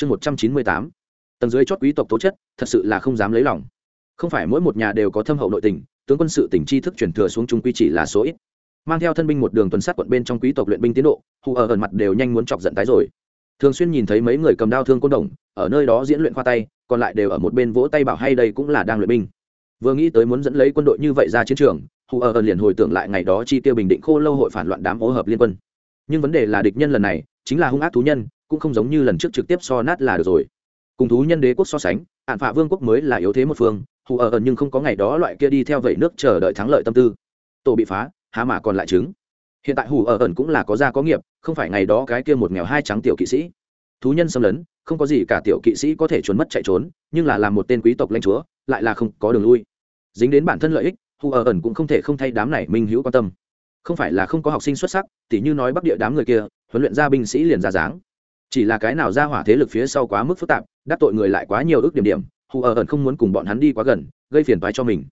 chương một trăm chín mươi tám. Tầng dưới chót quý tộc tố chất, thật sự là không dám lấy lòng. Không phải mỗi một nhà đều có thâm hậu nội tình, tướng quân sự tỉnh tri thức chuyển thừa xuống trung quy chỉ là số ít. Mang theo thân binh một đường tuần sát quận bên trong quý tộc luyện binh tiến độ, hù ở gần mặt đều nhanh muốn chọc giận tái rồi. Thường xuyên nhìn thấy mấy người cầm đao thương côn đồng, ở nơi đó diễn luyện khoa tay, còn lại đều ở một bên vỗ tay bảo hay đây cũng là đang luyện binh. Vừa nghĩ tới muốn dẫn lấy quân đội như vậy ra chiến trường, hù ở gần liền hồi tưởng lại ngày đó chi tiêu bình định khô lâu hội phản loạn đám hỗ hợp liên quân. Nhưng vấn đề là địch nhân lần này, chính là hung ác thú nhân cũng không giống như lần trước trực tiếp so nát là được rồi. Cùng thú nhân đế quốc so sánh ạn phạ vương quốc mới là yếu thế một phương, hù ở ẩn nhưng không có ngày đó loại kia đi theo vậy nước chờ đợi thắng lợi tâm tư. Tổ bị phá, há mà còn lại chứng hiện tại hù ở ẩn cũng là có gia có nghiệp, không phải ngày đó cái kia một nghèo hai trắng tiểu kỵ sĩ. Thú nhân xâm lấn, không có gì cả tiểu kỵ sĩ có thể trốn mất chạy trốn, nhưng là làm một tên quý tộc lãnh chúa, lại là không có đường lui. Dính đến bản thân lợi ích, hù ở ẩn cũng không thể không thay đám này minh hữu quan tâm. Không phải là không có học sinh xuất sắc, tỉ như nói bắc địa đám người kia, huấn luyện ra binh sĩ liền ra dáng chỉ là cái nào ra hỏa thế lực phía sau quá mức phức tạp, đắc tội người lại quá nhiều ước điểm điểm, hù ở ẩn không muốn cùng bọn hắn đi quá gần, gây phiền toái cho mình.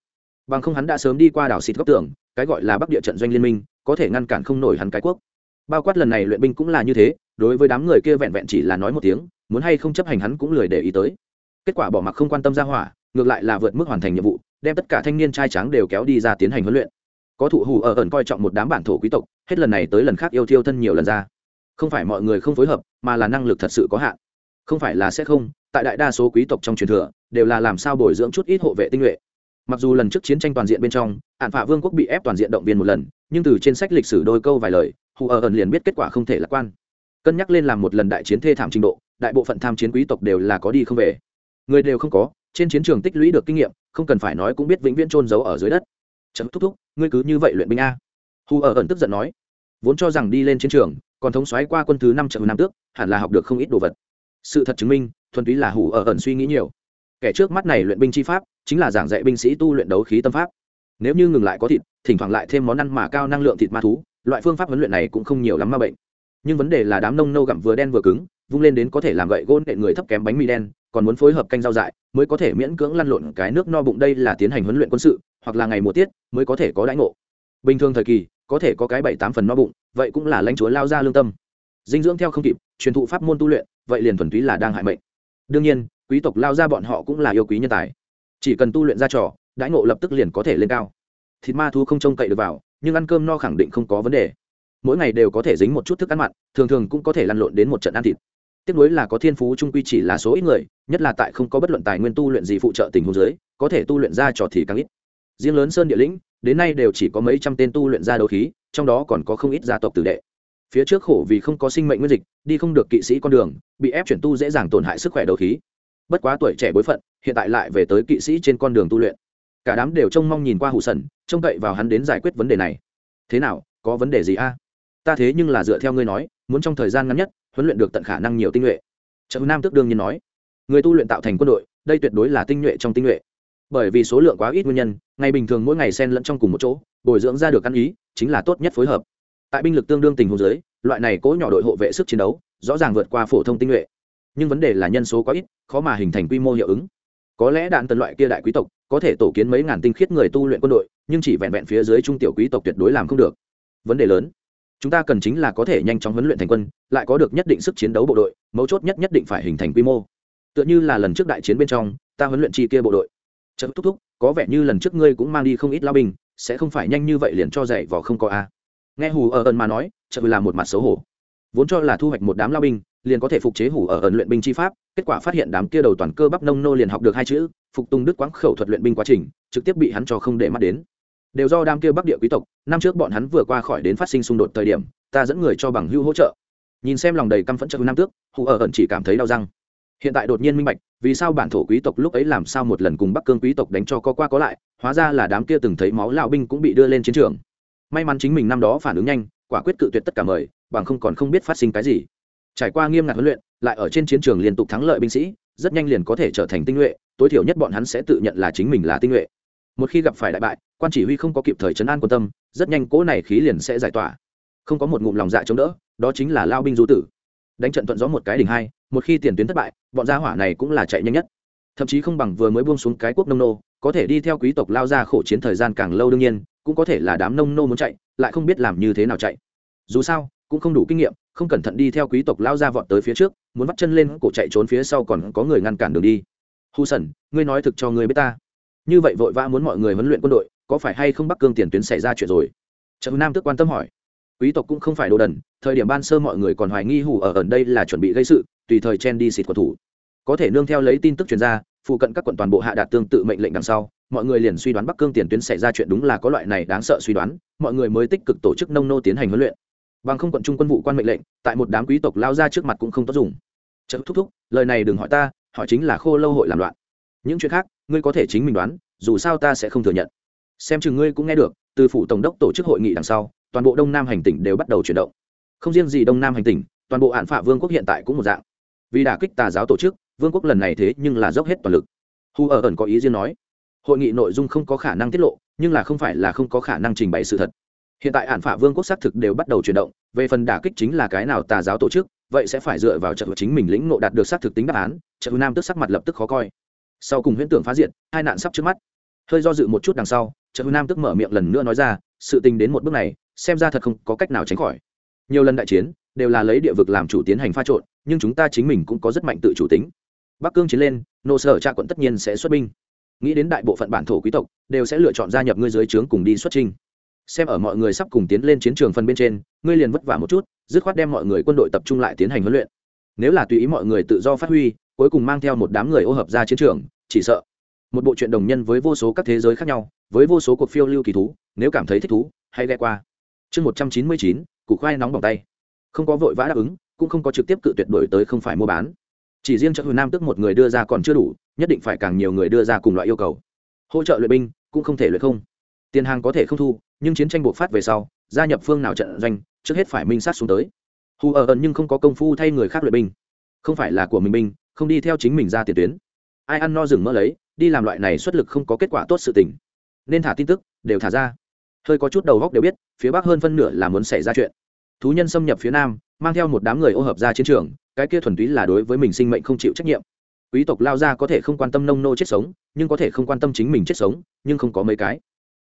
Bằng không hắn đã sớm đi qua đảo xịt góc tường, cái gọi là bắc địa trận doanh liên minh, có thể ngăn cản không nổi hắn cái quốc. Bao quát lần này luyện binh cũng là như thế, đối với đám người kia vẹn vẹn chỉ là nói một tiếng, muốn hay không chấp hành hắn cũng lười để ý tới. Kết quả bỏ mặc không quan tâm ra hỏa, ngược lại là vượt mức hoàn thành nhiệm vụ, đem tất cả thanh niên trai tráng đều kéo đi ra tiến hành huấn luyện. Có thụ hù ở ẩn coi trọng một đám bản thổ quý tộc, hết lần này tới lần khác yêu thiêu thân nhiều lần ra không phải mọi người không phối hợp, mà là năng lực thật sự có hạn. Không phải là sẽ không, tại đại đa số quý tộc trong truyền thừa, đều là làm sao bồi dưỡng chút ít hộ vệ tinh nhuệ. Mặc dù lần trước chiến tranh toàn diện bên trong ạn phạ vương quốc bị ép toàn diện động viên một lần, nhưng từ trên sách lịch sử đôi câu vài lời, hù ở ẩn liền biết kết quả không thể lạc quan. Cân nhắc lên làm một lần đại chiến thê thảm trình độ, đại bộ phận tham chiến quý tộc đều là có đi không về. Người đều không có, trên chiến trường tích lũy được kinh nghiệm, không cần phải nói cũng biết vĩnh viễn trôn giấu ở dưới đất. Chấm thúc thúc, ngươi cứ như vậy luyện binh a. Hù ở ẩn tức giận nói, vốn cho rằng đi lên chiến trường còn thống xoáy qua quân thứ năm trận năm tước, hẳn là học được không ít đồ vật. Sự thật chứng minh, thuần túy là hủ ở ẩn suy nghĩ nhiều. Kẻ trước mắt này luyện binh chi pháp, chính là giảng dạy binh sĩ tu luyện đấu khí tâm pháp. Nếu như ngừng lại có thịt, thỉnh thoảng lại thêm món ăn mà cao năng lượng thịt ma thú, loại phương pháp huấn luyện này cũng không nhiều lắm ma bệnh. Nhưng vấn đề là đám nông nâu gặm vừa đen vừa cứng, vung lên đến có thể làm gậy gôn đệm người thấp kém bánh mì đen, còn muốn phối hợp canh rau dại, mới có thể miễn cưỡng lăn lộn cái nước no bụng đây là tiến hành huấn luyện quân sự, hoặc là ngày mùa tiết, mới có thể có đãi ngộ. Bình thường thời kỳ có thể có cái bảy tám phần no bụng, vậy cũng là lãnh chúa lao ra lương tâm. Dinh dưỡng theo không kịp, truyền thụ pháp môn tu luyện, vậy liền thuần túy là đang hại mệnh. Đương nhiên, quý tộc lao ra bọn họ cũng là yêu quý nhân tài. Chỉ cần tu luyện ra trò, đãi ngộ lập tức liền có thể lên cao. Thịt ma thu không trông cậy được vào, nhưng ăn cơm no khẳng định không có vấn đề. Mỗi ngày đều có thể dính một chút thức ăn mặn, thường thường cũng có thể lăn lộn đến một trận ăn thịt. Tiếc nuối là có thiên phú trung quy chỉ là số ít người, nhất là tại không có bất luận tài nguyên tu luyện gì phụ trợ tình huống giới có thể tu luyện ra trò thì càng ít. Riêng lớn sơn địa lĩnh đến nay đều chỉ có mấy trăm tên tu luyện ra đấu khí, trong đó còn có không ít gia tộc tử đệ. Phía trước khổ vì không có sinh mệnh nguyên dịch, đi không được kỵ sĩ con đường, bị ép chuyển tu dễ dàng tổn hại sức khỏe đấu khí. Bất quá tuổi trẻ bối phận, hiện tại lại về tới kỵ sĩ trên con đường tu luyện. Cả đám đều trông mong nhìn qua hủ sần, trông cậy vào hắn đến giải quyết vấn đề này. Thế nào, có vấn đề gì a? Ta thế nhưng là dựa theo ngươi nói, muốn trong thời gian ngắn nhất, huấn luyện được tận khả năng nhiều tinh nhuệ. Trợ nam tước đương nhiên nói. Người tu luyện tạo thành quân đội, đây tuyệt đối là tinh nhuệ trong tinh nhuệ. Bởi vì số lượng quá ít nguyên nhân ngày bình thường mỗi ngày xen lẫn trong cùng một chỗ, bồi dưỡng ra được ăn ý, chính là tốt nhất phối hợp. Tại binh lực tương đương tình huống giới loại này cố nhỏ đội hộ vệ sức chiến đấu, rõ ràng vượt qua phổ thông tinh nhuệ. Nhưng vấn đề là nhân số quá ít, khó mà hình thành quy mô hiệu ứng. Có lẽ đạn tần loại kia đại quý tộc, có thể tổ kiến mấy ngàn tinh khiết người tu luyện quân đội, nhưng chỉ vẹn vẹn phía dưới trung tiểu quý tộc tuyệt đối làm không được. Vấn đề lớn, chúng ta cần chính là có thể nhanh chóng huấn luyện thành quân, lại có được nhất định sức chiến đấu bộ đội, mấu chốt nhất nhất định phải hình thành quy mô. Tựa như là lần trước đại chiến bên trong, ta huấn luyện chi kia bộ đội chậm thúc thúc, có vẻ như lần trước ngươi cũng mang đi không ít lao binh, sẽ không phải nhanh như vậy liền cho dạy vỏ không có a. Nghe hù ở ẩn mà nói, chợt là một mặt xấu hổ. Vốn cho là thu hoạch một đám lao binh, liền có thể phục chế hủ ở ẩn luyện binh chi pháp, kết quả phát hiện đám kia đầu toàn cơ bắp nông nô liền học được hai chữ, phục tung đức quãng khẩu thuật luyện binh quá trình, trực tiếp bị hắn cho không để mắt đến. Đều do đám kia bắc địa quý tộc, năm trước bọn hắn vừa qua khỏi đến phát sinh xung đột thời điểm, ta dẫn người cho bằng hưu hỗ trợ. Nhìn xem lòng đầy căm phẫn trợ năm tước hủ ở ẩn chỉ cảm thấy đau răng. Hiện tại đột nhiên minh bạch vì sao bản thổ quý tộc lúc ấy làm sao một lần cùng bắc cương quý tộc đánh cho có qua có lại, hóa ra là đám kia từng thấy máu lao binh cũng bị đưa lên chiến trường. May mắn chính mình năm đó phản ứng nhanh, quả quyết cự tuyệt tất cả mời, bằng không còn không biết phát sinh cái gì. Trải qua nghiêm ngặt huấn luyện, lại ở trên chiến trường liên tục thắng lợi binh sĩ, rất nhanh liền có thể trở thành tinh nhuệ, tối thiểu nhất bọn hắn sẽ tự nhận là chính mình là tinh nhuệ. Một khi gặp phải đại bại, quan chỉ huy không có kịp thời chấn an quan tâm, rất nhanh cỗ này khí liền sẽ giải tỏa. Không có một ngụm lòng dạ chống đỡ, đó chính là lao binh du tử đánh trận thuận gió một cái đỉnh hai, một khi tiền tuyến thất bại, bọn gia hỏa này cũng là chạy nhanh nhất. Thậm chí không bằng vừa mới buông xuống cái quốc nông nô, có thể đi theo quý tộc lao ra khổ chiến thời gian càng lâu đương nhiên, cũng có thể là đám nông nô muốn chạy, lại không biết làm như thế nào chạy. Dù sao, cũng không đủ kinh nghiệm, không cẩn thận đi theo quý tộc lao ra vọt tới phía trước, muốn vắt chân lên cổ chạy trốn phía sau còn có người ngăn cản đường đi. Hu sần ngươi nói thực cho ngươi biết ta. Như vậy vội vã muốn mọi người huấn luyện quân đội, có phải hay không bắc cương tiền tuyến xảy ra chuyện rồi? Trợ nam tức quan tâm hỏi quý tộc cũng không phải đồ đần, thời điểm ban sơ mọi người còn hoài nghi hủ ở ẩn đây là chuẩn bị gây sự, tùy thời chen đi xịt của thủ. Có thể nương theo lấy tin tức chuyên gia phụ cận các quận toàn bộ hạ đạt tương tự mệnh lệnh đằng sau, mọi người liền suy đoán bắc cương tiền tuyến xảy ra chuyện đúng là có loại này đáng sợ suy đoán, mọi người mới tích cực tổ chức nông nô tiến hành huấn luyện. Bằng không quận trung quân vụ quan mệnh lệnh, tại một đám quý tộc lao ra trước mặt cũng không tốt dùng. Chợ thúc thúc, lời này đừng hỏi ta, hỏi chính là khô lâu hội làm loạn. Những chuyện khác, ngươi có thể chính mình đoán, dù sao ta sẽ không thừa nhận. Xem chừng ngươi cũng nghe được, từ phủ tổng đốc tổ chức hội nghị đằng sau toàn bộ đông nam hành tỉnh đều bắt đầu chuyển động. Không riêng gì đông nam hành tỉnh, toàn bộ hạn phạ vương quốc hiện tại cũng một dạng. Vì đả kích tà giáo tổ chức, vương quốc lần này thế nhưng là dốc hết toàn lực. Hu ở ẩn có ý riêng nói, hội nghị nội dung không có khả năng tiết lộ, nhưng là không phải là không có khả năng trình bày sự thật. Hiện tại hạn phạ vương quốc xác thực đều bắt đầu chuyển động, về phần đả kích chính là cái nào tà giáo tổ chức, vậy sẽ phải dựa vào trận chính mình lĩnh nộ đạt được xác thực tính đáp án, trợ nam tức sắc mặt lập tức khó coi. Sau cùng huyễn tưởng phá diện hai nạn sắp trước mắt. Hơi do dự một chút đằng sau, trợ nam tức mở miệng lần nữa nói ra, sự tình đến một bước này xem ra thật không có cách nào tránh khỏi. Nhiều lần đại chiến, đều là lấy địa vực làm chủ tiến hành pha trộn, nhưng chúng ta chính mình cũng có rất mạnh tự chủ tính. Bắc cương chiến lên, nô sở tra quận tất nhiên sẽ xuất binh. Nghĩ đến đại bộ phận bản thổ quý tộc, đều sẽ lựa chọn gia nhập ngươi dưới trướng cùng đi xuất trình xem ở mọi người sắp cùng tiến lên chiến trường phần bên trên, ngươi liền vất vả một chút, dứt khoát đem mọi người quân đội tập trung lại tiến hành huấn luyện. Nếu là tùy ý mọi người tự do phát huy, cuối cùng mang theo một đám người ô hợp ra chiến trường, chỉ sợ một bộ truyện đồng nhân với vô số các thế giới khác nhau, với vô số cuộc phiêu lưu kỳ thú, nếu cảm thấy thích thú, hãy ghe qua chương một trăm chín mươi chín, củ khoai nóng bỏng tay. Không có vội vã đáp ứng, cũng không có trực tiếp cự tuyệt đổi tới không phải mua bán. Chỉ riêng trợ hồi nam tức một người đưa ra còn chưa đủ, nhất định phải càng nhiều người đưa ra cùng loại yêu cầu. Hỗ trợ luyện binh cũng không thể luyện không. Tiền hàng có thể không thu, nhưng chiến tranh buộc phát về sau, gia nhập phương nào trận doanh, trước hết phải minh sát xuống tới. Hù ở ẩn nhưng không có công phu thay người khác luyện binh. Không phải là của mình binh, không đi theo chính mình ra tiền tuyến. Ai ăn no rừng mỡ lấy, đi làm loại này xuất lực không có kết quả tốt sự tình. Nên thả tin tức, đều thả ra hơi có chút đầu góc đều biết, phía bắc hơn phân nửa là muốn xảy ra chuyện. Thú nhân xâm nhập phía nam, mang theo một đám người ô hợp ra chiến trường, cái kia thuần túy là đối với mình sinh mệnh không chịu trách nhiệm. Quý tộc lao ra có thể không quan tâm nông nô chết sống, nhưng có thể không quan tâm chính mình chết sống, nhưng không có mấy cái.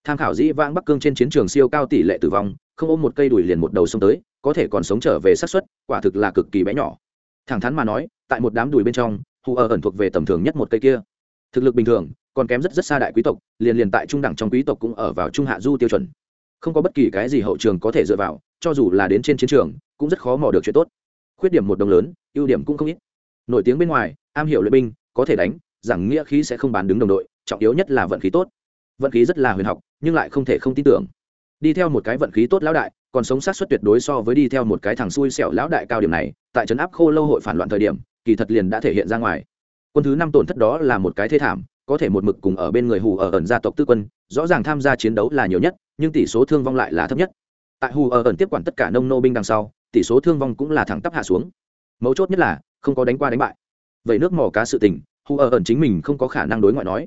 Tham khảo dĩ vãng bắc cương trên chiến trường siêu cao tỷ lệ tử vong, không ôm một cây đùi liền một đầu sông tới, có thể còn sống trở về xác suất, quả thực là cực kỳ bé nhỏ. Thẳng thắn mà nói, tại một đám đùi bên trong, hù ở ẩn thuộc về tầm thường nhất một cây kia. Thực lực bình thường còn kém rất rất xa đại quý tộc, liền liền tại trung đẳng trong quý tộc cũng ở vào trung hạ du tiêu chuẩn. Không có bất kỳ cái gì hậu trường có thể dựa vào, cho dù là đến trên chiến trường, cũng rất khó mò được chuyện tốt. Khuyết điểm một đồng lớn, ưu điểm cũng không ít. Nổi tiếng bên ngoài, am hiểu luyện binh, có thể đánh, giảng nghĩa khí sẽ không bán đứng đồng đội, trọng yếu nhất là vận khí tốt. Vận khí rất là huyền học, nhưng lại không thể không tin tưởng. Đi theo một cái vận khí tốt lão đại, còn sống sát xuất tuyệt đối so với đi theo một cái thằng xui xẻo lão đại cao điểm này, tại trấn áp khô lâu hội phản loạn thời điểm, kỳ thật liền đã thể hiện ra ngoài. Quân thứ năm tổn thất đó là một cái thê thảm có thể một mực cùng ở bên người hù ở ẩn gia tộc tư quân, rõ ràng tham gia chiến đấu là nhiều nhất, nhưng tỷ số thương vong lại là thấp nhất. Tại hù ở ẩn tiếp quản tất cả nông nô binh đằng sau, tỷ số thương vong cũng là thẳng tắp hạ xuống. Mấu chốt nhất là, không có đánh qua đánh bại. Vậy nước mỏ cá sự tình, hù ở ẩn chính mình không có khả năng đối ngoại nói.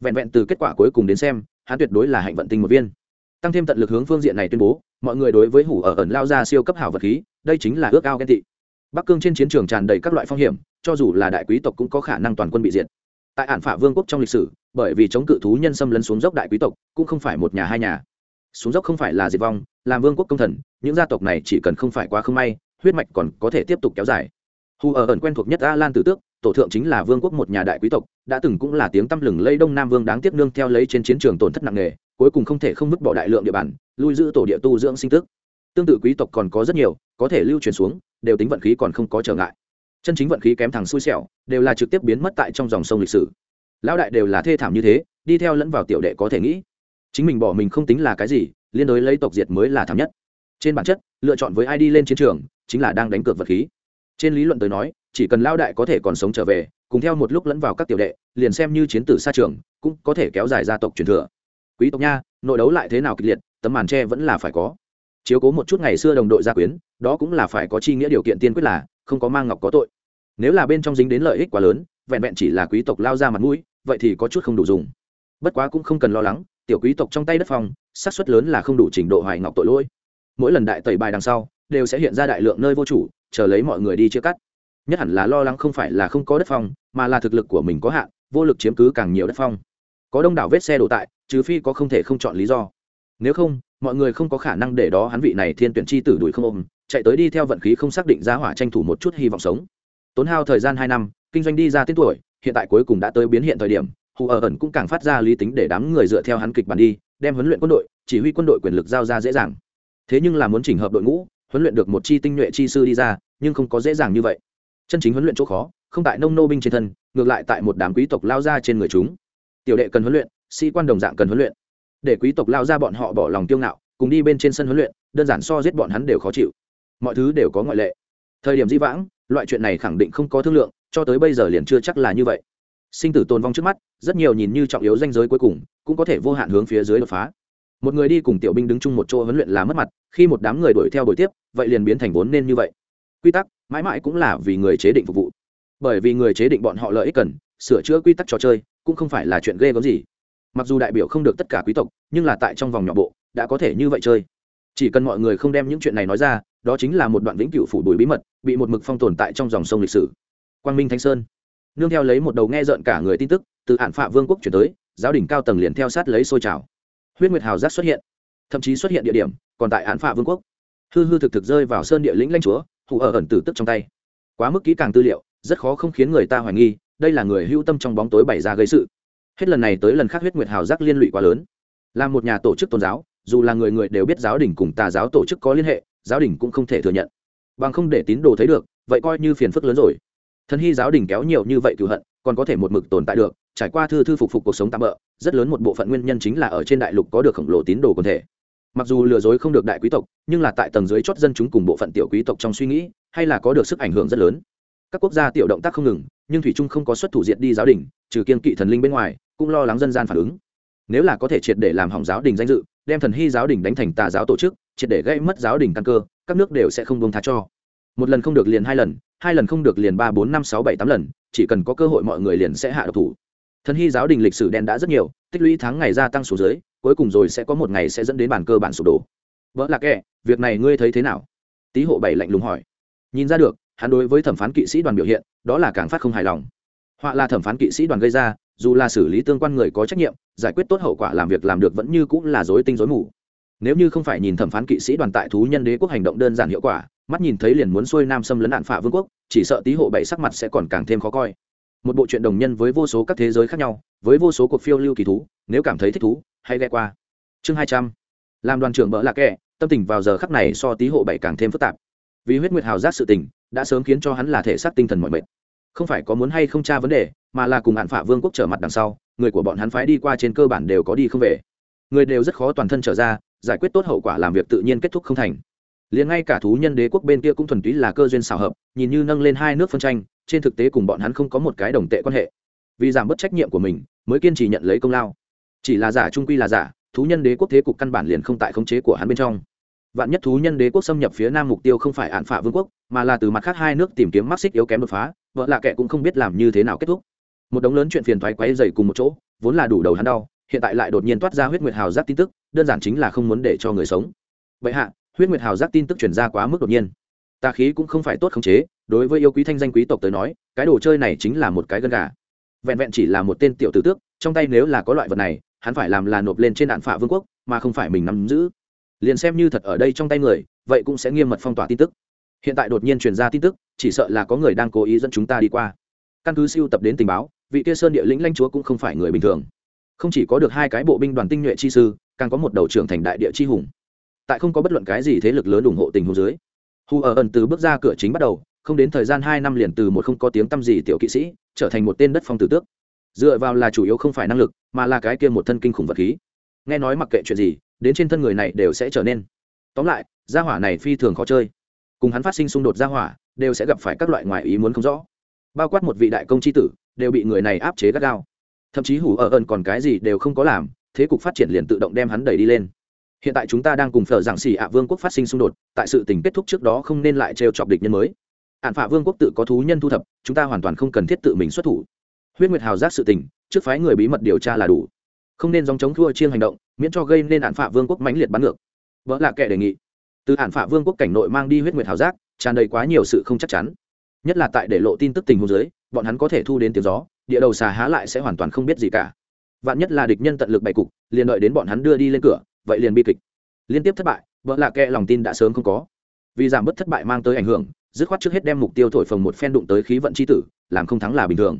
Vẹn vẹn từ kết quả cuối cùng đến xem, hắn tuyệt đối là hạnh vận tinh một viên. Tăng thêm tận lực hướng phương diện này tuyên bố, mọi người đối với hủ ở ẩn lao ra siêu cấp hảo vật khí, đây chính là ước ao ghen tị. Bắc cương trên chiến trường tràn đầy các loại phong hiểm, cho dù là đại quý tộc cũng có khả năng toàn quân bị diệt tại ản phả vương quốc trong lịch sử, bởi vì chống cự thú nhân xâm lấn xuống dốc đại quý tộc, cũng không phải một nhà hai nhà. Xuống dốc không phải là diệt vong, làm vương quốc công thần, những gia tộc này chỉ cần không phải quá không may, huyết mạch còn có thể tiếp tục kéo dài. Hù ở ẩn quen thuộc nhất a lan tử tước, tổ thượng chính là vương quốc một nhà đại quý tộc, đã từng cũng là tiếng tăm lừng lây đông nam vương đáng tiếc nương theo lấy trên chiến trường tổn thất nặng nề, cuối cùng không thể không vứt bỏ đại lượng địa bàn, lui giữ tổ địa tu dưỡng sinh tức tương tự quý tộc còn có rất nhiều, có thể lưu truyền xuống, đều tính vận khí còn không có trở ngại chân chính vận khí kém thằng xui xẻo, đều là trực tiếp biến mất tại trong dòng sông lịch sử. Lão đại đều là thê thảm như thế, đi theo lẫn vào tiểu đệ có thể nghĩ. Chính mình bỏ mình không tính là cái gì, liên đối lấy tộc diệt mới là thảm nhất. Trên bản chất, lựa chọn với ai đi lên chiến trường, chính là đang đánh cược vật khí. Trên lý luận tới nói, chỉ cần lao đại có thể còn sống trở về, cùng theo một lúc lẫn vào các tiểu đệ, liền xem như chiến tử xa trường, cũng có thể kéo dài gia tộc truyền thừa. Quý tộc nha, nội đấu lại thế nào kịch liệt, tấm màn tre vẫn là phải có. Chiếu cố một chút ngày xưa đồng đội gia quyến, đó cũng là phải có chi nghĩa điều kiện tiên quyết là, không có mang ngọc có tội nếu là bên trong dính đến lợi ích quá lớn, vẹn vẹn chỉ là quý tộc lao ra mặt mũi, vậy thì có chút không đủ dùng. Bất quá cũng không cần lo lắng, tiểu quý tộc trong tay đất phong, xác suất lớn là không đủ trình độ hoài ngọc tội lỗi. Mỗi lần đại tẩy bài đằng sau, đều sẽ hiện ra đại lượng nơi vô chủ, chờ lấy mọi người đi chia cắt. Nhất hẳn là lo lắng không phải là không có đất phong, mà là thực lực của mình có hạn, vô lực chiếm cứ càng nhiều đất phong. Có đông đảo vết xe đổ tại, trừ phi có không thể không chọn lý do. Nếu không, mọi người không có khả năng để đó hắn vị này thiên tuyển chi tử đuổi không ôm, chạy tới đi theo vận khí không xác định giá hỏa tranh thủ một chút hy vọng sống tốn hao thời gian hai năm, kinh doanh đi ra tên tuổi, hiện tại cuối cùng đã tới biến hiện thời điểm, hù ở ẩn cũng càng phát ra lý tính để đám người dựa theo hắn kịch bản đi, đem huấn luyện quân đội, chỉ huy quân đội quyền lực giao ra dễ dàng. Thế nhưng là muốn chỉnh hợp đội ngũ, huấn luyện được một chi tinh nhuệ chi sư đi ra, nhưng không có dễ dàng như vậy. Chân chính huấn luyện chỗ khó, không tại nông nô binh trên thân, ngược lại tại một đám quý tộc lao ra trên người chúng. Tiểu đệ cần huấn luyện, sĩ quan đồng dạng cần huấn luyện. Để quý tộc lao ra bọn họ bỏ lòng tiêu ngạo, cùng đi bên trên sân huấn luyện, đơn giản so giết bọn hắn đều khó chịu. Mọi thứ đều có ngoại lệ. Thời điểm di vãng loại chuyện này khẳng định không có thương lượng, cho tới bây giờ liền chưa chắc là như vậy. Sinh tử tồn vong trước mắt, rất nhiều nhìn như trọng yếu danh giới cuối cùng, cũng có thể vô hạn hướng phía dưới đột phá. Một người đi cùng tiểu binh đứng chung một chỗ huấn luyện là mất mặt, khi một đám người đuổi theo đuổi tiếp, vậy liền biến thành vốn nên như vậy. Quy tắc, mãi mãi cũng là vì người chế định phục vụ. Bởi vì người chế định bọn họ lợi ích cần, sửa chữa quy tắc trò chơi, cũng không phải là chuyện ghê gớm gì. Mặc dù đại biểu không được tất cả quý tộc, nhưng là tại trong vòng nhỏ bộ, đã có thể như vậy chơi chỉ cần mọi người không đem những chuyện này nói ra, đó chính là một đoạn vĩnh cửu phủ bùi bí mật, bị một mực phong tồn tại trong dòng sông lịch sử. Quang minh thanh sơn. Nương theo lấy một đầu nghe rợn cả người tin tức, từ hạn phạ vương quốc chuyển tới, giáo đỉnh cao tầng liền theo sát lấy xôi trào. Huyết nguyệt hào giác xuất hiện. Thậm chí xuất hiện địa điểm, còn tại hạn phạ vương quốc. Hư hư thực thực rơi vào sơn địa lĩnh lanh chúa hụ ở ẩn tử tức trong tay. Quá mức kỹ càng tư liệu, rất khó không khiến người ta hoài nghi, đây là người hữu tâm trong bóng tối bày ra gây sự. Hết lần này tới lần khác huyết nguyệt hào giác liên lụy quá lớn. Là một nhà tổ chức tôn giáo dù là người người đều biết giáo đình cùng tà giáo tổ chức có liên hệ, giáo đình cũng không thể thừa nhận. Bằng không để tín đồ thấy được, vậy coi như phiền phức lớn rồi. Thần hy giáo đình kéo nhiều như vậy cựu hận, còn có thể một mực tồn tại được, trải qua thư thư phục phục cuộc sống tạm bỡ rất lớn một bộ phận nguyên nhân chính là ở trên đại lục có được khổng lồ tín đồ quần thể. Mặc dù lừa dối không được đại quý tộc, nhưng là tại tầng dưới chót dân chúng cùng bộ phận tiểu quý tộc trong suy nghĩ, hay là có được sức ảnh hưởng rất lớn. Các quốc gia tiểu động tác không ngừng, nhưng thủy trung không có xuất thủ diệt đi giáo đình, trừ kiên kỵ thần linh bên ngoài, cũng lo lắng dân gian phản ứng. Nếu là có thể triệt để làm hỏng giáo đình danh dự đem thần hy giáo đình đánh thành tà giáo tổ chức, triệt để gây mất giáo đình căn cơ, các nước đều sẽ không bông tha cho. Một lần không được liền hai lần hai lần không được liền ba, bốn, năm, sáu, bảy, tám lần, chỉ cần có cơ hội mọi người liền sẽ hạ độc thủ. Thần hy giáo đình lịch sử đen đã rất nhiều, tích lũy tháng ngày gia tăng số dưới cuối cùng rồi sẽ có một ngày sẽ dẫn đến bản cơ bản sụp đổ. Vợ lạc kệ, việc này ngươi thấy thế nào? Tý hộ bảy lạnh lùng hỏi. Nhìn ra được, hắn đối với thẩm phán kỵ sĩ đoàn biểu hiện, đó là càng phát không hài lòng. Họa là thẩm phán kỵ sĩ đoàn gây ra dù là xử lý tương quan người có trách nhiệm, giải quyết tốt hậu quả làm việc làm được vẫn như cũng là dối tinh dối mù. Nếu như không phải nhìn thẩm phán kỵ sĩ đoàn tại thú nhân đế quốc hành động đơn giản hiệu quả, mắt nhìn thấy liền muốn xuôi nam xâm lấn nạn phả vương quốc, chỉ sợ tý hộ bảy sắc mặt sẽ còn càng thêm khó coi. Một bộ truyện đồng nhân với vô số các thế giới khác nhau, với vô số cuộc phiêu lưu kỳ thú, nếu cảm thấy thích thú, hãy ghe qua. Chương hai trăm. Làm đoàn trưởng bỡ lạc kệ tâm tình vào giờ khắc này so tý hộ bảy càng thêm phức tạp. Vì huyết nguyệt hào giác sự tình, đã sớm khiến cho hắn là thể xác tinh thần mọi mệt không phải có muốn hay không tra vấn đề, mà là cùng hạn phả vương quốc trở mặt đằng sau, người của bọn hắn phái đi qua trên cơ bản đều có đi không về. Người đều rất khó toàn thân trở ra, giải quyết tốt hậu quả làm việc tự nhiên kết thúc không thành. Liền ngay cả thú nhân đế quốc bên kia cũng thuần túy là cơ duyên xào hợp, nhìn như nâng lên hai nước phân tranh, trên thực tế cùng bọn hắn không có một cái đồng tệ quan hệ. Vì giảm bớt trách nhiệm của mình, mới kiên trì nhận lấy công lao. Chỉ là giả trung quy là giả, thú nhân đế quốc thế cục căn bản liền không tại khống chế của hắn bên trong. Vạn nhất thú nhân đế quốc xâm nhập phía nam mục tiêu không phải án phả vương quốc, mà là từ mặt khác hai nước tìm kiếm mắc xích yếu kém đột phá vợ lạ kệ cũng không biết làm như thế nào kết thúc. Một đống lớn chuyện phiền thoái quấy dày cùng một chỗ, vốn là đủ đầu hắn đau, hiện tại lại đột nhiên toát ra huyết nguyệt hào giác tin tức, đơn giản chính là không muốn để cho người sống. Vậy hạ, huyết nguyệt hào giác tin tức chuyển ra quá mức đột nhiên. Tà khí cũng không phải tốt khống chế, đối với yêu quý thanh danh quý tộc tới nói, cái đồ chơi này chính là một cái gân gà. Vẹn vẹn chỉ là một tên tiểu tử tước, trong tay nếu là có loại vật này, hắn phải làm là nộp lên trên đạn phả vương quốc, mà không phải mình nắm giữ. Liền xem như thật ở đây trong tay người, vậy cũng sẽ nghiêm mật phong tỏa tin tức hiện tại đột nhiên truyền ra tin tức, chỉ sợ là có người đang cố ý dẫn chúng ta đi qua. Căn cứ siêu tập đến tình báo, vị kia sơn địa lĩnh lãnh chúa cũng không phải người bình thường. Không chỉ có được hai cái bộ binh đoàn tinh nhuệ chi sư, càng có một đầu trưởng thành đại địa chi hùng. Tại không có bất luận cái gì thế lực lớn ủng hộ tình huống dưới hù ở ẩn từ bước ra cửa chính bắt đầu, không đến thời gian hai năm liền từ một không có tiếng tăm gì tiểu kỵ sĩ, trở thành một tên đất phong tử tước. Dựa vào là chủ yếu không phải năng lực, mà là cái kia một thân kinh khủng vật khí. Nghe nói mặc kệ chuyện gì, đến trên thân người này đều sẽ trở nên. Tóm lại, gia hỏa này phi thường khó chơi cùng hắn phát sinh xung đột gia hỏa, đều sẽ gặp phải các loại ngoại ý muốn không rõ. Bao quát một vị đại công tri tử, đều bị người này áp chế gắt gao. Thậm chí hủ ở ẩn còn cái gì đều không có làm, thế cục phát triển liền tự động đem hắn đẩy đi lên. Hiện tại chúng ta đang cùng phở giảng xỉ ạ vương quốc phát sinh xung đột, tại sự tình kết thúc trước đó không nên lại trêu chọc địch nhân mới. Ạn phả vương quốc tự có thú nhân thu thập, chúng ta hoàn toàn không cần thiết tự mình xuất thủ. Huyết nguyệt hào giác sự tình, trước phái người bí mật điều tra là đủ. Không nên dòng chống thua chiên hành động, miễn cho gây nên ạn phả vương quốc mãnh liệt bắn ngược. Vợ là kẻ đề nghị từ hạn phạ vương quốc cảnh nội mang đi huyết nguyệt hào giác, tràn đầy quá nhiều sự không chắc chắn. Nhất là tại để lộ tin tức tình hồ dưới, bọn hắn có thể thu đến tiếng gió, địa đầu xà há lại sẽ hoàn toàn không biết gì cả. Vạn nhất là địch nhân tận lực bày cục, liền đợi đến bọn hắn đưa đi lên cửa, vậy liền bi kịch. Liên tiếp thất bại, vợ lạ kệ lòng tin đã sớm không có. Vì giảm bớt thất bại mang tới ảnh hưởng, dứt khoát trước hết đem mục tiêu thổi phồng một phen đụng tới khí vận c h i tử, làm không thắng là bình thường.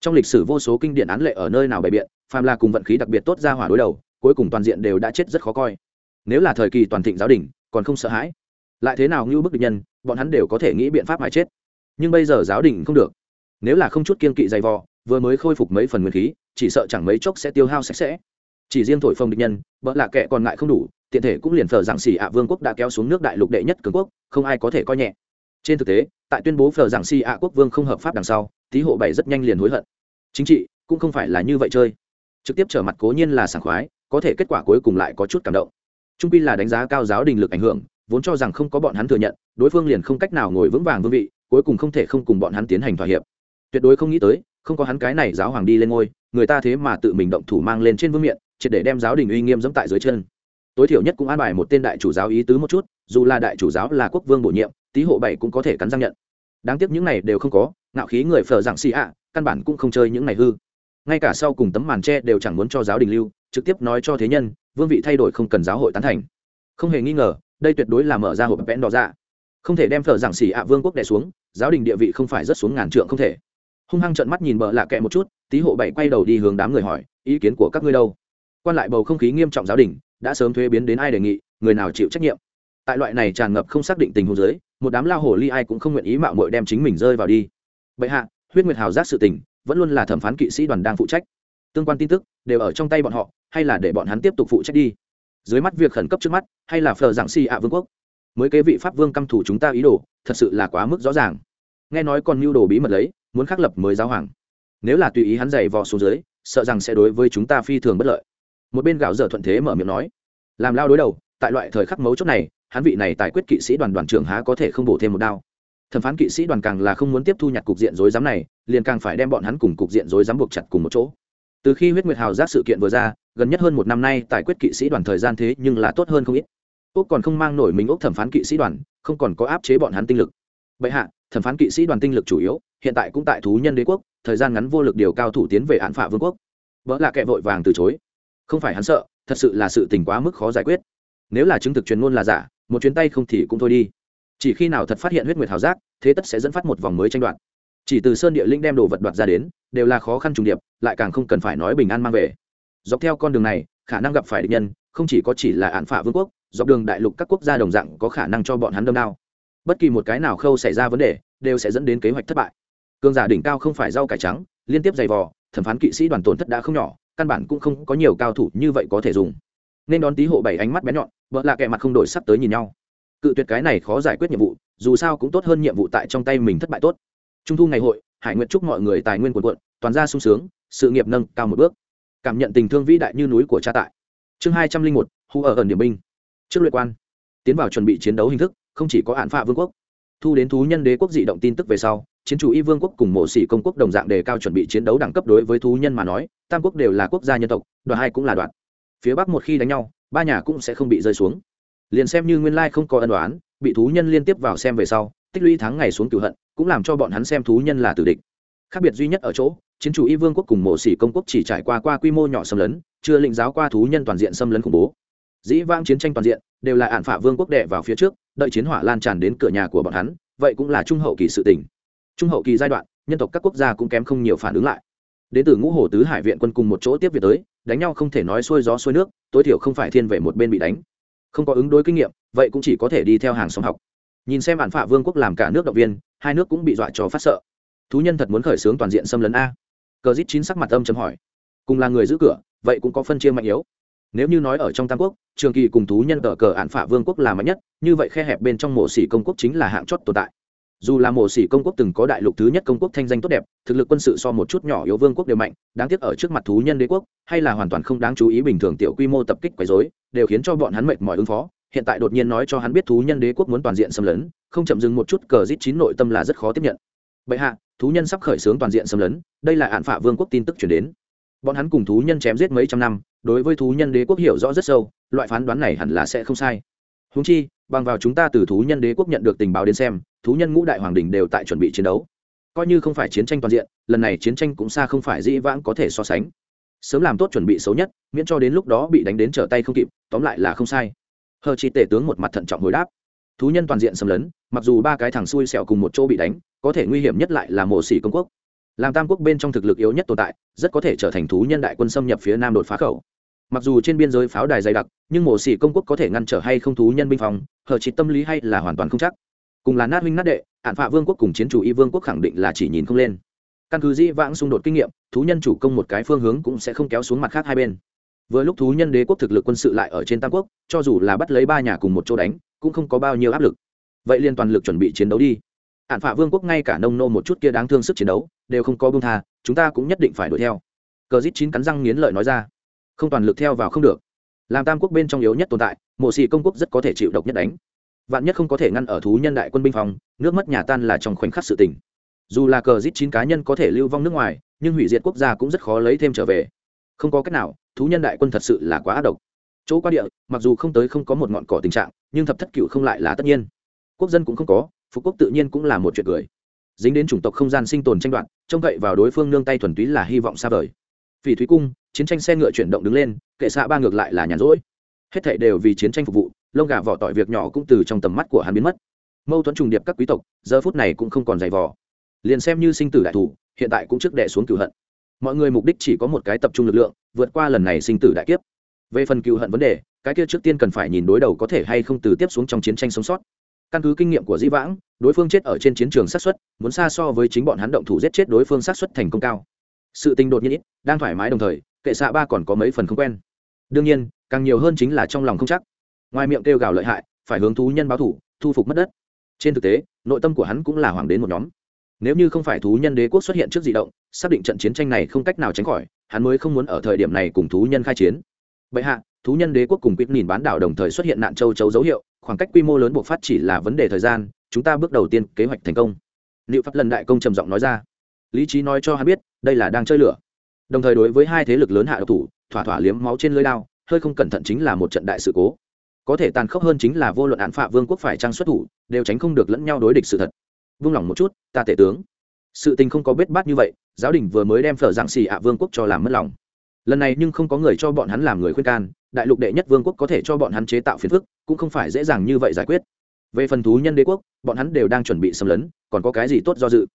Trong lịch sử vô số kinh điển án lệ ở nơi nào bày biện, phàm là cùng vận khí đặc biệt tốt ra hỏa đối đầu, cuối cùng toàn diện đều đã chết rất khó coi. Nếu là thời kỳ toàn thịnh giáo đình còn không sợ hãi. Lại thế nào ngưu bức địch nhân, bọn hắn đều có thể nghĩ biện pháp mãi chết. Nhưng bây giờ giáo đình không được. Nếu là không chút kiên kỵ dày vò, vừa mới khôi phục mấy phần nguyên khí, chỉ sợ chẳng mấy chốc sẽ tiêu hao sạch sẽ. Chỉ riêng thổi phồng địch nhân vợ là kẻ còn ngại không đủ, tiện thể cũng liền phờ rằng xì ạ vương quốc đã kéo xuống nước đại lục đệ nhất cường quốc, không ai có thể coi nhẹ. Trên thực tế, tại tuyên bố phờ rằng xì ạ quốc vương không hợp pháp đằng sau tý hộ bảy rất nhanh liền hối hận. Chính trị cũng không phải là như vậy chơi. Trực tiếp trở mặt cố nhiên là sảng khoái, có thể kết quả cuối cùng lại có chút cảm động trung quy là đánh giá cao giáo đình lực ảnh hưởng, vốn cho rằng không có bọn hắn thừa nhận, đối phương liền không cách nào ngồi vững vàng vương vị, cuối cùng không thể không cùng bọn hắn tiến hành thỏa hiệp. Tuyệt đối không nghĩ tới, không có hắn cái này giáo hoàng đi lên ngôi, người ta thế mà tự mình động thủ mang lên trên vương miện, triệt để đem giáo đình uy nghiêm dẫm tại dưới chân. Tối thiểu nhất cũng an bài một tên đại chủ giáo ý tứ một chút, dù là đại chủ giáo là quốc vương bổ nhiệm, tý hộ bảy cũng có thể cắn răng nhận. Đáng tiếc những này đều không có, ngạo khí người phở giảng xì ạ, căn bản cũng không chơi những này hư. Ngay cả sau cùng tấm màn tre đều chẳng muốn cho giáo đình lưu, trực tiếp nói cho thế nhân vương vị thay đổi không cần giáo hội tán thành. Không hề nghi ngờ, đây tuyệt đối là mở ra hộp vẽn đỏ ra không thể đem phở giảng xỉ ạ vương quốc đè xuống, giáo đình địa vị không phải rất xuống ngàn trượng không thể. Hung hăng trợn mắt nhìn bờ lạ kệ một chút tý hộ bảy quay đầu đi hướng đám người hỏi, ý kiến của các ngươi đâu? Quan lại bầu không khí nghiêm trọng giáo đình, đã sớm thuế biến đến ai đề nghị, người nào chịu trách nhiệm? Tại loại này tràn ngập không xác định tình huống giới một đám lao hồ ly ai cũng không nguyện ý mạo mội đem chính mình rơi vào đi. Bệ hạ, huyết nguyệt hào giác sự tình, vẫn luôn là thẩm phán kỵ sĩ đoàn đang phụ trách. Tương quan tin tức, đều ở trong tay bọn họ hay là để bọn hắn tiếp tục phụ trách đi? Dưới mắt việc khẩn cấp trước mắt, hay là phờ giảng si ạ vương quốc? Mới kế vị pháp vương căm thủ chúng ta ý đồ, thật sự là quá mức rõ ràng. Nghe nói còn mưu đồ bí mật lấy, muốn khắc lập mới giáo hoàng. Nếu là tùy ý hắn giày vò xuống dưới, sợ rằng sẽ đối với chúng ta phi thường bất lợi. Một bên gạo dở thuận thế mở miệng nói, làm lao đối đầu, tại loại thời khắc mấu chốt này, hắn vị này tài quyết kỵ sĩ đoàn đoàn trưởng há có thể không bổ thêm một đao. Thẩm phán kỵ sĩ đoàn càng là không muốn tiếp thu nhặt cục diện rối rắm này, liền càng phải đem bọn hắn cùng cục diện rối rắm buộc chặt cùng một chỗ từ khi huyết nguyệt hào giác sự kiện vừa ra, gần nhất hơn một năm nay tài quyết kỵ sĩ đoàn thời gian thế nhưng là tốt hơn không ít. Úc còn không mang nổi mình úc thẩm phán kỵ sĩ đoàn, không còn có áp chế bọn hắn tinh lực. Bệ hạ, thẩm phán kỵ sĩ đoàn tinh lực chủ yếu, hiện tại cũng tại thú nhân đế quốc, thời gian ngắn vô lực điều cao thủ tiến về án phạ vương quốc. Vợ là kẻ vội vàng từ chối. Không phải hắn sợ, thật sự là sự tình quá mức khó giải quyết. Nếu là chứng thực truyền ngôn là giả, một chuyến tay không thì cũng thôi đi. Chỉ khi nào thật phát hiện huyết nguyệt hào giác, thế tất sẽ dẫn phát một vòng mới tranh đoạt chỉ từ sơn địa linh đem đồ vật đoạt ra đến, đều là khó khăn trùng điệp, lại càng không cần phải nói bình an mang về. Dọc theo con đường này, khả năng gặp phải địch nhân, không chỉ có chỉ là án phả vương quốc, dọc đường đại lục các quốc gia đồng dạng có khả năng cho bọn hắn đâm đao. Bất kỳ một cái nào khâu xảy ra vấn đề, đều sẽ dẫn đến kế hoạch thất bại. Cương giả đỉnh cao không phải rau cải trắng, liên tiếp dày vò, thẩm phán kỵ sĩ đoàn tổn thất đã không nhỏ, căn bản cũng không có nhiều cao thủ như vậy có thể dùng. Nên đón tí hộ bảy ánh mắt bé nhọn, vợ lạ kệ mặt không đổi sắp tới nhìn nhau. Cự tuyệt cái này khó giải quyết nhiệm vụ, dù sao cũng tốt hơn nhiệm vụ tại trong tay mình thất bại tốt trung thu ngày hội, hải nguyện chúc mọi người tài nguyên quần quận toàn ra sung sướng, sự nghiệp nâng cao một bước. Cảm nhận tình thương vĩ đại như núi của cha tại. Chương hai trăm linh một, hu ở ẩn điểm binh. Trước luyện quan, tiến vào chuẩn bị chiến đấu hình thức, không chỉ có hạn phạ vương quốc. Thu đến thú nhân đế quốc dị động tin tức về sau, chiến chủ y vương quốc cùng mộ sĩ công quốc đồng dạng đề cao chuẩn bị chiến đấu đẳng cấp đối với thú nhân mà nói, tam quốc đều là quốc gia nhân tộc, đoạn hai cũng là đoạn. Phía bắc một khi đánh nhau, ba nhà cũng sẽ không bị rơi xuống. Liền xem như nguyên lai không có ân đoán bị thú nhân liên tiếp vào xem về sau, tích lũy tháng ngày xuống cửu hận cũng làm cho bọn hắn xem thú nhân là tử địch. Khác biệt duy nhất ở chỗ, chiến chủ y vương quốc cùng mộ sĩ công quốc chỉ trải qua qua quy mô nhỏ xâm lấn, chưa lĩnh giáo qua thú nhân toàn diện xâm lấn khủng bố. Dĩ vang chiến tranh toàn diện, đều là ạn phả vương quốc đệ vào phía trước, đợi chiến hỏa lan tràn đến cửa nhà của bọn hắn, vậy cũng là trung hậu kỳ sự tình. Trung hậu kỳ giai đoạn, nhân tộc các quốc gia cũng kém không nhiều phản ứng lại. Đến từ ngũ hồ tứ hải viện quân cùng một chỗ tiếp viện tới, đánh nhau không thể nói xuôi gió xuôi nước, tối thiểu không phải thiên về một bên bị đánh. Không có ứng đối kinh nghiệm, vậy cũng chỉ có thể đi theo hàng xóm học. Nhìn xem bản phạ vương quốc làm cả nước động viên hai nước cũng bị dọa cho phát sợ. Thú nhân thật muốn khởi xướng toàn diện xâm lấn a. Cờ dít chín sắc mặt âm chấm hỏi. Cùng là người giữ cửa, vậy cũng có phân chia mạnh yếu. Nếu như nói ở trong tam quốc, trường kỳ cùng thú nhân cờ cờ ạn phạ vương quốc là mạnh nhất, như vậy khe hẹp bên trong mộ xỉ công quốc chính là hạng chót tồn tại. Dù là mộ xỉ công quốc từng có đại lục thứ nhất công quốc thanh danh tốt đẹp, thực lực quân sự so một chút nhỏ yếu vương quốc đều mạnh, đáng tiếc ở trước mặt thú nhân đế quốc, hay là hoàn toàn không đáng chú ý bình thường tiểu quy mô tập kích quấy dối đều khiến cho bọn hắn mệt mỏi ứng phó. Hiện tại đột nhiên nói cho hắn biết thú nhân đế quốc muốn toàn diện xâm lấn không chậm dừng một chút, cờ rít chín nội tâm là rất khó tiếp nhận. Bệ hạ, thú nhân sắp khởi xướng toàn diện xâm lấn, đây là hạn phả vương quốc tin tức chuyển đến. Bọn hắn cùng thú nhân chém giết mấy trăm năm, đối với thú nhân đế quốc hiểu rõ rất sâu, loại phán đoán này hẳn là sẽ không sai. Húng chi, bằng vào chúng ta từ thú nhân đế quốc nhận được tình báo đến xem, thú nhân ngũ đại hoàng đình đều tại chuẩn bị chiến đấu. Coi như không phải chiến tranh toàn diện, lần này chiến tranh cũng xa không phải dĩ vãng có thể so sánh. Sớm làm tốt chuẩn bị xấu nhất, miễn cho đến lúc đó bị đánh đến trở tay không kịp, tóm lại là không sai. Hờ chi tể tướng một mặt thận trọng hồi đáp thú nhân toàn diện xâm lấn, mặc dù ba cái thằng xui xẻo cùng một chỗ bị đánh, có thể nguy hiểm nhất lại là mộ xỉ công quốc. Làm tam quốc bên trong thực lực yếu nhất tồn tại, rất có thể trở thành thú nhân đại quân xâm nhập phía nam đột phá khẩu. Mặc dù trên biên giới pháo đài dày đặc, nhưng mộ xỉ công quốc có thể ngăn trở hay không thú nhân binh phòng, hở chỉ tâm lý hay là hoàn toàn không chắc. Cùng là nát huynh nát đệ, hạn phạ vương quốc cùng chiến chủ y vương quốc khẳng định là chỉ nhìn không lên. Căn cứ dĩ vãng xung đột kinh nghiệm, thú nhân chủ công một cái phương hướng cũng sẽ không kéo xuống mặt khác hai bên. Vừa lúc thú nhân đế quốc thực lực quân sự lại ở trên tam quốc, cho dù là bắt lấy ba nhà cùng một chỗ đánh cũng không có bao nhiêu áp lực. Vậy liên toàn lực chuẩn bị chiến đấu đi. Hạn phạ vương quốc ngay cả nông nô một chút kia đáng thương sức chiến đấu, đều không có bông tha, chúng ta cũng nhất định phải đuổi theo. Cờ dít chín cắn răng nghiến lợi nói ra. Không toàn lực theo vào không được. Làm tam quốc bên trong yếu nhất tồn tại, mộ xì công quốc rất có thể chịu độc nhất đánh. Vạn nhất không có thể ngăn ở thú nhân đại quân binh phòng, nước mất nhà tan là trong khoảnh khắc sự tình. Dù là cờ dít chín cá nhân có thể lưu vong nước ngoài, nhưng hủy diệt quốc gia cũng rất khó lấy thêm trở về. Không có cách nào, thú nhân đại quân thật sự là quá ác độc chỗ qua địa, mặc dù không tới không có một ngọn cỏ tình trạng, nhưng thập thất cựu không lại là tất nhiên. Quốc dân cũng không có phú quốc tự nhiên cũng là một chuyện cười. Dính đến chủng tộc không gian sinh tồn tranh đoạt, trông cậy vào đối phương nương tay thuần túy là hy vọng xa vời. Phỉ thúy cung, chiến tranh xe ngựa chuyển động đứng lên, kệ xạ ba ngược lại là nhàn rỗi. Hết thảy đều vì chiến tranh phục vụ, lông gà vỏ tỏi việc nhỏ cũng từ trong tầm mắt của hắn biến mất. Mâu thuẫn trùng điệp các quý tộc, giờ phút này cũng không còn dày vò. Liền xem như sinh tử đại thủ, hiện tại cũng trước đẻ xuống cửu hận. Mọi người mục đích chỉ có một cái tập trung lực lượng, vượt qua lần này sinh tử đại kiếp về phần cựu hận vấn đề, cái kia trước tiên cần phải nhìn đối đầu có thể hay không từ tiếp xuống trong chiến tranh sống sót. Căn cứ kinh nghiệm của dĩ vãng, đối phương chết ở trên chiến trường sát xuất muốn xa so với chính bọn hắn động thủ giết chết đối phương sát xuất thành công cao. Sự tình đột nhiên ít, đang thoải mái đồng thời, kệ xạ ba còn có mấy phần không quen. Đương nhiên, càng nhiều hơn chính là trong lòng không chắc. Ngoài miệng kêu gào lợi hại, phải hướng thú nhân báo thủ, thu phục mất đất. Trên thực tế, nội tâm của hắn cũng là hoàng đến một nhóm. Nếu như không phải thú nhân đế quốc xuất hiện trước di động, xác định trận chiến tranh này không cách nào tránh khỏi, hắn mới không muốn ở thời điểm này cùng thú nhân khai chiến bệ hạ, thú nhân đế quốc cùng quýt nhìn bán đảo đồng thời xuất hiện nạn châu chấu dấu hiệu, khoảng cách quy mô lớn buộc phát chỉ là vấn đề thời gian, chúng ta bước đầu tiên kế hoạch thành công. Liệu pháp lần đại công trầm giọng nói ra. Lý trí nói cho hắn biết, đây là đang chơi lửa. Đồng thời đối với hai thế lực lớn hạ độc thủ, thỏa thỏa liếm máu trên lưới lao, hơi không cẩn thận chính là một trận đại sự cố. Có thể tàn khốc hơn chính là vô luận án phạ vương quốc phải trang xuất thủ, đều tránh không được lẫn nhau đối địch sự thật. Vung lòng một chút, ta tể tướng. Sự tình không có bết bát như vậy, giáo đình vừa mới đem phở giảng xì ạ vương quốc cho làm mất lòng lần này nhưng không có người cho bọn hắn làm người khuyên can, đại lục đệ nhất vương quốc có thể cho bọn hắn chế tạo phiền phức, cũng không phải dễ dàng như vậy giải quyết. Về phần thú nhân đế quốc, bọn hắn đều đang chuẩn bị xâm lấn, còn có cái gì tốt do dự?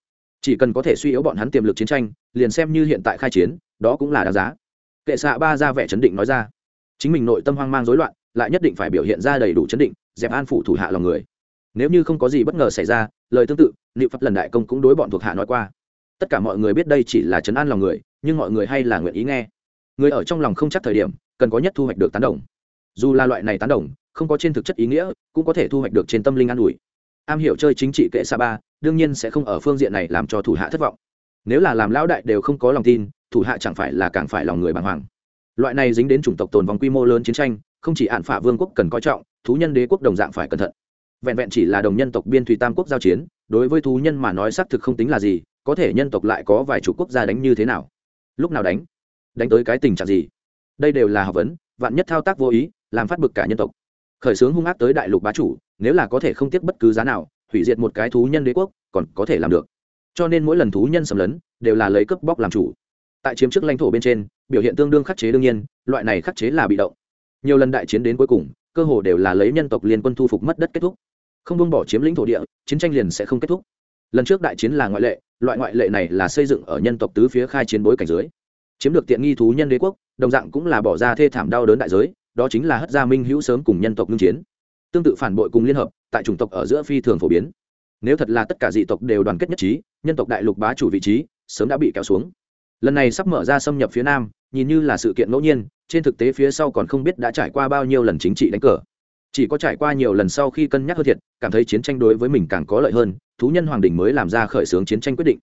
Chỉ cần có thể suy yếu bọn hắn tiềm lực chiến tranh, liền xem như hiện tại khai chiến, đó cũng là đáng giá. Kệ xạ ba ra vẻ chấn định nói ra. Chính mình nội tâm hoang mang rối loạn, lại nhất định phải biểu hiện ra đầy đủ chấn định, dẹp an phủ thủ hạ lòng người. Nếu như không có gì bất ngờ xảy ra, lời tương tự liệu pháp lần đại công cũng đối bọn thuộc hạ nói qua. Tất cả mọi người biết đây chỉ là chấn an lòng người, nhưng mọi người hay là nguyện ý nghe người ở trong lòng không chắc thời điểm, cần có nhất thu hoạch được tán đồng. Dù là loại này tán đồng, không có trên thực chất ý nghĩa, cũng có thể thu hoạch được trên tâm linh an ủi. Am hiểu chơi chính trị kệ sa ba, đương nhiên sẽ không ở phương diện này làm cho thủ hạ thất vọng. Nếu là làm lão đại đều không có lòng tin, thủ hạ chẳng phải là càng phải lòng người bàng hoàng. Loại này dính đến chủng tộc tồn vòng quy mô lớn chiến tranh, không chỉ hạn phả vương quốc cần coi trọng, thú nhân đế quốc đồng dạng phải cẩn thận. Vẹn vẹn chỉ là đồng nhân tộc biên thủy tam quốc giao chiến, đối với thú nhân mà nói xác thực không tính là gì, có thể nhân tộc lại có vài chủ quốc gia đánh như thế nào? Lúc nào đánh? Đánh tới cái tình trạng gì? Đây đều là học vấn, vạn nhất thao tác vô ý, làm phát bực cả nhân tộc. Khởi xướng hung ác tới đại lục bá chủ, nếu là có thể không tiếc bất cứ giá nào, hủy diệt một cái thú nhân đế quốc, còn có thể làm được. Cho nên mỗi lần thú nhân xâm lấn, đều là lấy cướp bóc làm chủ. Tại chiếm trước lãnh thổ bên trên, biểu hiện tương đương khắc chế đương nhiên, loại này khắc chế là bị động. Nhiều lần đại chiến đến cuối cùng, cơ hồ đều là lấy nhân tộc liên quân thu phục mất đất kết thúc. Không buông bỏ chiếm lĩnh thổ địa, chiến tranh liền sẽ không kết thúc. Lần trước đại chiến là ngoại lệ, loại ngoại lệ này là xây dựng ở nhân tộc tứ phía khai chiến bối cảnh dưới chiếm được tiện nghi thú nhân đế quốc, đồng dạng cũng là bỏ ra thê thảm đau đớn đại giới, đó chính là hất gia minh hữu sớm cùng nhân tộc ngưng chiến. Tương tự phản bội cùng liên hợp, tại chủng tộc ở giữa phi thường phổ biến. Nếu thật là tất cả dị tộc đều đoàn kết nhất trí, nhân tộc đại lục bá chủ vị trí, sớm đã bị kéo xuống. Lần này sắp mở ra xâm nhập phía nam, nhìn như là sự kiện ngẫu nhiên, trên thực tế phía sau còn không biết đã trải qua bao nhiêu lần chính trị đánh cờ. Chỉ có trải qua nhiều lần sau khi cân nhắc hơn thiệt, cảm thấy chiến tranh đối với mình càng có lợi hơn, thú nhân hoàng đình mới làm ra khởi xướng chiến tranh quyết định.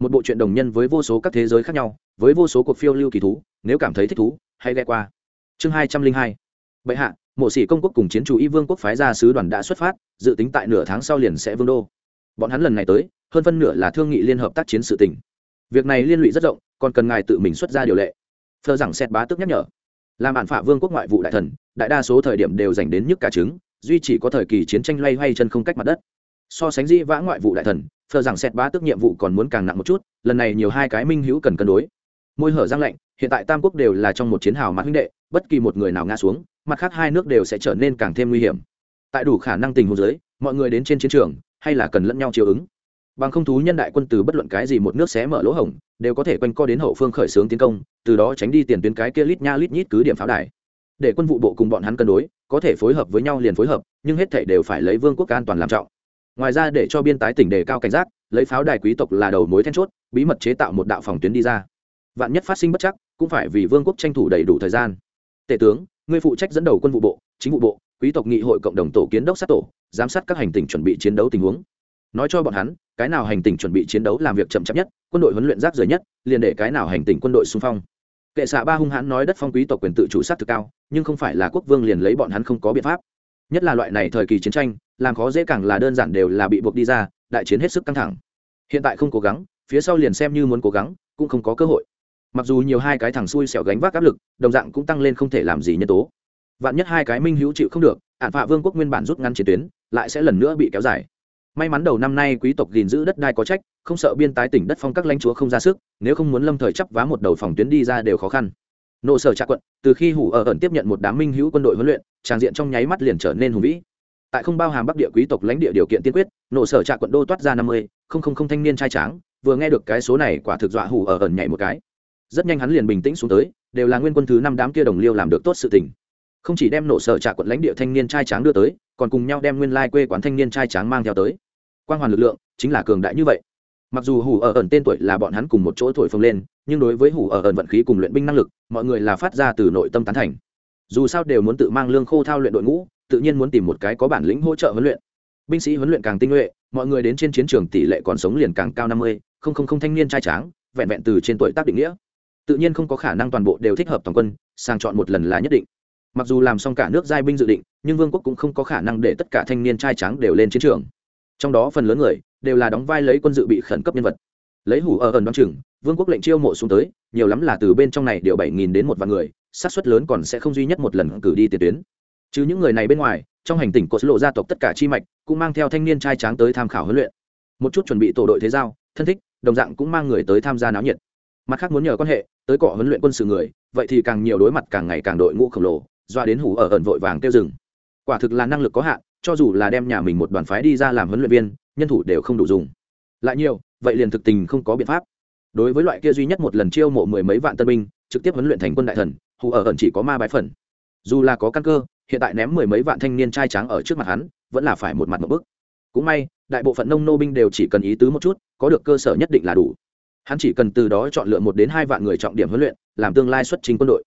Một bộ truyện đồng nhân với vô số các thế giới khác nhau với vô số cuộc phiêu lưu kỳ thú, nếu cảm thấy thích thú, hãy ghe qua. Chương hai trăm linh hai. Bệ hạ, mộ sĩ công quốc cùng chiến chủ y vương quốc phái ra sứ đoàn đã xuất phát, dự tính tại nửa tháng sau liền sẽ vương đô. Bọn hắn lần này tới, hơn phân nửa là thương nghị liên hợp tác chiến sự tỉnh việc này liên lụy rất rộng, còn cần ngài tự mình xuất ra điều lệ. Thơ rằng xét bá tức nhắc nhở. Làm bản phả vương quốc ngoại vụ đại thần, đại đa số thời điểm đều dành đến nhức cả trứng, duy chỉ có thời kỳ chiến tranh loay hoay chân không cách mặt đất. So sánh di vã ngoại vụ đại thần, phờ rằng xét bá tức nhiệm vụ còn muốn càng nặng một chút, lần này nhiều hai cái minh hữu cần cân đối môi hở giang lạnh, hiện tại tam quốc đều là trong một chiến hào mặt huynh đệ, bất kỳ một người nào ngã xuống, mặt khác hai nước đều sẽ trở nên càng thêm nguy hiểm. Tại đủ khả năng tình huống giới mọi người đến trên chiến trường, hay là cần lẫn nhau chiều ứng. Bằng không thú nhân đại quân từ bất luận cái gì một nước xé mở lỗ hổng, đều có thể quanh co đến hậu phương khởi xướng tiến công, từ đó tránh đi tiền tuyến cái kia lít nha lít nhít cứ điểm pháo đài. Để quân vụ bộ cùng bọn hắn cân đối, có thể phối hợp với nhau liền phối hợp, nhưng hết thảy đều phải lấy vương quốc an toàn làm trọng. Ngoài ra để cho biên tái tỉnh đề cao cảnh giác, lấy pháo đài quý tộc là đầu mối then chốt, bí mật chế tạo một đạo phòng tuyến đi ra vạn nhất phát sinh bất chắc, cũng phải vì vương quốc tranh thủ đầy đủ thời gian. Tể tướng người phụ trách dẫn đầu quân vụ bộ, chính vụ bộ, quý tộc nghị hội cộng đồng tổ kiến đốc sát tổ, giám sát các hành tinh chuẩn bị chiến đấu tình huống. Nói cho bọn hắn, cái nào hành tinh chuẩn bị chiến đấu làm việc chậm chạp nhất, quân đội huấn luyện rác rời nhất, liền để cái nào hành tinh quân đội xung phong. Kệ xạ ba hung hãn nói đất phong quý tộc quyền tự chủ sát thực cao, nhưng không phải là quốc vương liền lấy bọn hắn không có biện pháp. Nhất là loại này thời kỳ chiến tranh, làm khó dễ càng là đơn giản đều là bị buộc đi ra, đại chiến hết sức căng thẳng. Hiện tại không cố gắng, phía sau liền xem như muốn cố gắng, cũng không có cơ hội mặc dù nhiều hai cái thằng xui xẻo gánh vác áp lực, đồng dạng cũng tăng lên không thể làm gì nhân tố. Vạn nhất hai cái minh hữu chịu không được ạn phạ vương quốc nguyên bản rút ngăn chiến tuyến, lại sẽ lần nữa bị kéo dài. May mắn đầu năm nay quý tộc gìn giữ đất đai có trách, không sợ biên tái tỉnh đất phong các lãnh chúa không ra sức, nếu không muốn lâm thời chấp vá một đầu phòng tuyến đi ra đều khó khăn. Nộ sở trạ quận, từ khi hủ ở ẩn tiếp nhận một đám minh hữu quân đội huấn luyện, tràng diện trong nháy mắt liền trở nên hùng vĩ. Tại không bao hàm bắc địa quý tộc lãnh địa điều kiện tiên quyết nộ sở trạ quận đô toát ra năm mươi, không không không thanh niên trai tráng, vừa nghe được cái số này quả thực dọa hủ ở ẩn nhảy một cái rất nhanh hắn liền bình tĩnh xuống tới, đều là nguyên quân thứ năm đám kia đồng liêu làm được tốt sự tình. Không chỉ đem nổ sở trả quận lãnh địa thanh niên trai tráng đưa tới, còn cùng nhau đem nguyên lai quê quán thanh niên trai tráng mang theo tới. Quang hoàn lực lượng chính là cường đại như vậy. Mặc dù hủ ở ẩn tên tuổi là bọn hắn cùng một chỗ thổi phồng lên, nhưng đối với hủ ở ẩn vận khí cùng luyện binh năng lực, mọi người là phát ra từ nội tâm tán thành. Dù sao đều muốn tự mang lương khô thao luyện đội ngũ, tự nhiên muốn tìm một cái có bản lĩnh hỗ trợ huấn luyện. Binh sĩ huấn luyện càng tinh nhuệ, mọi người đến trên chiến trường tỷ lệ còn sống liền càng cao năm mươi, không không không thanh niên trai tráng, vẹn vẹn từ trên tuổi tác định nghĩa tự nhiên không có khả năng toàn bộ đều thích hợp toàn quân, sang chọn một lần là nhất định. Mặc dù làm xong cả nước giai binh dự định, nhưng vương quốc cũng không có khả năng để tất cả thanh niên trai trắng đều lên chiến trường. Trong đó phần lớn người đều là đóng vai lấy quân dự bị khẩn cấp nhân vật. Lấy hủ ở ẩn đoán chừng, vương quốc lệnh chiêu mộ xuống tới, nhiều lắm là từ bên trong này điều bảy nghìn đến một vạn người sát suất lớn còn sẽ không duy nhất một lần cử đi tiền tuyến. Chứ những người này bên ngoài, trong hành tỉnh cột lộ gia tộc tất cả chi mạch, cũng mang theo thanh niên trai tráng tới tham khảo huấn luyện. Một chút chuẩn bị tổ đội thế giao, thân thích, đồng dạng cũng mang người tới tham gia náo nhiệt. Mặt khác muốn nhờ quan hệ tới cọ huấn luyện quân sự người, vậy thì càng nhiều đối mặt càng ngày càng đội ngũ khổng lồ, doa đến hủ ở ẩn vội vàng tiêu rừng quả thực là năng lực có hạn, cho dù là đem nhà mình một đoàn phái đi ra làm huấn luyện viên, nhân thủ đều không đủ dùng. Lại nhiều, vậy liền thực tình không có biện pháp. Đối với loại kia duy nhất một lần chiêu mộ mười mấy vạn tân binh, trực tiếp huấn luyện thành quân đại thần, hủ ở ẩn chỉ có ma bái phần. Dù là có căn cơ, hiện tại ném mười mấy vạn thanh niên trai trắng ở trước mặt hắn, vẫn là phải một mặt một bức. Cũng may, đại bộ phận nông nô binh đều chỉ cần ý tứ một chút, có được cơ sở nhất định là đủ hắn chỉ cần từ đó chọn lựa một đến hai vạn người trọng điểm huấn luyện, làm tương lai xuất trình quân đội.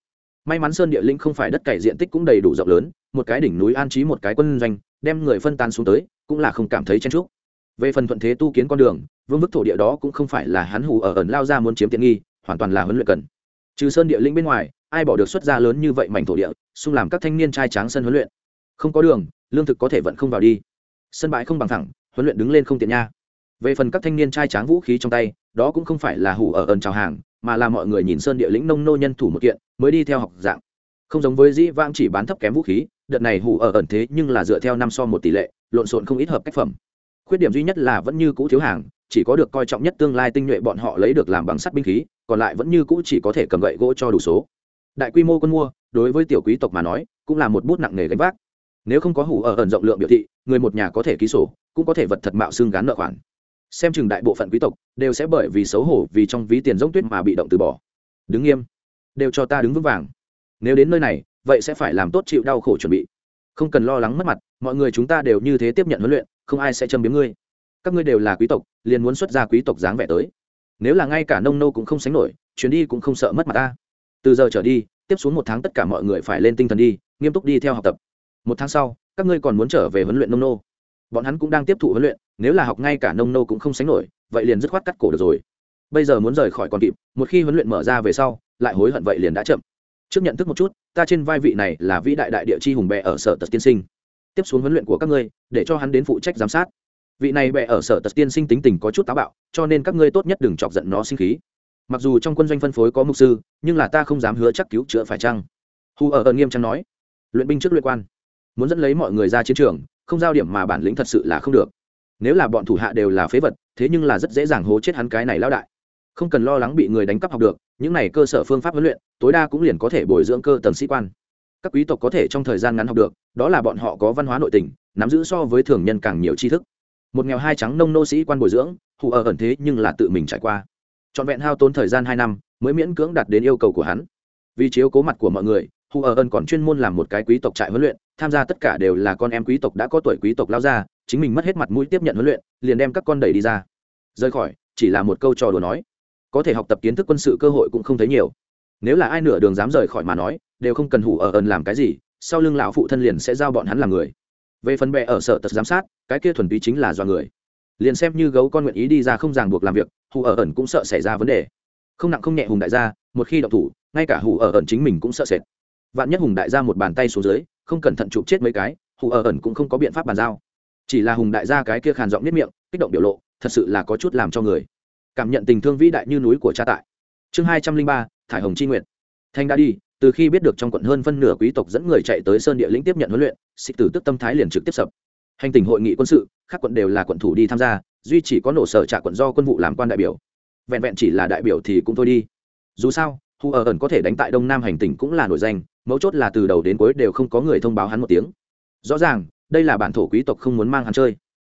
May mắn sơn địa linh không phải đất cày diện tích cũng đầy đủ rộng lớn, một cái đỉnh núi an trí một cái quân doanh, đem người phân tán xuống tới, cũng là không cảm thấy chen trúc về phần thuận thế tu kiến con đường, vương vức thổ địa đó cũng không phải là hắn hù ở ẩn lao ra muốn chiếm tiện nghi, hoàn toàn là huấn luyện cần. Trừ sơn địa linh bên ngoài, ai bỏ được xuất gia lớn như vậy mảnh thổ địa, xung làm các thanh niên trai tráng sân huấn luyện? Không có đường, lương thực có thể vẫn không vào đi. Sân bãi không bằng thẳng, huấn luyện đứng lên không tiện nha. Về phần các thanh niên trai tráng vũ khí trong tay đó cũng không phải là hủ ở ẩn chào hàng, mà là mọi người nhìn sơn địa lĩnh nông nô nhân thủ một kiện, mới đi theo học dạng. Không giống với dĩ vãng chỉ bán thấp kém vũ khí, đợt này hủ ở ẩn thế nhưng là dựa theo năm so một tỷ lệ, lộn xộn không ít hợp cách phẩm. Khuyết điểm duy nhất là vẫn như cũ thiếu hàng, chỉ có được coi trọng nhất tương lai tinh nhuệ bọn họ lấy được làm bằng sắt binh khí, còn lại vẫn như cũ chỉ có thể cầm gậy gỗ cho đủ số. Đại quy mô quân mua, đối với tiểu quý tộc mà nói, cũng là một bút nặng nề gánh vác. Nếu không có hủ ở ẩn rộng lượng biểu thị, người một nhà có thể ký sổ, cũng có thể vật thật mạo xương gán nợ khoản xem chừng đại bộ phận quý tộc đều sẽ bởi vì xấu hổ vì trong ví tiền giống tuyết mà bị động từ bỏ. Đứng nghiêm, đều cho ta đứng vững vàng. Nếu đến nơi này, vậy sẽ phải làm tốt chịu đau khổ chuẩn bị. Không cần lo lắng mất mặt, mọi người chúng ta đều như thế tiếp nhận huấn luyện, không ai sẽ châm biếm ngươi. Các ngươi đều là quý tộc, liền muốn xuất ra quý tộc dáng vẻ tới. Nếu là ngay cả nông nô cũng không sánh nổi, chuyến đi cũng không sợ mất mặt ta. Từ giờ trở đi, tiếp xuống một tháng tất cả mọi người phải lên tinh thần đi, nghiêm túc đi theo học tập. Một tháng sau, các ngươi còn muốn trở về huấn luyện nông nô. Bọn hắn cũng đang tiếp thụ huấn luyện nếu là học ngay cả nông nô cũng không sánh nổi, vậy liền dứt khoát cắt cổ được rồi. Bây giờ muốn rời khỏi còn kịp, một khi huấn luyện mở ra về sau, lại hối hận vậy liền đã chậm. Trước nhận thức một chút, ta trên vai vị này là vĩ đại đại địa chi hùng bệ ở sở tật tiên sinh. Tiếp xuống huấn luyện của các ngươi, để cho hắn đến phụ trách giám sát. Vị này bệ ở sở tật tiên sinh tính tình có chút táo bạo, cho nên các ngươi tốt nhất đừng chọc giận nó sinh khí. Mặc dù trong quân doanh phân phối có mục sư, nhưng là ta không dám hứa chắc cứu chữa phải chăng? Hù ở ơn nghiêm trang nói. Luyện binh trước luyện quan. Muốn dẫn lấy mọi người ra chiến trường, không giao điểm mà bản lĩnh thật sự là không được nếu là bọn thủ hạ đều là phế vật, thế nhưng là rất dễ dàng hố chết hắn cái này lao đại. Không cần lo lắng bị người đánh cắp học được, những này cơ sở phương pháp huấn luyện, tối đa cũng liền có thể bồi dưỡng cơ tầng sĩ quan. Các quý tộc có thể trong thời gian ngắn học được, đó là bọn họ có văn hóa nội tình, nắm giữ so với thường nhân càng nhiều tri thức. Một nghèo hai trắng nông nô sĩ quan bồi dưỡng, hù ở ẩn thế nhưng là tự mình trải qua. Trọn vẹn hao tốn thời gian hai năm, mới miễn cưỡng đạt đến yêu cầu của hắn. Vì chiếu cố mặt của mọi người, hù ở ẩn còn chuyên môn làm một cái quý tộc trại huấn luyện, tham gia tất cả đều là con em quý tộc đã có tuổi quý tộc lao ra chính mình mất hết mặt mũi tiếp nhận huấn luyện, liền đem các con đẩy đi ra. Rời khỏi, chỉ là một câu trò đùa nói. Có thể học tập kiến thức quân sự cơ hội cũng không thấy nhiều. Nếu là ai nửa đường dám rời khỏi mà nói, đều không cần hủ ở ẩn làm cái gì, sau lưng lão phụ thân liền sẽ giao bọn hắn làm người. Về phần bè ở sở tật giám sát, cái kia thuần túy chính là do người. Liền xem như gấu con nguyện ý đi ra không ràng buộc làm việc, hủ ở ẩn cũng sợ xảy ra vấn đề. Không nặng không nhẹ hùng đại gia, một khi động thủ, ngay cả hủ ở ẩn chính mình cũng sợ sệt. Vạn nhất hùng đại gia một bàn tay xuống dưới, không cẩn thận chụp chết mấy cái, hủ ở ẩn cũng không có biện pháp bàn giao chỉ là hùng đại gia cái kia khàn giọng nếp miệng, kích động biểu lộ, thật sự là có chút làm cho người cảm nhận tình thương vĩ đại như núi của cha tại. Chương hai trăm linh ba, thải hồng c h i nguyện thanh đã đi, từ khi biết được trong quận hơn phân nửa quý tộc dẫn người chạy tới sơn địa lĩnh tiếp nhận huấn luyện sĩ tử tức tâm thái liền trực tiếp sập. Hành tình hội nghị quân sự các quận đều là quận thủ đi tham gia, duy chỉ có nổ sở trả quận do quân vụ làm quan đại biểu. Vẹn vẹn chỉ là đại biểu thì cũng thôi đi. Dù sao hù ở ẩn có thể đánh tại đông nam hành tỉnh cũng là nổi danh, mấu chốt là từ đầu đến cuối đều không có người thông báo hắn một tiếng. Rõ ràng đây là bản thổ quý tộc không muốn mang hắn chơi.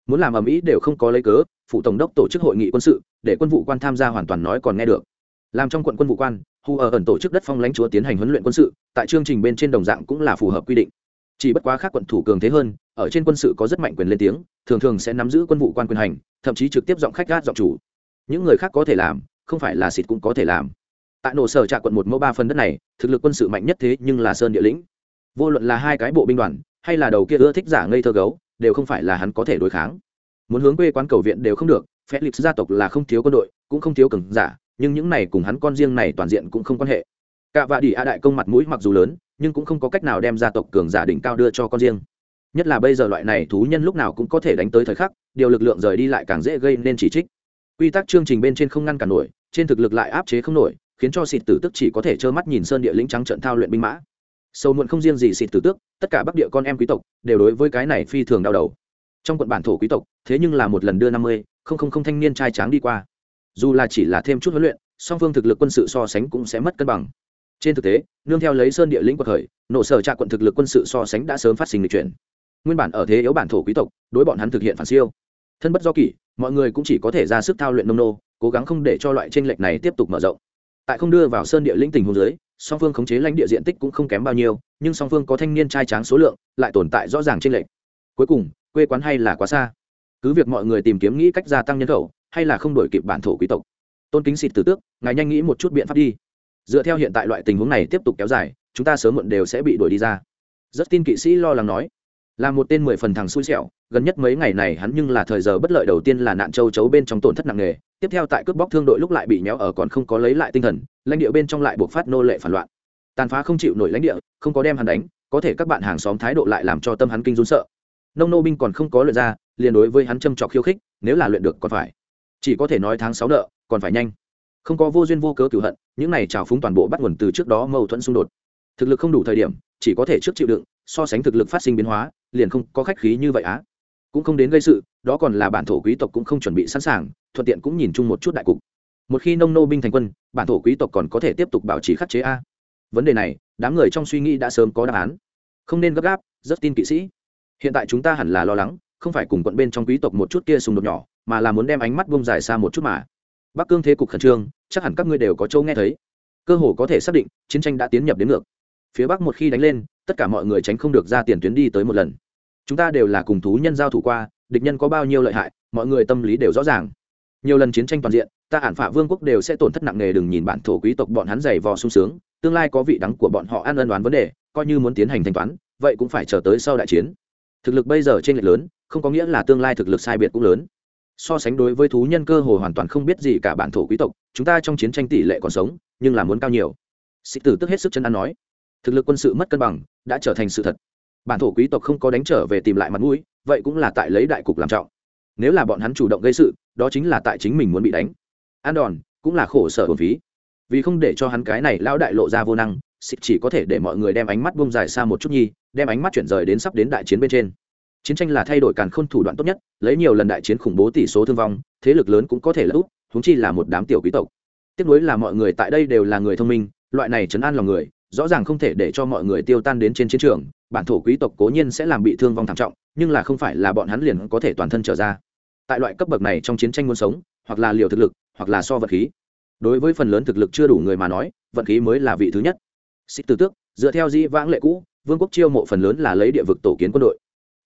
Muốn làm ầm ĩ đều không có lấy cớ phụ tổng đốc tổ chức hội nghị quân sự, để quân vụ quan tham gia hoàn toàn nói còn nghe được. Làm trong quận quân vụ quan, hu ở ẩn tổ chức đất phong lãnh chúa tiến hành huấn luyện quân sự, tại chương trình bên trên đồng dạng cũng là phù hợp quy định. Chỉ bất quá khác quận thủ cường thế hơn, ở trên quân sự có rất mạnh quyền lên tiếng, thường thường sẽ nắm giữ quân vụ quan quyền hành, thậm chí trực tiếp giọng khách gác giọng chủ. Những người khác có thể làm, không phải là xịt cũng có thể làm. Tại nổ sở trạ quận một mẫu ba phần đất này, thực lực quân sự mạnh nhất thế nhưng là sơn địa lĩnh. Vô luận là hai cái bộ binh đoàn hay là đầu kia ưa thích giả ngây thơ gấu, đều không phải là hắn có thể đối kháng. Muốn hướng quê quán cầu viện đều không được felix gia tộc là không thiếu quân đội, cũng không thiếu cường giả, nhưng những này cùng hắn con riêng này toàn diện cũng không quan hệ. Cả vạ đi a đại công mặt mũi mặc dù lớn, nhưng cũng không có cách nào đem gia tộc cường giả đỉnh cao đưa cho con riêng. Nhất là bây giờ loại này thú nhân lúc nào cũng có thể đánh tới thời khắc, điều lực lượng rời đi lại càng dễ gây nên chỉ trích. Quy tắc chương trình bên trên không ngăn cản nổi, trên thực lực lại áp chế không nổi, khiến cho xịt tử tức chỉ có thể trơ mắt nhìn sơn địa lĩnh trắng trận thao luyện binh mã sâu muộn không riêng gì xịt tử tước, tất cả bắc địa con em quý tộc đều đối với cái này phi thường đau đầu. Trong quận bản thổ quý tộc, thế nhưng là một lần đưa năm mươi, không không không thanh niên trai tráng đi qua. Dù là chỉ là thêm chút huấn luyện, song phương thực lực quân sự so sánh cũng sẽ mất cân bằng. Trên thực tế, nương theo lấy sơn địa lĩnh quật khởi nổ sở trạ quận thực lực quân sự so sánh đã sớm phát sinh lịch chuyển. Nguyên bản ở thế yếu bản thổ quý tộc, đối bọn hắn thực hiện phản siêu. Thân bất do kỷ, mọi người cũng chỉ có thể ra sức thao luyện nông nô, cố gắng không để cho loại tranh lệch này tiếp tục mở rộng tại không đưa vào sơn địa lĩnh tình hồ dưới, song phương khống chế lãnh địa diện tích cũng không kém bao nhiêu, nhưng song phương có thanh niên trai tráng số lượng, lại tồn tại rõ ràng trên lệch. Cuối cùng, quê quán hay là quá xa? Cứ việc mọi người tìm kiếm nghĩ cách gia tăng nhân khẩu, hay là không đổi kịp bản thổ quý tộc. Tôn kính xịt từ tước, ngài nhanh nghĩ một chút biện pháp đi. Dựa theo hiện tại loại tình huống này tiếp tục kéo dài, chúng ta sớm muộn đều sẽ bị đuổi đi ra. Rất tin kỵ sĩ lo lắng nói là một tên mười phần thằng xui xẻo, gần nhất mấy ngày này hắn nhưng là thời giờ bất lợi đầu tiên là nạn châu chấu bên trong tổn thất nặng nề, tiếp theo tại cướp bóc thương đội lúc lại bị nhéo ở còn không có lấy lại tinh thần, lãnh địa bên trong lại buộc phát nô lệ phản loạn. Tàn phá không chịu nổi lãnh địa, không có đem hắn đánh, có thể các bạn hàng xóm thái độ lại làm cho tâm hắn kinh run sợ. Nông nô binh còn không có luyện ra, liền đối với hắn châm trọc khiêu khích, nếu là luyện được còn phải. Chỉ có thể nói tháng sáu nợ, còn phải nhanh. Không có vô duyên vô cớ cửu hận, những này trào phúng toàn bộ bắt nguồn từ trước đó mâu thuẫn xung đột. Thực lực không đủ thời điểm, chỉ có thể trước chịu đựng so sánh thực lực phát sinh biến hóa, liền không có khách khí như vậy á. Cũng không đến gây sự, đó còn là bản thổ quý tộc cũng không chuẩn bị sẵn sàng, thuận tiện cũng nhìn chung một chút đại cục. Một khi nông nô binh thành quân, bản thổ quý tộc còn có thể tiếp tục bảo trì khắc chế a. Vấn đề này, đám người trong suy nghĩ đã sớm có đáp án. Không nên gấp gáp, rất tin kỵ sĩ. Hiện tại chúng ta hẳn là lo lắng, không phải cùng quận bên trong quý tộc một chút kia xung đột nhỏ, mà là muốn đem ánh mắt bông dài xa một chút mà. Bắc cương thế cục khẩn trương, chắc hẳn các ngươi đều có châu nghe thấy. Cơ hồ có thể xác định, chiến tranh đã tiến nhập đến ngược. Phía bắc một khi đánh lên tất cả mọi người tránh không được ra tiền tuyến đi tới một lần. Chúng ta đều là cùng thú nhân giao thủ qua, địch nhân có bao nhiêu lợi hại, mọi người tâm lý đều rõ ràng. Nhiều lần chiến tranh toàn diện, ta ản phả vương quốc đều sẽ tổn thất nặng nề, đừng nhìn bản thổ quý tộc bọn hắn dày vò sung sướng, tương lai có vị đắng của bọn họ ăn ân đoán vấn đề, coi như muốn tiến hành thanh toán, vậy cũng phải chờ tới sau đại chiến. Thực lực bây giờ trên lệch lớn, không có nghĩa là tương lai thực lực sai biệt cũng lớn. So sánh đối với thú nhân cơ hồ hoàn toàn không biết gì cả bản thổ quý tộc, chúng ta trong chiến tranh tỷ lệ còn sống, nhưng là muốn cao nhiều. Sĩ tử tức hết sức chân ăn nói. Thực lực quân sự mất cân bằng đã trở thành sự thật. Bản thổ quý tộc không có đánh trở về tìm lại mặt mũi, vậy cũng là tại lấy đại cục làm trọng. Nếu là bọn hắn chủ động gây sự, đó chính là tại chính mình muốn bị đánh. An đòn cũng là khổ sở hồn phí. Vì không để cho hắn cái này lão đại lộ ra vô năng, xịt chỉ có thể để mọi người đem ánh mắt bông dài xa một chút nhi, đem ánh mắt chuyển rời đến sắp đến đại chiến bên trên. Chiến tranh là thay đổi càn khôn thủ đoạn tốt nhất, lấy nhiều lần đại chiến khủng bố tỷ số thương vong, thế lực lớn cũng có thể là úp húng chi là một đám tiểu quý tộc. Tiếp nối là mọi người tại đây đều là người thông minh, loại này chấn an lòng người rõ ràng không thể để cho mọi người tiêu tan đến trên chiến trường, bản thổ quý tộc cố nhiên sẽ làm bị thương vong thảm trọng, nhưng là không phải là bọn hắn liền có thể toàn thân trở ra. Tại loại cấp bậc này trong chiến tranh muốn sống, hoặc là liều thực lực, hoặc là so vật khí. Đối với phần lớn thực lực chưa đủ người mà nói vận khí mới là vị thứ nhất. Xích từ tước, dựa theo di vãng lệ cũ, vương quốc chiêu mộ phần lớn là lấy địa vực tổ kiến quân đội.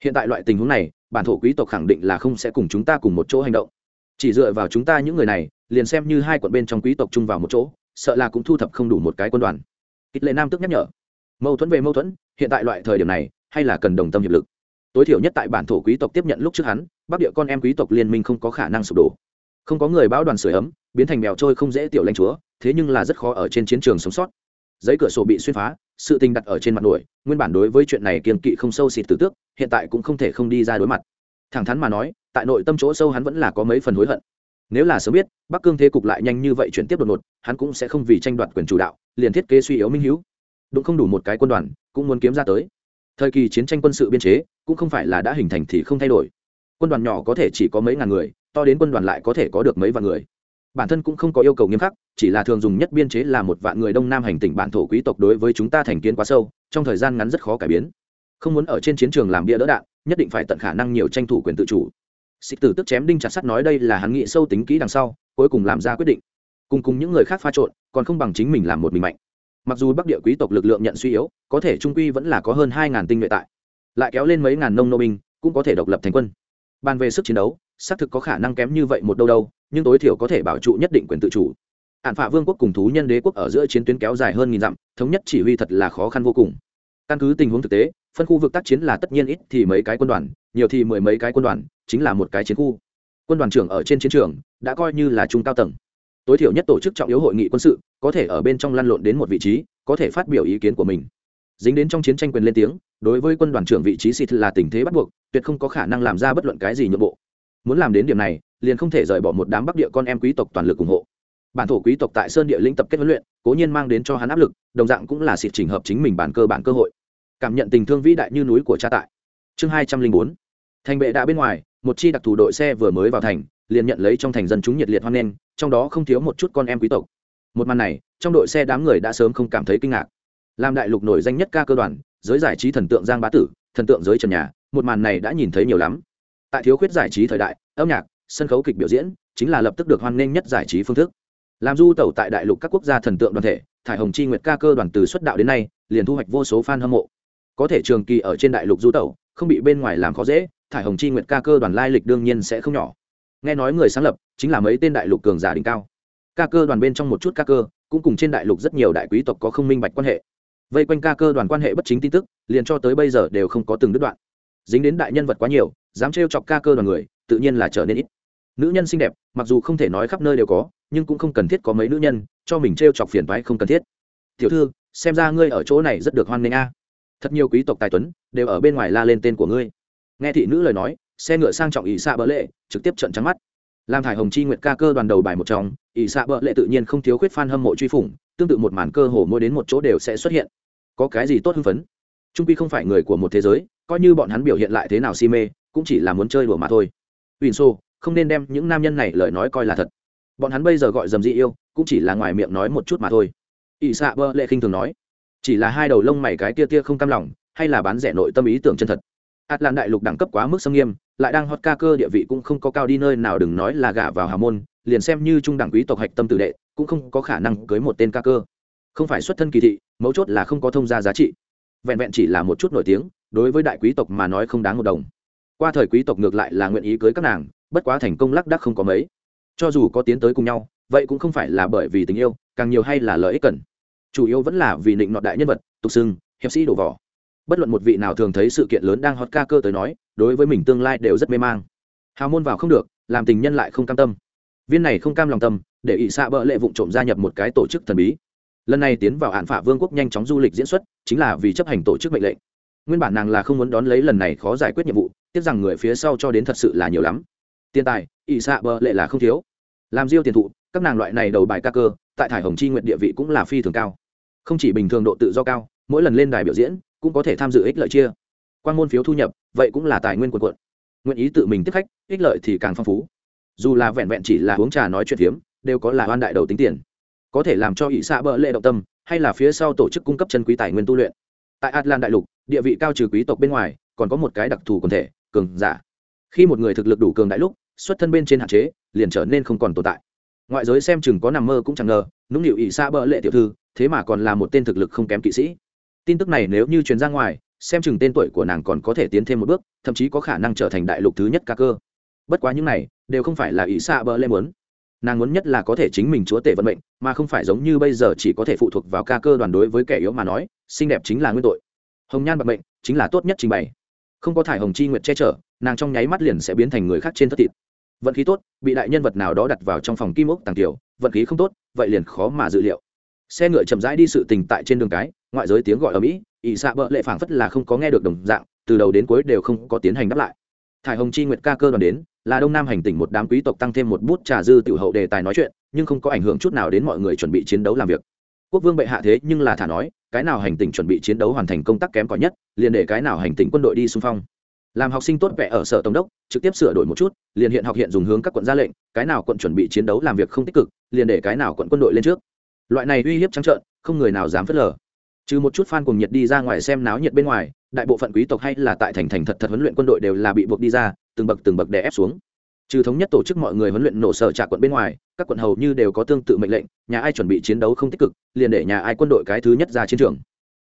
Hiện tại loại tình huống này, bản thổ quý tộc khẳng định là không sẽ cùng chúng ta cùng một chỗ hành động. Chỉ dựa vào chúng ta những người này, liền xem như hai quận bên trong quý tộc chung vào một chỗ, sợ là cũng thu thập không đủ một cái quân đoàn kịch lệ nam tức nhắc nhở. Mâu thuẫn về mâu thuẫn, hiện tại loại thời điểm này, hay là cần đồng tâm hiệp lực. Tối thiểu nhất tại bản thổ quý tộc tiếp nhận lúc trước hắn, bắc địa con em quý tộc liên minh không có khả năng sụp đổ. Không có người báo đoàn sửa ấm, biến thành mèo trôi không dễ tiểu lãnh chúa, thế nhưng là rất khó ở trên chiến trường sống sót. Giấy cửa sổ bị xuyên phá, sự tình đặt ở trên mặt nổi, nguyên bản đối với chuyện này kiên kỵ không sâu xịt từ tước, hiện tại cũng không thể không đi ra đối mặt. Thẳng thắn mà nói, tại nội tâm chỗ sâu hắn vẫn là có mấy phần hối hận nếu là sớm biết, bắc cương thế cục lại nhanh như vậy chuyển tiếp đột ngột, hắn cũng sẽ không vì tranh đoạt quyền chủ đạo, liền thiết kế suy yếu minh hữu đúng không đủ một cái quân đoàn, cũng muốn kiếm ra tới. Thời kỳ chiến tranh quân sự biên chế, cũng không phải là đã hình thành thì không thay đổi. Quân đoàn nhỏ có thể chỉ có mấy ngàn người, to đến quân đoàn lại có thể có được mấy vạn người. Bản thân cũng không có yêu cầu nghiêm khắc, chỉ là thường dùng nhất biên chế là một vạn người đông nam hành tỉnh bản thổ quý tộc đối với chúng ta thành kiến quá sâu, trong thời gian ngắn rất khó cải biến. Không muốn ở trên chiến trường làm bia đỡ đạn, nhất định phải tận khả năng nhiều tranh thủ quyền tự chủ xích tử tức chém đinh chặt sắt nói đây là hắn nghĩ sâu tính kỹ đằng sau, cuối cùng làm ra quyết định. Cùng cùng những người khác pha trộn, còn không bằng chính mình làm một mình mạnh. Mặc dù bắc địa quý tộc lực lượng nhận suy yếu, có thể trung quy vẫn là có hơn hai ngàn tinh nhuệ tại. Lại kéo lên mấy ngàn nông nô binh, cũng có thể độc lập thành quân. Bàn về sức chiến đấu, xác thực có khả năng kém như vậy một đâu đâu, nhưng tối thiểu có thể bảo trụ nhất định quyền tự chủ. Hạn phả vương quốc cùng thú nhân đế quốc ở giữa chiến tuyến kéo dài hơn nghìn dặm, thống nhất chỉ huy thật là khó khăn vô cùng. Căn cứ tình huống thực tế, phân khu vực tác chiến là tất nhiên ít thì mấy cái quân đoàn, nhiều thì mười mấy cái quân đoàn chính là một cái chiến khu. Quân đoàn trưởng ở trên chiến trường đã coi như là trung cao tầng. Tối thiểu nhất tổ chức trọng yếu hội nghị quân sự, có thể ở bên trong lăn lộn đến một vị trí, có thể phát biểu ý kiến của mình. Dính đến trong chiến tranh quyền lên tiếng, đối với quân đoàn trưởng vị trí xịt là tình thế bắt buộc, tuyệt không có khả năng làm ra bất luận cái gì nhượng bộ. Muốn làm đến điểm này, liền không thể rời bỏ một đám bắc địa con em quý tộc toàn lực ủng hộ. Bản thổ quý tộc tại sơn địa linh tập kết huấn luyện, cố nhiên mang đến cho hắn áp lực, đồng dạng cũng là xịt chỉnh hợp chính mình bản cơ bản cơ hội. Cảm nhận tình thương vĩ đại như núi của cha tại. Chương hai trăm linh bốn thành bệ đã bên ngoài, một chi đặc thù đội xe vừa mới vào thành, liền nhận lấy trong thành dân chúng nhiệt liệt hoan nghênh, trong đó không thiếu một chút con em quý tộc. Một màn này, trong đội xe đám người đã sớm không cảm thấy kinh ngạc. Làm đại lục nổi danh nhất ca cơ đoàn, giới giải trí thần tượng giang bá tử, thần tượng giới trần nhà, một màn này đã nhìn thấy nhiều lắm. Tại thiếu khuyết giải trí thời đại, âm nhạc, sân khấu kịch biểu diễn, chính là lập tức được hoan nghênh nhất giải trí phương thức. Làm du tẩu tại đại lục các quốc gia thần tượng đoàn thể, thải hồng chi nguyệt ca cơ đoàn từ xuất đạo đến nay, liền thu hoạch vô số fan hâm mộ. Có thể trường kỳ ở trên đại lục du tẩu, không bị bên ngoài làm khó dễ thải hồng chi nguyệt ca cơ đoàn lai lịch đương nhiên sẽ không nhỏ. Nghe nói người sáng lập chính là mấy tên đại lục cường giả đỉnh cao. Ca cơ đoàn bên trong một chút ca cơ, cũng cùng trên đại lục rất nhiều đại quý tộc có không minh bạch quan hệ. Vây quanh ca cơ đoàn quan hệ bất chính tin tức, liền cho tới bây giờ đều không có từng đứt đoạn. Dính đến đại nhân vật quá nhiều, dám trêu chọc ca cơ đoàn người, tự nhiên là trở nên ít. Nữ nhân xinh đẹp, mặc dù không thể nói khắp nơi đều có, nhưng cũng không cần thiết có mấy nữ nhân, cho mình trêu chọc phiền toái không cần thiết. Tiểu thư, xem ra ngươi ở chỗ này rất được hoan nghênh a. Thật nhiều quý tộc tài tuấn, đều ở bên ngoài la lên tên của ngươi nghe thị nữ lời nói xe ngựa sang trọng ỷ xạ bỡ lệ trực tiếp trận trắng mắt làm thải hồng chi nguyệt ca cơ đoàn đầu bài một trong ỷ xạ bỡ lệ tự nhiên không thiếu khuyết f hâm mộ truy phủng tương tự một màn cơ hồ mỗi đến một chỗ đều sẽ xuất hiện có cái gì tốt hưng phấn trung pi không phải người của một thế giới coi như bọn hắn biểu hiện lại thế nào si mê cũng chỉ là muốn chơi đùa mà thôi Uy xô, không nên đem những nam nhân này lời nói coi là thật. Bọn hắn bây giờ gọi dầm dị yêu, cũng chỉ là ngoài miệng nói một chút mà thôi. ỷ xạ bơ lệ khinh thường nói, chỉ là hai đầu lông mày cái tia tia không cam lòng, hay là bán rẻ nội tâm ý tưởng chân thật. Atlan đại lục đẳng cấp quá mức sâm nghiêm, lại đang hot ca cơ địa vị cũng không có cao đi nơi nào đừng nói là gả vào hào môn, liền xem như trung đẳng quý tộc hạch tâm tử đệ, cũng không có khả năng cưới một tên ca cơ. Không phải xuất thân kỳ thị, mấu chốt là không có thông gia giá trị. Vẹn vẹn chỉ là một chút nổi tiếng, đối với đại quý tộc mà nói không đáng một đồng qua thời quý tộc ngược lại là nguyện ý cưới các nàng bất quá thành công lắc đắc không có mấy cho dù có tiến tới cùng nhau vậy cũng không phải là bởi vì tình yêu càng nhiều hay là lợi ích cần chủ yếu vẫn là vì định nọ đại nhân vật tục xưng hiệp sĩ đổ vỏ bất luận một vị nào thường thấy sự kiện lớn đang hot ca cơ tới nói, đối với mình tương lai đều rất mê mang. Hào môn vào không được, làm tình nhân lại không cam tâm. Viên này không cam lòng tâm, để ỵ xạ bỡ lệ vụ trộm gia nhập một cái tổ chức thần bí. Lần này tiến vào hạn phả vương quốc nhanh chóng du lịch diễn xuất, chính là vì chấp hành tổ chức mệnh lệnh. Nguyên bản nàng là không muốn đón lấy lần này khó giải quyết nhiệm vụ, tiếc rằng người phía sau cho đến thật sự là nhiều lắm. Tiền tài ỵ xạ bỡ lệ là không thiếu. Làm diêu tiền thụ, các nàng loại này đầu bài ca cơ, tại thải hồng chi nguyện địa vị cũng là phi thường cao. Không chỉ bình thường độ tự do cao, mỗi lần lên đài biểu diễn cũng có thể tham dự ích lợi chia. Quan môn phiếu thu nhập, vậy cũng là tài nguyên quần quận nguyện ý tự mình tiếp khách, ích lợi thì càng phong phú. Dù là vẹn vẹn chỉ là uống trà nói chuyện phiếm, đều có là oan đại đầu tính tiền. Có thể làm cho ỷ xạ bỡ lệ động tâm, hay là phía sau tổ chức cung cấp chân quý tài nguyên tu luyện. Tại atlan đại lục, địa vị cao trừ quý tộc bên ngoài, còn có một cái đặc thù quần thể, cường giả. Khi một người thực lực đủ cường đại lúc, xuất thân bên trên hạn chế, liền trở nên không còn tồn tại. Ngoại giới xem chừng có nằm mơ cũng chẳng ngờ, nũng nịu ỷ xa bỡ lệ tiểu thư, thế mà còn là một tên thực lực không kém kỵ sĩ tin tức này nếu như truyền ra ngoài, xem chừng tên tuổi của nàng còn có thể tiến thêm một bước, thậm chí có khả năng trở thành đại lục thứ nhất ca cơ. Bất quá những này đều không phải là ý xa bỡ lê muốn. Nàng muốn nhất là có thể chính mình chúa tể vận mệnh, mà không phải giống như bây giờ chỉ có thể phụ thuộc vào ca cơ đoàn đối với kẻ yếu mà nói, xinh đẹp chính là nguyên tội. Hồng nhan bạc mệnh chính là tốt nhất trình bày. Không có thải hồng chi nguyệt che chở, nàng trong nháy mắt liền sẽ biến thành người khác trên thất thịt. Vận khí tốt, bị đại nhân vật nào đó đặt vào trong phòng kim ốc tàng tiểu, vận khí không tốt, vậy liền khó mà dự liệu. Xe ngựa chậm rãi đi sự tình tại trên đường cái ngoại giới tiếng gọi ở mỹ ỵ xạ bợ lệ phảng phất là không có nghe được đồng dạng, từ đầu đến cuối đều không có tiến hành đáp lại. Thải hồng chi nguyệt ca cơ đoàn đến, là đông nam hành tỉnh một đám quý tộc tăng thêm một bút trà dư tiểu hậu đề tài nói chuyện, nhưng không có ảnh hưởng chút nào đến mọi người chuẩn bị chiến đấu làm việc. Quốc vương bệ hạ thế nhưng là thả nói, cái nào hành tỉnh chuẩn bị chiến đấu hoàn thành công tác kém cỏi nhất, liền để cái nào hành tỉnh quân đội đi xung phong. Làm học sinh tốt vẽ ở sở tổng đốc, trực tiếp sửa đổi một chút, liền hiện học hiện dùng hướng các quận ra lệnh, cái nào quận chuẩn bị chiến đấu làm việc không tích cực, liền để cái nào quận quân đội lên trước. Loại này uy hiếp trắng trợn, không người nào dám phớt lờ trừ một chút fan cùng nhiệt đi ra ngoài xem náo nhiệt bên ngoài, đại bộ phận quý tộc hay là tại thành thành thật thật huấn luyện quân đội đều là bị buộc đi ra, từng bậc từng bậc đè ép xuống. Trừ thống nhất tổ chức mọi người huấn luyện nổ sở trả quận bên ngoài, các quận hầu như đều có tương tự mệnh lệnh, nhà ai chuẩn bị chiến đấu không tích cực, liền để nhà ai quân đội cái thứ nhất ra chiến trường.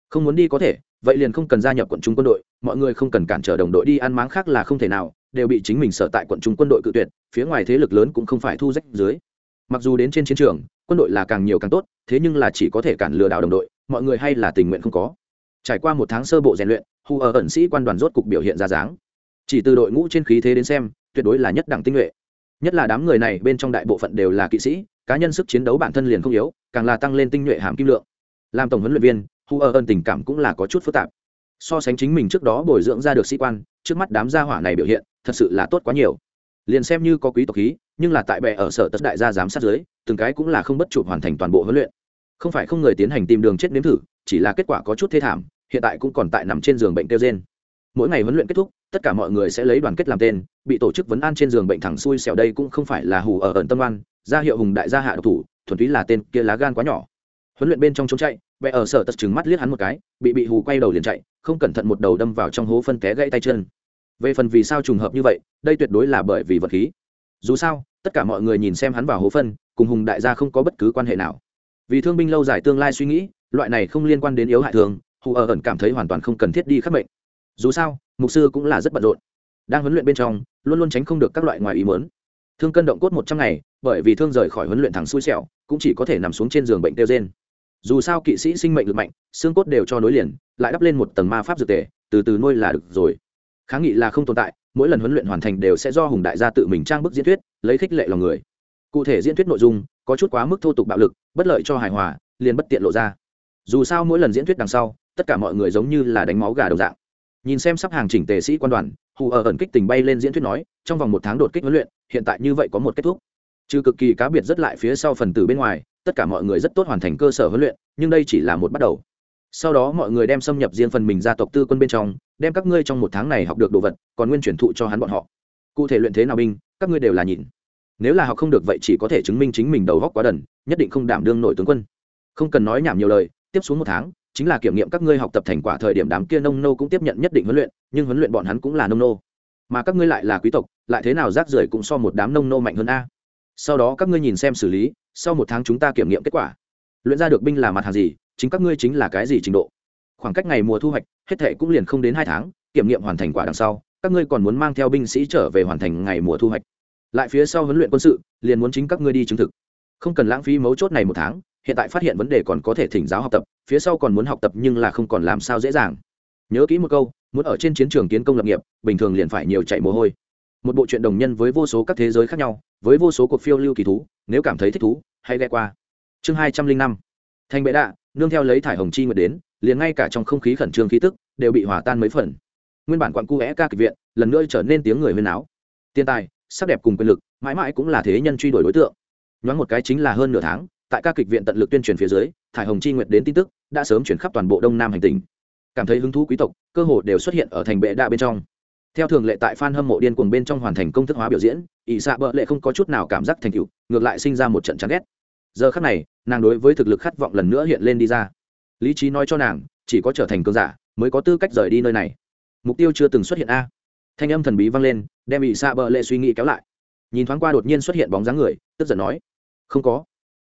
Không muốn đi có thể, vậy liền không cần gia nhập quận trung quân đội, mọi người không cần cản trở đồng đội đi ăn máng khác là không thể nào, đều bị chính mình sở tại quận trung quân đội cự tuyệt, phía ngoài thế lực lớn cũng không phải thu rách dưới. Mặc dù đến trên chiến trường, quân đội là càng nhiều càng tốt, thế nhưng là chỉ có thể cản lừa đảo đồng đội mọi người hay là tình nguyện không có. Trải qua một tháng sơ bộ rèn luyện hù ở ẩn sĩ quan đoàn rốt cục biểu hiện ra dáng. Chỉ từ đội ngũ trên khí thế đến xem, tuyệt đối là nhất đẳng tinh nhuệ. Nhất là đám người này bên trong đại bộ phận đều là kỵ sĩ, cá nhân sức chiến đấu bản thân liền không yếu, càng là tăng lên tinh nhuệ hàm kim lượng. Làm tổng huấn luyện viên, hu ở ẩn tình cảm cũng là có chút phức tạp. So sánh chính mình trước đó bồi dưỡng ra được sĩ quan, trước mắt đám gia hỏa này biểu hiện, thật sự là tốt quá nhiều. Liền xem như có quý tộc khí, nhưng là tại bệ ở sở tất đại gia giám sát dưới, từng cái cũng là không bất chụp hoàn thành toàn bộ huấn luyện không phải không người tiến hành tìm đường chết nếm thử, chỉ là kết quả có chút thê thảm, hiện tại cũng còn tại nằm trên giường bệnh kêu trên mỗi ngày huấn luyện kết thúc, tất cả mọi người sẽ lấy đoàn kết làm tên, bị tổ chức vấn an trên giường bệnh thẳng xuôi xẻo đây cũng không phải là hù ở ẩn tâm oan, ra hiệu hùng đại gia hạ độc thủ, thuần túy là tên kia lá gan quá nhỏ. Huấn luyện bên trong trốn chạy vẽ ở sở tật chừng mắt liếc hắn một cái, bị bị hù quay đầu liền chạy, không cẩn thận một đầu đâm vào trong hố phân té gãy tay chân. Về phần vì sao trùng hợp như vậy, đây tuyệt đối là bởi vì vật khí. Dù sao, tất cả mọi người nhìn xem hắn vào hố phân, cùng hùng đại gia không có bất cứ quan hệ nào vì thương binh lâu dài tương lai suy nghĩ, loại này không liên quan đến yếu hại thường, hù ở ẩn cảm thấy hoàn toàn không cần thiết đi khắc mệnh dù sao, mục sư cũng là rất bận rộn. Đang huấn luyện bên trong, luôn luôn tránh không được các loại ngoài ý mớn thương cân động cốt một trăm ngày, bởi vì thương rời khỏi huấn luyện thẳng xui xẻo, cũng chỉ có thể nằm xuống trên giường bệnh tiêu trên dù sao kỵ sĩ sinh mệnh lực mạnh, xương cốt đều cho nối liền, lại đắp lên một tầng ma pháp dược tề, từ từ nuôi là được rồi. Kháng nghị là không tồn tại, mỗi lần huấn luyện hoàn thành đều sẽ do hùng đại gia tự mình trang bức diễn thuyết, lấy khích lệ lòng người cụ thể diễn thuyết nội dung, có chút quá mức thô tục bạo lực, bất lợi cho hài hòa, liền bất tiện lộ ra. Dù sao mỗi lần diễn thuyết đằng sau, tất cả mọi người giống như là đánh máu gà đồng dạng. Nhìn xem sắp hàng chỉnh tề sĩ quan đoàn, hù ở ẩn kích tình bay lên diễn thuyết nói, trong vòng một tháng đột kích huấn luyện, hiện tại như vậy có một kết thúc. Trừ cực kỳ cá biệt rất lại phía sau phần tử bên ngoài, tất cả mọi người rất tốt hoàn thành cơ sở huấn luyện, nhưng đây chỉ là một bắt đầu. Sau đó mọi người đem xâm nhập riêng phần mình gia tộc tư quân bên trong, đem các ngươi trong một tháng này học được đồ vật, còn nguyên chuyển thụ cho hắn bọn họ. Cụ thể luyện thế nào binh, các ngươi đều là nhìn nếu là học không được vậy chỉ có thể chứng minh chính mình đầu góc quá đần, nhất định không đảm đương nổi tướng quân. Không cần nói nhảm nhiều lời, tiếp xuống một tháng, chính là kiểm nghiệm các ngươi học tập thành quả thời điểm đám kia nông nô cũng tiếp nhận nhất định huấn luyện, nhưng huấn luyện bọn hắn cũng là nông nô. Mà các ngươi lại là quý tộc, lại thế nào rác rưởi cũng so một đám nông nô mạnh hơn a. Sau đó các ngươi nhìn xem xử lý, sau một tháng chúng ta kiểm nghiệm kết quả. Luyện ra được binh là mặt hàng gì, chính các ngươi chính là cái gì trình độ. Khoảng cách ngày mùa thu hoạch, hết thệ cũng liền không đến hai tháng, kiểm nghiệm hoàn thành quả đằng sau, các ngươi còn muốn mang theo binh sĩ trở về hoàn thành ngày mùa thu hoạch lại phía sau huấn luyện quân sự, liền muốn chính các ngươi đi chứng thực. Không cần lãng phí mấu chốt này một tháng, hiện tại phát hiện vấn đề còn có thể thỉnh giáo học tập, phía sau còn muốn học tập nhưng là không còn làm sao dễ dàng. Nhớ kỹ một câu, muốn ở trên chiến trường kiến công lập nghiệp, bình thường liền phải nhiều chạy mồ hôi. Một bộ truyện đồng nhân với vô số các thế giới khác nhau, với vô số cuộc phiêu lưu kỳ thú, nếu cảm thấy thích thú, hãy ghe qua. Chương hai trăm linh năm. Thành bệ đạ, nương theo lấy thải hồng chi nguyệt đến, liền ngay cả trong không khí khẩn trương khí tức đều bị hỏa tan mấy phần. Nguyên bản quặn cu vẽ ca kịch viện, lần nữa trở nên tiếng người huyên áo tiền tài sắc đẹp cùng quyền lực, mãi mãi cũng là thế nhân truy đuổi đối tượng. Nhoáng một cái chính là hơn nửa tháng, tại các kịch viện tận lực tuyên truyền phía dưới, thải hồng chi nguyệt đến tin tức, đã sớm chuyển khắp toàn bộ đông nam hành tinh. cảm thấy hứng thú quý tộc, cơ hội đều xuất hiện ở thành bệ đa bên trong. Theo thường lệ tại f hâm mộ điên cuồng bên trong hoàn thành công thức hóa biểu diễn, ỷ xạ bợ lệ không có chút nào cảm giác thành tựu, ngược lại sinh ra một trận chán ghét. Giờ khắc này, nàng đối với thực lực khát vọng lần nữa hiện lên đi ra. Lý trí nói cho nàng, chỉ có trở thành cường giả, mới có tư cách rời đi nơi này. Mục tiêu chưa từng xuất hiện a thanh âm thần bí vang lên, đem ỵ xạ bờ lệ suy nghĩ kéo lại. Nhìn thoáng qua đột nhiên xuất hiện bóng dáng người, tức giận nói, không có.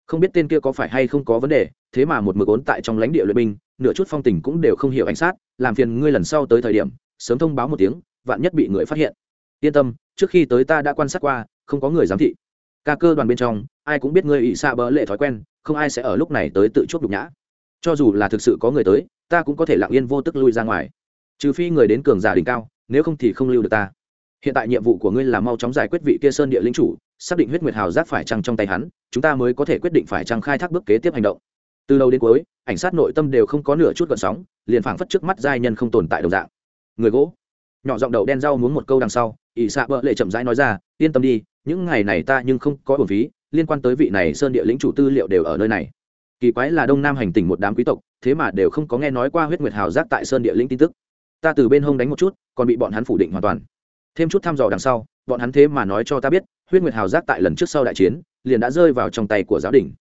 Không biết tên kia có phải hay không có vấn đề, thế mà một mực ốn tại trong lãnh địa luyện binh, nửa chút phong tình cũng đều không hiểu ánh sát, làm phiền ngươi lần sau tới thời điểm, sớm thông báo một tiếng, vạn nhất bị người phát hiện. Yên tâm, trước khi tới ta đã quan sát qua, không có người giám thị. Ca cơ đoàn bên trong, ai cũng biết ngươi ỵ xạ bỡ lệ thói quen, không ai sẽ ở lúc này tới tự chuốc đục nhã. Cho dù là thực sự có người tới, ta cũng có thể lặng yên vô tức lui ra ngoài. Trừ phi người đến cường giả đỉnh cao nếu không thì không lưu được ta. Hiện tại nhiệm vụ của ngươi là mau chóng giải quyết vị kia sơn địa lính chủ, xác định huyết nguyệt hào giác phải trăng trong tay hắn, chúng ta mới có thể quyết định phải trăng khai thác bước kế tiếp hành động. Từ đầu đến cuối, ảnh sát nội tâm đều không có nửa chút gợn sóng, liền phảng phất trước mắt giai nhân không tồn tại đồng dạng. Người gỗ. Nhỏ giọng đầu đen rau muốn một câu đằng sau, ỷ xạ bợ lệ chậm rãi nói ra, yên tâm đi, những ngày này ta nhưng không có bổn phí, liên quan tới vị này sơn địa lĩnh chủ tư liệu đều ở nơi này. Kỳ quái là đông nam hành tỉnh một đám quý tộc, thế mà đều không có nghe nói qua huyết nguyệt hào giác tại sơn địa lĩnh tin tức ta từ bên hông đánh một chút, còn bị bọn hắn phủ định hoàn toàn. Thêm chút thăm dò đằng sau, bọn hắn thế mà nói cho ta biết, huyết nguyệt hào giác tại lần trước sau đại chiến, liền đã rơi vào trong tay của giáo đình.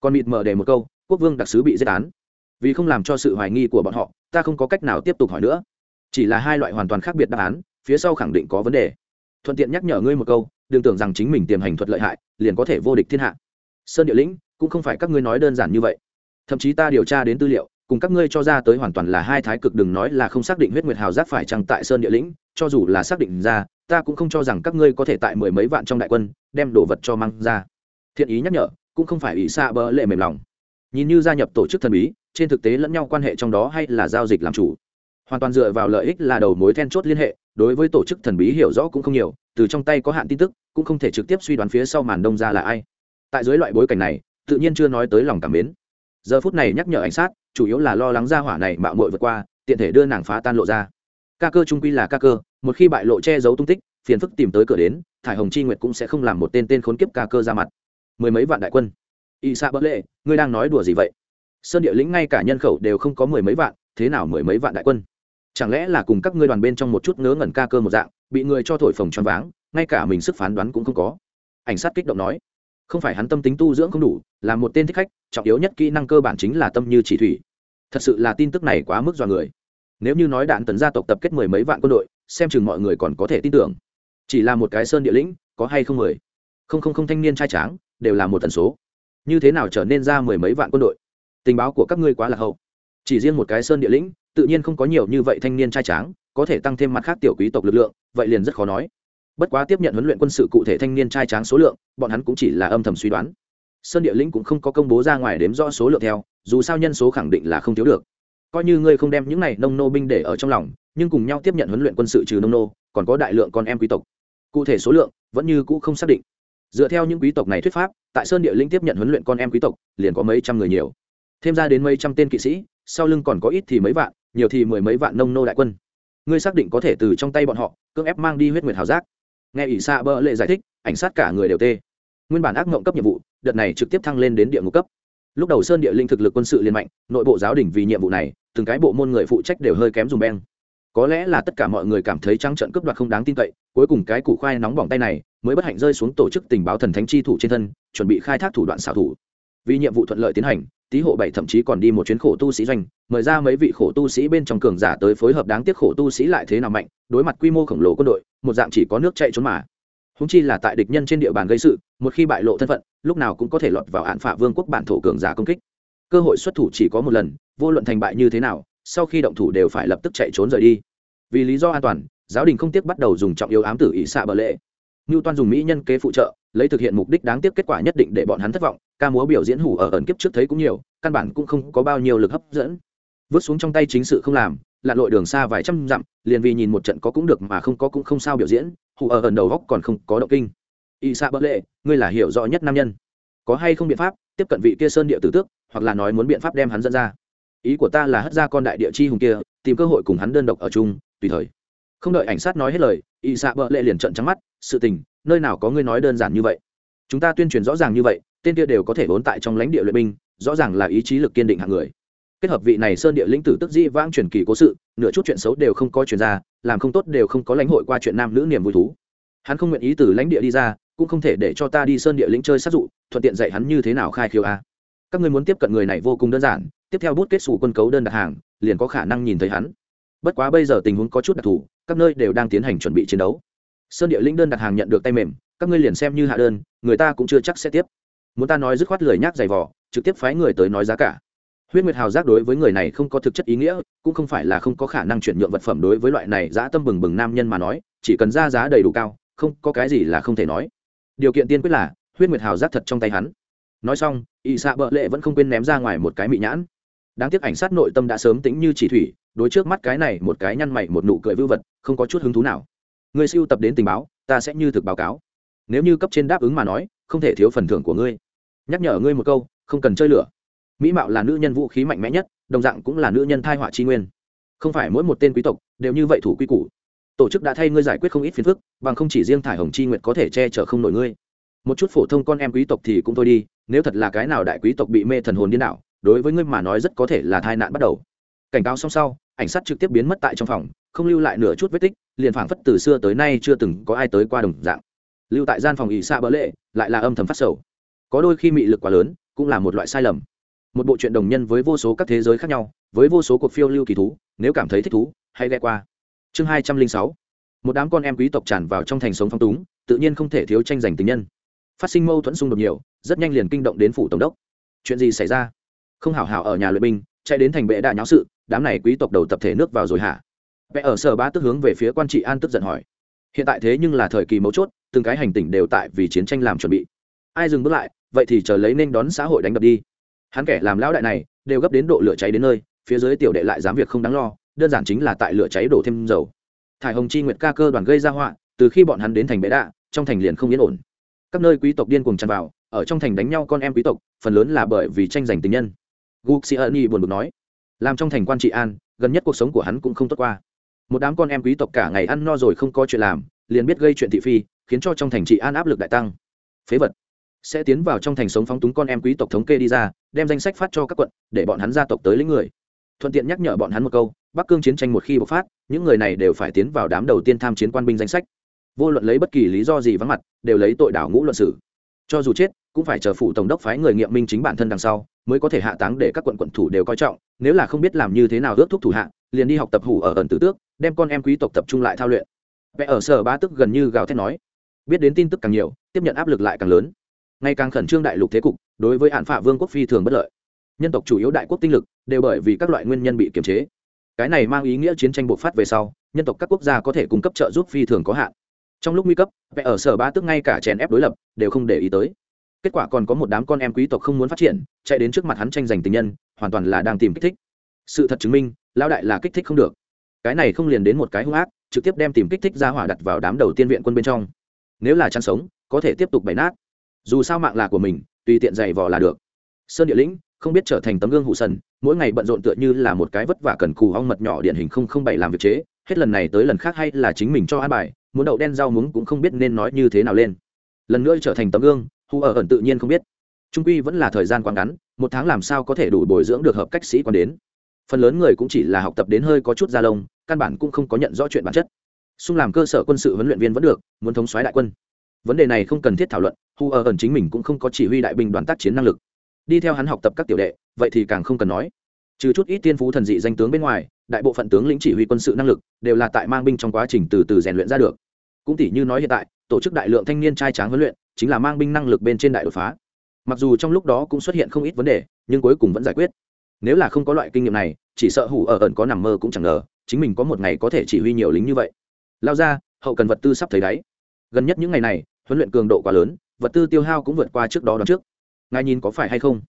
Còn mịt mờ để một câu, quốc vương đặc sứ bị giết án. Vì không làm cho sự hoài nghi của bọn họ, ta không có cách nào tiếp tục hỏi nữa. Chỉ là hai loại hoàn toàn khác biệt đáp án, phía sau khẳng định có vấn đề. Thuận tiện nhắc nhở ngươi một câu, đừng tưởng rằng chính mình tiềm hành thuật lợi hại, liền có thể vô địch thiên hạ. Sơn địa lĩnh, cũng không phải các ngươi nói đơn giản như vậy. Thậm chí ta điều tra đến tư liệu cùng các ngươi cho ra tới hoàn toàn là hai thái cực, đừng nói là không xác định huyết nguyệt hào giác phải chăng tại sơn địa lĩnh, cho dù là xác định ra, ta cũng không cho rằng các ngươi có thể tại mười mấy vạn trong đại quân, đem đồ vật cho mang ra. Thiện ý nhắc nhở, cũng không phải ý xa bỡ lệ mềm lòng. Nhìn như gia nhập tổ chức thần bí, trên thực tế lẫn nhau quan hệ trong đó hay là giao dịch làm chủ. Hoàn toàn dựa vào lợi ích là đầu mối then chốt liên hệ, đối với tổ chức thần bí hiểu rõ cũng không nhiều, từ trong tay có hạn tin tức, cũng không thể trực tiếp suy đoán phía sau màn đông ra là ai. Tại dưới loại bối cảnh này, tự nhiên chưa nói tới lòng cảm mến giờ phút này nhắc nhở ảnh sát, chủ yếu là lo lắng ra hỏa này mạo muội vượt qua, tiện thể đưa nàng phá tan lộ ra. Ca cơ trung quy là ca cơ, một khi bại lộ che giấu tung tích, phiền phức tìm tới cửa đến, thải hồng chi nguyệt cũng sẽ không làm một tên tên khốn kiếp ca cơ ra mặt. Mười mấy vạn đại quân. Y sa bất lệ, ngươi đang nói đùa gì vậy? Sơn địa lĩnh ngay cả nhân khẩu đều không có mười mấy vạn, thế nào mười mấy vạn đại quân? Chẳng lẽ là cùng các ngươi đoàn bên trong một chút ngớ ngẩn ca cơ một dạng, bị người cho thổi phồng choáng váng, ngay cả mình sức phán đoán cũng không có? Ảnh sát kích động nói không phải hắn tâm tính tu dưỡng không đủ, là một tên thích khách, trọng yếu nhất kỹ năng cơ bản chính là tâm như chỉ thủy. Thật sự là tin tức này quá mức dọa người. Nếu như nói đạn tấn gia tộc tập kết mười mấy vạn quân đội, xem chừng mọi người còn có thể tin tưởng. Chỉ là một cái sơn địa lĩnh, có hay không mười? Không không không, thanh niên trai tráng, đều là một tần số. Như thế nào trở nên ra mười mấy vạn quân đội? Tình báo của các ngươi quá là hậu. Chỉ riêng một cái sơn địa lĩnh, tự nhiên không có nhiều như vậy thanh niên trai tráng, có thể tăng thêm mặt khác tiểu quý tộc lực lượng, vậy liền rất khó nói bất quá tiếp nhận huấn luyện quân sự cụ thể thanh niên trai tráng số lượng, bọn hắn cũng chỉ là âm thầm suy đoán. Sơn địa lĩnh cũng không có công bố ra ngoài đếm rõ số lượng theo, dù sao nhân số khẳng định là không thiếu được. Coi như ngươi không đem những này nông nô binh để ở trong lòng, nhưng cùng nhau tiếp nhận huấn luyện quân sự trừ nông nô, còn có đại lượng con em quý tộc. Cụ thể số lượng, vẫn như cũ không xác định. Dựa theo những quý tộc này thuyết pháp, tại sơn địa lĩnh tiếp nhận huấn luyện con em quý tộc, liền có mấy trăm người nhiều. Thêm ra đến mấy trăm tên kỵ sĩ, sau lưng còn có ít thì mấy vạn, nhiều thì mười mấy vạn nông nô đại quân. Ngươi xác định có thể từ trong tay bọn họ, cưỡng ép mang đi huyết nguyệt hào giác nghe ỷ xạ bỡ lệ giải thích, ảnh sát cả người đều tê. Nguyên bản ác mộng cấp nhiệm vụ, đợt này trực tiếp thăng lên đến địa ngục cấp. Lúc đầu sơn địa linh thực lực quân sự liên mạnh, nội bộ giáo đình vì nhiệm vụ này, từng cái bộ môn người phụ trách đều hơi kém dùng beng. Có lẽ là tất cả mọi người cảm thấy trắng trận cướp đoạt không đáng tin cậy, cuối cùng cái củ khoai nóng bỏng tay này, mới bất hạnh rơi xuống tổ chức tình báo thần thánh chi thủ trên thân, chuẩn bị khai thác thủ đoạn xảo thủ vì nhiệm vụ thuận lợi tiến hành, tý hộ bảy thậm chí còn đi một chuyến khổ tu sĩ doanh, mời ra mấy vị khổ tu sĩ bên trong cường giả tới phối hợp đáng tiếc khổ tu sĩ lại thế nào mạnh, đối mặt quy mô khổng lồ quân đội, một dạng chỉ có nước chạy trốn mà. Húng chi là tại địch nhân trên địa bàn gây sự, một khi bại lộ thân phận, lúc nào cũng có thể lọt vào án phả vương quốc bản thổ cường giả công kích. Cơ hội xuất thủ chỉ có một lần, vô luận thành bại như thế nào, sau khi động thủ đều phải lập tức chạy trốn rời đi. Vì lý do an toàn, giáo đình không tiếc bắt đầu dùng trọng yếu ám tử ỷ xạ bờ lệ ngưu toan dùng mỹ nhân kế phụ trợ, lấy thực hiện mục đích đáng tiếc kết quả nhất định để bọn hắn thất vọng. Ca múa biểu diễn hủ ở ẩn kiếp trước thấy cũng nhiều, căn bản cũng không có bao nhiêu lực hấp dẫn. Vứt xuống trong tay chính sự không làm, lặn lội đường xa vài trăm dặm, liền vì nhìn một trận có cũng được mà không có cũng không sao biểu diễn, hủ ở ẩn đầu góc còn không có động kinh. Y Sa bất lệ, ngươi là hiểu rõ nhất nam nhân. Có hay không biện pháp tiếp cận vị kia sơn địa tử tước, hoặc là nói muốn biện pháp đem hắn dẫn ra? Ý của ta là hất ra con đại địa chi hùng kia, tìm cơ hội cùng hắn đơn độc ở chung, tùy thời không đợi ảnh sát nói hết lời, y xạ bợ lệ liền trận trắng mắt, sự tình, nơi nào có ngươi nói đơn giản như vậy? Chúng ta tuyên truyền rõ ràng như vậy, tên kia đều có thể vốn tại trong lãnh địa luyện binh, rõ ràng là ý chí lực kiên định hạng người. Kết hợp vị này sơn địa lĩnh tử tức dĩ vãng truyền kỳ cố sự, nửa chút chuyện xấu đều không có chuyện ra, làm không tốt đều không có lãnh hội qua chuyện nam nữ niềm vui thú. Hắn không nguyện ý từ lãnh địa đi ra, cũng không thể để cho ta đi sơn địa lĩnh chơi sát dụ, thuận tiện dạy hắn như thế nào khai khiêu a. Các ngươi muốn tiếp cận người này vô cùng đơn giản, tiếp theo bút kết xù quân cấu đơn đặt hàng, liền có khả năng nhìn thấy hắn. Bất quá bây giờ tình huống có chút đặc thù các nơi đều đang tiến hành chuẩn bị chiến đấu. Sơn địa linh đơn đặt hàng nhận được tay mềm, các ngươi liền xem như hạ đơn, người ta cũng chưa chắc sẽ tiếp. Muốn ta nói dứt khoát lời nhác giày vò, trực tiếp phái người tới nói giá cả. Huyết nguyệt hào giác đối với người này không có thực chất ý nghĩa, cũng không phải là không có khả năng chuyển nhượng vật phẩm đối với loại này dã tâm bừng bừng nam nhân mà nói, chỉ cần ra giá đầy đủ cao, không có cái gì là không thể nói. Điều kiện tiên quyết là, huyết nguyệt hào giác thật trong tay hắn. Nói xong ỵ xạ bợ lệ vẫn không quên ném ra ngoài một cái mị nhãn đáng tiếc ảnh sát nội tâm đã sớm tính như chỉ thủy, đối trước mắt cái này một cái nhăn mày một nụ cười vưu vật, không có chút hứng thú nào. Người siêu tập đến tình báo, ta sẽ như thực báo cáo. Nếu như cấp trên đáp ứng mà nói, không thể thiếu phần thưởng của ngươi. Nhắc nhở ngươi một câu, không cần chơi lửa. Mỹ mạo là nữ nhân vũ khí mạnh mẽ nhất, đồng dạng cũng là nữ nhân thai họa tri nguyên. Không phải mỗi một tên quý tộc đều như vậy thủ quy củ. Tổ chức đã thay ngươi giải quyết không ít phiền phức, bằng không chỉ riêng thải hồng chi nguyện có thể che chở không nổi ngươi. Một chút phổ thông con em quý tộc thì cũng thôi đi, nếu thật là cái nào đại quý tộc bị mê thần hồn điên đảo đối với ngươi mà nói rất có thể là tai nạn bắt đầu. Cảnh cáo xong sau, ảnh sát trực tiếp biến mất tại trong phòng, không lưu lại nửa chút vết tích, liền phảng phất từ xưa tới nay chưa từng có ai tới qua đồng dạng. Lưu tại gian phòng ỵ xa bỡ lệ, lại là âm thầm phát sầu. Có đôi khi mị lực quá lớn, cũng là một loại sai lầm. Một bộ truyện đồng nhân với vô số các thế giới khác nhau, với vô số cuộc phiêu lưu kỳ thú, nếu cảm thấy thích thú, hãy ghé qua. Chương hai trăm linh sáu. Một đám con em quý tộc tràn vào trong thành sống phong túng, tự nhiên không thể thiếu tranh giành tình nhân. Phát sinh mâu thuẫn xung đột nhiều, rất nhanh liền kinh động đến phủ tổng đốc. Chuyện gì xảy ra? Không hảo hảo ở nhà luyện binh, chạy đến thành bệ đại nháo sự, đám này quý tộc đầu tập thể nước vào rồi hả? Vẽ ở sở ba tức hướng về phía quan trị an tức giận hỏi. Hiện tại thế nhưng là thời kỳ mấu chốt, từng cái hành tỉnh đều tại vì chiến tranh làm chuẩn bị. Ai dừng bước lại, vậy thì chờ lấy nên đón xã hội đánh đập đi. Hắn kẻ làm lão đại này, đều gấp đến độ lửa cháy đến nơi, phía dưới tiểu đệ lại dám việc không đáng lo, đơn giản chính là tại lửa cháy đổ thêm dầu. Thải hồng chi nguyệt ca cơ đoàn gây ra họa, từ khi bọn hắn đến thành bệ đạ, trong thành liền không yên ổn. Các nơi quý tộc điên cuồng tràn vào, ở trong thành đánh nhau con em quý tộc, phần lớn là bởi vì tranh giành tình nhân guxiani buồn bực nói. Làm trong thành quan trị an, gần nhất cuộc sống của hắn cũng không tốt qua. Một đám con em quý tộc cả ngày ăn no rồi không có chuyện làm, liền biết gây chuyện thị phi, khiến cho trong thành trị an áp lực đại tăng. Phế vật. Sẽ tiến vào trong thành sống phóng túng con em quý tộc thống kê đi ra, đem danh sách phát cho các quận, để bọn hắn gia tộc tới lấy người. Thuận tiện nhắc nhở bọn hắn một câu, bắc cương chiến tranh một khi bộc phát, những người này đều phải tiến vào đám đầu tiên tham chiến quan binh danh sách. Vô luận lấy bất kỳ lý do gì vắng mặt, đều lấy tội đảo ngũ luận sử cho dù chết cũng phải chờ phụ tổng đốc phái người nghiệm minh chính bản thân đằng sau, mới có thể hạ táng để các quận quận thủ đều coi trọng, nếu là không biết làm như thế nào ước thúc thủ hạ, liền đi học tập hủ ở ẩn tử tước, đem con em quý tộc tập trung lại thao luyện. Vẽ ở sở ba tức gần như gào thét nói. Biết đến tin tức càng nhiều, tiếp nhận áp lực lại càng lớn. Ngày càng khẩn trương đại lục thế cục, đối với hạn phạ vương quốc phi thường bất lợi. Nhân tộc chủ yếu đại quốc tinh lực, đều bởi vì các loại nguyên nhân bị kiềm chế. Cái này mang ý nghĩa chiến tranh bộc phát về sau, nhân tộc các quốc gia có thể cung cấp trợ giúp phi thường có hạn. Trong lúc nguy cấp, vẽ ở sở ba tức ngay cả chèn ép đối lập, đều không để ý tới kết quả còn có một đám con em quý tộc không muốn phát triển, chạy đến trước mặt hắn tranh giành tình nhân, hoàn toàn là đang tìm kích thích. Sự thật chứng minh, lão đại là kích thích không được. Cái này không liền đến một cái hung ác, trực tiếp đem tìm kích thích ra hỏa đặt vào đám đầu tiên viện quân bên trong. Nếu là chăn sống, có thể tiếp tục bày nát. Dù sao mạng là của mình, tùy tiện giày vò là được. Sơn địa lĩnh, không biết trở thành tấm gương hụ sần, mỗi ngày bận rộn tựa như là một cái vất vả cần cù hong mật nhỏ điển hình không không bảy làm việc chế, hết lần này tới lần khác hay là chính mình cho an bài, muốn đậu đen rau muống cũng không biết nên nói như thế nào lên. Lần nữa trở thành tấm gương hù ở ẩn tự nhiên không biết. Trung quy vẫn là thời gian quá ngắn, một tháng làm sao có thể đủ bồi dưỡng được hợp cách sĩ quan đến. Phần lớn người cũng chỉ là học tập đến hơi có chút da lông, căn bản cũng không có nhận rõ chuyện bản chất. Xung làm cơ sở quân sự huấn luyện viên vẫn được, muốn thống soái đại quân. Vấn đề này không cần thiết thảo luận, hù ở ẩn chính mình cũng không có chỉ huy đại binh đoàn tác chiến năng lực. Đi theo hắn học tập các tiểu đệ, vậy thì càng không cần nói. Trừ chút ít tiên phú thần dị danh tướng bên ngoài, đại bộ phận tướng lĩnh chỉ huy quân sự năng lực đều là tại mang binh trong quá trình từ từ rèn luyện ra được. Cũng tỷ như nói hiện tại, tổ chức đại lượng thanh niên trai tráng huấn luyện chính là mang binh năng lực bên trên đại đột phá. Mặc dù trong lúc đó cũng xuất hiện không ít vấn đề, nhưng cuối cùng vẫn giải quyết. Nếu là không có loại kinh nghiệm này, chỉ sợ hủ ở ẩn có nằm mơ cũng chẳng ngờ, chính mình có một ngày có thể chỉ huy nhiều lính như vậy. Lao ra, hậu cần vật tư sắp thấy đáy. Gần nhất những ngày này, huấn luyện cường độ quá lớn, vật tư tiêu hao cũng vượt qua trước đó đón trước. Ngài nhìn có phải hay không?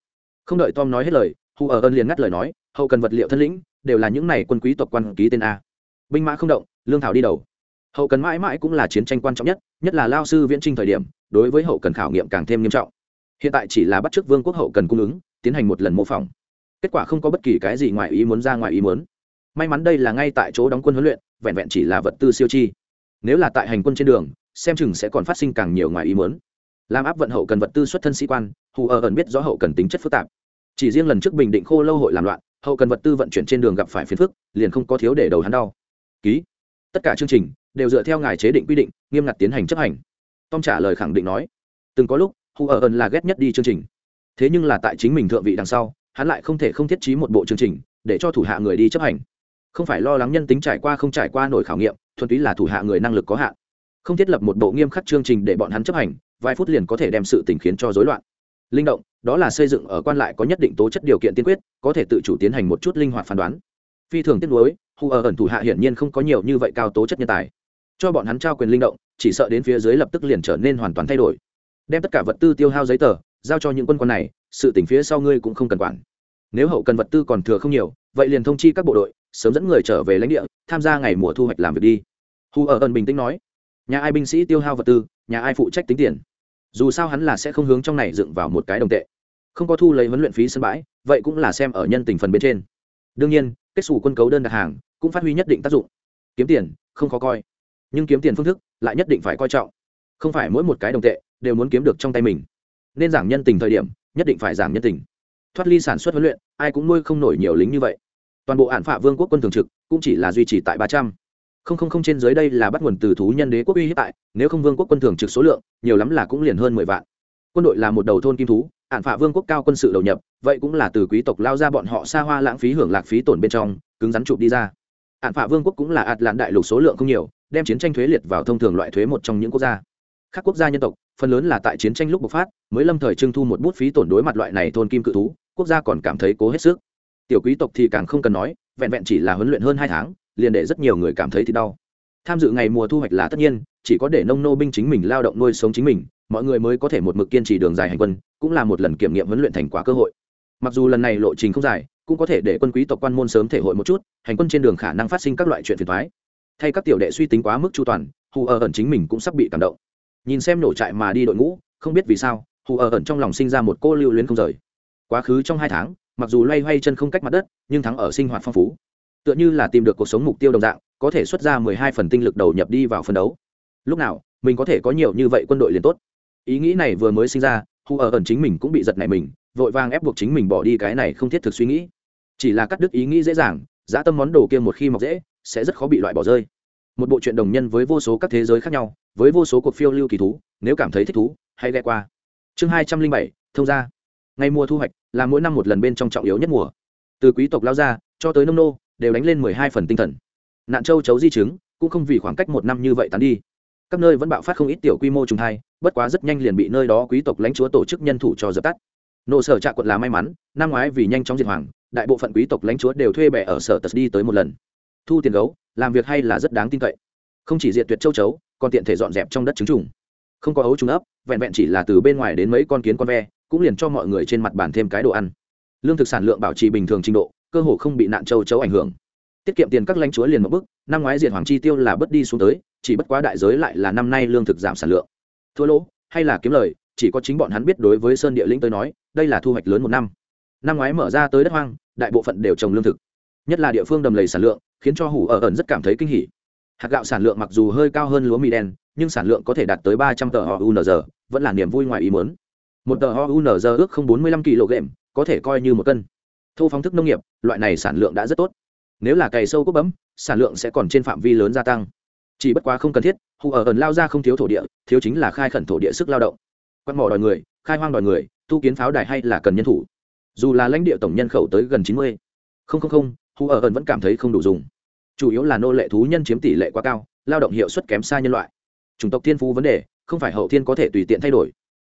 Không đợi tom nói hết lời hù ở ơn liền ngắt lời nói, hậu cần vật liệu thân lĩnh, đều là những này quân quý tộc quan ký tên a. Binh mã không động, lương thảo đi đầu. Hậu cần mãi mãi cũng là chiến tranh quan trọng nhất nhất là lao sư viễn trinh thời điểm đối với hậu cần khảo nghiệm càng thêm nghiêm trọng. Hiện tại chỉ là bắt chước vương quốc hậu cần cung ứng, tiến hành một lần mô phỏng. Kết quả không có bất kỳ cái gì ngoài ý muốn ra ngoài ý muốn. May mắn đây là ngay tại chỗ đóng quân huấn luyện, vẹn vẹn chỉ là vật tư siêu chi. Nếu là tại hành quân trên đường, xem chừng sẽ còn phát sinh càng nhiều ngoài ý muốn. Làm áp vận hậu cần vật tư xuất thân sĩ quan, hù ở ẩn biết rõ hậu cần tính chất phức tạp. Chỉ riêng lần trước bình định khô lâu hội làm loạn, hậu cần vật tư vận chuyển trên đường gặp phải phiền phức, liền không có thiếu để đầu hắn đau. Ký. Tất cả chương trình đều dựa theo ngài chế định quy định, nghiêm ngặt tiến hành chấp hành tom trả lời khẳng định nói, từng có lúc hù ở ẩn là ghét nhất đi chương trình. Thế nhưng là tại chính mình thượng vị đằng sau, hắn lại không thể không thiết trí một bộ chương trình để cho thủ hạ người đi chấp hành. Không phải lo lắng nhân tính trải qua không trải qua nổi khảo nghiệm, thuần túy là thủ hạ người năng lực có hạn. Không thiết lập một bộ nghiêm khắc chương trình để bọn hắn chấp hành, vài phút liền có thể đem sự tình khiến cho rối loạn. Linh động, đó là xây dựng ở quan lại có nhất định tố chất điều kiện tiên quyết, có thể tự chủ tiến hành một chút linh hoạt phán đoán. Phi thường tiết nuối hù ở ẩn thủ hạ hiển nhiên không có nhiều như vậy cao tố chất nhân tài. Cho bọn hắn trao quyền linh động chỉ sợ đến phía dưới lập tức liền trở nên hoàn toàn thay đổi. Đem tất cả vật tư tiêu hao giấy tờ, giao cho những quân quân này, sự tỉnh phía sau ngươi cũng không cần quản. Nếu hậu cần vật tư còn thừa không nhiều, vậy liền thông chi các bộ đội, sớm dẫn người trở về lãnh địa, tham gia ngày mùa thu hoạch làm việc đi. Hù ở ẩn bình tĩnh nói. Nhà ai binh sĩ tiêu hao vật tư, nhà ai phụ trách tính tiền? Dù sao hắn là sẽ không hướng trong này dựng vào một cái đồng tệ. Không có thu lấy huấn luyện phí sân bãi, vậy cũng là xem ở nhân tình phần bên trên. Đương nhiên, kết xù quân cấu đơn đặt hàng, cũng phát huy nhất định tác dụng. Kiếm tiền, không khó coi. Nhưng kiếm tiền phương thức lại nhất định phải coi trọng. Không phải mỗi một cái đồng tệ đều muốn kiếm được trong tay mình. Nên giảng nhân tình thời điểm, nhất định phải giảng nhân tình. Thoát ly sản xuất huấn luyện, ai cũng nuôi không nổi nhiều lính như vậy. Toàn bộ hạn phạ vương quốc quân thường trực cũng chỉ là duy trì tại ba trăm. Không không không trên dưới đây là bắt nguồn từ thú nhân đế quốc uy hiếp tại, nếu không vương quốc quân thường trực số lượng, nhiều lắm là cũng liền hơn mười vạn. Quân đội là một đầu thôn kim thú hạn phạ vương quốc cao quân sự đầu nhập, vậy cũng là từ quý tộc lao ra bọn họ xa hoa lãng phí hưởng lạc phí tổn bên trong, cứng rắn chụp đi ra. Hạn phạ vương quốc cũng là ạt lạn đại lục số lượng không nhiều đem chiến tranh thuế liệt vào thông thường loại thuế một trong những quốc gia. Các quốc gia nhân tộc, phần lớn là tại chiến tranh lúc bộc phát, mới lâm thời trưng thu một bút phí tổn đối mặt loại này thôn kim cự thú, quốc gia còn cảm thấy cố hết sức. Tiểu quý tộc thì càng không cần nói, vẹn vẹn chỉ là huấn luyện hơn hai tháng, liền để rất nhiều người cảm thấy thì đau. Tham dự ngày mùa thu hoạch là tất nhiên, chỉ có để nông nô binh chính mình lao động nuôi sống chính mình, mọi người mới có thể một mực kiên trì đường dài hành quân, cũng là một lần kiểm nghiệm huấn luyện thành quả cơ hội. Mặc dù lần này lộ trình không dài, cũng có thể để quân quý tộc quan môn sớm thể hội một chút, hành quân trên đường khả năng phát sinh các loại chuyện phiền thoái thay các tiểu đệ suy tính quá mức chu toàn, hù ở ẩn chính mình cũng sắp bị cảm động. Nhìn xem nổ trại mà đi đội ngũ, không biết vì sao, hù ở ẩn trong lòng sinh ra một cô lưu luyến không rời. Quá khứ trong hai tháng, mặc dù loay hoay chân không cách mặt đất, nhưng thắng ở sinh hoạt phong phú. Tựa như là tìm được cuộc sống mục tiêu đồng dạng, có thể xuất ra mười hai phần tinh lực đầu nhập đi vào phân đấu. Lúc nào, mình có thể có nhiều như vậy quân đội liền tốt. Ý nghĩ này vừa mới sinh ra, hù ở ẩn chính mình cũng bị giật này mình, vội vàng ép buộc chính mình bỏ đi cái này không thiết thực suy nghĩ. Chỉ là cắt đứt ý nghĩ dễ dàng, giá tâm món đồ kia một khi mọc dễ sẽ rất khó bị loại bỏ rơi. Một bộ truyện đồng nhân với vô số các thế giới khác nhau, với vô số cuộc phiêu lưu kỳ thú, nếu cảm thấy thích thú, hãy ghe qua. Chương hai trăm linh bảy, thông ra ngày mùa thu hoạch là mỗi năm một lần bên trong trọng yếu nhất mùa. Từ quý tộc lao ra, cho tới nông nô, đều đánh lên mười hai phần tinh thần. Nạn châu chấu di chứng, cũng không vì khoảng cách một năm như vậy tán đi. Các nơi vẫn bạo phát không ít tiểu quy mô trùng thai, bất quá rất nhanh liền bị nơi đó quý tộc lãnh chúa tổ chức nhân thủ cho dập tắt. Nộ sở trạ quận là may mắn, năm ngoái vì nhanh chóng diệt hoàng, đại bộ phận quý tộc lãnh chúa đều thuê bè ở sở tật đi tới một lần thu tiền gấu, làm việc hay là rất đáng tin cậy. Không chỉ diệt tuyệt châu chấu, còn tiện thể dọn dẹp trong đất trứng trùng. Không có ấu trùng ấp, vẹn vẹn chỉ là từ bên ngoài đến mấy con kiến con ve, cũng liền cho mọi người trên mặt bàn thêm cái đồ ăn. Lương thực sản lượng bảo trì bình thường trình độ, cơ hồ không bị nạn châu chấu ảnh hưởng. Tiết kiệm tiền các lãnh chúa liền một bức, năm ngoái diệt hoàng chi tiêu là bớt đi xuống tới, chỉ bất quá đại giới lại là năm nay lương thực giảm sản lượng. Thua lỗ, hay là kiếm lời, chỉ có chính bọn hắn biết đối với sơn địa lĩnh tới nói, đây là thu hoạch lớn một năm. Năm ngoái mở ra tới đất hoang, đại bộ phận đều trồng lương thực. Nhất là địa phương đầm lầy sản lượng khiến cho hủ ở ẩn rất cảm thấy kinh hỉ. Hạt gạo sản lượng mặc dù hơi cao hơn lúa mì đen, nhưng sản lượng có thể đạt tới ba trăm tờ họ unz vẫn là niềm vui ngoài ý muốn. Một tờ ho unz ước không bốn mươi lăm kg, có thể coi như một cân. Thô phóng thức nông nghiệp, loại này sản lượng đã rất tốt. Nếu là cày sâu cốt bấm, sản lượng sẽ còn trên phạm vi lớn gia tăng. Chỉ bất quá không cần thiết hù ở ẩn lao ra không thiếu thổ địa, thiếu chính là khai khẩn thổ địa sức lao động. Quét mỏ đòi người, khai hoang đòi người, tu kiến pháo đài hay là cần nhân thủ. Dù là lãnh địa tổng nhân khẩu tới gần chín mươi. Không không không hù ở ẩn vẫn cảm thấy không đủ dùng chủ yếu là nô lệ thú nhân chiếm tỷ lệ quá cao, lao động hiệu suất kém xa nhân loại. Chủng tộc thiên phú vấn đề, không phải hậu thiên có thể tùy tiện thay đổi.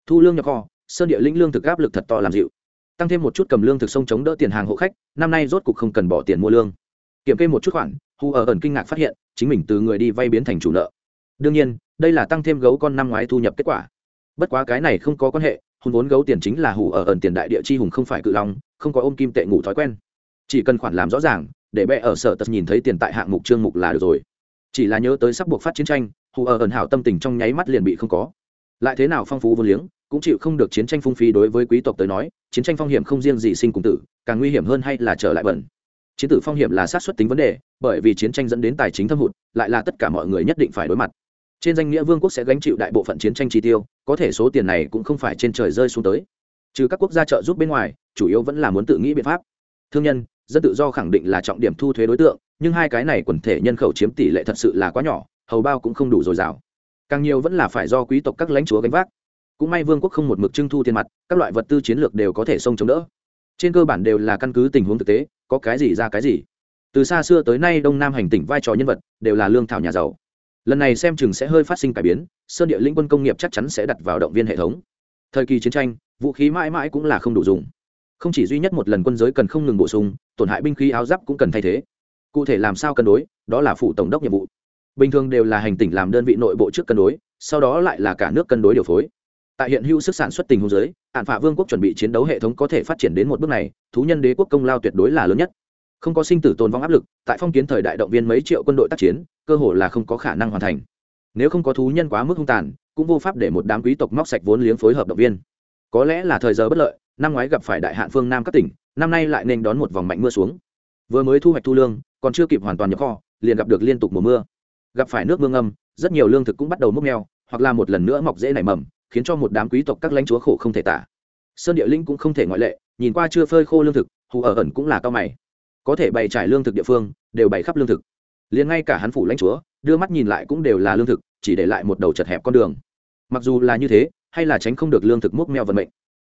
Thu lương nhập kho, sơn địa lĩnh lương thực áp lực thật to làm dịu. Tăng thêm một chút cầm lương thực sông chống đỡ tiền hàng hộ khách, năm nay rốt cục không cần bỏ tiền mua lương. Kiểm kê một chút khoản hù ở ẩn kinh ngạc phát hiện, chính mình từ người đi vay biến thành chủ nợ. Đương nhiên, đây là tăng thêm gấu con năm ngoái thu nhập kết quả. Bất quá cái này không có quan hệ, hùn vốn gấu tiền chính là hù ở ẩn tiền đại địa chi hùng không phải cự long, không có ôm kim tệ ngủ thói quen. Chỉ cần khoản làm rõ ràng để bệ ở sở tật nhìn thấy tiền tại hạng mục chương mục là được rồi. Chỉ là nhớ tới sắp buộc phát chiến tranh, hù ở ẩn hảo tâm tình trong nháy mắt liền bị không có. Lại thế nào phong phú vô liếng, cũng chịu không được chiến tranh phung phí đối với quý tộc tới nói, chiến tranh phong hiểm không riêng gì sinh cùng tử, càng nguy hiểm hơn hay là trở lại bẩn. Chiến tử phong hiểm là sát xuất tính vấn đề, bởi vì chiến tranh dẫn đến tài chính thâm hụt, lại là tất cả mọi người nhất định phải đối mặt. Trên danh nghĩa vương quốc sẽ gánh chịu đại bộ phận chiến tranh chi tiêu, có thể số tiền này cũng không phải trên trời rơi xuống tới. Trừ các quốc gia trợ giúp bên ngoài, chủ yếu vẫn là muốn tự nghĩ biện pháp. Thương nhân dân tự do khẳng định là trọng điểm thu thuế đối tượng, nhưng hai cái này quần thể nhân khẩu chiếm tỷ lệ thật sự là quá nhỏ, hầu bao cũng không đủ dồi dào. Càng nhiều vẫn là phải do quý tộc các lãnh chúa gánh vác. Cũng may vương quốc không một mực trưng thu tiền mặt, các loại vật tư chiến lược đều có thể xông chống đỡ. Trên cơ bản đều là căn cứ tình huống thực tế, có cái gì ra cái gì. Từ xa xưa tới nay đông nam hành tỉnh vai trò nhân vật, đều là lương thảo nhà giàu. Lần này xem chừng sẽ hơi phát sinh cải biến, sơn địa lĩnh quân công nghiệp chắc chắn sẽ đặt vào động viên hệ thống. Thời kỳ chiến tranh, vũ khí mãi mãi cũng là không đủ dùng không chỉ duy nhất một lần quân giới cần không ngừng bổ sung, tổn hại binh khí áo giáp cũng cần thay thế. Cụ thể làm sao cân đối, đó là phủ tổng đốc nhiệm vụ. Bình thường đều là hành tỉnh làm đơn vị nội bộ trước cân đối, sau đó lại là cả nước cân đối điều phối. Tại hiện hữu sức sản xuất tình huống giới, hạn phạ vương quốc chuẩn bị chiến đấu hệ thống có thể phát triển đến một bước này, thú nhân đế quốc công lao tuyệt đối là lớn nhất. Không có sinh tử tồn vong áp lực, tại phong kiến thời đại động viên mấy triệu quân đội tác chiến, cơ hội là không có khả năng hoàn thành. Nếu không có thú nhân quá mức hung tàn, cũng vô pháp để một đám quý tộc móc sạch vốn liếng phối hợp động viên. Có lẽ là thời giờ bất lợi năm ngoái gặp phải đại hạn phương nam các tỉnh, năm nay lại nên đón một vòng mạnh mưa xuống. Vừa mới thu hoạch thu lương, còn chưa kịp hoàn toàn nhập kho, liền gặp được liên tục mùa mưa. Gặp phải nước mưa ngâm rất nhiều lương thực cũng bắt đầu mốc neo hoặc là một lần nữa mọc dễ nảy mầm, khiến cho một đám quý tộc các lãnh chúa khổ không thể tả. Sơn địa linh cũng không thể ngoại lệ, nhìn qua chưa phơi khô lương thực, hù ở ẩn cũng là cao mày. Có thể bày trải lương thực địa phương, đều bày khắp lương thực. Liền ngay cả hắn phủ lãnh chúa, đưa mắt nhìn lại cũng đều là lương thực, chỉ để lại một đầu chật hẹp con đường. Mặc dù là như thế, hay là tránh không được lương thực múc meo vận mệnh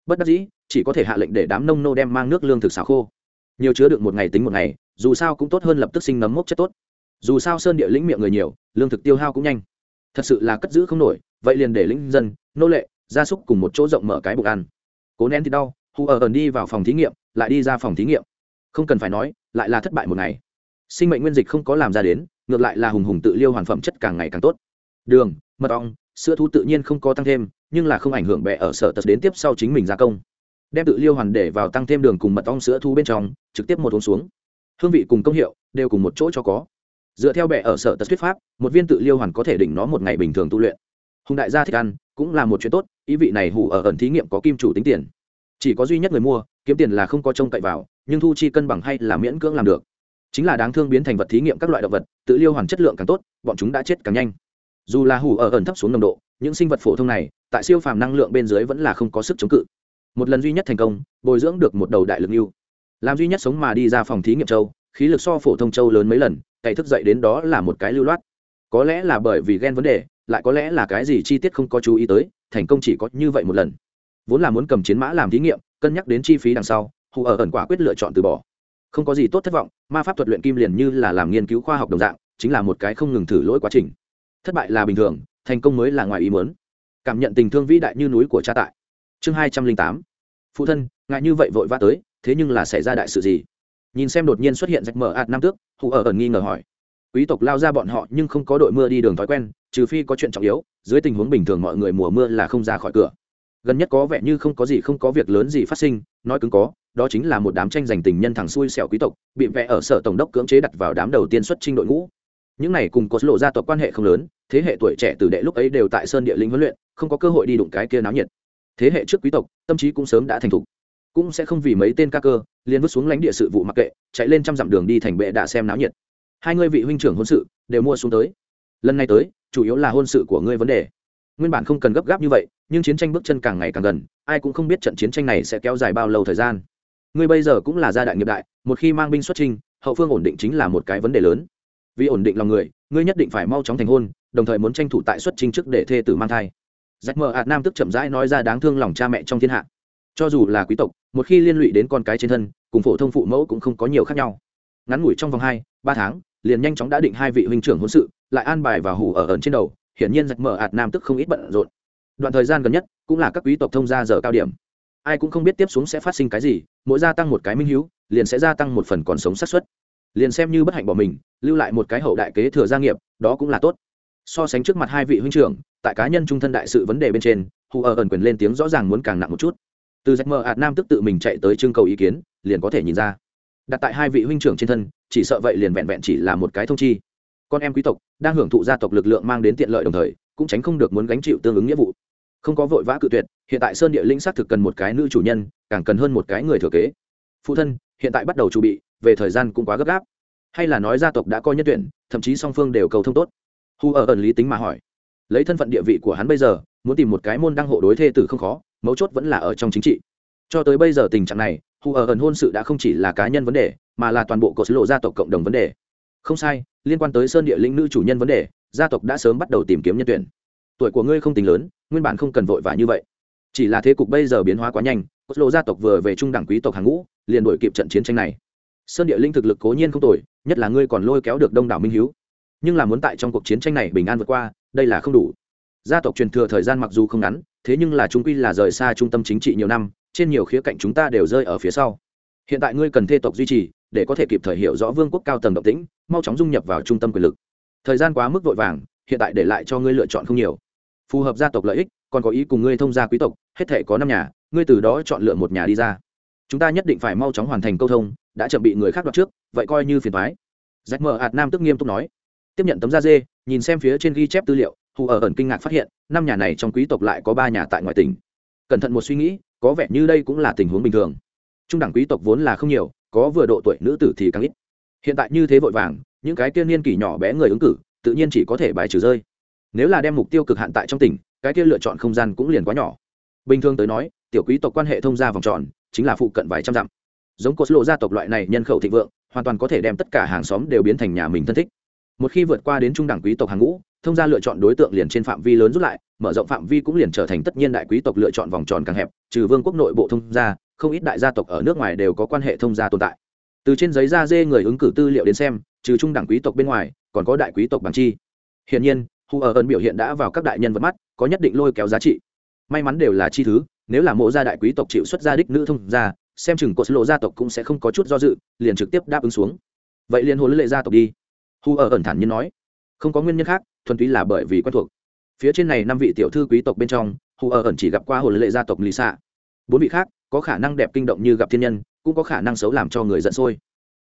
bất đắc dĩ, chỉ có thể hạ lệnh để đám nông nô đem mang nước lương thực xào khô. Nhiều chứa được một ngày tính một ngày, dù sao cũng tốt hơn lập tức sinh nấm mốc chất tốt. Dù sao sơn địa lĩnh miệng người nhiều, lương thực tiêu hao cũng nhanh. Thật sự là cất giữ không nổi, vậy liền để lĩnh dân, nô lệ, gia súc cùng một chỗ rộng mở cái bụng ăn. Cố nén thì đau hù ở ẩn đi vào phòng thí nghiệm, lại đi ra phòng thí nghiệm. Không cần phải nói, lại là thất bại một ngày. Sinh mệnh nguyên dịch không có làm ra đến, ngược lại là hùng hùng tự liêu hoàn phẩm chất càng ngày càng tốt. Đường, mật ong sữa thú tự nhiên không có tăng thêm, nhưng là không ảnh hưởng bệ ở sở tật đến tiếp sau chính mình gia công. Đem tự liêu hoàn để vào tăng thêm đường cùng mật ong sữa thú bên trong, trực tiếp một uống xuống. Hương vị cùng công hiệu đều cùng một chỗ cho có. Dựa theo bệ ở sở tật thuyết pháp, một viên tự liêu hoàn có thể đỉnh nó một ngày bình thường tu luyện. Hùng đại gia thích ăn, cũng là một chuyện tốt, ý vị này hủ ở ẩn thí nghiệm có kim chủ tính tiền. Chỉ có duy nhất người mua, kiếm tiền là không có trông cậy vào, nhưng thu chi cân bằng hay là miễn cưỡng làm được. Chính là đáng thương biến thành vật thí nghiệm các loại động vật, tự liêu hoàn chất lượng càng tốt, bọn chúng đã chết càng nhanh dù là hủ ở ẩn thấp xuống nồng độ, những sinh vật phổ thông này, tại siêu phàm năng lượng bên dưới vẫn là không có sức chống cự. Một lần duy nhất thành công, bồi dưỡng được một đầu đại lực yêu làm duy nhất sống mà đi ra phòng thí nghiệm châu, khí lực so phổ thông châu lớn mấy lần, cày thức dậy đến đó là một cái lưu loát. Có lẽ là bởi vì ghen vấn đề, lại có lẽ là cái gì chi tiết không có chú ý tới, thành công chỉ có như vậy một lần. Vốn là muốn cầm chiến mã làm thí nghiệm, cân nhắc đến chi phí đằng sau hù ở ẩn quả quyết lựa chọn từ bỏ. Không có gì tốt thất vọng, ma pháp thuật luyện kim liền như là làm nghiên cứu khoa học đồng dạng, chính là một cái không ngừng thử lỗi quá trình thất bại là bình thường, thành công mới là ngoài ý muốn. Cảm nhận tình thương vĩ đại như núi của cha tại. Chương hai trăm linh tám. Phụ thân, ngại như vậy vội vã tới, thế nhưng là xảy ra đại sự gì? Nhìn xem đột nhiên xuất hiện rạch mở ạt năm tước hụ ở ẩn nghi ngờ hỏi. Quý tộc lao ra bọn họ nhưng không có đội mưa đi đường thói quen, trừ phi có chuyện trọng yếu, dưới tình huống bình thường mọi người mùa mưa là không ra khỏi cửa. Gần nhất có vẻ như không có gì không có việc lớn gì phát sinh, nói cứng có, đó chính là một đám tranh giành tình nhân thằng xui xẻo quý tộc, bị vẽ ở sở tổng đốc cưỡng chế đặt vào đám đầu tiên xuất trinh đội ngũ những này cùng có lộ gia tộc quan hệ không lớn, thế hệ tuổi trẻ từ đệ lúc ấy đều tại sơn địa linh huấn luyện, không có cơ hội đi đụng cái kia náo nhiệt. Thế hệ trước quý tộc, tâm trí cũng sớm đã thành thục. Cũng sẽ không vì mấy tên ca cơ, liền vứt xuống lãnh địa sự vụ mặc kệ, chạy lên trăm dặm đường đi thành bệ đã xem náo nhiệt. Hai ngươi vị huynh trưởng hôn sự, đều mua xuống tới. Lần này tới, chủ yếu là hôn sự của ngươi vấn đề. Nguyên bản không cần gấp gáp như vậy, nhưng chiến tranh bước chân càng ngày càng gần, ai cũng không biết trận chiến tranh này sẽ kéo dài bao lâu thời gian. Ngươi bây giờ cũng là gia đại nghiệp đại, một khi mang binh xuất trinh hậu phương ổn định chính là một cái vấn đề lớn vì ổn định lòng người, ngươi nhất định phải mau chóng thành hôn, đồng thời muốn tranh thủ tại xuất trình trước để thê tử mang thai. Rách mờ hạt nam tức chậm rãi nói ra đáng thương lòng cha mẹ trong thiên hạ. Cho dù là quý tộc, một khi liên lụy đến con cái trên thân, cùng phổ thông phụ mẫu cũng không có nhiều khác nhau. Ngắn ngủi trong vòng hai, ba tháng, liền nhanh chóng đã định hai vị huynh trưởng hôn sự, lại an bài và hủ ở ẩn trên đầu, hiển nhiên rạch mở hạt nam tức không ít bận rộn. Đoạn thời gian gần nhất, cũng là các quý tộc thông gia giờ cao điểm. Ai cũng không biết tiếp xuống sẽ phát sinh cái gì, mỗi gia tăng một cái minh hữu liền sẽ gia tăng một phần còn sống xác suất liền xem như bất hạnh bỏ mình, lưu lại một cái hậu đại kế thừa gia nghiệp, đó cũng là tốt. So sánh trước mặt hai vị huynh trưởng, tại cá nhân trung thân đại sự vấn đề bên trên hù ở ẩn quyền lên tiếng rõ ràng muốn càng nặng một chút. Từ rạch mờ ạt nam tức tự mình chạy tới trưng cầu ý kiến, liền có thể nhìn ra. Đặt tại hai vị huynh trưởng trên thân, chỉ sợ vậy liền vẹn vẹn chỉ là một cái thông chi. Con em quý tộc, đang hưởng thụ gia tộc lực lượng mang đến tiện lợi đồng thời, cũng tránh không được muốn gánh chịu tương ứng nghĩa vụ. Không có vội vã cự tuyệt, hiện tại sơn địa linh xác thực cần một cái nữ chủ nhân, càng cần hơn một cái người thừa kế. Phụ thân hiện tại bắt đầu chuẩn bị, về thời gian cũng quá gấp gáp. Hay là nói gia tộc đã coi nhân tuyển, thậm chí song phương đều cầu thông tốt. Hu ở ẩn lý tính mà hỏi. Lấy thân phận địa vị của hắn bây giờ, muốn tìm một cái môn đăng hộ đối thê tử không khó, mấu chốt vẫn là ở trong chính trị. Cho tới bây giờ tình trạng này, hu ở ẩn hôn sự đã không chỉ là cá nhân vấn đề, mà là toàn bộ cột lộ gia tộc cộng đồng vấn đề. Không sai, liên quan tới sơn địa linh nữ chủ nhân vấn đề, gia tộc đã sớm bắt đầu tìm kiếm nhân tuyển. Tuổi của ngươi không tính lớn, nguyên bản không cần vội vã như vậy chỉ là thế cục bây giờ biến hóa quá nhanh cốt lộ gia tộc vừa về trung đẳng quý tộc hàng ngũ, liền đổi kịp trận chiến tranh này. Sơn địa linh thực lực cố nhiên không tồi, nhất là ngươi còn lôi kéo được đông đảo minh hiếu. Nhưng là muốn tại trong cuộc chiến tranh này bình an vượt qua, đây là không đủ. Gia tộc truyền thừa thời gian mặc dù không ngắn, thế nhưng là chúng quy là rời xa trung tâm chính trị nhiều năm, trên nhiều khía cạnh chúng ta đều rơi ở phía sau. Hiện tại ngươi cần thê tộc duy trì, để có thể kịp thời hiểu rõ vương quốc cao tầng động tĩnh, mau chóng dung nhập vào trung tâm quyền lực. Thời gian quá mức vội vàng, hiện tại để lại cho ngươi lựa chọn không nhiều. Phù hợp gia tộc lợi ích còn có ý cùng ngươi thông gia quý tộc, hết thể có năm nhà, ngươi từ đó chọn lựa một nhà đi ra. Chúng ta nhất định phải mau chóng hoàn thành câu thông, đã chuẩn bị người khác đoạt trước, vậy coi như phiền thoái rách mờ hạt nam tức nghiêm túc nói. Tiếp nhận tấm da dê, nhìn xem phía trên ghi chép tư liệu, hù ở ẩn kinh ngạc phát hiện, năm nhà này trong quý tộc lại có ba nhà tại ngoại tỉnh. Cẩn thận một suy nghĩ, có vẻ như đây cũng là tình huống bình thường. Trung đẳng quý tộc vốn là không nhiều, có vừa độ tuổi nữ tử thì càng ít. Hiện tại như thế vội vàng, những cái kia niên kỷ nhỏ bé người ứng cử, tự nhiên chỉ có thể bài trừ rơi. Nếu là đem mục tiêu cực hạn tại trong tỉnh cái kia lựa chọn không gian cũng liền quá nhỏ. Bình thường tới nói, tiểu quý tộc quan hệ thông gia vòng tròn, chính là phụ cận vài trăm dặm. Giống cột lộ gia tộc loại này nhân khẩu thịnh vượng, hoàn toàn có thể đem tất cả hàng xóm đều biến thành nhà mình thân thích. Một khi vượt qua đến trung đẳng quý tộc hàng ngũ, thông gia lựa chọn đối tượng liền trên phạm vi lớn rút lại, mở rộng phạm vi cũng liền trở thành tất nhiên đại quý tộc lựa chọn vòng tròn càng hẹp, trừ vương quốc nội bộ thông gia, không ít đại gia tộc ở nước ngoài đều có quan hệ thông gia tồn tại. Từ trên giấy da dê người ứng cử tư liệu đến xem, trừ trung đẳng quý tộc bên ngoài, còn có đại quý tộc bằng chi. Hiển nhiên hù ở ơn biểu hiện đã vào các đại nhân vật mắt có nhất định lôi kéo giá trị. May mắn đều là chi thứ, nếu là mộ gia đại quý tộc chịu xuất gia đích nữ thông gia, xem chừng cột lộ gia tộc cũng sẽ không có chút do dự, liền trực tiếp đáp ứng xuống. Vậy liền hồn lệ gia tộc đi. Hu ở ẩn thản nhiên nói. Không có nguyên nhân khác, thuần túy là bởi vì quen thuộc. Phía trên này năm vị tiểu thư quý tộc bên trong, hu ở ẩn chỉ gặp qua hồn lệ gia tộc lì xạ bốn vị khác, có khả năng đẹp kinh động như gặp thiên nhân, cũng có khả năng xấu làm cho người giận sôi.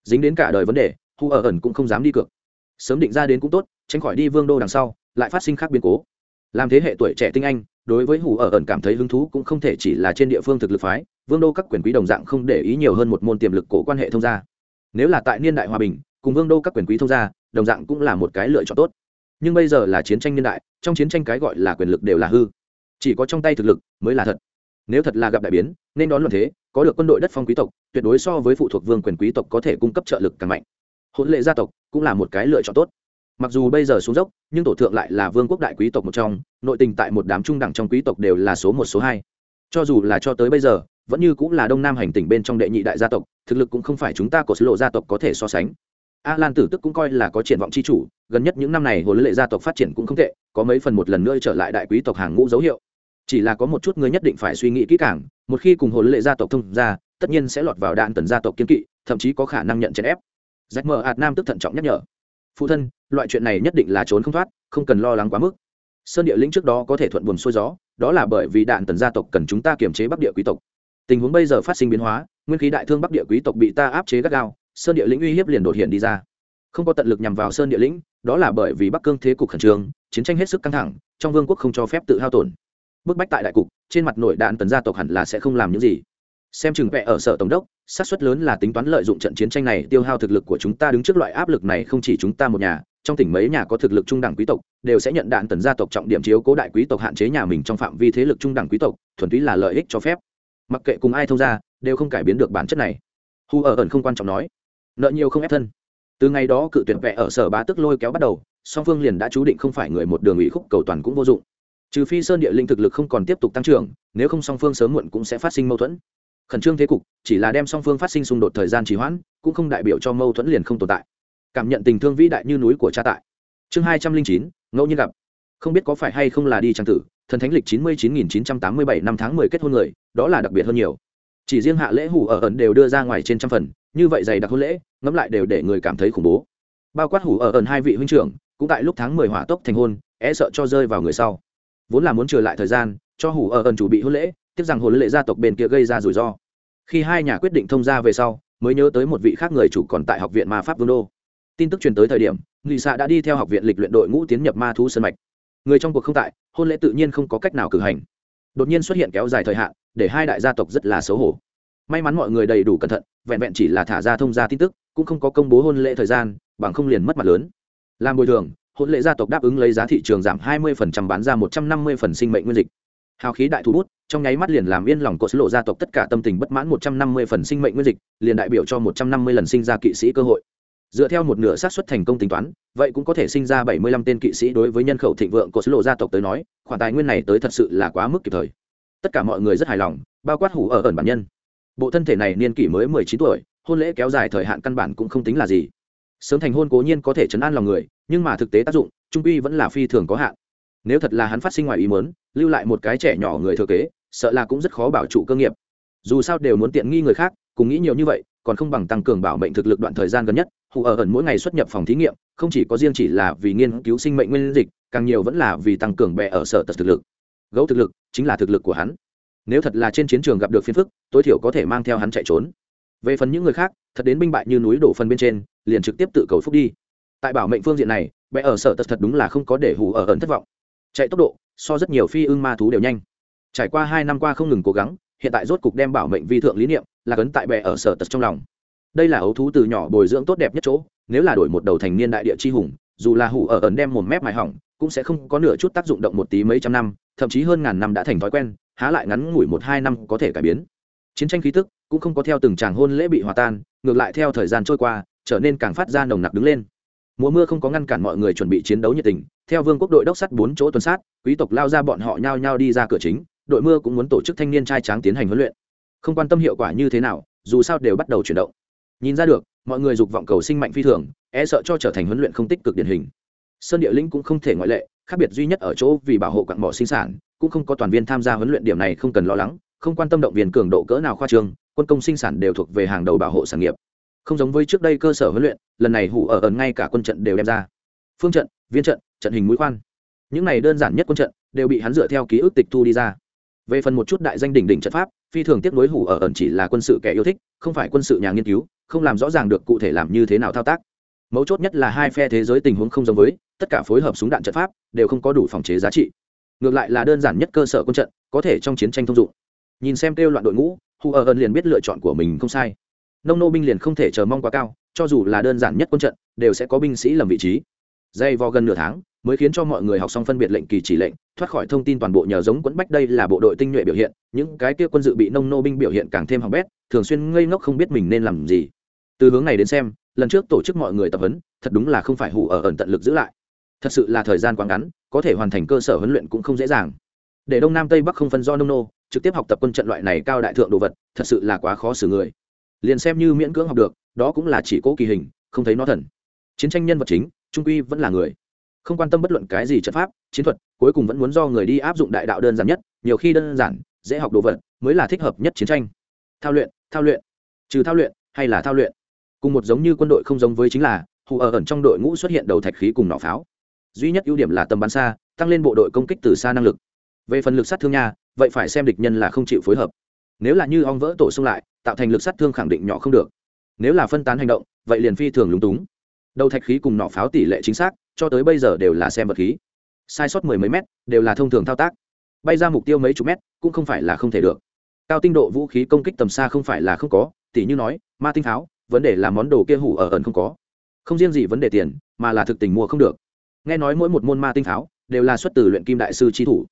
Dính đến cả đời vấn đề, hu ở ẩn cũng không dám đi cược. Sớm định ra đến cũng tốt, tránh khỏi đi vương đô đằng sau, lại phát sinh khác biến cố làm thế hệ tuổi trẻ tinh anh, đối với hủ ở ẩn cảm thấy hứng thú cũng không thể chỉ là trên địa phương thực lực phái, vương đô các quyền quý đồng dạng không để ý nhiều hơn một môn tiềm lực cổ quan hệ thông gia. Nếu là tại niên đại hòa bình, cùng vương đô các quyền quý thông gia, đồng dạng cũng là một cái lựa chọn tốt. Nhưng bây giờ là chiến tranh niên đại, trong chiến tranh cái gọi là quyền lực đều là hư. Chỉ có trong tay thực lực mới là thật. Nếu thật là gặp đại biến, nên đón luận thế, có được quân đội đất phong quý tộc, tuyệt đối so với phụ thuộc vương quyền quý tộc có thể cung cấp trợ lực càng mạnh. Hỗn lệ gia tộc cũng là một cái lựa chọn tốt mặc dù bây giờ xuống dốc, nhưng tổ thượng lại là vương quốc đại quý tộc một trong, nội tình tại một đám trung đẳng trong quý tộc đều là số một, số hai. Cho dù là cho tới bây giờ, vẫn như cũng là đông nam hành tỉnh bên trong đệ nhị đại gia tộc, thực lực cũng không phải chúng ta của sứ lộ gia tộc có thể so sánh. A lan tử tức cũng coi là có triển vọng c h i chủ, gần nhất những năm này hồ lệ gia tộc phát triển cũng không tệ, có mấy phần một lần nữa trở lại đại quý tộc hàng ngũ dấu hiệu. Chỉ là có một chút người nhất định phải suy nghĩ kỹ càng, một khi cùng hồ lệ gia tộc thông ra, tất nhiên sẽ lọt vào đạn tần gia tộc kiên kỵ, thậm chí có khả năng nhận chèn ép. Rách mờ hạt nam tức thận trọng nhắc nhở phụ thân, loại chuyện này nhất định là trốn không thoát, không cần lo lắng quá mức. Sơn địa lĩnh trước đó có thể thuận buồn xuôi gió, đó là bởi vì đạn tần gia tộc cần chúng ta kiềm chế bắc địa quý tộc. Tình huống bây giờ phát sinh biến hóa, nguyên khí đại thương bắc địa quý tộc bị ta áp chế gắt gao, sơn địa lĩnh uy hiếp liền đột hiện đi ra. Không có tận lực nhằm vào sơn địa lĩnh, đó là bởi vì bắc cương thế cục khẩn trương, chiến tranh hết sức căng thẳng, trong vương quốc không cho phép tự hao tổn. Bức bách tại đại cục, trên mặt nội đạn tần gia tộc hẳn là sẽ không làm những gì xem chừng vẽ ở sở tổng đốc sát suất lớn là tính toán lợi dụng trận chiến tranh này tiêu hao thực lực của chúng ta đứng trước loại áp lực này không chỉ chúng ta một nhà, trong tỉnh mấy nhà có thực lực trung đẳng quý tộc, đều sẽ nhận đạn tần gia tộc trọng điểm chiếu cố đại quý tộc hạn chế nhà mình trong phạm vi thế lực trung đẳng quý tộc, thuần túy là lợi ích cho phép. Mặc kệ cùng ai thông ra đều không cải biến được bản chất này. Hu ở ẩn không quan trọng nói. Nợ nhiều không ép thân. Từ ngày đó cự tuyển vẽ ở sở bá tức lôi kéo bắt đầu, song phương liền đã chú định không phải người một đường ủy khúc cầu toàn cũng vô dụng. Trừ phi sơn địa linh thực lực không còn tiếp tục tăng trưởng, nếu không song phương sớm muộn cũng sẽ phát sinh mâu thuẫn khẩn trương thế cục, chỉ là đem song phương phát sinh xung đột thời gian trì hoãn, cũng không đại biểu cho mâu thuẫn liền không tồn tại. Cảm nhận tình thương vĩ đại như núi của cha tại. Chương hai trăm linh chín, ngẫu nhiên gặp. Không biết có phải hay không là đi trang tử, thần thánh lịch chín mươi chín nghìn chín trăm tám mươi bảy năm tháng mười kết hôn người, đó là đặc biệt hơn nhiều. Chỉ riêng hạ lễ hủ ở ẩn đều đưa ra ngoài trên trăm phần, như vậy dày đặc hôn lễ, ngẫm lại đều để người cảm thấy khủng bố. Bao quát hủ ở ẩn hai vị huynh trưởng, cũng tại lúc tháng mười hỏa tốc thành hôn e sợ cho rơi vào người sau. Vốn là muốn trừ lại thời gian, cho hủ ở ẩn chủ bị hôn lễ tiếc rằng hôn lễ gia tộc bên kia gây ra rủi ro. Khi hai nhà quyết định thông gia về sau, mới nhớ tới một vị khác người chủ còn tại học viện ma pháp vương đô. Tin tức truyền tới thời điểm, nghị xạ đã đi theo học viện lịch luyện đội ngũ tiến nhập ma thú sân mạch. Người trong cuộc không tại, hôn lễ tự nhiên không có cách nào cử hành. Đột nhiên xuất hiện kéo dài thời hạn, để hai đại gia tộc rất là xấu hổ. May mắn mọi người đầy đủ cẩn thận, vẹn vẹn chỉ là thả ra thông gia tin tức, cũng không có công bố hôn lễ thời gian, bằng không liền mất mặt lớn. Làm bồi thường, hôn lễ gia tộc đáp ứng lấy giá thị trường giảm 20% bán ra 150 phần sinh mệnh nguyên dịch hào khí đại thu bút, trong nháy mắt liền làm yên lòng cột lộ gia tộc tất cả tâm tình bất mãn 150 phần sinh mệnh nguyên dịch, liền đại biểu cho 150 lần sinh ra kỵ sĩ cơ hội. Dựa theo một nửa xác suất thành công tính toán, vậy cũng có thể sinh ra 75 tên kỵ sĩ đối với nhân khẩu thịnh vượng cột lộ gia tộc tới nói, khoản tài nguyên này tới thật sự là quá mức kịp thời. Tất cả mọi người rất hài lòng, bao quát hủ ở ẩn bản nhân. Bộ thân thể này niên kỷ mới mười chín tuổi, hôn lễ kéo dài thời hạn căn bản cũng không tính là gì. Sớm thành hôn cố nhiên có thể chấn an lòng người, nhưng mà thực tế tác dụng, trung uy vẫn là phi thường có hạn nếu thật là hắn phát sinh ngoài ý mớn lưu lại một cái trẻ nhỏ người thừa kế, sợ là cũng rất khó bảo trụ cơ nghiệp. Dù sao đều muốn tiện nghi người khác, cùng nghĩ nhiều như vậy, còn không bằng tăng cường bảo mệnh thực lực đoạn thời gian gần nhất. Hù ở ẩn mỗi ngày xuất nhập phòng thí nghiệm, không chỉ có riêng chỉ là vì nghiên cứu sinh mệnh nguyên dịch, càng nhiều vẫn là vì tăng cường bè ở sở tật thực lực. Gấu thực lực chính là thực lực của hắn. Nếu thật là trên chiến trường gặp được phiền phức, tối thiểu có thể mang theo hắn chạy trốn. Về phần những người khác, thật đến binh bại như núi đổ phân bên trên, liền trực tiếp tự cầu phúc đi. Tại bảo mệnh phương diện này, bè ở sở tật thật đúng là không có để hù ở ẩn thất vọng chạy tốc độ, so rất nhiều phi ưng ma thú đều nhanh. Trải qua hai năm qua không ngừng cố gắng, hiện tại rốt cục đem bảo mệnh vi thượng lý niệm, là cấn tại bè ở sở tật trong lòng. Đây là ấu thú từ nhỏ bồi dưỡng tốt đẹp nhất chỗ, nếu là đổi một đầu thành niên đại địa chi hùng, dù là hủ ở ẩn đem một mép mài hỏng, cũng sẽ không có nửa chút tác dụng động một tí mấy trăm năm, thậm chí hơn ngàn năm đã thành thói quen, há lại ngắn ngủi một hai năm có thể cải biến. Chiến tranh khí tức cũng không có theo từng tràng hôn lễ bị hòa tan, ngược lại theo thời gian trôi qua, trở nên càng phát ra nồng nặc đứng lên mùa mưa không có ngăn cản mọi người chuẩn bị chiến đấu nhiệt tình. Theo vương quốc đội đốc sắt bốn chỗ tuần sát, quý tộc lao ra bọn họ nhao nhao đi ra cửa chính, đội mưa cũng muốn tổ chức thanh niên trai tráng tiến hành huấn luyện. Không quan tâm hiệu quả như thế nào, dù sao đều bắt đầu chuyển động. Nhìn ra được, mọi người dục vọng cầu sinh mạnh phi thường e sợ cho trở thành huấn luyện không tích cực điển hình. Sơn địa linh cũng không thể ngoại lệ, khác biệt duy nhất ở chỗ vì bảo hộ quặng mỏ sinh sản, cũng không có toàn viên tham gia huấn luyện điểm này không cần lo lắng, không quan tâm động viên cường độ cỡ nào khoa trương, quân công sinh sản đều thuộc về hàng đầu bảo hộ sản nghiệp không giống với trước đây cơ sở huấn luyện, lần này hủ ở ẩn ngay cả quân trận đều đem ra. Phương trận, viên trận trận hình mũi khoan. Những này đơn giản nhất quân trận đều bị hắn dựa theo ký ức tịch thu đi ra. Về phần một chút đại danh đỉnh đỉnh trận pháp, phi thường tiếp nối hủ ở ẩn chỉ là quân sự kẻ yêu thích, không phải quân sự nhà nghiên cứu, không làm rõ ràng được cụ thể làm như thế nào thao tác. Mấu chốt nhất là hai phe thế giới tình huống không giống với, tất cả phối hợp súng đạn trận pháp đều không có đủ phòng chế giá trị. Ngược lại là đơn giản nhất cơ sở quân trận, có thể trong chiến tranh thông dụng. Nhìn xem kêu loạn đội ngũ hù ở ẩn liền biết lựa chọn của mình không sai nông nô binh liền không thể chờ mong quá cao, cho dù là đơn giản nhất quân trận, đều sẽ có binh sĩ lầm vị trí. Dây vò gần nửa tháng, mới khiến cho mọi người học xong phân biệt lệnh kỳ chỉ lệnh, thoát khỏi thông tin toàn bộ nhờ giống quẫn bách đây là bộ đội tinh nhuệ biểu hiện, những cái kia quân dự bị nông nô binh biểu hiện càng thêm hỏng bét, thường xuyên ngây ngốc không biết mình nên làm gì. Từ hướng này đến xem, lần trước tổ chức mọi người tập huấn, thật đúng là không phải hủ ở ẩn tận lực giữ lại. Thật sự là thời gian quá ngắn, có thể hoàn thành cơ sở huấn luyện cũng không dễ dàng. Để đông nam tây bắc không phân do nông nô, trực tiếp học tập quân trận loại này cao đại thượng đồ vật, thật sự là quá khó xử người liền xem như miễn cưỡng học được, đó cũng là chỉ cố kỳ hình, không thấy nó thần. Chiến tranh nhân vật chính, trung quy vẫn là người. Không quan tâm bất luận cái gì trận pháp, chiến thuật, cuối cùng vẫn muốn do người đi áp dụng đại đạo đơn giản nhất, nhiều khi đơn giản, dễ học đồ vật, mới là thích hợp nhất chiến tranh. Thao luyện thao luyện. Trừ thao luyện, hay là thao luyện. Cùng một giống như quân đội không giống với chính là, hù ở ẩn trong đội ngũ xuất hiện đầu thạch khí cùng nỏ pháo. Duy nhất ưu điểm là tầm bắn xa, tăng lên bộ đội công kích từ xa năng lực. Về phần lực sát thương nha, vậy phải xem địch nhân là không chịu phối hợp nếu là như ong vỡ tổ xung lại, tạo thành lực sát thương khẳng định nhỏ không được. Nếu là phân tán hành động, vậy liền phi thường lúng túng. Đầu thạch khí cùng nỏ pháo tỷ lệ chính xác, cho tới bây giờ đều là xem vật khí. Sai sót mười mấy mét, đều là thông thường thao tác. Bay ra mục tiêu mấy chục mét, cũng không phải là không thể được. Cao tinh độ vũ khí công kích tầm xa không phải là không có tỷ như nói, ma tinh pháo, vấn đề là món đồ kia hủ ở ẩn không có. Không riêng gì vấn đề tiền, mà là thực tình mua không được. Nghe nói mỗi một môn ma tinh pháo, đều là xuất từ luyện kim đại sư trí thủ.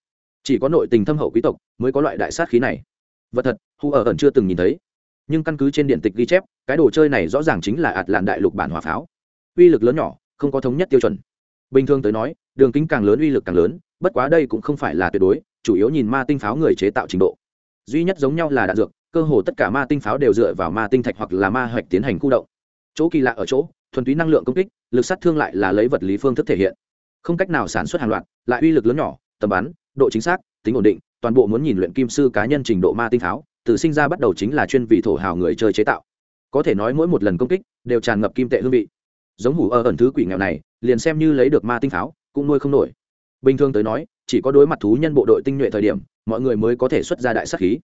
Chỉ có nội tình thâm hậu quý tộc mới có loại đại sát khí này vật thật hù ở ẩn chưa từng nhìn thấy. Nhưng căn cứ trên điện tịch ghi chép, cái đồ chơi này rõ ràng chính là ạt làn đại lục bản hỏa pháo. Uy lực lớn nhỏ, không có thống nhất tiêu chuẩn. Bình thường tới nói, đường kính càng lớn uy lực càng lớn, bất quá đây cũng không phải là tuyệt đối, chủ yếu nhìn ma tinh pháo người chế tạo trình độ. Duy nhất giống nhau là đạn dược, cơ hồ tất cả ma tinh pháo đều dựa vào ma tinh thạch hoặc là ma hoạch tiến hành khu động. Chỗ kỳ lạ ở chỗ, thuần túy năng lượng công kích, lực sát thương lại là lấy vật lý phương thức thể hiện. Không cách nào sản xuất hàng loạt, lại uy lực lớn nhỏ, tầm bắn, độ chính xác, tính ổn định toàn bộ muốn nhìn luyện kim sư cá nhân trình độ ma tinh tháo từ sinh ra bắt đầu chính là chuyên vị thổ hào người chơi chế tạo. Có thể nói mỗi một lần công kích đều tràn ngập kim tệ hương vị. Giống hủ ở ẩn thứ quỷ nghèo này, liền xem như lấy được ma tinh pháo, cũng nuôi không nổi. Bình thường tới nói, chỉ có đối mặt thú nhân bộ đội tinh nhuệ thời điểm, mọi người mới có thể xuất ra đại sắc khí.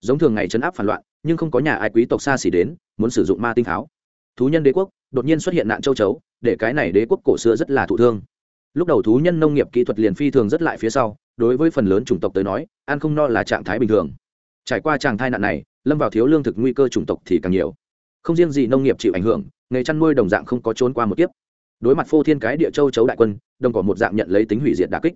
Giống thường ngày chấn áp phản loạn, nhưng không có nhà ai quý tộc xa xỉ đến, muốn sử dụng ma tinh pháo. Thú nhân đế quốc đột nhiên xuất hiện nạn châu chấu, để cái này đế quốc cổ xưa rất là thụ thương. Lúc đầu thú nhân nông nghiệp kỹ thuật liền phi thường rất lại phía sau đối với phần lớn chủng tộc tới nói, ăn không no là trạng thái bình thường. Trải qua tràng thai nạn này, lâm vào thiếu lương thực nguy cơ chủng tộc thì càng nhiều. Không riêng gì nông nghiệp chịu ảnh hưởng, nghề chăn nuôi đồng dạng không có trốn qua một kiếp. Đối mặt phô thiên cái địa châu chấu đại quân, đồng cỏ một dạng nhận lấy tính hủy diệt đà kích.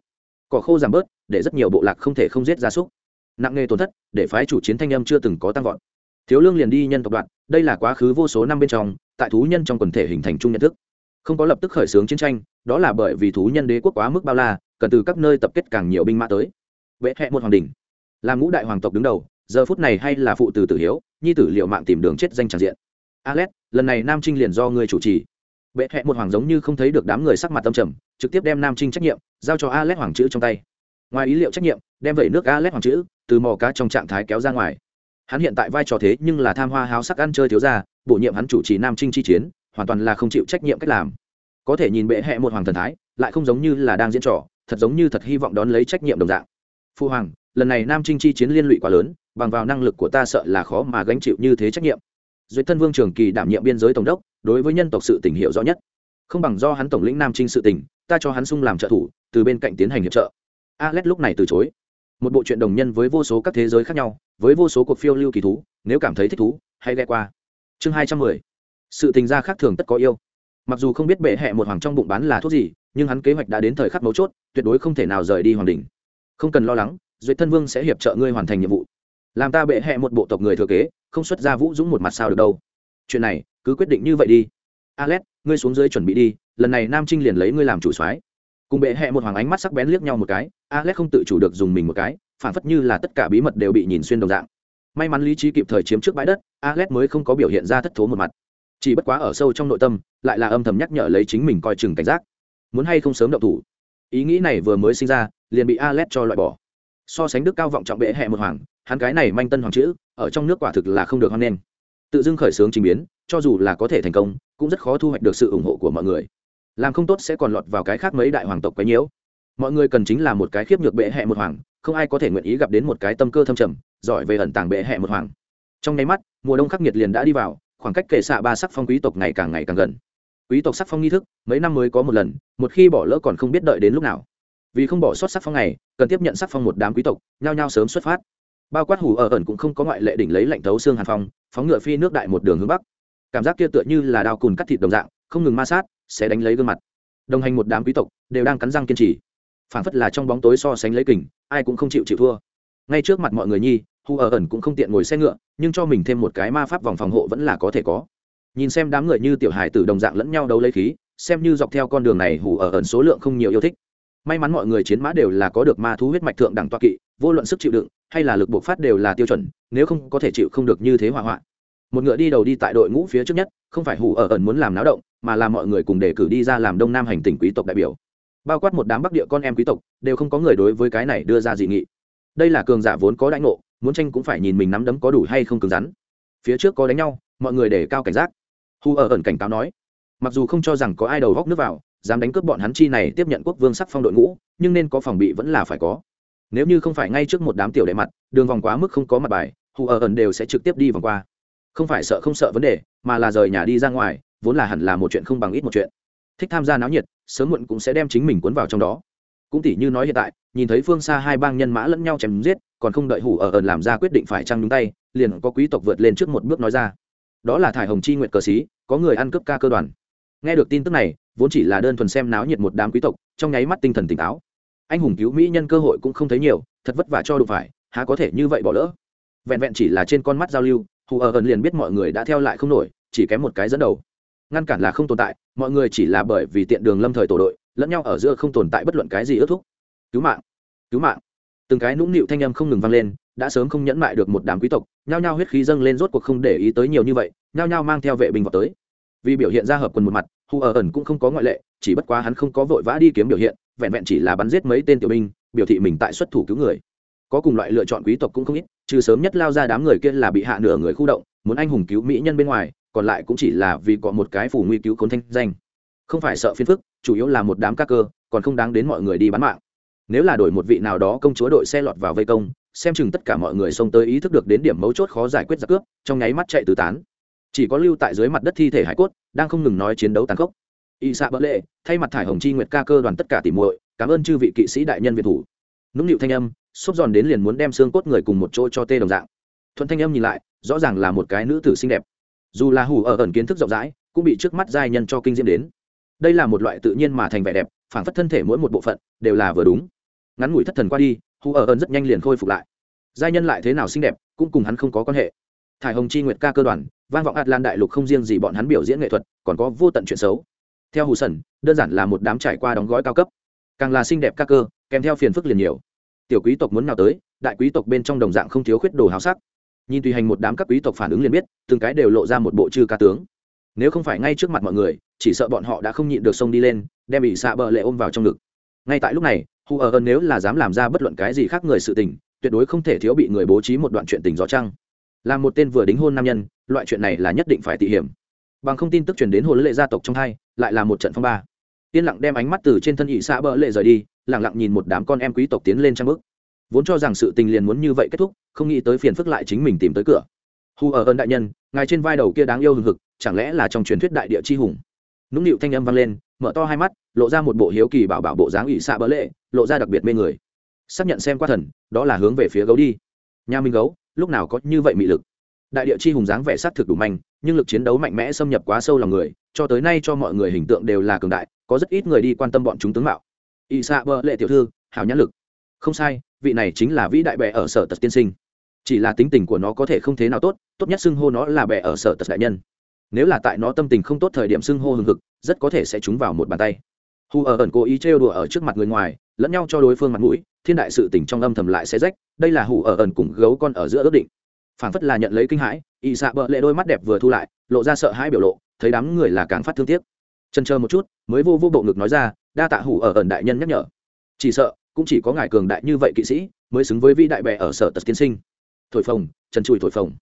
Cỏ khô giảm bớt, để rất nhiều bộ lạc không thể không giết gia súc. Nặng nghề tổn thất, để phái chủ chiến thanh âm chưa từng có tăng vọt. Thiếu lương liền đi nhân tộc đoạn, đây là quá khứ vô số năm bên trong, tại thú nhân trong quần thể hình thành chung nhận thức không có lập tức khởi xướng chiến tranh, đó là bởi vì thú nhân đế quốc quá mức bao la, cần từ các nơi tập kết càng nhiều binh mã tới. Vệ hẹ một hoàng đình làm ngũ đại hoàng tộc đứng đầu, giờ phút này hay là phụ tử tử hiếu, nhi tử liệu mạng tìm đường chết danh tràn diện. Alex, lần này nam trinh liền do ngươi chủ trì. Vệ hẹ một hoàng giống như không thấy được đám người sắc mặt tâm trầm, trực tiếp đem nam trinh trách nhiệm, giao cho alex hoàng chữ trong tay. Ngoài ý liệu trách nhiệm, đem vẩy nước alex hoàng chữ, từ mò cá trong trạng thái kéo ra ngoài. Hắn hiện tại vai trò thế nhưng là tham hoa háo sắc ăn chơi thiếu ra bổ nhiệm hắn chủ trì nam trinh chi chiến hoàn toàn là không chịu trách nhiệm cách làm. Có thể nhìn bệ hẹ một hoàng thần thái, lại không giống như là đang diễn trò, thật giống như thật hy vọng đón lấy trách nhiệm đồng dạng. Phu hoàng, lần này nam trinh chi chiến liên lụy quá lớn, bằng vào năng lực của ta sợ là khó mà gánh chịu như thế trách nhiệm. Dưới thân vương trường kỳ đảm nhiệm biên giới tổng đốc, đối với nhân tộc sự tình hiệu rõ nhất. Không bằng do hắn tổng lĩnh nam trinh sự tình, ta cho hắn sung làm trợ thủ, từ bên cạnh tiến hành hiệp trợ. Alex lúc này từ chối. Một bộ truyện đồng nhân với vô số các thế giới khác nhau, với vô số cuộc phiêu lưu kỳ thú, nếu cảm thấy thích thú, hãy ghe qua. Chương hai trăm mười sự tình gia khác thường tất có yêu. Mặc dù không biết bệ hẹ một hoàng trong bụng bán là thuốc gì, nhưng hắn kế hoạch đã đến thời khắc mấu chốt, tuyệt đối không thể nào rời đi hoàng đình. Không cần lo lắng duyệt thân vương sẽ hiệp trợ ngươi hoàn thành nhiệm vụ. Làm ta bệ hẹ một bộ tộc người thừa kế, không xuất ra vũ dũng một mặt sao được đâu. Chuyện này, cứ quyết định như vậy đi. Alex, ngươi xuống dưới chuẩn bị đi, lần này nam trinh liền lấy ngươi làm chủ soái. Cùng bệ hẹ một hoàng ánh mắt sắc bén liếc nhau một cái, alex không tự chủ được dùng mình một cái, phản phất như là tất cả bí mật đều bị nhìn xuyên đồng dạng. May mắn lý trí kịp thời chiếm trước bãi đất, alex mới không có biểu hiện ra thất thố một mặt chỉ bất quá ở sâu trong nội tâm, lại là âm thầm nhắc nhở lấy chính mình coi chừng cảnh giác. Muốn hay không sớm động thủ? Ý nghĩ này vừa mới sinh ra, liền bị alex cho loại bỏ. So sánh đức cao vọng trọng bệ hẹ một hoàng, hắn cái này manh tân hoàng chữ, ở trong nước quả thực là không được hoan nghênh. Tự dưng khởi xướng trình biến, cho dù là có thể thành công, cũng rất khó thu hoạch được sự ủng hộ của mọi người. Làm không tốt sẽ còn lọt vào cái khác mấy đại hoàng tộc quấy nhiễu. Mọi người cần chính là một cái khiếp nhược bệ hẹ một hoàng, không ai có thể nguyện ý gặp đến một cái tâm cơ thâm trầm, giỏi về ẩn tàng bệ hẹ một hoàng. Trong nháy mắt, mùa đông khắc nghiệt liền đã đi vào khoảng cách kệ xạ ba sắc phong quý tộc ngày càng ngày càng gần. Quý tộc sắc phong nghi thức, mấy năm mới có một lần, một khi bỏ lỡ còn không biết đợi đến lúc nào. Vì không bỏ sót sắc phong này, cần tiếp nhận sắc phong một đám quý tộc, nhao nhao sớm xuất phát. Bao quát hủ ở ẩn cũng không có ngoại lệ đỉnh lấy lạnh thấu xương hàn phong, phóng ngựa phi nước đại một đường hướng bắc. Cảm giác kia tựa như là đao cùn cắt thịt đồng dạng, không ngừng ma sát, sẽ đánh lấy gương mặt. Đồng hành một đám quý tộc, đều đang cắn răng kiên trì. Phản phất là trong bóng tối so sánh lấy kình, ai cũng không chịu chịu thua. Ngay trước mặt mọi người nhi hù ở ẩn cũng không tiện ngồi xe ngựa nhưng cho mình thêm một cái ma pháp vòng phòng hộ vẫn là có thể có. Nhìn xem đám người như tiểu hài tử đồng dạng lẫn nhau đấu lấy khí, xem như dọc theo con đường này Hủ ở ẩn số lượng không nhiều yêu thích. May mắn mọi người chiến mã đều là có được ma thú huyết mạch thượng đẳng toa kỵ, vô luận sức chịu đựng hay là lực buộc phát đều là tiêu chuẩn, nếu không có thể chịu không được như thế hỏa hoạn. Một ngựa đi đầu đi tại đội ngũ phía trước nhất, không phải hủ ở ẩn muốn làm náo động, mà là mọi người cùng đề cử đi ra làm đông nam hành tỉnh quý tộc đại biểu. Bao quát một đám bắc địa con em quý tộc, đều không có người đối với cái này đưa ra dị nghị. Đây là cường giả vốn có đánh ngộ muốn tranh cũng phải nhìn mình nắm đấm có đủ hay không cứng rắn. Phía trước có đánh nhau, mọi người để cao cảnh giác. Hu ở ẩn cảnh cáo nói, mặc dù không cho rằng có ai đầu góc nước vào, dám đánh cướp bọn hắn chi này tiếp nhận quốc vương sắc phong đội ngũ, nhưng nên có phòng bị vẫn là phải có. Nếu như không phải ngay trước một đám tiểu đệ mặt, đường vòng quá mức không có mặt bài hù ở ẩn đều sẽ trực tiếp đi vòng qua. Không phải sợ không sợ vấn đề, mà là rời nhà đi ra ngoài, vốn là hẳn là một chuyện không bằng ít một chuyện. Thích tham gia náo nhiệt, sớm muộn cũng sẽ đem chính mình cuốn vào trong đó cũng tỉ như nói hiện tại, nhìn thấy phương xa hai bang nhân mã lẫn nhau chém giết, còn không đợi hủ ở ẩn làm ra quyết định phải trăng đúng tay, liền có quý tộc vượt lên trước một bước nói ra. Đó là thải hồng chi nguyện cờ xí, có người ăn cướp ca cơ đoàn. Nghe được tin tức này, vốn chỉ là đơn thuần xem náo nhiệt một đám quý tộc, trong nháy mắt tinh thần tỉnh táo. Anh hùng cứu mỹ nhân cơ hội cũng không thấy nhiều, thật vất vả cho đụng phải, há có thể như vậy bỏ lỡ. Vẹn vẹn chỉ là trên con mắt giao lưu hù ở ẩn liền biết mọi người đã theo lại không nổi, chỉ kém một cái dẫn đầu. Ngăn cản là không tồn tại, mọi người chỉ là bởi vì tiện đường lâm thời tổ đội lẫn nhau ở giữa không tồn tại bất luận cái gì ước thúc. Cứu mạng cứu mạng. Từng cái nũng nịu thanh âm không ngừng vang lên, đã sớm không nhẫn mại được một đám quý tộc, nhao nhao huyết khí dâng lên rốt cuộc không để ý tới nhiều như vậy, nhao nhao mang theo vệ binh vào tới. Vì biểu hiện ra hợp quần một mặt hù ở ẩn cũng không có ngoại lệ, chỉ bất quá hắn không có vội vã đi kiếm biểu hiện, vẹn vẹn chỉ là bắn giết mấy tên tiểu binh, biểu thị mình tại xuất thủ cứu người. Có cùng loại lựa chọn quý tộc cũng không ít, trừ sớm nhất lao ra đám người kia là bị hạ nửa người khu động, muốn anh hùng cứu mỹ nhân bên ngoài, còn lại cũng chỉ là vì có một cái phủ nguy cứu khốn thanh danh. Không phải sợ phiền phức chủ yếu là một đám các cơ, còn không đáng đến mọi người đi bán mạng. Nếu là đổi một vị nào đó công chúa đội xe lọt vào vây công, xem chừng tất cả mọi người xông tới ý thức được đến điểm mấu chốt khó giải quyết giặc cướp, trong nháy mắt chạy tứ tán. Chỉ có lưu tại dưới mặt đất thi thể hải cốt, đang không ngừng nói chiến đấu tàn khốc. Y xạ bỡ lệ, thay mặt thải hồng chi nguyệt ca cơ đoàn tất cả tỉ muội, cảm ơn chư vị kỵ sĩ đại nhân việt thủ. Nũng nịu thanh âm xốp giòn đến liền muốn đem xương cốt người cùng một chỗ cho tê đồng dạng. Thuận thanh âm nhìn lại, rõ ràng là một cái nữ tử xinh đẹp. Dù là hủ ở ẩn kiến thức rộng rãi, cũng bị trước mắt giai nhân cho kinh diễm đến đây là một loại tự nhiên mà thành vẻ đẹp phản phất thân thể mỗi một bộ phận đều là vừa đúng. Ngắn ngủi thất thần qua đi hủ ở ơn rất nhanh liền khôi phục lại. Giai nhân lại thế nào xinh đẹp, cũng cùng hắn không có quan hệ. Thải hồng chi nguyệt ca cơ đoàn, vang vọng atlan đại lục không riêng gì bọn hắn biểu diễn nghệ thuật, còn có vô tận chuyện xấu. Theo hù sần đơn giản là một đám trải qua đóng gói cao cấp. Càng là xinh đẹp ca cơ, kèm theo phiền phức liền nhiều. Tiểu quý tộc muốn nào tới, đại quý tộc bên trong đồng dạng không thiếu khuyết đồ háo sắc. Nhìn tùy hành một đám các quý tộc phản ứng liền biết, từng cái đều lộ ra một bộ chư ca tướng nếu không phải ngay trước mặt mọi người, chỉ sợ bọn họ đã không nhịn được sông đi lên, đem bị xạ bờ lệ ôm vào trong ngực. Ngay tại lúc này hù ở ơn nếu là dám làm ra bất luận cái gì khác người sự tình, tuyệt đối không thể thiếu bị người bố trí một đoạn chuyện tình gió trăng. Là một tên vừa đính hôn nam nhân, loại chuyện này là nhất định phải tỉ hiểm. Bằng không tin tức truyền đến hôn lệ gia tộc trong hai, lại là một trận phong ba. Yên lặng đem ánh mắt từ trên thân ỵ xạ bờ lệ rời đi lẳng lặng nhìn một đám con em quý tộc tiến lên trang bức vốn cho rằng sự tình liền muốn như vậy kết thúc, không nghĩ tới phiền phức lại chính mình tìm tới cửa hù ở ơn đại nhân, ngài trên vai đầu kia đáng yêu hừng hực, chẳng lẽ là trong truyền thuyết đại địa chi hùng? Nũng nịu thanh âm vang lên, mở to hai mắt, lộ ra một bộ hiếu kỳ bảo bảo bộ dáng ủy xạ bỡ lệ, lộ ra đặc biệt mê người. Xác nhận xem qua thần, đó là hướng về phía gấu đi. Nhà minh gấu, lúc nào có như vậy mị lực? Đại địa chi hùng dáng vẻ s á t thực đủ mạnh, nhưng lực chiến đấu mạnh mẽ xâm nhập quá sâu lòng người, cho tới nay cho mọi người hình tượng đều là cường đại, có rất ít người đi quan tâm bọn chúng tướng mạo. Ỵ xạ bỡ lệ tiểu thư hào nhãn lực. Không sai, vị này chính là vĩ đại bệ ở sở tật tiên sinh chỉ là tính tình của nó có thể không thế nào tốt tốt nhất xưng hô nó là bệ ở sở tật đại nhân. Nếu là tại nó tâm tình không tốt thời điểm xưng hô hừng hực, rất có thể sẽ trúng vào một bàn tay. Hù ở ẩn cố ý trêu đùa ở trước mặt người ngoài, lẫn nhau cho đối phương mặt mũi, thiên đại sự tình trong âm thầm lại sẽ rách, đây là hù ở ẩn cùng gấu con ở giữa ước định. Phản phất là nhận lấy kinh hãi ị xạ bợ lệ đôi mắt đẹp vừa thu lại, lộ ra sợ hãi biểu lộ, thấy đám người là càng phát thương tiếc. Chân chờ một chút, mới vô vô bộ ngực nói ra, đa tạ hủ ở ẩn đại nhân nhắc nhở. Chỉ sợ, cũng chỉ có ngài cường đại như vậy kỵ sĩ, mới xứng với vị đại bè ở sở tật tiên sinh thổi phồng, trần trụi thổi phồng.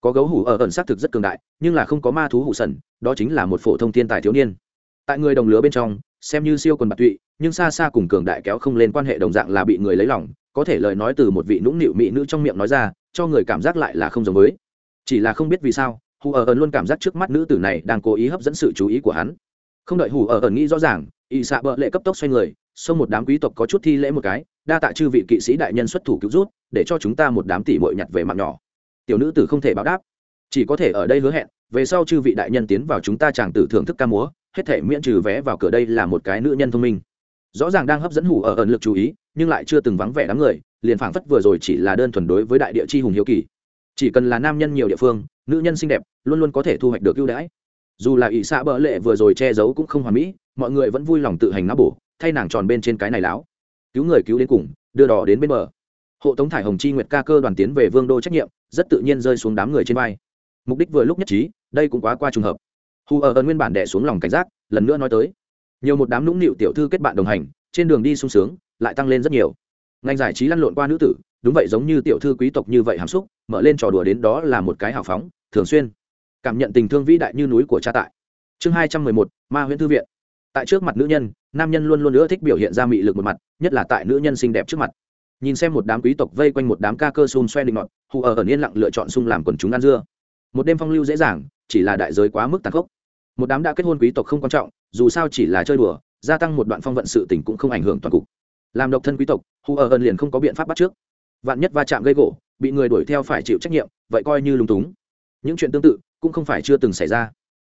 Có gấu hủ ở ẩn xác thực rất cường đại, nhưng là không có ma thú hủ sần, đó chính là một phổ thông thiên tài thiếu niên. Tại người đồng lứa bên trong, xem như siêu quần bạc tụy, nhưng xa xa cùng cường đại kéo không lên quan hệ đồng dạng là bị người lấy lòng, có thể lời nói từ một vị nũng nịu mỹ nữ trong miệng nói ra, cho người cảm giác lại là không giống với. Chỉ là không biết vì sao hù ở ẩn luôn cảm giác trước mắt nữ tử này đang cố ý hấp dẫn sự chú ý của hắn. Không đợi hù ở ẩn nghĩ rõ ràng, y xạ bợ lệ cấp tốc xoay người, xông một đám quý tộc có chút thi lễ một cái, đa tạ chư vị kỵ sĩ đại nhân xuất thủ cứu rút để cho chúng ta một đám tỷ muội nhặt về mạng nhỏ. Tiểu nữ tử không thể báo đáp, chỉ có thể ở đây hứa hẹn, về sau chư vị đại nhân tiến vào chúng ta chàng tử thưởng thức ca múa, hết thể miễn trừ vé vào cửa đây là một cái nữ nhân thông minh. Rõ ràng đang hấp dẫn hủ ở ẩn lực chú ý, nhưng lại chưa từng vắng vẻ đám người, liền phảng phất vừa rồi chỉ là đơn thuần đối với đại địa chi hùng hiếu kỳ. Chỉ cần là nam nhân nhiều địa phương, nữ nhân xinh đẹp, luôn luôn có thể thu hoạch được ưu đãi. Dù là ỷ xạ bỡ lệ vừa rồi che giấu cũng không hoàn mỹ, mọi người vẫn vui lòng tự hành nắp bổ, thay nàng tròn bên trên cái này láo. Cứu người cứu đến cùng, đưa đò đến bên bờ hộ tống thải hồng chi nguyệt ca cơ đoàn tiến về vương đô trách nhiệm, rất tự nhiên rơi xuống đám người trên vai. Mục đích vừa lúc nhất trí, đây cũng quá qua trùng hợp. Hù ở ơn nguyên bản đẻ xuống lòng cảnh giác, lần nữa nói tới. Nhiều một đám nũng nịu tiểu thư kết bạn đồng hành, trên đường đi sung sướng, lại tăng lên rất nhiều. Ngành giải trí lăn lộn qua nữ tử, đúng vậy giống như tiểu thư quý tộc như vậy hàm xúc, mở lên trò đùa đến đó là một cái hào phóng, thường xuyên. Cảm nhận tình thương vĩ đại như núi của cha tại. Chương hai trăm mười một, ma huyện thư viện. Tại trước mặt nữ nhân, nam nhân luôn luôn nữa thích biểu hiện ra mị lực một mặt, nhất là tại nữ nhân xinh đẹp trước mặt nhìn xem một đám quý tộc vây quanh một đám ca cơ xung xoe định ngọn hù ở ẩn yên lặng lựa chọn xung làm quần chúng ăn dưa. Một đêm phong lưu dễ dàng, chỉ là đại giới quá mức tàn khốc. Một đám đã kết hôn quý tộc không quan trọng, dù sao chỉ là chơi đùa, gia tăng một đoạn phong vận sự tình cũng không ảnh hưởng toàn cục. Làm độc thân quý tộc, hù ở ẩn liền không có biện pháp bắt trước. Vạn nhất va chạm gây gỗ, bị người đuổi theo phải chịu trách nhiệm, vậy coi như lúng túng. Những chuyện tương tự, cũng không phải chưa từng xảy ra.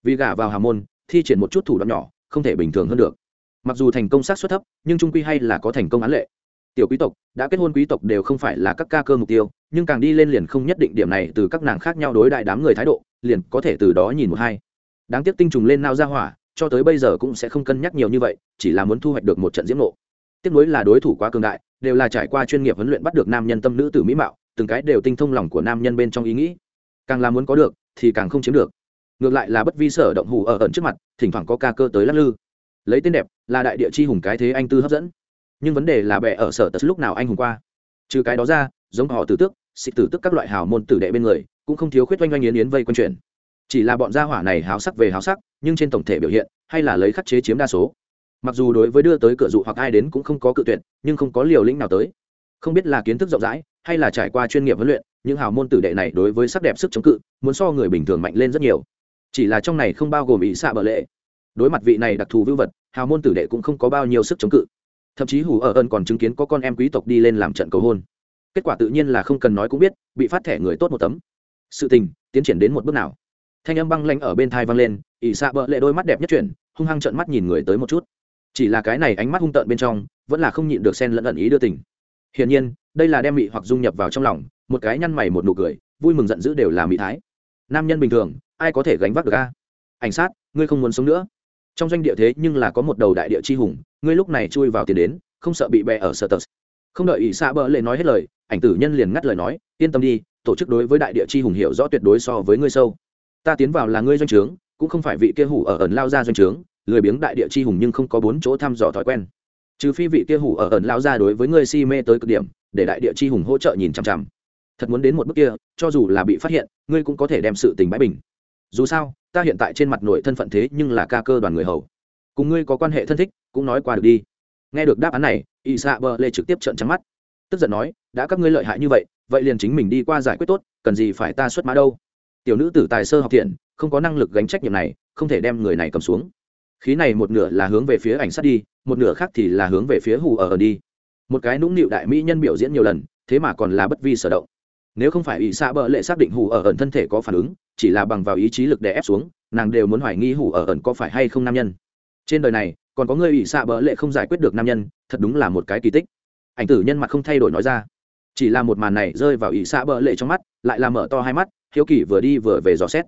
Vì gả vào hà môn, thi triển một chút thủ đoạn nhỏ, không thể bình thường hơn được. Mặc dù thành công sát xuất thấp, nhưng trung quy hay là có thành công án lệ tiểu quý tộc, đã kết hôn quý tộc đều không phải là các ca cơ mục tiêu, nhưng càng đi lên liền không nhất định điểm này từ các nàng khác nhau đối đại đám người thái độ, liền có thể từ đó nhìn một hai. Đáng tiếc tinh trùng lên nao ra hỏa, cho tới bây giờ cũng sẽ không cân nhắc nhiều như vậy, chỉ là muốn thu hoạch được một trận diễm nộ tiếc nối là đối thủ quá cường đại, đều là trải qua chuyên nghiệp huấn luyện bắt được nam nhân tâm nữ tử mỹ mạo, từng cái đều tinh thông lòng của nam nhân bên trong ý nghĩ. Càng là muốn có được, thì càng không chiếm được. Ngược lại là bất vi sở động hù ở ẩn trước mặt, thỉnh thoảng có ca cơ tới lắc lư. Lấy tên đẹp, là đại địa chi hùng cái thế anh tư hấp dẫn nhưng vấn đề là bệ ở sở tật lúc nào anh hùng qua. Trừ cái đó ra, giống họ tử tước, xịt tử tức các loại hào môn tử đệ bên người, cũng không thiếu khuyết oanh oanh yến yến vây quân chuyển chỉ là bọn gia hỏa này háo sắc về háo sắc, nhưng trên tổng thể biểu hiện, hay là lấy khắc chế chiếm đa số. Mặc dù đối với đưa tới cửa dụ hoặc ai đến cũng không có cự tuyệt, nhưng không có liều lĩnh nào tới. Không biết là kiến thức rộng rãi, hay là trải qua chuyên nghiệp huấn luyện, những hào môn tử đệ này đối với sắc đẹp sức chống cự, muốn so người bình thường mạnh lên rất nhiều. Chỉ là trong này không bao gồm ý xạ bờ lệ. Đối mặt vị này đặc thù vưu vật, hào môn tử đệ cũng không có bao nhiêu sức chống cự thậm chí hủ ở ơn còn chứng kiến có con em quý tộc đi lên làm trận cầu hôn. Kết quả tự nhiên là không cần nói cũng biết, bị phát thẻ người tốt một tấm. Sự tình tiến triển đến một bước nào? Thanh âm băng lanh ở bên thai văng lên, ỷ xạ bợ lệ đôi mắt đẹp nhất chuyển, hung hăng trợn mắt nhìn người tới một chút. Chỉ là cái này ánh mắt hung tợn bên trong, vẫn là không nhịn được sen lẫn ẩn ý đưa tình. Hiển nhiên, đây là đem mị hoặc dung nhập vào trong lòng, một cái nhăn mày một nụ cười, vui mừng giận dữ đều là mị thái. Nam nhân bình thường, ai có thể gánh vác được a? Ảnh sát, ngươi không muốn sống nữa trong doanh địa thế nhưng là có một đầu đại địa chi hùng, ngươi lúc này chui vào tiền đến, không sợ bị bè ở sở tờ. Không đợi ỷ xạ bỡ lệ nói hết lời, ảnh tử nhân liền ngắt lời nói, yên tâm đi, tổ chức đối với đại địa chi hùng hiểu rõ tuyệt đối so với ngươi sâu. Ta tiến vào là ngươi doanh trướng, cũng không phải vị kia hủ ở ẩn lao ra doanh trướng, lười biếng đại địa chi hùng nhưng không có bốn chỗ thăm dò thói quen. Trừ phi vị kia hủ ở ẩn lao ra đối với ngươi si mê tới cực điểm, để đại địa chi hùng hỗ trợ nhìn chằm chằm. Thật muốn đến một bước kia, cho dù là bị phát hiện, ngươi cũng có thể đem sự tình bãi bình dù sao, ta hiện tại trên mặt nội thân phận thế nhưng là ca cơ đoàn người hầu. Cùng ngươi có quan hệ thân thích, cũng nói qua được đi. Nghe được đáp án này y sa bơ lê trực tiếp trợn trắng mắt. Tức giận nói, đã các ngươi lợi hại như vậy vậy liền chính mình đi qua giải quyết tốt, cần gì phải ta xuất mã đâu? Tiểu nữ tử tài sơ học thiện, không có năng lực gánh trách nhiệm này, không thể đem người này cầm xuống. Khí này một nửa là hướng về phía ảnh sát đi, một nửa khác thì là hướng về phía hù ở đi. Một cái nũng nịu đại mỹ nhân biểu diễn nhiều lần, thế mà còn là bất vi sở động. Nếu không phải ỷ xạ bợ lệ xác định hù ở ẩn thân thể có phản ứng chỉ là bằng vào ý chí lực để ép xuống, nàng đều muốn hoài nghi hủ ở ẩn có phải hay không nam nhân. Trên đời này, còn có người ỷ xạ bợ lệ không giải quyết được nam nhân, thật đúng là một cái kỳ tích. Ảnh tử nhân mặt không thay đổi nói ra. Chỉ là một màn này rơi vào ỷ xạ bợ lệ trong mắt, lại làm mở to hai mắt, hiếu kỳ vừa đi vừa về dò xét.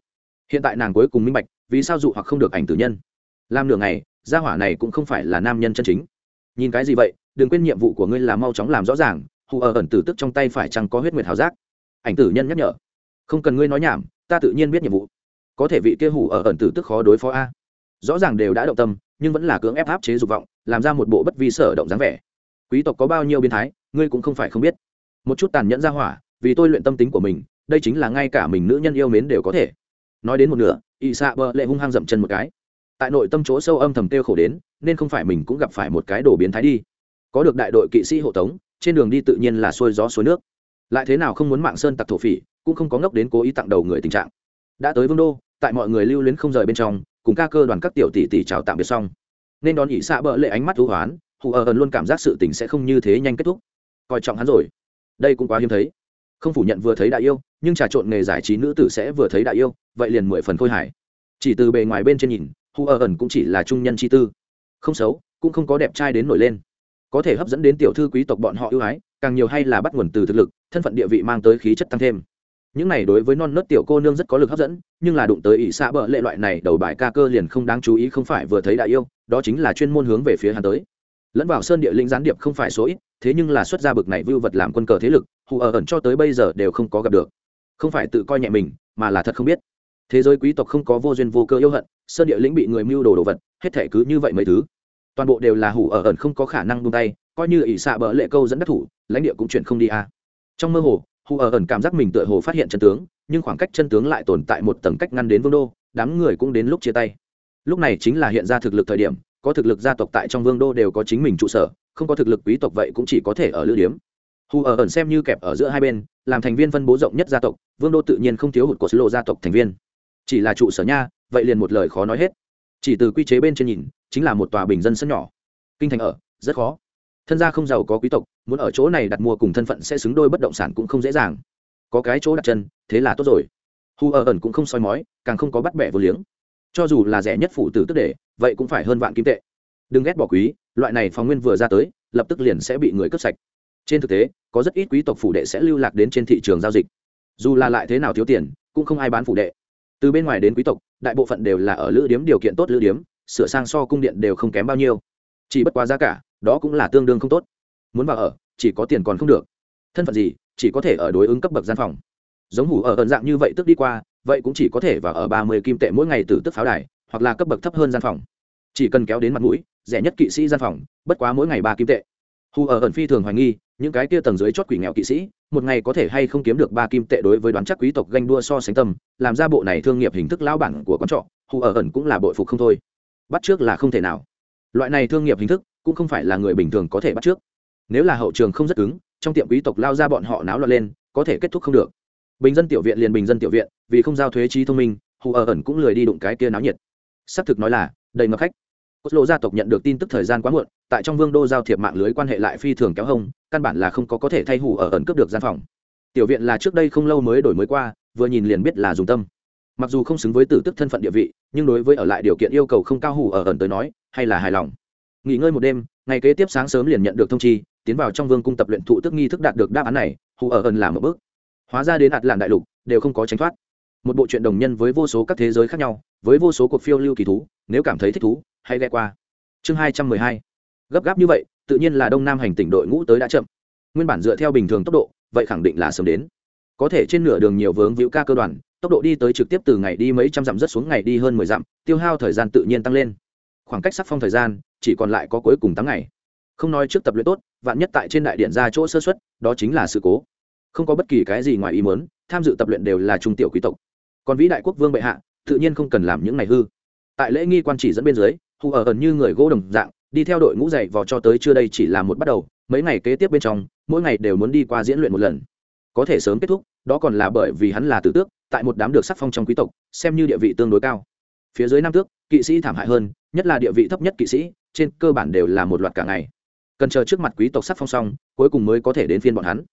Hiện tại nàng cuối cùng minh bạch, vì sao dụ hoặc không được ảnh tử nhân. Làm nửa ngày, gia hỏa này cũng không phải là nam nhân chân chính. Nhìn cái gì vậy, đừng quên nhiệm vụ của ngươi là mau chóng làm rõ ràng hù ở ẩn tử tức trong tay phải chăng có huyết nguyệt hào giác. Ảnh tử nhân nhắc nhở. Không cần ngươi nói nhảm ta tự nhiên biết nhiệm vụ. Có thể vị kia hủ ở ẩn tử tức khó đối phó a. Rõ ràng đều đã động tâm, nhưng vẫn là cưỡng ép áp chế dục vọng, làm ra một bộ bất vi sở động dáng vẻ. Quý tộc có bao nhiêu biến thái, ngươi cũng không phải không biết. Một chút tàn nhẫn ra hỏa, vì tôi luyện tâm tính của mình, đây chính là ngay cả mình nữ nhân yêu mến đều có thể. Nói đến một nửa ỵ xạ bờ lệ hung hăng dậm chân một cái. Tại nội tâm chỗ sâu âm thầm kêu khổ đến, nên không phải mình cũng gặp phải một cái đồ biến thái đi. Có được đại đội kỵ sĩ hộ tống, trên đường đi tự nhiên là xuôi gió suối nước. Lại thế nào không muốn mạng sơn tặc thổ phỉ cũng không có ngốc đến cố ý tặng đầu người tình trạng. Đã tới vương đô, tại mọi người lưu luyến không rời bên trong, cùng ca cơ đoàn các tiểu tỷ tỷ chào tạm biệt xong. Nên đón ỷ xạ bợ lệ ánh mắt hữu hoán, hù ở ẩn luôn cảm giác sự tình sẽ không như thế nhanh kết thúc. Coi trọng hắn rồi. Đây cũng quá hiếm thấy. Không phủ nhận vừa thấy đại yêu, nhưng trà trộn nghề giải trí nữ tử sẽ vừa thấy đại yêu, vậy liền mười phần khôi hải chỉ từ bề ngoài bên trên nhìn, hù ở ẩn cũng chỉ là trung nhân chi tư. Không xấu, cũng không có đẹp trai đến nổi lên. Có thể hấp dẫn đến tiểu thư quý tộc bọn họ ưu ái, càng nhiều hay là bắt nguồn từ thực lực, thân phận địa vị mang tới khí chất tăng thêm những này đối với non nớt tiểu cô nương rất có lực hấp dẫn, nhưng là đụng tới ỷ xạ bợ lệ loại này, đầu bài ca cơ liền không đáng chú ý, không phải vừa thấy đại yêu, đó chính là chuyên môn hướng về phía hắn tới. Lẫn vào sơn địa linh gián điệp không phải số ít, thế nhưng là xuất ra bực này vưu vật làm quân cờ thế lực, hù ở ẩn cho tới bây giờ đều không có gặp được. Không phải tự coi nhẹ mình, mà là thật không biết. Thế giới quý tộc không có vô duyên vô cơ yêu hận, sơn địa lĩnh bị người mưu đồ đồ vật, hết thể cứ như vậy mấy thứ. Toàn bộ đều là hủ ở ẩn không có khả năng buông tay, coi như ỷ xạ bỡ lệ câu dẫn đắc thủ, lãnh địa cũng chuyển không đi a à. trong mơ hồ hù ở ẩn cảm giác mình tựa hồ phát hiện chân tướng, nhưng khoảng cách chân tướng lại tồn tại một tầng cách ngăn đến vương đô, đám người cũng đến lúc chia tay. Lúc này chính là hiện ra thực lực thời điểm, có thực lực gia tộc tại trong vương đô đều có chính mình trụ sở, không có thực lực quý tộc vậy cũng chỉ có thể ở lữ điếm. Hù ở ẩn xem như kẹp ở giữa hai bên, làm thành viên phân bố rộng nhất gia tộc, vương đô tự nhiên không thiếu hụt của sứ lộ gia tộc thành viên. Chỉ là trụ sở nha, vậy liền một lời khó nói hết. Chỉ từ quy chế bên trên nhìn, chính là một tòa bình dân sân nhỏ. Kinh thành ở, rất khó thân gia không giàu có quý tộc, muốn ở chỗ này đặt mua cùng thân phận sẽ xứng đôi bất động sản cũng không dễ dàng. Có cái chỗ đặt chân, thế là tốt rồi. Hu ở ẩn cũng không soi mói, càng không có bắt bẻ vô liếng. Cho dù là rẻ nhất phụ tử tức để, vậy cũng phải hơn vạn kim tệ. Đừng ghét bỏ quý, loại này phòng nguyên vừa ra tới, lập tức liền sẽ bị người cướp sạch. Trên thực tế, có rất ít quý tộc phủ đệ sẽ lưu lạc đến trên thị trường giao dịch. Dù là lại thế nào thiếu tiền, cũng không ai bán phủ đệ. Từ bên ngoài đến quý tộc, đại bộ phận đều là ở lữ điếm điều kiện tốt lữ điếm, sửa sang so cung điện đều không kém bao nhiêu. Chỉ bất quá giá cả đó cũng là tương đương không tốt. Muốn vào ở, chỉ có tiền còn không được. Thân phận gì, chỉ có thể ở đối ứng cấp bậc gian phòng. Giống hủ ở ẩn dạng như vậy tức đi qua, vậy cũng chỉ có thể vào ở ba mươi kim tệ mỗi ngày từ tức pháo đài, hoặc là cấp bậc thấp hơn gian phòng. Chỉ cần kéo đến mặt mũi, rẻ nhất kỵ sĩ gian phòng, bất quá mỗi ngày ba kim tệ. Hù ở ẩn phi thường hoài nghi, những cái kia tầng dưới chót quỷ nghèo kỵ sĩ, một ngày có thể hay không kiếm được ba kim tệ đối với đoán chắc quý tộc ganh đua so sánh tâm, làm ra bộ này thương nghiệp hình thức lao bản của con trọ hù ở ẩn cũng là bội phục không thôi. Bắt trước là không thể nào. Loại này thương nghiệp hình thức cũng không phải là người bình thường có thể bắt trước. Nếu là hậu trường không rất cứng, trong tiệm quý tộc lao ra bọn họ náo loạn lên, có thể kết thúc không được. Bình dân tiểu viện liền bình dân tiểu viện, vì không giao thuế trí thông minh, hù ở ẩn cũng lười đi đụng cái kia náo nhiệt. Xác thực nói là, đầy ngập khách. Cốt lộ gia tộc nhận được tin tức thời gian quá muộn, tại trong vương đô giao thiệp mạng lưới quan hệ lại phi thường kéo hông, căn bản là không có có thể thay hù ở ẩn cướp được gian phòng. Tiểu viện là trước đây không lâu mới đổi mới qua, vừa nhìn liền biết là dùng tâm. Mặc dù không xứng với tử tức thân phận địa vị, nhưng đối với ở lại điều kiện yêu cầu không cao hủ ở ẩn tới nói, hay là hài lòng nghỉ ngơi một đêm, ngày kế tiếp sáng sớm liền nhận được thông chi, tiến vào trong vương cung tập luyện thụ tức nghi thức đạt được đáp án này, hù ở ẩn làm một bước. Hóa ra đến ạt làn đại lục, đều không có tránh thoát. Một bộ truyện đồng nhân với vô số các thế giới khác nhau, với vô số cuộc phiêu lưu kỳ thú, nếu cảm thấy thích thú, hãy ghe qua. Chương hai trăm mười hai. Gấp gáp như vậy, tự nhiên là đông nam hành tỉnh đội ngũ tới đã chậm. Nguyên bản dựa theo bình thường tốc độ, vậy khẳng định là sớm đến. Có thể trên nửa đường nhiều vướng víu ca cơ đoàn, tốc độ đi tới trực tiếp từ ngày đi mấy trăm dặm rất xuống ngày đi hơn mười dặm, tiêu hao thời gian tự nhiên tăng lên. Khoảng cách sắc phong thời gian chỉ còn lại có cuối cùng tám ngày. Không nói trước tập luyện tốt, vạn nhất tại trên đại điện ra chỗ sơ xuất đó chính là sự cố. Không có bất kỳ cái gì ngoài ý muốn, tham dự tập luyện đều là trung tiểu quý tộc. Còn vĩ đại quốc vương bệ hạ, tự nhiên không cần làm những này hư. Tại lễ nghi quan chỉ dẫn bên dưới, hù ở ẩn như người gỗ đồng dạng, đi theo đội ngũ dạy vò cho tới chưa đây chỉ là một bắt đầu, mấy ngày kế tiếp bên trong, mỗi ngày đều muốn đi qua diễn luyện một lần. Có thể sớm kết thúc, đó còn là bởi vì hắn là tử tước, tại một đám được sắc phong trong quý tộc, xem như địa vị tương đối cao. Phía dưới nam tước, kỵ sĩ thảm hại hơn, nhất là địa vị thấp nhất kỵ sĩ trên cơ bản đều là một loạt cả ngày. Cần chờ trước mặt quý tộc sắc phong xong, cuối cùng mới có thể đến phiên bọn hắn.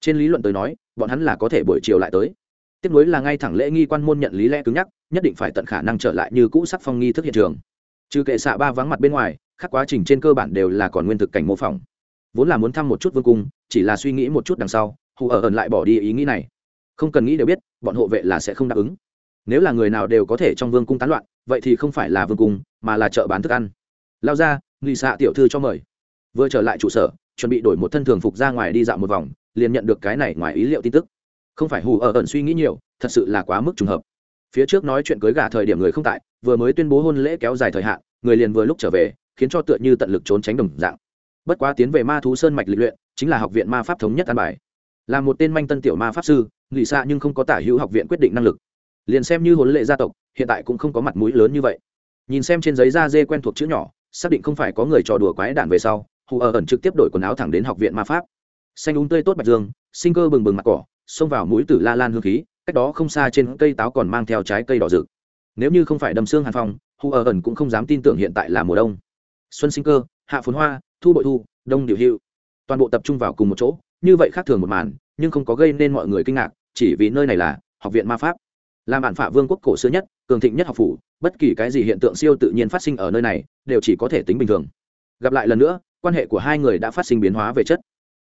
Trên lý luận tới nói, bọn hắn là có thể buổi chiều lại tới. Tiếp nối là ngay thẳng lễ nghi quan môn nhận lý lẽ cứng nhắc, nhất định phải tận khả năng trở lại như cũ sắc phong nghi thức hiện trường. Trừ kệ xạ ba vắng mặt bên ngoài các quá trình trên cơ bản đều là còn nguyên thực cảnh mô phỏng. Vốn là muốn thăm một chút vương cung, chỉ là suy nghĩ một chút đằng sau, hù ở ẩn lại bỏ đi ý nghĩ này. Không cần nghĩ đều biết, bọn hộ vệ là sẽ không đáp ứng. Nếu là người nào đều có thể trong vương cung tán loạn, vậy thì không phải là vương cung, mà là chợ bán thức ăn lao ra nghị xạ tiểu thư cho mời. Vừa trở lại trụ sở, chuẩn bị đổi một thân thường phục ra ngoài đi dạo một vòng, liền nhận được cái này ngoài ý liệu tin tức. Không phải hù ở ẩn suy nghĩ nhiều, thật sự là quá mức trùng hợp. Phía trước nói chuyện cưới gả thời điểm người không tại, vừa mới tuyên bố hôn lễ kéo dài thời hạn, người liền vừa lúc trở về, khiến cho tựa như tận lực trốn tránh đồng dạng. Bất quá tiến về ma thú sơn mạch lịch luyện, chính là học viện ma pháp thống nhất an bài. Là một tên manh tân tiểu ma pháp sư, nghỉ xa nhưng không có tả hữu học viện quyết định năng lực. Liền xem như hôn lễ gia tộc, hiện tại cũng không có mặt mũi lớn như vậy. Nhìn xem trên giấy da dê quen thuộc chữ nhỏ xác định không phải có người trò đùa quái đản về sau, hù ở ẩn trực tiếp đổi quần áo thẳng đến học viện ma pháp. Xanh úng tươi tốt bạch dương, sinh cơ bừng bừng mặt cỏ, xông vào mũi tử la lan hương khí, cách đó không xa trên cây táo còn mang theo trái cây đỏ rực. Nếu như không phải đầm xương hàn phong, hù ở ẩn cũng không dám tin tưởng hiện tại là mùa đông. Xuân sinh cơ, hạ phồn hoa, thu bội thu, đông điều hưu. Toàn bộ tập trung vào cùng một chỗ, như vậy khác thường một màn, nhưng không có gây nên mọi người kinh ngạc, chỉ vì nơi này là học viện ma pháp. Là bản phả vương quốc cổ xưa nhất cường thịnh nhất học phủ, bất kỳ cái gì hiện tượng siêu tự nhiên phát sinh ở nơi này, đều chỉ có thể tính bình thường. Gặp lại lần nữa, quan hệ của hai người đã phát sinh biến hóa về chất.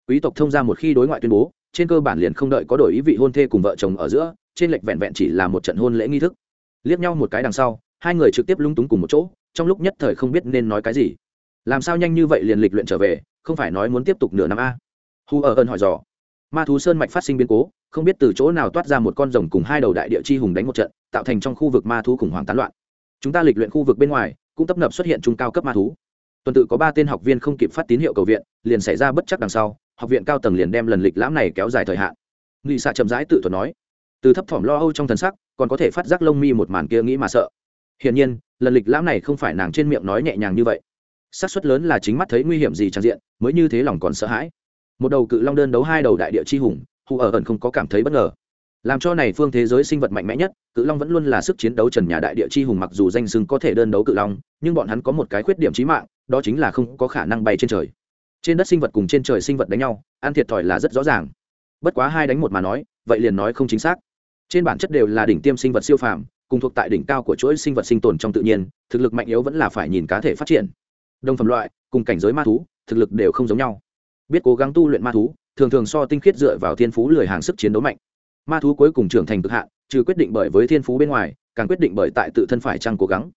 Quý tộc thông ra một khi đối ngoại tuyên bố, trên cơ bản liền không đợi có đổi ý vị hôn thê cùng vợ chồng ở giữa, trên lệch vẹn vẹn chỉ là một trận hôn lễ nghi thức. Liếc nhau một cái đằng sau, hai người trực tiếp lung túng cùng một chỗ, trong lúc nhất thời không biết nên nói cái gì. Làm sao nhanh như vậy liền lịch luyện trở về, không phải nói muốn tiếp tục nửa năm a? Hu ở ơn hỏi dò. Ma thú sơn mạch phát sinh biến cố không biết từ chỗ nào toát ra một con rồng cùng hai đầu đại địa chi hùng đánh một trận, tạo thành trong khu vực ma thú khủng hoảng tán loạn. Chúng ta lịch luyện khu vực bên ngoài, cũng tấp nập xuất hiện trung cao cấp ma thú. Tuần tự có ba tên học viên không kịp phát tín hiệu cầu viện, liền xảy ra bất chắc đằng sau, học viện cao tầng liền đem lần lịch lãm này kéo dài thời hạn. Nghị xạ chậm rãi tự thuật nói, từ thấp thỏm lo âu trong thần sắc, còn có thể phát giác lông mi một màn kia nghĩ mà sợ. Hiển nhiên, lần lịch lãm này không phải nàng trên miệng nói nhẹ nhàng như vậy. Xác suất lớn là chính mắt thấy nguy hiểm gì trang diện, mới như thế lòng còn sợ hãi. Một đầu cự long đơn đấu hai đầu đại địa chi hùng hù ở ẩn không có cảm thấy bất ngờ. Làm cho này phương thế giới sinh vật mạnh mẽ nhất, cự long vẫn luôn là sức chiến đấu trần nhà đại địa chi hùng mặc dù danh sưng có thể đơn đấu cự long, nhưng bọn hắn có một cái khuyết điểm trí mạng, đó chính là không có khả năng bay trên trời. Trên đất sinh vật cùng trên trời sinh vật đánh nhau, ăn thiệt thòi là rất rõ ràng. Bất quá hai đánh một mà nói, vậy liền nói không chính xác. Trên bản chất đều là đỉnh tiêm sinh vật siêu phàm, cùng thuộc tại đỉnh cao của chuỗi sinh vật sinh tồn trong tự nhiên, thực lực mạnh yếu vẫn là phải nhìn cá thể phát triển. Đồng phẩm loại, cùng cảnh giới ma thú, thực lực đều không giống nhau. Biết cố gắng tu luyện ma thú thường thường so tinh khiết dựa vào thiên phú lười hàng sức chiến đấu mạnh. Ma thú cuối cùng trưởng thành cực hạn, trừ quyết định bởi với thiên phú bên ngoài, càng quyết định bởi tại tự thân phải chăng cố gắng.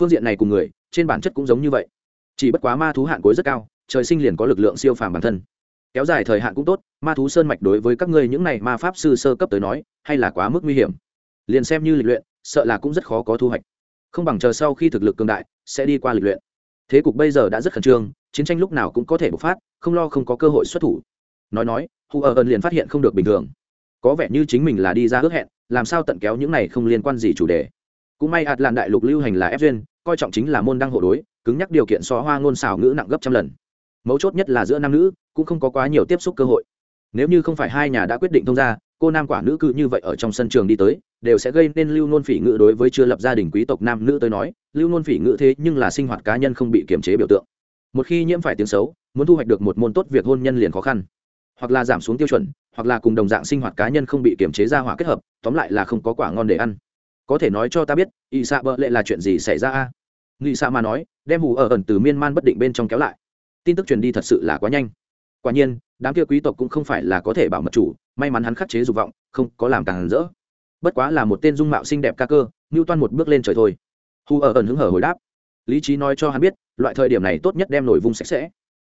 Phương diện này cùng người, trên bản chất cũng giống như vậy. Chỉ bất quá ma thú hạn cuối rất cao, trời sinh liền có lực lượng siêu phàm bản thân. Kéo dài thời hạn cũng tốt, ma thú sơn mạch đối với các ngươi những này ma pháp sư sơ cấp tới nói, hay là quá mức nguy hiểm. Liền xem như lịch luyện, sợ là cũng rất khó có thu hoạch. Không bằng chờ sau khi thực lực cường đại, sẽ đi qua lịch luyện. Thế cục bây giờ đã rất khẩn trương, chiến tranh lúc nào cũng có thể bộc phát, không lo không có cơ hội xuất thủ nói nói hù ở ẩn liền phát hiện không được bình thường. Có vẻ như chính mình là đi ra ước hẹn, làm sao tận kéo những này không liên quan gì chủ đề. Cũng may ạt làn đại lục lưu hành là ép duyên, coi trọng chính là môn đăng hộ đối, cứng nhắc điều kiện so hoa ngôn xào ngữ nặng gấp trăm lần. Mấu chốt nhất là giữa nam nữ, cũng không có quá nhiều tiếp xúc cơ hội. Nếu như không phải hai nhà đã quyết định thông ra cô nam quả nữ cư như vậy ở trong sân trường đi tới, đều sẽ gây nên lưu nôn phỉ ngữ đối với chưa lập gia đình quý tộc nam nữ tới nói, lưu nôn phỉ ngữ thế nhưng là sinh hoạt cá nhân không bị kiềm chế biểu tượng. Một khi nhiễm phải tiếng xấu, muốn thu hoạch được một môn tốt việc hôn nhân liền khó khăn hoặc là giảm xuống tiêu chuẩn, hoặc là cùng đồng dạng sinh hoạt cá nhân không bị kiềm chế ra hỏa kết hợp, tóm lại là không có quả ngon để ăn. Có thể nói cho ta biết ỵ xạ bợ lệ là chuyện gì xảy ra a? Nghị xạ mà nói, đem hù ở ẩn từ miên man bất định bên trong kéo lại. Tin tức truyền đi thật sự là quá nhanh. Quả nhiên, đám kia quý tộc cũng không phải là có thể bảo mật chủ, may mắn hắn khắc chế dục vọng, không có làm càng rỡ. Bất quá là một tên dung mạo xinh đẹp ca cơ, ngưu toan một bước lên trời thôi. Hù ở ẩn hứng hở hồi đáp. Lý trí nói cho hắn biết, loại thời điểm này tốt nhất đem nổi vung sạch sẽ.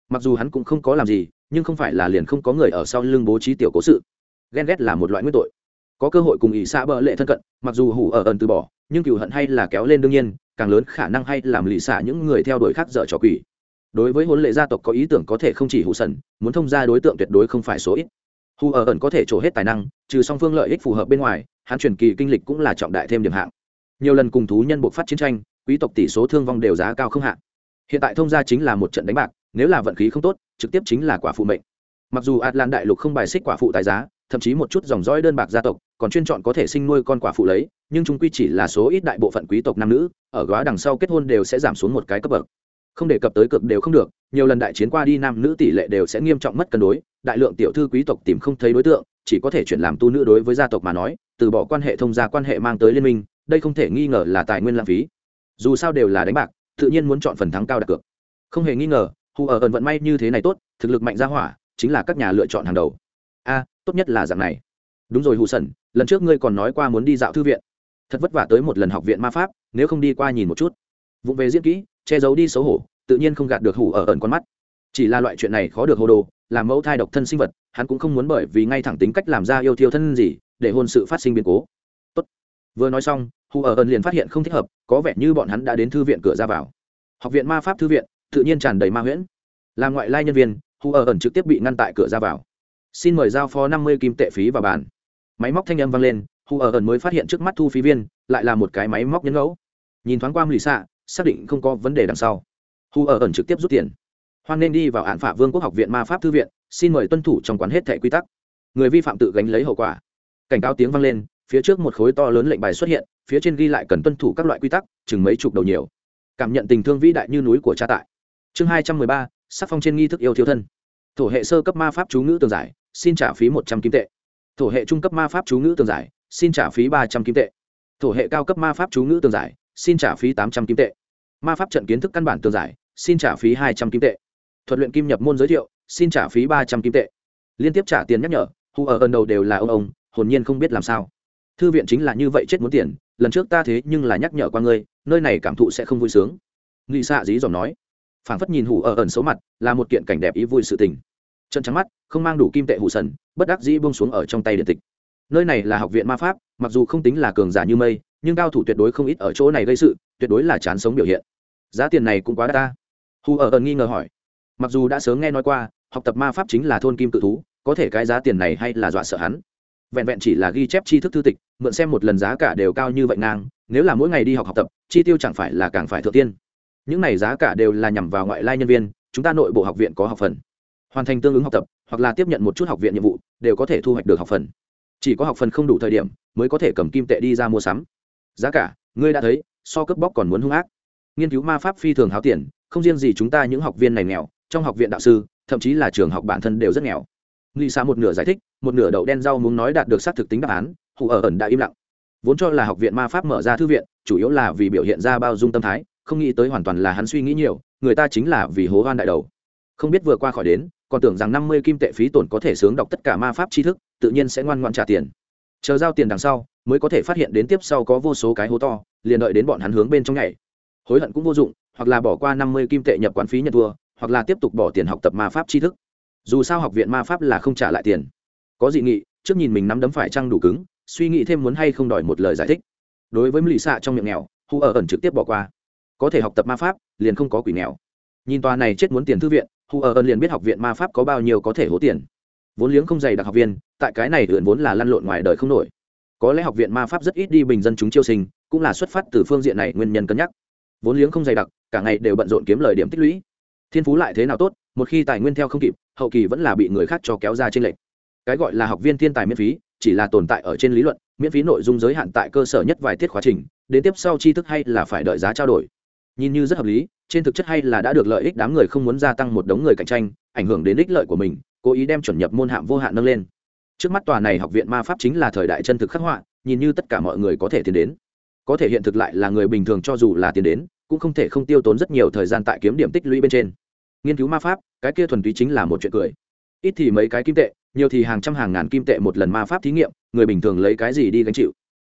Mặc dù hắn cũng không có làm gì nhưng không phải là liền không có người ở sau lưng bố trí tiểu cố sự. Ghen ghét là một loại nguyên tội. Có cơ hội cùng ỷ xạ bợ lệ thân cận, mặc dù hủ ở ẩn từ bỏ, nhưng cựu hận hay là kéo lên đương nhiên, càng lớn khả năng hay làm lì xạ những người theo đuổi khác dở trò quỷ. Đối với huấn lệ gia tộc có ý tưởng có thể không chỉ hụ sần, muốn thông ra đối tượng tuyệt đối không phải số ít. Hù ở ẩn có thể trổ hết tài năng, trừ song phương lợi ích phù hợp bên ngoài, hắn truyền kỳ kinh lịch cũng là trọng đại thêm điểm hạng. Nhiều lần cùng thú nhân buộc phát chiến tranh, quý tộc tỷ số thương vong đều giá cao không hạng. hiện tại thông gia chính là một trận đánh bạc, nếu là vận khí không tốt trực tiếp chính là quả phụ mệnh. Mặc dù atlan đại lục không bài xích quả phụ tài giá, thậm chí một chút dòng dõi đơn bạc gia tộc, còn chuyên chọn có thể sinh nuôi con quả phụ lấy, nhưng chúng quy chỉ là số ít đại bộ phận quý tộc nam nữ, ở góa đằng sau kết hôn đều sẽ giảm xuống một cái cấp bậc. Không đề cập tới cực đều không được, nhiều lần đại chiến qua đi nam nữ tỷ lệ đều sẽ nghiêm trọng mất cân đối, đại lượng tiểu thư quý tộc tìm không thấy đối tượng, chỉ có thể chuyển làm tu nữ đối với gia tộc mà nói, từ bỏ quan hệ thông gia quan hệ mang tới liên minh, đây không thể nghi ngờ là tài nguyên lãng phí. Dù sao đều là đánh bạc, tự nhiên muốn chọn phần thắng cao đặt cược. Không hề nghi ngờ hù ở ẩn vận may như thế này tốt, thực lực mạnh ra hỏa, chính là các nhà lựa chọn hàng đầu. A, tốt nhất là dạng này. Đúng rồi hù sẩn, lần trước ngươi còn nói qua muốn đi dạo thư viện. Thật vất vả tới một lần học viện ma pháp, nếu không đi qua nhìn một chút. Vụng về diễn kỹ, che giấu đi xấu hổ, tự nhiên không gạt được hủ ở ẩn con mắt. Chỉ là loại chuyện này khó được hồ đồ, làm mẫu thai độc thân sinh vật, hắn cũng không muốn bởi vì ngay thẳng tính cách làm ra yêu thiêu thân gì, để hôn sự phát sinh biến cố. Tốt. vừa nói xong, hù ở ẩn liền phát hiện không thích hợp, có vẻ như bọn hắn đã đến thư viện cửa ra vào. Học viện ma pháp thư viện tự nhiên tràn đầy ma huyễn. Là ngoại lai nhân viên hù ở ẩn trực tiếp bị ngăn tại cửa ra vào. Xin mời giao phó năm mươi kim tệ phí vào bàn. Máy móc thanh âm vang lên hù ở ẩn mới phát hiện trước mắt thu phí viên, lại là một cái máy móc nhấn ngẫu. Nhìn thoáng qua lì xạ xác định không có vấn đề đằng sau. Hù ở ẩn trực tiếp rút tiền. Hoan nên đi vào hạn phả vương quốc học viện ma pháp thư viện, xin mời tuân thủ trong quán hết thẻ quy tắc. Người vi phạm tự gánh lấy hậu quả. Cảnh cáo tiếng vang lên, phía trước một khối to lớn lệnh bài xuất hiện, phía trên ghi lại cần tuân thủ các loại quy tắc, chừng mấy chục đầu nhiều. Cảm nhận tình thương vĩ đại như núi của cha tại chương hai trăm mười ba, sắc phong trên nghi thức yêu thiếu thân. Thổ hệ sơ cấp ma pháp chú ngữ tường giải, xin trả phí một trăm kim tệ. Thổ hệ trung cấp ma pháp chú ngữ tường giải, xin trả phí ba trăm kim tệ. Thổ hệ cao cấp ma pháp chú ngữ tường giải, xin trả phí tám trăm kim tệ. Ma pháp trận kiến thức căn bản tường giải, xin trả phí hai trăm kim tệ. Thuật luyện kim nhập môn giới thiệu, xin trả phí ba trăm kim tệ. Liên tiếp trả tiền nhắc nhở, hù ở ẩn đầu đều là ông ông, hồn nhiên không biết làm sao. Thư viện chính là như vậy chết muốn tiền, lần trước ta thế nhưng là nhắc nhở qua ngươi, nơi này cảm thụ sẽ không vui sướng. Nghị xạ dí dòm nói phảng phất nhìn hủ ở ẩn số mặt, là một kiện cảnh đẹp ý vui sự tình. Trận trắng mắt, không mang đủ kim tệ hủ sần, bất đắc dĩ buông xuống ở trong tay điện tịch. Nơi này là học viện ma pháp, mặc dù không tính là cường giả như mây, nhưng cao thủ tuyệt đối không ít ở chỗ này gây sự, tuyệt đối là chán sống biểu hiện. Giá tiền này cũng quá đắt ta. Hù ở ẩn nghi ngờ hỏi. Mặc dù đã sớm nghe nói qua, học tập ma pháp chính là thôn kim tự thú, có thể cái giá tiền này hay là dọa sợ hắn. Vẹn vẹn chỉ là ghi chép tri thức thư tịch, mượn xem một lần giá cả đều cao như vậy ngang, nếu là mỗi ngày đi học học tập, chi tiêu chẳng phải là càng phải thượng tiên những này giá cả đều là nhằm vào ngoại lai nhân viên, chúng ta nội bộ học viện có học phần. Hoàn thành tương ứng học tập, hoặc là tiếp nhận một chút học viện nhiệm vụ, đều có thể thu hoạch được học phần. Chỉ có học phần không đủ thời điểm, mới có thể cầm kim tệ đi ra mua sắm. Giá cả, ngươi đã thấy, so cướp bóc còn muốn hung ác. Nghiên cứu ma pháp phi thường háo tiền không riêng gì chúng ta những học viên này nghèo, trong học viện đạo sư, thậm chí là trường học bản thân đều rất nghèo. Nghi xa một nửa giải thích, một nửa đậu đen rau muốn nói đạt được xác thực tính đáp án, hù ở ẩn đã im lặng. Vốn cho là học viện ma pháp mở ra thư viện, chủ yếu là vì biểu hiện ra bao dung tâm thái không nghĩ tới hoàn toàn là hắn suy nghĩ nhiều, người ta chính là vì hố hoan đại đầu. Không biết vừa qua khỏi đến, còn tưởng rằng năm mươi kim tệ phí tổn có thể sướng đọc tất cả ma pháp tri thức, tự nhiên sẽ ngoan ngoan trả tiền. Chờ giao tiền đằng sau, mới có thể phát hiện đến tiếp sau có vô số cái hố to, liền đợi đến bọn hắn hướng bên trong nhảy. Hối hận cũng vô dụng, hoặc là bỏ qua năm mươi kim tệ nhập quán phí nhận thua, hoặc là tiếp tục bỏ tiền học tập ma pháp tri thức. Dù sao học viện ma pháp là không trả lại tiền. Có dị nghị, trước nhìn mình nắm đấm phải trăng đủ cứng, suy nghĩ thêm muốn hay không đòi một lời giải thích. Đối với mỹ xạ trong miệng nghèo, hu ở ẩn trực tiếp bỏ qua có thể học tập ma pháp, liền không có quỷ nghèo. Nhìn tòa này chết muốn tiền thư viện, hu ở ơn liền biết học viện ma pháp có bao nhiêu có thể hố tiền. Vốn liếng không dày đặc học viên, tại cái này lượn vốn là lăn lộn ngoài đời không nổi. Có lẽ học viện ma pháp rất ít đi bình dân chúng chiêu sinh, cũng là xuất phát từ phương diện này nguyên nhân cân nhắc. Vốn liếng không dày đặc, cả ngày đều bận rộn kiếm lời điểm tích lũy. Thiên phú lại thế nào tốt, một khi tài nguyên theo không kịp, hậu kỳ vẫn là bị người khác cho kéo ra trên lệch. cái gọi là học viên thiên tài miễn phí, chỉ là tồn tại ở trên lý luận, miễn phí nội dung giới hạn tại cơ sở nhất vài tiết khóa trình, đến tiếp sau tri thức hay là phải đợi giá trao đổi nhìn như rất hợp lý, trên thực chất hay là đã được lợi ích đám người không muốn gia tăng một đống người cạnh tranh, ảnh hưởng đến ích lợi của mình, cố ý đem chuẩn nhập môn hạng vô hạn nâng lên. Trước mắt tòa này học viện ma pháp chính là thời đại chân thực khắc họa, nhìn như tất cả mọi người có thể tiến đến. Có thể hiện thực lại là người bình thường cho dù là tiến đến, cũng không thể không tiêu tốn rất nhiều thời gian tại kiếm điểm tích lũy bên trên. Nghiên cứu ma pháp, cái kia thuần túy chính là một chuyện cười. Ít thì mấy cái kim tệ, nhiều thì hàng trăm hàng ngàn kim tệ một lần ma pháp thí nghiệm, người bình thường lấy cái gì đi gánh chịu?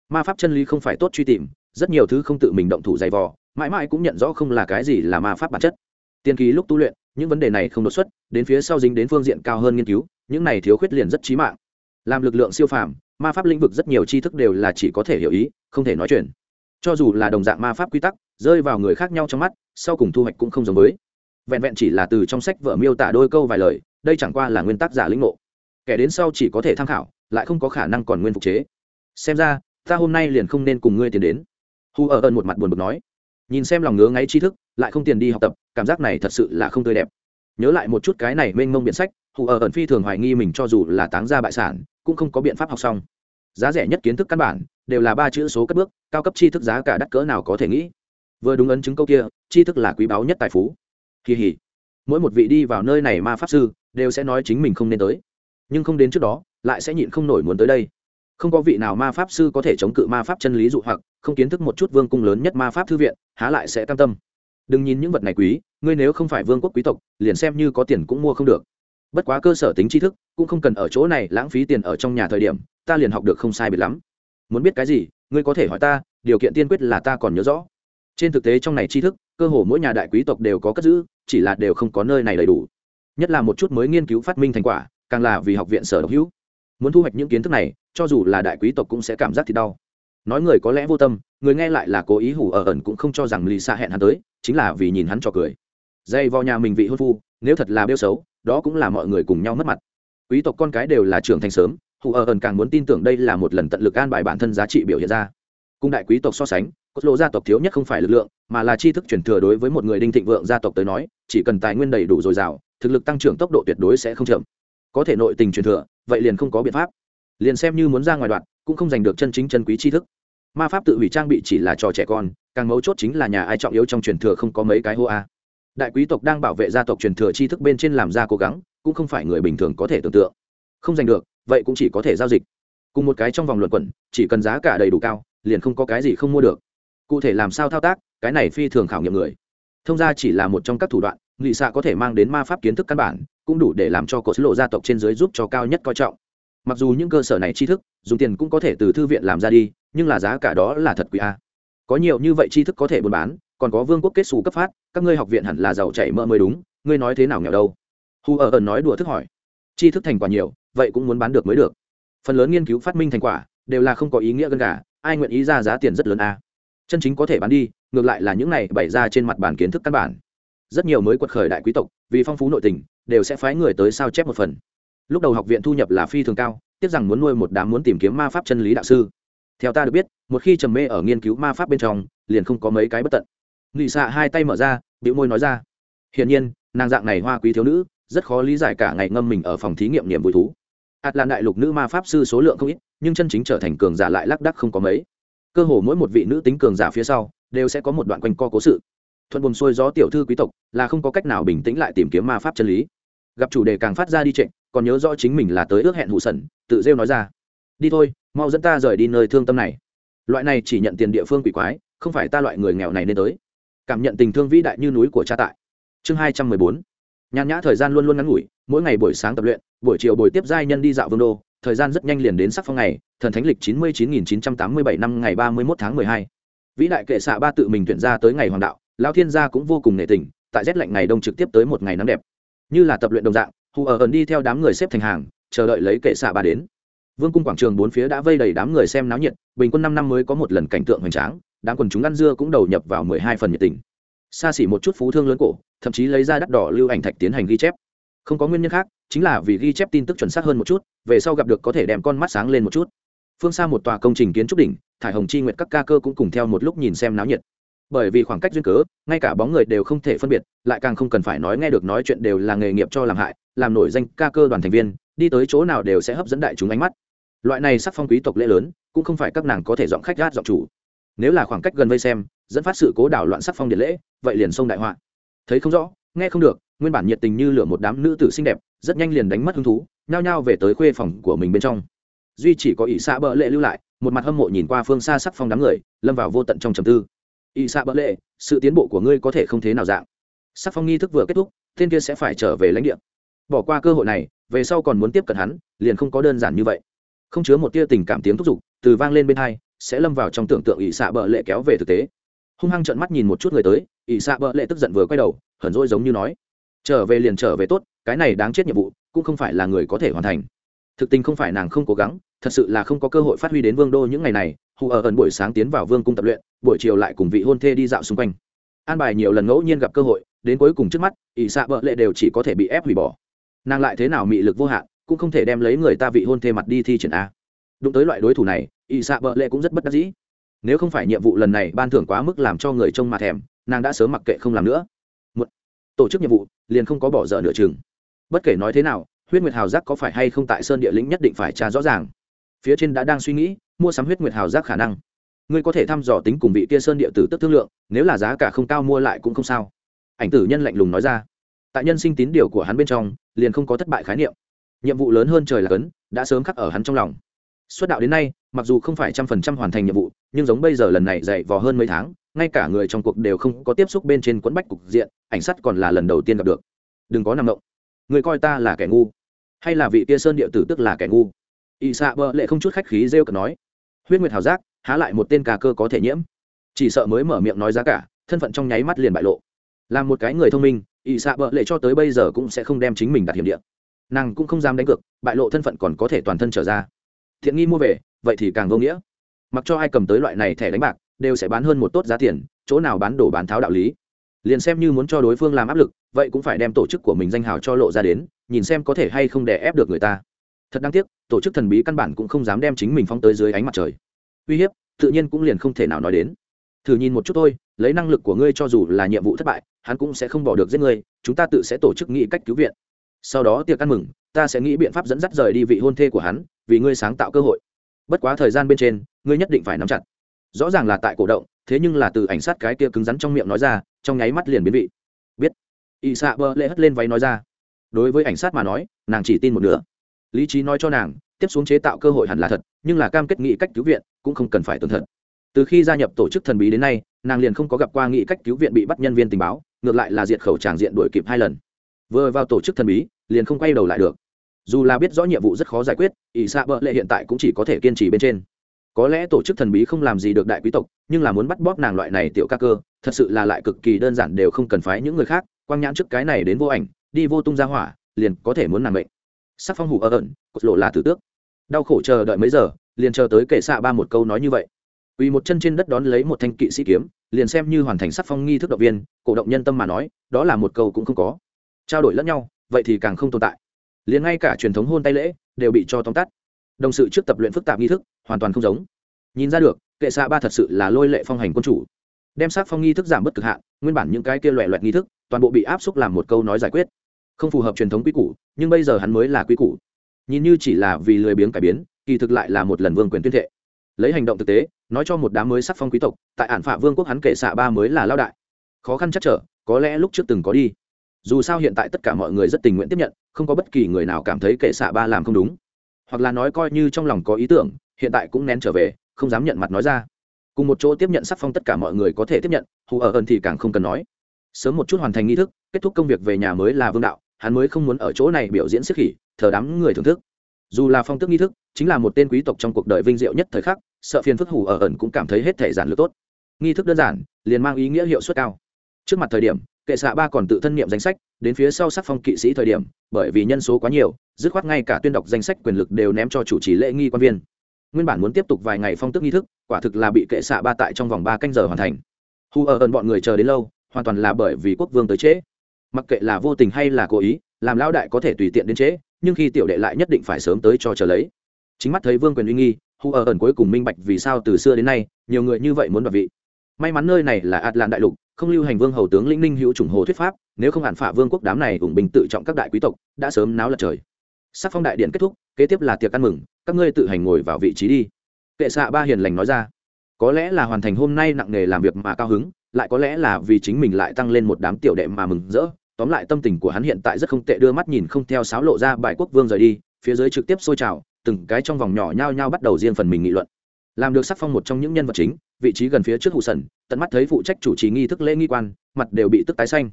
Ma pháp chân lý không phải tốt truy tìm rất nhiều thứ không tự mình động thủ dày vò, mãi mãi cũng nhận rõ không là cái gì là ma pháp bản chất. Tiên ký lúc tu luyện, những vấn đề này không đột xuất, đến phía sau dính đến phương diện cao hơn nghiên cứu, những này thiếu khuyết liền rất trí mạng. Làm lực lượng siêu phàm, ma pháp lĩnh vực rất nhiều tri thức đều là chỉ có thể hiểu ý, không thể nói chuyện. Cho dù là đồng dạng ma pháp quy tắc, rơi vào người khác nhau trong mắt, sau cùng thu hoạch cũng không giống với. Vẹn vẹn chỉ là từ trong sách vở miêu tả đôi câu vài lời, đây chẳng qua là nguyên tắc giả lĩnh ngộ. Kẻ đến sau chỉ có thể tham khảo, lại không có khả năng còn nguyên phục chế. Xem ra, ta hôm nay liền không nên cùng ngươi tiến đến hù ở ơn một mặt buồn bực nói, nhìn xem lòng ngứa ngáy tri thức, lại không tiền đi học tập, cảm giác này thật sự là không tươi đẹp. Nhớ lại một chút cái này mênh mông biện sách hù ở ẩn phi thường hoài nghi mình cho dù là táng ra bại sản, cũng không có biện pháp học xong. Giá rẻ nhất kiến thức căn bản, đều là ba chữ số cất bước, cao cấp tri thức giá cả đắt cỡ nào có thể nghĩ. Vừa đúng ấn chứng câu kia, tri thức là quý báu nhất tài phú. Kỳ hỉ. Mỗi một vị đi vào nơi này ma pháp sư, đều sẽ nói chính mình không nên tới. Nhưng không đến trước đó, lại sẽ nhịn không nổi muốn tới đây không có vị nào ma pháp sư có thể chống cự ma pháp chân lý dụ hoặc, không kiến thức một chút vương cung lớn nhất ma pháp thư viện, há lại sẽ cam tâm. Đừng nhìn những vật này quý, ngươi nếu không phải vương quốc quý tộc, liền xem như có tiền cũng mua không được. Bất quá cơ sở tính tri thức, cũng không cần ở chỗ này lãng phí tiền ở trong nhà thời điểm, ta liền học được không sai biệt lắm. Muốn biết cái gì, ngươi có thể hỏi ta, điều kiện tiên quyết là ta còn nhớ rõ. Trên thực tế trong này tri thức, cơ hồ mỗi nhà đại quý tộc đều có cất giữ, chỉ là đều không có nơi này đầy đủ. Nhất là một chút mới nghiên cứu phát minh thành quả, càng là vì học viện sở độc hữu. Muốn thu hoạch những kiến thức này cho dù là đại quý tộc cũng sẽ cảm giác thì đau. Nói người có lẽ vô tâm, người nghe lại là cố ý hủ ở ẩn cũng không cho rằng lì xa hẹn hắn tới, chính là vì nhìn hắn cho cười. Dây vào nhà mình vị hôn phu, nếu thật là bêu xấu, đó cũng là mọi người cùng nhau mất mặt. Quý tộc con cái đều là trưởng thành sớm, hủ ở ẩn càng muốn tin tưởng đây là một lần tận lực an bài bản thân giá trị biểu hiện ra. Cùng đại quý tộc so sánh, cốt lộ gia tộc thiếu nhất không phải lực lượng, mà là tri thức truyền thừa đối với một người đinh thịnh vượng gia tộc tới nói, chỉ cần tài nguyên đầy đủ dồi dào, thực lực tăng trưởng tốc độ tuyệt đối sẽ không chậm. Có thể nội tình truyền thừa, vậy liền không có biện pháp liền xem như muốn ra ngoài đoạn, cũng không giành được chân chính chân quý tri thức. Ma pháp tự hủy trang bị chỉ là trò trẻ con, càng mấu chốt chính là nhà ai trọng yếu trong truyền thừa không có mấy cái hô a. Đại quý tộc đang bảo vệ gia tộc truyền thừa tri thức bên trên làm ra cố gắng, cũng không phải người bình thường có thể tưởng tượng. Không giành được, vậy cũng chỉ có thể giao dịch. Cùng một cái trong vòng luận quẩn, chỉ cần giá cả đầy đủ cao, liền không có cái gì không mua được. Cụ thể làm sao thao tác, cái này phi thường khảo nghiệm người. Thông ra chỉ là một trong các thủ đoạn, nghị xạ có thể mang đến ma pháp kiến thức căn bản, cũng đủ để làm cho cột lộ gia tộc trên dưới giúp cho cao nhất coi trọng mặc dù những cơ sở này tri thức, dùng tiền cũng có thể từ thư viện làm ra đi, nhưng là giá cả đó là thật quý a. Có nhiều như vậy tri thức có thể buôn bán, còn có vương quốc kết xù cấp phát, các ngươi học viện hẳn là giàu chảy mỡ mới đúng, ngươi nói thế nào nghèo đâu? Hù ở ẩn nói đùa thức hỏi. Tri thức thành quả nhiều, vậy cũng muốn bán được mới được. Phần lớn nghiên cứu phát minh thành quả, đều là không có ý nghĩa gần cả ai nguyện ý ra giá tiền rất lớn a? Chân chính có thể bán đi, ngược lại là những này bày ra trên mặt bản kiến thức căn bản. Rất nhiều mới quật khởi đại quý tộc, vì phong phú nội tình, đều sẽ phái người tới sao chép một phần lúc đầu học viện thu nhập là phi thường cao, tiếc rằng muốn nuôi một đám muốn tìm kiếm ma pháp chân lý đạo sư. Theo ta được biết, một khi trầm mê ở nghiên cứu ma pháp bên trong, liền không có mấy cái bất tận. Nghị xạ hai tay mở ra bị môi nói ra. Hiển nhiên, nàng dạng này hoa quý thiếu nữ, rất khó lý giải cả ngày ngâm mình ở phòng thí nghiệm niềm vui thú. Ạt là đại lục nữ ma pháp sư số lượng không ít, nhưng chân chính trở thành cường giả lại lác đắc không có mấy. Cơ hồ mỗi một vị nữ tính cường giả phía sau, đều sẽ có một đoạn quanh co cố sự. Thuận buồn xuôi gió tiểu thư quý tộc, là không có cách nào bình tĩnh lại tìm kiếm ma pháp chân lý gặp chủ đề càng phát ra đi trịnh còn nhớ rõ chính mình là tới ước hẹn hụ sẩn, tự rêu nói ra. Đi thôi, mau dẫn ta rời đi nơi thương tâm này. Loại này chỉ nhận tiền địa phương quỷ quái, không phải ta loại người nghèo này nên tới. Cảm nhận tình thương vĩ đại như núi của cha tại. Chương hai trăm mười bốn. Nhàn nhã thời gian luôn luôn ngắn ngủi, mỗi ngày buổi sáng tập luyện, buổi chiều buổi tiếp giai nhân đi dạo vương đô, thời gian rất nhanh liền đến sắc phong ngày, thần thánh lịch chín mươi chín nghìn chín trăm tám mươi bảy năm ngày ba mươi mốt tháng mười hai. Vĩ đại kệ xạ ba tự mình tuyển ra tới ngày hoàng đạo lao thiên gia cũng vô cùng nể tình, tại rét lạnh ngày đông trực tiếp tới một ngày nắng đẹp như là tập luyện đồng dạng, hù ở ẩn đi theo đám người xếp thành hàng, chờ đợi lấy kệ xạ ba đến. Vương cung quảng trường bốn phía đã vây đầy đám người xem náo nhiệt, bình quân năm năm mới có một lần cảnh tượng hoành tráng, đám quần chúng ăn dưa cũng đầu nhập vào mười hai phần nhiệt tình. Xa xỉ một chút phú thương lớn cổ, thậm chí lấy ra đắt đỏ lưu ảnh thạch tiến hành ghi chép. Không có nguyên nhân khác, chính là vì ghi chép tin tức chuẩn xác hơn một chút, về sau gặp được có thể đem con mắt sáng lên một chút. Phương xa một tòa công trình kiến trúc đỉnh, thải hồng chi nguyện các ca cơ cũng cùng theo một lúc nhìn xem náo nhiệt bởi vì khoảng cách duyên cớ, ngay cả bóng người đều không thể phân biệt, lại càng không cần phải nói nghe được nói chuyện đều là nghề nghiệp cho làm hại, làm nổi danh ca cơ đoàn thành viên, đi tới chỗ nào đều sẽ hấp dẫn đại chúng ánh mắt. Loại này sắc phong quý tộc lễ lớn, cũng không phải các nàng có thể dọn khách gát dọn chủ. Nếu là khoảng cách gần vây xem, dẫn phát sự cố đảo loạn sắc phong điện lễ, vậy liền xông đại họa. Thấy không rõ, nghe không được, nguyên bản nhiệt tình như lửa một đám nữ tử xinh đẹp, rất nhanh liền đánh mất hứng thú, nhao nhao về tới khuê phòng của mình bên trong. Duy chỉ có ỷ xạ bợ lệ lưu lại, một mặt hâm mộ nhìn qua phương xa sắc phong đám người, lâm vào vô tận trong trầm tư. Y xạ bỡ lệ, sự tiến bộ của ngươi có thể không thế nào dạng. Sắc phong nghi thức vừa kết thúc tên kia sẽ phải trở về lãnh địa. Bỏ qua cơ hội này, về sau còn muốn tiếp cận hắn, liền không có đơn giản như vậy. Không chứa một tia tình cảm tiếng thúc giục, từ vang lên bên hai, sẽ lâm vào trong tưởng tượng ỷ xạ bợ lệ kéo về thực tế. Hung hăng trợn mắt nhìn một chút người tới ỷ xạ bợ lệ tức giận vừa quay đầu hẩn rỗi giống như nói, trở về liền trở về tốt, cái này đáng chết nhiệm vụ, cũng không phải là người có thể hoàn thành. Thực tình không phải nàng không cố gắng, thật sự là không có cơ hội phát huy đến vương đô những ngày này hù ở ẩn buổi sáng tiến vào vương cung tập luyện buổi chiều lại cùng vị hôn thê đi dạo xung quanh. An bài nhiều lần ngẫu nhiên gặp cơ hội đến cuối cùng trước mắt ỷ xạ vợ lệ đều chỉ có thể bị ép hủy bỏ. Nàng lại thế nào mị lực vô hạn cũng không thể đem lấy người ta vị hôn thê mặt đi thi triển a. Đụng tới loại đối thủ này ỷ xạ vợ lệ cũng rất bất đắc dĩ. Nếu không phải nhiệm vụ lần này ban thưởng quá mức làm cho người trông mà thèm nàng đã sớm mặc kệ không làm nữa. Một, tổ chức nhiệm vụ liền không có bỏ dở nửa chừng. Bất kể nói thế nào huyết nguyệt hào giác có phải hay không tại sơn địa lĩnh nhất định phải tra rõ ràng. Phía trên đã đang suy nghĩ mua sắm huyết nguyệt hào giác khả năng. Ngươi có thể thăm dò tính cùng vị kia sơn địa tử tức thương lượng, nếu là giá cả không cao mua lại cũng không sao. Ảnh tử nhân lạnh lùng nói ra. Tại nhân sinh tín điều của hắn bên trong, liền không có thất bại khái niệm. Nhiệm vụ lớn hơn trời là cấn, đã sớm khắc ở hắn trong lòng. Xuất đạo đến nay, mặc dù không phải trăm phần trăm hoàn thành nhiệm vụ, nhưng giống bây giờ lần này dạy vò hơn mấy tháng, ngay cả người trong cuộc đều không có tiếp xúc bên trên quẫn bách cục diện, ảnh sắt còn là lần đầu tiên gặp được. Đừng có nằm động. Người coi ta là kẻ ngu, hay là vị kia sơn địa tử tức là kẻ ngu? Ỵ xạ bợ lệ không chút khách khí rêu cờ nói huyết nguyệt hào giác, há lại một tên cà cơ có thể nhiễm. Chỉ sợ mới mở miệng nói giá cả, thân phận trong nháy mắt liền bại lộ. Là một cái người thông minh ỵ xạ bợ lệ cho tới bây giờ cũng sẽ không đem chính mình đặt hiểm điện nàng cũng không dám đánh cược, bại lộ thân phận còn có thể toàn thân trở ra. Thiện nghi mua về, vậy thì càng vô nghĩa. Mặc cho ai cầm tới loại này thẻ đánh bạc, đều sẽ bán hơn một tốt giá tiền, chỗ nào bán đổ bán tháo đạo lý. Liền xem như muốn cho đối phương làm áp lực, vậy cũng phải đem tổ chức của mình danh hào cho lộ ra đến, nhìn xem có thể hay không đè ép được người ta thật đáng tiếc, tổ chức thần bí căn bản cũng không dám đem chính mình phóng tới dưới ánh mặt trời. Uy hiếp, tự nhiên cũng liền không thể nào nói đến. Thử nhìn một chút thôi, lấy năng lực của ngươi cho dù là nhiệm vụ thất bại, hắn cũng sẽ không bỏ được giết ngươi, chúng ta tự sẽ tổ chức nghĩ cách cứu viện. Sau đó tiệc ăn mừng, ta sẽ nghĩ biện pháp dẫn dắt rời đi vị hôn thê của hắn, vì ngươi sáng tạo cơ hội. Bất quá thời gian bên trên, ngươi nhất định phải nắm chặt. Rõ ràng là tại cổ động, thế nhưng là từ ảnh sát cái kia cứng rắn trong miệng nói ra, trong nháy mắt liền biến vị. Biết. Ỵ xạ bơ lệ hất lên váy nói ra. Đối với ảnh sát mà nói, nàng chỉ tin một nửa lý trí nói cho nàng, tiếp xuống chế tạo cơ hội hẳn là thật, nhưng là cam kết nghị cách cứu viện cũng không cần phải tường thật. Từ khi gia nhập tổ chức thần bí đến nay, nàng liền không có gặp qua nghị cách cứu viện bị bắt nhân viên tình báo, ngược lại là diệt khẩu tràng diện đuổi kịp hai lần. Vừa vào tổ chức thần bí, liền không quay đầu lại được. Dù là biết rõ nhiệm vụ rất khó giải quyết, ỷ xạ bợ lệ hiện tại cũng chỉ có thể kiên trì bên trên. Có lẽ tổ chức thần bí không làm gì được đại quý tộc, nhưng là muốn bắt bóp nàng loại này tiểu ca cơ, thật sự là lại cực kỳ đơn giản đều không cần phái những người khác quang nhãn trước cái này đến vô ảnh, đi vô tung ra hỏa, liền có thể muốn nàng bệnh sắc phong hủ ở ẩn cột lộ là tử tước đau khổ chờ đợi mấy giờ liền chờ tới kể xạ ba một câu nói như vậy Uy một chân trên đất đón lấy một thanh kỵ sĩ kiếm, liền xem như hoàn thành sắc phong nghi thức động viên, cổ động nhân tâm mà nói, đó là một câu cũng không có. Trao đổi lẫn nhau, vậy thì càng không tồn tại. Liền ngay cả truyền thống hôn tay lễ đều bị cho tóm tắt. Đồng sự trước tập luyện phức tạp nghi thức, hoàn toàn không giống. Nhìn ra được, kệ xạ ba thật sự là lôi lệ phong hành quân chủ. Đem sắc phong nghi thức giảm bất cực hạn, nguyên bản những cái kia loẻ loẹt nghi thức, toàn bộ bị áp xúc làm một câu nói giải quyết. Không phù hợp truyền thống quý củ, nhưng bây giờ hắn mới là quý củ. Nhìn như chỉ là vì lười biếng cải biến, kỳ thực lại là một lần vương quyền tuyên thệ. Lấy hành động thực tế nói cho một đám mới sắc phong quý tộc tại ản phạ vương quốc hắn kể xạ ba mới là lao đại. Khó khăn chắc trở có lẽ lúc trước từng có đi. Dù sao hiện tại tất cả mọi người rất tình nguyện tiếp nhận không có bất kỳ người nào cảm thấy kệ xạ ba làm không đúng. Hoặc là nói coi như trong lòng có ý tưởng hiện tại cũng nén trở về không dám nhận mặt nói ra. Cùng một chỗ tiếp nhận sắc phong tất cả mọi người có thể tiếp nhận hù ở ơn thì càng không cần nói. Sớm một chút hoàn thành nghi thức kết thúc công việc về nhà mới là vương đạo hắn mới không muốn ở chỗ này biểu diễn siết khỉ, thờ đám người thưởng thức. Dù là phong tức nghi thức, chính là một tên quý tộc trong cuộc đời vinh diệu nhất thời khắc, sợ phiền phức hủ ở ẩn cũng cảm thấy hết thể giản lược tốt. Nghi thức đơn giản, liền mang ý nghĩa hiệu suất cao. Trước mặt thời điểm, kệ xạ ba còn tự thân niệm danh sách, đến phía sau sắc phong kỵ sĩ thời điểm, bởi vì nhân số quá nhiều, dứt khoát ngay cả tuyên đọc danh sách quyền lực đều ném cho chủ trì lễ nghi quan viên. Nguyên bản muốn tiếp tục vài ngày phong tức nghi thức, quả thực là bị kệ xạ ba tại trong vòng ba canh giờ hoàn thành. Hù ở ẩn bọn người chờ đến lâu, hoàn toàn là bởi vì quốc vương tới trễ mặc kệ là vô tình hay là cố ý, làm lão đại có thể tùy tiện đến trễ, nhưng khi tiểu đệ lại nhất định phải sớm tới cho chờ lấy. Chính mắt thấy vương quyền uy nghi hù ở ẩn cuối cùng minh bạch vì sao từ xưa đến nay, nhiều người như vậy muốn đoạt vị. May mắn nơi này là ạt lạn đại lục, không lưu hành vương hầu tướng linh ninh hữu chủng hồ thuyết pháp, nếu không hạn phả vương quốc đám này ủng bình tự trọng các đại quý tộc, đã sớm náo lật trời. Sắc phong đại điện kết thúc, kế tiếp là tiệc ăn mừng, các ngươi tự hành ngồi vào vị trí đi. Kệ xạ ba hiền lành nói ra. Có lẽ là hoàn thành hôm nay nặng nghề làm việc mà cao hứng, lại có lẽ là vì chính mình lại tăng lên một đám tiểu đệ mà mừng rỡ tóm lại tâm tình của hắn hiện tại rất không tệ, đưa mắt nhìn không theo sáo lộ ra bài quốc vương rời đi, phía dưới trực tiếp sôi trào, từng cái trong vòng nhỏ nhao nhao bắt đầu riêng phần mình nghị luận. Làm được sắc phong một trong những nhân vật chính, vị trí gần phía trước hụ sần, tận mắt thấy phụ trách chủ trì nghi thức lễ nghi quan, mặt đều bị tức tái xanh.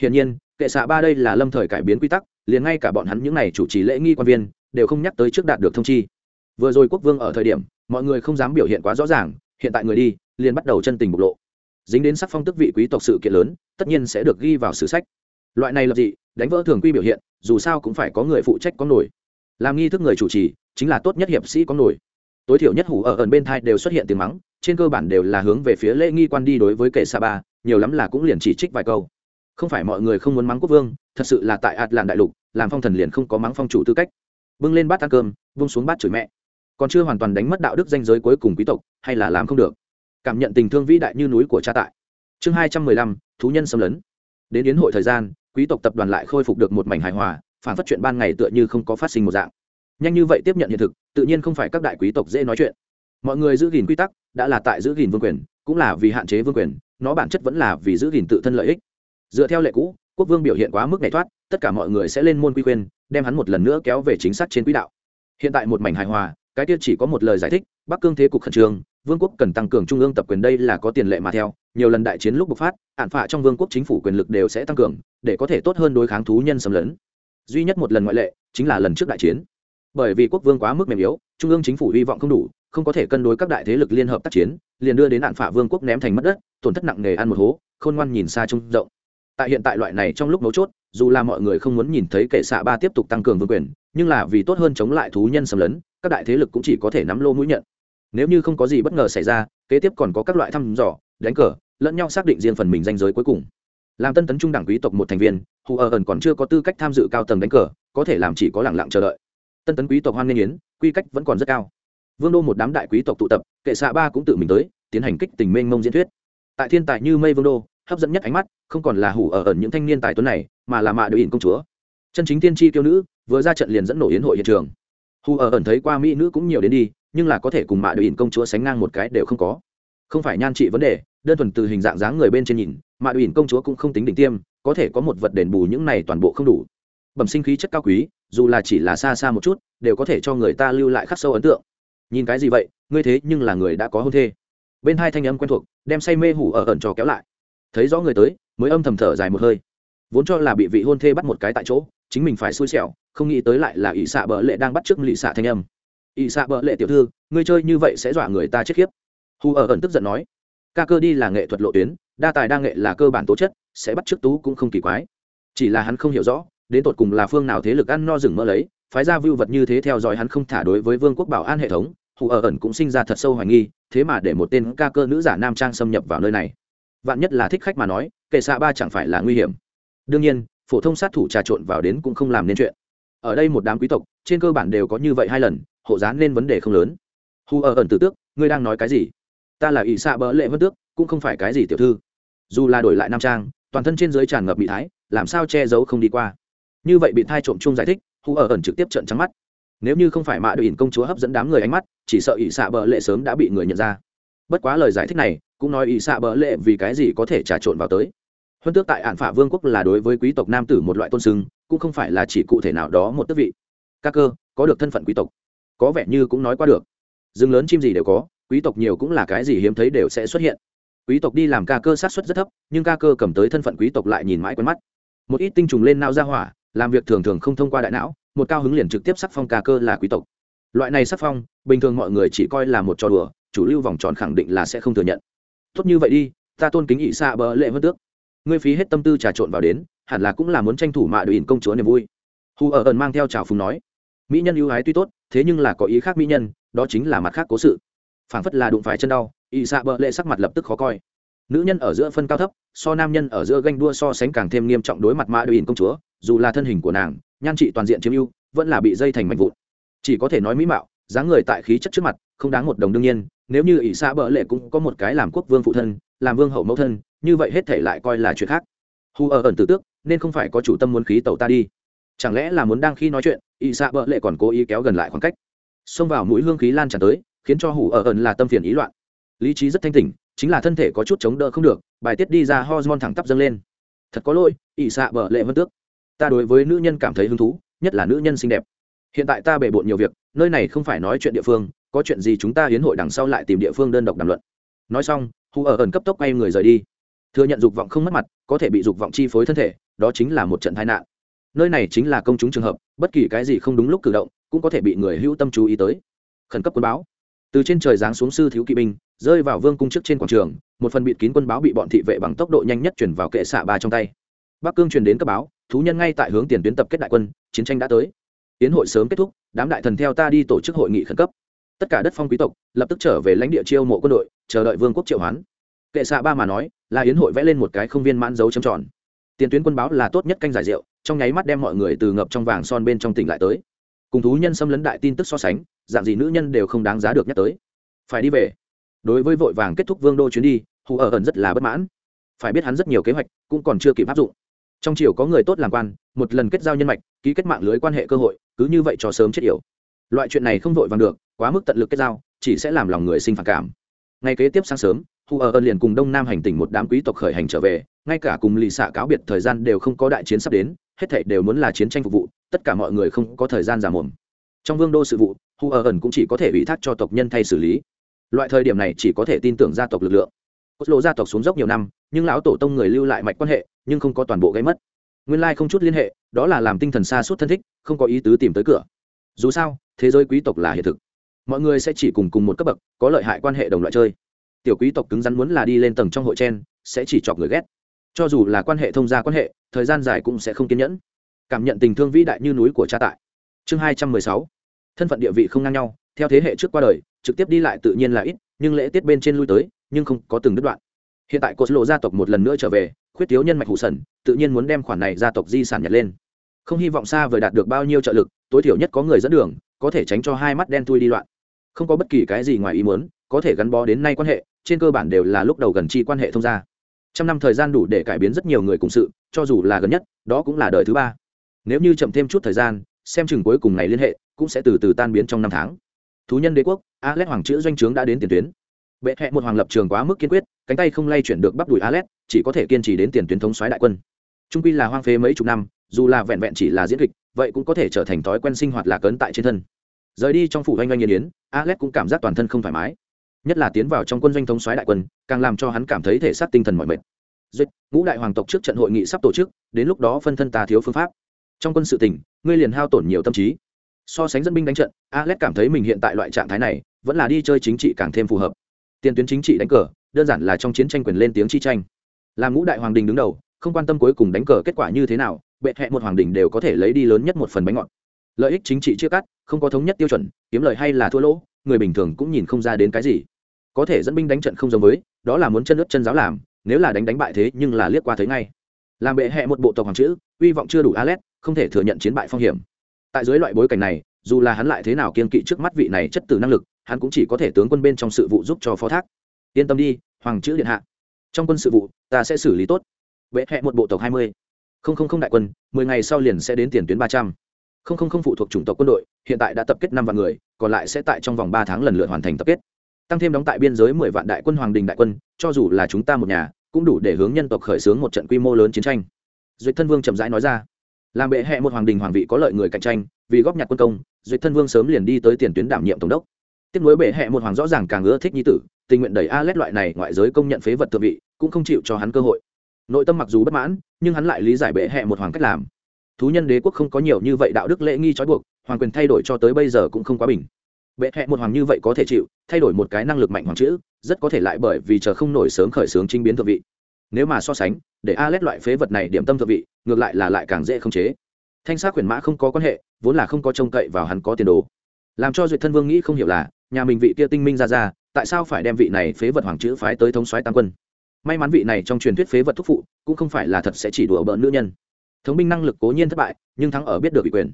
Hiển nhiên, kệ xạ ba đây là lâm thời cải biến quy tắc, liền ngay cả bọn hắn những n à y chủ trì lễ nghi quan viên, đều không nhắc tới trước đạt được thông chi. Vừa rồi quốc vương ở thời điểm, mọi người không dám biểu hiện quá rõ ràng, hiện tại người đi, liền bắt đầu chân tình bộc lộ. Dính đến sắc phong tức vị quý tộc sự kiện lớn, tất nhiên sẽ được ghi vào sử sách loại này lập dị, đánh vỡ thường quy biểu hiện, dù sao cũng phải có người phụ trách có nổi. Làm nghi thức người chủ trì, chính là tốt nhất hiệp sĩ có nổi. Tối thiểu nhất hủ ở ẩn bên thai đều xuất hiện tiếng mắng, trên cơ bản đều là hướng về phía lễ nghi quan đi đối với kệ sa ba, nhiều lắm là cũng liền chỉ trích vài câu. Không phải mọi người không muốn mắng quốc vương, thật sự là tại ạt làn đại lục, làm phong thần liền không có mắng phong chủ tư cách. Bưng lên bát ăn cơm, vung xuống bát chửi mẹ. Còn chưa hoàn toàn đánh mất đạo đức danh giới cuối cùng quý tộc, hay là làm không được. Cảm nhận tình thương vĩ đại như núi của cha tại. Chương hai trăm mười lăm, thú nhân xâm lấn. Đến yến hội thời gian quý tộc tập đoàn lại khôi phục được một mảnh hài hòa phản phát chuyện ban ngày tựa như không có phát sinh một dạng. Nhanh như vậy tiếp nhận hiện thực, tự nhiên không phải các đại quý tộc dễ nói chuyện. Mọi người giữ gìn quy tắc, đã là tại giữ gìn vương quyền, cũng là vì hạn chế vương quyền, nó bản chất vẫn là vì giữ gìn tự thân lợi ích. Dựa theo lệ cũ, quốc vương biểu hiện quá mức này thoát, tất cả mọi người sẽ lên môn quy quyền đem hắn một lần nữa kéo về chính xác trên quỹ đạo. Hiện tại một mảnh hài hòa, cái tiêu chỉ có một lời giải thích, bắc cương thế cục khẩn trương vương quốc cần tăng cường trung ương tập quyền đây là có tiền lệ mà theo, nhiều lần đại chiến lúc bộc phát, hạn phạ trong vương quốc chính phủ quyền lực đều sẽ tăng cường, để có thể tốt hơn đối kháng thú nhân xâm lấn. Duy nhất một lần ngoại lệ, chính là lần trước đại chiến. Bởi vì quốc vương quá mức mềm yếu, trung ương chính phủ hy vọng không đủ, không có thể cân đối các đại thế lực liên hợp tác chiến, liền đưa đến nạn phạ vương quốc ném thành mất đất, tổn thất nặng nề ăn một hố, khôn ngoan nhìn xa trông rộng. Tại hiện tại loại này trong lúc mấu chốt, dù là mọi người không muốn nhìn thấy kệ xạ ba tiếp tục tăng cường vương quyền, nhưng là vì tốt hơn chống lại thú nhân xâm lấn, các đại thế lực cũng chỉ có thể nắm lô mũi nhận nếu như không có gì bất ngờ xảy ra, kế tiếp còn có các loại thăm dò, đánh cờ, lẫn nhau xác định riêng phần mình danh giới cuối cùng. Làm tân tấn trung đảng quý tộc một thành viên, hù ở ẩn còn chưa có tư cách tham dự cao tầng đánh cờ, có thể làm chỉ có lẳng lặng chờ đợi. Tân tấn quý tộc hoan nghênh yến, quy cách vẫn còn rất cao. Vương đô một đám đại quý tộc tụ tập, kệ xạ ba cũng tự mình tới, tiến hành kích tình mênh mông diễn thuyết. Tại thiên tài như mây vương đô, hấp dẫn nhất ánh mắt, không còn là hủ ở ờ ẩn những thanh niên tài tuấn này, mà là mạ đội ỉn công chúa. Chân chính tiên tri kiêu nữ, vừa ra trận liền dẫn nổ yến hội hiện trường hù ở ẩn thấy qua mỹ nữ cũng nhiều đến đi, nhưng là có thể cùng mạ đội ỉn công chúa sánh ngang một cái đều không có. Không phải nhan trị vấn đề, đơn thuần từ hình dạng dáng người bên trên nhìn, mạ đội ỉn công chúa cũng không tính đỉnh tiêm, có thể có một vật đền bù những này toàn bộ không đủ. Bẩm sinh khí chất cao quý, dù là chỉ là xa xa một chút, đều có thể cho người ta lưu lại khắc sâu ấn tượng. Nhìn cái gì vậy, ngươi thế nhưng là người đã có hôn thê. Bên hai thanh âm quen thuộc, đem say mê hủ ở ẩn trò kéo lại. Thấy rõ người tới, mới âm thầm thở dài một hơi. Vốn cho là bị vị hôn thê bắt một cái tại chỗ chính mình phải xui xẻo, không nghĩ tới lại là ỷ xạ bợ lệ đang bắt t r ư ớ c lì xạ thanh âm. Ỷ xạ bợ lệ tiểu thư, ngươi chơi như vậy sẽ dọa người ta chết khiếp. Hù ở ẩn tức giận nói, ca cơ đi là nghệ thuật lộ tuyến, đa tài đa nghệ là cơ bản tố chất, sẽ bắt t r ư ớ c tú cũng không kỳ quái. Chỉ là hắn không hiểu rõ, đến tột cùng là phương nào thế lực ăn no rừng mỡ lấy, phái ra vưu vật như thế theo dõi hắn không thả đối với vương quốc bảo an hệ thống hù ở ẩn cũng sinh ra thật sâu hoài nghi, thế mà để một tên ca cơ nữ giả nam trang xâm nhập vào nơi này. Vạn nhất là thích khách mà nói, kệ xạ ba chẳng phải là nguy hiểm. Đương nhiên phổ thông sát thủ trà trộn vào đến cũng không làm nên chuyện. Ở đây một đám quý tộc, trên cơ bản đều có như vậy hai lần, hộ giá nên vấn đề không lớn. Hù ở ẩn tử tước, ngươi đang nói cái gì? Ta là ỷ xạ bỡ lệ vân tước, cũng không phải cái gì tiểu thư. Dù là đổi lại nam trang, toàn thân trên dưới tràn ngập bị thái, làm sao che giấu không đi qua. Như vậy bị thai trộm chung giải thích hù ở ẩn trực tiếp trận trắng mắt. Nếu như không phải mạ đội ỉn công chúa hấp dẫn đám người ánh mắt, chỉ sợ ỷ xạ bỡ lệ sớm đã bị người nhận ra. Bất quá lời giải thích này, cũng nói ỷ xạ bỡ lệ vì cái gì có thể trà trộn vào tới huân tước tại ạn phả vương quốc là đối với quý tộc nam tử một loại tôn sưng, cũng không phải là chỉ cụ thể nào đó một tước vị. Các cơ, có được thân phận quý tộc. Có vẻ như cũng nói qua được. Rừng lớn chim gì đều có, quý tộc nhiều cũng là cái gì hiếm thấy đều sẽ xuất hiện. Quý tộc đi làm ca cơ sát xuất rất thấp, nhưng ca cơ cầm tới thân phận quý tộc lại nhìn mãi quen mắt. Một ít tinh trùng lên não ra hỏa, làm việc thường thường không thông qua đại não, một cao hứng liền trực tiếp sắc phong ca cơ là quý tộc. Loại này sắc phong, bình thường mọi người chỉ coi là một trò đùa, chủ lưu vòng tròn khẳng định là sẽ không thừa nhận. Tốt như vậy đi, ta tôn kính ỵ xa bờ lệ hơn tước ngươi phí hết tâm tư trà trộn vào đến, hẳn là cũng là muốn tranh thủ mạ đội ỉn công chúa niềm vui. Hù ở ẩn mang theo trào phùng nói, mỹ nhân ưu ái tuy tốt, thế nhưng là có ý khác mỹ nhân, đó chính là mặt khác cố sự. Phảng phất là đụng phải chân đau ỵ xạ bợ lệ sắc mặt lập tức khó coi. Nữ nhân ở giữa phân cao thấp, so nam nhân ở giữa ganh đua so sánh càng thêm nghiêm trọng đối mặt mạ đội ỉn công chúa, dù là thân hình của nàng, nhan trị toàn diện chiếm ưu, vẫn là bị dây thành mạnh vụn. Chỉ có thể nói mỹ mạo dáng người tại khí chất trước mặt, không đáng một đồng đương nhiên, nếu như ỷ xã bợ lệ cũng có một cái làm quốc vương phụ thân, làm vương hậu mẫu thân, như vậy hết thể lại coi là chuyện khác. Hù ở ẩn tử tước, nên không phải có chủ tâm muốn khí tàu ta đi. Chẳng lẽ là muốn đang khi nói chuyện, ỷ xã bợ lệ còn cố ý kéo gần lại khoảng cách? Xông vào mũi hương khí lan tràn tới, khiến cho hù ở ẩn là tâm phiền ý loạn. Lý trí rất thanh tỉnh, chính là thân thể có chút chống đỡ không được, bài tiết đi ra hormone thẳng tắp dâng lên. Thật có lỗi, ỷ xạ bợ lệ vân tước. Ta đối với nữ nhân cảm thấy hứng thú, nhất là nữ nhân xinh đẹp hiện tại ta bề bộn nhiều việc, nơi này không phải nói chuyện địa phương, có chuyện gì chúng ta hiến hội đằng sau lại tìm địa phương đơn độc đàm luận. Nói xong, hù ở ẩn cấp tốc quay người rời đi. Thừa nhận dục vọng không mất mặt, có thể bị dục vọng chi phối thân thể, đó chính là một trận tai nạn. Nơi này chính là công chúng trường hợp, bất kỳ cái gì không đúng lúc cử động, cũng có thể bị người hữu tâm chú ý tới. Khẩn cấp quân báo. Từ trên trời giáng xuống sư thiếu kỵ binh, rơi vào vương cung trước trên quảng trường, một phần bịt kín quân báo bị bọn thị vệ bằng tốc độ nhanh nhất chuyển vào kệ xạ ba trong tay. Bắc cương truyền đến cấp báo, thú nhân ngay tại hướng tiền tuyến tập kết đại quân, chiến tranh đã tới tiến hội sớm kết thúc, đám đại thần theo ta đi tổ chức hội nghị khẩn cấp. Tất cả đất phong quý tộc lập tức trở về lãnh địa chiêu mộ quân đội, chờ đợi vương quốc triệu hoán. Kệ xạ ba mà nói, là yến hội vẽ lên một cái không viên mãn dấu chấm tròn. Tiền tuyến quân báo là tốt nhất canh giải rượu, trong nháy mắt đem mọi người từ ngập trong vàng son bên trong tỉnh lại tới. Cùng thú nhân xâm lấn đại tin tức so sánh, dạng gì nữ nhân đều không đáng giá được nhắc tới. Phải đi về. Đối với vội vàng kết thúc vương đô chuyến đi, hù ở ẩn rất là bất mãn. Phải biết hắn rất nhiều kế hoạch, cũng còn chưa kịp áp dụng. Trong triều có người tốt làm quan, một lần kết giao nhân mạch, ký kết mạng lưới quan hệ cơ hội cứ như vậy cho sớm chết yểu. Loại chuyện này không vội vàng được, quá mức tận lực kết giao, chỉ sẽ làm lòng người sinh phản cảm. Ngay kế tiếp sáng sớm hù ở liền cùng đông nam hành tỉnh một đám quý tộc khởi hành trở về, ngay cả cùng lì xạ cáo biệt thời gian đều không có đại chiến sắp đến, hết thảy đều muốn là chiến tranh phục vụ, tất cả mọi người không có thời gian giả mồm. Trong vương đô sự vụ hù ở ẩn cũng chỉ có thể ủy thác cho tộc nhân thay xử lý. Loại thời điểm này chỉ có thể tin tưởng gia tộc lực lượng. Cốt lộ gia tộc xuống dốc nhiều năm, nhưng lão tổ tông người lưu lại mạch quan hệ, nhưng không có toàn bộ gây mất. Nguyên lai không chút liên hệ đó là làm tinh thần xa suốt thân thích, không có ý tứ tìm tới cửa. Dù sao, thế giới quý tộc là hiện thực. Mọi người sẽ chỉ cùng cùng một cấp bậc, có lợi hại quan hệ đồng loại chơi. Tiểu quý tộc cứng rắn muốn là đi lên tầng trong hội chen, sẽ chỉ chọc người ghét. Cho dù là quan hệ thông gia quan hệ, thời gian dài cũng sẽ không kiên nhẫn. Cảm nhận tình thương vĩ đại như núi của cha tại. Chương hai trăm mười sáu. Thân phận địa vị không ngang nhau, theo thế hệ trước qua đời, trực tiếp đi lại tự nhiên là ít, nhưng lễ tiết bên trên lui tới, nhưng không có từng đứt đoạn. Hiện tại cột lộ gia tộc một lần nữa trở về khuyết thiếu nhân mạch hủ sần, tự nhiên muốn đem khoản này gia tộc di sản nhặt lên. Không hy vọng xa vời đạt được bao nhiêu trợ lực, tối thiểu nhất có người dẫn đường, có thể tránh cho hai mắt đen thui đi loạn. Không có bất kỳ cái gì ngoài ý muốn, có thể gắn bó đến nay quan hệ, trên cơ bản đều là lúc đầu gần chi quan hệ thông gia. Trăm năm thời gian đủ để cải biến rất nhiều người cùng sự, cho dù là gần nhất, đó cũng là đời thứ ba. Nếu như chậm thêm chút thời gian, xem chừng cuối cùng này liên hệ cũng sẽ từ từ tan biến trong năm tháng. Thú nhân đế quốc alex hoàng chữ doanh trướng đã đến tiền tuyến. Bệ hẹ một hoàng lập trường quá mức kiên quyết, cánh tay không lay chuyển được bắp đùi alex chỉ có thể kiên trì đến tiền tuyến thống soái đại quân. Trung quy là hoang phế mấy chục năm, dù là vẹn vẹn chỉ là diễn kịch, vậy cũng có thể trở thành thói quen sinh hoạt lạc ấn tại trên thân. Rời đi trong phủ doanh doanh yên yến, alex cũng cảm giác toàn thân không thoải mái. Nhất là tiến vào trong quân doanh thống soái đại quân, càng làm cho hắn cảm thấy thể xác tinh thần mọi mệt. Duyệt ngũ đại hoàng tộc trước trận hội nghị sắp tổ chức, đến lúc đó phân thân ta thiếu phương pháp. Trong quân sự tỉnh ngươi liền hao tổn nhiều tâm trí. So sánh dân binh đánh trận, alex cảm thấy mình hiện tại loại trạng thái này, vẫn là đi chơi chính trị càng thêm phù hợp. Tiền tuyến chính trị đánh cờ, đơn giản là trong chiến tranh quyền lên tiếng chi tranh làm ngũ đại hoàng đình đứng đầu, không quan tâm cuối cùng đánh cờ kết quả như thế nào, bệ hẹ một hoàng đình đều có thể lấy đi lớn nhất một phần bánh ngọt. Lợi ích chính trị chia cắt, không có thống nhất tiêu chuẩn, kiếm lời hay là thua lỗ, người bình thường cũng nhìn không ra đến cái gì. Có thể dẫn binh đánh trận không giống với, đó là muốn chân nước chân giáo làm, nếu là đánh đánh bại thế nhưng là liếc qua thấy ngay. Làm bệ hẹ một bộ tộc hoàng chữ, uy vọng chưa đủ alet, không thể thừa nhận chiến bại phong hiểm. Tại dưới loại bối cảnh này, dù là hắn lại thế nào kiên kỵ trước mắt vị này chất từ năng lực, hắn cũng chỉ có thể tướng quân bên trong sự vụ giúp cho phó thác. Yên tâm đi, hoàng chữ điện hạ trong quân sự vụ, ta sẽ xử lý tốt. Bệ hẹ một bộ tộc hai mươi. Không không không đại quân, mười ngày sau liền sẽ đến tiền tuyến ba trăm. Không không không phụ thuộc chủng tộc quân đội, hiện tại đã tập kết năm vạn người, còn lại sẽ tại trong vòng ba tháng lần lượt hoàn thành tập kết. Tăng thêm đóng tại biên giới mười vạn đại quân hoàng đình đại quân, cho dù là chúng ta một nhà, cũng đủ để hướng nhân tộc khởi xướng một trận quy mô lớn chiến tranh. Duyệt thân vương chậm rãi nói ra. Làm bệ hệ một hoàng đình hoàng vị có lợi người cạnh tranh, vì góp nhặt quân công duyệt thân vương sớm liền đi tới tiền tuyến đảm nhiệm tổng đốc. Tiếp nối bệ hệ một hoàng rõ ràng càng ưa thích nhi tử tình nguyện đẩy Alet loại này ngoại giới công nhận phế vật thượng vị, cũng không chịu cho hắn cơ hội. Nội tâm mặc dù bất mãn, nhưng hắn lại lý giải bệ hệ một hoàng cách làm. Thú nhân đế quốc không có nhiều như vậy đạo đức lễ nghi trói buộc, hoàng quyền thay đổi cho tới bây giờ cũng không quá bình. Bệ hệ một hoàng như vậy có thể chịu, thay đổi một cái năng lực mạnh hoàng chữ, rất có thể lại bởi vì chờ không nổi sớm khởi sướng trinh biến thượng vị. Nếu mà so sánh, để Alet loại phế vật này điểm tâm thượng vị, ngược lại là lại càng dễ không chế. Thanh sát quyền mã không có quan hệ, vốn là không có trông cậy vào hắn có tiền đồ. Làm cho duyệt thân vương nghĩ không hiểu là, nhà mình vị kia tinh minh ra ra tại sao phải đem vị này phế vật hoàng chữ phái tới thống soái tam quân? May mắn vị này trong truyền thuyết phế vật thúc phụ cũng không phải là thật sẽ chỉ đùa bỡn nữ nhân. Thống binh năng lực cố nhiên thất bại, nhưng thắng ở biết được ủy quyền.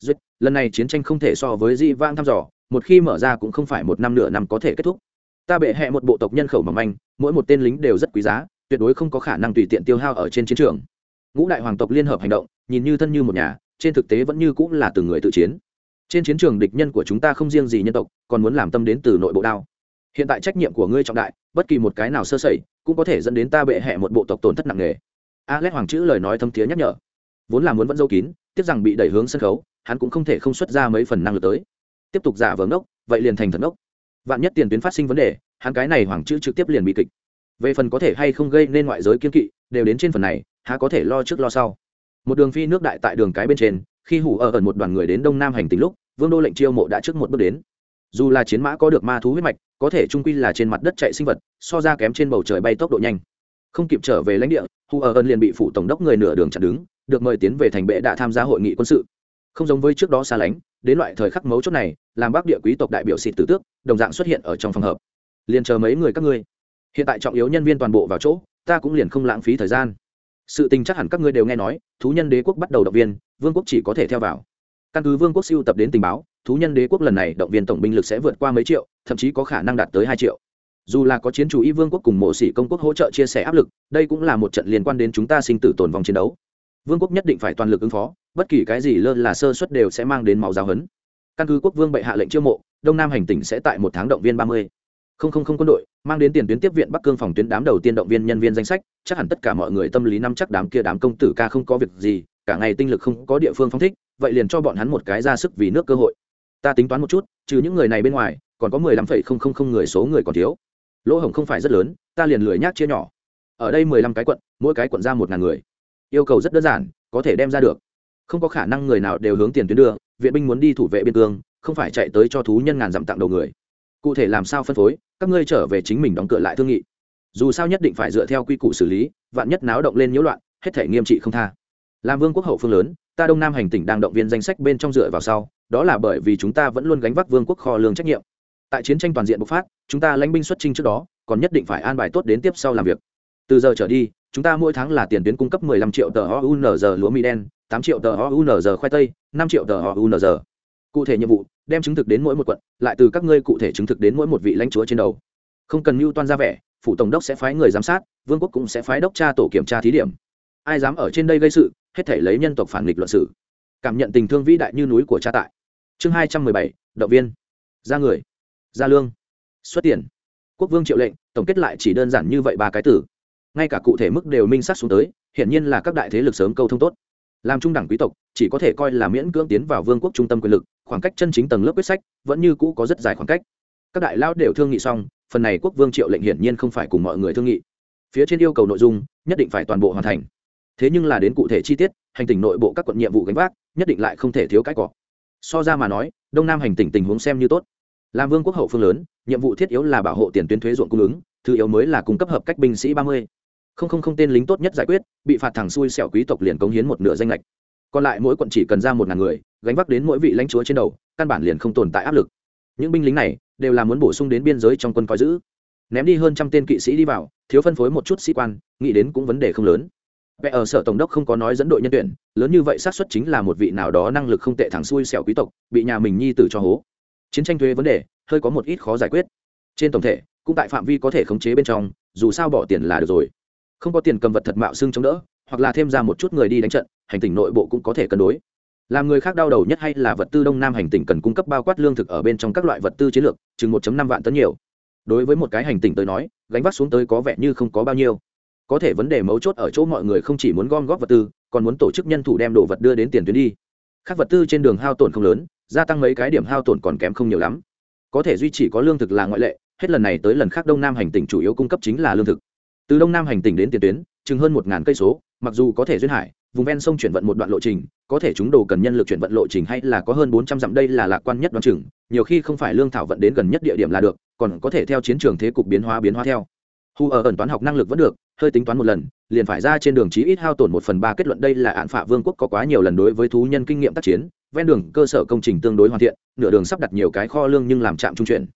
Duyệt lần này chiến tranh không thể so với di vang thăm dò, một khi mở ra cũng không phải một năm nửa năm có thể kết thúc. Ta bệ hẹ một bộ tộc nhân khẩu mỏng manh, mỗi một tên lính đều rất quý giá, tuyệt đối không có khả năng tùy tiện tiêu hao ở trên chiến trường. Ngũ đại hoàng tộc liên hợp hành động, nhìn như thân như một nhà, trên thực tế vẫn như cũng là từng người tự chiến. Trên chiến trường địch nhân của chúng ta không riêng gì nhân tộc, còn muốn làm tâm đến từ nội bộ đao hiện tại trách nhiệm của ngươi trọng đại, bất kỳ một cái nào sơ sẩy cũng có thể dẫn đến ta bệ hẹ một bộ tộc tổn thất nặng nề. Alex hoàng chữ lời nói thâm thiế nhắc nhở. Vốn là muốn vẫn dâu kín, tiếc rằng bị đẩy hướng sân khấu, hắn cũng không thể không xuất ra mấy phần năng lực tới. Tiếp tục giả vờ ngốc, vậy liền thành thần ngốc. Vạn nhất tiền tuyến phát sinh vấn đề, hắn cái này hoàng chữ trực tiếp liền bị kịch. Về phần có thể hay không gây nên ngoại giới kiên kỵ, đều đến trên phần này, há có thể lo trước lo sau. Một đường phi nước đại tại đường cái bên trên, khi hủ ở ẩn một đoàn người đến đông nam hành tính lúc, vương đô lệnh chiêu mộ đã trước một bước đến dù là chiến mã có được ma thú huyết mạch, có thể trung quy là trên mặt đất chạy sinh vật, so ra kém trên bầu trời bay tốc độ nhanh. Không kịp trở về lãnh địa, hu ở ân liền bị phủ tổng đốc người nửa đường chặn đứng, được mời tiến về thành bệ đã tham gia hội nghị quân sự. Không giống với trước đó xa lánh, đến loại thời khắc mấu chốt này, làm bắc địa quý tộc đại biểu xịt tử tước, đồng dạng xuất hiện ở trong phòng hợp liền chờ mấy người các ngươi. Hiện tại trọng yếu nhân viên toàn bộ vào chỗ, ta cũng liền không lãng phí thời gian. Sự tình chắc hẳn các ngươi đều nghe nói, thú nhân đế quốc bắt đầu động viên, vương quốc chỉ có thể theo vào. Căn cứ vương quốc siêu tập đến tình báo thú nhân đế quốc lần này động viên tổng binh lực sẽ vượt qua mấy triệu, thậm chí có khả năng đạt tới hai triệu. Dù là có chiến chủ y vương quốc cùng mộ sĩ công quốc hỗ trợ chia sẻ áp lực, đây cũng là một trận liên quan đến chúng ta sinh tử tồn vong chiến đấu. Vương quốc nhất định phải toàn lực ứng phó, bất kỳ cái gì lơ là sơ suất đều sẽ mang đến máu giáo hấn căn cứ quốc vương bệ hạ lệnh chiêu mộ, đông nam hành tỉnh sẽ tại một tháng động viên ba mươi. Không không không quân đội, mang đến tiền tuyến tiếp viện bắc cương phòng tuyến đám đầu tiên động viên nhân viên danh sách, chắc hẳn tất cả mọi người tâm lý năm chắc đám kia đám công tử ca không có việc gì, cả ngày tinh lực không có địa phương phong thích, vậy liền cho bọn hắn một cái ra sức vì nước cơ hội ta tính toán một chút, trừ những người này bên ngoài, còn có mười lăm phẩy không không không người số người còn thiếu. Lỗ hổng không phải rất lớn, ta liền lười nhác chia nhỏ. Ở đây mười lăm cái quận, mỗi cái quận ra một ngàn người. Yêu cầu rất đơn giản, có thể đem ra được. Không có khả năng người nào đều hướng tiền tuyến đưa, viện binh muốn đi thủ vệ biên cương, không phải chạy tới cho thú nhân ngàn dặm tặng đầu người. Cụ thể làm sao phân phối, các ngươi trở về chính mình đóng cửa lại thương nghị. Dù sao nhất định phải dựa theo quy củ xử lý, vạn nhất náo động lên nhiễu loạn, hết thể nghiêm trị không tha làm vương quốc hậu phương lớn, ta đông nam hành tỉnh đang động viên danh sách bên trong dựa vào sau, đó là bởi vì chúng ta vẫn luôn gánh vác vương quốc kho lương trách nhiệm. Tại chiến tranh toàn diện bộc phát, chúng ta lãnh binh xuất trinh trước đó, còn nhất định phải an bài tốt đến tiếp sau làm việc. Từ giờ trở đi, chúng ta mỗi tháng là tiền tuyến cung cấp 15 triệu tờ OUNZ lúa mì đen 8 triệu tờ OUNZ khoai tây 5 triệu tờ OUNZ cụ thể nhiệm vụ, đem chứng thực đến mỗi một quận, lại từ các ngươi cụ thể chứng thực đến mỗi một vị lãnh chúa trên đầu. Không cần mưu toan ra vẻ, phủ tổng đốc sẽ phái người giám sát, vương quốc cũng sẽ phái đốc tra tổ kiểm tra thí điểm. Ai dám ở trên đây gây sự hết thể lấy nhân tộc phản nghịch luận sử. Cảm nhận tình thương vĩ đại như núi của cha tại. Chương hai trăm mười bảy, động viên. Ra người. Ra lương. Xuất tiền. Quốc vương triệu lệnh, tổng kết lại chỉ đơn giản như vậy ba cái từ ngay cả cụ thể mức đều minh sát xuống tới, hiển nhiên là các đại thế lực sớm câu thông tốt. Làm trung đẳng quý tộc, chỉ có thể coi là miễn cưỡng tiến vào vương quốc trung tâm quyền lực, khoảng cách chân chính tầng lớp quyết sách vẫn như cũ có rất dài khoảng cách. Các đại lao đều thương nghị xong, phần này quốc vương triệu lệnh hiển nhiên không phải cùng mọi người thương nghị. Phía trên yêu cầu nội dung, nhất định phải toàn bộ hoàn thành thế nhưng là đến cụ thể chi tiết, hành tỉnh nội bộ các quận nhiệm vụ gánh vác, nhất định lại không thể thiếu cái cọ so ra mà nói, đông nam hành tỉnh tình huống xem như tốt. Làm vương quốc hậu phương lớn, nhiệm vụ thiết yếu là bảo hộ tiền tuyến thuế ruộng cung ứng, thứ yếu mới là cung cấp hợp cách binh sĩ ba mươi. Không không không tên lính tốt nhất giải quyết, bị phạt thẳng xui xẻo quý tộc liền cống hiến một nửa danh lệch còn lại mỗi quận chỉ cần ra một ngàn người, gánh vác đến mỗi vị lãnh chúa trên đầu, căn bản liền không tồn tại áp lực. Những binh lính này, đều là muốn bổ sung đến biên giới trong quân coi giữ. Ném đi hơn trăm tên kỵ sĩ đi vào, thiếu phân phối một chút sĩ quan, nghĩ đến cũng vấn đề không lớn vẽ ở sở tổng đốc không có nói dẫn đội nhân tuyển, lớn như vậy xác suất chính là một vị nào đó năng lực không tệ thẳng xuôi xẻo quý tộc, bị nhà mình nhi tử cho hố. Chiến tranh thuế vấn đề, hơi có một ít khó giải quyết. Trên tổng thể, cũng tại phạm vi có thể khống chế bên trong, dù sao bỏ tiền là được rồi. Không có tiền cầm vật thật mạo xưng chống đỡ, hoặc là thêm ra một chút người đi đánh trận, hành tỉnh nội bộ cũng có thể cân đối. Làm người khác đau đầu nhất hay là vật tư đông nam hành tỉnh cần cung cấp bao quát lương thực ở bên trong các loại vật tư chiến lược, chừng 1 năm vạn tấn nhiều. Đối với một cái hành tỉnh tới nói, gánh vác xuống tới có vẻ như không có bao nhiêu có thể vấn đề mấu chốt ở chỗ mọi người không chỉ muốn gom góp vật tư, còn muốn tổ chức nhân thủ đem đồ vật đưa đến tiền tuyến đi. Các vật tư trên đường hao tổn không lớn, gia tăng mấy cái điểm hao tổn còn kém không nhiều lắm. Có thể duy trì có lương thực là ngoại lệ, hết lần này tới lần khác đông nam hành tỉnh chủ yếu cung cấp chính là lương thực. Từ đông nam hành tỉnh đến tiền tuyến, chừng hơn một ngàn cây số, mặc dù có thể duyên hải, vùng ven sông chuyển vận một đoạn lộ trình, có thể chúng đồ cần nhân lực chuyển vận lộ trình hay là có hơn bốn trăm dặm đây là lạc quan nhất đoạn chừng, nhiều khi không phải lương thảo vận đến gần nhất địa điểm là được, còn có thể theo chiến trường thế cục biến hóa biến hóa theo. Hu ở ẩn toán học năng lực vẫn được hơi tính toán một lần, liền phải ra trên đường chí ít hao tổn một phần ba kết luận đây là án phạ vương quốc có quá nhiều lần đối với thú nhân kinh nghiệm tác chiến, ven đường cơ sở công trình tương đối hoàn thiện, nửa đường sắp đặt nhiều cái kho lương nhưng làm trạm trung chuyển.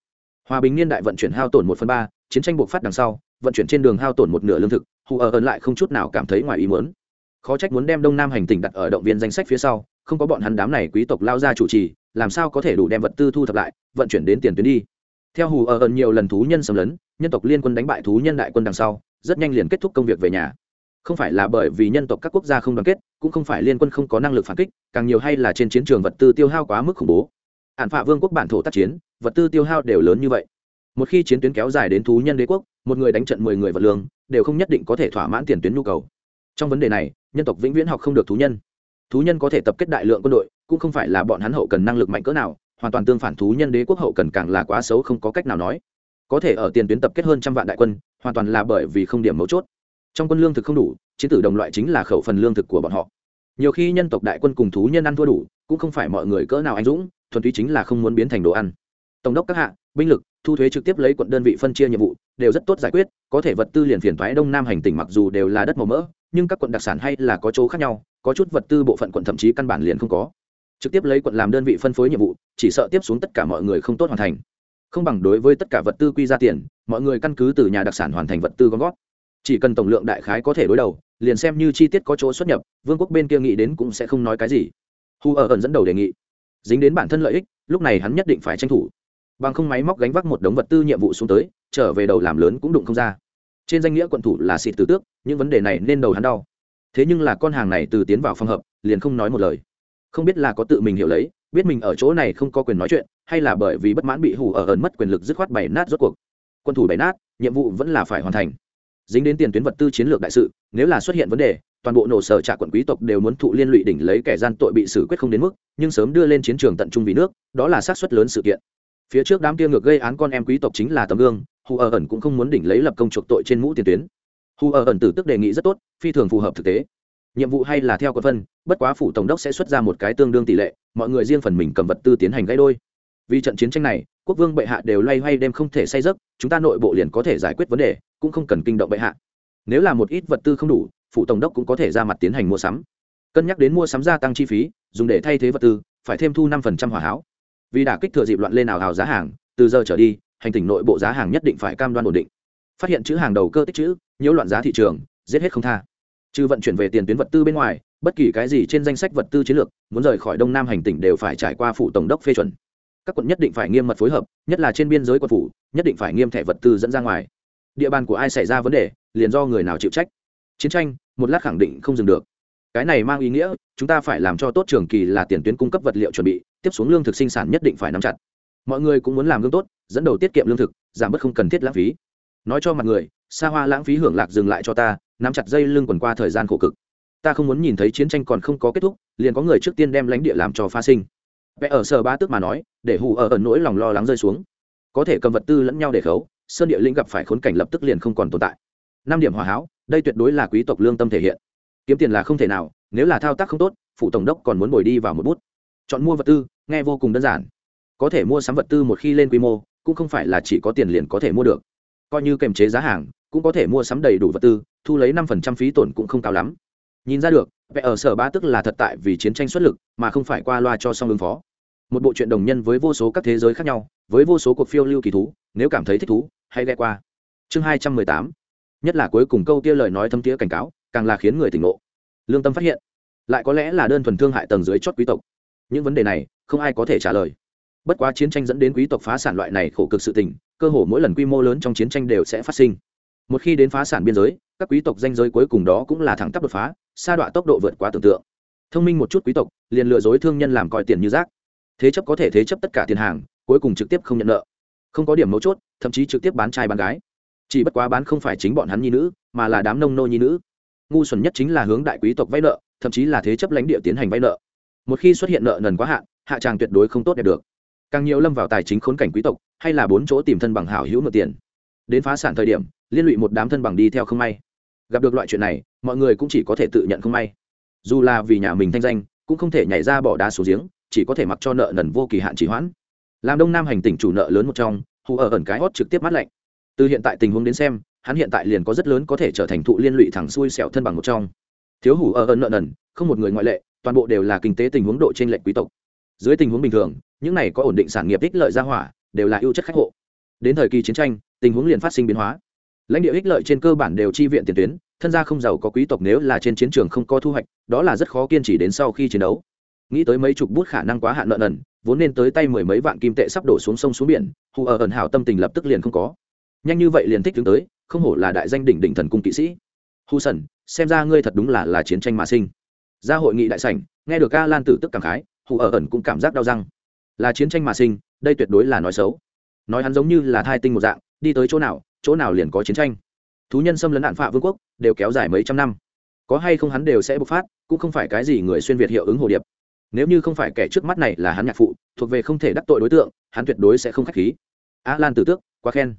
Hòa bình niên đại vận chuyển hao tổn một phần ba, chiến tranh buộc phát đằng sau, vận chuyển trên đường hao tổn một nửa lương thực, hù ở ẩn lại không chút nào cảm thấy ngoài ý muốn. Khó trách muốn đem đông nam hành tỉnh đặt ở động viên danh sách phía sau, không có bọn hắn đám này quý tộc lao ra chủ trì, làm sao có thể đủ đem vật tư thu thập lại, vận chuyển đến tiền tuyến đi. Theo hù ở ẩn nhiều lần thú nhân xâm lấn, nhân tộc liên quân đánh bại thú nhân đại quân đằng sau rất nhanh liền kết thúc công việc về nhà. Không phải là bởi vì nhân tộc các quốc gia không đoàn kết, cũng không phải liên quân không có năng lực phản kích, càng nhiều hay là trên chiến trường vật tư tiêu hao quá mức khủng bố. Hạn phạ vương quốc bản thổ tác chiến, vật tư tiêu hao đều lớn như vậy. Một khi chiến tuyến kéo dài đến thú nhân đế quốc, một người đánh trận mười người vật lương, đều không nhất định có thể thỏa mãn tiền tuyến nhu cầu. Trong vấn đề này, nhân tộc vĩnh viễn học không được thú nhân. Thú nhân có thể tập kết đại lượng quân đội, cũng không phải là bọn hắn hậu cần năng lực mạnh cỡ nào, hoàn toàn tương phản thú nhân đế quốc hậu cần càng là quá xấu không có cách nào nói có thể ở tiền tuyến tập kết hơn trăm vạn đại quân, hoàn toàn là bởi vì không điểm mấu chốt. Trong quân lương thực không đủ, chiến tử đồng loại chính là khẩu phần lương thực của bọn họ. Nhiều khi nhân tộc đại quân cùng thú nhân ăn thua đủ, cũng không phải mọi người cỡ nào anh dũng, thuần túy chính là không muốn biến thành đồ ăn. Tổng đốc các hạ, binh lực, thu thuế trực tiếp lấy quận đơn vị phân chia nhiệm vụ, đều rất tốt giải quyết, có thể vật tư liền phiền thoái đông nam hành tỉnh mặc dù đều là đất màu mỡ, nhưng các quận đặc sản hay là có chỗ khác nhau, có chút vật tư bộ phận quận thậm chí căn bản liền không có. Trực tiếp lấy quận làm đơn vị phân phối nhiệm vụ, chỉ sợ tiếp xuống tất cả mọi người không tốt hoàn thành không bằng đối với tất cả vật tư quy ra tiền, mọi người căn cứ từ nhà đặc sản hoàn thành vật tư gom gót chỉ cần tổng lượng đại khái có thể đối đầu, liền xem như chi tiết có chỗ xuất nhập, vương quốc bên kia nghĩ đến cũng sẽ không nói cái gì. Hu ở ẩn dẫn đầu đề nghị. Dính đến bản thân lợi ích, lúc này hắn nhất định phải tranh thủ. Bằng không máy móc gánh vác một đống vật tư nhiệm vụ xuống tới, trở về đầu làm lớn cũng đụng không ra. Trên danh nghĩa quận thủ là xịt từ tước, những vấn đề này nên đầu hắn đau. Thế nhưng là con hàng này từ tiến vào phòng hợp, liền không nói một lời. Không biết là có tự mình hiểu lấy, biết mình ở chỗ này không có quyền nói chuyện hay là bởi vì bất mãn bị hủ ở ẩn mất quyền lực dứt khoát bày nát rốt cuộc? Quân thủ bày nát, nhiệm vụ vẫn là phải hoàn thành. Dính đến tiền tuyến vật tư chiến lược đại sự, nếu là xuất hiện vấn đề, toàn bộ nổ sở trạ quận quý tộc đều muốn thụ liên lụy đỉnh lấy kẻ gian tội bị xử quyết không đến mức, nhưng sớm đưa lên chiến trường tận trung vì nước, đó là xác suất lớn sự kiện. Phía trước đám kia ngược gây án con em quý tộc chính là tấm gương, hù ở ẩn cũng không muốn đỉnh lấy lập công chuộc tội trên mũ tiền tuyến. Hù ở ẩn tử tức đề nghị rất tốt, phi thường phù hợp thực tế. Nhiệm vụ hay là theo quân phân, bất quá phủ tổng đốc sẽ xuất ra một cái tương đương tỷ lệ, mọi người riêng phần mình cầm vật tư tiến hành gãy đôi vì trận chiến tranh này, quốc vương bệ hạ đều loay hoay đêm không thể say giấc, chúng ta nội bộ liền có thể giải quyết vấn đề, cũng không cần kinh động bệ hạ. Nếu là một ít vật tư không đủ phụ tổng đốc cũng có thể ra mặt tiến hành mua sắm. Cân nhắc đến mua sắm gia tăng chi phí, dùng để thay thế vật tư, phải thêm thu năm hỏa háo. Vì đả kích thừa dịp loạn lên nào hào giá hàng, từ giờ trở đi, hành tình nội bộ giá hàng nhất định phải cam đoan ổn định. Phát hiện chữ hàng đầu cơ tích chữ, nhiễu loạn giá thị trường, giết hết không tha. Trừ vận chuyển về tiền tuyến vật tư bên ngoài, bất kỳ cái gì trên danh sách vật tư chiến lược, muốn rời khỏi đông nam hành tỉnh đều phải trải qua phụ tổng đốc phê chuẩn các quận nhất định phải nghiêm mật phối hợp, nhất là trên biên giới quận phủ, nhất định phải nghiêm thẻ vật tư dẫn ra ngoài. Địa bàn của ai xảy ra vấn đề, liền do người nào chịu trách. Chiến tranh, một lát khẳng định không dừng được. Cái này mang ý nghĩa, chúng ta phải làm cho tốt trường kỳ là tiền tuyến cung cấp vật liệu chuẩn bị, tiếp xuống lương thực sinh sản nhất định phải nắm chặt. Mọi người cũng muốn làm gương tốt, dẫn đầu tiết kiệm lương thực, giảm bớt không cần thiết lãng phí. Nói cho mặt người xa hoa lãng phí hưởng lạc dừng lại cho ta, nắm chặt dây lưng quần qua thời gian khổ cực. Ta không muốn nhìn thấy chiến tranh còn không có kết thúc, liền có người trước tiên đem lãnh địa làm cho pha sinh vẽ ở sở ba tức mà nói, để hù ở ẩn nỗi lòng lo lắng rơi xuống. Có thể cầm vật tư lẫn nhau để khấu, sơn địa linh gặp phải khốn cảnh lập tức liền không còn tồn tại. Năm điểm hòa hảo đây tuyệt đối là quý tộc lương tâm thể hiện. Kiếm tiền là không thể nào, nếu là thao tác không tốt phụ tổng đốc còn muốn bồi đi vào một bút. Chọn mua vật tư, nghe vô cùng đơn giản. Có thể mua sắm vật tư một khi lên quy mô, cũng không phải là chỉ có tiền liền có thể mua được. Coi như kềm chế giá hàng, cũng có thể mua sắm đầy đủ vật tư, thu lấy năm phần trăm phí tổn cũng không cao lắm. Nhìn ra được, vẽ ở sở ba tức là thật tại vì chiến tranh xuất lực, mà không phải qua loa cho xong ứng phó một bộ truyện đồng nhân với vô số các thế giới khác nhau, với vô số cuộc phiêu lưu kỳ thú, nếu cảm thấy thích thú, hãy ghe qua. Chương hai trăm mười tám. Nhất là cuối cùng câu kia lời nói thâm tía cảnh cáo, càng là khiến người tỉnh ngộ. Lương tâm phát hiện, lại có lẽ là đơn thuần thương hại tầng dưới chót quý tộc. Những vấn đề này, không ai có thể trả lời. Bất quá chiến tranh dẫn đến quý tộc phá sản loại này khổ cực sự tình, cơ hồ mỗi lần quy mô lớn trong chiến tranh đều sẽ phát sinh. Một khi đến phá sản biên giới, các quý tộc danh giới cuối cùng đó cũng là thẳng tắp đột phá, sa đọa tốc độ vượt quá tưởng tượng. Thông minh một chút quý tộc, liền lừa dối thương nhân làm coi tiền như rác thế chấp có thể thế chấp tất cả tiền hàng, cuối cùng trực tiếp không nhận nợ. Không có điểm mấu chốt, thậm chí trực tiếp bán trai bán gái. Chỉ bất quá bán không phải chính bọn hắn nhi nữ, mà là đám nông nô nhi nữ. Ngu xuẩn nhất chính là hướng đại quý tộc vay nợ, thậm chí là thế chấp lãnh địa tiến hành vay nợ. Một khi xuất hiện nợ nần quá hạn, hạ tràng tuyệt đối không tốt đẹp được. Càng nhiều lâm vào tài chính khốn cảnh quý tộc, hay là bốn chỗ tìm thân bằng hảo hữu nợ tiền. Đến phá sản thời điểm, liên lụy một đám thân bằng đi theo không may. Gặp được loại chuyện này, mọi người cũng chỉ có thể tự nhận không may. Dù là vì nhà mình thanh danh, cũng không thể nhảy ra bỏ đá số giếng chỉ có thể mặc cho nợ nần vô kỳ hạn chỉ hoãn. Làm đông nam hành tỉnh chủ nợ lớn một trong, hù ở ẩn cái hót trực tiếp mắt lạnh. Từ hiện tại tình huống đến xem, hắn hiện tại liền có rất lớn có thể trở thành thụ liên lụy thẳng xuôi xẻo thân bằng một trong. Thiếu hủ ở ẩn nợ nần, không một người ngoại lệ, toàn bộ đều là kinh tế tình huống độ trên lệnh quý tộc. Dưới tình huống bình thường, những này có ổn định sản nghiệp ích lợi gia hỏa, đều là ưu chất khách hộ. Đến thời kỳ chiến tranh, tình huống liền phát sinh biến hóa. Lãnh địa ích lợi trên cơ bản đều chi viện tiền tuyến, thân gia không giàu có quý tộc nếu là trên chiến trường không có thu hoạch, đó là rất khó kiên trì đến sau khi chiến đấu nghĩ tới mấy chục bút khả năng quá hạn nợ nần, vốn nên tới tay mười mấy vạn kim tệ sắp đổ xuống sông xuống biển, hù ở ẩn hảo tâm tình lập tức liền không có. Nhanh như vậy liền thích đứng tới, không hổ là đại danh đỉnh đỉnh thần cung kỵ sĩ. Hù sần, xem ra ngươi thật đúng là là chiến tranh mà sinh. Ra hội nghị đại sảnh, nghe được ca lan tử tức cảm khái, hù ở ẩn cũng cảm giác đau răng. Là chiến tranh mà sinh, đây tuyệt đối là nói xấu. Nói hắn giống như là thai tinh một dạng, đi tới chỗ nào chỗ nào liền có chiến tranh. Thú nhân xâm lấn đạn phạ vương quốc, đều kéo dài mấy trăm năm. Có hay không hắn đều sẽ bộc phát, cũng không phải cái gì người xuyên việt hiệu ứng hồ điệp nếu như không phải kẻ trước mắt này là hắn nhạc phụ, thuộc về không thể đắc tội đối tượng, hắn tuyệt đối sẽ không k h á c h khí. A lan tử tước, quá khen.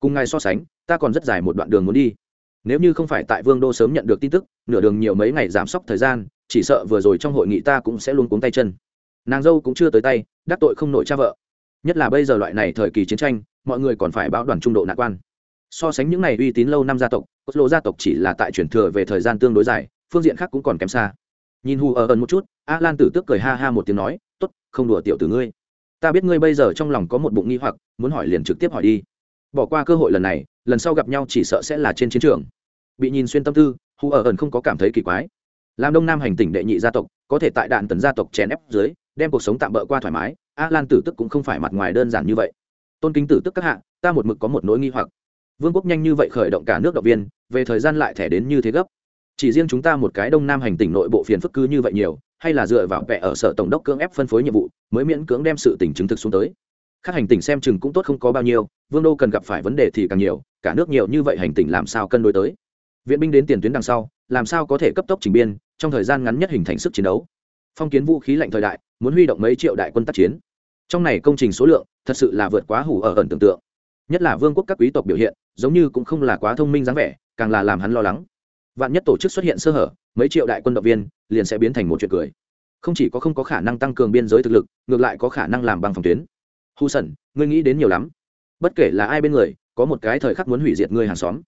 Cùng ngài so sánh, ta còn rất dài một đoạn đường muốn đi. Nếu như không phải tại vương đô sớm nhận được tin tức, nửa đường nhiều mấy ngày giảm sốc thời gian, chỉ sợ vừa rồi trong hội nghị ta cũng sẽ luôn cuống tay chân. Nàng dâu cũng chưa tới tay, đắc tội không nổi cha vợ. Nhất là bây giờ loại này thời kỳ chiến tranh, mọi người còn phải báo đoàn trung độ nạn quan. So sánh những này uy tín lâu năm gia tộc, cốt lộ gia tộc chỉ là tại chuyển thừa về thời gian tương đối dài, phương diện khác cũng còn kém xa. Nhìn hù ở ẩn một chút a lan tử tước cười ha ha một tiếng nói t ố t không đùa tiểu tử ngươi. Ta biết ngươi bây giờ trong lòng có một bụng nghi hoặc, muốn hỏi liền trực tiếp hỏi đi. Bỏ qua cơ hội lần này, lần sau gặp nhau chỉ sợ sẽ là trên chiến trường. Bị nhìn xuyên tâm tư hù ở ẩn không có cảm thấy kỳ quái. Làm đông nam hành tỉnh đệ nhị gia tộc, có thể tại đạn tấn gia tộc chèn ép dưới, đem cuộc sống tạm bỡ qua thoải mái, a lan tử tức cũng không phải mặt ngoài đơn giản như vậy. Tôn kính tử tức các hạ, ta một mực có một nỗi nghi hoặc. Vương quốc nhanh như vậy khởi động cả nước động viên, về thời gian lại thẻ đến như thế gấp. Chỉ riêng chúng ta một cái đông nam hành tỉnh nội bộ phiền phức cứ như vậy nhiều hay là dựa vào vẻ ở sở tổng đốc cưỡng ép phân phối nhiệm vụ, mới miễn cưỡng đem sự tỉnh chứng thực xuống tới. Các hành tỉnh xem chừng cũng tốt không có bao nhiêu, vương đô cần gặp phải vấn đề thì càng nhiều, cả nước nhiều như vậy hành tỉnh làm sao cân đối tới? Viện binh đến tiền tuyến đằng sau, làm sao có thể cấp tốc trình biên, trong thời gian ngắn nhất hình thành sức chiến đấu? Phong kiến vũ khí lạnh thời đại, muốn huy động mấy triệu đại quân tác chiến. Trong này công trình số lượng, thật sự là vượt quá hủ ở ẩn tưởng tượng. Nhất là vương quốc các quý tộc biểu hiện, giống như cũng không là quá thông minh dáng vẻ, càng là làm hắn lo lắng. Vạn nhất tổ chức xuất hiện sơ hở mấy triệu đại quân động viên liền sẽ biến thành một chuyện cười. Không chỉ có không có khả năng tăng cường biên giới thực lực, ngược lại có khả năng làm bằng phòng tuyến. Hù sẩn, ngươi nghĩ đến nhiều lắm. Bất kể là ai bên người, có một cái thời khắc muốn hủy diệt ngươi hàng xóm.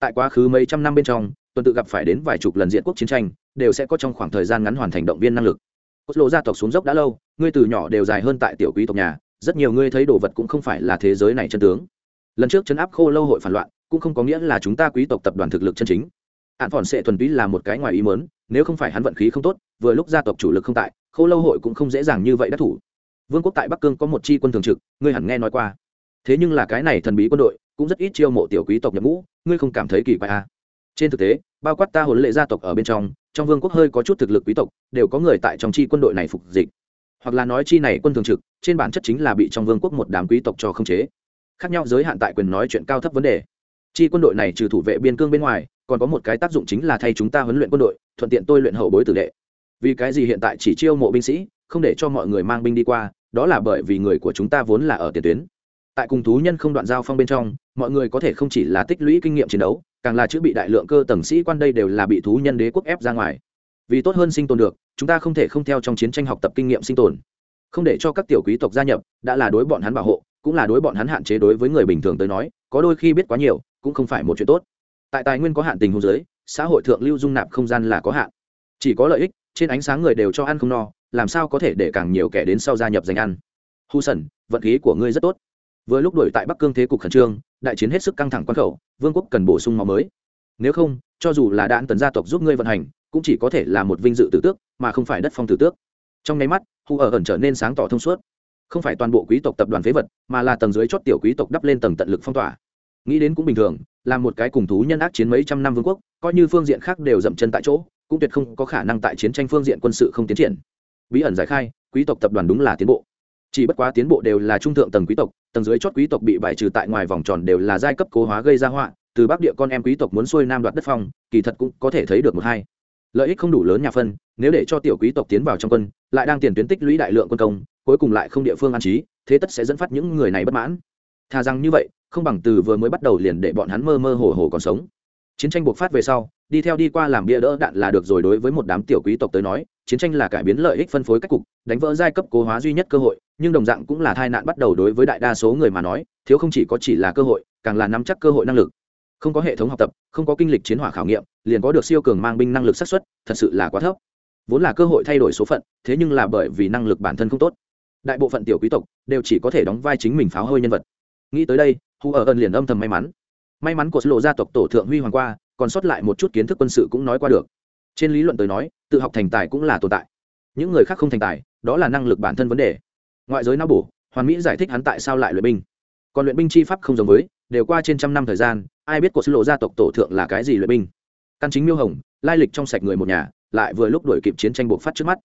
Tại quá khứ mấy trăm năm bên trong, tuần tự gặp phải đến vài chục lần diện quốc chiến tranh, đều sẽ có trong khoảng thời gian ngắn hoàn thành động viên năng lực. Cốt lộ gia tộc xuống dốc đã lâu, ngươi từ nhỏ đều dài hơn tại tiểu quý tộc nhà, rất nhiều ngươi thấy đồ vật cũng không phải là thế giới này chân tướng. Lần trước chấn áp khô lâu hội phản loạn, cũng không có nghĩa là chúng ta quý tộc tập đoàn thực lực chân chính hạn phòn sẽ thuần túy là một cái ngoài ý mớn nếu không phải hắn vận khí không tốt, vừa lúc gia tộc chủ lực không tại, khâu lâu hội cũng không dễ dàng như vậy đắc thủ. Vương quốc tại bắc cương có một chi quân thường trực, ngươi hẳn nghe nói qua. Thế nhưng là cái này thần bí quân đội, cũng rất ít chiêu mộ tiểu quý tộc nhập ngũ, ngươi không cảm thấy kỳ quái à. trên thực tế, bao quát ta hồn lệ gia tộc ở bên trong trong vương quốc hơi có chút thực lực quý tộc, đều có người tại trong chi quân đội này phục dịch. Hoặc là nói chi này quân thường trực, trên bản chất chính là bị trong vương quốc một đám quý tộc cho không chế. Khác nhau giới hạn tại quyền nói chuyện cao thấp vấn đề. Chi quân đội này trừ thủ vệ biên cương bên ngoài còn có một cái tác dụng chính là thay chúng ta huấn luyện quân đội, thuận tiện tôi luyện hậu bối tử đệ. Vì cái gì hiện tại chỉ chiêu mộ binh sĩ, không để cho mọi người mang binh đi qua, đó là bởi vì người của chúng ta vốn là ở tiền tuyến. Tại cùng thú nhân không đoạn giao phong bên trong, mọi người có thể không chỉ là tích lũy kinh nghiệm chiến đấu, càng là chữ bị đại lượng cơ tầng sĩ quan đây đều là bị thú nhân đế quốc ép ra ngoài. Vì tốt hơn sinh tồn được, chúng ta không thể không theo trong chiến tranh học tập kinh nghiệm sinh tồn. Không để cho các tiểu quý tộc gia nhập, đã là đối bọn hắn bảo hộ, cũng là đối bọn hắn hạn chế đối với người bình thường tới nói, có đôi khi biết quá nhiều, cũng không phải một chuyện tốt tại tài nguyên có hạn tình hôn giới, xã hội thượng lưu dung nạp không gian là có hạn. Chỉ có lợi ích, trên ánh sáng người đều cho ăn không no, làm sao có thể để càng nhiều kẻ đến sau gia nhập dành ăn? Hu sần vận khí của ngươi rất tốt. Vừa lúc đổi tại bắc cương thế cục khẩn trương, đại chiến hết sức căng thẳng quan khẩu, vương quốc cần bổ sung máu mới. Nếu không, cho dù là đạn tần gia tộc giúp ngươi vận hành, cũng chỉ có thể là một vinh dự tử tước, mà không phải đất phong tử tước. Trong nháy mắt, hu ở ẩn trở nên sáng tỏ thông suốt. Không phải toàn bộ quý tộc tập đoàn phế vật, mà là tầng dưới chót tiểu quý tộc đắp lên tầng tận lực phong tỏa nghĩ đến cũng bình thường, là một cái cùng thú nhân ác chiến mấy trăm năm vương quốc, coi như phương diện khác đều dậm chân tại chỗ, cũng tuyệt không có khả năng tại chiến tranh phương diện quân sự không tiến triển. Bí ẩn giải khai, quý tộc tập đoàn đúng là tiến bộ. Chỉ bất quá tiến bộ đều là trung thượng tầng quý tộc, tầng dưới chót quý tộc bị bài trừ tại ngoài vòng tròn đều là giai cấp cố hóa gây ra họa, từ bắc địa con em quý tộc muốn xuôi nam đoạt đất phong, kỳ thật cũng có thể thấy được một hai. Lợi ích không đủ lớn nhà phân, nếu để cho tiểu quý tộc tiến vào trong quân, lại đang tiền tuyến tích lũy đại lượng quân công, cuối cùng lại không địa phương an trí, thế tất sẽ dẫn phát những người này bất mãn thà rằng như vậy, không bằng từ vừa mới bắt đầu liền để bọn hắn mơ mơ hồ hồ còn sống. Chiến tranh buộc phát về sau, đi theo đi qua làm bia đỡ đạn là được rồi đối với một đám tiểu quý tộc tới nói, chiến tranh là cải biến lợi ích phân phối cách cục, đánh vỡ giai cấp cố hóa duy nhất cơ hội, nhưng đồng dạng cũng là tai nạn bắt đầu đối với đại đa số người mà nói, thiếu không chỉ có chỉ là cơ hội, càng là nắm chắc cơ hội năng lực. Không có hệ thống học tập, không có kinh lịch chiến hỏa khảo nghiệm, liền có được siêu cường mang binh năng lực xác suất, thật sự là quá thấp. Vốn là cơ hội thay đổi số phận, thế nhưng là bởi vì năng lực bản thân không tốt. Đại bộ phận tiểu quý tộc đều chỉ có thể đóng vai chính mình pháo hơi nhân vật nghĩ tới đây Hù ở ân liền âm thầm may mắn. May mắn của lộ gia tộc tổ thượng huy hoàng qua, còn sót lại một chút kiến thức quân sự cũng nói qua được. Trên lý luận tới nói, tự học thành tài cũng là tồn tại. Những người khác không thành tài, đó là năng lực bản thân vấn đề. Ngoại giới não bổ, hoàn mỹ giải thích hắn tại sao lại luyện binh. Còn luyện binh chi pháp không giống với, đều qua trên trăm năm thời gian, ai biết của sứ lộ gia tộc tổ thượng là cái gì luyện binh. Căn chính miêu hồng, lai lịch trong sạch người một nhà, lại vừa lúc đổi kịp chiến tranh buộc phát trước mắt.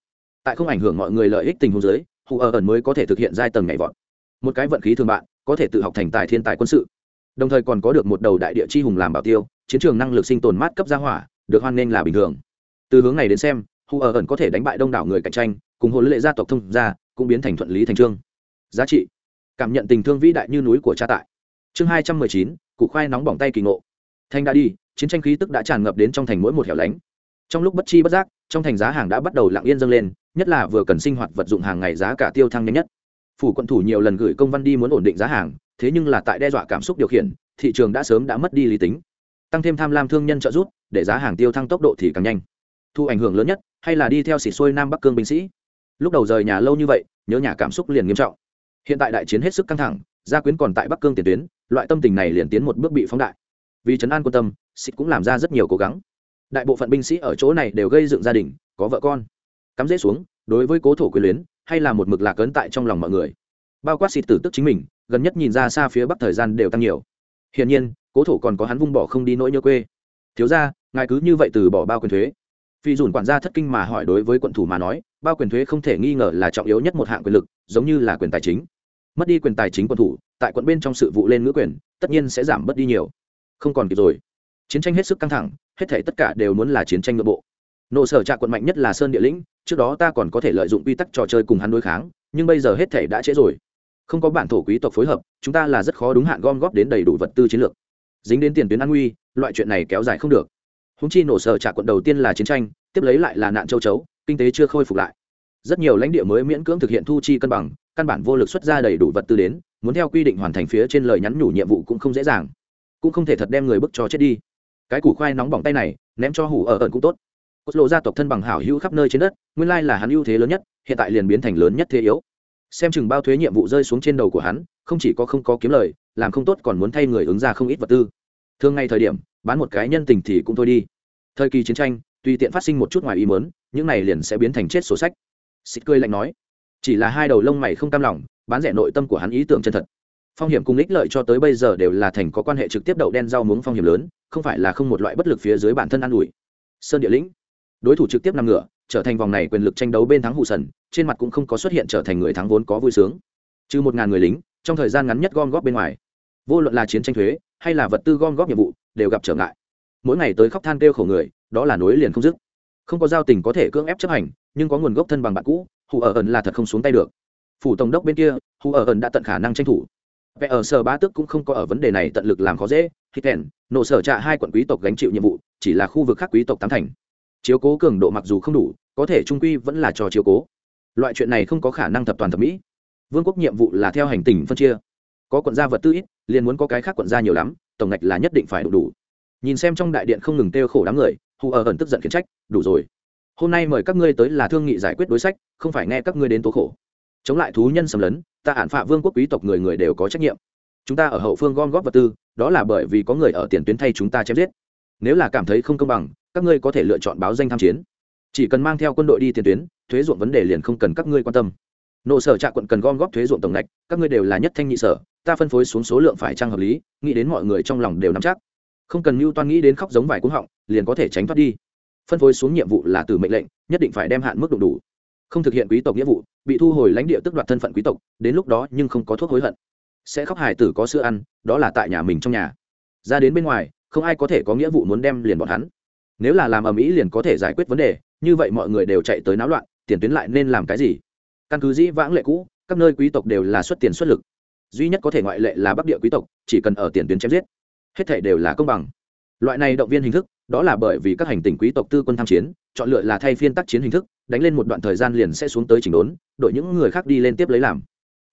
Tại không ảnh hưởng mọi người lợi ích tình huống giới hù ở ẩn mới có thể thực hiện giai tầng nhảy vọt. Một cái vận khí thường bạn có thể tự học thành tài thiên tài quân sự. Đồng thời còn có được một đầu đại địa chi hùng làm bảo tiêu, chiến trường năng lực sinh tồn mát cấp gia hỏa, được hoan nghênh là bình thường. Từ hướng này đến xem hù ở ẩn có thể đánh bại đông đảo người cạnh tranh, cùng hồn lệ gia tộc thông gia, cũng biến thành thuận lý thành trương. Giá trị. Cảm nhận tình thương vĩ đại như núi của cha tại. Chương hai trăm mười chín, củ khoai nóng bỏng tay kỳ ngộ. Thanh đã đi, chiến tranh khí tức đã tràn ngập đến trong thành mỗi một hẻo lánh. Trong lúc bất chi bất giác, trong thành giá hàng đã bắt đầu lặng yên dâng lên, nhất là vừa cần sinh hoạt vật dụng hàng ngày giá cả tiêu thăng nhanh nhất phủ quận thủ nhiều lần gửi công văn đi muốn ổn định giá hàng, thế nhưng là tại đe dọa cảm xúc điều khiển, thị trường đã sớm đã mất đi lý tính. Tăng thêm tham lam thương nhân trợ giúp, để giá hàng tiêu thăng tốc độ thì càng nhanh. Thu ảnh hưởng lớn nhất, hay là đi theo xỉ xuôi nam bắc cương binh sĩ. Lúc đầu rời nhà lâu như vậy, nhớ nhà cảm xúc liền nghiêm trọng. Hiện tại đại chiến hết sức căng thẳng, gia quyến còn tại bắc cương tiền tuyến, loại tâm tình này liền tiến một bước bị phóng đại. Vì trấn an quân tâm, xịt cũng làm ra rất nhiều cố gắng. Đại bộ phận binh sĩ ở chỗ này đều gây dựng gia đình, có vợ con. Cắm rễ xuống, đối với cố thổ quyền luyến hay là một mực lạc ấn tại trong lòng mọi người. Bao quát xịt tử tức chính mình, gần nhất nhìn ra xa phía bắc thời gian đều tăng nhiều. Hiển nhiên, cố thổ còn có hắn vung bỏ không đi nỗi nhớ quê. Thiếu ra ngài cứ như vậy từ bỏ bao quyền thuế. Phi dùn quản gia thất kinh mà hỏi đối với quận thủ mà nói, bao quyền thuế không thể nghi ngờ là trọng yếu nhất một hạng quyền lực, giống như là quyền tài chính. Mất đi quyền tài chính quận thủ, tại quận bên trong sự vụ lên ngữ quyền, tất nhiên sẽ giảm mất đi nhiều. Không còn kịp rồi. Chiến tranh hết sức căng thẳng, hết thể tất cả đều muốn là chiến tranh nội bộ nộ sở trạ quận mạnh nhất là sơn địa lĩnh, trước đó ta còn có thể lợi dụng quy tắc trò chơi cùng hắn đối kháng, nhưng bây giờ hết thể đã trễ rồi. Không có bản thổ quý tộc phối hợp, chúng ta là rất khó đúng hạn gom góp đến đầy đủ vật tư chiến lược. Dính đến tiền tuyến an nguy, loại chuyện này kéo dài không được. Húng chi nổ sở trả quận đầu tiên là chiến tranh, tiếp lấy lại là nạn châu chấu, kinh tế chưa khôi phục lại. Rất nhiều lãnh địa mới miễn cưỡng thực hiện thu chi cân bằng, căn bản vô lực xuất ra đầy đủ vật tư đến, muốn theo quy định hoàn thành phía trên lời nhắn nhủ nhiệm vụ cũng không dễ dàng. Cũng không thể thật đem người bức cho chết đi. Cái củ khoai nóng bỏng tay này, ném cho hủ ở ẩn cũng tốt cốt lộ gia tộc thân bằng hảo hữu khắp nơi trên đất, nguyên lai là hắn ưu thế lớn nhất, hiện tại liền biến thành lớn nhất thế yếu. Xem chừng bao thuế nhiệm vụ rơi xuống trên đầu của hắn, không chỉ có không có kiếm lời, làm không tốt còn muốn thay người ứng ra không ít vật tư. Thường ngay thời điểm, bán một cái nhân tình thì cũng thôi đi. Thời kỳ chiến tranh, tùy tiện phát sinh một chút ngoài ý mớn những này liền sẽ biến thành chết sổ sách. Xịt cười lạnh nói, chỉ là hai đầu lông mày không cam lòng, bán rẻ nội tâm của hắn ý tưởng chân thật. Phong hiểm cùng ích lợi cho tới bây giờ đều là thành có quan hệ trực tiếp đậu đen rau muống phong hiểm lớn, không phải là không một loại bất lực phía dưới bản thân an ủi. Sơn địa lĩnh đối thủ trực tiếp nằm ngửa, trở thành vòng này quyền lực tranh đấu bên thắng hụ sần, trên mặt cũng không có xuất hiện trở thành người thắng vốn có vui sướng. Trừ một ngàn người lính, trong thời gian ngắn nhất gom góp bên ngoài, vô luận là chiến tranh thuế hay là vật tư gom góp nhiệm vụ, đều gặp trở ngại. Mỗi ngày tới khóc than kêu khổ người, đó là nối liền không dứt. Không có giao tình có thể cưỡng ép chấp hành, nhưng có nguồn gốc thân bằng bạn cũ hù ở ẩn là thật không xuống tay được. Phủ tổng đốc bên kia hù ở ẩn đã tận khả năng tranh thủ. Vẽ ở sở bá tức cũng không có ở vấn đề này tận lực làm khó dễ khi kèn nổ sở trạ hai quận quý tộc gánh chịu nhiệm vụ, chỉ là khu vực khác quý tộc tám thành chiếu cố cường độ mặc dù không đủ, có thể trung quy vẫn là trò chiếu cố. Loại chuyện này không có khả năng thập toàn thẩm mỹ. Vương quốc nhiệm vụ là theo hành tình phân chia. Có quận gia vật tư ít, liền muốn có cái khác quận gia nhiều lắm, tổng ngạch là nhất định phải đủ đủ. Nhìn xem trong đại điện không ngừng kêu khổ đám người, hù ở ẩn tức giận khiển trách, đủ rồi. Hôm nay mời các ngươi tới là thương nghị giải quyết đối sách, không phải nghe các ngươi đến tố khổ. Chống lại thú nhân xâm lấn, ta hạn phạ vương quốc quý tộc người người đều có trách nhiệm. Chúng ta ở hậu phương gom góp vật tư, đó là bởi vì có người ở tiền tuyến thay chúng ta chém giết. Nếu là cảm thấy không công bằng các ngươi có thể lựa chọn báo danh tham chiến. Chỉ cần mang theo quân đội đi tiền tuyến, thuế ruộng vấn đề liền không cần các ngươi quan tâm. Nộ sở trạ quận cần gom góp thuế ruộng tổng ngạch, các ngươi đều là nhất thanh nhị sở, ta phân phối xuống số lượng phải trang hợp lý, nghĩ đến mọi người trong lòng đều nắm chắc. Không cần mưu toan nghĩ đến khóc giống vải cuống họng, liền có thể tránh thoát đi. Phân phối xuống nhiệm vụ là từ mệnh lệnh, nhất định phải đem hạn mức đủ đủ. Không thực hiện quý tộc nghĩa vụ, bị thu hồi lãnh địa tức đoạt thân phận quý tộc, đến lúc đó nhưng không có thuốc hối hận. Sẽ khóc hài tử có sữa ăn, đó là tại nhà mình trong nhà. Ra đến bên ngoài, không ai có thể có nghĩa vụ muốn đem liền bọn hắn nếu là làm ở mỹ liền có thể giải quyết vấn đề, như vậy mọi người đều chạy tới náo loạn, tiền tuyến lại nên làm cái gì? Căn cứ dĩ vãng lệ cũ, các nơi quý tộc đều là xuất tiền xuất lực. Duy nhất có thể ngoại lệ là bắc địa quý tộc, chỉ cần ở tiền tuyến chém giết. Hết thể đều là công bằng. Loại này động viên hình thức, đó là bởi vì các hành tình quý tộc tư quân tham chiến, chọn lựa là thay phiên tác chiến hình thức, đánh lên một đoạn thời gian liền sẽ xuống tới chỉnh đốn, đội những người khác đi lên tiếp lấy làm.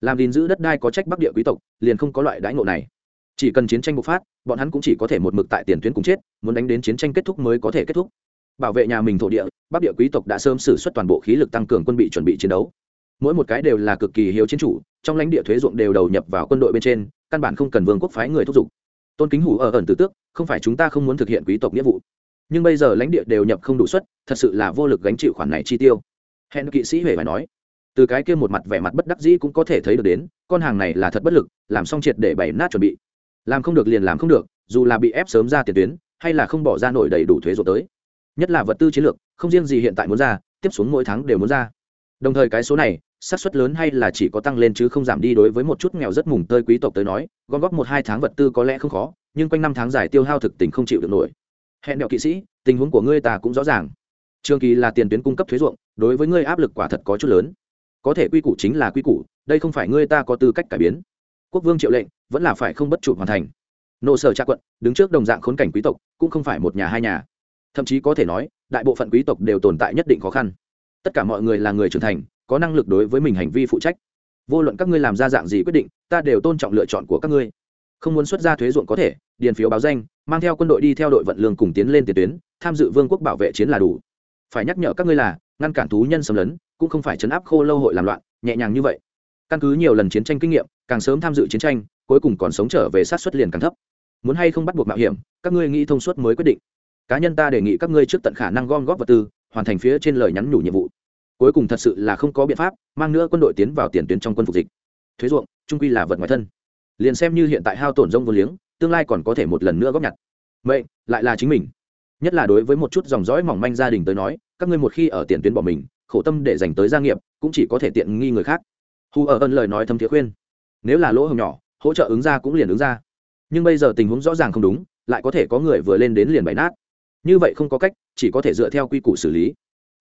Làm gìn giữ đất đai có trách bắc địa quý tộc, liền không có loại đãi ngộ này chỉ cần chiến tranh bộc phát, bọn hắn cũng chỉ có thể một mực tại tiền tuyến cùng chết, muốn đánh đến chiến tranh kết thúc mới có thể kết thúc. Bảo vệ nhà mình thổ địa, bắc địa quý tộc đã sớm xử suất toàn bộ khí lực tăng cường quân bị chuẩn bị chiến đấu. Mỗi một cái đều là cực kỳ hiếu chiến chủ, trong lãnh địa thuế ruộng đều đầu nhập vào quân đội bên trên, căn bản không cần vương quốc phái người thúc giục. Tôn kính hủ ở ẩn từ tước, không phải chúng ta không muốn thực hiện quý tộc nghĩa vụ. Nhưng bây giờ lãnh địa đều nhập không đủ suất, thật sự là vô lực gánh chịu khoản này chi tiêu. Hẹn kỵ sĩ huệ phải nói, từ cái kia một mặt vẻ mặt bất đắc dĩ cũng có thể thấy được đến, con hàng này là thật bất lực, làm xong triệt để bày nát chuẩn bị làm không được liền làm không được, dù là bị ép sớm ra tiền tuyến, hay là không bỏ ra nổi đầy đủ thuế rồi tới. Nhất là vật tư chiến lược, không riêng gì hiện tại muốn ra, tiếp xuống mỗi tháng đều muốn ra. Đồng thời cái số này, xác suất lớn hay là chỉ có tăng lên chứ không giảm đi đối với một chút nghèo rất mùng tơi quý tộc tới nói, gom góp một hai tháng vật tư có lẽ không khó, nhưng quanh năm tháng dài tiêu hao thực tình không chịu được nổi. Hẹn đẹo kỵ sĩ, tình huống của ngươi ta cũng rõ ràng. Trường kỳ là tiền tuyến cung cấp thuế ruộng, đối với ngươi áp lực quả thật có chút lớn. Có thể quy củ chính là quy củ, đây không phải ngươi ta có tư cách cải biến. Quốc vương triệu lệnh vẫn là phải không bất chủ hoàn thành. Nộ sở tra quận, đứng trước đồng dạng khốn cảnh quý tộc, cũng không phải một nhà hai nhà. Thậm chí có thể nói, đại bộ phận quý tộc đều tồn tại nhất định khó khăn. Tất cả mọi người là người trưởng thành, có năng lực đối với mình hành vi phụ trách. Vô luận các ngươi làm ra dạng gì quyết định, ta đều tôn trọng lựa chọn của các ngươi. Không muốn xuất ra thuế ruộng có thể, điền phiếu báo danh, mang theo quân đội đi theo đội vận lương cùng tiến lên tiền tuyến, tham dự vương quốc bảo vệ chiến là đủ. Phải nhắc nhở các ngươi là, ngăn cản thú nhân xâm lấn, cũng không phải chấn áp khô lâu hội làm loạn, nhẹ nhàng như vậy. Căn cứ nhiều lần chiến tranh kinh nghiệm, càng sớm tham dự chiến tranh cuối cùng còn sống trở về sát xuất liền càng thấp. Muốn hay không bắt buộc mạo hiểm, các ngươi nghĩ thông suốt mới quyết định. Cá nhân ta đề nghị các ngươi trước tận khả năng gom góp vật tư, hoàn thành phía trên lời nhắn nhủ nhiệm vụ. Cuối cùng thật sự là không có biện pháp, mang nữa quân đội tiến vào tiền tuyến trong quân phục dịch. Thuế ruộng, trung quy là vật ngoài thân. Liền xem như hiện tại hao tổn rông vô liếng, tương lai còn có thể một lần nữa góp nhặt. Vậy lại là chính mình. Nhất là đối với một chút dòng dõi mỏng manh gia đình tới nói, các ngươi một khi ở tiền tuyến bỏ mình, khổ tâm để dành tới gia nghiệp, cũng chỉ có thể tiện nghi người khác. Hù ở ơn lời nói thâm thiế khuyên. Nếu là lỗ hồng nhỏ hỗ trợ ứng ra cũng liền ứng ra. Nhưng bây giờ tình huống rõ ràng không đúng, lại có thể có người vừa lên đến liền bày nát. Như vậy không có cách, chỉ có thể dựa theo quy củ xử lý.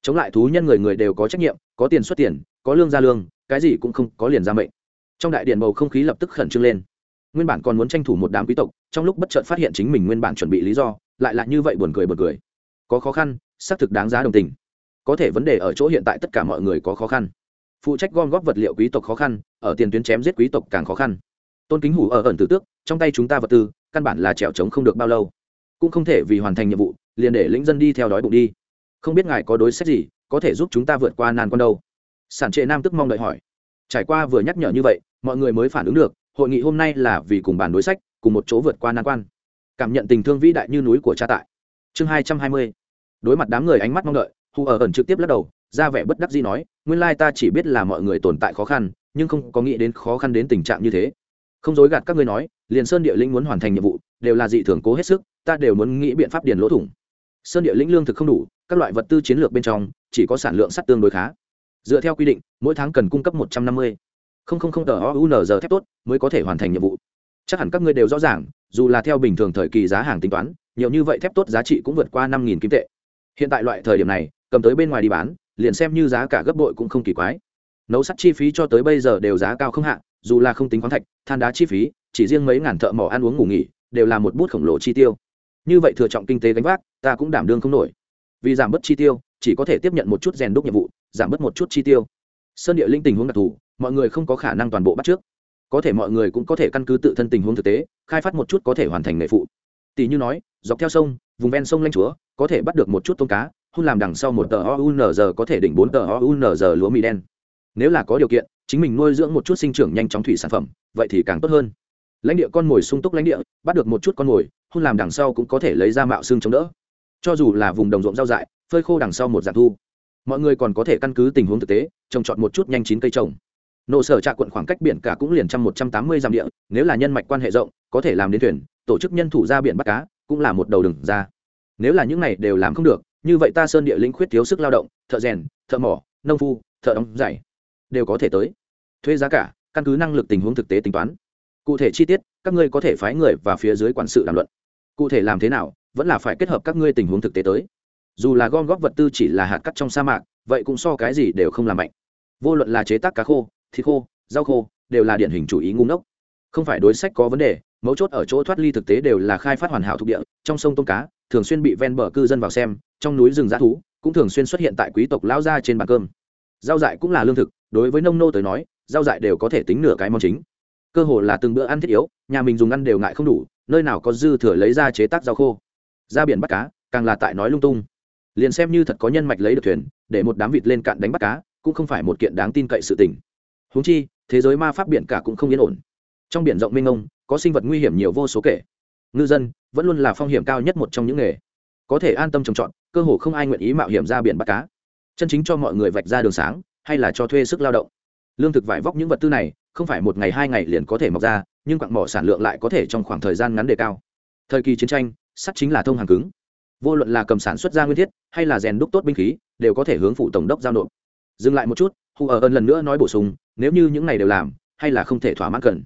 Chống lại thú nhân người người đều có trách nhiệm, có tiền xuất tiền, có lương ra lương, cái gì cũng không có liền ra mệnh. Trong đại điện bầu không khí lập tức khẩn trương lên. Nguyên bản còn muốn tranh thủ một đám quý tộc, trong lúc bất chợt phát hiện chính mình nguyên bản chuẩn bị lý do, lại là như vậy buồn cười buồn cười. Có khó khăn, xác thực đáng giá đồng tình. Có thể vấn đề ở chỗ hiện tại tất cả mọi người có khó khăn. Phụ trách gom góp vật liệu quý tộc khó khăn, ở tiền tuyến chém giết quý tộc càng khó khăn tôn kính hủ ở ẩn tử tước, trong tay chúng ta vật tư, căn bản là trèo trống không được bao lâu. Cũng không thể vì hoàn thành nhiệm vụ, liền để lĩnh dân đi theo đói bụng đi. Không biết ngài có đối sách gì, có thể giúp chúng ta vượt qua nan con đâu? Sản trệ nam tức mong đợi hỏi. Trải qua vừa nhắc nhở như vậy, mọi người mới phản ứng được, hội nghị hôm nay là vì cùng bàn đối sách, cùng một chỗ vượt qua nan quan. Cảm nhận tình thương vĩ đại như núi của cha tại. Chương hai trăm hai mươi. Đối mặt đám người ánh mắt mong đợi, hù ở ẩn trực tiếp lắc đầu, ra vẻ bất đắc dĩ nói, nguyên lai ta chỉ biết là mọi người tồn tại khó khăn, nhưng không có nghĩ đến khó khăn đến tình trạng như thế không dối gạt các ngươi nói, liền sơn địa lĩnh muốn hoàn thành nhiệm vụ, đều là dị thường cố hết sức, ta đều muốn nghĩ biện pháp điền lỗ thủng. Sơn địa lĩnh lương thực không đủ, các loại vật tư chiến lược bên trong, chỉ có sản lượng sắt tương đối khá. Dựa theo quy định, mỗi tháng cần cung cấp một trăm năm mươi. Không không không tờ o giờ thép tốt, mới có thể hoàn thành nhiệm vụ. Chắc hẳn các ngươi đều rõ ràng, dù là theo bình thường thời kỳ giá hàng tính toán, nhiều như vậy thép tốt giá trị cũng vượt qua năm nghìn kim tệ. Hiện tại loại thời điểm này, cầm tới bên ngoài đi bán, liền xem như giá cả gấp bội cũng không kỳ quái. Nấu sắt chi phí cho tới bây giờ đều giá cao không hạn dù là không tính khoáng thạch, than đá chi phí, chỉ riêng mấy ngàn thợ mỏ ăn uống ngủ nghỉ, đều là một bút khổng lồ chi tiêu. Như vậy thừa trọng kinh tế gánh vác, ta cũng đảm đương không nổi. Vì giảm bớt chi tiêu, chỉ có thể tiếp nhận một chút rèn đúc nhiệm vụ, giảm bớt một chút chi tiêu. Sơn địa linh tình huống đặc thù, mọi người không có khả năng toàn bộ bắt trước. Có thể mọi người cũng có thể căn cứ tự thân tình huống thực tế, khai phát một chút có thể hoàn thành nghề phụ. Tỷ như nói, dọc theo sông, vùng ven sông lanh chúa, có thể bắt được một chút tôm cá hôn làm đằng sau một tờ ounz có thể đỉnh bốn tờ ounz lúa mì đen nếu là có điều kiện, chính mình nuôi dưỡng một chút sinh trưởng nhanh chóng thủy sản phẩm, vậy thì càng tốt hơn. Lãnh địa con mồi sung túc lãnh địa, bắt được một chút con mồi hôn làm đằng sau cũng có thể lấy ra mạo xương chống đỡ. Cho dù là vùng đồng ruộng rau dại, phơi khô đằng sau một dạng thu. Mọi người còn có thể căn cứ tình huống thực tế, trồng trọt một chút nhanh chín cây trồng. Nộ sở trạ quận khoảng cách biển cả cũng liền trăm một trăm tám mươi dặm địa, nếu là nhân mạch quan hệ rộng, có thể làm đến thuyền, tổ chức nhân thủ ra biển bắt cá, cũng là một đầu đừng ra. Nếu là những này đều làm không được, như vậy ta sơn địa lĩnh khuyết thiếu sức lao động, thợ rèn, thợ mỏ, nông phu, thợ đóng giày đều có thể tới. Thuê giá cả, căn cứ năng lực tình huống thực tế tính toán. Cụ thể chi tiết, các ngươi có thể phái người và phía dưới quản sự đàm luận. Cụ thể làm thế nào, vẫn là phải kết hợp các ngươi tình huống thực tế tới. Dù là gom góp vật tư chỉ là hạt cắt trong sa mạc, vậy cũng so cái gì đều không làm mạnh. Vô luận là chế tác cá khô, thịt khô, rau khô, đều là điển hình chủ ý ngu ngốc. Không phải đối sách có vấn đề, mấu chốt ở chỗ thoát ly thực tế đều là khai phát hoàn hảo thuộc địa, trong sông tôm cá, thường xuyên bị ven bờ cư dân vào xem, trong núi rừng g thú, cũng thường xuyên xuất hiện tại quý tộc lão gia trên bàn cơm rau dại cũng là lương thực, đối với nông nô tới nói, rau dại đều có thể tính nửa cái món chính. Cơ hồ là từng bữa ăn thiết yếu, nhà mình dùng ăn đều ngại không đủ, nơi nào có dư thừa lấy ra chế tác rau khô. Ra biển bắt cá, càng là tại nói lung tung. Liền xem như thật có nhân mạch lấy được thuyền, để một đám vịt lên cạn đánh bắt cá, cũng không phải một kiện đáng tin cậy sự tình. Húng chi, thế giới ma pháp biển cả cũng không yên ổn. Trong biển rộng mênh mông, có sinh vật nguy hiểm nhiều vô số kể. Ngư dân, vẫn luôn là phong hiểm cao nhất một trong những nghề. Có thể an tâm trồng trọt, cơ hồ không ai nguyện ý mạo hiểm ra biển bắt cá chân chính cho mọi người vạch ra đường sáng, hay là cho thuê sức lao động. Lương thực vải vóc những vật tư này, không phải một ngày hai ngày liền có thể mọc ra, nhưng quặng mỏ sản lượng lại có thể trong khoảng thời gian ngắn đề cao. Thời kỳ chiến tranh, sắt chính là thông hàng cứng. Vô luận là cầm sản xuất ra nguyên thiết, hay là rèn đúc tốt binh khí, đều có thể hướng phụ tổng đốc giao nộp. Dừng lại một chút, hù ở ơn lần nữa nói bổ sung, nếu như những này đều làm, hay là không thể thỏa mãn cần.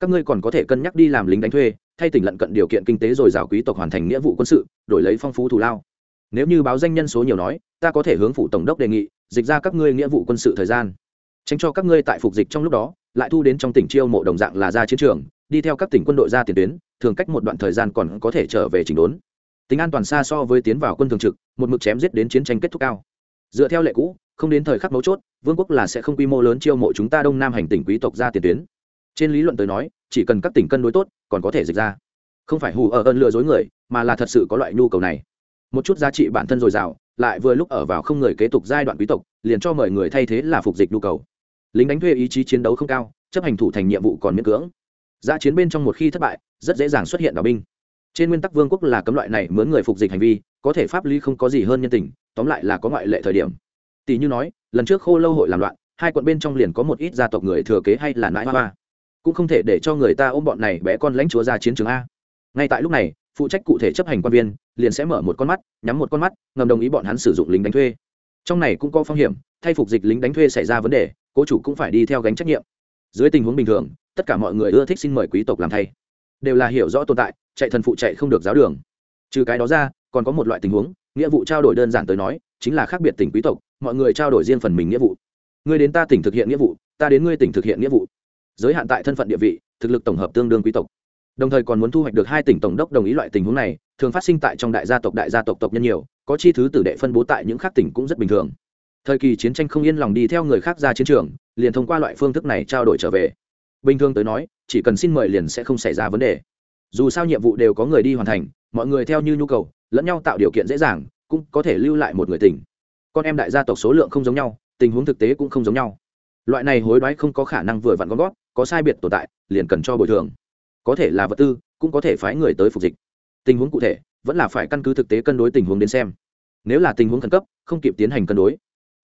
Các ngươi còn có thể cân nhắc đi làm lính đánh thuê, thay tỉnh lận cận điều kiện kinh tế rồi rào quý tộc hoàn thành nghĩa vụ quân sự, đổi lấy phong phú thù lao nếu như báo danh nhân số nhiều nói, ta có thể hướng phụ tổng đốc đề nghị, dịch ra các ngươi nghĩa vụ quân sự thời gian. Tránh cho các ngươi tại phục dịch trong lúc đó, lại thu đến trong tỉnh chiêu mộ đồng dạng là ra chiến trường, đi theo các tỉnh quân đội ra tiền tuyến, thường cách một đoạn thời gian còn có thể trở về chỉnh đốn. Tính an toàn xa so với tiến vào quân thường trực, một mực chém giết đến chiến tranh kết thúc cao. Dựa theo lệ cũ, không đến thời khắc mấu chốt, vương quốc là sẽ không quy mô lớn chiêu mộ chúng ta đông nam hành tỉnh quý tộc ra tiền tuyến. Trên lý luận tới nói, chỉ cần các tỉnh cân đối tốt, còn có thể dịch ra. Không phải hù ở ơn lừa dối người, mà là thật sự có loại nhu cầu này một chút giá trị bản thân dồi dào, lại vừa lúc ở vào không người kế tục giai đoạn quý tộc, liền cho mời người thay thế là phục dịch nhu cầu. Lính đánh thuê ý chí chiến đấu không cao, chấp hành thủ thành nhiệm vụ còn miễn cưỡng. Giã chiến bên trong một khi thất bại, rất dễ dàng xuất hiện đạo binh. Trên nguyên tắc vương quốc là cấm loại này mướn người phục dịch hành vi, có thể pháp lý không có gì hơn nhân tình, tóm lại là có ngoại lệ thời điểm. Tỷ như nói, lần trước khô lâu hội làm loạn, hai quận bên trong liền có một ít gia tộc người thừa kế hay là nãi hoa. Cũng không thể để cho người ta ôm bọn này bé con lãnh chúa ra chiến trường a. Ngay tại lúc này phụ trách cụ thể chấp hành quan viên, liền sẽ mở một con mắt, nhắm một con mắt, ngầm đồng ý bọn hắn sử dụng lính đánh thuê. Trong này cũng có phong hiểm, thay phục dịch lính đánh thuê xảy ra vấn đề, cố chủ cũng phải đi theo gánh trách nhiệm. Dưới tình huống bình thường, tất cả mọi người ưa thích xin mời quý tộc làm thay. Đều là hiểu rõ tồn tại, chạy thần phụ chạy không được giáo đường. Trừ cái đó ra, còn có một loại tình huống, nghĩa vụ trao đổi đơn giản tới nói, chính là khác biệt tỉnh quý tộc, mọi người trao đổi riêng phần mình nghĩa vụ. Ngươi đến ta tỉnh thực hiện nghĩa vụ, ta đến ngươi tỉnh thực hiện nghĩa vụ. Giới hạn tại thân phận địa vị, thực lực tổng hợp tương đương quý tộc đồng thời còn muốn thu hoạch được hai tỉnh tổng đốc đồng ý loại tình huống này, thường phát sinh tại trong đại gia tộc đại gia tộc tộc nhân nhiều, có chi thứ tử đệ phân bố tại những khác tỉnh cũng rất bình thường. Thời kỳ chiến tranh không yên lòng đi theo người khác ra chiến trường, liền thông qua loại phương thức này trao đổi trở về. Bình thường tới nói, chỉ cần xin mời liền sẽ không xảy ra vấn đề. Dù sao nhiệm vụ đều có người đi hoàn thành, mọi người theo như nhu cầu, lẫn nhau tạo điều kiện dễ dàng, cũng có thể lưu lại một người tỉnh. Con em đại gia tộc số lượng không giống nhau, tình huống thực tế cũng không giống nhau. Loại này hối đoái không có khả năng vừa vặn con gót có sai biệt tồn tại, liền cần cho bồi thường có thể là vật tư, cũng có thể phái người tới phục dịch. Tình huống cụ thể, vẫn là phải căn cứ thực tế cân đối tình huống đến xem. Nếu là tình huống khẩn cấp, không kịp tiến hành cân đối.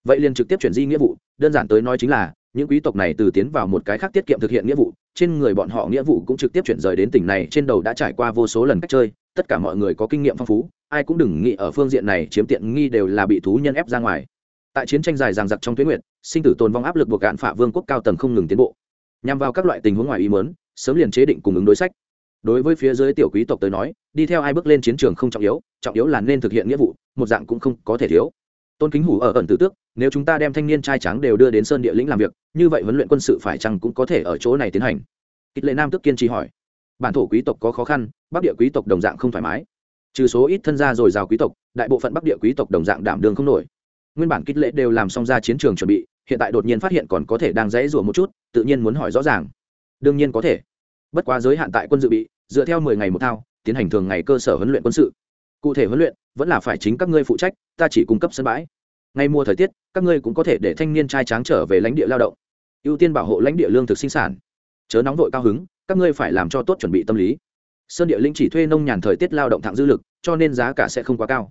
Vậy liền trực tiếp chuyển di nghĩa vụ, đơn giản tới nói chính là, những quý tộc này từ tiến vào một cái khác tiết kiệm thực hiện nghĩa vụ, trên người bọn họ nghĩa vụ cũng trực tiếp chuyển rời đến tỉnh này, trên đầu đã trải qua vô số lần cách chơi, tất cả mọi người có kinh nghiệm phong phú, ai cũng đừng nghĩ ở phương diện này chiếm tiện nghi đều là bị thú nhân ép ra ngoài. Tại chiến tranh dài ràng giặc trong tuyến nguyện sinh tử tồn vong áp lực buộc gạn phả vương quốc cao tầng không ngừng tiến bộ. Nhằm vào các loại tình huống ngoài ý mớn sớm liền chế định cùng ứng đối sách. Đối với phía dưới tiểu quý tộc tới nói, đi theo ai bước lên chiến trường không trọng yếu trọng yếu là nên thực hiện nghĩa vụ, một dạng cũng không có thể thiếu. Tôn kính hủ ở ẩn tử tước, nếu chúng ta đem thanh niên trai trắng đều đưa đến sơn địa lĩnh làm việc, như vậy huấn luyện quân sự phải chăng cũng có thể ở chỗ này tiến hành? Kịch lệ nam tức kiên trì hỏi. Bản thổ quý tộc có khó khăn, bắc địa quý tộc đồng dạng không thoải mái. Trừ số ít thân gia dồi dào quý tộc, đại bộ phận bắc địa quý tộc đồng dạng đảm đường không nổi. Nguyên bản kích lệ đều làm xong ra chiến trường chuẩn bị, hiện tại đột nhiên phát hiện còn có thể đang dãy rủa một chút, tự nhiên muốn hỏi rõ ràng đương nhiên có thể. Bất quá giới hạn tại quân dự bị, dựa theo mười ngày một thao, tiến hành thường ngày cơ sở huấn luyện quân sự. Cụ thể huấn luyện, vẫn là phải chính các ngươi phụ trách, ta chỉ cung cấp sân bãi. Ngay mùa thời tiết, các ngươi cũng có thể để thanh niên trai tráng trở về lãnh địa lao động. Ưu tiên bảo hộ lãnh địa lương thực sinh sản. Chớ nóng vội cao hứng, các ngươi phải làm cho tốt chuẩn bị tâm lý. Sơn địa linh chỉ thuê nông nhàn thời tiết lao động thẳng dư lực, cho nên giá cả sẽ không quá cao.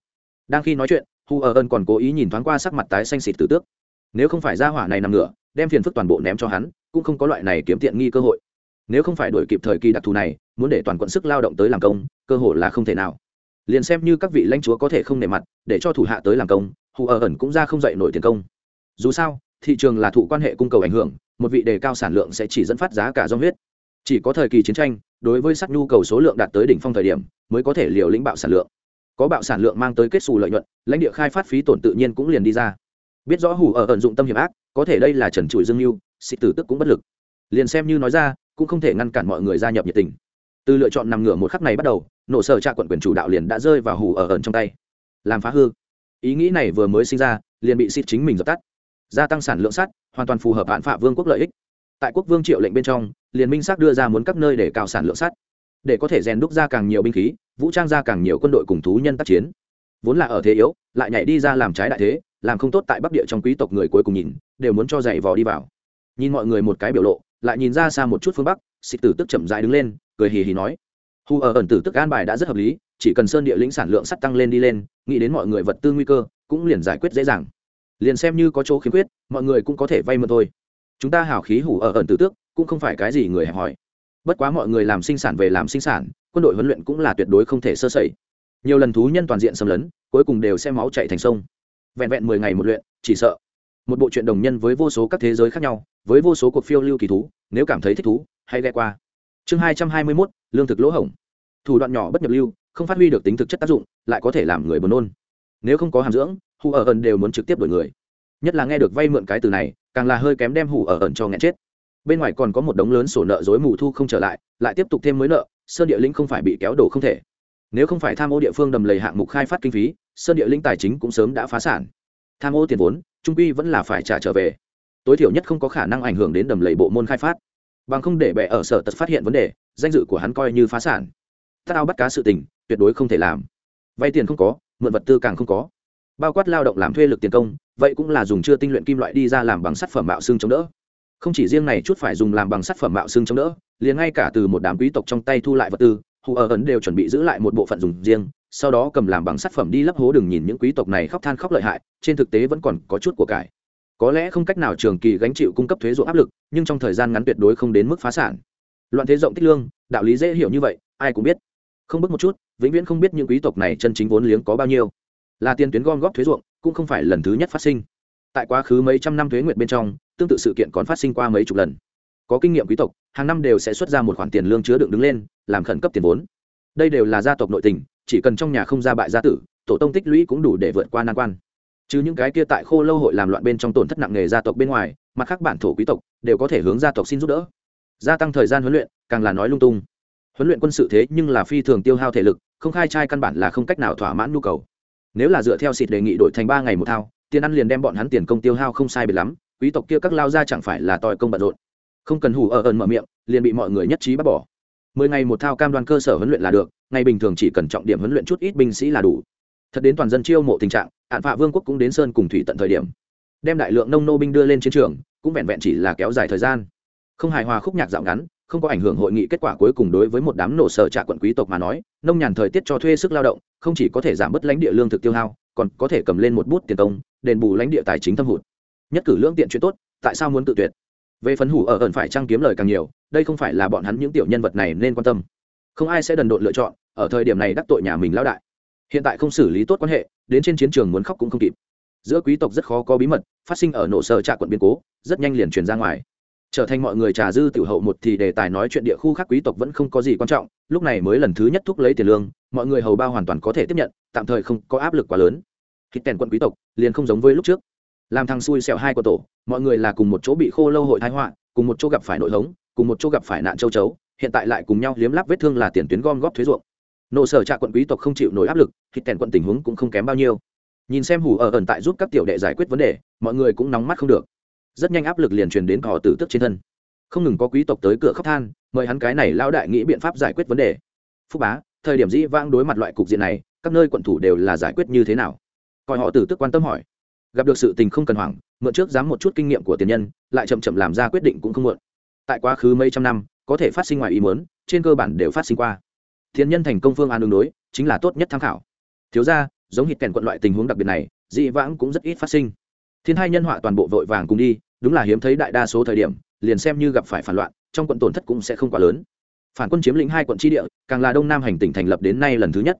Đang khi nói chuyện, hu ở ơn còn cố ý nhìn thoáng qua sắc mặt tái xanh xịt tử tước. Nếu không phải ra hỏa này nằm ngửa, đem phiền phức toàn bộ ném cho hắn cũng không có loại này kiếm tiện nghi cơ hội. Nếu không phải đổi kịp thời kỳ đặc thù này, muốn để toàn quận sức lao động tới làm công, cơ hội là không thể nào. Liền xem như các vị lãnh chúa có thể không nề mặt, để cho thủ hạ tới làm công, hù ở ẩn cũng ra không dậy nổi tiền công. Dù sao, thị trường là thụ quan hệ cung cầu ảnh hưởng, một vị đề cao sản lượng sẽ chỉ dẫn phát giá cả do huyết. Chỉ có thời kỳ chiến tranh, đối với sắc nhu cầu số lượng đạt tới đỉnh phong thời điểm, mới có thể liều lĩnh bạo sản lượng. Có bạo sản lượng mang tới kết xù lợi nhuận, lãnh địa khai phát phí tổn tự nhiên cũng liền đi ra. Biết rõ hủ ở ẩn dụng tâm hiểm ác, có thể đây là trần trụi dương mưu xịt tử tức cũng bất lực. Liền xem như nói ra, cũng không thể ngăn cản mọi người gia nhập nhiệt tình. Từ lựa chọn nằm ngửa một khắc này bắt đầu, nổ sở trạ quận quyền chủ đạo liền đã rơi vào hủ ở ẩn trong tay. Làm phá hư. Ý nghĩ này vừa mới sinh ra, liền bị xịt chính mình dập tắt. Gia tăng sản lượng sắt, hoàn toàn phù hợp hạn phạ vương quốc lợi ích. Tại quốc vương triệu lệnh bên trong, liền minh xác đưa ra muốn các nơi để cao sản lượng sắt. Để có thể rèn đúc ra càng nhiều binh khí, vũ trang ra càng nhiều quân đội cùng thú nhân tác chiến. Vốn là ở thế yếu, lại nhảy đi ra làm trái đại thế, làm không tốt tại bắc địa trong quý tộc người cuối cùng nhìn, đều muốn cho giày vò đi vào nhìn mọi người một cái biểu lộ, lại nhìn ra xa một chút phương bắc, xịt tử tức chậm dại đứng lên, cười hì hì nói. Hù ở ẩn tử tức an bài đã rất hợp lý, chỉ cần sơn địa lĩnh sản lượng sắt tăng lên đi lên, nghĩ đến mọi người vật tư nguy cơ, cũng liền giải quyết dễ dàng. Liền xem như có chỗ khiếm khuyết, mọi người cũng có thể vay mượn thôi. Chúng ta hào khí hủ ở ẩn tử tước cũng không phải cái gì người hẹp hòi. Bất quá mọi người làm sinh sản về làm sinh sản, quân đội huấn luyện cũng là tuyệt đối không thể sơ sẩy. Nhiều lần thú nhân toàn diện xâm lấn, cuối cùng đều sẽ máu chạy thành sông. Vẹn vẹn mười ngày một luyện, chỉ sợ. Một bộ truyện đồng nhân với vô số các thế giới khác nhau với vô số cuộc phiêu lưu kỳ thú, nếu cảm thấy thích thú, hãy ghe qua. Chương hai trăm hai mươi mốt, lương thực lỗ hổng. Thủ đoạn nhỏ bất nhập lưu, không phát huy được tính thực chất tác dụng, lại có thể làm người buồn nôn. Nếu không có hàm dưỡng, hù ở ẩn đều muốn trực tiếp đổi người. Nhất là nghe được vay mượn cái từ này, càng là hơi kém đem hù ở ẩn cho nghẹn chết. Bên ngoài còn có một đống lớn sổ nợ dối mù thu không trở lại lại tiếp tục thêm mới nợ, sơn địa linh không phải bị kéo đổ không thể. Nếu không phải tham ô địa phương đầm lầy hạng mục khai phát kinh phí, sơn địa linh tài chính cũng sớm đã phá sản. Tham ô tiền vốn, trung quy vẫn là phải trả trở về tối thiểu nhất không có khả năng ảnh hưởng đến đầm lầy bộ môn khai phát. Bằng không để bệ ở sở tật phát hiện vấn đề, danh dự của hắn coi như phá sản. Tao bắt cá sự tình, tuyệt đối không thể làm. Vay tiền không có, mượn vật tư càng không có. Bao quát lao động làm thuê lực tiền công, vậy cũng là dùng chưa tinh luyện kim loại đi ra làm bằng sắt phẩm mạo xương chống đỡ. Không chỉ riêng này chút phải dùng làm bằng sắt phẩm mạo xương chống đỡ, liền ngay cả từ một đám quý tộc trong tay thu lại vật tư, hù ở ấn đều chuẩn bị giữ lại một bộ phận dùng riêng, sau đó cầm làm bằng sắt phẩm đi lấp hố đừng nhìn những quý tộc này khóc than khóc lợi hại, trên thực tế vẫn còn có chút của cải có lẽ không cách nào trường kỳ gánh chịu cung cấp thuế ruộng áp lực, nhưng trong thời gian ngắn tuyệt đối không đến mức phá sản. Loạn thế rộng tích lương, đạo lý dễ hiểu như vậy, ai cũng biết. Không bước một chút, vĩnh viễn không biết những quý tộc này chân chính vốn liếng có bao nhiêu. Là tiền tuyến gom góp thuế ruộng, cũng không phải lần thứ nhất phát sinh. Tại quá khứ mấy trăm năm thuế nguyện bên trong, tương tự sự kiện còn phát sinh qua mấy chục lần. Có kinh nghiệm quý tộc, hàng năm đều sẽ xuất ra một khoản tiền lương chứa đựng đứng lên, làm khẩn cấp tiền vốn. Đây đều là gia tộc nội tình, chỉ cần trong nhà không ra bại gia tử, tổ tông tích lũy cũng đủ để vượt qua nan quan chứ những cái kia tại khô lâu hội làm loạn bên trong tổn thất nặng nề gia tộc bên ngoài, mặt khác bản thổ quý tộc, đều có thể hướng gia tộc xin giúp đỡ. Gia tăng thời gian huấn luyện, càng là nói lung tung. Huấn luyện quân sự thế nhưng là phi thường tiêu hao thể lực, không khai trai căn bản là không cách nào thỏa mãn nhu cầu. Nếu là dựa theo xịt đề nghị đổi thành ba ngày một thao, tiền ăn liền đem bọn hắn tiền công tiêu hao không sai biệt lắm, quý tộc kia các lao ra chẳng phải là tòi công bận rộn. Không cần hủ ở ẩn mở miệng, liền bị mọi người nhất trí bắt bỏ. Mười ngày một thao cam đoan cơ sở huấn luyện là được, ngày bình thường chỉ cần trọng điểm huấn luyện chút ít binh sĩ là đủ thật đến toàn dân chiêu mộ tình trạng hạn phạ vương quốc cũng đến sơn cùng thủy tận thời điểm. Đem đại lượng nông nô binh đưa lên chiến trường, cũng vẹn vẹn chỉ là kéo dài thời gian. Không hài hòa khúc nhạc dạo ngắn, không có ảnh hưởng hội nghị kết quả cuối cùng đối với một đám nổ sở trạ quận quý tộc mà nói, nông nhàn thời tiết cho thuê sức lao động, không chỉ có thể giảm bớt lãnh địa lương thực tiêu hao, còn có thể cầm lên một bút tiền công, đền bù lãnh địa tài chính thâm hụt. Nhất cử lương tiện chuyện tốt, tại sao muốn tự tuyệt? Về phấn hủ ở ẩn phải trăng kiếm lời càng nhiều, đây không phải là bọn hắn những tiểu nhân vật này nên quan tâm. Không ai sẽ đần độn lựa chọn, ở thời điểm này đắc tội nhà mình lao đại hiện tại không xử lý tốt quan hệ, đến trên chiến trường muốn khóc cũng không kịp. Giữa quý tộc rất khó có bí mật, phát sinh ở nổ sở trạ quận biên cố, rất nhanh liền truyền ra ngoài. Trở thành mọi người trà dư tiểu hậu một thì đề tài nói chuyện địa khu khác quý tộc vẫn không có gì quan trọng, lúc này mới lần thứ nhất thúc lấy tiền lương, mọi người hầu bao hoàn toàn có thể tiếp nhận, tạm thời không có áp lực quá lớn. Khi tèn quận quý tộc liền không giống với lúc trước. Làm thằng xui xẹo hai của tổ, mọi người là cùng một chỗ bị khô lâu hội thái họa, cùng một chỗ gặp phải nội hống, cùng một chỗ gặp phải nạn châu chấu, hiện tại lại cùng nhau liếm lắp vết thương là tiền tuyến gom góp thuế ruộng nộ sở trạ quận quý tộc không chịu nổi áp lực khi tèn quận tình huống cũng không kém bao nhiêu. Nhìn xem hủ ở ẩn tại giúp các tiểu đệ giải quyết vấn đề, mọi người cũng nóng mắt không được. Rất nhanh áp lực liền truyền đến cỏ tử tức trên thân. Không ngừng có quý tộc tới cửa khóc than, mời hắn cái này lao đại nghĩ biện pháp giải quyết vấn đề. Phúc bá, thời điểm dĩ vãng đối mặt loại cục diện này, các nơi quận thủ đều là giải quyết như thế nào? Coi họ tử tức quan tâm hỏi. Gặp được sự tình không cần hoảng, mượn trước dám một chút kinh nghiệm của tiền nhân, lại chậm chậm làm ra quyết định cũng không muộn. tại quá khứ mấy trăm năm, có thể phát sinh ngoài ý muốn, trên cơ bản đều phát sinh qua thiên nhân thành công phương án đường đối, chính là tốt nhất tham khảo. Thiếu ra giống hít kèn quận loại tình huống đặc biệt này, dị vãng cũng rất ít phát sinh. Thiên hai nhân họa toàn bộ vội vàng cùng đi, đúng là hiếm thấy đại đa số thời điểm, liền xem như gặp phải phản loạn, trong quận tổn thất cũng sẽ không quá lớn. Phản quân chiếm lĩnh hai quận tri địa, càng là đông nam hành tỉnh thành lập đến nay lần thứ nhất.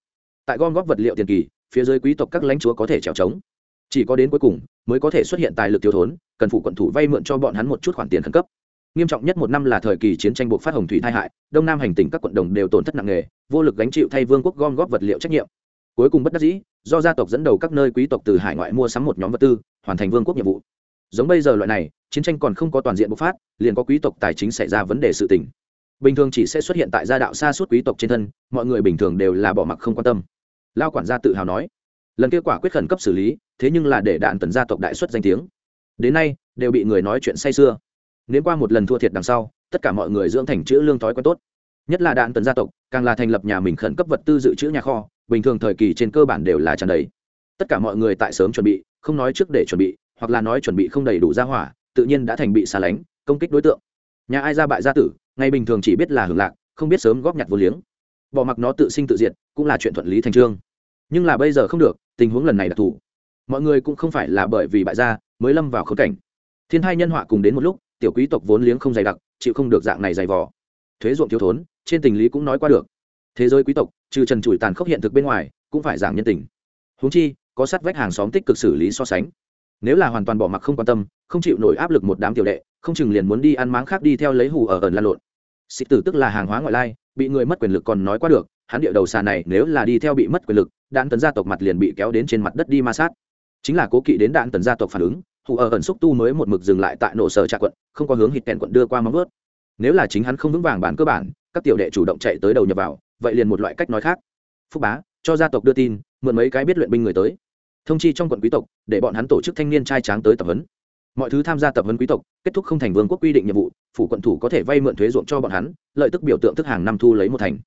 Tại gom góp vật liệu tiền kỳ, phía dưới quý tộc các lãnh chúa có thể trèo trống. Chỉ có đến cuối cùng, mới có thể xuất hiện tài lực thiếu thốn, cần phụ quận thủ vay mượn cho bọn hắn một chút khoản tiền khẩn cấp. Nghiêm trọng nhất một năm là thời kỳ chiến tranh buộc phát hồng thủy tai hại, đông nam hành tỉnh các quận đồng đều tổn thất nặng nề vô lực gánh chịu thay vương quốc gom góp vật liệu trách nhiệm. Cuối cùng bất đắc dĩ, do gia tộc dẫn đầu các nơi quý tộc từ hải ngoại mua sắm một nhóm vật tư, hoàn thành vương quốc nhiệm vụ. Giống bây giờ loại này, chiến tranh còn không có toàn diện bộc phát, liền có quý tộc tài chính xảy ra vấn đề sự tình. Bình thường chỉ sẽ xuất hiện tại gia đạo xa suốt quý tộc trên thân, mọi người bình thường đều là bỏ mặc không quan tâm. Lao quản gia tự hào nói, lần kết quả quyết khẩn cấp xử lý, thế nhưng là để đạn tần gia tộc đại xuất danh tiếng. Đến nay, đều bị người nói chuyện say sưa. Nếu qua một lần thua thiệt đằng sau, tất cả mọi người dưỡng thành chữ lương thói quen tốt nhất là đạn tần gia tộc, càng là thành lập nhà mình khẩn cấp vật tư dự trữ nhà kho, bình thường thời kỳ trên cơ bản đều là tràn đầy. Tất cả mọi người tại sớm chuẩn bị, không nói trước để chuẩn bị, hoặc là nói chuẩn bị không đầy đủ ra hỏa, tự nhiên đã thành bị xa lánh, công kích đối tượng. Nhà ai ra bại gia tử, ngay bình thường chỉ biết là hưởng lạc, không biết sớm góp nhặt vô liếng. Bỏ mặc nó tự sinh tự diệt, cũng là chuyện thuận lý thành trương. Nhưng là bây giờ không được, tình huống lần này đặc thù mọi người cũng không phải là bởi vì bại gia mới lâm vào khớp cảnh. Thiên hai nhân họa cùng đến một lúc, tiểu quý tộc vốn liếng không dày đặc, chịu không được dạng này dày vò. Thuế ruộng thiếu thốn trên tình lý cũng nói qua được. Thế giới quý tộc, trừ trần trụi tàn khốc hiện thực bên ngoài, cũng phải giảng nhân tình. Huống chi, có sát vách hàng xóm tích cực xử lý so sánh. Nếu là hoàn toàn bỏ mặc không quan tâm, không chịu nổi áp lực một đám tiểu đệ, không chừng liền muốn đi ăn máng khác đi theo lấy hù ở ẩn lan lộn. Xịt tử tức là hàng hóa ngoại lai, bị người mất quyền lực còn nói qua được, hắn địa đầu xà này nếu là đi theo bị mất quyền lực, đạn tấn gia tộc mặt liền bị kéo đến trên mặt đất đi ma sát. Chính là cố kỵ đến đạn tấn gia tộc phản ứng, hù ở ẩn xúc tu mới một mực dừng lại tại nổ sở trạ quận, không có hướng hít kèn quận đưa qua móng ướt nếu là chính hắn không vững vàng bản cơ bản, các tiểu đệ chủ động chạy tới đầu nhập vào, vậy liền một loại cách nói khác. Phúc bá, cho gia tộc đưa tin, mượn mấy cái biết luyện binh người tới. Thông chi trong quận quý tộc, để bọn hắn tổ chức thanh niên trai tráng tới tập huấn. Mọi thứ tham gia tập huấn quý tộc, kết thúc không thành vương quốc quy định nhiệm vụ, phủ quận thủ có thể vay mượn thuế ruộng cho bọn hắn, lợi tức biểu tượng thức hàng năm thu lấy một thành.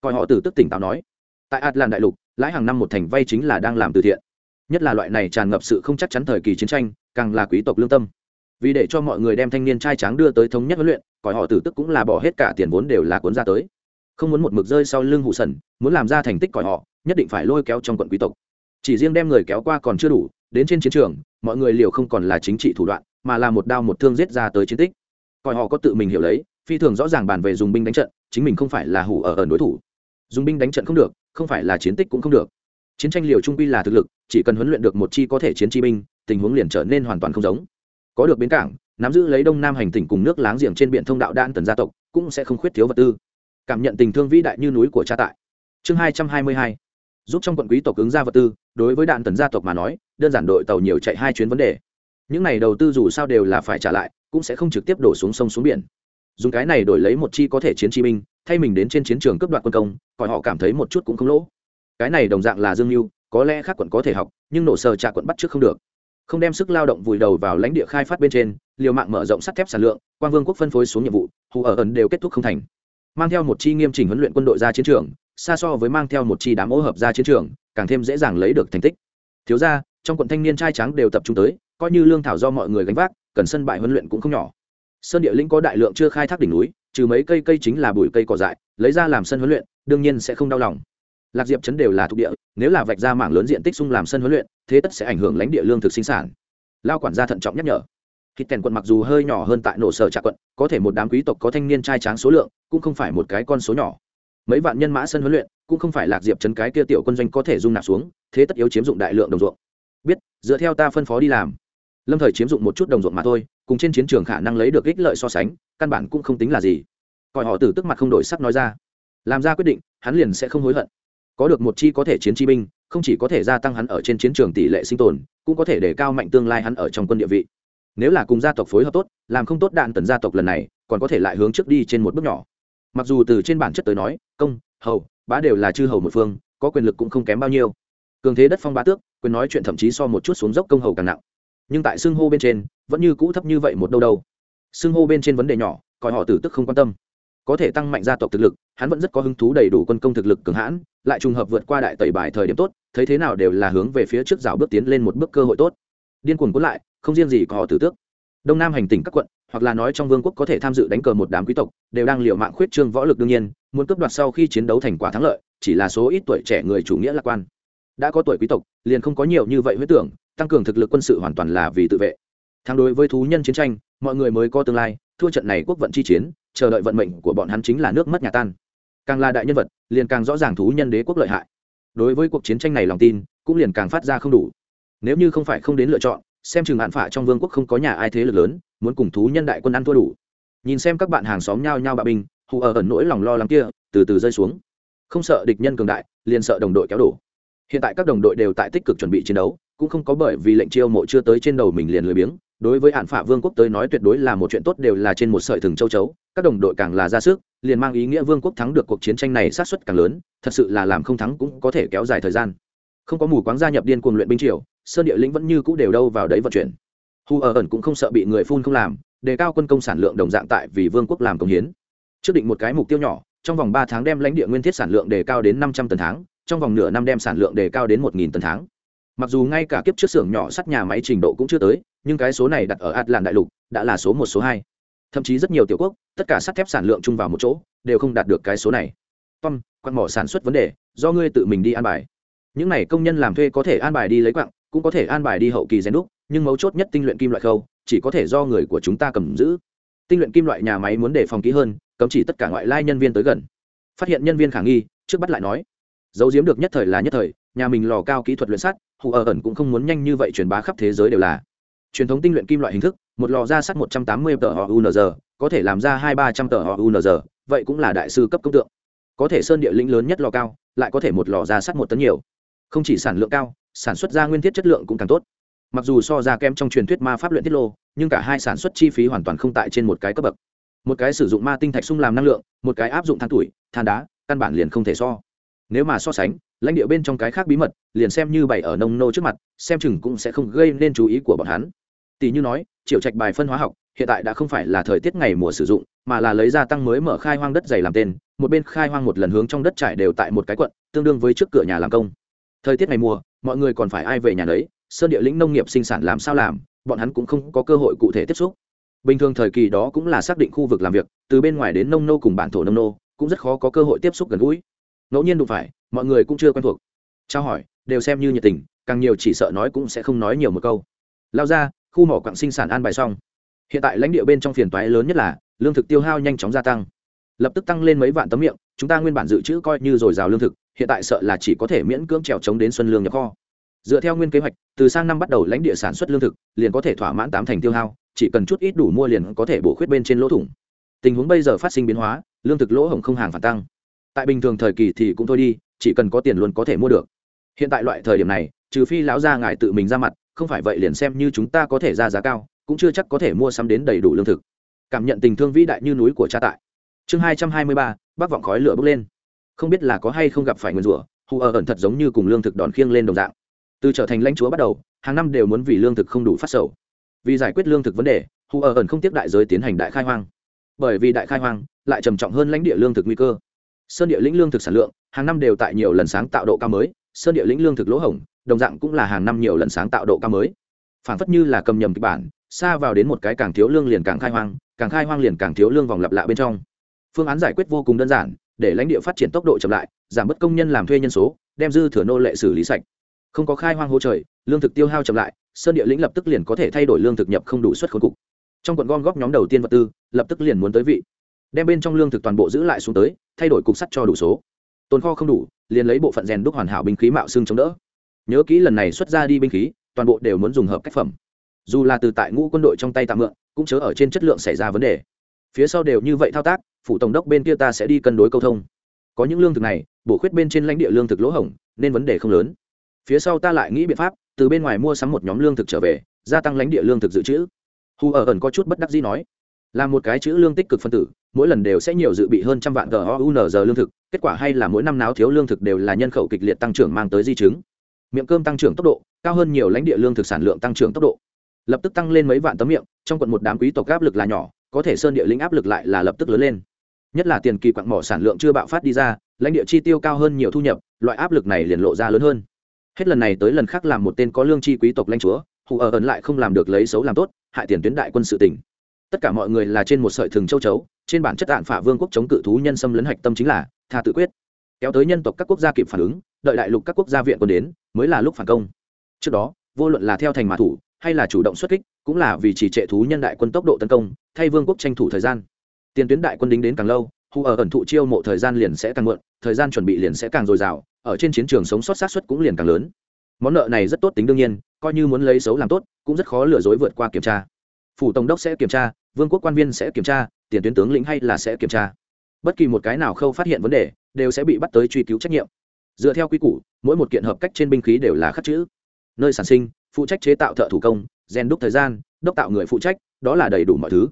Coi họ từ tức tỉnh táo nói, tại atlan đại lục, lãi hàng năm một thành vay chính là đang làm từ thiện. Nhất là loại này tràn ngập sự không chắc chắn thời kỳ chiến tranh, càng là quý tộc lương tâm. Vì để cho mọi người đem thanh niên trai tráng đưa tới thống nhất huấn luyện cõi họ tử tức cũng là bỏ hết cả tiền vốn đều là cuốn ra tới. Không muốn một mực rơi sau lưng hụ sần, muốn làm ra thành tích cõi họ, nhất định phải lôi kéo trong quận quý tộc. Chỉ riêng đem người kéo qua còn chưa đủ, đến trên chiến trường, mọi người liều không còn là chính trị thủ đoạn, mà là một đao một thương giết ra tới chiến tích. Cõi họ có tự mình hiểu lấy, phi thường rõ ràng bàn về dùng binh đánh trận, chính mình không phải là hủ ở ẩn đối thủ. Dùng binh đánh trận không được, không phải là chiến tích cũng không được. Chiến tranh liều trung quy là thực lực, chỉ cần huấn luyện được một chi có thể chiến chi binh, tình huống liền trở nên hoàn toàn không giống. Có được bến cảng nắm giữ lấy đông nam hành tỉnh cùng nước láng giềng trên biển thông đạo đan tần gia tộc, cũng sẽ không khuyết thiếu vật tư. Cảm nhận tình thương vĩ đại như núi của cha tại. Chương hai trăm hai mươi hai. Giúp trong quận quý tộc ứng ra vật tư, đối với đạn tần gia tộc mà nói, đơn giản đội tàu nhiều chạy hai chuyến vấn đề. Những này đầu tư dù sao đều là phải trả lại, cũng sẽ không trực tiếp đổ xuống sông xuống biển. Dùng cái này đổi lấy một chi có thể chiến chi binh, thay mình đến trên chiến trường cấp đoạt quân công còn họ cảm thấy một chút cũng không lỗ. Cái này đồng dạng là dương mưu có lẽ khác quận có thể học, nhưng nổ sờ trả quận bắt trước không được không đem sức lao động vùi đầu vào lãnh địa khai phát bên trên, liều mạng mở rộng sắt thép sản lượng quan vương quốc phân phối xuống nhiệm vụ, hù ở ẩn đều kết thúc không thành. Mang theo một chi nghiêm chỉnh huấn luyện quân đội ra chiến trường, xa so với mang theo một chi đám ô hợp ra chiến trường, càng thêm dễ dàng lấy được thành tích. Thiếu ra trong quận thanh niên trai trắng đều tập trung tới, coi như lương thảo do mọi người gánh vác, cần sân bại huấn luyện cũng không nhỏ. Sơn địa linh có đại lượng chưa khai thác đỉnh núi, trừ mấy cây cây chính là bụi cây cỏ dại, lấy ra làm sân huấn luyện, đương nhiên sẽ không đau lòng lạc diệp chấn đều là thuộc địa, nếu là vạch ra mảng lớn diện tích sung làm sân huấn luyện, thế tất sẽ ảnh hưởng lãnh địa lương thực sinh sản. Lao quản gia thận trọng nhắc nhở. Thịt tèn quận mặc dù hơi nhỏ hơn tại nổ sở trạ quận, có thể một đám quý tộc có thanh niên trai tráng số lượng, cũng không phải một cái con số nhỏ. Mấy vạn nhân mã sân huấn luyện, cũng không phải lạc diệp chấn cái kia tiểu quân doanh có thể dung nạp xuống, thế tất yếu chiếm dụng đại lượng đồng ruộng. Biết, dựa theo ta phân phó đi làm. Lâm thời chiếm dụng một chút đồng ruộng mà thôi, cùng trên chiến trường khả năng lấy được ích lợi so sánh, căn bản cũng không tính là gì. Coi họ từ tức mặt không đổi sắc nói ra. Làm ra quyết định, hắn liền sẽ không hối hận có được một chi có thể chiến chi binh, không chỉ có thể gia tăng hắn ở trên chiến trường tỷ lệ sinh tồn, cũng có thể để cao mạnh tương lai hắn ở trong quân địa vị. Nếu là cùng gia tộc phối hợp tốt, làm không tốt đạn tần gia tộc lần này, còn có thể lại hướng trước đi trên một bước nhỏ. Mặc dù từ trên bản chất tới nói, công, hầu, bá đều là chư hầu một phương, có quyền lực cũng không kém bao nhiêu. Cường thế đất phong bá tước, quyền nói chuyện thậm chí so một chút xuống dốc công hầu càng nặng. Nhưng tại xưng hô bên trên, vẫn như cũ thấp như vậy một đâu đâu. Xưng hô bên trên vấn đề nhỏ, coi họ tử tức không quan tâm có thể tăng mạnh gia tộc thực lực, hắn vẫn rất có hứng thú đầy đủ quân công thực lực cường hãn, lại trùng hợp vượt qua đại tẩy bài thời điểm tốt, thấy thế nào đều là hướng về phía trước rào bước tiến lên một bước cơ hội tốt. Điên cuồng cuốn lại, không riêng gì có họ tử tước. Đông nam hành tỉnh các quận, hoặc là nói trong vương quốc có thể tham dự đánh cờ một đám quý tộc, đều đang liệu mạng khuyết trương võ lực đương nhiên, muốn cướp đoạt sau khi chiến đấu thành quả thắng lợi, chỉ là số ít tuổi trẻ người chủ nghĩa lạc quan. Đã có tuổi quý tộc, liền không có nhiều như vậy huyết tưởng, tăng cường thực lực quân sự hoàn toàn là vì tự vệ. Thắng đối với thú nhân chiến tranh, mọi người mới có tương lai, thua trận này quốc vận chi chiến chờ đợi vận mệnh của bọn hắn chính là nước mất nhà tan. Càng là đại nhân vật, liền càng rõ ràng thú nhân đế quốc lợi hại. Đối với cuộc chiến tranh này lòng tin, cũng liền càng phát ra không đủ. Nếu như không phải không đến lựa chọn, xem chừng hạn phả trong vương quốc không có nhà ai thế lực lớn, muốn cùng thú nhân đại quân ăn thua đủ. Nhìn xem các bạn hàng xóm nhao nhao bạo binh, hù ở ẩn nỗi lòng lo lắng kia, từ từ rơi xuống. Không sợ địch nhân cường đại, liền sợ đồng đội kéo đổ. Hiện tại các đồng đội đều tại tích cực chuẩn bị chiến đấu, cũng không có bởi vì lệnh chiêu mộ chưa tới trên đầu mình liền lười biếng đối với hạn phả vương quốc tới nói tuyệt đối là một chuyện tốt đều là trên một sợi thừng châu chấu, các đồng đội càng là ra sức, liền mang ý nghĩa vương quốc thắng được cuộc chiến tranh này sát xuất càng lớn, thật sự là làm không thắng cũng có thể kéo dài thời gian. Không có mù quáng gia nhập điên cuồng luyện binh triều, sơn địa lĩnh vẫn như cũ đều đâu vào đấy vận chuyển. Hù ở ẩn cũng không sợ bị người phun không làm, đề cao quân công sản lượng đồng dạng tại vì vương quốc làm công hiến. Trước định một cái mục tiêu nhỏ, trong vòng ba tháng đem lãnh địa nguyên thiết sản lượng đề cao đến năm trăm tấn tháng, trong vòng nửa năm đem sản lượng đề cao đến một nghìn tấn tháng mặc dù ngay cả kiếp trước xưởng nhỏ sắt nhà máy trình độ cũng chưa tới, nhưng cái số này đặt ở atlan đại lục đã là số một, số hai. Thậm chí rất nhiều tiểu quốc, tất cả sắt thép sản lượng chung vào một chỗ, đều không đạt được cái số này. Tom quan mỏ sản xuất vấn đề, do ngươi tự mình đi an bài. Những n à y công nhân làm thuê có thể an bài đi lấy quặng, cũng có thể an bài đi hậu kỳ rèn đúc, nhưng mấu chốt nhất tinh luyện kim loại khâu, chỉ có thể do người của chúng ta cầm giữ. Tinh luyện kim loại nhà máy muốn đề phòng kỹ hơn, cấm chỉ tất cả ngoại lai nhân viên tới gần. Phát hiện nhân viên khả nghi, trước bắt lại nói, giấu giếm được nhất thời là nhất thời, nhà mình lò cao kỹ thuật luyện sắt hù ở ẩn cũng không muốn nhanh như vậy truyền bá khắp thế giới đều là. Truyền thống tinh luyện kim loại hình thức, một lò ra sắt một trăm tám mươi tờ họ unz có thể làm ra hai ba trăm tờ họ unz vậy cũng là đại sư cấp công tượng. Có thể sơn địa lĩnh lớn nhất lò cao, lại có thể một lò ra sắt một tấn nhiều. Không chỉ sản lượng cao, sản xuất ra nguyên thiết chất lượng cũng càng tốt. Mặc dù so ra kem trong truyền thuyết ma pháp luyện tiết lô, nhưng cả hai sản xuất chi phí hoàn toàn không tại trên một cái cấp bậc. Một cái sử dụng ma tinh thạch sung làm năng lượng, một cái áp dụng than tuổi, than đá, căn bản liền không thể so nếu mà so sánh, lãnh địa bên trong cái khác bí mật, liền xem như bày ở nông nô trước mặt, xem chừng cũng sẽ không gây nên chú ý của bọn hắn. Tỷ như nói, triệu trạch bài phân hóa học, hiện tại đã không phải là thời tiết ngày mùa sử dụng, mà là lấy ra tăng mới mở khai hoang đất dày làm tên, một bên khai hoang một lần hướng trong đất trải đều tại một cái quận, tương đương với trước cửa nhà làm công. Thời tiết ngày mùa, mọi người còn phải ai về nhà đấy sơn địa lĩnh nông nghiệp sinh sản làm sao làm, bọn hắn cũng không có cơ hội cụ thể tiếp xúc. Bình thường thời kỳ đó cũng là xác định khu vực làm việc, từ bên ngoài đến nông nô cùng bản thổ nông nô, cũng rất khó có cơ hội tiếp xúc gần gũi ngẫu nhiên đụng phải, mọi người cũng chưa quen thuộc. Trao hỏi, đều xem như nhiệt tình, càng nhiều chỉ sợ nói cũng sẽ không nói nhiều một câu. Lao ra, khu mỏ quặng sinh sản an bài xong. Hiện tại lãnh địa bên trong phiền toái lớn nhất là, lương thực tiêu hao nhanh chóng gia tăng. Lập tức tăng lên mấy vạn tấm miệng, chúng ta nguyên bản dự trữ coi như dồi dào lương thực, hiện tại sợ là chỉ có thể miễn cưỡng trèo chống đến xuân lương nhập kho. Dựa theo nguyên kế hoạch, từ sang năm bắt đầu lãnh địa sản xuất lương thực, liền có thể thỏa mãn tám thành tiêu hao, chỉ cần chút ít đủ mua liền có thể bổ khuyết bên trên lỗ thủng. Tình huống bây giờ phát sinh biến hóa, lương thực lỗ hổng không hàng phản tăng tại bình thường thời kỳ thì cũng thôi đi, chỉ cần có tiền luôn có thể mua được. Hiện tại loại thời điểm này, trừ phi lão gia ngài tự mình ra mặt, không phải vậy liền xem như chúng ta có thể ra giá cao, cũng chưa chắc có thể mua sắm đến đầy đủ lương thực. Cảm nhận tình thương vĩ đại như núi của cha tại. Chương hai trăm hai mươi ba, bác vọng khói lửa bốc lên. Không biết là có hay không gặp phải nguyên rủa, hù ở ẩn thật giống như cùng lương thực đòn khiêng lên đồng dạng. Từ trở thành lãnh chúa bắt đầu, hàng năm đều muốn vì lương thực không đủ phát sầu. Vì giải quyết lương thực vấn đề, hù ở ẩn không tiếp đại giới tiến hành đại khai hoang. Bởi vì đại khai hoang, lại trầm trọng hơn lãnh địa lương thực nguy cơ sơn địa lĩnh lương thực sản lượng, hàng năm đều tại nhiều lần sáng tạo độ cao mới. Sơn địa lĩnh lương thực lỗ hổng, đồng dạng cũng là hàng năm nhiều lần sáng tạo độ cao mới. Phản phất như là cầm nhầm kịch bản, xa vào đến một cái càng thiếu lương liền càng khai hoang, càng khai hoang liền càng thiếu lương vòng lặp lạ bên trong. Phương án giải quyết vô cùng đơn giản, để lãnh địa phát triển tốc độ chậm lại, giảm bớt công nhân làm thuê nhân số, đem dư thừa nô lệ xử lý sạch. Không có khai hoang hỗ trời, lương thực tiêu hao chậm lại, sơn địa lĩnh lập tức liền có thể thay đổi lương thực nhập không đủ suất khối cục. Trong quận gom góp nhóm đầu tiên vật tư, lập tức liền muốn tới vị đem bên trong lương thực toàn bộ giữ lại xuống tới, thay đổi cục sắt cho đủ số. Tồn kho không đủ, liền lấy bộ phận rèn đúc hoàn hảo binh khí mạo xương chống đỡ. Nhớ kỹ lần này xuất ra đi binh khí, toàn bộ đều muốn dùng hợp cách phẩm. Dù là từ tại ngũ quân đội trong tay tạm mượn, cũng chớ ở trên chất lượng xảy ra vấn đề. Phía sau đều như vậy thao tác, phủ tổng đốc bên kia ta sẽ đi cân đối câu thông. Có những lương thực này, bổ khuyết bên trên lãnh địa lương thực lỗ hổng, nên vấn đề không lớn. Phía sau ta lại nghĩ biện pháp, từ bên ngoài mua sắm một nhóm lương thực trở về, gia tăng lãnh địa lương thực dự trữ. Hù ở ẩn có chút bất đắc dĩ nói là một cái chữ lương tích cực phân tử mỗi lần đều sẽ nhiều dự bị hơn trăm vạn gunz lương thực, kết quả hay là mỗi năm náo thiếu lương thực đều là nhân khẩu kịch liệt tăng trưởng mang tới di chứng. Miệng cơm tăng trưởng tốc độ, cao hơn nhiều lãnh địa lương thực sản lượng tăng trưởng tốc độ. Lập tức tăng lên mấy vạn tấm miệng, trong quận một đám quý tộc áp lực là nhỏ, có thể sơn địa lĩnh áp lực lại là lập tức lớn lên. Nhất là tiền kỳ quặng mỏ sản lượng chưa bạo phát đi ra, lãnh địa chi tiêu cao hơn nhiều thu nhập, loại áp lực này liền lộ ra lớn hơn. Hết lần này tới lần khác làm một tên có lương chi quý tộc lãnh chúa, hù ở ẩn lại không làm được lấy xấu làm tốt, hại tiền tuyến đại quân sự tỉnh tất cả mọi người là trên một sợi thừng châu chấu, trên bản chất đạn phả vương quốc chống cự thú nhân xâm lấn hạch tâm chính là tha tự quyết. Kéo tới nhân tộc các quốc gia kịp phản ứng, đợi đại lục các quốc gia viện quân đến, mới là lúc phản công. Trước đó, vô luận là theo thành mã thủ, hay là chủ động xuất kích, cũng là vì chỉ trệ thú nhân đại quân tốc độ tấn công, thay vương quốc tranh thủ thời gian. Tiền tuyến đại quân đính đến càng lâu, hù ở ẩn thụ chiêu mộ thời gian liền sẽ càng muộn, thời gian chuẩn bị liền sẽ càng dồi dào, ở trên chiến trường sống sót sát xuất cũng liền càng lớn. Món nợ này rất tốt tính đương nhiên, coi như muốn lấy xấu làm tốt, cũng rất khó lừa dối vượt qua kiểm tra. Phủ tổng đốc sẽ kiểm tra vương quốc quan viên sẽ kiểm tra, tiền tuyến tướng lĩnh hay là sẽ kiểm tra. Bất kỳ một cái nào khâu phát hiện vấn đề, đều sẽ bị bắt tới truy cứu trách nhiệm. Dựa theo quy củ, mỗi một kiện hợp cách trên binh khí đều là khắc chữ. Nơi sản sinh, phụ trách chế tạo thợ thủ công, rèn đúc thời gian, đốc tạo người phụ trách, đó là đầy đủ mọi thứ.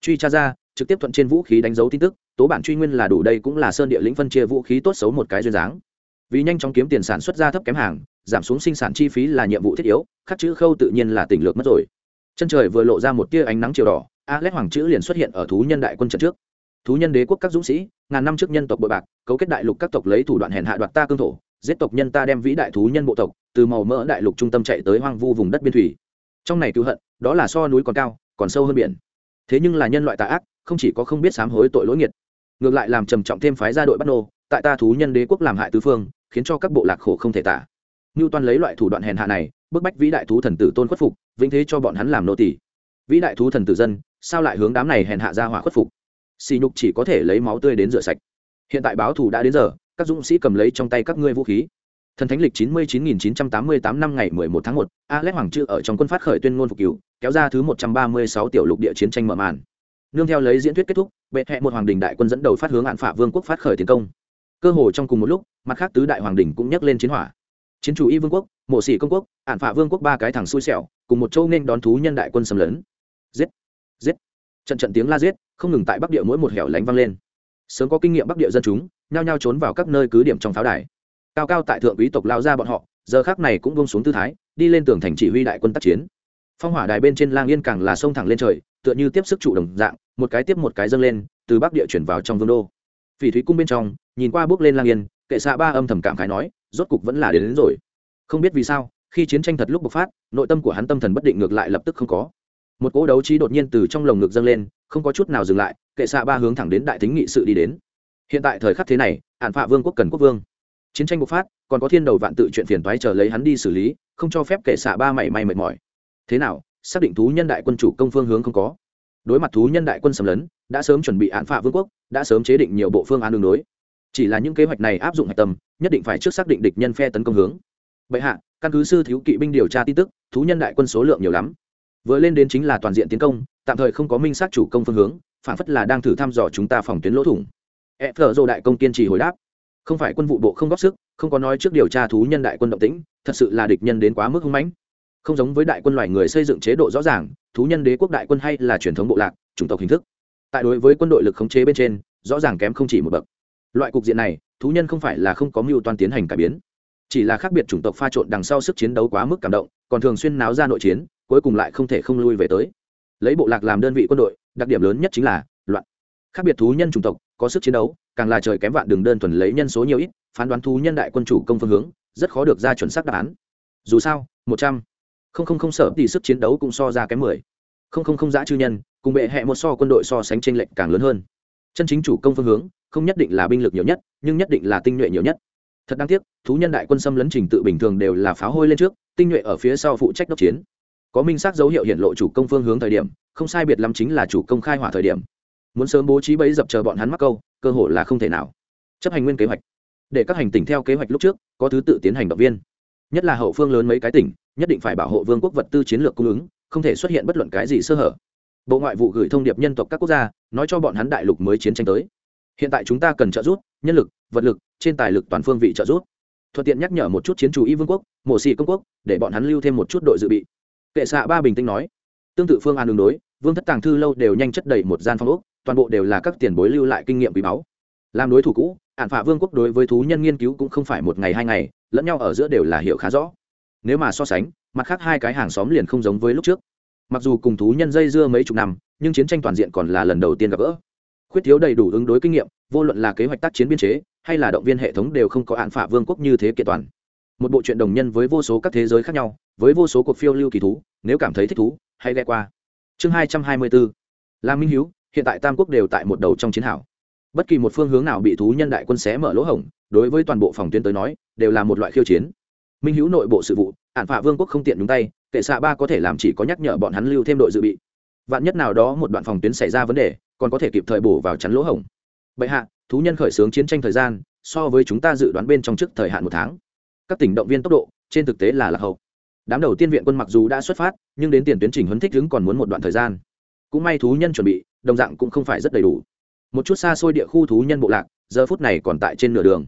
Truy tra ra, trực tiếp thuận trên vũ khí đánh dấu tin tức, tố bản truy nguyên là đủ đây cũng là sơn địa lĩnh phân chia vũ khí tốt xấu một cái duyên dáng. Vì nhanh chóng kiếm tiền sản xuất ra thấp kém hàng, giảm xuống sinh sản chi phí là nhiệm vụ thiết yếu, khắc chữ khâu tự nhiên là tỉnh lược mất rồi. Chân trời vừa lộ ra một tia ánh nắng chiều đỏ alex hoàng chữ liền xuất hiện ở thú nhân đại quân trận trước. Thú nhân đế quốc các dũng sĩ, ngàn năm trước nhân tộc bội bạc, cấu kết đại lục các tộc lấy thủ đoạn hèn hạ đoạt ta cương thổ, giết tộc nhân ta đem vĩ đại thú nhân bộ tộc, từ màu mỡ đại lục trung tâm chạy tới hoang vu vùng đất biên thủy. Trong này cứu hận, đó là so núi còn cao, còn sâu hơn biển. Thế nhưng là nhân loại tà ác, không chỉ có không biết sám hối tội lỗi nghiệt, ngược lại làm trầm trọng thêm phái gia đội bắt nô, tại ta thú nhân đế quốc làm hại tứ phương, khiến cho các bộ lạc khổ không thể tả. Ngưu toan lấy loại thủ đoạn hèn hạ này, bức bách vĩ đại thú thần tử tôn khuất phục, vĩnh thế cho bọn hắn làm nô tỷ vĩ đại thú thần tử dân sao lại hướng đám này hèn hạ ra hỏa khuất phục? Xì nhục chỉ có thể lấy máu tươi đến rửa sạch. Hiện tại báo thù đã đến giờ, các dũng sĩ cầm lấy trong tay các ngươi vũ khí. Thần thánh lịch chín mươi chín nghìn chín trăm tám mươi tám năm ngày mười một tháng một, alex hoàng chữ ở trong quân phát khởi tuyên ngôn phục cứu kéo ra thứ một trăm ba mươi sáu tiểu lục địa chiến tranh mở màn. Nương theo lấy diễn thuyết kết thúc, bệ hẹ một hoàng đình đại quân dẫn đầu phát hướng hạn phả vương quốc phát khởi tiến công. Cơ hồ trong cùng một lúc, mặt khác tứ đại hoàng đình cũng nhắc lên chiến hỏa. Chiến chủ y vương quốc, mộ sĩ công quốc hạn phả vương quốc ba cái thằng xui xẻo, cùng một châu nên đón thú nhân đại quân xâm lấn. Giết! Giết. Trận trận tiếng la giết không ngừng tại bắc địa mỗi một hẻo lánh vang lên. Sớm có kinh nghiệm bắc địa dân chúng nhao nhao trốn vào các nơi cứ điểm trong pháo đài. Cao cao tại thượng quý tộc lao ra bọn họ giờ khác này cũng bông xuống tư thái đi lên tường thành chỉ huy đại quân tác chiến. Phong hỏa đài bên trên lang yên càng là sông thẳng lên trời tựa như tiếp sức trụ đồng dạng một cái tiếp một cái dâng lên từ bắc địa chuyển vào trong vương đô. Phỉ thúy cung bên trong nhìn qua bước lên lang yên kệ xạ ba âm thầm cảm khái nói rốt cục vẫn là đến, đến rồi. Không biết vì sao khi chiến tranh thật lúc bộc phát nội tâm của hắn tâm thần bất định ngược lại lập tức không có một cỗ đấu trí đột nhiên từ trong lồng ngực dâng lên, không có chút nào dừng lại, kệ xạ ba hướng thẳng đến đại tính nghị sự đi đến. Hiện tại thời khắc thế này hạn phạ vương quốc cần quốc vương. Chiến tranh bộc phát, còn có thiên đầu vạn tự chuyện phiền toái chờ lấy hắn đi xử lý, không cho phép kệ xạ ba mảy may mệt mỏi. Thế nào, xác định thú nhân đại quân chủ công phương hướng không có? Đối mặt thú nhân đại quân xâm lấn, đã sớm chuẩn bị án phạ vương quốc, đã sớm chế định nhiều bộ phương án đường đối chỉ là những kế hoạch này áp dụng hạch tâm, nhất định phải trước xác định địch nhân phe tấn công hướng. Bệ hạ, căn cứ sư thiếu kỵ binh điều tra tin tức, thú nhân đại quân số lượng nhiều lắm vừa lên đến chính là toàn diện tiến công, tạm thời không có minh xác chủ công phương hướng, phản phất là đang thử thăm dò chúng ta phòng tuyến lỗ thủng. E phờ dô đại công kiên trì hồi đáp. Không phải quân vụ bộ không góp sức, không có nói trước điều tra thú nhân đại quân động tĩnh, thật sự là địch nhân đến quá mức hung mãnh. Không giống với đại quân loài người xây dựng chế độ rõ ràng, thú nhân đế quốc đại quân hay là truyền thống bộ lạc, chủng tộc hình thức. Tại đối với quân đội lực khống chế bên trên, rõ ràng kém không chỉ một bậc. Loại cục diện này, thú nhân không phải là không có mưu toan tiến hành cải biến. Chỉ là khác biệt chủng tộc pha trộn đằng sau sức chiến đấu quá mức cảm động, còn thường xuyên náo ra nội chiến cuối cùng lại không thể không lui về tới. Lấy bộ lạc làm đơn vị quân đội, đặc điểm lớn nhất chính là loạn. Khác biệt thú nhân chủng tộc, có sức chiến đấu, càng là trời kém vạn đường đơn thuần lấy nhân số nhiều ít, phán đoán thú nhân đại quân chủ công phương hướng, rất khó được ra chuẩn xác đáp án. Dù sao, một trăm không không không sợ thì sức chiến đấu cũng so ra kém mười. Không không không giã chư nhân, cùng bệ hẹ một so quân đội so sánh tranh lệch càng lớn hơn. Chân chính chủ công phương hướng, không nhất định là binh lực nhiều nhất, nhưng nhất định là tinh nhuệ nhiều nhất. Thật đáng tiếc, thú nhân đại quân xâm lấn trình tự bình thường đều là pháo hôi lên trước, tinh nhuệ ở phía sau phụ trách đốc chiến có minh xác dấu hiệu hiện lộ chủ công phương hướng thời điểm, không sai biệt lắm chính là chủ công khai hỏa thời điểm. Muốn sớm bố trí bẫy dập chờ bọn hắn mắc câu, cơ hội là không thể nào. Chấp hành nguyên kế hoạch. Để các hành tỉnh theo kế hoạch lúc trước, có thứ tự tiến hành động viên. Nhất là hậu phương lớn mấy cái tỉnh, nhất định phải bảo hộ vương quốc vật tư chiến lược cung ứng, không thể xuất hiện bất luận cái gì sơ hở. Bộ ngoại vụ gửi thông điệp nhân tộc các quốc gia, nói cho bọn hắn đại lục mới chiến tranh tới. Hiện tại chúng ta cần trợ giúp, nhân lực, vật lực, trên tài lực toàn phương vị trợ giúp. Thuận tiện nhắc nhở một chút chiến chủ y vương quốc mổ xị công quốc, để bọn hắn lưu thêm một chút đội dự bị kệ xạ ba bình tĩnh nói, tương tự phương án đường đối, vương thất tàng thư lâu đều nhanh chất đầy một gian phong ốc, toàn bộ đều là các tiền bối lưu lại kinh nghiệm quý báu. Làm đối thủ cũ ạn phạ vương quốc đối với thú nhân nghiên cứu cũng không phải một ngày hai ngày, lẫn nhau ở giữa đều là hiểu khá rõ. Nếu mà so sánh, mặt khác hai cái hàng xóm liền không giống với lúc trước. Mặc dù cùng thú nhân dây dưa mấy chục năm, nhưng chiến tranh toàn diện còn là lần đầu tiên gặp gỡ. Khuyết thiếu đầy đủ ứng đối kinh nghiệm, vô luận là kế hoạch tác chiến biên chế, hay là động viên hệ thống đều không có ạn phả vương quốc như thế kiện toàn. Một bộ truyện đồng nhân với vô số các thế giới khác nhau với vô số cuộc phiêu lưu kỳ thú, nếu cảm thấy thích thú, hãy ghe qua. Chương hai trăm hai mươi bốn là minh hiếu, hiện tại tam quốc đều tại một đầu trong chiến hảo bất kỳ một phương hướng nào bị thú nhân đại quân xé mở lỗ hổng, đối với toàn bộ phòng tuyến tới nói, đều là một loại khiêu chiến. Minh hữu nội bộ sự vụ ạn phạ vương quốc không tiện đúng tay, kệ xạ ba có thể làm chỉ có nhắc nhở bọn hắn lưu thêm đội dự bị. Vạn nhất nào đó một đoạn phòng tuyến xảy ra vấn đề, còn có thể kịp thời bổ vào chắn lỗ hổng. Bệ hạ, thú nhân khởi xướng chiến tranh thời gian, so với chúng ta dự đoán bên trong trước thời hạn một tháng. Các tỉnh động viên tốc độ, trên thực tế là lạc hậu đám đầu tiên viện quân mặc dù đã xuất phát, nhưng đến tiền tuyến trình huấn thích đứng còn muốn một đoạn thời gian. Cũng may thú nhân chuẩn bị, đồng dạng cũng không phải rất đầy đủ. Một chút xa xôi địa khu thú nhân bộ lạc, giờ phút này còn tại trên nửa đường.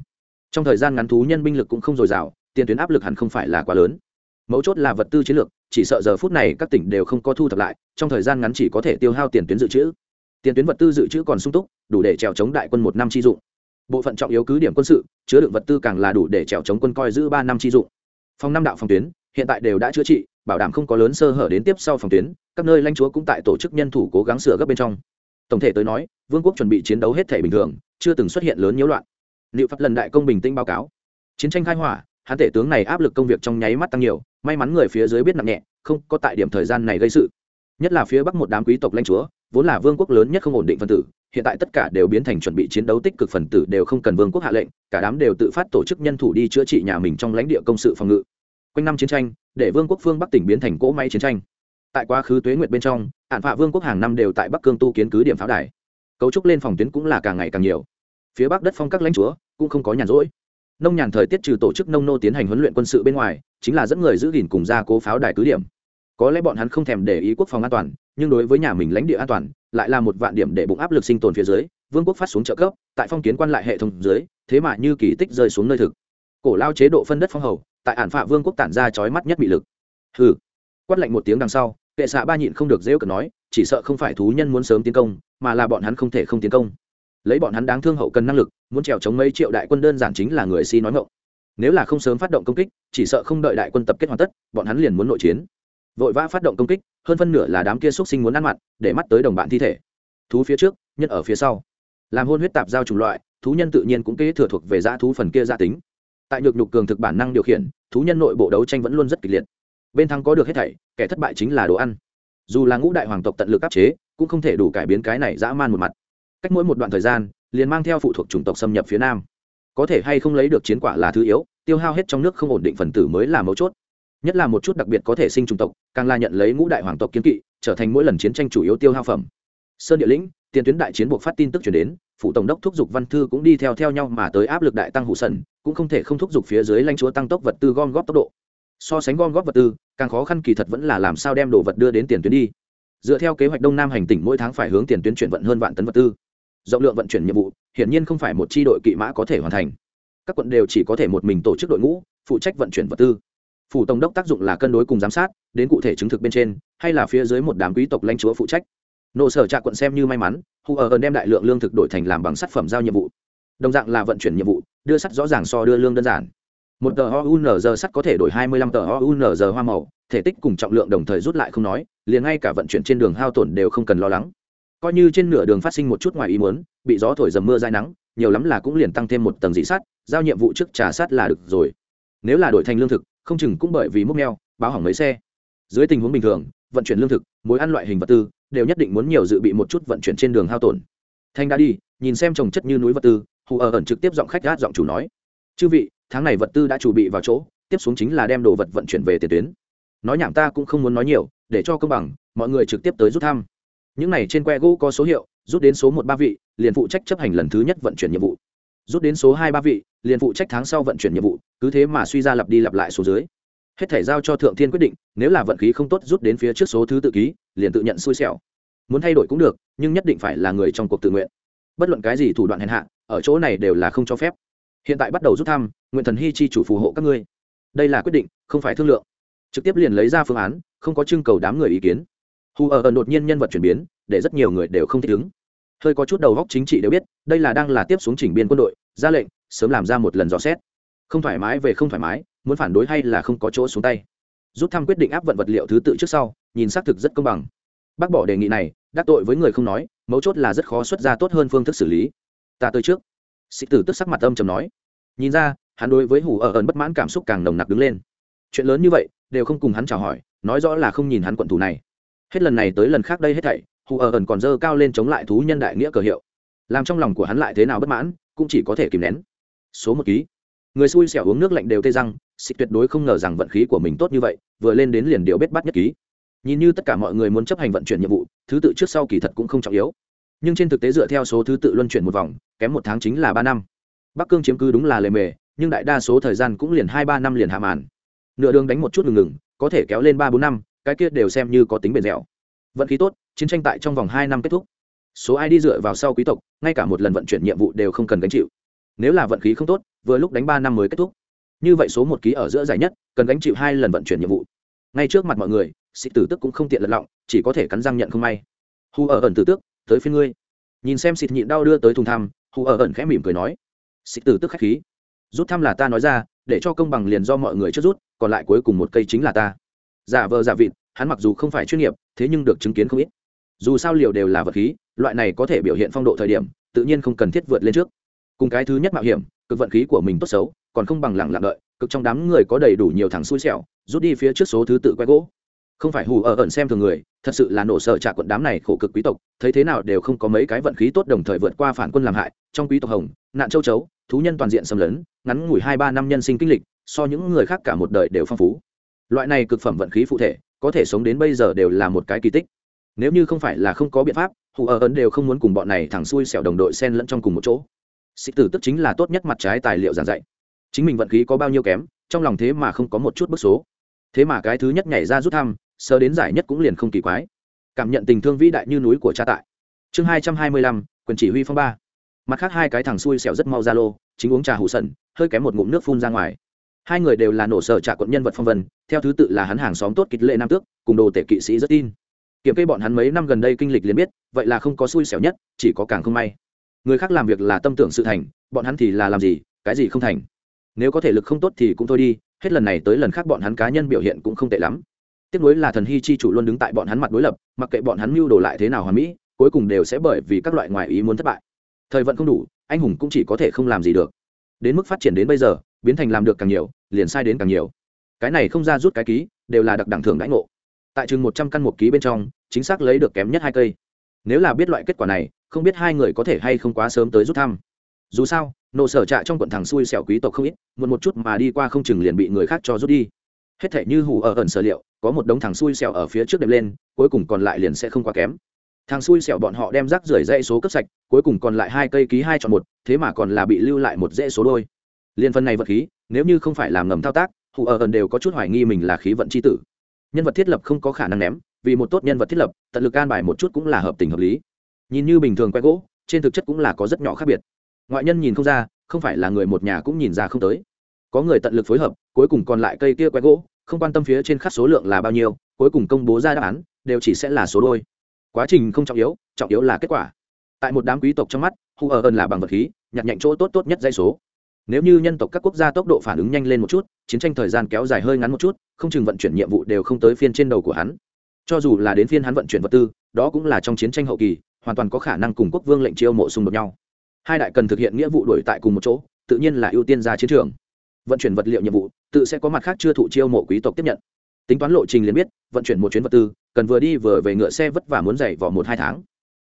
Trong thời gian ngắn thú nhân binh lực cũng không dồi dào, tiền tuyến áp lực hẳn không phải là quá lớn. Mấu chốt là vật tư chiến lược, chỉ sợ giờ phút này các tỉnh đều không có thu thập lại, trong thời gian ngắn chỉ có thể tiêu hao tiền tuyến dự trữ. Tiền tuyến vật tư dự trữ còn sung túc, đủ để trèo chống đại quân một năm chi dụng. Bộ phận trọng yếu cứ điểm quân sự, chứa đựng vật tư càng là đủ để trèo chống quân coi giữ ba năm chi dụng. Phòng năm đạo phòng tuyến hiện tại đều đã chữa trị, bảo đảm không có lớn sơ hở đến tiếp sau phòng tuyến, các nơi lãnh chúa cũng tại tổ chức nhân thủ cố gắng sửa gấp bên trong. Tổng thể tới nói, vương quốc chuẩn bị chiến đấu hết thể bình thường, chưa từng xuất hiện lớn nhiễu loạn. Liệu pháp lần đại công bình tĩnh báo cáo. Chiến tranh khai hỏa, hắn tể tướng này áp lực công việc trong nháy mắt tăng nhiều, may mắn người phía dưới biết nặng nhẹ, không có tại điểm thời gian này gây sự. Nhất là phía bắc một đám quý tộc lãnh chúa, vốn là vương quốc lớn nhất không ổn định phân tử, hiện tại tất cả đều biến thành chuẩn bị chiến đấu tích cực phần tử đều không cần vương quốc hạ lệnh, cả đám đều tự phát tổ chức nhân thủ đi chữa trị nhà mình trong lãnh địa công sự phòng ngự quanh năm chiến tranh, để vương quốc phương bắc tỉnh biến thành cỗ máy chiến tranh. Tại quá khứ tuế nguyệt bên trong hạn phạ vương quốc hàng năm đều tại bắc cương tu kiến cứ điểm pháo đài. Cấu trúc lên phòng tuyến cũng là càng ngày càng nhiều. Phía bắc đất phong các lãnh chúa cũng không có nhàn rỗi. Nông nhàn thời tiết trừ tổ chức nông nô tiến hành huấn luyện quân sự bên ngoài, chính là dẫn người giữ gìn cùng gia cố pháo đài cứ điểm. Có lẽ bọn hắn không thèm để ý quốc phòng an toàn, nhưng đối với nhà mình lãnh địa an toàn, lại là một vạn điểm để bụng áp lực sinh tồn phía dưới, vương quốc phát xuống trợ cấp, tại phong kiến quan lại hệ thống dưới, thế mà như kỳ tích rơi xuống nơi thực. Cổ lao chế độ phân đất phong hầu tại ản phạ vương quốc tản ra chói mắt nhất bị lực. Hừ. Quát lạnh một tiếng đằng sau, kệ xạ ba nhịn không được dễ cận nói, chỉ sợ không phải thú nhân muốn sớm tiến công, mà là bọn hắn không thể không tiến công. Lấy bọn hắn đáng thương hậu cần năng lực, muốn trèo chống mấy triệu đại quân đơn giản chính là người si nói ngộng nếu là không sớm phát động công kích, chỉ sợ không đợi đại quân tập kết hoàn tất, bọn hắn liền muốn nội chiến. Vội vã phát động công kích, hơn phân nửa là đám kia xúc sinh muốn ăn mặn, để mắt tới đồng bạn thi thể. Thú phía trước nhân ở phía sau. Làm hôn huyết tạp giao chủng loại, thú nhân tự nhiên cũng kế thừa thuộc về dã thú phần kia gia tính tại nhược nhục cường thực bản năng điều khiển, thú nhân nội bộ đấu tranh vẫn luôn rất kịch liệt. Bên thắng có được hết thảy, kẻ thất bại chính là đồ ăn. Dù là ngũ đại hoàng tộc tận lực áp chế, cũng không thể đủ cải biến cái này dã man một mặt. Cách mỗi một đoạn thời gian, liền mang theo phụ thuộc chủng tộc xâm nhập phía nam. Có thể hay không lấy được chiến quả là thứ yếu, tiêu hao hết trong nước không ổn định phần tử mới là mấu chốt. Nhất là một chút đặc biệt có thể sinh chủng tộc, càng là nhận lấy ngũ đại hoàng tộc kiến kỵ, trở thành mỗi lần chiến tranh chủ yếu tiêu hao phẩm. Sơn địa lĩnh, tiền tuyến đại chiến buộc phát tin tức chuyển đến phụ tổng đốc thúc giục văn thư cũng đi theo theo nhau mà tới áp lực đại tăng hụ sần, cũng không thể không thúc giục phía dưới lãnh chúa tăng tốc vật tư gom góp tốc độ. So sánh gom góp vật tư, càng khó khăn kỳ thật vẫn là làm sao đem đồ vật đưa đến tiền tuyến đi. Dựa theo kế hoạch đông nam hành tỉnh mỗi tháng phải hướng tiền tuyến chuyển vận hơn vạn tấn vật tư. Rộng lượng vận chuyển nhiệm vụ, hiển nhiên không phải một chi đội kỵ mã có thể hoàn thành. Các quận đều chỉ có thể một mình tổ chức đội ngũ, phụ trách vận chuyển vật tư. Phủ tổng đốc tác dụng là cân đối cùng giám sát, đến cụ thể chứng thực bên trên, hay là phía dưới một đám quý tộc lãnh chúa phụ trách nộ sở trạ quận xem như may mắn hù ở ơn đem đại lượng lương thực đổi thành làm bằng sắt phẩm giao nhiệm vụ. Đồng dạng là vận chuyển nhiệm vụ, đưa sắt rõ ràng so đưa lương đơn giản. Một tờ ounz sắt có thể đổi hai mươi lăm tờ ounz hoa màu, thể tích cùng trọng lượng đồng thời rút lại không nói, liền ngay cả vận chuyển trên đường hao tổn đều không cần lo lắng. Coi như trên nửa đường phát sinh một chút ngoài ý muốn, bị gió thổi dầm mưa dai nắng, nhiều lắm là cũng liền tăng thêm một tầng dị sắt, giao nhiệm vụ trước trả sắt là được rồi. Nếu là đổi thành lương thực, không chừng cũng bởi vì múc neo báo hỏng mấy xe. Dưới tình huống bình thường, vận chuyển lương thực, mối ăn loại hình vật tư đều nhất định muốn nhiều dự bị một chút vận chuyển trên đường hao tổn. Thanh đã đi, nhìn xem trồng chất như núi vật tư, hù ở ẩn trực tiếp giọng khách gát giọng chủ nói, chư vị, tháng này vật tư đã chuẩn bị vào chỗ, tiếp xuống chính là đem đồ vật vận chuyển về tiền tuyến. Nói nhảm ta cũng không muốn nói nhiều, để cho công bằng, mọi người trực tiếp tới rút thăm. Những này trên que gỗ có số hiệu, rút đến số một ba vị, liền phụ trách chấp hành lần thứ nhất vận chuyển nhiệm vụ. Rút đến số hai ba vị, liền phụ trách tháng sau vận chuyển nhiệm vụ, cứ thế mà suy ra lặp đi lặp lại số dưới. Hết thể giao cho thượng thiên quyết định, nếu là vận khí không tốt rút đến phía trước số thứ tự ký liền tự nhận xui xẻo. Muốn thay đổi cũng được, nhưng nhất định phải là người trong cuộc tự nguyện. Bất luận cái gì thủ đoạn hèn hạ, ở chỗ này đều là không cho phép. Hiện tại bắt đầu rút thăm, nguyện thần hy chi chủ phù hộ các ngươi. Đây là quyết định, không phải thương lượng. Trực tiếp liền lấy ra phương án, không có trưng cầu đám người ý kiến. Hù ở ẩn đột nhiên nhân vật chuyển biến, để rất nhiều người đều không thích ứng. Hơi có chút đầu góc chính trị đều biết, đây là đang là tiếp xuống chỉnh biên quân đội, ra lệnh, sớm làm ra một lần dò xét. Không thoải mái về không thoải mái, muốn phản đối hay là không có chỗ xuống tay rút thăm quyết định áp vận vật liệu thứ tự trước sau, nhìn xác thực rất công bằng. Bác bỏ đề nghị này, đắc tội với người không nói, mấu chốt là rất khó xuất ra tốt hơn phương thức xử lý. Ta tới trước. Sĩ tử tức sắc mặt âm chầm nói. Nhìn ra, hắn đối với hủ ở ẩn bất mãn cảm xúc càng nồng nặc đứng lên. Chuyện lớn như vậy, đều không cùng hắn chào hỏi, nói rõ là không nhìn hắn quận thủ này. Hết lần này tới lần khác đây hết thảy hù ở ẩn còn dơ cao lên chống lại thú nhân đại nghĩa cờ hiệu. Làm trong lòng của hắn lại thế nào bất mãn, cũng chỉ có thể kìm nén. Số một ký người xui xẻo uống nước lạnh đều tê răng, xịt tuyệt đối không ngờ rằng vận khí của mình tốt như vậy, vừa lên đến liền điệu bết bắt nhất ký. Nhìn như tất cả mọi người muốn chấp hành vận chuyển nhiệm vụ, thứ tự trước sau kỳ thật cũng không trọng yếu. Nhưng trên thực tế dựa theo số thứ tự luân chuyển một vòng, kém một tháng chính là ba năm. Bắc cương chiếm cứ đúng là lề mề, nhưng đại đa số thời gian cũng liền hai ba năm liền hạ màn. Nửa đường đánh một chút ngừng ngừng, có thể kéo lên ba bốn năm, cái kia đều xem như có tính bền dẻo. Vận khí tốt, chiến tranh tại trong vòng hai năm kết thúc. Số ai đi dựa vào sau quý tộc, ngay cả một lần vận chuyển nhiệm vụ đều không cần gánh chịu nếu là vận khí không tốt, vừa lúc đánh ba năm mới kết thúc. Như vậy số một ký ở giữa giải nhất, cần gánh chịu hai lần vận chuyển nhiệm vụ. Ngay trước mặt mọi người, xịt tử tức cũng không tiện lật lọng, chỉ có thể cắn răng nhận không may. Hù ở ẩn tử tước, tới phía ngươi. Nhìn xem xịt nhịn đau đưa tới thùng thăm, hù ở ẩn khẽ mỉm cười nói, xịt tử tức khách khí. Rút thăm là ta nói ra, để cho công bằng liền do mọi người trước rút, còn lại cuối cùng một cây chính là ta. Giả vờ giả vịt, hắn mặc dù không phải chuyên nghiệp, thế nhưng được chứng kiến không ít. Dù sao liều đều là vật khí, loại này có thể biểu hiện phong độ thời điểm, tự nhiên không cần thiết vượt lên trước cùng cái thứ nhất mạo hiểm, cực vận khí của mình tốt xấu, còn không bằng lẳng lặng đợi, cực trong đám người có đầy đủ nhiều thằng xui xẻo, rút đi phía trước số thứ tự quay gỗ. Không phải hù ở ẩn xem thường người, thật sự là nổ sợ trả quận đám này khổ cực quý tộc, thấy thế nào đều không có mấy cái vận khí tốt đồng thời vượt qua phản quân làm hại, trong quý tộc hồng, nạn châu chấu, thú nhân toàn diện xâm lấn, ngắn ngủi hai ba năm nhân sinh kinh lịch, so những người khác cả một đời đều phong phú. Loại này cực phẩm vận khí phụ thể, có thể sống đến bây giờ đều là một cái kỳ tích. Nếu như không phải là không có biện pháp, hù ở ẩn đều không muốn cùng bọn này thẳng xui xẻo đồng đội xen lẫn trong cùng một chỗ sĩ tử tức chính là tốt nhất mặt trái tài liệu giảng dạy. Chính mình vận khí có bao nhiêu kém, trong lòng thế mà không có một chút bức số. Thế mà cái thứ nhất nhảy ra rút thăm sơ đến giải nhất cũng liền không kỳ quái. Cảm nhận tình thương vĩ đại như núi của cha tại. Chương hai trăm hai mươi lăm, quyền chỉ huy phong ba. Mặt khác hai cái thằng xui xẻo rất mau ra lô, chính uống trà hủ sần, hơi kém một ngụm nước phun ra ngoài. Hai người đều là nổ sở trả quận nhân vật phong vân, theo thứ tự là hắn hàng xóm tốt kịch lệ nam tước, cùng đồ tể kỵ sĩ rất tin. Kiểm kê bọn hắn mấy năm gần đây kinh lịch liền biết, vậy là không có xui xẻo nhất, chỉ có càng không may người khác làm việc là tâm tưởng sự thành, bọn hắn thì là làm gì, cái gì không thành. Nếu có thể lực không tốt thì cũng thôi đi, hết lần này tới lần khác bọn hắn cá nhân biểu hiện cũng không tệ lắm. Tiếp nối là thần hy chi chủ luôn đứng tại bọn hắn mặt đối lập, mặc kệ bọn hắn mưu đồ lại thế nào hoàn mỹ, cuối cùng đều sẽ bởi vì các loại ngoại ý muốn thất bại. Thời vận không đủ, anh hùng cũng chỉ có thể không làm gì được. Đến mức phát triển đến bây giờ, biến thành làm được càng nhiều, liền sai đến càng nhiều. Cái này không ra rút cái ký, đều là đặc đẳng thưởng đãi ngộ. Tại chừng một trăm căn một ký bên trong, chính xác lấy được kém nhất hai cây. Nếu là biết loại kết quả này không biết hai người có thể hay không quá sớm tới rút thăm. Dù sao nộ sở trạ trong quận thằng xui xẻo quý tộc không ít một một chút mà đi qua không chừng liền bị người khác cho rút đi. Hết thể như hủ ở ẩn sở liệu, có một đống thằng xui xẻo ở phía trước đệm lên, cuối cùng còn lại liền sẽ không quá kém. Thằng xui xẻo bọn họ đem rác rưởi dãy số cấp sạch, cuối cùng còn lại hai cây ký hai chọn một, thế mà còn là bị lưu lại một dãy số đôi. Liên phân này vật khí, nếu như không phải làm ngầm thao tác hủ ở ẩn đều có chút hoài nghi mình là khí vận c h i tử. Nhân vật thiết lập không có khả năng ném, vì một tốt nhân vật thiết lập, tận lực an bài một chút cũng là hợp tình hợp lý nhìn như bình thường quay gỗ, trên thực chất cũng là có rất nhỏ khác biệt. Ngoại nhân nhìn không ra, không phải là người một nhà cũng nhìn ra không tới. Có người tận lực phối hợp, cuối cùng còn lại cây kia quay gỗ, không quan tâm phía trên khắc số lượng là bao nhiêu, cuối cùng công bố ra đáp án, đều chỉ sẽ là số đôi. Quá trình không trọng yếu trọng yếu là kết quả. Tại một đám quý tộc trong mắt hu ở ơn là bằng vật khí, nhặt nhạnh chỗ tốt tốt nhất dây số. Nếu như nhân tộc các quốc gia tốc độ phản ứng nhanh lên một chút, chiến tranh thời gian kéo dài hơi ngắn một chút, không chừng vận chuyển nhiệm vụ đều không tới phiên trên đầu của hắn. Cho dù là đến phiên hắn vận chuyển vật tư, đó cũng là trong chiến tranh hậu kỳ hoàn toàn có khả năng cùng quốc vương lệnh chiêu mộ xung đột nhau. Hai đại cần thực hiện nghĩa vụ đổi tại cùng một chỗ, tự nhiên là ưu tiên ra chiến trường. Vận chuyển vật liệu nhiệm vụ, tự sẽ có mặt khác chưa thụ chiêu mộ quý tộc tiếp nhận. Tính toán lộ trình liền biết, vận chuyển một chuyến vật tư, cần vừa đi vừa về ngựa xe vất vả muốn dày vỏ một hai tháng.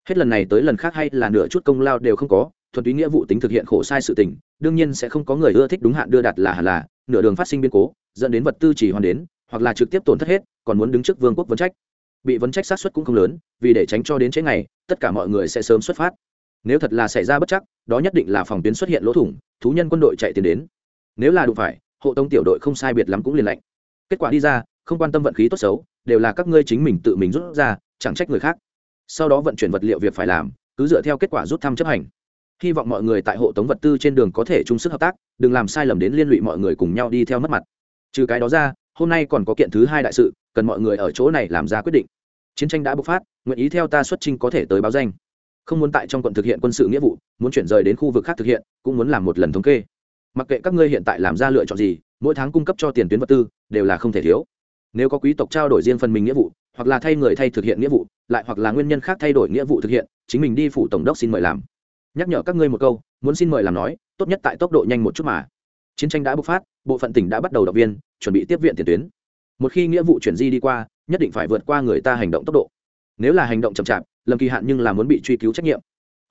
Hết lần này tới lần khác hay là nửa chút công lao đều không có, thuần túy nghĩa vụ tính thực hiện khổ sai sự tình, đương nhiên sẽ không có người ưa thích đúng hạn đưa đặt là hẳn là, nửa đường phát sinh biến cố, dẫn đến vật tư chỉ hoàn đến, hoặc là trực tiếp tổn thất hết, còn muốn đứng trước vương quốc vấn trách. Bị vấn trách sát xuất cũng không lớn, vì để tránh cho đến chế ngày tất cả mọi người sẽ sớm xuất phát. Nếu thật là xảy ra bất chắc, đó nhất định là phòng tuyến xuất hiện lỗ thủng, thú nhân quân đội chạy tiền đến. Nếu là đụng phải, hộ tống tiểu đội không sai biệt lắm cũng liền lạnh. Kết quả đi ra, không quan tâm vận khí tốt xấu, đều là các ngươi chính mình tự mình rút ra, chẳng trách người khác. Sau đó vận chuyển vật liệu việc phải làm, cứ dựa theo kết quả rút thăm chấp hành. Hy vọng mọi người tại hộ tống vật tư trên đường có thể chung sức hợp tác, đừng làm sai lầm đến liên lụy mọi người cùng nhau đi theo mất mặt. Trừ cái đó ra, hôm nay còn có kiện thứ hai đại sự, cần mọi người ở chỗ này làm ra quyết định. Chiến tranh đã bộc phát nguyện ý theo ta xuất trình có thể tới báo danh. Không muốn tại trong quận thực hiện quân sự nghĩa vụ, muốn chuyển rời đến khu vực khác thực hiện, cũng muốn làm một lần thống kê. Mặc kệ các ngươi hiện tại làm ra lựa chọn gì, mỗi tháng cung cấp cho tiền tuyến vật tư, đều là không thể thiếu. Nếu có quý tộc trao đổi riêng phần mình nghĩa vụ, hoặc là thay người thay thực hiện nghĩa vụ, lại hoặc là nguyên nhân khác thay đổi nghĩa vụ thực hiện, chính mình đi phủ tổng đốc xin mời làm. Nhắc nhở các ngươi một câu, muốn xin mời làm nói, tốt nhất tại tốc độ nhanh một chút mà. Chiến tranh đã bộc phát, bộ phận tỉnh đã bắt đầu động viên, chuẩn bị tiếp viện tiền tuyến. Một khi nghĩa vụ chuyển di đi qua, nhất định phải vượt qua người ta hành động tốc độ nếu là hành động chậm chạp lầm kỳ hạn nhưng là muốn bị truy cứu trách nhiệm.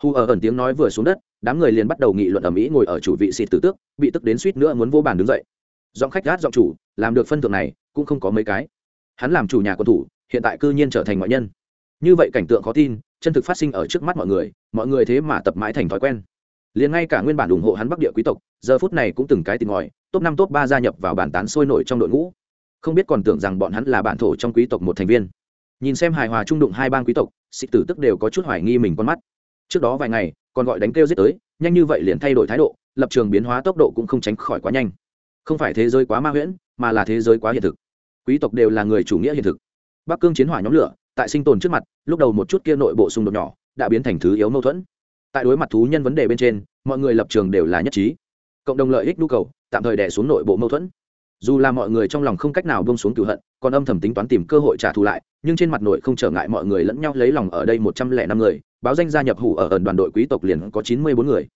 Hu ở ẩn tiếng nói vừa xuống đất, đám người liền bắt đầu nghị luận ở mỹ ngồi ở chủ vị xịt tử tước, bị tức đến suýt nữa muốn vô bàn đứng dậy. Giọng khách gát giọng chủ, làm được phân thượng này, cũng không có mấy cái. Hắn làm chủ nhà quân thủ, hiện tại cư nhiên trở thành ngoại nhân. Như vậy cảnh tượng khó tin, chân thực phát sinh ở trước mắt mọi người mọi người thế mà tập mãi thành thói quen. Liền ngay cả nguyên bản ủng hộ hắn bắc địa quý tộc, giờ phút này cũng từng cái tìm ngòi, top năm, top ba gia nhập vào bản tán sôi nổi trong đội ngũ. Không biết còn tưởng rằng bọn hắn là bản thổ trong quý tộc một thành viên nhìn xem hài hòa trung đụng hai bang quý tộc sĩ tử tức đều có chút hoài nghi mình con mắt. Trước đó vài ngày, còn gọi đánh kêu giết tới, nhanh như vậy liền thay đổi thái độ, lập trường biến hóa tốc độ cũng không tránh khỏi quá nhanh. Không phải thế giới quá ma huyễn, mà là thế giới quá hiện thực. Quý tộc đều là người chủ nghĩa hiện thực. Bắc cương chiến hỏa nhóm lửa, tại sinh tồn trước mặt, lúc đầu một chút kia nội bộ xung đột nhỏ, đã biến thành thứ yếu mâu thuẫn. Tại đối mặt thú nhân vấn đề bên trên, mọi người lập trường đều là nhất trí. Cộng đồng lợi ích nhu cầu, tạm thời đẻ xuống nội bộ mâu thuẫn dù là mọi người trong lòng không cách nào bông xuống cựu hận, còn âm thầm tính toán tìm cơ hội trả thù lại, nhưng trên mặt nội không trở ngại mọi người lẫn nhau lấy lòng ở đây một trăm lẻ năm người, báo danh gia nhập hủ ở ẩn đoàn đội quý tộc liền có chín mươi bốn người.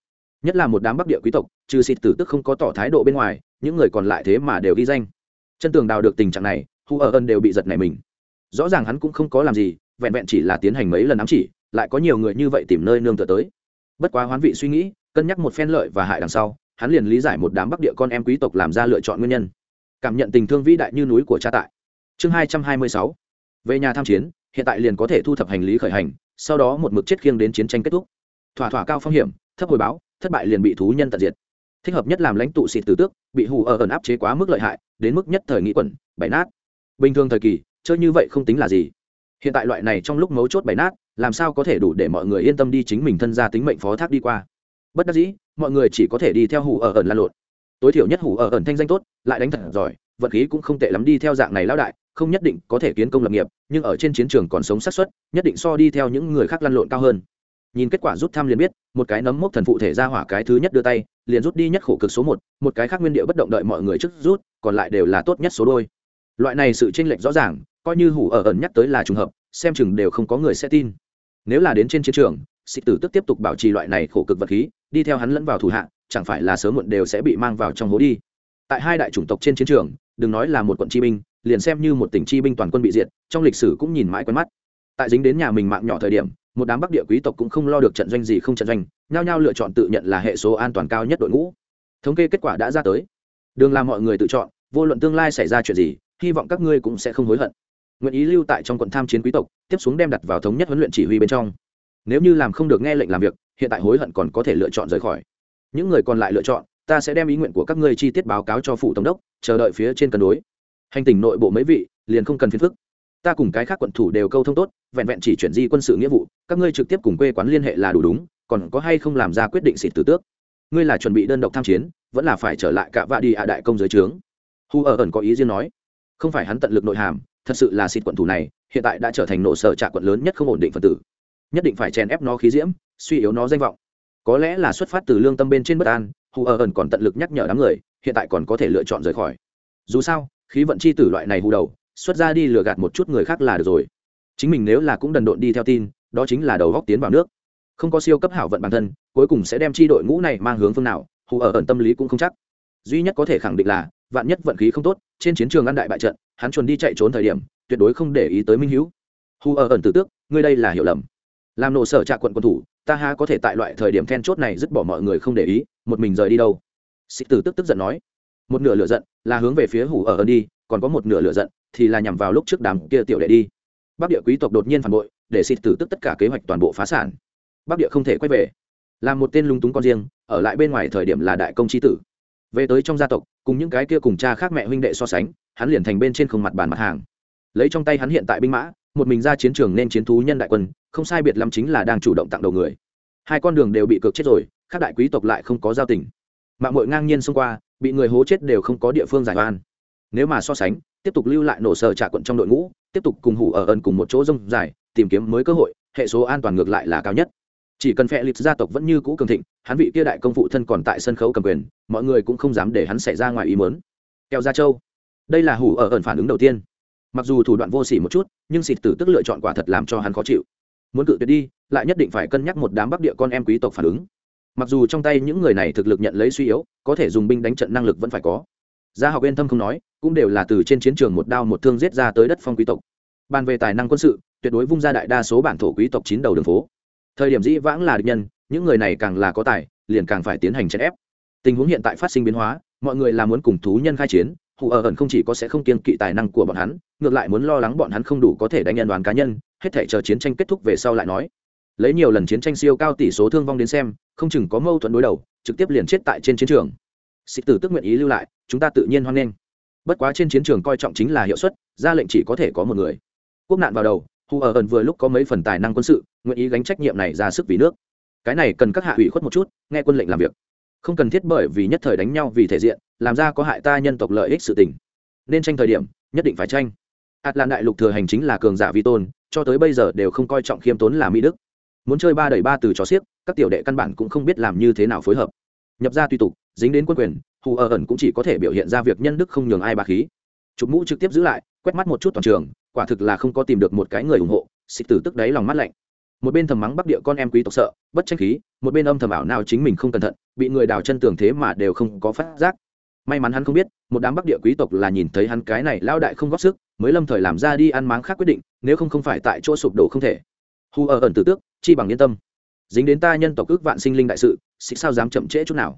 Nhất là một đám bắc địa quý tộc, trừ xịt tử tức không có tỏ thái độ bên ngoài, những người còn lại thế mà đều ghi danh. Chân tường đào được tình trạng này, hủ ở ẩn đều bị giật này mình. Rõ ràng hắn cũng không có làm gì, vẹn vẹn chỉ là tiến hành mấy lần ám chỉ, lại có nhiều người như vậy tìm nơi nương tựa tới. Bất quá hoán vị suy nghĩ, cân nhắc một phen lợi và hại đằng sau, hắn liền lý giải một đám bắc địa con em quý tộc làm ra lựa chọn nguyên nhân cảm nhận tình thương vĩ đại như núi của cha tại. Chương hai trăm hai mươi sáu. Về nhà tham chiến, hiện tại liền có thể thu thập hành lý khởi hành, sau đó một mực chết khiêng đến chiến tranh kết thúc. Thỏa thỏa cao phong hiểm, thấp hồi báo, thất bại liền bị thú nhân tận diệt. Thích hợp nhất làm lãnh tụ xịt từ tước, bị hù ở ẩn áp chế quá mức lợi hại, đến mức nhất thời nghĩ quẩn, bày nát. Bình thường thời kỳ, chơi như vậy không tính là gì. Hiện tại loại này trong lúc mấu chốt bày nát, làm sao có thể đủ để mọi người yên tâm đi chính mình thân ra tính mệnh phó thác đi qua? Bất đắc dĩ, mọi người chỉ có thể đi theo hủ ở ẩn lan lộn. Tối thiểu nhất hủ ở ẩn thanh danh tốt lại đánh thật giỏi, vận khí cũng không tệ lắm đi theo dạng này lão đại, không nhất định có thể kiến công lập nghiệp, nhưng ở trên chiến trường còn sống sát xuất nhất định so đi theo những người khác lăn lộn cao hơn. Nhìn kết quả rút thăm liền biết, một cái nấm mốc thần phụ thể ra hỏa cái thứ nhất đưa tay, liền rút đi nhất khổ cực số một một cái khác nguyên địa bất động đợi mọi người trước rút, còn lại đều là tốt nhất số đôi. Loại này sự chênh lệch rõ ràng, coi như hủ ở ẩn nhắc tới là trùng hợp, xem chừng đều không có người sẽ tin. Nếu là đến trên chiến trường sĩ tử tức tiếp tục bảo trì loại này khổ cực vật khí, đi theo hắn lẫn vào thủ hạ, chẳng phải là sớm muộn đều sẽ bị mang vào trong hố đi tại hai đại chủng tộc trên chiến trường, đừng nói là một quận chi binh, liền xem như một tỉnh chi binh toàn quân bị diệt, trong lịch sử cũng nhìn mãi quen mắt. Tại dính đến nhà mình mạng nhỏ thời điểm, một đám bắc địa quý tộc cũng không lo được trận doanh gì không trận doanh, nhao nhao lựa chọn tự nhận là hệ số an toàn cao nhất đội ngũ. Thống kê kết quả đã ra tới. Đường làm mọi người tự chọn, vô luận tương lai xảy ra chuyện gì, hy vọng các ngươi cũng sẽ không hối hận. Nguyện ý lưu tại trong quận tham chiến quý tộc, tiếp xuống đem đặt vào thống nhất huấn luyện chỉ huy bên trong. Nếu như làm không được nghe lệnh làm việc, hiện tại hối hận còn có thể lựa chọn rời khỏi. Những người còn lại lựa chọn ta sẽ đem ý nguyện của các ngươi chi tiết báo cáo cho phủ tổng đốc, chờ đợi phía trên cân đối. Hành tình nội bộ mấy vị, liền không cần phiền phức. Ta cùng cái khác quận thủ đều câu thông tốt, vẹn vẹn chỉ chuyển di quân sự nghĩa vụ, các ngươi trực tiếp cùng quê quán liên hệ là đủ đúng, còn có hay không làm ra quyết định xịt tử tước. Ngươi là chuẩn bị đơn độc tham chiến, vẫn là phải trở lại cả vạ đi ạ đại công giới trướng. Hu ở ẩn có ý riêng nói. Không phải hắn tận lực nội hàm, thật sự là xịt quận thủ này, hiện tại đã trở thành nộ sở trạ quận lớn nhất không ổn định phần tử. Nhất định phải chèn ép nó khí diễm, suy yếu nó danh vọng có lẽ là xuất phát từ lương tâm bên trên bất an hu ở ẩn còn tận lực nhắc nhở đám người, hiện tại còn có thể lựa chọn rời khỏi. Dù sao, khí vận chi tử loại này hù đầu, xuất ra đi lừa gạt một chút người khác là được rồi. Chính mình nếu là cũng đần độn đi theo tin, đó chính là đầu góc tiến vào nước. Không có siêu cấp hảo vận bản thân, cuối cùng sẽ đem chi đội ngũ này mang hướng phương nào, hù ở ẩn tâm lý cũng không chắc. Duy nhất có thể khẳng định là, vạn nhất vận khí không tốt, trên chiến trường ăn đại bại trận, hắn chuẩn đi chạy trốn thời điểm, tuyệt đối không để ý tới minh hữu hù ở ẩn tử tước, ngươi đây là hiểu lầm. Làm nổ sở trạ quận quân thủ ta ha có thể tại loại thời điểm then chốt này dứt bỏ mọi người không để ý, một mình rời đi đâu? Xích tử tức tức giận nói. Một nửa lửa giận là hướng về phía hủ ở ơn đi, còn có một nửa lửa giận thì là nhằm vào lúc trước đám kia tiểu đệ đi. Bắc địa quý tộc đột nhiên phản bội, để xịt tử tức tất cả kế hoạch toàn bộ phá sản. Bắc địa không thể quay về. Làm một tên lung túng con riêng, ở lại bên ngoài thời điểm là đại công trí tử. Về tới trong gia tộc, cùng những cái kia cùng cha khác mẹ huynh đệ so sánh, hắn liền thành bên trên không mặt bàn mặt hàng. Lấy trong tay hắn hiện tại binh mã, một mình ra chiến trường nên chiến thú nhân đại quân không sai biệt lắm chính là đang chủ động tặng đầu người. Hai con đường đều bị cực chết rồi, các đại quý tộc lại không có giao tình. Mạng mội ngang nhiên xông qua, bị người hố chết đều không có địa phương giải oan. Nếu mà so sánh, tiếp tục lưu lại nổ sở trả quận trong đội ngũ, tiếp tục cùng hủ ở ẩn cùng một chỗ rông dài, tìm kiếm mới cơ hội, hệ số an toàn ngược lại là cao nhất. Chỉ cần phe lịch gia tộc vẫn như cũ cường thịnh, hắn vị kia đại công phụ thân còn tại sân khấu cầm quyền, mọi người cũng không dám để hắn xảy ra ngoài ý mớn keo gia châu. Đây là hủ ở ẩn phản ứng đầu tiên. Mặc dù thủ đoạn vô s ỉ một chút, nhưng xịt tử tức lựa chọn quả thật làm cho hắn khó chịu muốn cự tuyệt đi, lại nhất định phải cân nhắc một đám bắc địa con em quý tộc phản ứng. Mặc dù trong tay những người này thực lực nhận lấy suy yếu, có thể dùng binh đánh trận năng lực vẫn phải có. Gia học yên tâm không nói, cũng đều là từ trên chiến trường một đao một thương giết ra tới đất phong quý tộc. Bàn về tài năng quân sự, tuyệt đối vung ra đại đa số bản thổ quý tộc chín đầu đường phố. Thời điểm dĩ vãng là địch nhân, những người này càng là có tài, liền càng phải tiến hành chèn ép. Tình huống hiện tại phát sinh biến hóa, mọi người là muốn cùng thú nhân khai chiến hù ở ẩn không chỉ có sẽ không kiên kỵ tài năng của bọn hắn, ngược lại muốn lo lắng bọn hắn không đủ có thể đánh nhân đoàn cá nhân, hết thể chờ chiến tranh kết thúc về sau lại nói. Lấy nhiều lần chiến tranh siêu cao tỷ số thương vong đến xem, không chừng có mâu thuẫn đối đầu, trực tiếp liền chết tại trên chiến trường. Sĩ tử tức nguyện ý lưu lại, chúng ta tự nhiên hoan nghênh. Bất quá trên chiến trường coi trọng chính là hiệu suất, ra lệnh chỉ có thể có một người. Quốc nạn vào đầu, hù ở ẩn vừa lúc có mấy phần tài năng quân sự, nguyện ý gánh trách nhiệm này ra sức vì nước. Cái này cần các hạ ủy khuất một chút, nghe quân lệnh làm việc không cần thiết bởi vì nhất thời đánh nhau vì thể diện, làm ra có hại ta nhân tộc lợi ích sự tình. Nên tranh thời điểm, nhất định phải tranh. Ạt lan đại lục thừa hành chính là cường giả vi tôn, cho tới bây giờ đều không coi trọng khiêm tốn là mỹ đức. Muốn chơi ba đẩy ba từ trò xiếc, các tiểu đệ căn bản cũng không biết làm như thế nào phối hợp. Nhập ra tùy tục, dính đến quân quyền, hù ở ẩn cũng chỉ có thể biểu hiện ra việc nhân đức không nhường ai bà khí. Chụp mũ trực tiếp giữ lại, quét mắt một chút toàn trường, quả thực là không có tìm được một cái người ủng hộ xịt tử tức đáy lòng mắt lạnh một bên thầm mắng bắc địa con em quý tộc sợ, bất tranh khí, một bên âm thầm ảo nào chính mình không cẩn thận, bị người đào chân tường thế mà đều không có phát giác. May mắn hắn không biết, một đám bắc địa quý tộc là nhìn thấy hắn cái này lao đại không góp sức, mới lâm thời làm ra đi ăn máng khác quyết định, nếu không không phải tại chỗ sụp đổ không thể. Hù ở ẩn tử tước, chi bằng yên tâm. Dính đến ta nhân tộc ước vạn sinh linh đại sự, xích sao dám chậm trễ chút nào.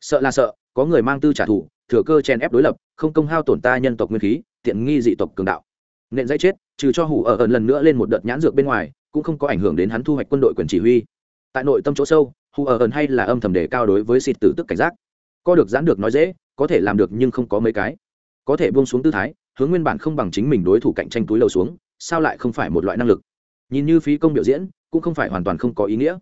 Sợ là sợ, có người mang tư trả thù, thừa cơ chen ép đối lập, không công hao tổn ta nhân tộc nguyên khí, tiện nghi dị tộc cường đạo. Nện dãy chết, trừ cho hủ ở ẩn lần nữa lên một đợt nhãn dược bên ngoài cũng không có ảnh hưởng đến hắn thu hoạch quân đội quyền chỉ huy. Tại nội tâm chỗ sâu hủ ở ẩn hay là âm thầm đề cao đối với xịt tử tức cảnh giác. Có được giãn được nói dễ, có thể làm được nhưng không có mấy cái. Có thể buông xuống tư thái, hướng nguyên bản không bằng chính mình đối thủ cạnh tranh túi lầu xuống, sao lại không phải một loại năng lực? Nhìn như phí công biểu diễn, cũng không phải hoàn toàn không có ý nghĩa.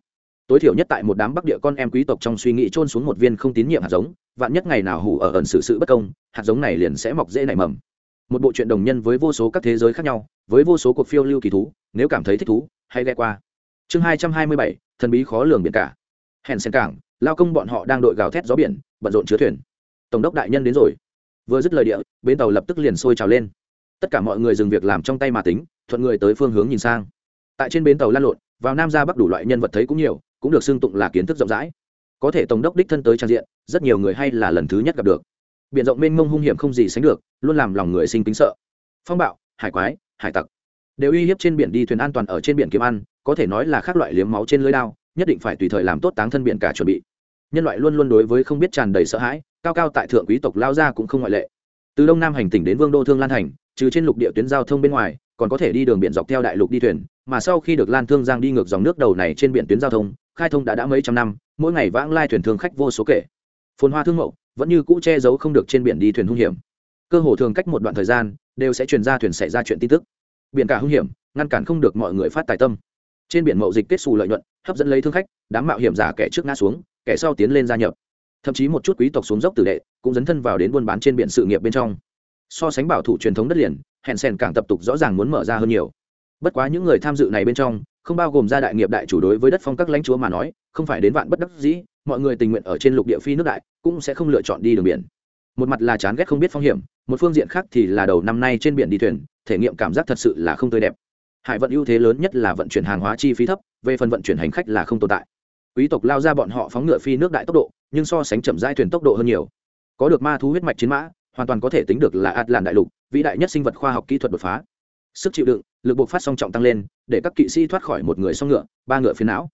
Tối thiểu nhất tại một đám bắc địa con em quý tộc trong suy nghĩ trôn xuống một viên không tín nhiệm hạt giống, vạn nhất ngày nào hủ ở ẩn sự sự bất công, hạt giống này liền sẽ mọc dễ nảy mầm. Một bộ truyện đồng nhân với vô số các thế giới khác nhau, với vô số cuộc phiêu lưu kỳ thú, nếu cảm thấy thích thú hay ghe qua. Chương hai trăm hai mươi bảy, thần bí khó lường biển cả. Hèn sen cảng, lao công bọn họ đang đội gào thét gió biển, bận rộn chứa thuyền. Tổng đốc đại nhân đến rồi. Vừa dứt lời địa, bến tàu lập tức liền sôi trào lên. Tất cả mọi người dừng việc làm trong tay mà tính, thuận người tới phương hướng nhìn sang. Tại trên bến tàu lan lộn, vào nam ra bắc đủ loại nhân vật thấy cũng nhiều, cũng được xưng tụng là kiến thức rộng rãi. Có thể tổng đốc đích thân tới trang diện, rất nhiều người hay là lần thứ nhất gặp được. Biển rộng mênh mông hung hiểm không gì sánh được, luôn làm lòng người sinh kính sợ. Phong bạo, hải quái, hải tặc đều uy hiếp trên biển đi thuyền an toàn ở trên biển kiếm ăn, có thể nói là khác loại liếm máu trên lưới đao, nhất định phải tùy thời làm tốt táng thân biển cả chuẩn bị. Nhân loại luôn luôn đối với không biết tràn đầy sợ hãi, cao cao tại thượng quý tộc lao ra cũng không ngoại lệ. Từ đông nam hành tỉnh đến vương đô thương lan thành trừ trên lục địa tuyến giao thông bên ngoài, còn có thể đi đường biển dọc theo đại lục đi thuyền, mà sau khi được lan thương giang đi ngược dòng nước đầu này trên biển tuyến giao thông, khai thông đã đã mấy trăm năm, mỗi ngày vãng lai thuyền thương khách vô số kể. Phồn hoa thương mậu, vẫn như cũ che giấu không được trên biển đi thuyền hung hiểm. Cơ hồ thường cách một đoạn thời gian, đều sẽ truyền ra thuyền xảy ra chuyện tin tức biển cả hung hiểm, ngăn cản không được mọi người phát tài tâm. Trên biển mậu dịch kết xù lợi nhuận, hấp dẫn lấy thương khách, đám mạo hiểm giả kẻ trước ngã xuống, kẻ sau tiến lên gia nhập. Thậm chí một chút quý tộc xuống dốc tử đệ, cũng dấn thân vào đến buôn bán trên biển sự nghiệp bên trong. So sánh bảo thủ truyền thống đất liền, hẹn sèn càng tập tục rõ ràng muốn mở ra hơn nhiều. Bất quá những người tham dự này bên trong, không bao gồm gia đại nghiệp đại chủ đối với đất phong các lãnh chúa mà nói, không phải đến vạn bất đắc dĩ, mọi người tình nguyện ở trên lục địa phi nước đại, cũng sẽ không lựa chọn đi đường biển. Một mặt là chán ghét không biết phong hiểm, một phương diện khác thì là đầu năm nay trên biển đi thuyền thể nghiệm cảm giác thật sự là không tươi đẹp. Hải vận ưu thế lớn nhất là vận chuyển hàng hóa chi phí thấp, về phần vận chuyển hành khách là không tồn tại. Quý tộc lao ra bọn họ phóng ngựa phi nước đại tốc độ, nhưng so sánh chậm dai thuyền tốc độ hơn nhiều. Có được ma thú huyết mạch chiến mã, hoàn toàn có thể tính được là ạt làn đại lục, vĩ đại nhất sinh vật khoa học kỹ thuật đột phá. Sức chịu đựng, lực buộc phát song trọng tăng lên, để các kỵ sĩ thoát khỏi một người song ngựa, ba ngựa phiến não.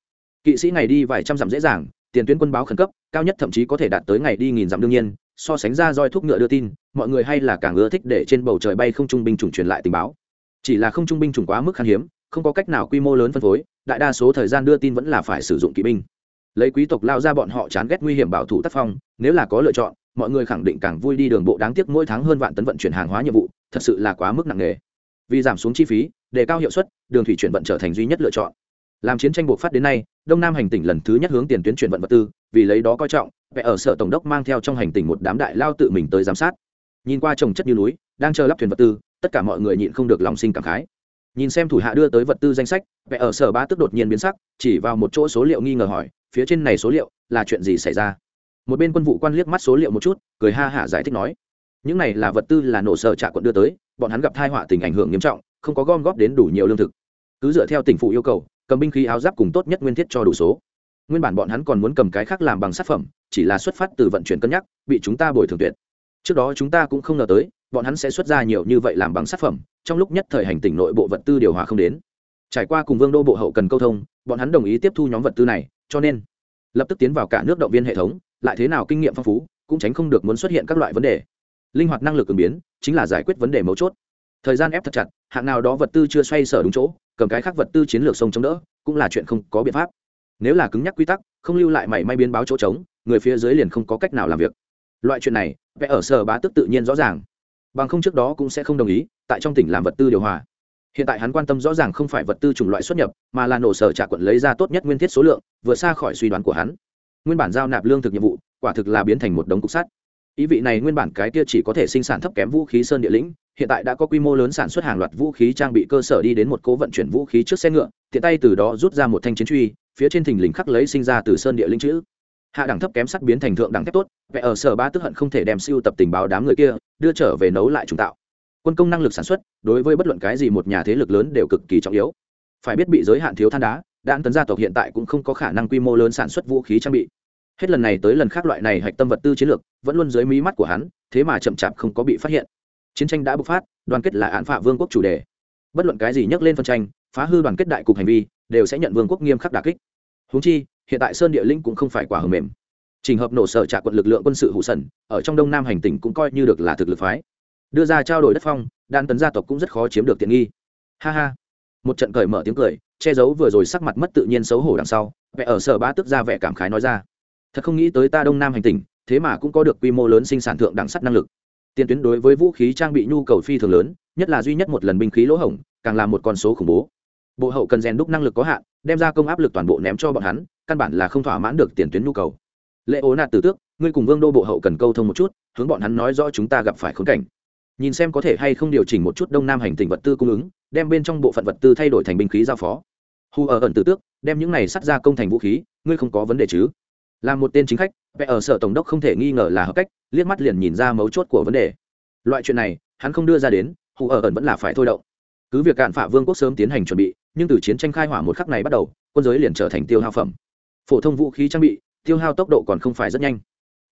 Kỵ sĩ ngày đi vài trăm dặm dễ dàng, tiền tuyến quân báo khẩn cấp, cao nhất thậm chí có thể đạt tới ngày đi nghìn dặm đương nhiên so sánh ra roi thuốc ngựa đưa tin, mọi người hay là càng ưa thích để trên bầu trời bay không trung binh chủng truyền lại tình báo. Chỉ là không trung binh chủng quá mức khan hiếm, không có cách nào quy mô lớn phân phối, đại đa số thời gian đưa tin vẫn là phải sử dụng kỵ binh. Lấy quý tộc lao ra bọn họ chán ghét nguy hiểm bảo thủ tác phong, nếu là có lựa chọn, mọi người khẳng định càng vui đi đường bộ đáng tiếc mỗi tháng hơn vạn tấn vận chuyển hàng hóa nhiệm vụ, thật sự là quá mức nặng nề. Vì giảm xuống chi phí, đề cao hiệu suất, đường thủy chuyển vận trở thành duy nhất lựa chọn. Làm chiến tranh buộc phát đến nay đông nam hành tỉnh lần thứ nhất hướng tiền tuyến chuyển vận vật tư, vì lấy đó coi trọng, vẽ ở sở tổng đốc mang theo trong hành tỉnh một đám đại lao tự mình tới giám sát. Nhìn qua trồng chất như núi, đang chờ lắp thuyền vật tư, tất cả mọi người nhịn không được lòng sinh cảm khái. Nhìn xem thủ hạ đưa tới vật tư danh sách, vẽ ở sở ba tức đột nhiên biến sắc, chỉ vào một chỗ số liệu nghi ngờ hỏi, phía trên này số liệu là chuyện gì xảy ra? Một bên quân vụ quan liếc mắt số liệu một chút, cười ha hả giải thích nói, những này là vật tư là nổ sở trạ quận đưa tới, bọn hắn gặp thai họa tình ảnh hưởng nghiêm trọng, không có gom góp đến đủ nhiều lương thực. Cứ dựa theo tỉnh phụ yêu cầu cầm binh khí áo giáp cùng tốt nhất nguyên thiết cho đủ số. Nguyên bản bọn hắn còn muốn cầm cái khác làm bằng sát phẩm, chỉ là xuất phát từ vận chuyển cân nhắc, bị chúng ta bồi thường tuyệt. Trước đó chúng ta cũng không ngờ tới, bọn hắn sẽ xuất ra nhiều như vậy làm bằng sát phẩm, trong lúc nhất thời hành tỉnh nội bộ vật tư điều hòa không đến. Trải qua cùng vương đô bộ hậu cần câu thông, bọn hắn đồng ý tiếp thu nhóm vật tư này, cho nên lập tức tiến vào cả nước động viên hệ thống, lại thế nào kinh nghiệm phong phú, cũng tránh không được muốn xuất hiện các loại vấn đề. Linh hoạt năng lực ứng biến, chính là giải quyết vấn đề mấu chốt thời gian ép thật chặt, hạng nào đó vật tư chưa xoay sở đúng chỗ, cầm cái khác vật tư chiến lược sông chống đỡ, cũng là chuyện không có biện pháp. Nếu là cứng nhắc quy tắc, không lưu lại mảy may biến báo chỗ trống, người phía dưới liền không có cách nào làm việc. Loại chuyện này, vẽ ở sở bá tức tự nhiên rõ ràng. Bằng không trước đó cũng sẽ không đồng ý, tại trong tỉnh làm vật tư điều hòa. Hiện tại hắn quan tâm rõ ràng không phải vật tư chủng loại xuất nhập, mà là nổ sở trả quận lấy ra tốt nhất nguyên thiết số lượng, vượt xa khỏi suy đoán của hắn. Nguyên bản giao nạp lương thực nhiệm vụ, quả thực là biến thành một đống cục sắt. Ý vị này nguyên bản cái kia chỉ có thể sinh sản thấp kém vũ khí sơn địa lĩnh hiện tại đã có quy mô lớn sản xuất hàng loạt vũ khí trang bị cơ sở đi đến một cố vận chuyển vũ khí trước xe ngựa, tiện tay từ đó rút ra một thanh chiến truy, phía trên thình lình khắc lấy sinh ra từ sơn địa linh chữ. Hạ đẳng thấp kém sắt biến thành thượng đẳng thép tốt vẽ ở sở ba tức hận không thể đem siêu tập tình báo đám người kia, đưa trở về nấu lại trùng tạo. Quân công năng lực sản xuất, đối với bất luận cái gì một nhà thế lực lớn đều cực kỳ trọng yếu. Phải biết bị giới hạn thiếu than đá, đạn tấn gia tộc hiện tại cũng không có khả năng quy mô lớn sản xuất vũ khí trang bị. Hết lần này tới lần khác loại này hạch tâm vật tư chiến lược, vẫn luôn dưới mí mắt của hắn, thế mà chậm chạp không có bị phát hiện chiến tranh đã bộc phát, đoàn kết là án phạ vương quốc chủ đề. Bất luận cái gì nhắc lên phân tranh, phá hư đoàn kết đại cục hành vi, đều sẽ nhận vương quốc nghiêm khắc đà kích. Húng chi, hiện tại sơn địa linh cũng không phải quả hầm mềm. Trình hợp nổ sở trả quận lực lượng quân sự hụ sần, ở trong đông nam hành tỉnh cũng coi như được là thực lực phái. Đưa ra trao đổi đất phong, đan tấn gia tộc cũng rất khó chiếm được tiện nghi. Ha ha. Một trận cởi mở tiếng cười, che giấu vừa rồi sắc mặt mất tự nhiên xấu hổ đằng sau, vẻ ở sở ba tức ra vẻ cảm khái nói ra. Thật không nghĩ tới ta đông nam hành tỉnh, thế mà cũng có được quy mô lớn sinh sản thượng đẳng sắt năng lực tiền tuyến đối với vũ khí trang bị nhu cầu phi thường lớn, nhất là duy nhất một lần binh khí lỗ hổng, càng là một con số khủng bố. Bộ hậu cần rèn đúc năng lực có hạn, đem ra công áp lực toàn bộ ném cho bọn hắn, căn bản là không thỏa mãn được tiền tuyến nhu cầu. Lệ ố nạt từ tước, ngươi cùng vương đô bộ hậu cần câu thông một chút, hướng bọn hắn nói rõ chúng ta gặp phải khốn cảnh. Nhìn xem có thể hay không điều chỉnh một chút đông nam hành tình vật tư cung ứng, đem bên trong bộ phận vật tư thay đổi thành binh khí giao phó. Hu ở ẩn từ tước, đem những này sắt ra công thành vũ khí, ngươi không có vấn đề chứ? Là một tên chính khách, vẽ ở sở tổng đốc không thể nghi ngờ là hợp cách liếc mắt liền nhìn ra mấu chốt của vấn đề. Loại chuyện này, hắn không đưa ra đến, hù ở ẩn vẫn là phải thôi động. Cứ việc cạn phả vương quốc sớm tiến hành chuẩn bị, nhưng từ chiến tranh khai hỏa một khắc này bắt đầu, quân giới liền trở thành tiêu hao phẩm. Phổ thông vũ khí trang bị, tiêu hao tốc độ còn không phải rất nhanh.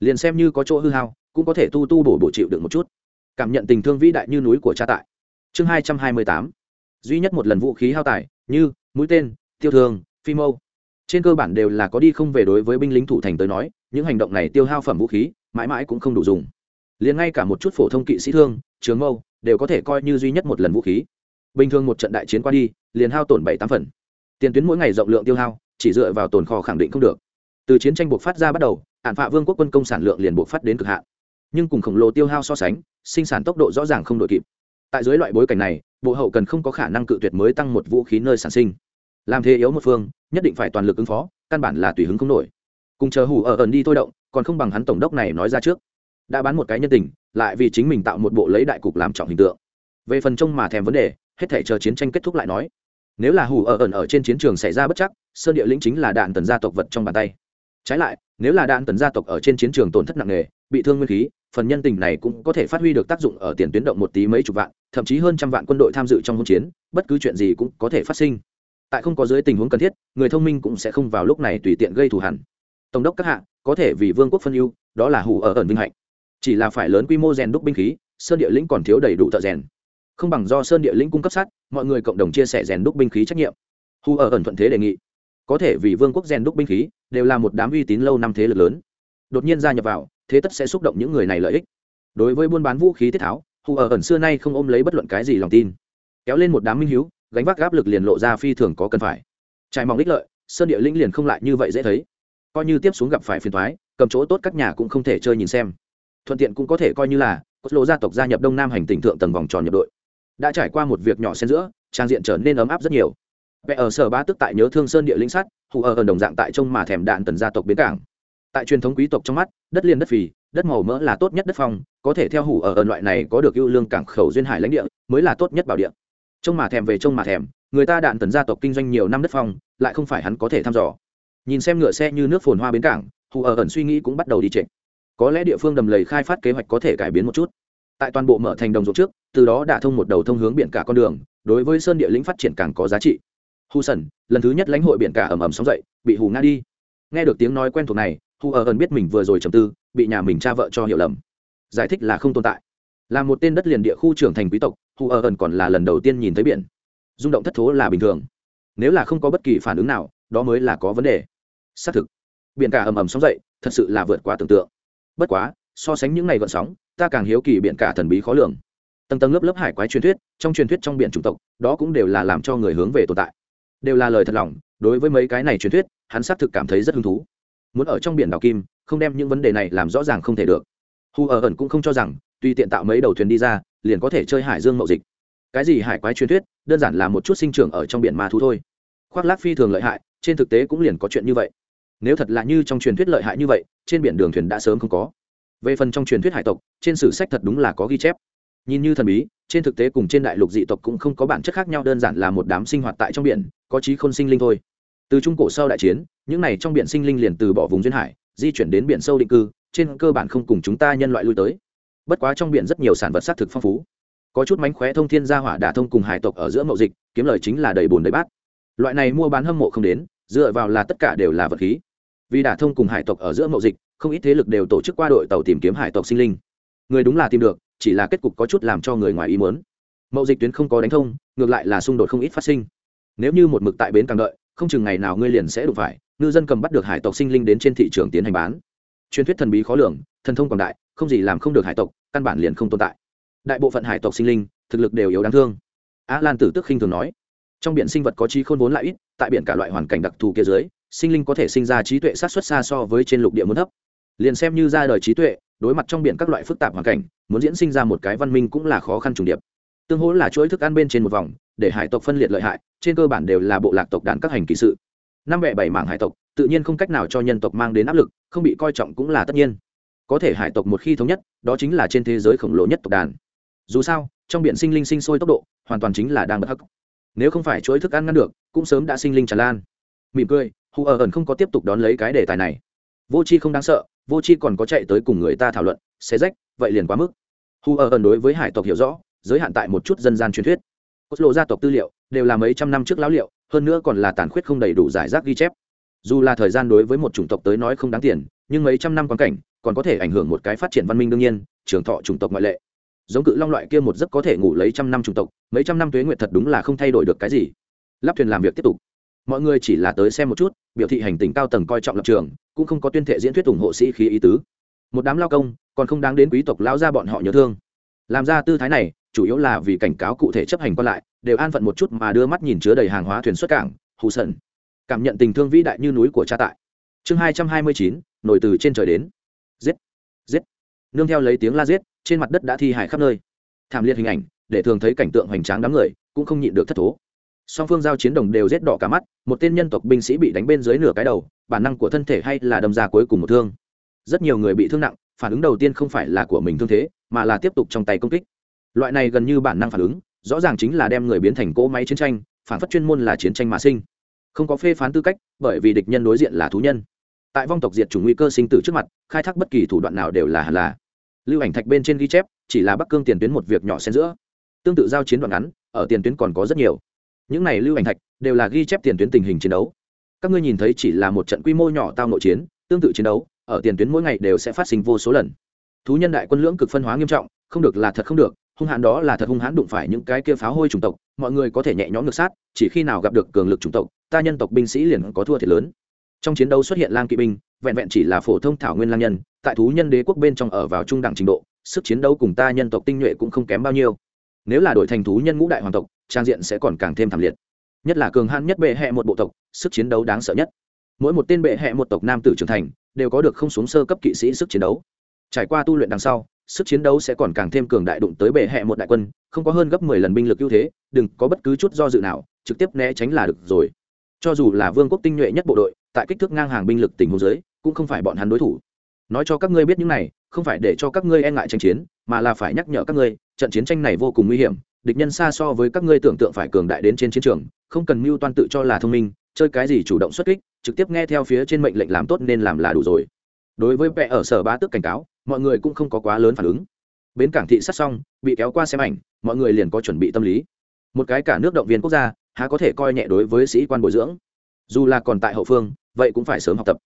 Liền xem như có chỗ hư hao, cũng có thể tu tu bổ bổ chịu được một chút. Cảm nhận tình thương vĩ đại như núi của cha tại. Chương hai trăm hai mươi tám. Duy nhất một lần vũ khí hao tài, như, mũi tên, tiêu thương, phi mâu. Trên cơ bản đều là có đi không về đối với binh lính thủ thành tới nói, những hành động này tiêu hao phẩm vũ khí mãi mãi cũng không đủ dùng. Liền ngay cả một chút phổ thông kỵ sĩ thương, trường mâu, đều có thể coi như duy nhất một lần vũ khí. Bình thường một trận đại chiến qua đi, liền hao tổn bảy tám phần. Tiền tuyến mỗi ngày rộng lượng tiêu hao, chỉ dựa vào tồn kho khẳng định không được. Từ chiến tranh buộc phát ra bắt đầu, ạn phạ vương quốc quân công sản lượng liền buộc phát đến cực hạn. Nhưng cùng khổng lồ tiêu hao so sánh, sinh sản tốc độ rõ ràng không đội kịp. Tại dưới loại bối cảnh này, bộ hậu cần không có khả năng cự tuyệt mới tăng một vũ khí nơi sản sinh. Làm thế yếu một phương, nhất định phải toàn lực ứng phó, căn bản là tùy hứng không nổi. Cùng chờ hủ ở ẩn đi thôi động còn không bằng hắn tổng đốc này nói ra trước. Đã bán một cái nhân tình, lại vì chính mình tạo một bộ lấy đại cục làm trọng hình tượng. Về phần trông mà thèm vấn đề, hết thể chờ chiến tranh kết thúc lại nói. Nếu là hủ ở ẩn ở trên chiến trường xảy ra bất chắc, sơn địa lĩnh chính là đạn tần gia tộc vật trong bàn tay. Trái lại, nếu là đạn tần gia tộc ở trên chiến trường tổn thất nặng nề, bị thương nguyên khí, phần nhân tình này cũng có thể phát huy được tác dụng ở tiền tuyến động một tí mấy chục vạn, thậm chí hơn trăm vạn quân đội tham dự trong hỗn chiến, bất cứ chuyện gì cũng có thể phát sinh. Tại không có dưới tình huống cần thiết, người thông minh cũng sẽ không vào lúc này tùy tiện gây thù hẳn tổng đốc các hạ có thể vì vương quốc phân ưu, đó là hủ ở ẩn vinh hạnh. Chỉ là phải lớn quy mô rèn đúc binh khí, sơn địa lĩnh còn thiếu đầy đủ thợ rèn. Không bằng do sơn địa lĩnh cung cấp sát, mọi người cộng đồng chia sẻ rèn đúc binh khí trách nhiệm. Hù ở ẩn thuận thế đề nghị, có thể vì vương quốc rèn đúc binh khí, đều là một đám uy tín lâu năm thế lực lớn. Đột nhiên gia nhập vào, thế tất sẽ xúc động những người này lợi ích. Đối với buôn bán vũ khí tiết tháo hù ở ẩn xưa nay không ôm lấy bất luận cái gì lòng tin. Kéo lên một đám minh hiếu, gánh vác áp lực liền lộ ra phi thường có cần phải. Trải mong ích lợi, sơn địa lĩnh liền không lại như vậy dễ thấy coi như tiếp xuống gặp phải phiền thoái, cầm chỗ tốt các nhà cũng không thể chơi nhìn xem. Thuận tiện cũng có thể coi như là cốt lộ gia tộc gia nhập đông nam hành tỉnh thượng tầng vòng tròn nhập đội. Đã trải qua một việc nhỏ xen giữa, trang diện trở nên ấm áp rất nhiều. Vẽ ở sở ba tức tại nhớ thương sơn địa linh sắt, hù ở ẩn đồng dạng tại trông mà thèm đạn tần gia tộc bến cảng. Tại truyền thống quý tộc trong mắt, đất liền đất phì, đất màu mỡ là tốt nhất đất phong, có thể theo hủ ở ẩn loại này có được ưu lương cảng khẩu duyên hải lãnh địa, mới là tốt nhất bảo địa. Trông mà thèm về trông mà thèm, người ta đạn tần gia tộc kinh doanh nhiều năm đất phong, lại không phải hắn có thể thăm dò nhìn xem ngựa xe như nước phồn hoa bến cảng, hù ở ẩn suy nghĩ cũng bắt đầu đi trịnh có lẽ địa phương đầm lầy khai phát kế hoạch có thể cải biến một chút. Tại toàn bộ mở thành đồng ruộng trước, từ đó đã thông một đầu thông hướng biển cả con đường, đối với sơn địa lĩnh phát triển càng có giá trị. Hù sần, lần thứ nhất lãnh hội biển cả ầm ầm sóng dậy, bị hù nga đi. Nghe được tiếng nói quen thuộc này, hù ở ẩn biết mình vừa rồi trầm tư, bị nhà mình cha vợ cho hiểu lầm. Giải thích là không tồn tại. Là một tên đất liền địa khu trưởng thành quý tộc, hù ở ẩn còn là lần đầu tiên nhìn thấy biển. Rung động thất thố là bình thường. Nếu là không có bất kỳ phản ứng nào, đó mới là có vấn đề xác thực. Biển cả ầm ầm sóng dậy, thật sự là vượt qua tưởng tượng. Bất quá, so sánh những ngày gọn sóng, ta càng hiếu kỳ biển cả thần bí khó lường. Tầng tầng lớp lớp hải quái truyền thuyết, trong truyền thuyết trong biển chủng tộc, đó cũng đều là làm cho người hướng về tồn tại. Đều là lời thật lòng, đối với mấy cái này truyền thuyết, hắn xác thực cảm thấy rất hứng thú. Muốn ở trong biển đào kim, không đem những vấn đề này làm rõ ràng không thể được. Hù ở ẩn cũng không cho rằng, tuy tiện tạo mấy đầu thuyền đi ra, liền có thể chơi hải dương mậu dịch. Cái gì hải quái truyền thuyết, đơn giản là một chút sinh trưởng ở trong biển ma thú thôi. Khoác lác phi thường lợi hại, trên thực tế cũng liền có chuyện như vậy nếu thật là như trong truyền thuyết lợi hại như vậy, trên biển đường thuyền đã sớm không có. Về phần trong truyền thuyết hải tộc, trên sử sách thật đúng là có ghi chép. Nhìn như thần bí, trên thực tế cùng trên đại lục dị tộc cũng không có bản chất khác nhau, đơn giản là một đám sinh hoạt tại trong biển, có trí khôn sinh linh thôi. Từ trung cổ sau đại chiến, những này trong biển sinh linh liền từ bỏ vùng duyên hải, di chuyển đến biển sâu định cư, trên cơ bản không cùng chúng ta nhân loại lui tới. Bất quá trong biển rất nhiều sản vật xác thực phong phú. Có chút mánh khóe thông thiên gia hỏa đả thông cùng hải tộc ở giữa mậu dịch, kiếm lời chính là đầy bồn đầy bát. Loại này mua bán hâm mộ không đến, dựa vào là tất cả đều là vật khí vì đả thông cùng hải tộc ở giữa mậu dịch, không ít thế lực đều tổ chức qua đội tàu tìm kiếm hải tộc sinh linh. Người đúng là tìm được, chỉ là kết cục có chút làm cho người ngoài ý muốn. Mậu dịch tuyến không có đánh thông, ngược lại là xung đột không ít phát sinh. Nếu như một mực tại bến càng đợi, không chừng ngày nào ngươi liền sẽ đụng phải, ngư dân cầm bắt được hải tộc sinh linh đến trên thị trường tiến hành bán. Truyền thuyết thần bí khó lường, thần thông quảng đại, không gì làm không được hải tộc, căn bản liền không tồn tại. Đại bộ phận hải tộc sinh linh, thực lực đều yếu đáng thương. Á lan tử tức khinh thường nói, trong biển sinh vật có trí khôn vốn lại ít, tại biển cả loại hoàn cảnh đặc thù kia dưới sinh linh có thể sinh ra trí tuệ sát xuất xa so với trên lục địa muốn thấp. Liền xem như ra đời trí tuệ, đối mặt trong biển các loại phức tạp hoàn cảnh, muốn diễn sinh ra một cái văn minh cũng là khó khăn trùng điệp. Tương hỗ là chuỗi thức ăn bên trên một vòng, để hải tộc phân liệt lợi hại, trên cơ bản đều là bộ lạc tộc đàn các hành kỳ sự. Năm vẻ bảy mảng hải tộc, tự nhiên không cách nào cho nhân tộc mang đến áp lực, không bị coi trọng cũng là tất nhiên. Có thể hải tộc một khi thống nhất, đó chính là trên thế giới khổng lồ nhất tộc đàn. Dù sao, trong biển sinh linh sinh sôi tốc độ, hoàn toàn chính là đang bất hắc. Nếu không phải chuỗi thức ăn ngăn được, cũng sớm đã sinh linh tràn lan mỉm cười, hù ở ẩn không có tiếp tục đón lấy cái đề tài này. Vô c h i không đáng sợ, vô c h i còn có chạy tới cùng người ta thảo luận, xé rách, vậy liền quá mức. Hù ở ẩn đối với hải tộc hiểu rõ, giới hạn tại một chút dân gian truyền thuyết. Cốt lộ gia tộc tư liệu đều là mấy trăm năm trước lão liệu, hơn nữa còn là tàn khuyết không đầy đủ giải rác ghi chép. Dù là thời gian đối với một chủng tộc tới nói không đáng tiền, nhưng mấy trăm năm quan cảnh còn có thể ảnh hưởng một cái phát triển văn minh đương nhiên, trường thọ chủng tộc ngoại lệ. Giống cự long loại kia một giấc có thể ngủ lấy trăm năm chủng tộc, mấy trăm năm tuế nguyệt thật đúng là không thay đổi được cái gì. Lắp thuyền làm việc tiếp tục mọi người chỉ là tới xem một chút, biểu thị hành tình cao tầng coi trọng lập trường, cũng không có tuyên thệ diễn thuyết ủng hộ sĩ khí ý tứ. Một đám lao công, còn không đáng đến quý tộc lao ra bọn họ nhớ thương. Làm ra tư thái này, chủ yếu là vì cảnh cáo cụ thể chấp hành còn lại, đều an phận một chút mà đưa mắt nhìn chứa đầy hàng hóa thuyền xuất cảng, hù sần. Cảm nhận tình thương vĩ đại như núi của cha tại. Chương hai trăm hai mươi chín, nổi từ trên trời đến. Giết giết. Nương theo lấy tiếng la giết, trên mặt đất đã thi hải khắp nơi. Thảm liệt hình ảnh, để thường thấy cảnh tượng hoành tráng đám người, cũng không nhịn được thất thố song phương giao chiến đồng đều rét đỏ cả mắt, một tên nhân tộc binh sĩ bị đánh bên dưới nửa cái đầu, bản năng của thân thể hay là đâm ra cuối cùng một thương. Rất nhiều người bị thương nặng, phản ứng đầu tiên không phải là của mình thương thế, mà là tiếp tục trong tay công kích. Loại này gần như bản năng phản ứng, rõ ràng chính là đem người biến thành cỗ máy chiến tranh, phản phất chuyên môn là chiến tranh mà sinh. Không có phê phán tư cách, bởi vì địch nhân đối diện là thú nhân. Tại vong tộc diệt chủng nguy cơ sinh tử trước mặt, khai thác bất kỳ thủ đoạn nào đều là hẳn là. Lưu ảnh thạch bên trên ghi chép, chỉ là bắc cương tiền tuyến một việc nhỏ xen giữa. Tương tự giao chiến đoạn ngắn, ở tiền tuyến còn có rất nhiều những này lưu ảnh thạch đều là ghi chép tiền tuyến tình hình chiến đấu. Các ngươi nhìn thấy chỉ là một trận quy mô nhỏ tao nội chiến, tương tự chiến đấu, ở tiền tuyến mỗi ngày đều sẽ phát sinh vô số lần. Thú nhân đại quân lưỡng cực phân hóa nghiêm trọng, không được là thật không được, hung hãn đó là thật hung hãn đụng phải những cái kia pháo hôi chủng tộc, mọi người có thể nhẹ nhõm ngược sát, chỉ khi nào gặp được cường lực chủng tộc, ta nhân tộc binh sĩ liền có thua thiệt lớn. Trong chiến đấu xuất hiện lang kỵ binh, vẹn vẹn chỉ là phổ thông thảo nguyên lang nhân, tại thú nhân đế quốc bên trong ở vào trung đẳng trình độ, sức chiến đấu cùng ta nhân tộc tinh nhuệ cũng không kém bao nhiêu. Nếu là đổi thành thú nhân ngũ đại hoàng tộc trang diện sẽ còn càng thêm thảm liệt. Nhất là cường hãn nhất bệ hệ một bộ tộc, sức chiến đấu đáng sợ nhất. Mỗi một tên bệ hệ một tộc nam tử trưởng thành, đều có được không xuống sơ cấp kỵ sĩ sức chiến đấu. Trải qua tu luyện đằng sau, sức chiến đấu sẽ còn càng thêm cường đại đụng tới bệ hệ một đại quân, không có hơn gấp mười lần binh lực ưu thế, đừng có bất cứ chút do dự nào, trực tiếp né tránh là được rồi. Cho dù là vương quốc tinh nhuệ nhất bộ đội, tại kích thước ngang hàng binh lực tình huống giới cũng không phải bọn hắn đối thủ. Nói cho các ngươi biết những này, không phải để cho các ngươi e ngại tranh chiến, mà là phải nhắc nhở các ngươi, trận chiến tranh này vô cùng nguy hiểm địch nhân xa so với các ngươi tưởng tượng phải cường đại đến trên chiến trường, không cần mưu toan tự cho là thông minh, chơi cái gì chủ động xuất kích, trực tiếp nghe theo phía trên mệnh lệnh làm tốt nên làm là đủ rồi. Đối với vẽ ở sở ba tước cảnh cáo, mọi người cũng không có quá lớn phản ứng. Bến cảng thị sát xong, bị kéo qua xem ảnh, mọi người liền có chuẩn bị tâm lý. Một cái cả nước động viên quốc gia, há có thể coi nhẹ đối với sĩ quan bồi dưỡng. Dù là còn tại hậu phương, vậy cũng phải sớm học tập.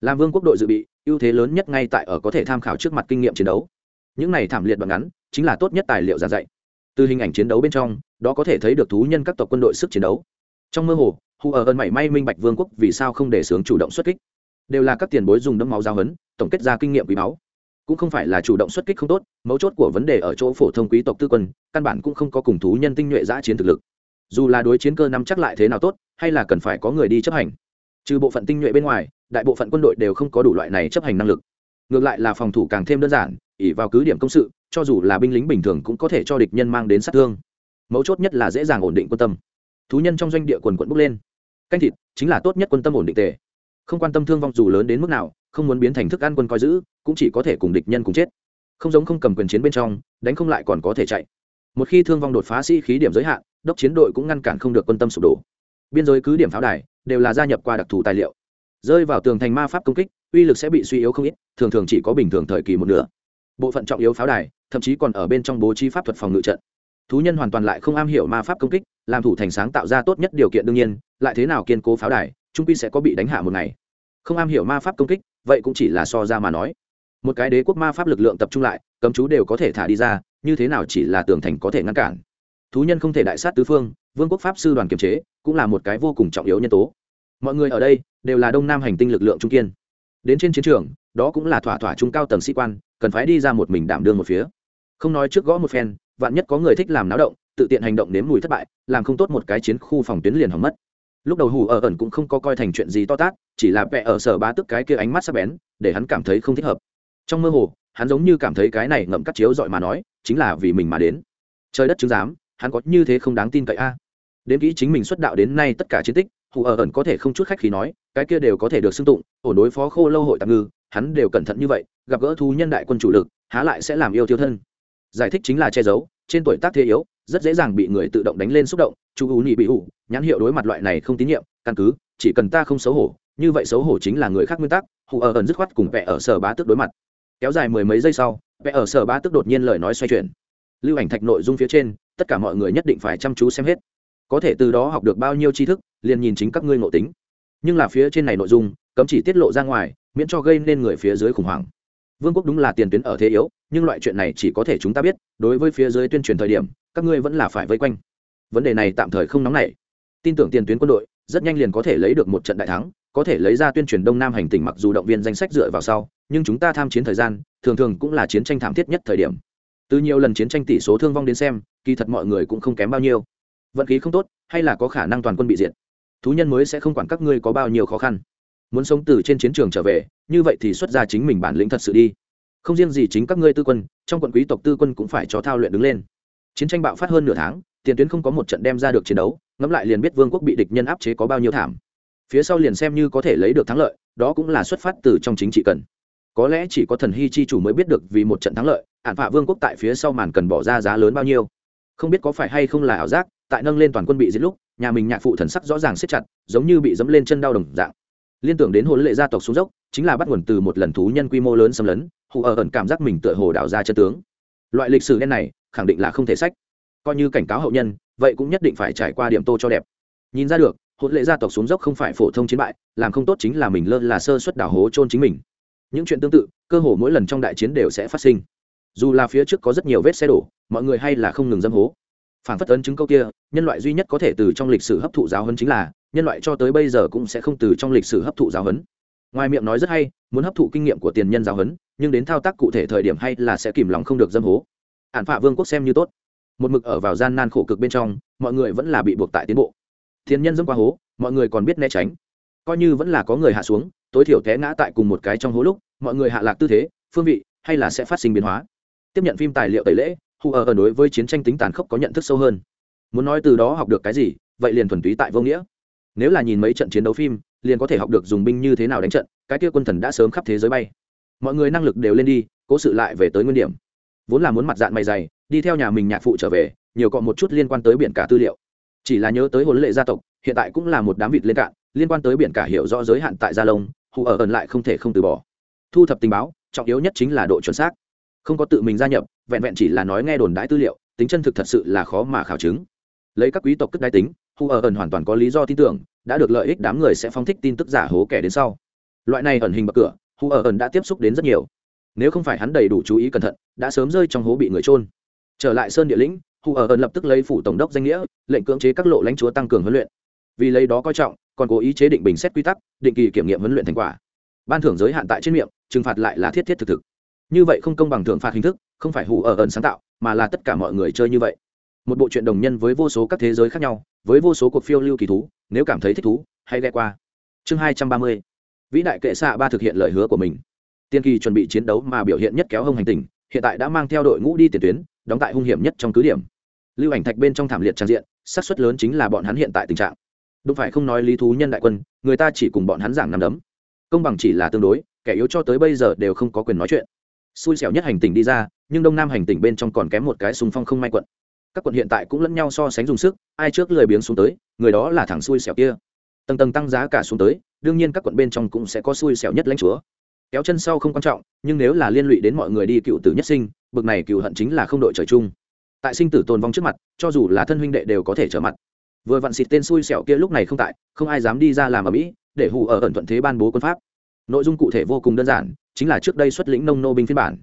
Làm vương quốc đội dự bị, ưu thế lớn nhất ngay tại ở có thể tham khảo trước mặt kinh nghiệm chiến đấu. Những này thảm liệt bằng ngắn, chính là tốt nhất tài liệu giảng dạy từ hình ảnh chiến đấu bên trong đó có thể thấy được thú nhân các tộc quân đội sức chiến đấu. Trong mơ hồ hù ở ơn mảy may minh bạch vương quốc vì sao không để sướng chủ động xuất kích. Đều là các tiền bối dùng đấm máu giao hấn tổng kết ra kinh nghiệm quý báu, cũng không phải là chủ động xuất kích không tốt mấu chốt của vấn đề ở chỗ phổ thông quý tộc tư quân căn bản cũng không có cùng thú nhân tinh nhuệ giã chiến thực lực. Dù là đối chiến cơ nắm chắc lại thế nào tốt hay là cần phải có người đi chấp hành. Trừ bộ phận tinh nhuệ bên ngoài đại bộ phận quân đội đều không có đủ loại này chấp hành năng lực. Ngược lại là phòng thủ càng thêm đơn giản ỉ vào cứ điểm công sự cho dù là binh lính bình thường cũng có thể cho địch nhân mang đến sát thương. Mấu chốt nhất là dễ dàng ổn định quân tâm. Thú nhân trong doanh địa quần quận bốc lên. Canh thịt chính là tốt nhất quân tâm ổn định tề. Không quan tâm thương vong dù lớn đến mức nào, không muốn biến thành thức ăn quân coi giữ, cũng chỉ có thể cùng địch nhân cùng chết. Không giống không cầm quyền chiến bên trong, đánh không lại còn có thể chạy. Một khi thương vong đột phá sĩ khí điểm giới hạn, đốc chiến đội cũng ngăn cản không được quân tâm sụp đổ. Biên giới cứ điểm pháo đài, đều là gia nhập qua đặc thù tài liệu. Rơi vào tường thành ma pháp công kích, uy lực sẽ bị suy yếu không ít, thường thường chỉ có bình thường thời kỳ một nửa bộ phận trọng yếu pháo đài, thậm chí còn ở bên trong bố trí pháp thuật phòng ngự trận. Thú nhân hoàn toàn lại không am hiểu ma pháp công kích, làm thủ thành sáng tạo ra tốt nhất điều kiện đương nhiên, lại thế nào kiên cố pháo đài, trung pi sẽ có bị đánh hạ một ngày. Không am hiểu ma pháp công kích, vậy cũng chỉ là so ra mà nói. Một cái đế quốc ma pháp lực lượng tập trung lại, cấm chú đều có thể thả đi ra, như thế nào chỉ là tường thành có thể ngăn cản. Thú nhân không thể đại sát tứ phương, vương quốc pháp sư đoàn kiềm chế, cũng là một cái vô cùng trọng yếu nhân tố. Mọi người ở đây đều là đông nam hành tinh lực lượng trung kiên đến trên chiến trường, đó cũng là thỏa thỏa trung cao tầng sĩ quan, cần phải đi ra một mình đảm đương một phía. Không nói trước gõ một phen, vạn nhất có người thích làm náo động, tự tiện hành động nếm mùi thất bại, làm không tốt một cái chiến khu phòng tuyến liền hỏng mất. Lúc đầu hù ở ẩn cũng không có coi thành chuyện gì to tát, chỉ là vẽ ở sở bá tức cái kia ánh mắt sắp bén, để hắn cảm thấy không thích hợp. Trong mơ hồ, hắn giống như cảm thấy cái này ngậm cắt chiếu dọi mà nói, chính là vì mình mà đến. Trời đất chứng giám, hắn có như thế không đáng tin cậy a. À. đến kỹ chính mình xuất đạo đến nay tất cả chiến tích hù ở ẩn có thể không chút khách khí nói, cái kia đều có thể được xưng tụng ổn đối phó khô lâu hội tạm ngư, hắn đều cẩn thận như vậy, gặp gỡ thú nhân đại quân chủ lực, há lại sẽ làm yêu thiêu thân. Giải thích chính là che giấu, trên tuổi tác thế yếu, rất dễ dàng bị người tự động đánh lên xúc động, chú ú nhị bị ủ nhãn hiệu đối mặt loại này không tín nhiệm, căn cứ, chỉ cần ta không xấu hổ, như vậy xấu hổ chính là người khác nguyên tắc, hù ở ẩn dứt khoát cùng vẽ ở sở bá tức đối mặt. Kéo dài mười mấy giây sau vẽ ở sở bá tức đột nhiên lời nói xoay chuyển. Lưu ảnh thạch nội dung phía trên, tất cả mọi người nhất định phải chăm chú xem hết có thể từ đó học được bao nhiêu tri thức, liền nhìn chính các ngươi ngộ tính. Nhưng là phía trên này nội dung, cấm chỉ tiết lộ ra ngoài, miễn cho gây nên người phía dưới khủng hoảng. Vương quốc đúng là tiền tuyến ở thế yếu, nhưng loại chuyện này chỉ có thể chúng ta biết, đối với phía dưới tuyên truyền thời điểm, các ngươi vẫn là phải vây quanh. Vấn đề này tạm thời không nóng nảy. Tin tưởng tiền tuyến quân đội, rất nhanh liền có thể lấy được một trận đại thắng, có thể lấy ra tuyên truyền đông nam hành tỉnh mặc dù động viên danh sách dựa vào sau, nhưng chúng ta tham chiến thời gian, thường thường cũng là chiến tranh thảm thiết nhất thời điểm. Từ nhiều lần chiến tranh tỷ số thương vong đến xem, kỳ thật mọi người cũng không kém bao nhiêu vận khí không tốt, hay là có khả năng toàn quân bị diệt? Thú nhân mới sẽ không quản các ngươi có bao nhiêu khó khăn. Muốn sống từ trên chiến trường trở về, như vậy thì xuất ra chính mình bản lĩnh thật sự đi. Không riêng gì chính các ngươi tư quân, trong quận quý tộc tư quân cũng phải cho thao luyện đứng lên. Chiến tranh bạo phát hơn nửa tháng, tiền tuyến không có một trận đem ra được chiến đấu, ngẫm lại liền biết vương quốc bị địch nhân áp chế có bao nhiêu thảm. Phía sau liền xem như có thể lấy được thắng lợi, đó cũng là xuất phát từ trong chính trị cần. Có lẽ chỉ có thần hy chi chủ mới biết được vì một trận thắng lợi ạn phạ vương quốc tại phía sau màn cần bỏ ra giá lớn bao nhiêu không biết có phải hay không là ảo giác, tại nâng lên toàn quân bị giết lúc, nhà mình nhạc phụ thần sắc rõ ràng siết chặt, giống như bị dẫm lên chân đau đồng dạng. Liên tưởng đến hôn lệ gia tộc xuống dốc, chính là bắt nguồn từ một lần thú nhân quy mô lớn xâm lấn, hù ở ẩn cảm giác mình tựa hồ đảo ra chân tướng. Loại lịch sử đen này, khẳng định là không thể sách. Coi như cảnh cáo hậu nhân, vậy cũng nhất định phải trải qua điểm tô cho đẹp. Nhìn ra được hôn lệ gia tộc xuống dốc không phải phổ thông chiến bại, làm không tốt chính là mình lơ là sơ suất đảo hố trôn chính mình. Những chuyện tương tự, cơ hồ mỗi lần trong đại chiến đều sẽ phát sinh dù là phía trước có rất nhiều vết xe đổ mọi người hay là không ngừng dâm hố. Phản phất ấn chứng câu kia nhân loại duy nhất có thể từ trong lịch sử hấp thụ giáo hấn chính là nhân loại cho tới bây giờ cũng sẽ không từ trong lịch sử hấp thụ giáo hấn. ngoài miệng nói rất hay muốn hấp thụ kinh nghiệm của tiền nhân giáo hấn, nhưng đến thao tác cụ thể thời điểm hay là sẽ kìm lòng không được dâm hố. Ản phạ vương quốc xem như tốt. Một mực ở vào gian nan khổ cực bên trong mọi người vẫn là bị buộc tại tiến bộ. Thiên nhân dâm qua hố mọi người còn biết né tránh. Coi như vẫn là có người hạ xuống tối thiểu té ngã tại cùng một cái trong hố lúc mọi người hạ lạc tư thế phương vị hay là sẽ phát sinh biến hóa tiếp nhận phim tài liệu tẩy lễ hù ở đối với chiến tranh tính tàn khốc có nhận thức sâu hơn. Muốn nói từ đó học được cái gì, vậy liền thuần túy tại vô nghĩa. Nếu là nhìn mấy trận chiến đấu phim, liền có thể học được dùng binh như thế nào đánh trận, cái kia quân thần đã sớm khắp thế giới bay. Mọi người năng lực đều lên đi, cố sự lại về tới nguyên điểm. Vốn là muốn mặt dạng mày dày, đi theo nhà mình nhạc phụ trở về, nhiều cọ một chút liên quan tới biển cả tư liệu. Chỉ là nhớ tới hồn lệ gia tộc, hiện tại cũng là một đám vịt lên cạn, liên quan tới biển cả hiểu rõ giới hạn tại gia lông hù ở ẩn lại không thể không từ bỏ. Thu thập tình báo, trọng yếu nhất chính là độ chuẩn xác không có tự mình gia nhập, vẹn vẹn chỉ là nói nghe đồn đãi tư liệu, tính chân thực thật sự là khó mà khảo chứng. Lấy các quý tộc cất đai tính, Hu ở ẩn hoàn toàn có lý do tin tưởng, đã được lợi ích đám người sẽ phong thích tin tức giả hố kẻ đến sau. Loại này ẩn hình bậc cửa, Hu ở ẩn đã tiếp xúc đến rất nhiều. Nếu không phải hắn đầy đủ chú ý cẩn thận, đã sớm rơi trong hố bị người trôn trở lại sơn địa lĩnh, Hu ở ẩn lập tức lấy phủ tổng đốc danh nghĩa, lệnh cưỡng chế các lộ lãnh chúa tăng cường huấn luyện. Vì lấy đó coi trọng, còn cố ý chế định bình xét quy tắc, định kỳ kiểm nghiệm huấn luyện thành quả. Ban thưởng giới hạn tại trên miệng, trừng phạt lại là thiết thiết thực thực như vậy không công bằng thưởng phạt hình thức, không phải hủ ở ẩn sáng tạo, mà là tất cả mọi người chơi như vậy. Một bộ truyện đồng nhân với vô số các thế giới khác nhau, với vô số cuộc phiêu lưu kỳ thú, nếu cảm thấy thích thú, hãy ghe qua. Chương hai trăm ba mươi, vĩ đại kệ xạ ba thực hiện lời hứa của mình. Tiên kỳ chuẩn bị chiến đấu mà biểu hiện nhất kéo hông hành tình, hiện tại đã mang theo đội ngũ đi tiền tuyến, đóng tại hung hiểm nhất trong cứ điểm. Lưu ảnh thạch bên trong thảm liệt trang diện, xác suất lớn chính là bọn hắn hiện tại tình trạng. Đúng phải không nói lý thú nhân đại quân, người ta chỉ cùng bọn hắn giảng nằm đấm. Công bằng chỉ là tương đối, kẻ yếu cho tới bây giờ đều không có quyền nói chuyện xui xẻo nhất hành tỉnh đi ra, nhưng đông nam hành tỉnh bên trong còn kém một cái súng phong không may quận. Các quận hiện tại cũng lẫn nhau so sánh dùng sức, ai trước lười biếng xuống tới, người đó là thằng xui xẻo kia. Tầng tầng tăng giá cả xuống tới, đương nhiên các quận bên trong cũng sẽ có xui xẻo nhất lãnh chúa. Kéo chân sau không quan trọng, nhưng nếu là liên lụy đến mọi người đi cựu tử nhất sinh, bực này cựu hận chính là không đội trời chung. Tại sinh tử tồn vong trước mặt, cho dù là thân huynh đệ đều có thể trở mặt. Vừa vặn xịt tên xui xẻo kia lúc này không tại, không ai dám đi ra làm ở mỹ để hù ở ẩn thuận thế ban bố quân pháp. Nội dung cụ thể vô cùng đơn giản chính là trước đây xuất lĩnh nông nô binh phiên bản.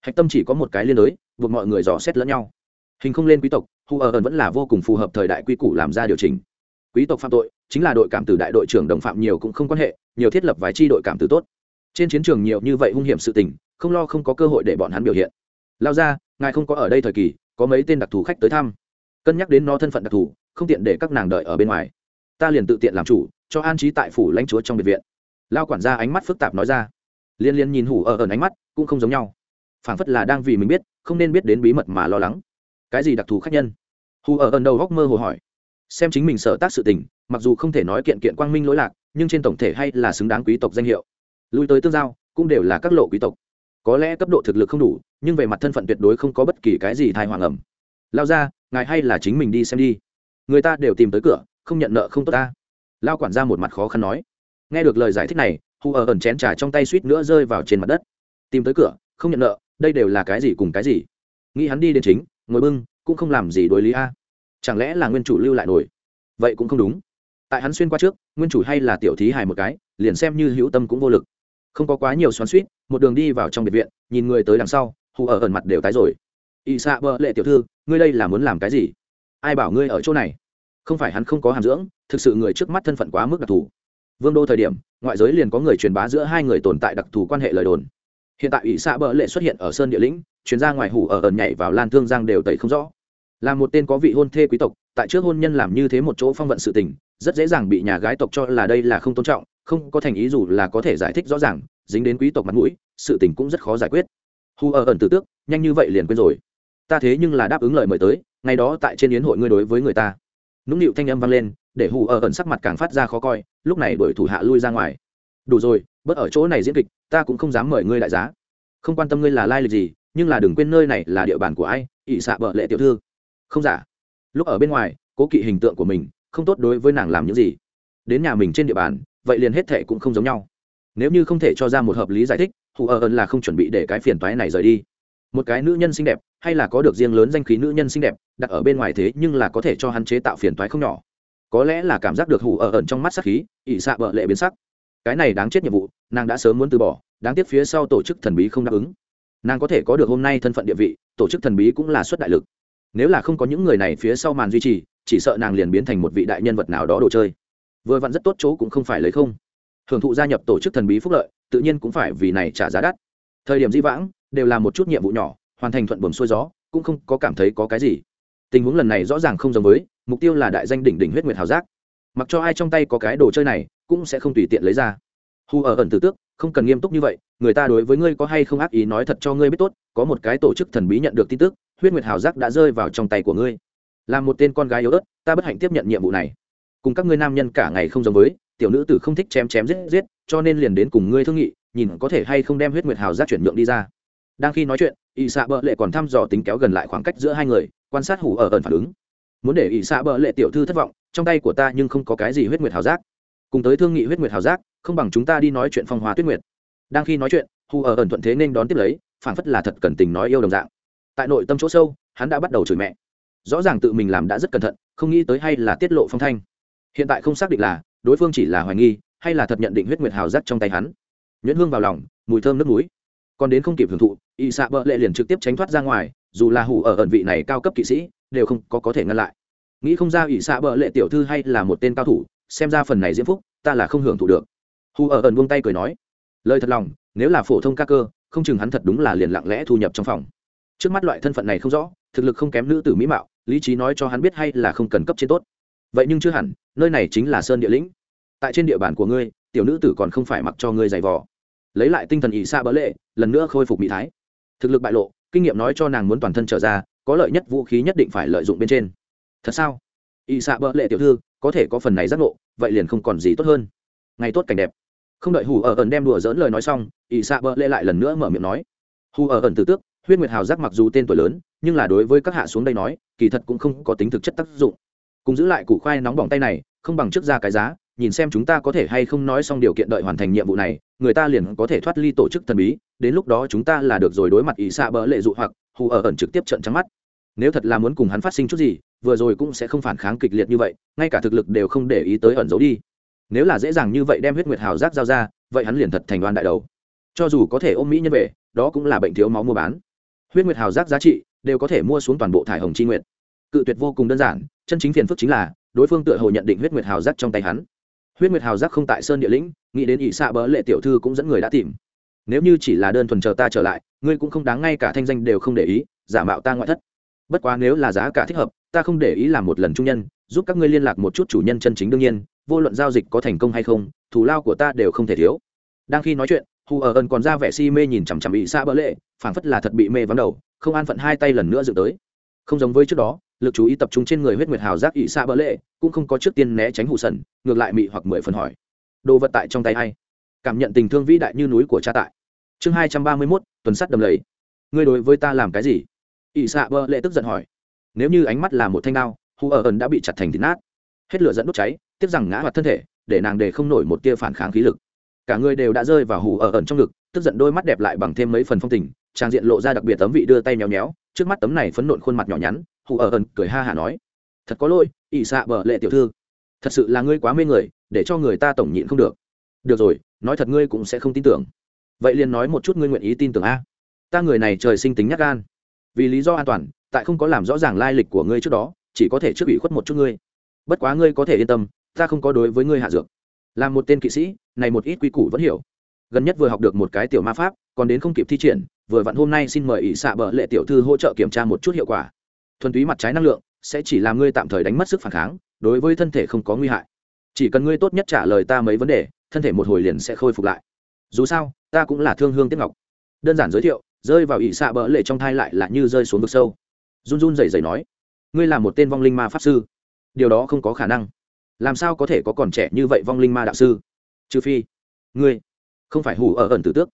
Hạch tâm chỉ có một cái liên đối, buộc mọi người dò xét lẫn nhau. Hình không lên quý tộc hù ở ẩn vẫn là vô cùng phù hợp thời đại quy củ làm ra điều chỉnh. Quý tộc phạm tội, chính là đội cảm tử đại đội trưởng đồng phạm nhiều cũng không quan hệ, nhiều thiết lập vài chi đội cảm tử tốt. Trên chiến trường nhiều như vậy hung hiểm sự tình, không lo không có cơ hội để bọn hắn biểu hiện. Lao ra, ngài không có ở đây thời kỳ, có mấy tên đặc thù khách tới thăm. Cân nhắc đến nó thân phận đặc thù, không tiện để các nàng đợi ở bên ngoài. Ta liền tự tiện làm chủ, cho an trí tại phủ lãnh chúa trong biệt viện. Lao quản gia ánh mắt phức tạp nói ra liên liên nhìn hủ ở ẩn ánh mắt, cũng không giống nhau. Phảng phất là đang vì mình biết, không nên biết đến bí mật mà lo lắng. Cái gì đặc thù khác nhân? Hù ở ẩn đầu góc mơ hồ hỏi. Xem chính mình sở tác sự tình, mặc dù không thể nói kiện kiện quang minh lỗi lạc, nhưng trên tổng thể hay là xứng đáng quý tộc danh hiệu. Lui tới tương giao, cũng đều là các lộ quý tộc. Có lẽ cấp độ thực lực không đủ, nhưng về mặt thân phận tuyệt đối không có bất kỳ cái gì thai hoàng ẩm. Lao ra, ngài hay là chính mình đi xem đi. Người ta đều tìm tới cửa, không nhận nợ không tốt ta. Lao quản ra một mặt khó khăn nói. Nghe được lời giải thích này hù ở ẩn chén trà trong tay suýt nữa rơi vào trên mặt đất. Tìm tới cửa, không nhận nợ, đây đều là cái gì cùng cái gì? Nghĩ hắn đi đến chính, ngồi bưng, cũng không làm gì đối lý a. Chẳng lẽ là nguyên chủ lưu lại nổi? Vậy cũng không đúng. Tại hắn xuyên qua trước, nguyên chủ hay là tiểu thí hài một cái, liền xem như hữu tâm cũng vô lực. Không có quá nhiều xoắn suýt, một đường đi vào trong biệt viện, nhìn người tới đằng sau, hù ở ẩn mặt đều tái rồi. Ỵ xạ bợ lệ tiểu thư, ngươi đây là muốn làm cái gì? Ai bảo ngươi ở chỗ này? Không phải hắn không có hàm dưỡng, thực sự người trước mắt thân phận quá mức đặc thù vương đô thời điểm, ngoại giới liền có người truyền bá giữa hai người tồn tại đặc thù quan hệ lời đồn. Hiện tại ủy xã bỡ lệ xuất hiện ở sơn địa lĩnh chuyên gia ngoài hủ ở ẩn nhảy vào lan thương giang đều tẩy không rõ. Là một tên có vị hôn thê quý tộc, tại trước hôn nhân làm như thế một chỗ phong vận sự tình, rất dễ dàng bị nhà gái tộc cho là đây là không tôn trọng, không có thành ý dù là có thể giải thích rõ ràng, dính đến quý tộc mặt mũi, sự tình cũng rất khó giải quyết. Hù ở ẩn tử tước, nhanh như vậy liền quên rồi. Ta thế nhưng là đáp ứng lời mời tới, ngày đó tại trên yến hội ngươi đối với người ta. Nũng nịu thanh âm vang lên để hù ở ẩn sắc mặt càng phát ra khó coi, lúc này đuổi thủ hạ lui ra ngoài. Đủ rồi, bớt ở chỗ này diễn kịch, ta cũng không dám mời ngươi đại giá. Không quan tâm ngươi là lai lịch gì, nhưng là đừng quên nơi này là địa bàn của ai, ỷ xạ bợ lệ tiểu thư. Không giả. Lúc ở bên ngoài, cố kỵ hình tượng của mình, không tốt đối với nàng làm những gì. Đến nhà mình trên địa bàn, vậy liền hết thệ cũng không giống nhau. Nếu như không thể cho ra một hợp lý giải thích, hù ở ẩn là không chuẩn bị để cái phiền toái này rời đi. Một cái nữ nhân xinh đẹp, hay là có được riêng lớn danh khí nữ nhân xinh đẹp, đặt ở bên ngoài thế nhưng là có thể cho hắn chế tạo phiền toái không nhỏ có lẽ là cảm giác được hủ ở ẩn trong mắt sắc khí ỵ xạ bợ lệ biến sắc. Cái này đáng chết nhiệm vụ, nàng đã sớm muốn từ bỏ, đáng tiếc phía sau tổ chức thần bí không đáp ứng. Nàng có thể có được hôm nay thân phận địa vị, tổ chức thần bí cũng là suất đại lực. Nếu là không có những người này phía sau màn duy trì, chỉ sợ nàng liền biến thành một vị đại nhân vật nào đó đồ chơi. Vừa vặn rất tốt chỗ cũng không phải lấy không. Hưởng thụ gia nhập tổ chức thần bí phúc lợi, tự nhiên cũng phải vì này trả giá đắt. Thời điểm di vãng, đều là một chút nhiệm vụ nhỏ, hoàn thành thuận buồm xuôi gió, cũng không có cảm thấy có cái gì tình huống lần này rõ ràng không giống với, mục tiêu là đại danh đỉnh đỉnh huyết nguyệt hào giác. Mặc cho ai trong tay có cái đồ chơi này, cũng sẽ không tùy tiện lấy ra. Hù ở ẩn tử tước, không cần nghiêm túc như vậy, người ta đối với ngươi có hay không ác ý nói thật cho ngươi biết tốt, có một cái tổ chức thần bí nhận được tin tức, huyết nguyệt hào giác đã rơi vào trong tay của ngươi. Là một tên con gái yếu ớt, ta bất hạnh tiếp nhận nhiệm vụ này. Cùng các ngươi nam nhân cả ngày không giống với, tiểu nữ tử không thích chém chém giết giết, cho nên liền đến cùng ngươi thương nghị, nhìn có thể hay không đem huyết nguyệt hào giác chuyển nhượng đi ra. Đang khi nói chuyện y xạ bợ lệ còn thăm dò tính kéo gần lại khoảng cách giữa hai người quan sát hủ ở ẩn phản ứng. Muốn để ỷ xạ bợ lệ tiểu thư thất vọng, trong tay của ta nhưng không có cái gì huyết nguyệt hào giác. Cùng tới thương nghị huyết nguyệt hào giác, không bằng chúng ta đi nói chuyện phong hóa tuyết nguyệt. Đang khi nói chuyện hù ở ẩn thuận thế nên đón tiếp lấy phản phất là thật cần tình nói yêu đồng dạng. Tại nội tâm chỗ sâu, hắn đã bắt đầu chửi mẹ. Rõ ràng tự mình làm đã rất cẩn thận, không nghĩ tới hay là tiết lộ phong thanh. Hiện tại không xác định là, đối phương chỉ là hoài nghi, hay là thật nhận định huyết nguyệt hào giác trong tay hắn. Nhuyễn hương vào lòng, mùi thơm nước núi. Còn đến không kịp hưởng thụ y xạ bợ lệ liền trực tiếp tránh thoát ra ngoài dù là hủ ở ẩn vị này cao cấp kỵ sĩ, đều không có có thể ngăn lại. Nghĩ không ra ỷ xạ bợ lệ tiểu thư hay là một tên cao thủ, xem ra phần này diễm phúc, ta là không hưởng thụ được. Hù ở ẩn buông tay cười nói, lời thật lòng, nếu là phổ thông ca cơ, không chừng hắn thật đúng là liền lặng lẽ thu nhập trong phòng. Trước mắt loại thân phận này không rõ, thực lực không kém nữ tử mỹ mạo, lý trí nói cho hắn biết hay là không cần cấp trên tốt. Vậy nhưng chưa hẳn, nơi này chính là sơn địa lĩnh. Tại trên địa bàn của ngươi, tiểu nữ tử còn không phải mặc cho ngươi giày vò. Lấy lại tinh thần ỷ xa bỡ lệ, lần nữa khôi phục mỹ thái. Thực lực bại lộ kinh nghiệm nói cho nàng muốn toàn thân trở ra, có lợi nhất vũ khí nhất định phải lợi dụng bên trên. Thật sao? Y xạ bỡ lệ tiểu thư, có thể có phần này giác ngộ, vậy liền không còn gì tốt hơn. Ngày tốt cảnh đẹp. Không đợi hù ở ẩn đem đùa dỡn lời nói xong, Y xạ bỡ lệ lại lần nữa mở miệng nói. Hù ở ẩn từ tước, huyết nguyệt hào giác mặc dù tên tuổi lớn, nhưng là đối với các hạ xuống đây nói, kỳ thật cũng không có tính thực chất tác dụng. Cùng giữ lại củ khoai nóng bỏng tay này, không bằng trước ra cái giá nhìn xem chúng ta có thể hay không nói xong điều kiện đợi hoàn thành nhiệm vụ này, người ta liền có thể thoát ly tổ chức thần bí, đến lúc đó chúng ta là được rồi đối mặt ỷ xạ bỡ lệ dụ hoặc, hù ở ẩn trực tiếp trận trắng mắt. Nếu thật là muốn cùng hắn phát sinh chút gì, vừa rồi cũng sẽ không phản kháng kịch liệt như vậy, ngay cả thực lực đều không để ý tới ẩn giấu đi. Nếu là dễ dàng như vậy đem huyết nguyệt hào giác giao ra, vậy hắn liền thật thành đoan đại đầu. Cho dù có thể ôm mỹ nhân về, đó cũng là bệnh thiếu máu mua bán. Huyết nguyệt hào giác giá trị đều có thể mua xuống toàn bộ thải hồng chi nguyện. cự tuyệt vô cùng đơn giản, chân chính phiền phức chính là, đối phương tự hồ nhận định huyết nguyệt hào giác trong tay hắn huyết nguyệt hào giác không tại sơn địa lĩnh, nghĩ đến ỷ xạ bỡ lệ tiểu thư cũng dẫn người đã tìm. Nếu như chỉ là đơn thuần chờ ta trở lại, ngươi cũng không đáng ngay cả thanh danh đều không để ý, giả mạo ta ngoại thất. Bất quá nếu là giá cả thích hợp, ta không để ý làm một lần trung nhân, giúp các ngươi liên lạc một chút chủ nhân chân chính đương nhiên, vô luận giao dịch có thành công hay không, thù lao của ta đều không thể thiếu. Đang khi nói chuyện hù ở ẩn còn ra vẻ si mê nhìn chằm chằm ỵ xa bỡ lệ, phảng phất là thật bị mê vắng đầu, không an phận hai tay lần nữa dựng tới. Không giống với trước đó lực chú ý tập trung trên người huyết nguyệt hào giác ỵ xa bỡ lệ, cũng không có trước tiên né tránh hụ sần, ngược lại mị hoặc mười phần hỏi. Đồ vật tại trong tay hay cảm nhận tình thương vĩ đại như núi của cha tại. Chương hai trăm ba mươi mốt, tuần sắt đầm lầy. Ngươi đối với ta làm cái gì? Ỵ xạ bỡ lệ tức giận hỏi. Nếu như ánh mắt là một thanh đao, hù ở ẩn đã bị chặt thành thịt nát. Hết lửa dẫn đốt cháy tiếp rằng ngã hoạt thân thể, để nàng để không nổi một tia phản kháng khí lực. Cả người đều đã rơi vào hù ở ẩn trong ngực, tức giận đôi mắt đẹp lại bằng thêm mấy phần phong tình, trang diện lộ ra đặc biệt tấm vị đưa tay nhéo nhéo trước mắt tấm này phấn nộn khuôn mặt nhỏ nhắn, hù ở ẩn cười ha hả nói, thật có lỗi ỵ xạ bờ lệ tiểu thư. Thật sự là ngươi quá mê người, để cho người ta tổng nhịn không được. Được rồi, nói thật ngươi cũng sẽ không tin tưởng. Vậy liền nói một chút ngươi nguyện ý tin tưởng a. Ta người này trời sinh tính nhắc gan. Vì lý do an toàn, tại không có làm rõ ràng lai lịch của ngươi trước đó, chỉ có thể trước ủy khuất một chút ngươi. Bất quá ngươi có thể yên tâm, ta không có đối với ngươi hạ dược. Là một tên kỵ sĩ, này một ít quy củ vẫn hiểu gần nhất vừa học được một cái tiểu ma pháp, còn đến không kịp thi triển, vừa vặn hôm nay xin mời ỷ xạ bợ lệ tiểu thư hỗ trợ kiểm tra một chút hiệu quả. Thuần túy mặt trái năng lượng, sẽ chỉ làm ngươi tạm thời đánh mất sức phản kháng, đối với thân thể không có nguy hại. Chỉ cần ngươi tốt nhất trả lời ta mấy vấn đề, thân thể một hồi liền sẽ khôi phục lại. Dù sao, ta cũng là thương hương tiếp ngọc. Đơn giản giới thiệu, rơi vào ỷ xạ bỡ lệ trong thai lại là như rơi xuống vực sâu. Run run rẩy rẩy nói, ngươi là một tên vong linh ma pháp sư. Điều đó không có khả năng. Làm sao có thể có còn trẻ như vậy vong linh ma đạo sư? Trừ phi, ngươi không phải hủ ở ẩn tử tước.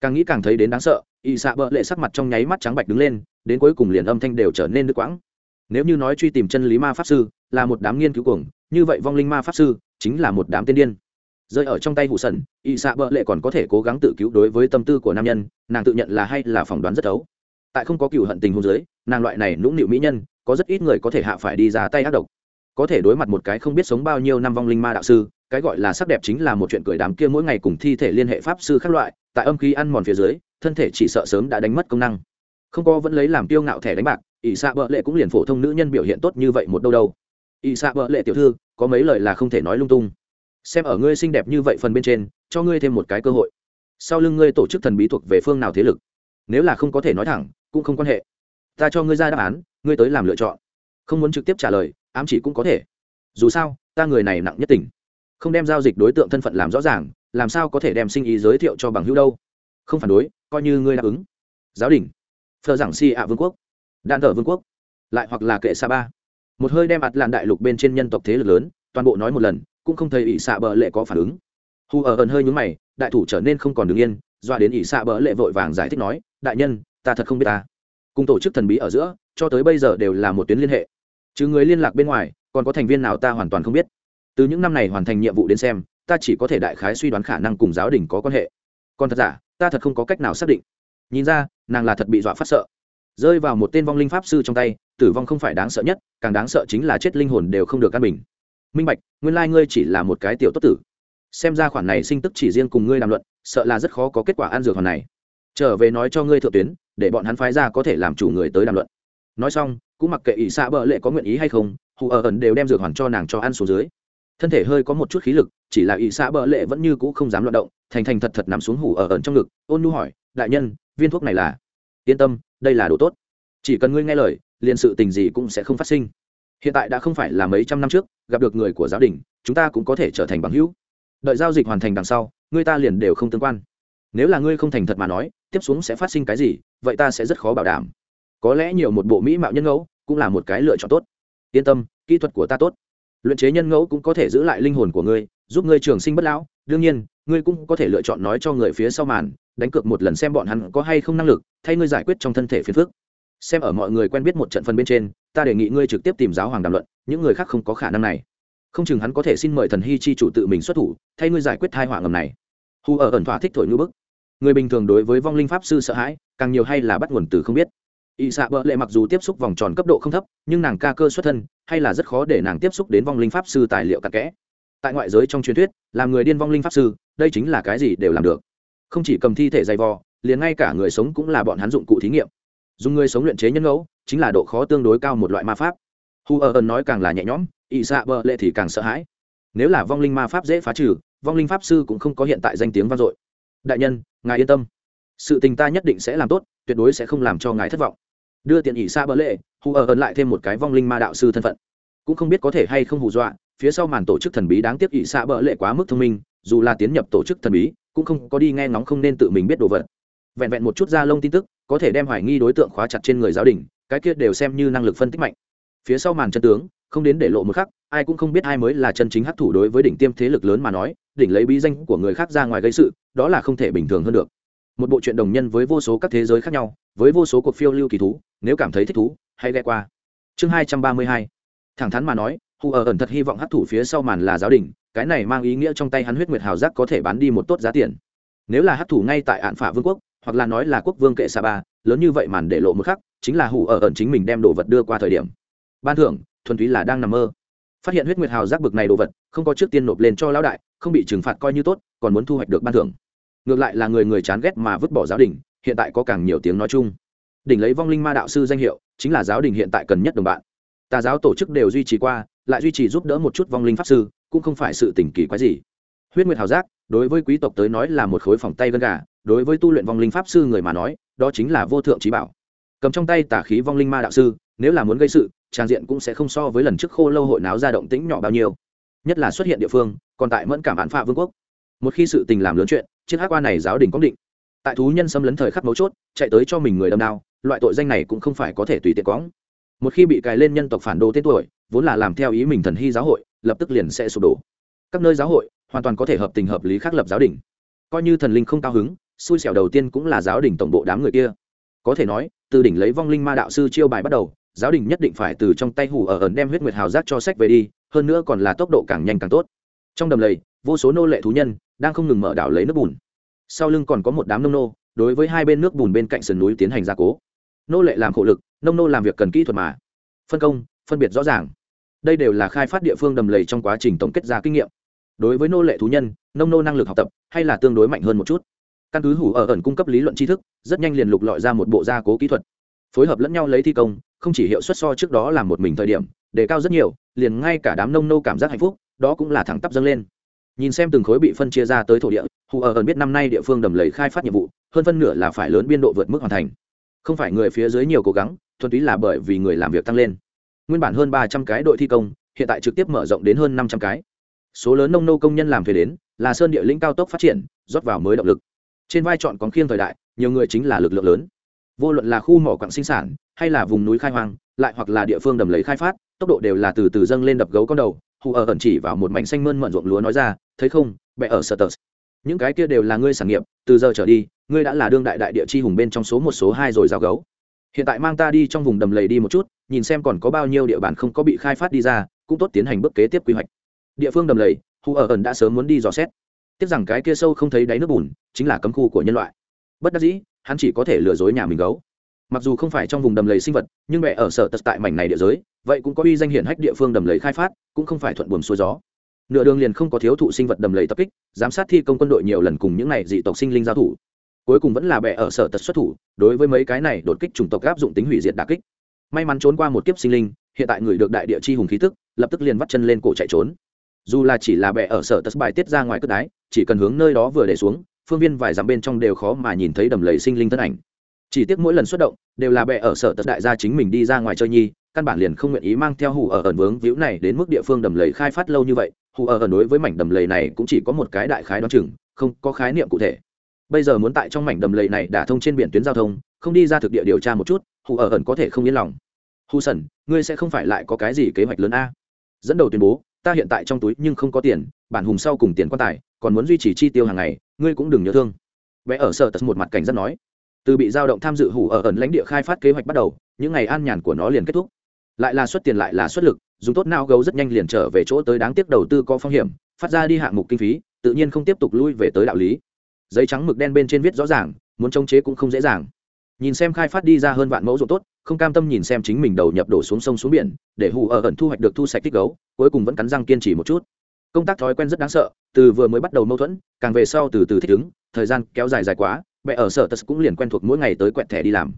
Càng nghĩ càng thấy đến đáng sợ, Y xạ bợ lệ sắc mặt trong nháy mắt trắng bạch đứng lên, đến cuối cùng liền âm thanh đều trở nên đứt quãng. Nếu như nói truy tìm chân lý ma pháp sư, là một đám nghiên cứu cuồng, như vậy vong linh ma pháp sư, chính là một đám tiên điên. Rơi ở trong tay hụ sần, Y xạ bợ lệ còn có thể cố gắng tự cứu đối với tâm tư của nam nhân, nàng tự nhận là hay là phỏng đoán rất ấu tại không có cựu hận tình hôn giới nàng loại này nũng nịu mỹ nhân, có rất ít người có thể hạ phải đi ra tay ác độc. Có thể đối mặt một cái không biết sống bao nhiêu năm vong linh ma đạo sư cái gọi là sắc đẹp chính là một chuyện cười đám kia mỗi ngày cùng thi thể liên hệ pháp sư khác loại, tại âm khí ăn mòn phía dưới, thân thể chỉ sợ sớm đã đánh mất công năng. Không có vẫn lấy làm tiêu ngạo thẻ đánh bạc, ỷ xạ bợ lệ cũng liền phổ thông nữ nhân biểu hiện tốt như vậy một đâu đâu. Ỷ xạ bợ lệ tiểu thư, có mấy lời là không thể nói lung tung. Xem ở ngươi xinh đẹp như vậy phần bên trên, cho ngươi thêm một cái cơ hội. Sau lưng ngươi tổ chức thần bí thuộc về phương nào thế lực? Nếu là không có thể nói thẳng, cũng không quan hệ. Ta cho ngươi ra đáp án, ngươi tới làm lựa chọn. Không muốn trực tiếp trả lời, ám chỉ cũng có thể. Dù sao, ta người này nặng nhất tỉnh không đem giao dịch đối tượng thân phận làm rõ ràng, làm sao có thể đem sinh ý giới thiệu cho bằng hữu đâu? Không phản đối, coi như ngươi đáp ứng. Giáo đình. Phờ giảng si ạ vương quốc. Đạn thờ vương quốc. Lại hoặc là kệ sa ba. Một hơi đem ạt làn đại lục bên trên nhân tộc thế lực lớn, toàn bộ nói một lần, cũng không thấy ỷ xạ bờ lệ có phản ứng. Hù ở ẩn hơi nhúng mày, đại thủ trở nên không còn đứng yên, doa đến ỷ xạ bờ lệ vội vàng giải thích nói, đại nhân, ta thật không biết ta. Cùng tổ chức thần bí ở giữa, cho tới bây giờ đều là một tuyến liên hệ. Chứ người liên lạc bên ngoài, còn có thành viên nào ta hoàn toàn không biết từ những năm này hoàn thành nhiệm vụ đến xem, ta chỉ có thể đại khái suy đoán khả năng cùng giáo đình có quan hệ. Còn thật giả, ta thật không có cách nào xác định. Nhìn ra, nàng là thật bị dọa phát sợ. Rơi vào một tên vong linh pháp sư trong tay, tử vong không phải đáng sợ nhất, càng đáng sợ chính là chết linh hồn đều không được căn bình. Minh bạch, nguyên lai ngươi chỉ là một cái tiểu tốt tử. Xem ra khoản này sinh tức chỉ riêng cùng ngươi làm luận, sợ là rất khó có kết quả ăn dược hoàn này. Trở về nói cho ngươi thượng tuyến, để bọn hắn phái ra có thể làm chủ người tới đàm luận. Nói xong, cũng mặc kệ ỷ xạ bợ lệ có nguyện ý hay không, hù ở ẩn đều đem dược hoàn cho nàng cho ăn xuống dưới thân thể hơi có một chút khí lực, chỉ là ỵ xã bợ lệ vẫn như cũ không dám loạt động, thành thành thật thật nằm xuống hủ ở ẩn trong ngực, ôn nu hỏi, đại nhân, viên thuốc này là? Yên tâm, đây là đồ tốt. Chỉ cần ngươi nghe lời, liền sự tình gì cũng sẽ không phát sinh. Hiện tại đã không phải là mấy trăm năm trước, gặp được người của giáo đình, chúng ta cũng có thể trở thành bằng hữu. Đợi giao dịch hoàn thành đằng sau, ngươi ta liền đều không tương quan. Nếu là ngươi không thành thật mà nói, tiếp xuống sẽ phát sinh cái gì, vậy ta sẽ rất khó bảo đảm. Có lẽ nhiều một bộ mỹ mạo nhân ngẫu cũng là một cái lựa chọn tốt. Yên tâm, kỹ thuật của ta tốt luyện chế nhân ngẫu cũng có thể giữ lại linh hồn của ngươi, giúp ngươi trường sinh bất lão. Đương nhiên, ngươi cũng có thể lựa chọn nói cho người phía sau màn, đánh cược một lần xem bọn hắn có hay không năng lực, thay ngươi giải quyết trong thân thể phiền phức. Xem ở mọi người quen biết một trận phần bên trên, ta đề nghị ngươi trực tiếp tìm giáo hoàng đàm luận, những người khác không có khả năng này. Không chừng hắn có thể xin mời thần hy chi chủ tự mình xuất thủ, thay ngươi giải quyết thai họa ngầm này. Hù ở ẩn thỏa thích thổi ngữ bức. Người bình thường đối với vong linh pháp sư sợ hãi, càng nhiều hay là bắt nguồn từ không biết. Y xạ bợ lệ mặc dù tiếp xúc vòng tròn cấp độ không thấp, nhưng nàng ca cơ xuất thân hay là rất khó để nàng tiếp xúc đến vong linh pháp sư tài liệu cặn kẽ. Tại ngoại giới trong truyền thuyết, làm người điên vong linh pháp sư, đây chính là cái gì đều làm được. Không chỉ cầm thi thể dày vò, liền ngay cả người sống cũng là bọn hắn dụng cụ thí nghiệm. Dùng người sống luyện chế nhân ngẫu, chính là độ khó tương đối cao một loại ma pháp. Hu ờ ở ẩn nói càng là nhẹ nhõm ỵ xạ bợ lệ thì càng sợ hãi. Nếu là vong linh ma pháp dễ phá trừ, vong linh pháp sư cũng không có hiện tại danh tiếng vang dội. Đại nhân, ngài yên tâm. Sự tình ta nhất định sẽ làm tốt, tuyệt đối sẽ không làm cho ngài thất vọng đưa tiện ỷ xa bỡ lệ, hù ở ẩn lại thêm một cái vong linh ma đạo sư thân phận. Cũng không biết có thể hay không hù dọa, phía sau màn tổ chức thần bí đáng tiếc ỷ xa bỡ lệ quá mức thông minh, dù là tiến nhập tổ chức thần bí, cũng không có đi nghe ngóng không nên tự mình biết đồ vật. Vẹn vẹn một chút da lông tin tức, có thể đem hoài nghi đối tượng khóa chặt trên người giáo đình, cái kia đều xem như năng lực phân tích mạnh. Phía sau màn chân tướng, không đến để lộ một khắc, ai cũng không biết ai mới là chân chính hấp thủ đối với đỉnh tiêm thế lực lớn mà nói, đỉnh lấy bí danh của người khác ra ngoài gây sự, đó là không thể bình thường hơn được một bộ truyện đồng nhân với vô số các thế giới khác nhau, với vô số cuộc phiêu lưu kỳ thú, nếu cảm thấy thích thú, hãy ghe qua. Chương hai trăm ba mươi hai. Thẳng thắn mà nói hù ở ẩn thật hy vọng hấp thủ phía sau màn là giáo đình, cái này mang ý nghĩa trong tay hắn huyết nguyệt hào giác có thể bán đi một tốt giá tiền. Nếu là hấp thủ ngay tại ạn phả vương quốc, hoặc là nói là quốc vương kệ sa ba, lớn như vậy màn để lộ một khắc, chính là Hù ở ẩn chính mình đem đồ vật đưa qua thời điểm. Ban thưởng, thuần túy là đang nằm mơ. Phát hiện huyết nguyệt hào giác bực này đồ vật, không có trước tiên nộp lên cho lão đại, không bị trừng phạt coi như tốt, còn muốn thu hoạch được ban thưởng ngược lại là người người chán ghét mà vứt bỏ giáo đình, hiện tại có càng nhiều tiếng nói chung. Đỉnh lấy vong linh ma đạo sư danh hiệu, chính là giáo đình hiện tại cần nhất đồng bạn. Tà giáo tổ chức đều duy trì qua, lại duy trì giúp đỡ một chút vong linh pháp sư, cũng không phải sự tình kỳ quái gì. Huyết nguyệt hào giác, đối với quý tộc tới nói là một khối phòng tay gân gà, đối với tu luyện vong linh pháp sư người mà nói, đó chính là vô thượng trí bảo. Cầm trong tay tà khí vong linh ma đạo sư, nếu là muốn gây sự, trang diện cũng sẽ không so với lần trước khô lâu hội náo ra động tĩnh nhỏ bao nhiêu. Nhất là xuất hiện địa phương, còn tại mẫn cảm án phạ vương quốc. Một khi sự tình làm lớn chuyện chiếc hát qua này giáo đình có định. Tại thú nhân xâm lấn thời khắc mấu chốt, chạy tới cho mình người đâm đao, loại tội danh này cũng không phải có thể tùy tiện cóng một khi bị cài lên nhân tộc phản đồ tên tuổi, vốn là làm theo ý mình thần hy giáo hội, lập tức liền sẽ sụp đổ. Các nơi giáo hội hoàn toàn có thể hợp tình hợp lý khác lập giáo đình. Coi như thần linh không cao hứng, xui xẻo đầu tiên cũng là giáo đình tổng bộ đám người kia. Có thể nói, từ đỉnh lấy vong linh ma đạo sư chiêu bài bắt đầu, giáo đình nhất định phải từ trong tay hủ ở ẩn đem huyết nguyệt hào giác cho sách về đi, hơn nữa còn là tốc độ càng nhanh càng tốt. Trong đầm lầy vô số nô lệ thú nhân đang không ngừng mở đảo lấy nước bùn. Sau lưng còn có một đám nông nô, đối với hai bên nước bùn bên cạnh sườn núi tiến hành gia cố. Nô lệ làm khổ lực, nông nô làm việc cần kỹ thuật mà. Phân công, phân biệt rõ ràng. Đây đều là khai phát địa phương đầm lầy trong quá trình tổng kết ra kinh nghiệm. Đối với nô lệ thú nhân, nông nô năng lực học tập hay là tương đối mạnh hơn một chút. Căn cứ hủ ở ẩn cung cấp lý luận tri thức, rất nhanh liền lục lọi ra một bộ gia cố kỹ thuật. Phối hợp lẫn nhau lấy thi công, không chỉ hiệu suất so trước đó làm một mình thời điểm, đề cao rất nhiều, liền ngay cả đám nông nô cảm giác hạnh phúc, đó cũng là thẳng tắp dâng lên nhìn xem từng khối bị phân chia ra tới thổ địa, hù ở ẩn biết năm nay địa phương đầm lầy khai phát nhiệm vụ, hơn phân nửa là phải lớn biên độ vượt mức hoàn thành. Không phải người phía dưới nhiều cố gắng, thuần túy là bởi vì người làm việc tăng lên. Nguyên bản hơn ba trăm cái đội thi công, hiện tại trực tiếp mở rộng đến hơn năm trăm cái. Số lớn nông nô công nhân làm thuê đến, là sơn địa lĩnh cao tốc phát triển, rót vào mới động lực. Trên vai chọn còn khiêng thời đại, nhiều người chính là lực lượng lớn. Vô luận là khu mỏ quặng sinh sản, hay là vùng núi khai hoang, lại hoặc là địa phương đầm lấy khai phát, tốc độ đều là từ từ dâng lên đập gấu con đầu hù ở ẩn chỉ vào một mảnh xanh mơn mận ruộng lúa nói ra, thấy không bẹ ở sở tờ những cái kia đều là ngươi sản nghiệp, từ giờ trở đi, ngươi đã là đương đại đại địa chi hùng bên trong số một số hai rồi giao gấu. Hiện tại mang ta đi trong vùng đầm lầy đi một chút, nhìn xem còn có bao nhiêu địa bàn không có bị khai phát đi ra, cũng tốt tiến hành bước kế tiếp quy hoạch. Địa phương đầm lầy, hù ở ẩn đã sớm muốn đi dò xét. Tiếc rằng cái kia sâu không thấy đáy nước bùn, chính là cấm khu của nhân loại. Bất đắc dĩ, hắn chỉ có thể lừa dối nhà mình gấu. Mặc dù không phải trong vùng đầm lầy sinh vật, nhưng mẹ ở sở tật tại mảnh này địa giới vậy cũng có uy danh hiển hách địa phương đầm lầy khai phát, cũng không phải thuận buồm xuôi gió. Nửa đường liền không có thiếu thụ sinh vật đầm lầy tập kích, giám sát thi công quân đội nhiều lần cùng những này dị tộc sinh linh giao thủ. Cuối cùng vẫn là bệ ở sở tật xuất thủ, đối với mấy cái này đột kích chủng tộc áp dụng tính hủy diệt đà kích. May mắn trốn qua một kiếp sinh linh, hiện tại người được đại địa chi hùng khí tức, lập tức liền vắt chân lên cổ chạy trốn. Dù là chỉ là bệ ở sở tật bài tiết ra ngoài cất đái, chỉ cần hướng nơi đó vừa để xuống, phương viên vài dặm bên trong đều khó mà nhìn thấy đầm lầy sinh linh thân ảnh. Chỉ tiếc mỗi lần xuất động, đều là bệ ở sở tật đại gia chính mình đi ra ngoài chơi nhi căn bản liền không nguyện ý mang theo hủ ở ẩn vướng víu này đến mức địa phương đầm lầy khai phát lâu như vậy hủ ở ẩn đối với mảnh đầm lầy này cũng chỉ có một cái đại khái đoán chừng, không có khái niệm cụ thể. Bây giờ muốn tại trong mảnh đầm lầy này đả thông trên biển tuyến giao thông, không đi ra thực địa điều tra một chút hủ ở ẩn có thể không yên lòng. Hù sần, ngươi sẽ không phải lại có cái gì kế hoạch lớn a. Dẫn đầu tuyên bố, ta hiện tại trong túi nhưng không có tiền, bản hùng sau cùng tiền quan tài, còn muốn duy trì chi tiêu hàng ngày, ngươi cũng đừng nhớ thương. Vẽ ở sở tật một mặt cảnh rất nói. Từ bị giao động tham dự hủ ở ẩn lãnh địa khai phát kế hoạch bắt đầu, những ngày an nhàn của nó liền kết thúc lại là xuất tiền lại là xuất lực, dùng tốt nao gấu rất nhanh liền trở về chỗ tới đáng tiếc đầu tư có phong hiểm, phát ra đi hạng mục kinh phí, tự nhiên không tiếp tục lui về tới đạo lý. Giấy trắng mực đen bên trên viết rõ ràng, muốn chống chế cũng không dễ dàng. Nhìn xem khai phát đi ra hơn vạn mẫu ruộng tốt, không cam tâm nhìn xem chính mình đầu nhập đổ xuống sông xuống biển, để hù ở ẩn thu hoạch được thu sạch tích gấu, cuối cùng vẫn cắn răng kiên trì một chút. Công tác thói quen rất đáng sợ, từ vừa mới bắt đầu mâu thuẫn, càng về sau từ từ thích ứng, thời gian kéo dài dài quá mẹ ở sở tật cũng liền quen thuộc mỗi ngày tới quẹt thẻ đi làm.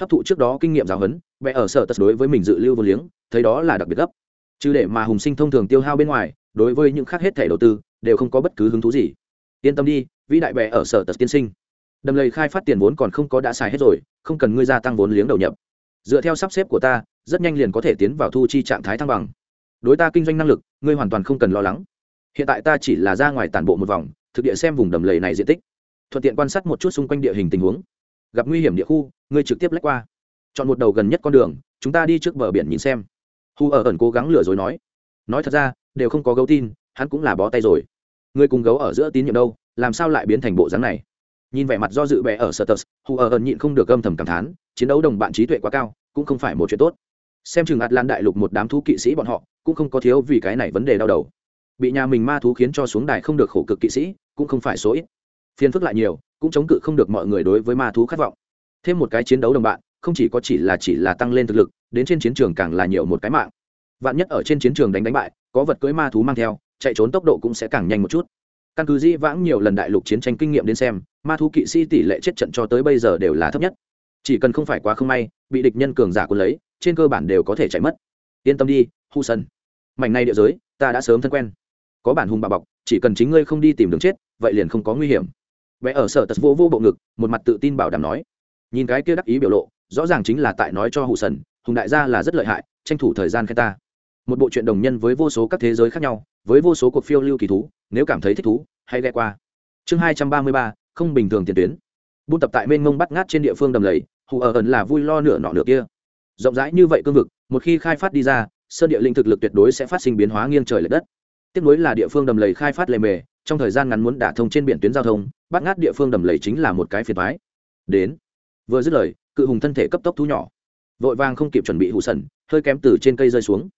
Hấp thụ trước đó kinh nghiệm giáo huấn bệ ở sở tật đối với mình dự lưu vô liếng, thấy đó là đặc biệt gấp. Chứ để mà hùng sinh thông thường tiêu hao bên ngoài, đối với những khác hết thẻ đầu tư, đều không có bất cứ hứng thú gì. Yên tâm đi, vĩ đại bệ ở sở tật tiên sinh. Đầm lầy khai phát tiền vốn còn không có đã xài hết rồi, không cần ngươi gia tăng vốn liếng đầu nhập. Dựa theo sắp xếp của ta, rất nhanh liền có thể tiến vào thu chi trạng thái thăng bằng. Đối ta kinh doanh năng lực, ngươi hoàn toàn không cần lo lắng. Hiện tại ta chỉ là ra ngoài tản bộ một vòng, thực địa xem vùng đầm lầy này diện tích. Thuận tiện quan sát một chút xung quanh địa hình tình huống. Gặp nguy hiểm địa khu, ngươi trực tiếp lách qua chọn một đầu gần nhất con đường, chúng ta đi trước bờ biển nhìn xem. Hu ở ẩn cố gắng lừa dối nói. Nói thật ra, đều không có gấu tin, hắn cũng là bó tay rồi. Người cùng gấu ở giữa tín nhiệm đâu, làm sao lại biến thành bộ dáng này? Nhìn vẻ mặt do dự bẹ ở sở tờ hu ở ẩn nhịn không được âm thầm cảm thán, chiến đấu đồng bạn trí tuệ quá cao, cũng không phải một chuyện tốt. Xem chừng ạt lan đại lục một đám thú kỵ sĩ bọn họ, cũng không có thiếu vì cái này vấn đề đau đầu. Bị nhà mình ma thú khiến cho xuống đài không được khổ cực kỵ sĩ, cũng không phải số ít. Phiền phức lại nhiều, cũng chống cự không được mọi người đối với ma thú khát vọng. Thêm một cái chiến đấu đồng bạn không chỉ có chỉ là chỉ là tăng lên thực lực, đến trên chiến trường càng là nhiều một cái mạng. Vạn nhất ở trên chiến trường đánh đánh bại, có vật cưỡi ma thú mang theo, chạy trốn tốc độ cũng sẽ càng nhanh một chút. Căn cứ dĩ vãng nhiều lần đại lục chiến tranh kinh nghiệm đến xem, ma thú kỵ sĩ tỷ lệ chết trận cho tới bây giờ đều là thấp nhất. Chỉ cần không phải quá không may, bị địch nhân cường giả quân lấy, trên cơ bản đều có thể chạy mất. Yên tâm đi, hu sân. Mảnh này địa giới, ta đã sớm thân quen. Có bản hùng bà bọc, chỉ cần chính ngươi không đi tìm đường chết, vậy liền không có nguy hiểm. Vẽ ở sở tật vô vô bộ ngực, một mặt tự tin bảo đảm nói. Nhìn cái kia đắc ý biểu lộ rõ ràng chính là tại nói cho hụ sần, hùng đại gia là rất lợi hại, tranh thủ thời gian khen ta. Một bộ truyện đồng nhân với vô số các thế giới khác nhau, với vô số cuộc phiêu lưu kỳ thú, nếu cảm thấy thích thú, hãy ghe qua. Chương hai trăm ba mươi ba, không bình thường tiền tuyến. Buôn tập tại mênh mông bắt ngát trên địa phương đầm lầy, hù ở ẩn là vui lo nửa nọ nửa kia. Rộng rãi như vậy cương vực, một khi khai phát đi ra, sơn địa linh thực lực tuyệt đối sẽ phát sinh biến hóa nghiêng trời l ệ đất. Tiếp nối là địa phương đầm lầy khai phát lề mề, trong thời gian ngắn muốn đả thông trên biển tuyến giao thông, bắt ngát địa phương đầm lầy chính là một cái phiền thoái đến. Vừa dứt lời cự hùng thân thể cấp tốc thu nhỏ. Vội vàng không kịp chuẩn bị hụ sần, hơi kém từ trên cây rơi xuống.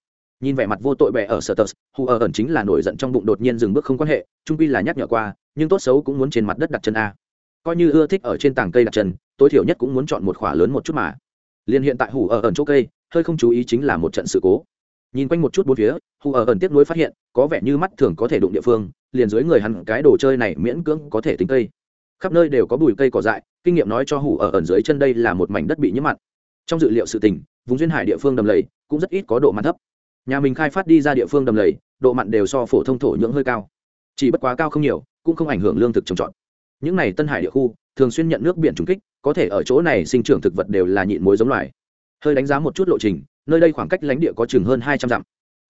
Nhìn vẻ mặt vô tội bẹ ở sở tờ hù ở ẩn chính là nổi giận trong bụng đột nhiên dừng bước không quan hệ, trung quy là nhắc nhở qua, nhưng tốt xấu cũng muốn trên mặt đất đặt chân a. Coi như ưa thích ở trên tảng cây đặt chân, tối thiểu nhất cũng muốn chọn một khỏa lớn một chút mà. Liền hiện tại hù ở ẩn chỗ cây, hơi không chú ý chính là một trận sự cố. Nhìn quanh một chút bốn phía hù ở ẩn tiếp nối phát hiện, có vẻ như mắt thường có thể đụng địa phương, liền dưới người hắn cái đồ chơi này miễn cưỡng có thể tính cây. Khắp nơi đều có bụi cây cỏ dại kinh nghiệm nói cho hủ ở ẩn dưới chân đây là một mảnh đất bị nhiễm mặn. Trong dự liệu sự tình, vùng duyên hải địa phương đầm lầy cũng rất ít có độ mặn thấp. Nhà mình khai phát đi ra địa phương đầm lầy, độ mặn đều so phổ thông thổ nhưỡng hơi cao. Chỉ bất quá cao không nhiều, cũng không ảnh hưởng lương thực trồng trọt. Những này tân hải địa khu, thường xuyên nhận nước biển trùng kích, có thể ở chỗ này sinh trưởng thực vật đều là nhịn mối giống loài. Hơi đánh giá một chút lộ trình, nơi đây khoảng cách lãnh địa có chừng hơn hai trăm dặm.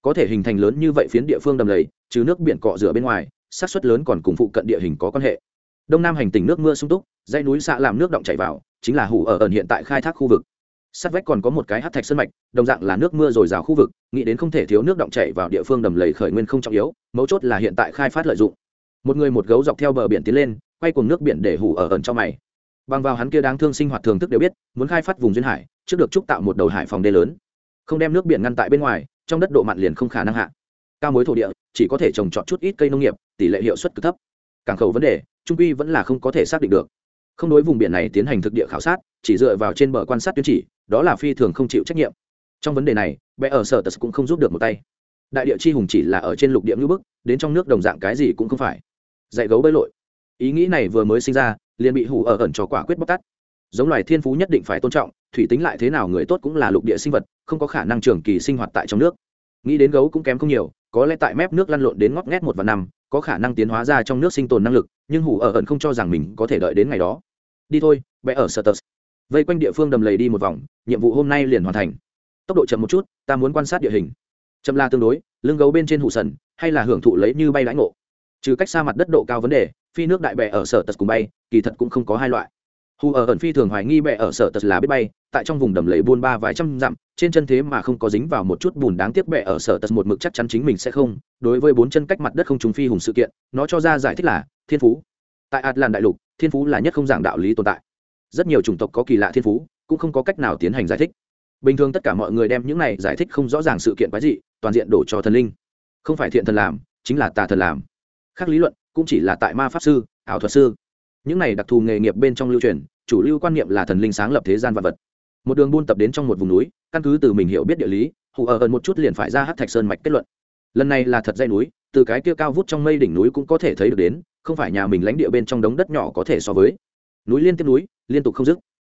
Có thể hình thành lớn như vậy phiến địa phương đầm lầy, trừ nước biển cọ rửa bên ngoài, xác suất lớn còn cùng phụ cận địa hình có quan hệ đông nam hành tỉnh nước mưa sung túc, dãy núi xạ làm nước động chảy vào, chính là hủ ở ẩn hiện tại khai thác khu vực. Sát vách còn có một cái hát thạch sân mạch, đồng dạng là nước mưa dồi dào khu vực, nghĩ đến không thể thiếu nước động chảy vào địa phương đầm lầy khởi nguyên không trọng yếu, mấu chốt là hiện tại khai phát lợi dụng. Một người một gấu dọc theo bờ biển tiến lên, quay cùng nước biển để hủ ở ẩn trong mày. Bằng vào hắn kia đáng thương sinh hoạt thường thức đều biết, muốn khai phát vùng duyên hải, trước được trúc tạo một đầu hải phòng đê lớn. Không đem nước biển ngăn tại bên ngoài, trong đất độ mặn liền không khả năng hạ. Cao mối thổ địa, chỉ có thể trồng trọt chút ít cây nông nghiệp, tỷ lệ hiệu suất cực thấp cảng khẩu vấn đề, trung quy vẫn là không có thể xác định được. Không đối vùng biển này tiến hành thực địa khảo sát, chỉ dựa vào trên bờ quan sát tuyến chỉ, đó là phi thường không chịu trách nhiệm. Trong vấn đề này bé ở sở tật cũng không giúp được một tay. Đại địa chi hùng chỉ là ở trên lục địa ngữ bức, đến trong nước đồng dạng cái gì cũng không phải. Dạy gấu bơi lội. Ý nghĩ này vừa mới sinh ra, liền bị hủ ở ẩn cho quả quyết bóc tắt giống loài thiên phú nhất định phải tôn trọng, thủy tính lại thế nào người tốt cũng là lục địa sinh vật, không có khả năng trường kỳ sinh hoạt tại trong nước. Nghĩ đến gấu cũng kém không nhiều, có lẽ tại mép nước lăn lộn đến ngót nghét một và năm có khả năng tiến hóa ra trong nước sinh tồn năng lực, nhưng hủ ở ẩn không cho rằng mình có thể đợi đến ngày đó. Đi thôi, bé ở sở tờ vây quanh địa phương đầm lầy đi một vòng, nhiệm vụ hôm nay liền hoàn thành. Tốc độ chậm một chút, ta muốn quan sát địa hình. Chậm la tương đối, lưng gấu bên trên hụ sần, hay là hưởng thụ lấy như bay lãi ngộ. Trừ cách xa mặt đất độ cao vấn đề, phi nước đại bè ở sở tật cùng bay, kỳ thật cũng không có hai loại hù ở ẩn phi thường hoài nghi bẹ ở sở tật là biết bay, tại trong vùng đầm lầy buôn ba vài trăm dặm, trên chân thế mà không có dính vào một chút bùn đáng tiếc bẹ ở sở tật một mực chắc chắn chính mình sẽ không, đối với bốn chân cách mặt đất không trùng phi hùng sự kiện, nó cho ra giải thích là, thiên phú. Tại atlan đại lục, thiên phú là nhất không giảng đạo lý tồn tại. Rất nhiều chủng tộc có kỳ lạ thiên phú, cũng không có cách nào tiến hành giải thích. Bình thường tất cả mọi người đem những này giải thích không rõ ràng sự kiện quái dị, toàn diện đổ cho thần linh. Không phải thiện thần làm, chính là tà thần làm. Khác lý luận, cũng chỉ là tại ma pháp sư, ảo thuật sư những này đặc thù nghề nghiệp bên trong lưu truyền, chủ lưu quan niệm là thần linh sáng lập thế gian vật vật. Một đường buôn tập đến trong một vùng núi, căn cứ từ mình hiểu biết địa lý, hù ở gần một chút liền phải ra hát thạch sơn mạch kết luận. Lần này là thật dây núi, từ cái kia cao vút trong mây đỉnh núi cũng có thể thấy được đến, không phải nhà mình lãnh địa bên trong đống đất nhỏ có thể so với. Núi liên tiếp núi, liên tục không dứt.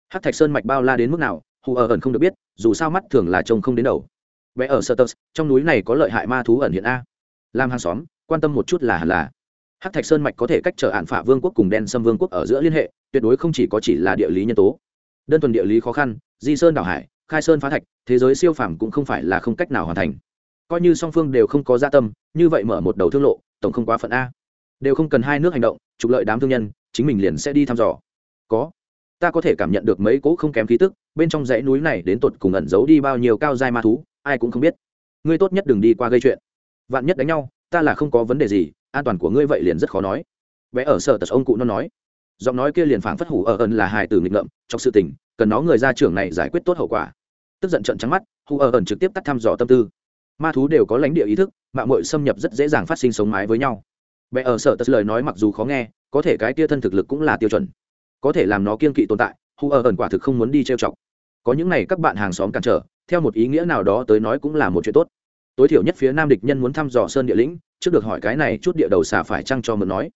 Hát thạch sơn mạch bao la đến mức nào, hù ở ẩn không được biết, dù sao mắt thường là trông không đến đầu. Vẽ ở sơ tơ trong núi này có lợi hại ma thú ẩn hiện a. Làm hàng xóm, quan tâm một chút là hẳn là hát thạch sơn mạch có thể cách trở hạn phả vương quốc cùng đen xâm vương quốc ở giữa liên hệ, tuyệt đối không chỉ có chỉ là địa lý nhân tố. Đơn thuần địa lý khó khăn, di sơn đảo hải, khai sơn phá thạch, thế giới siêu phàm cũng không phải là không cách nào hoàn thành. Coi như song phương đều không có gia tâm, như vậy mở một đầu thương lộ, tổng không quá phận a. Đều không cần hai nước hành động, trục lợi đám thương nhân, chính mình liền sẽ đi thăm dò. Có. Ta có thể cảm nhận được mấy cỗ không kém khí tức, bên trong dãy núi này đến tột cùng ẩn giấu đi bao nhiêu cao dai ma thú, ai cũng không biết. Ngươi tốt nhất đừng đi qua gây chuyện. Vạn nhất đánh nhau, ta là không có vấn đề gì an toàn của ngươi vậy liền rất khó nói. Vẽ ở sở tật ông cụ nó nói. Giọng nói kia liền phảng phất hủ ở ẩn là hài từ nghịch ngợm, trong sự tình, cần nó người ra trưởng này giải quyết tốt hậu quả. Tức giận trận trắng mắt, hủ ở ẩn trực tiếp tắt thăm dò tâm tư. Ma thú đều có lãnh địa ý thức mạng mội xâm nhập rất dễ dàng phát sinh sống mái với nhau. Vẽ ở sở tật lời nói mặc dù khó nghe, có thể cái tia thân thực lực cũng là tiêu chuẩn. Có thể làm nó kiên kỵ tồn tại, hủ ở ẩn quả thực không muốn đi trêu chọc. Có những này các bạn hàng xóm cản trở, theo một ý nghĩa nào đó tới nói cũng là một chuyện tốt tối thiểu nhất phía nam địch nhân muốn thăm dò sơn địa lĩnh, trước được hỏi cái này chút địa đầu xả phải chăng cho mượn nói.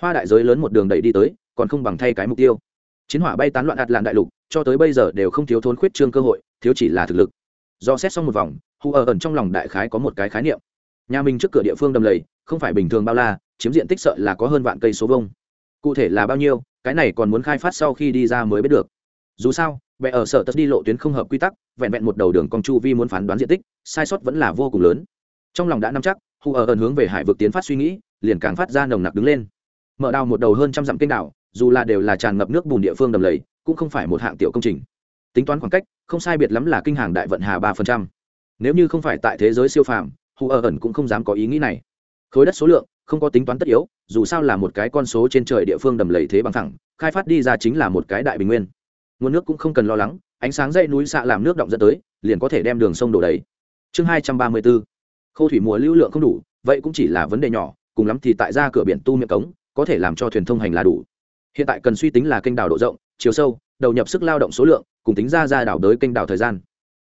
Hoa đại giới lớn một đường đẩy đi tới, còn không bằng thay cái mục tiêu. Chiến hỏa bay tán loạn ạt lạn đại lục, cho tới bây giờ đều không thiếu thốn khuyết trương cơ hội, thiếu chỉ là thực lực. Do xét xong một vòng hù ở ẩn trong lòng đại khái có một cái khái niệm. Nhà mình trước cửa địa phương đầm lầy, không phải bình thường bao la, chiếm diện tích sợ là có hơn vạn cây số vông cụ thể là bao nhiêu, cái này còn muốn khai phát sau khi đi ra mới biết được. Dù sao vẽ ở sở tất đi lộ tuyến không hợp quy tắc, vẹn vẹn một đầu đường con chu vi muốn phán đoán diện tích, sai sót vẫn là vô cùng lớn. Trong lòng đã nắm chắc hù ở ẩn hướng về hải vực tiến phát suy nghĩ, liền càng phát ra nồng nặc đứng lên. Mở đào một đầu hơn trăm dặm kênh đảo, dù là đều là tràn ngập nước bùn địa phương đầm lầy, cũng không phải một hạng tiểu công trình. Tính toán khoảng cách, không sai biệt lắm là kinh hàng đại vận hà ba phần trăm. Nếu như không phải tại thế giới siêu phàm hù ở ẩn cũng không dám có ý nghĩ này. Khối đất số lượng, không có tính toán tất yếu, dù sao là một cái con số trên trời địa phương đầm lầy thế bằng thẳng khai phát đi ra chính là một cái đại bình nguyên nguồn nước cũng không cần lo lắng, ánh sáng dây núi xạ làm nước động dẫn tới, liền có thể đem đường sông đổ đầy. Chương hai trăm ba mươi bốn, khâu thủy mùa lưu lượng không đủ, vậy cũng chỉ là vấn đề nhỏ, cùng lắm thì tại ra cửa biển tu miệng cống, có thể làm cho thuyền thông hành là đủ. Hiện tại cần suy tính là kênh đào độ rộng, chiều sâu, đầu nhập sức lao động số lượng, cùng tính ra ra đảo đới kênh đào thời gian.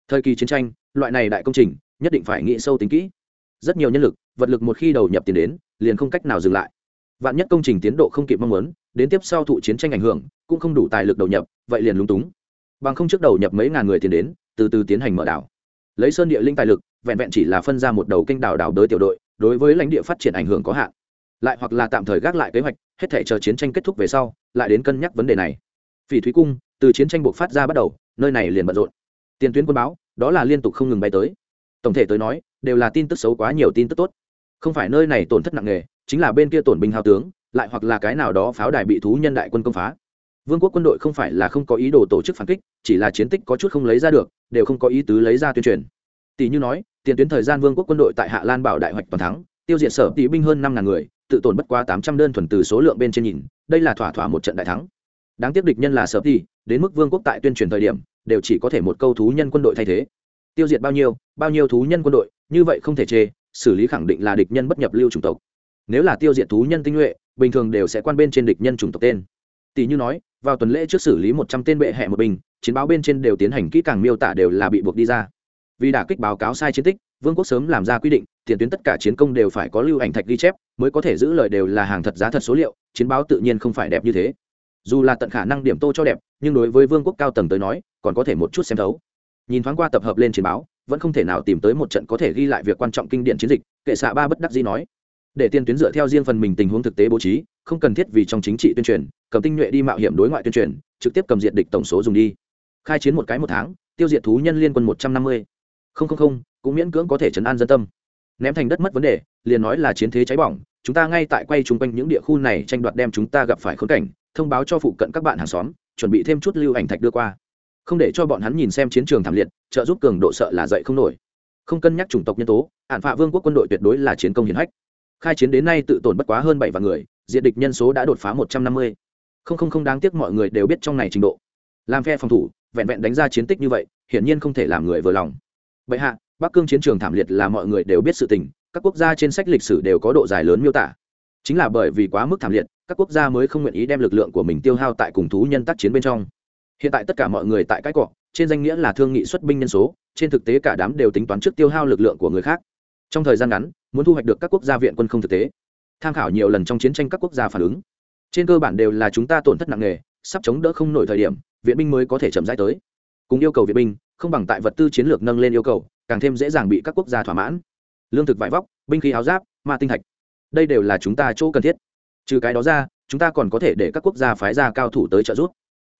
Thời kỳ chiến tranh, loại này đại công trình, nhất định phải nghĩ sâu tính kỹ. Rất nhiều nhân lực, vật lực một khi đầu nhập tiền đến, liền không cách nào dừng lại. Vạn nhất công trình tiến độ không kịp mong muốn đến tiếp sau thụ chiến tranh ảnh hưởng, cũng không đủ tài lực đầu nhập, vậy liền lúng túng. Bằng không trước đầu nhập mấy ngàn người tiền đến, từ từ tiến hành mở đảo. Lấy sơn địa linh tài lực, vẹn vẹn chỉ là phân ra một đầu kênh đảo đảo đới tiểu đội, đối với lãnh địa phát triển ảnh hưởng có hạn. Lại hoặc là tạm thời gác lại kế hoạch, hết thể chờ chiến tranh kết thúc về sau, lại đến cân nhắc vấn đề này. Phỉ thúy cung, từ chiến tranh buộc phát ra bắt đầu, nơi này liền bận rộn. Tiền tuyến quân báo, đó là liên tục không ngừng bay tới. Tổng thể tới nói, đều là tin tức xấu quá nhiều tin tức tốt. Không phải nơi này tổn thất nặng nề, chính là bên kia tổn binh hao tướng lại hoặc là cái nào đó pháo đài bị thú nhân đại quân công phá. Vương quốc quân đội không phải là không có ý đồ tổ chức phản kích, chỉ là chiến tích có chút không lấy ra được, đều không có ý tứ lấy ra tuyên truyền. Tỷ như nói, tiền tuyến thời gian vương quốc quân đội tại hạ lan bảo đại hoạch toàn thắng, tiêu diệt sở tỷ binh hơn năm ngàn người, tự tổn bất quá tám trăm đơn thuần từ số lượng bên trên nhìn, đây là thỏa thỏa một trận đại thắng. Đáng tiếc địch nhân là sở tỷ, đến mức vương quốc tại tuyên truyền thời điểm, đều chỉ có thể một câu thú nhân quân đội thay thế. Tiêu diệt bao nhiêu bao nhiêu thú nhân quân đội, như vậy không thể chê, xử lý khẳng định là địch nhân bất nhập lưu chủng tộc. Nếu là tiêu diệt thú nhân tinh nhuệ bình thường đều sẽ quan bên trên địch nhân chủng tộc tên. Tỷ như nói, vào tuần lễ trước xử lý một trăm tên bệ hẹ một bình, chiến báo bên trên đều tiến hành kỹ càng miêu tả đều là bị buộc đi ra. Vì đả kích báo cáo sai chiến tích, vương quốc sớm làm ra quy định, tiền tuyến tất cả chiến công đều phải có lưu ảnh thạch ghi chép, mới có thể giữ lời đều là hàng thật giá thật số liệu, chiến báo tự nhiên không phải đẹp như thế. Dù là tận khả năng điểm tô cho đẹp, nhưng đối với vương quốc cao tầng tới nói, còn có thể một chút xem thấu. Nhìn thoáng qua tập hợp lên chiến báo, vẫn không thể nào tìm tới một trận có thể ghi lại việc quan trọng kinh điển chiến dịch, kệ xạ ba bất đắc dĩ nói để tiên tuyến dựa theo riêng phần mình tình huống thực tế bố trí, không cần thiết vì trong chính trị tuyên truyền, cầm tinh nhuệ đi mạo hiểm đối ngoại tuyên truyền, trực tiếp cầm diện địch tổng số dùng đi. Khai chiến một cái một tháng, tiêu diệt thú nhân liên quân một trăm năm mươi. Không không không, cũng miễn cưỡng có thể chấn an dân tâm. Ném thành đất mất vấn đề, liền nói là chiến thế cháy bỏng, chúng ta ngay tại quay chung quanh những địa khu này tranh đoạt đem chúng ta gặp phải khốn cảnh, thông báo cho phụ cận các bạn hàng xóm, chuẩn bị thêm chút lưu ảnh thạch đưa qua. Không để cho bọn hắn nhìn xem chiến trường thảm liệt, trợ giúp cường độ sợ là dậy không nổi. Không cân nhắc chủng tộc nhân tố ạn phạ vương quốc quân đội tuyệt đối là chiến công hiển hách khai chiến đến nay tự tổn bất quá hơn bảy vạn người, diện địch nhân số đã đột phá một trăm năm mươi. Không không không đáng tiếc mọi người đều biết trong này trình độ. Làm phe phòng thủ, vẹn vẹn đánh ra chiến tích như vậy, hiển nhiên không thể làm người vừa lòng. Vậy hạ, bắc cương chiến trường thảm liệt là mọi người đều biết sự tình, các quốc gia trên sách lịch sử đều có độ dài lớn miêu tả. Chính là bởi vì quá mức thảm liệt, các quốc gia mới không nguyện ý đem lực lượng của mình tiêu hao tại cùng thú nhân tác chiến bên trong. Hiện tại tất cả mọi người tại cái cọ, trên danh nghĩa là thương nghị xuất binh nhân số, trên thực tế cả đám đều tính toán trước tiêu hao lực lượng của người khác. Trong thời gian ngắn muốn thu hoạch được các quốc gia viện quân không thực tế. Tham khảo nhiều lần trong chiến tranh các quốc gia phản ứng. Trên cơ bản đều là chúng ta tổn thất nặng nề, sắp chống đỡ không nổi thời điểm, viện binh mới có thể chậm rãi tới. Cùng yêu cầu viện binh, không bằng tại vật tư chiến lược nâng lên yêu cầu, càng thêm dễ dàng bị các quốc gia thỏa mãn. Lương thực vải vóc, binh khí áo giáp, ma tinh thạch. Đây đều là chúng ta chỗ cần thiết. Trừ cái đó ra, chúng ta còn có thể để các quốc gia phái ra cao thủ tới trợ giúp.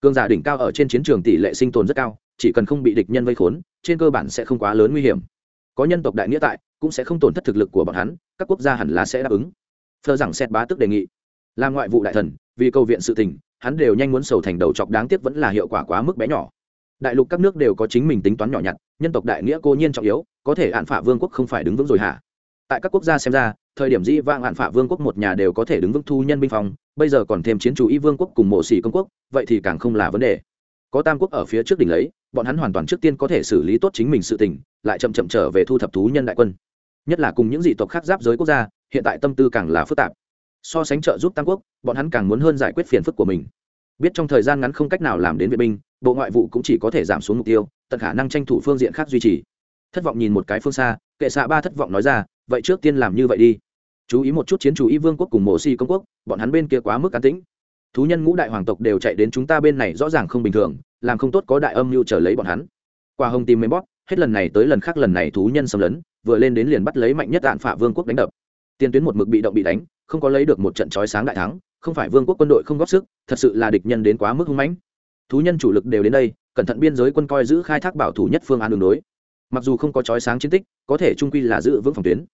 Cương giả đỉnh cao ở trên chiến trường tỷ lệ sinh tồn rất cao, chỉ cần không bị địch nhân vây khốn, trên cơ bản sẽ không quá lớn nguy hiểm có nhân tộc đại nghĩa tại, cũng sẽ không tổn thất thực lực của bọn hắn, các quốc gia hẳn là sẽ đáp ứng. Thơ rằng xét bá tức đề nghị. Làm ngoại vụ đại thần, vì cầu viện sự tình, hắn đều nhanh muốn sầu thành đầu chọc đáng tiếc vẫn là hiệu quả quá mức bé nhỏ. Đại lục các nước đều có chính mình tính toán nhỏ nhặt, nhân tộc đại nghĩa cô nhiên trọng yếu, có thể hạn phả vương quốc không phải đứng vững rồi hả? Tại các quốc gia xem ra, thời điểm dĩ vang hạn phả vương quốc một nhà đều có thể đứng vững thu nhân binh phòng, bây giờ còn thêm chiến chủ y vương quốc cùng mộ xỉ công quốc, vậy thì càng không là vấn đề. Có tam quốc ở phía trước đỉnh lấy, bọn hắn hoàn toàn trước tiên có thể xử lý tốt chính mình sự tình lại chậm chậm trở về thu thập thú nhân đại quân. Nhất là cùng những dị tộc khác giáp giới quốc gia, hiện tại tâm tư càng là phức tạp. So sánh trợ giúp tam quốc, bọn hắn càng muốn hơn giải quyết phiền phức của mình. Biết trong thời gian ngắn không cách nào làm đến vệ binh, bộ ngoại vụ cũng chỉ có thể giảm xuống mục tiêu, tận khả năng tranh thủ phương diện khác duy trì. Thất vọng nhìn một cái phương xa, kệ xạ ba thất vọng nói ra, vậy trước tiên làm như vậy đi. Chú ý một chút chiến chủ y vương quốc cùng mổ si công quốc, bọn hắn bên kia quá mức cán tĩnh. Thú nhân ngũ đại hoàng tộc đều chạy đến chúng ta bên này rõ ràng không bình thường, làm không tốt có đại âm mưu trở lấy bọn hắn. Qua hồng tìm mấy bót hết lần này tới lần khác lần này thú nhân xâm lấn, vừa lên đến liền bắt lấy mạnh nhất đạn phả vương quốc đánh đập. Tiền tuyến một mực bị động bị đánh, không có lấy được một trận trói sáng đại thắng, không phải vương quốc quân đội không góp sức, thật sự là địch nhân đến quá mức hung mãnh. Thú nhân chủ lực đều đến đây, cẩn thận biên giới quân coi giữ khai thác bảo thủ nhất phương án đường đối. Mặc dù không có trói sáng chiến tích, có thể trung quy là giữ vững phòng tuyến.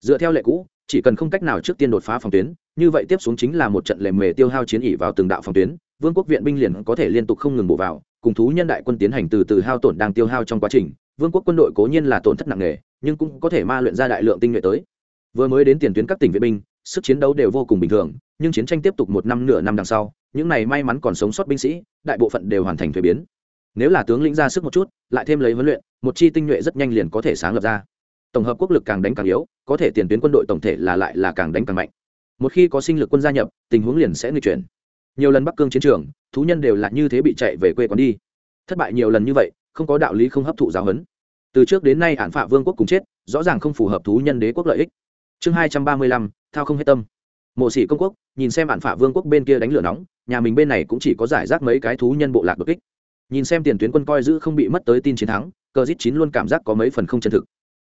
Dựa theo lệ cũ, chỉ cần không cách nào trước tiên đột phá phòng tuyến, như vậy tiếp xuống chính là một trận lề mề tiêu hao chiến ỉ vào từng đạo phòng tuyến, vương quốc viện binh liền có thể liên tục không ngừng bổ vào, cùng thú nhân đại quân tiến hành từ từ hao tổn đang tiêu hao trong quá trình vương quốc quân đội cố nhiên là tổn thất nặng nề, nhưng cũng có thể ma luyện ra đại lượng tinh nhuệ tới. Vừa mới đến tiền tuyến các tỉnh vệ binh, sức chiến đấu đều vô cùng bình thường, nhưng chiến tranh tiếp tục một năm nửa năm đằng sau, những này may mắn còn sống sót binh sĩ, đại bộ phận đều hoàn thành thuế biến. Nếu là tướng lĩnh ra sức một chút, lại thêm lấy huấn luyện, một chi tinh nhuệ rất nhanh liền có thể sáng lập ra. Tổng hợp quốc lực càng đánh càng yếu, có thể tiền tuyến quân đội tổng thể là lại là càng đánh càng mạnh. Một khi có sinh lực quân gia nhập, tình huống liền sẽ nghịch chuyển. Nhiều lần bắc cương chiến trường, thú nhân đều là như thế bị chạy về quê quán đi. Thất bại nhiều lần như vậy không có đạo lý không hấp thụ giáo huấn. Từ trước đến nay hạn phạ vương quốc cùng chết, rõ ràng không phù hợp thú nhân đế quốc lợi ích. Chương hai trăm ba mươi lăm, thao không hết tâm. Mộ sĩ công quốc, nhìn xem hạn phạ vương quốc bên kia đánh lửa nóng, nhà mình bên này cũng chỉ có giải rác mấy cái thú nhân bộ lạc đột kích. Nhìn xem tiền tuyến quân coi giữ không bị mất tới tin chiến thắng, cờ dít chín luôn cảm giác có mấy phần không chân thực.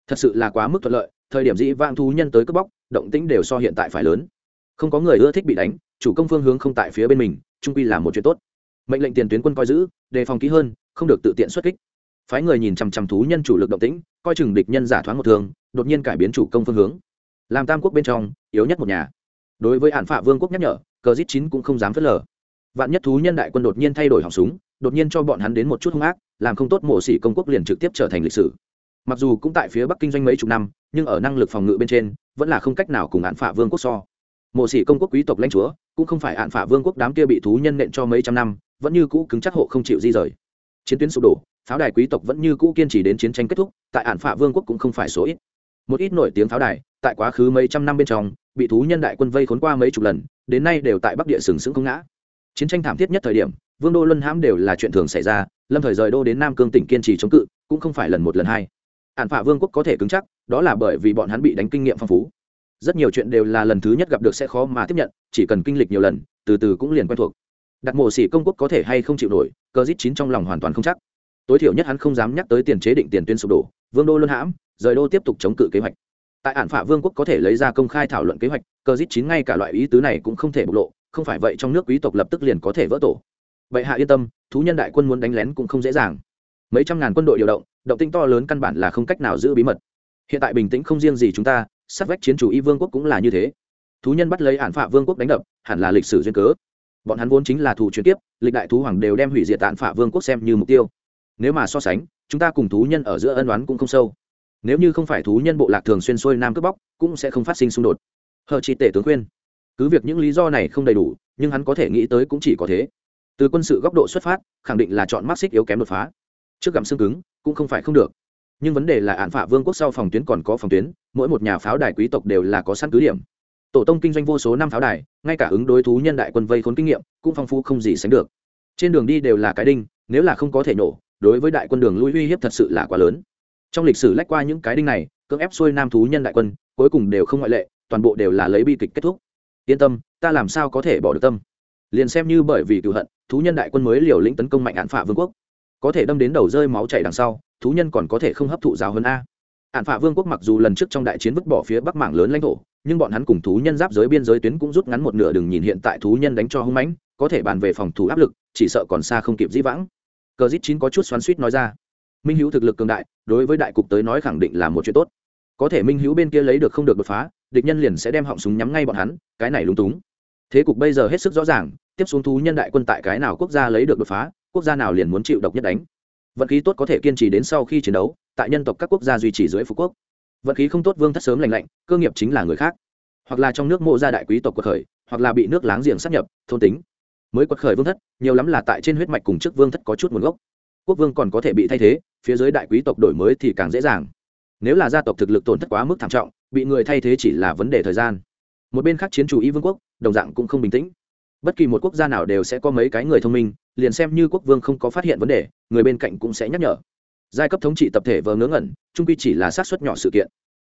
Thật sự là quá mức thuận lợi, thời điểm dĩ vang thú nhân tới cướp bóc, động tĩnh đều so hiện tại phải lớn. Không có người ưa thích bị đánh, chủ công phương hướng không tại phía bên mình, trung quy là một chuyện tốt mệnh lệnh tiền tuyến quân coi giữ, đề phòng kỹ hơn, không được tự tiện xuất kích. Phái người nhìn chằm chằm thú nhân chủ lực động tĩnh, coi chừng địch nhân giả thoáng một thường, đột nhiên cải biến chủ công phương hướng. Làm tam quốc bên trong, yếu nhất một nhà. Đối với hạn phạ vương quốc nhắc nhở, cờ dít chín cũng không dám phớt lờ. Vạn nhất thú nhân đại quân đột nhiên thay đổi họng súng, đột nhiên cho bọn hắn đến một chút hung ác, làm không tốt mộ sĩ công quốc liền trực tiếp trở thành lịch sử. Mặc dù cũng tại phía bắc kinh doanh mấy chục năm, nhưng ở năng lực phòng ngự bên trên, vẫn là không cách nào cùng hạn phạ vương quốc so mộ sĩ công quốc quý tộc lãnh chúa, cũng không phải hạn phả vương quốc đám kia bị thú nhân nện cho mấy trăm năm, vẫn như cũ cứng chắc hộ không chịu di rời. Chiến tuyến sụp đổ, pháo đài quý tộc vẫn như cũ kiên trì đến chiến tranh kết thúc, tại hạn phả vương quốc cũng không phải số ít. Một ít nổi tiếng pháo đài, tại quá khứ mấy trăm năm bên trong, bị thú nhân đại quân vây khốn qua mấy chục lần, đến nay đều tại bắc địa sừng sững không ngã. Chiến tranh thảm thiết nhất thời điểm, vương đô luân hãm đều là chuyện thường xảy ra, lâm thời rời đô đến nam cương tỉnh kiên trì chống cự, cũng không phải lần một lần hai. Hạn phả vương quốc có thể cứng chắc, đó là bởi vì bọn hắn bị đánh kinh nghiệm phong phú rất nhiều chuyện đều là lần thứ nhất gặp được sẽ khó mà tiếp nhận, chỉ cần kinh lịch nhiều lần, từ từ cũng liền quen thuộc. Đặt mổ xỉ công quốc có thể hay không chịu nổi cơ dít chín trong lòng hoàn toàn không chắc. Tối thiểu nhất hắn không dám nhắc tới tiền chế định tiền tuyên sụp đổ, vương đô luân hãm, rời đô tiếp tục chống cự kế hoạch. Tại ản phả vương quốc có thể lấy ra công khai thảo luận kế hoạch cơ dít chín ngay cả loại ý tứ này cũng không thể bộc lộ, không phải vậy trong nước quý tộc lập tức liền có thể vỡ tổ. Vậy hạ yên tâm, thú nhân đại quân muốn đánh lén cũng không dễ dàng. Mấy trăm ngàn quân đội điều động động tinh to lớn căn bản là không cách nào giữ bí mật. Hiện tại bình tĩnh không riêng gì chúng ta sát vách chiến chủ y vương quốc cũng là như thế. Thú nhân bắt lấy hạn phạ vương quốc đánh đập, hẳn là lịch sử duyên cớ. Bọn hắn vốn chính là thù truyền tiếp lịch đại thú hoàng đều đem hủy diệt tạn phạ vương quốc xem như mục tiêu. Nếu mà so sánh, chúng ta cùng thú nhân ở giữa ân oán cũng không sâu. Nếu như không phải thú nhân bộ lạc thường xuyên xuôi nam cướp bóc, cũng sẽ không phát sinh xung đột. Hờ chị tể tướng khuyên, cứ việc những lý do này không đầy đủ, nhưng hắn có thể nghĩ tới cũng chỉ có thế. Từ quân sự góc độ xuất phát, khẳng định là chọn mắt xích yếu kém đột phá. Trước gặm xương cứng, cũng không phải không được nhưng vấn đề là án phạ vương quốc sau phòng tuyến còn có phòng tuyến, mỗi một nhà pháo đài quý tộc đều là có sẵn cứ điểm. Tổ tông kinh doanh vô số năm pháo đài, ngay cả ứng đối thú nhân đại quân vây khốn kinh nghiệm, cũng phong phú không gì sánh được. Trên đường đi đều là cái đinh, nếu là không có thể nổ, đối với đại quân đường lui uy hiếp thật sự là quá lớn. Trong lịch sử lách qua những cái đinh này, cưỡng ép xuôi nam thú nhân đại quân, cuối cùng đều không ngoại lệ, toàn bộ đều là lấy bi kịch kết thúc. Yên tâm, ta làm sao có thể bỏ được tâm? Liền xem như bởi vì cựu hận, thú nhân đại quân mới liều lĩnh tấn công mạnh án phạ vương quốc. Có thể đâm đến đầu rơi máu chảy đằng sau thú nhân còn có thể không hấp thụ giáo hơn a. Hạn phạ vương quốc mặc dù lần trước trong đại chiến vứt bỏ phía bắc mảng lớn lãnh thổ, nhưng bọn hắn cùng thú nhân giáp giới biên giới tuyến cũng rút ngắn một nửa đừng nhìn hiện tại thú nhân đánh cho hung mãnh, có thể bàn về phòng thủ áp lực, chỉ sợ còn xa không kịp dĩ vãng. Cờ dít chín có chút xoắn suýt nói ra. Minh hữu thực lực cường đại, đối với đại cục tới nói khẳng định là một chuyện tốt. Có thể minh hữu bên kia lấy được không được đột phá, địch nhân liền sẽ đem họng súng nhắm ngay bọn hắn, cái này lúng túng. Thế cục bây giờ hết sức rõ ràng, tiếp xuống thú nhân đại quân tại cái nào quốc gia lấy được đột phá, quốc gia nào liền muốn chịu độc nhất đánh vận khí tốt có thể kiên trì đến sau khi chiến đấu, tại nhân tộc các quốc gia duy trì dưới phú quốc. Vận khí không tốt vương thất sớm lành lạnh, cơ nghiệp chính là người khác. Hoặc là trong nước mộ gia đại quý tộc quật khởi, hoặc là bị nước láng giềng sắp nhập, thôn tính. Mới quật khởi vương thất, nhiều lắm là tại trên huyết mạch cùng trước vương thất có chút nguồn gốc. Quốc vương còn có thể bị thay thế, phía dưới đại quý tộc đổi mới thì càng dễ dàng. Nếu là gia tộc thực lực tổn thất quá mức thảm trọng, bị người thay thế chỉ là vấn đề thời gian. Một bên khác chiến chủ y vương quốc, đồng dạng cũng không bình tĩnh bất kỳ một quốc gia nào đều sẽ có mấy cái người thông minh, liền xem như quốc vương không có phát hiện vấn đề, người bên cạnh cũng sẽ nhắc nhở. Giai cấp thống trị tập thể vờ ngớ ngẩn, trung quy chỉ là sát xuất nhỏ sự kiện.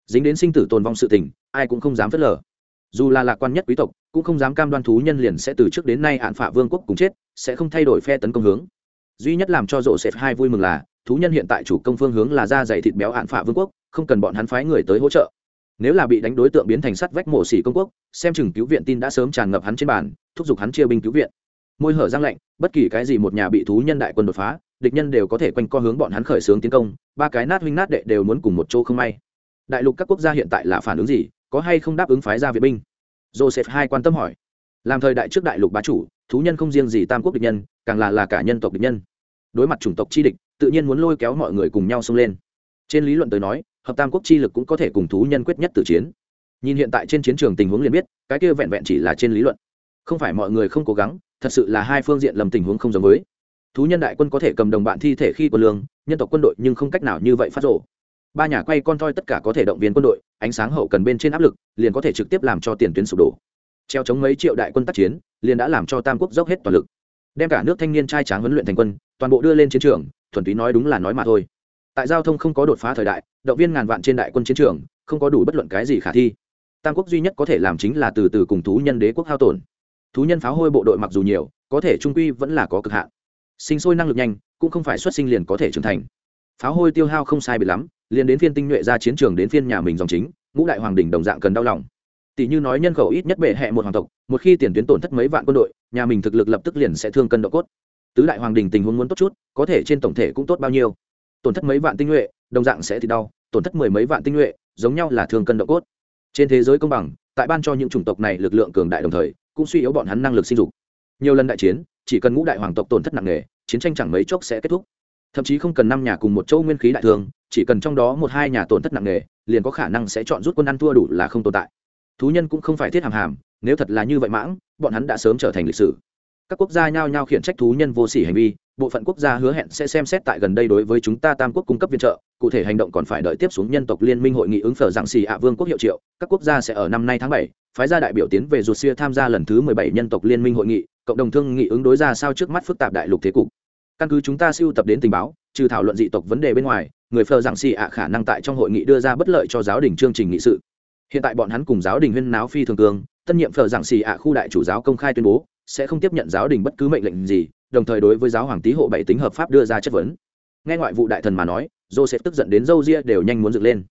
Dính đến sinh tử tồn vong sự tình, ai cũng không dám phớt lờ. Dù là lạc quan nhất quý tộc, cũng không dám cam đoan thú nhân liền sẽ từ trước đến nay hạn phả vương quốc cùng chết, sẽ không thay đổi phe tấn công hướng. Duy nhất làm cho rộ xếp hai vui mừng là, thú nhân hiện tại chủ công phương hướng là da dày thịt béo hạn phả vương quốc, không cần bọn hắn phái người tới hỗ trợ nếu là bị đánh đối tượng biến thành sắt vách mổ xỉ công quốc, xem chừng cứu viện tin đã sớm tràn ngập hắn trên bàn, thúc giục hắn chia binh cứu viện. Môi hở răng lạnh, bất kỳ cái gì một nhà bị thú nhân đại quân đột phá, địch nhân đều có thể quanh co hướng bọn hắn khởi xướng tiến công, ba cái nát huynh nát đệ đều muốn cùng một chỗ không may. Đại lục các quốc gia hiện tại là phản ứng gì, có hay không đáp ứng phái ra viện binh? Joseph hai quan tâm hỏi. Làm thời đại trước đại lục bá chủ, thú nhân không riêng gì tam quốc địch nhân, càng là là cả nhân tộc địch nhân. Đối mặt chủng tộc chi địch, tự nhiên muốn lôi kéo mọi người cùng nhau xông lên. Trên lý luận tới nói hợp tam quốc chi lực cũng có thể cùng thú nhân quyết nhất tử chiến. Nhìn hiện tại trên chiến trường tình huống liền biết, cái kia vẹn vẹn chỉ là trên lý luận. Không phải mọi người không cố gắng, thật sự là hai phương diện lầm tình huống không giống với. Thú nhân đại quân có thể cầm đồng bạn thi thể khi quân lương, nhân tộc quân đội nhưng không cách nào như vậy phát rộ ba nhà quay con toi tất cả có thể động viên quân đội, ánh sáng hậu cần bên trên áp lực, liền có thể trực tiếp làm cho tiền tuyến sụp đổ. Treo chống mấy triệu đại quân tác chiến, liền đã làm cho tam quốc dốc hết toàn lực. Đem cả nước thanh niên trai tráng huấn luyện thành quân, toàn bộ đưa lên chiến trường, thuần túy nói đúng là nói mà thôi tại giao thông không có đột phá thời đại, động viên ngàn vạn trên đại quân chiến trường, không có đủ bất luận cái gì khả thi. Tam quốc duy nhất có thể làm chính là từ từ cùng thú nhân đế quốc hao tổn. Thú nhân pháo hôi bộ đội mặc dù nhiều, có thể trung quy vẫn là có cực hạn. Sinh sôi năng lực nhanh, cũng không phải xuất sinh liền có thể trưởng thành. Pháo hôi tiêu hao không sai biệt lắm, liền đến phiên tinh nhuệ ra chiến trường đến phiên nhà mình dòng chính, ngũ đại hoàng đình đồng dạng cần đau lòng. Tỷ như nói nhân khẩu ít nhất bệ hệ một hoàng tộc, một khi tiền tuyến tổn thất mấy vạn quân đội, nhà mình thực lực lập tức liền sẽ thương cân độ cốt. Tứ đại hoàng đình tình huống muốn tốt chút, có thể trên tổng thể cũng tốt bao nhiêu tổn thất mấy vạn tinh nhuệ, đồng dạng sẽ thì đau, tổn thất mười mấy vạn tinh nhuệ, giống nhau là thương cân độ cốt. Trên thế giới công bằng, tại ban cho những chủng tộc này lực lượng cường đại đồng thời, cũng suy yếu bọn hắn năng lực sinh dục. Nhiều lần đại chiến, chỉ cần ngũ đại hoàng tộc tổn thất nặng nề, chiến tranh chẳng mấy chốc sẽ kết thúc. Thậm chí không cần năm nhà cùng một châu nguyên khí đại thương, chỉ cần trong đó một hai nhà tổn thất nặng nề, liền có khả năng sẽ chọn rút quân ăn thua đủ là không tồn tại. Thú nhân cũng không phải thiết hàm hàm, nếu thật là như vậy mãng, bọn hắn đã sớm trở thành lịch sử. Các quốc gia nhao nhao khiển trách thú nhân vô sỉ hành vi bộ phận quốc gia hứa hẹn sẽ xem xét tại gần đây đối với chúng ta tam quốc cung cấp viện trợ, cụ thể hành động còn phải đợi tiếp xuống nhân tộc liên minh hội nghị ứng phở dạng xì ạ vương quốc hiệu triệu, các quốc gia sẽ ở năm nay tháng bảy, phái ra đại biểu tiến về ruột xia tham gia lần thứ mười bảy nhân tộc liên minh hội nghị, cộng đồng thương nghị ứng đối ra sao trước mắt phức tạp đại lục thế cục. Căn cứ chúng ta siêu tập đến tình báo, trừ thảo luận dị tộc vấn đề bên ngoài, người phờ giảng xì ạ khả năng tại trong hội nghị đưa ra bất lợi cho giáo đình chương trình nghị sự. Hiện tại bọn hắn cùng giáo đình huyên náo phi thường cương tân nhiệm phờ giảng xì ạ khu đại chủ giáo công khai tuyên bố, sẽ không tiếp nhận giáo đình bất cứ mệnh lệnh gì đồng thời đối với giáo hoàng tý hộ bảy tính hợp pháp đưa ra chất vấn. Nghe ngoại vụ đại thần mà nói, joseph tức giận đến dâu ria đều nhanh muốn dựng lên.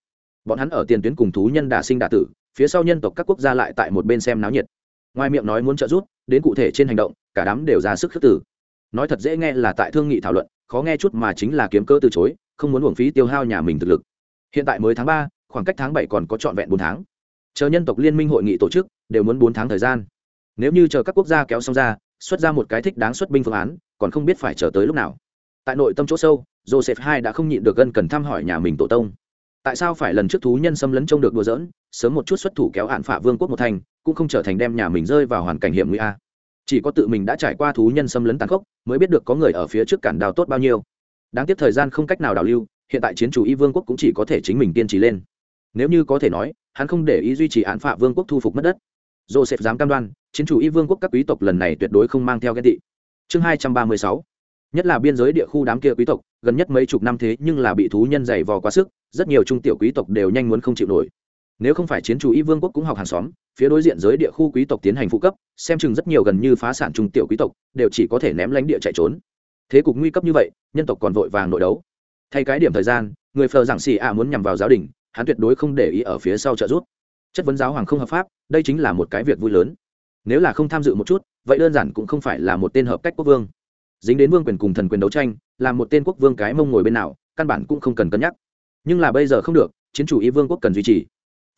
Bọn hắn ở tiền tuyến cùng thú nhân đả sinh đả tử, phía sau nhân tộc các quốc gia lại tại một bên xem náo nhiệt. Ngoài miệng nói muốn trợ giúp, đến cụ thể trên hành động, cả đám đều ra sức khước tử nói thật dễ nghe là tại thương nghị thảo luận, khó nghe chút mà chính là kiếm cơ từ chối, không muốn uổng phí tiêu hao nhà mình thực lực. Hiện tại mới tháng ba, khoảng cách tháng bảy còn có trọn vẹn bốn tháng. Chờ nhân tộc liên minh hội nghị tổ chức, đều muốn bốn tháng thời gian. Nếu như chờ các quốc gia kéo xong ra xuất ra một cái thích đáng xuất binh phương án, còn không biết phải chờ tới lúc nào. Tại nội tâm chỗ sâu, joseph hai đã không nhịn được gân cần thăm hỏi nhà mình tổ tông. Tại sao phải lần trước thú nhân xâm lấn trông được đùa dỡn sớm một chút xuất thủ kéo hạn phả vương quốc một thành, cũng không trở thành đem nhà mình rơi vào hoàn cảnh hiểm nguy a? Chỉ có tự mình đã trải qua thú nhân xâm lấn tàn khốc, mới biết được có người ở phía trước cản đào tốt bao nhiêu. Đáng tiếc thời gian không cách nào đào lưu, hiện tại chiến chủ y vương quốc cũng chỉ có thể chính mình kiên trì lên. Nếu như có thể nói, hắn không để ý duy trì án phạ vương quốc thu phục mất đất. Joseph dám cam đoan chiến chủ y vương quốc các quý tộc lần này tuyệt đối không mang theo ghen tị. Chương hai trăm ba mươi sáu. Nhất là biên giới địa khu đám kia quý tộc, gần nhất mấy chục năm thế nhưng là bị thú nhân dày vò quá sức, rất nhiều trung tiểu quý tộc đều nhanh muốn không chịu nổi. Nếu không phải chiến chủ y vương quốc cũng học hàng xóm, phía đối diện giới địa khu quý tộc tiến hành phụ cấp, xem chừng rất nhiều gần như phá sản trung tiểu quý tộc, đều chỉ có thể ném lánh địa chạy trốn. Thế cục nguy cấp như vậy, nhân tộc còn vội vàng nội đấu. Thay cái điểm thời gian, người phờ giảng xì ạ muốn nhằm vào giáo đình, hắn tuyệt đối không để ý ở phía sau trợ giúp. Chất vấn giáo hoàng không hợp pháp, đây chính là một cái việc vui lớn nếu là không tham dự một chút, vậy đơn giản cũng không phải là một tên hợp cách quốc vương. Dính đến vương quyền cùng thần quyền đấu tranh, là một tên quốc vương cái mông ngồi bên nào, căn bản cũng không cần cân nhắc. Nhưng là bây giờ không được, chiến chủ ý vương quốc cần duy trì.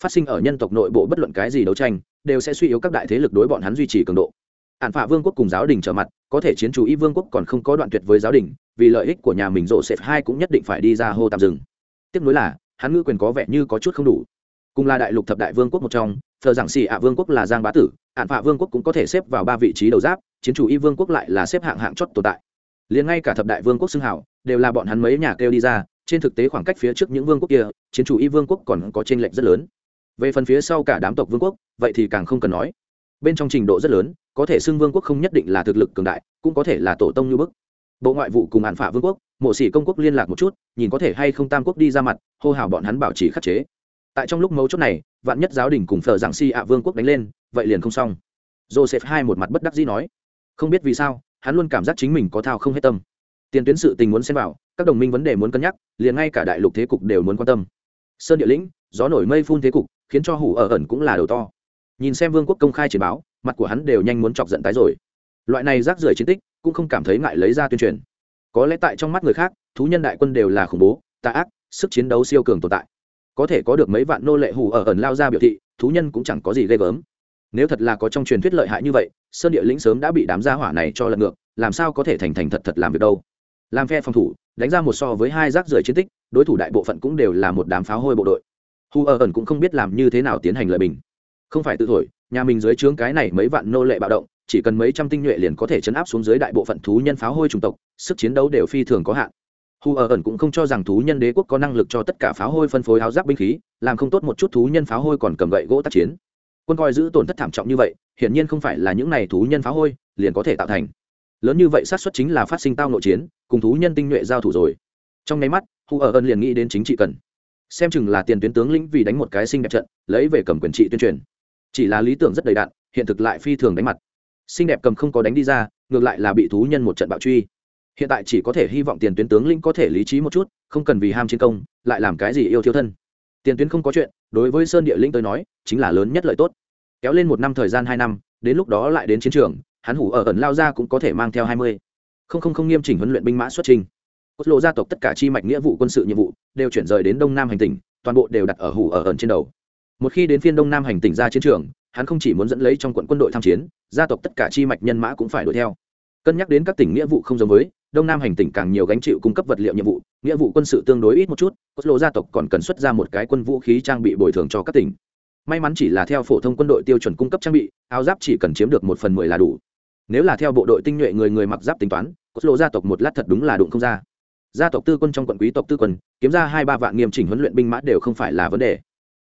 Phát sinh ở nhân tộc nội bộ bất luận cái gì đấu tranh, đều sẽ suy yếu các đại thế lực đối bọn hắn duy trì cường độ. Ạn phạ vương quốc cùng giáo đình trở mặt, có thể chiến chủ ý vương quốc còn không có đoạn tuyệt với giáo đình, vì lợi ích của nhà mình rộ xẹp hai cũng nhất định phải đi ra hô tạm dừng. Tiếp nối là, hắn ngữ quyền có vẻ như có chút không đủ. Cùng là đại lục thập đại vương quốc một trong, thờ giảng xì ạ vương quốc là giang bá tử Hạn phạ vương quốc cũng có thể xếp vào ba vị trí đầu giáp, chiến chủ y vương quốc lại là xếp hạng hạng chót tồn tại. Liền ngay cả thập đại vương quốc xưng hảo đều là bọn hắn mấy nhà kêu đi ra, trên thực tế khoảng cách phía trước những vương quốc kia, chiến chủ y vương quốc còn có t r ê n lệch rất lớn. Về phần phía sau cả đám tộc vương quốc, vậy thì càng không cần nói. Bên trong trình độ rất lớn, có thể xưng vương quốc không nhất định là thực lực cường đại, cũng có thể là tổ tông như bức. Bộ ngoại vụ cùng hạn phả vương quốc, mộ sĩ công quốc liên lạc một chút, nhìn có thể hay không tam quốc đi ra mặt, hô hào bọn hắn bảo trì khắc chế. Tại trong lúc mấu chốt này, vạn nhất giáo đình cùng phở giảng si ạ vương quốc đánh lên vậy liền không xong. Joseph hai một mặt bất đắc dĩ nói, không biết vì sao, hắn luôn cảm giác chính mình có thao không hết tâm. Tiền tuyến sự tình muốn xem vào, các đồng minh vấn đề muốn cân nhắc, liền ngay cả đại lục thế cục đều muốn quan tâm. Sơn địa lĩnh, gió nổi mây phun thế cục, khiến cho hủ ở ẩn cũng là đầu to. Nhìn xem vương quốc công khai chỉ báo, mặt của hắn đều nhanh muốn chọc giận tái rồi. Loại này rác rưởi chiến tích, cũng không cảm thấy ngại lấy ra tuyên truyền. Có lẽ tại trong mắt người khác, thú nhân đại quân đều là khủng bố, tà ác, sức chiến đấu siêu cường tồn tại. Có thể có được mấy vạn nô lệ hủ ở ẩn lao ra biểu thị, thú nhân cũng chẳng có gì ghê gớm nếu thật là có trong truyền thuyết lợi hại như vậy, sơn địa lĩnh sớm đã bị đám gia hỏa này cho lật ngược, làm sao có thể thành thành thật thật làm việc đâu? Làm phe phòng thủ, đánh ra một so với hai rác rưởi chiến tích, đối thủ đại bộ phận cũng đều là một đám pháo hôi bộ đội. Hu ở ẩn cũng không biết làm như thế nào tiến hành lời bình. Không phải tự thổi, nhà mình dưới trướng cái này mấy vạn nô lệ bạo động, chỉ cần mấy trăm tinh nhuệ liền có thể chấn áp xuống dưới đại bộ phận thú nhân pháo hôi chủng tộc, sức chiến đấu đều phi thường có hạn. Hu ở ẩn cũng không cho rằng thú nhân đế quốc có năng lực cho tất cả pháo hôi phân phối áo giáp binh khí, làm không tốt một chút thú nhân pháo hôi còn cầm gậy gỗ tác chiến quân coi giữ tổn thất thảm trọng như vậy, hiển nhiên không phải là những này thú nhân phá hôi, liền có thể tạo thành. Lớn như vậy sát xuất chính là phát sinh tao nội chiến, cùng thú nhân tinh nhuệ giao thủ rồi. Trong nháy mắt, hu ở ân liền nghĩ đến chính trị cần. Xem chừng là tiền tuyến tướng lĩnh vì đánh một cái sinh đẹp trận, lấy về cầm quyền trị tuyên truyền. Chỉ là lý tưởng rất đầy đạn hiện thực lại phi thường đánh mặt. Xinh đẹp cầm không có đánh đi ra, ngược lại là bị thú nhân một trận bạo truy. Hiện tại chỉ có thể hy vọng tiền tuyến tướng lĩnh có thể lý trí một chút, không cần vì ham chiến công, lại làm cái gì yêu thiếu thân tiền tuyến không có chuyện, đối với sơn địa Linh tôi nói, chính là lớn nhất lợi tốt. Kéo lên một năm thời gian hai năm, đến lúc đó lại đến chiến trường, hắn hủ ở ẩn lao ra cũng có thể mang theo hai mươi. Không không không nghiêm chỉnh huấn luyện binh mã xuất trình. Cốt lộ gia tộc tất cả chi mạch nghĩa vụ quân sự nhiệm vụ đều chuyển rời đến đông nam hành tỉnh, toàn bộ đều đặt ở hủ ở ẩn trên đầu. Một khi đến phiên đông nam hành tỉnh ra chiến trường, hắn không chỉ muốn dẫn lấy trong quận quân đội tham chiến, gia tộc tất cả chi mạch nhân mã cũng phải đuổi theo. Cân nhắc đến các tỉnh nghĩa vụ không giống với đông nam hành tỉnh càng nhiều gánh chịu cung cấp vật liệu nhiệm vụ, nghĩa vụ quân sự tương đối ít một chút cốt lộ gia tộc còn cần xuất ra một cái quân vũ khí trang bị bồi thường cho các tỉnh. May mắn chỉ là theo phổ thông quân đội tiêu chuẩn cung cấp trang bị, áo giáp chỉ cần chiếm được một phần mười là đủ. Nếu là theo bộ đội tinh nhuệ người người mặc giáp tính toán cốt lộ gia tộc một lát thật đúng là đụng không ra. Gia tộc tư quân trong quận quý tộc tư quân, kiếm ra hai ba vạn nghiêm chỉnh huấn luyện binh mã đều không phải là vấn đề.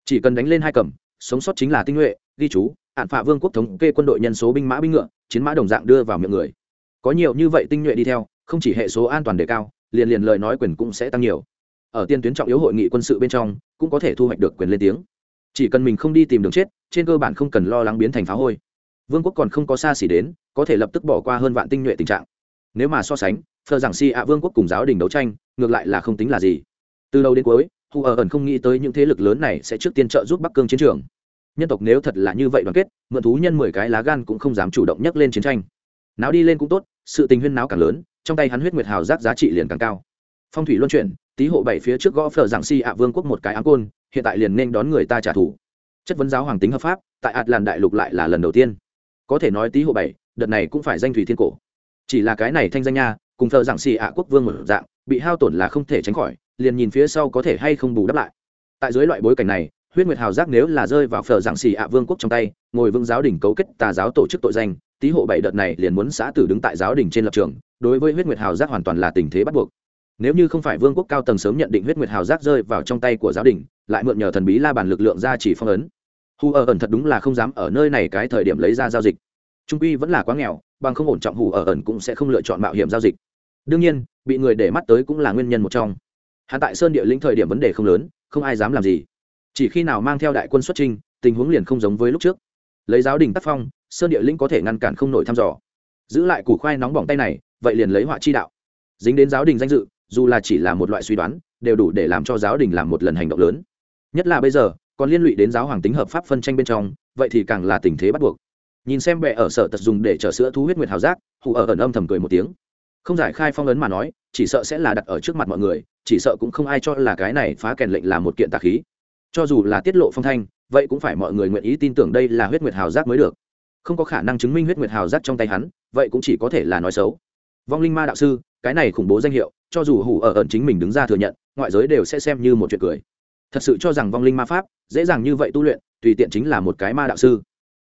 Chỉ cần đánh lên hai cầm, sống sót chính là tinh nhuệ, ghi chú, hạn phạ vương quốc thống kê quân đội nhân số binh mã binh ngựa, chiến mã đồng dạng đưa vào miệng người. Có nhiều như vậy tinh nhuệ đi theo không chỉ hệ số an toàn đề cao, liền liền lời nói quyền cũng sẽ tăng nhiều. Ở tiên tuyến trọng yếu hội nghị quân sự bên trong, cũng có thể thu hoạch được quyền lên tiếng. Chỉ cần mình không đi tìm đường chết, trên cơ bản không cần lo lắng biến thành phá hôi. Vương quốc còn không có xa xỉ đến, có thể lập tức bỏ qua hơn vạn tinh nhuệ tình trạng. Nếu mà so sánh thờ giảng si ạ vương quốc cùng giáo đình đấu tranh, ngược lại là không tính là gì. Từ đầu đến cuối hù ở ẩn không nghĩ tới những thế lực lớn này sẽ trước tiên trợ giúp bắc cương chiến trường. Nhân tộc nếu thật là như vậy đoàn kết, mượn thú nhân mười cái lá gan cũng không dám chủ động nhắc lên chiến tranh náo đi lên cũng tốt, sự tình huyên náo càng lớn, trong tay hắn huyết nguyệt hào giác giá trị liền càng cao. Phong thủy luân chuyển, tý hộ bảy phía trước gõ phở giảng si ạ vương quốc một cái áng côn, hiện tại liền nên đón người ta trả thù. Chất vấn giáo hoàng tính hợp pháp, tại ạt làn đại lục lại là lần đầu tiên. Có thể nói tý hộ bảy, đợt này cũng phải danh thủy thiên cổ. Chỉ là cái này thanh danh nha, cùng thợ giảng xì ạ quốc vương một dạng, bị hao tổn là không thể tránh khỏi, liền nhìn phía sau có thể hay không bù đắp lại. Tại dưới loại bối cảnh này, huyết nguyệt hào giác nếu là rơi vào phở giảng xì ạ vương quốc trong tay, ngồi vững giáo đỉnh cấu kết tà giáo tổ chức tội danh tý hộ bảy đợt này liền muốn xã tử đứng tại giáo đình trên lập trường, đối với huyết nguyệt hào giác hoàn toàn là tình thế bắt buộc. Nếu như không phải vương quốc cao tầng sớm nhận định huyết nguyệt hào giác rơi vào trong tay của giáo đình, lại mượn nhờ thần bí la bàn lực lượng ra chỉ phong ấn. Hù ở ẩn thật đúng là không dám ở nơi này cái thời điểm lấy ra giao dịch. Trung quy vẫn là quá nghèo, bằng không ổn trọng hù ở ẩn cũng sẽ không lựa chọn mạo hiểm giao dịch. Đương nhiên, bị người để mắt tới cũng là nguyên nhân một trong. Hạ tại sơn địa lĩnh thời điểm vấn đề không lớn, không ai dám làm gì. Chỉ khi nào mang theo đại quân xuất trinh tình huống liền không giống với lúc trước. Lấy giáo đình tác phong sơn địa linh có thể ngăn cản không nổi thăm dò. Giữ lại củ khoai nóng bỏng tay này, vậy liền lấy họa chi đạo. Dính đến giáo đình danh dự, dù là chỉ là một loại suy đoán, đều đủ để làm cho giáo đình làm một lần hành động lớn. Nhất là bây giờ, còn liên lụy đến giáo hoàng tính hợp pháp phân tranh bên trong, vậy thì càng là tình thế bắt buộc. Nhìn xem bệ ở sở tật dùng để chở sữa thú huyết nguyệt hào giác, hù ở ẩn âm thầm cười một tiếng. Không giải khai phong ấn mà nói, chỉ sợ sẽ là đặt ở trước mặt mọi người, chỉ sợ cũng không ai cho là cái này phá kèn lệnh là một kiện tà khí. Cho dù là tiết lộ phong thanh, vậy cũng phải mọi người nguyện ý tin tưởng đây là huyết nguyệt hào giác mới được không có khả năng chứng minh huyết nguyệt hào giác trong tay hắn, vậy cũng chỉ có thể là nói xấu. Vong linh ma đạo sư, cái này khủng bố danh hiệu, cho dù hủ ở ẩn chính mình đứng ra thừa nhận, ngoại giới đều sẽ xem như một chuyện cười. Thật sự cho rằng vong linh ma pháp, dễ dàng như vậy tu luyện, tùy tiện chính là một cái ma đạo sư.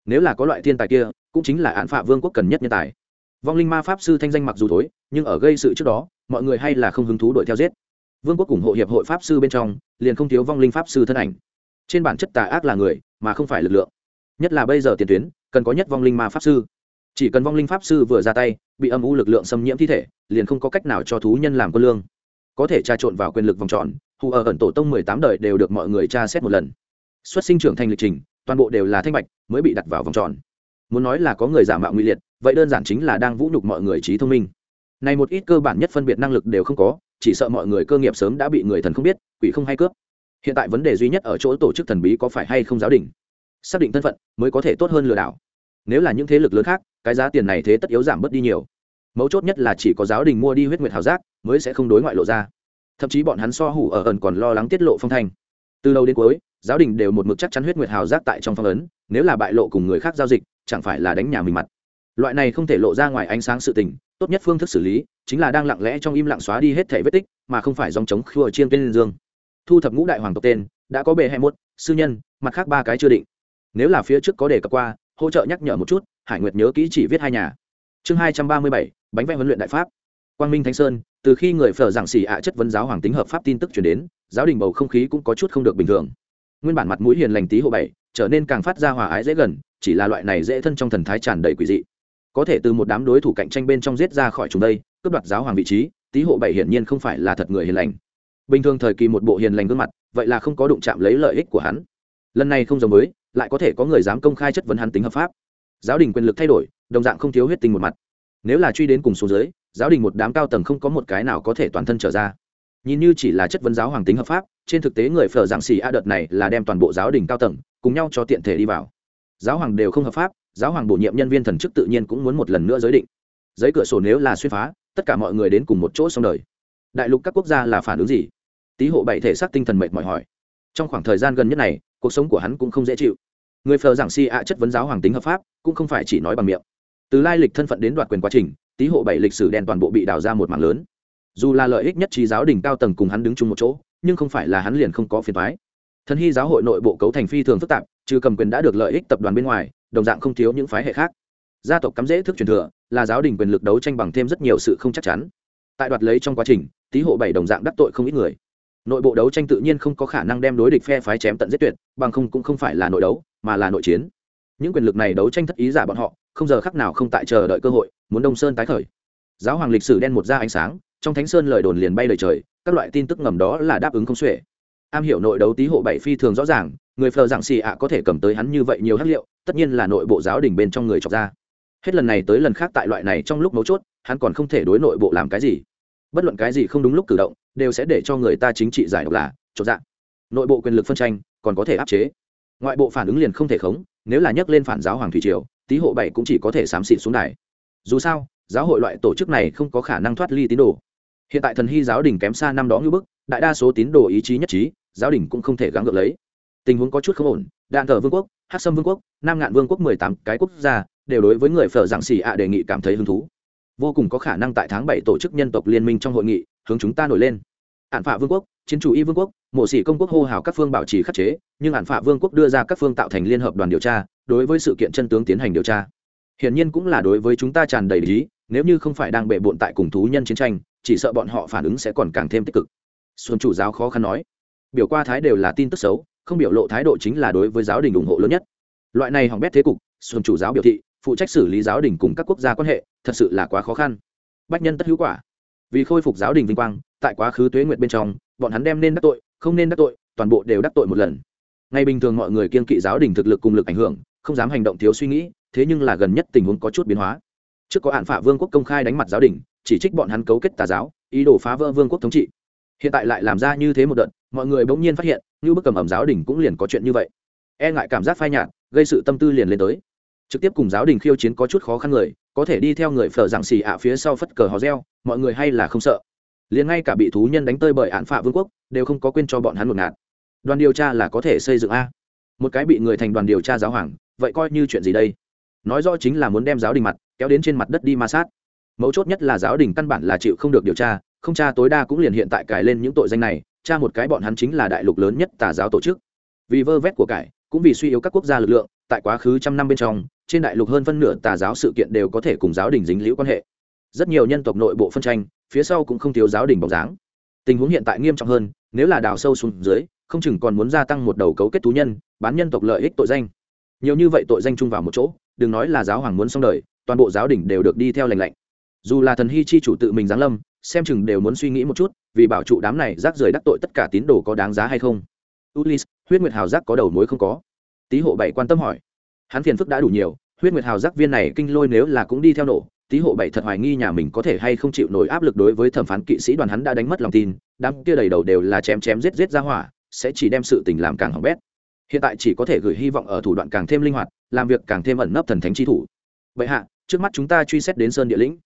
Nếu là có loại thiên tài kia, cũng chính là án phạ vương quốc cần nhất nhân tài. Vong linh ma pháp sư thanh danh mặc dù thối, nhưng ở gây sự trước đó, mọi người hay là không hứng thú đuổi theo giết. Vương quốc ủng hộ hiệp hội pháp sư bên trong, liền không thiếu vong linh pháp sư thân ảnh. Trên bản chất tà ác là người, mà không phải lực lượng nhất là bây giờ tiền tuyến, cần có nhất vong linh ma pháp sư. Chỉ cần vong linh pháp sư vừa ra tay, bị âm u lực lượng xâm nhiễm thi thể, liền không có cách nào cho thú nhân làm quân lương. Có thể tra trộn vào quyền lực vòng tròn, hù ở ẩn tổ tông mười tám đời đều được mọi người tra xét một lần. Xuất sinh trưởng thành lịch trình, toàn bộ đều là thanh bạch, mới bị đặt vào vòng tròn. Muốn nói là có người giả mạo nguy liệt, vậy đơn giản chính là đang vũ nhục mọi người trí thông minh. Này một ít cơ bản nhất phân biệt năng lực đều không có, chỉ sợ mọi người cơ nghiệp sớm đã bị người thần không biết, quỷ không hay cướp. Hiện tại vấn đề duy nhất ở chỗ tổ chức thần bí có phải hay không giáo đình? Xác định thân phận mới có thể tốt hơn lừa đảo. Nếu là những thế lực lớn khác, cái giá tiền này thế tất yếu giảm bớt đi nhiều. Mấu chốt nhất là chỉ có giáo đình mua đi huyết nguyệt hào giác mới sẽ không đối ngoại lộ ra. Thậm chí bọn hắn so hủ ở ẩn còn lo lắng tiết lộ phong thanh. Từ đầu đến cuối, giáo đình đều một mực chắc chắn huyết nguyệt hào giác tại trong phong ấn, nếu là bại lộ cùng người khác giao dịch, chẳng phải là đánh nhà mình mặt. Loại này không thể lộ ra ngoài ánh sáng sự tình, tốt nhất phương thức xử lý chính là đang lặng lẽ trong im lặng xóa đi hết thể vết tích, mà không phải dòng chống khua chiên tên dương. Thu thập ngũ đại hoàng tộc tên, đã có bề hai mốt, sư nhân, mặt khác ba cái chưa định nếu là phía trước có đề cập qua, hỗ trợ nhắc nhở một chút, hải nguyệt nhớ kỹ chỉ viết hai nhà. Chương hai trăm ba mươi bảy, bánh vẽ huấn luyện đại pháp. Quang minh thánh sơn, từ khi người phở giảng xì ạ chất vấn giáo hoàng tính hợp pháp tin tức chuyển đến, giáo đình bầu không khí cũng có chút không được bình thường. Nguyên bản mặt mũi hiền lành tí hộ bảy, trở nên càng phát ra hòa ái dễ gần, chỉ là loại này dễ thân trong thần thái tràn đầy quỷ dị. Có thể từ một đám đối thủ cạnh tranh bên trong giết ra khỏi chúng đây, cướp đoạt giáo hoàng vị trí, tí hộ bảy hiển nhiên không phải là thật người hiền lành. Bình thường thời kỳ một bộ hiền lành gương mặt, vậy là không có đụng chạm lấy lợi ích của hắn. Lần này không giống với lại có thể có người dám công khai chất vấn hắn tính hợp pháp. Giáo đình quyền lực thay đổi, đồng dạng không thiếu huyết tình một mặt. Nếu là truy đến cùng số dưới, giáo đình một đám cao tầng không có một cái nào có thể toàn thân trở ra. Nhìn như chỉ là chất vấn giáo hoàng tính hợp pháp, trên thực tế người phở giảng xì a đợt này là đem toàn bộ giáo đình cao tầng cùng nhau cho tiện thể đi vào. Giáo hoàng đều không hợp pháp, giáo hoàng bổ nhiệm nhân viên thần chức tự nhiên cũng muốn một lần nữa giới định. Giấy cửa sổ nếu là xuyên phá, tất cả mọi người đến cùng một chỗ xong đời. Đại lục các quốc gia là phản ứng gì? Tý hộ bảy thể xác tinh thần mệt mỏi hỏi. Trong khoảng thời gian gần nhất này cuộc sống của hắn cũng không dễ chịu. Người phờ giảng si ạ chất vấn giáo hoàng tính hợp pháp, cũng không phải chỉ nói bằng miệng. Từ lai lịch thân phận đến đoạt quyền quá trình, tý hộ bảy lịch sử đen toàn bộ bị đào ra một mảng lớn. Dù là lợi ích nhất trí giáo đình cao tầng cùng hắn đứng chung một chỗ, nhưng không phải là hắn liền không có phiền thoái thần hy giáo hội nội bộ cấu thành phi thường phức tạp, trừ cầm quyền đã được lợi ích tập đoàn bên ngoài, đồng dạng không thiếu những phái hệ khác. Gia tộc cắm dễ thức truyền thừa, là giáo đình quyền lực đấu tranh bằng thêm rất nhiều sự không chắc chắn. Tại đoạt lấy trong quá trình, tý hộ bảy đồng dạng đắc tội không ít người nội bộ đấu tranh tự nhiên không có khả năng đem đối địch phe phái chém tận giết tuyệt, bằng không cũng không phải là nội đấu, mà là nội chiến. Những quyền lực này đấu tranh thất ý giả bọn họ, không giờ khắc nào không tại chờ đợi cơ hội, muốn đông sơn tái khởi. Giáo hoàng lịch sử đen một ra ánh sáng, trong thánh sơn lời đồn liền bay lời trời, các loại tin tức ngầm đó là đáp ứng không xuể. Am hiểu nội đấu tý hộ bảy phi thường rõ ràng, người phờ giảng xì ạ có thể cầm tới hắn như vậy nhiều hắc liệu, tất nhiên là nội bộ giáo đình bên trong người chọc ra. Hết lần này tới lần khác tại loại này trong lúc mấu chốt, hắn còn không thể đối nội bộ làm cái gì. Bất luận cái gì không đúng lúc cử động đều sẽ để cho người ta chính trị giải độc là chỗ dạng nội bộ quyền lực phân tranh còn có thể áp chế. Ngoại bộ phản ứng liền không thể khống, nếu là nhắc lên phản giáo hoàng thủy triều, tý hộ bảy cũng chỉ có thể xám xịt xuống đài. Dù sao, giáo hội loại tổ chức này không có khả năng thoát ly tín đồ. Hiện tại thần hy giáo đình kém xa năm đó như bức, đại đa số tín đồ ý chí nhất trí, giáo đình cũng không thể gắng gượng lấy. Tình huống có chút không ổn, đạn thờ vương quốc hát sâm vương quốc, nam ngạn vương quốc mười tám cái quốc gia đều đối với người phở giảng xỉ ạ đề nghị cảm thấy hứng thú. Vô cùng có khả năng tại tháng bảy tổ chức nhân tộc liên minh trong hội nghị hướng chúng ta nổi lên. Ản phạ vương quốc, chiến chủ y vương quốc, mộ sĩ công quốc hô hào các phương bảo trì khắc chế, nhưng ản phạ vương quốc đưa ra các phương tạo thành liên hợp đoàn điều tra, đối với sự kiện chân tướng tiến hành điều tra. Hiển nhiên cũng là đối với chúng ta tràn đầy lý, nếu như không phải đang bệ bộn tại cùng thú nhân chiến tranh, chỉ sợ bọn họ phản ứng sẽ còn càng thêm tích cực. Xuân chủ giáo khó khăn nói, biểu qua thái đều là tin tức xấu, không biểu lộ thái độ chính là đối với giáo đình ủng hộ lớn nhất. Loại này hỏng bét thế cục, xuân chủ giáo biểu thị, phụ trách xử lý giáo đình cùng các quốc gia quan hệ, thật sự là quá khó khăn. Bách nhân tất hữu quả vì khôi phục giáo đình vinh quang, tại quá khứ tuế nguyệt bên trong, bọn hắn đem nên đắc tội, không nên đắc tội, toàn bộ đều đắc tội một lần. Ngày bình thường mọi người kiên kỵ giáo đình thực lực cùng lực ảnh hưởng, không dám hành động thiếu suy nghĩ, thế nhưng là gần nhất tình huống có chút biến hóa. Trước có hạn phả vương quốc công khai đánh mặt giáo đình, chỉ trích bọn hắn cấu kết tà giáo, ý đồ phá vỡ vương quốc thống trị. Hiện tại lại làm ra như thế một đợt, mọi người bỗng nhiên phát hiện như bức cầm ẩm giáo đình cũng liền có chuyện như vậy. E ngại cảm giác phai nhạt, gây sự tâm tư liền lên tới trực tiếp cùng giáo đình khiêu chiến có chút khó khăn người, có thể đi theo người phở giảng xì ạ phía sau phất cờ hò reo, mọi người hay là không sợ. Liền ngay cả bị thú nhân đánh tơi bởi án phạ vương quốc, đều không có quên cho bọn hắn một ngạt. Đoàn điều tra là có thể xây dựng a. Một cái bị người thành đoàn điều tra giáo hoàng, vậy coi như chuyện gì đây? Nói rõ chính là muốn đem giáo đình mặt, kéo đến trên mặt đất đi ma sát. Mấu chốt nhất là giáo đình căn bản là chịu không được điều tra, không tra tối đa cũng liền hiện tại cài lên những tội danh này tra một cái bọn hắn chính là đại lục lớn nhất tà giáo tổ chức. Vì vơ vét của cải, cũng vì suy yếu các quốc gia lực lượng tại quá khứ trăm năm bên trong, trên đại lục hơn phân nửa tà giáo sự kiện đều có thể cùng giáo đình dính liễu quan hệ. Rất nhiều nhân tộc nội bộ phân tranh, phía sau cũng không thiếu giáo đình bóng dáng. Tình huống hiện tại nghiêm trọng hơn, nếu là đào sâu xuống dưới, không chừng còn muốn gia tăng một đầu cấu kết thú nhân, bán nhân tộc lợi ích tội danh. Nhiều như vậy tội danh chung vào một chỗ, đừng nói là giáo hoàng muốn xong đời, toàn bộ giáo đình đều được đi theo lành lạnh. Dù là thần hy chi chủ tự mình giáng lâm, xem chừng đều muốn suy nghĩ một chút, vì bảo trụ đám này rác rưởi đắc tội tất cả tín đồ có đáng giá hay không. Ulis huyết nguyệt hào giác có đầu mối không có tý hộ bảy quan tâm hỏi. Hắn phiền phức đã đủ nhiều, huyết nguyệt hào giác viên này kinh lôi nếu là cũng đi theo nổ, tý hộ bảy thật hoài nghi nhà mình có thể hay không chịu nổi áp lực đối với thẩm phán kỵ sĩ đoàn hắn đã đánh mất lòng tin, đám kia đầy đầu đều là chém chém giết giết ra hỏa, sẽ chỉ đem sự tình làm càng hỏng bét. Hiện tại chỉ có thể gửi hy vọng ở thủ đoạn càng thêm linh hoạt, làm việc càng thêm ẩn nấp thần thánh chi thủ. Vậy hạ, trước mắt chúng ta truy xét đến sơn địa lĩnh.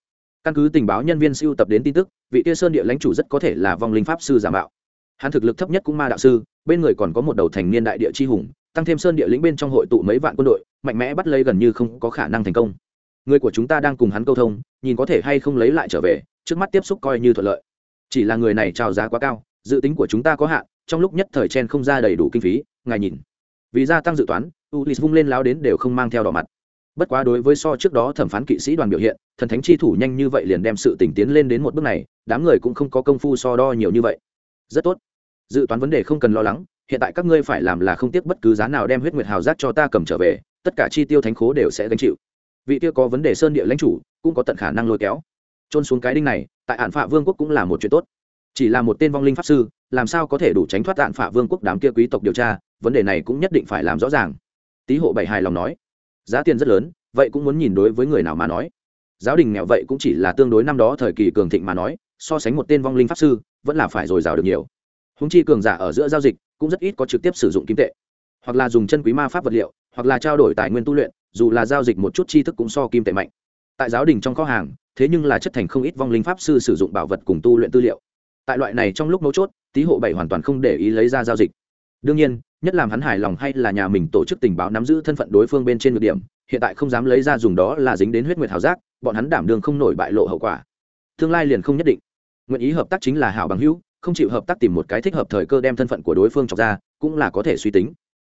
Căn cứ tình báo nhân viên siêu tập đến tin tức, vị tia sơn địa lãnh chủ rất có thể là vong linh pháp sư giả mạo. Hắn thực lực thấp nhất cũng ma đạo sư, bên người còn có một đầu thành niên đại địa chi hùng tăng thêm sơn địa lĩnh bên trong hội tụ mấy vạn quân đội, mạnh mẽ bắt lấy gần như không có khả năng thành công. Người của chúng ta đang cùng hắn câu thông, nhìn có thể hay không lấy lại trở về, trước mắt tiếp xúc coi như thuận lợi. Chỉ là người này trào giá quá cao, dự tính của chúng ta có hạn, trong lúc nhất thời chen không ra đầy đủ kinh phí, ngài nhìn. Vì gia tăng dự toán ulis vung lên láo đến đều không mang theo đỏ mặt. Bất quá đối với so trước đó thẩm phán kỵ sĩ đoàn biểu hiện, thần thánh chi thủ nhanh như vậy liền đem sự tỉnh tiến lên đến một bước này, đám người cũng không có công phu so đo nhiều như vậy. Rất tốt. Dự toán vấn đề không cần lo lắng hiện tại các ngươi phải làm là không tiếc bất cứ giá nào đem huyết nguyệt hào giác cho ta cầm trở về, tất cả chi tiêu thánh khố đều sẽ gánh chịu. Vị kia có vấn đề sơn địa lãnh chủ cũng có tận khả năng lôi kéo. Trôn xuống cái đinh này, tại hạn phạ vương quốc cũng là một chuyện tốt. Chỉ là một tên vong linh pháp sư, làm sao có thể đủ tránh thoát hạn phạ vương quốc đám kia quý tộc điều tra, vấn đề này cũng nhất định phải làm rõ ràng. Tý hộ bảy hài lòng nói. Giá tiền rất lớn, vậy cũng muốn nhìn đối với người nào mà nói. Giáo đình nghèo vậy cũng chỉ là tương đối năm đó thời kỳ cường thịnh mà nói, so sánh một tên vong linh pháp sư, vẫn là phải dồi dào được nhiều. Húng chi cường giả ở giữa giao dịch cũng rất ít có trực tiếp sử dụng kim tệ. Hoặc là dùng chân quý ma pháp vật liệu, hoặc là trao đổi tài nguyên tu luyện, dù là giao dịch một chút tri thức cũng so kim tệ mạnh. Tại giáo đình trong kho hàng, thế nhưng là chất thành không ít vong linh pháp sư sử dụng bảo vật cùng tu luyện tư liệu. Tại loại này trong lúc mấu chốt, tý hộ bảy hoàn toàn không để ý lấy ra giao dịch. Đương nhiên, nhất làm hắn hài lòng hay là nhà mình tổ chức tình báo nắm giữ thân phận đối phương bên trên ngược điểm, hiện tại không dám lấy ra dùng đó là dính đến huyết nguyệt hào giác, bọn hắn đảm đường không nổi bại lộ hậu quả. Tương lai liền không nhất định. Nguyện ý hợp tác chính là hảo bằng hữu không chịu hợp tác tìm một cái thích hợp thời cơ đem thân phận của đối phương chọc ra, cũng là có thể suy tính.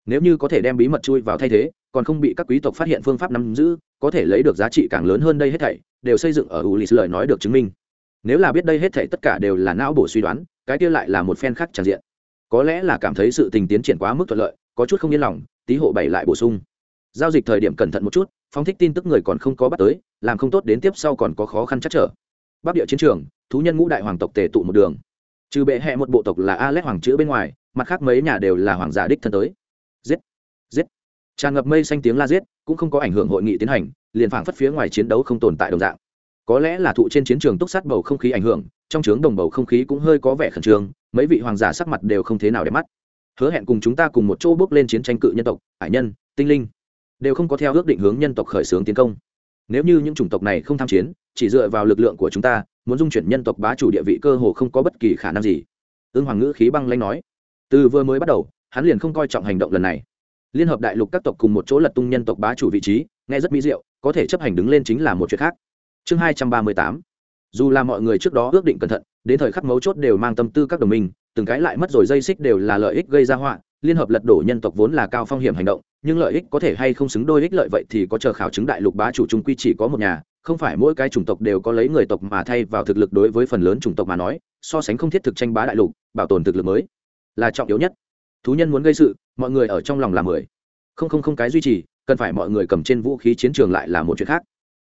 Nếu như có thể đem bí mật chui vào thay thế, còn không bị các quý tộc phát hiện phương pháp nắm giữ, có thể lấy được giá trị càng lớn hơn đây hết thảy, đều xây dựng ở ulis lời nói được chứng minh. Nếu là biết đây hết thảy tất cả đều là não bổ suy đoán, cái kia lại là một phen khác tràn diện. Có lẽ là cảm thấy sự tình tiến triển quá mức thuận lợi, có chút không yên lòng, tí hộ bảy lại bổ sung. Giao dịch thời điểm cẩn thận một chút, phóng thích tin tức người còn không có bắt tới, làm không tốt đến tiếp sau còn có khó khăn chắc trở. Bắc địa chiến trường, thú nhân ngũ đại hoàng tộc tề tụ một đường trừ bệ hẹ một bộ tộc là a l hoàng chữ bên ngoài, mặt khác mấy nhà đều là hoàng giả đích thân tới. Giết! Giết! Tràn ngập mây xanh tiếng la giết, cũng không có ảnh hưởng hội nghị tiến hành, liền phảng phất phía ngoài chiến đấu không tồn tại đồng dạng. Có lẽ là thụ trên chiến trường túc sát bầu không khí ảnh hưởng, trong trướng đồng bầu không khí cũng hơi có vẻ khẩn trương, mấy vị hoàng giả sắc mặt đều không thế nào để mắt. Hứa hẹn cùng chúng ta cùng một chỗ bước lên chiến tranh cự nhân tộc hải nhân, tinh linh, đều không có theo ước định hướng nhân tộc khởi xướng tiến công. Nếu như những chủng tộc này không tham chiến, chỉ dựa vào lực lượng của chúng ta muốn dung chuyển nhân tộc bá chủ địa vị cơ hồ không có bất kỳ khả năng gì. Ương hoàng ngữ khí băng lanh nói. Từ vừa mới bắt đầu, hắn liền không coi trọng hành động lần này. Liên hợp đại lục các tộc cùng một chỗ lật tung nhân tộc bá chủ vị trí, nghe rất mỹ diệu, có thể chấp hành đứng lên chính là một chuyện khác. Chương hai trăm ba mươi tám. Dù là mọi người trước đó ước định cẩn thận, đến thời khắc mấu chốt đều mang tâm tư các đồng minh, từng cái lại mất rồi dây xích đều là lợi ích gây ra họa, liên hợp lật đổ nhân tộc vốn là cao phong hiểm hành động, nhưng lợi ích có thể hay không xứng đôi ích lợi vậy thì có chờ khảo chứng đại lục bá chủ trung quy chỉ có một nhà không phải mỗi cái chủng tộc đều có lấy người tộc mà thay vào thực lực đối với phần lớn chủng tộc mà nói, so sánh không thiết thực tranh bá đại lục, bảo tồn thực lực mới là trọng yếu nhất. Thú nhân muốn gây sự, mọi người ở trong lòng là mười. Không không không cái duy trì, cần phải mọi người cầm trên vũ khí chiến trường lại là một chuyện khác.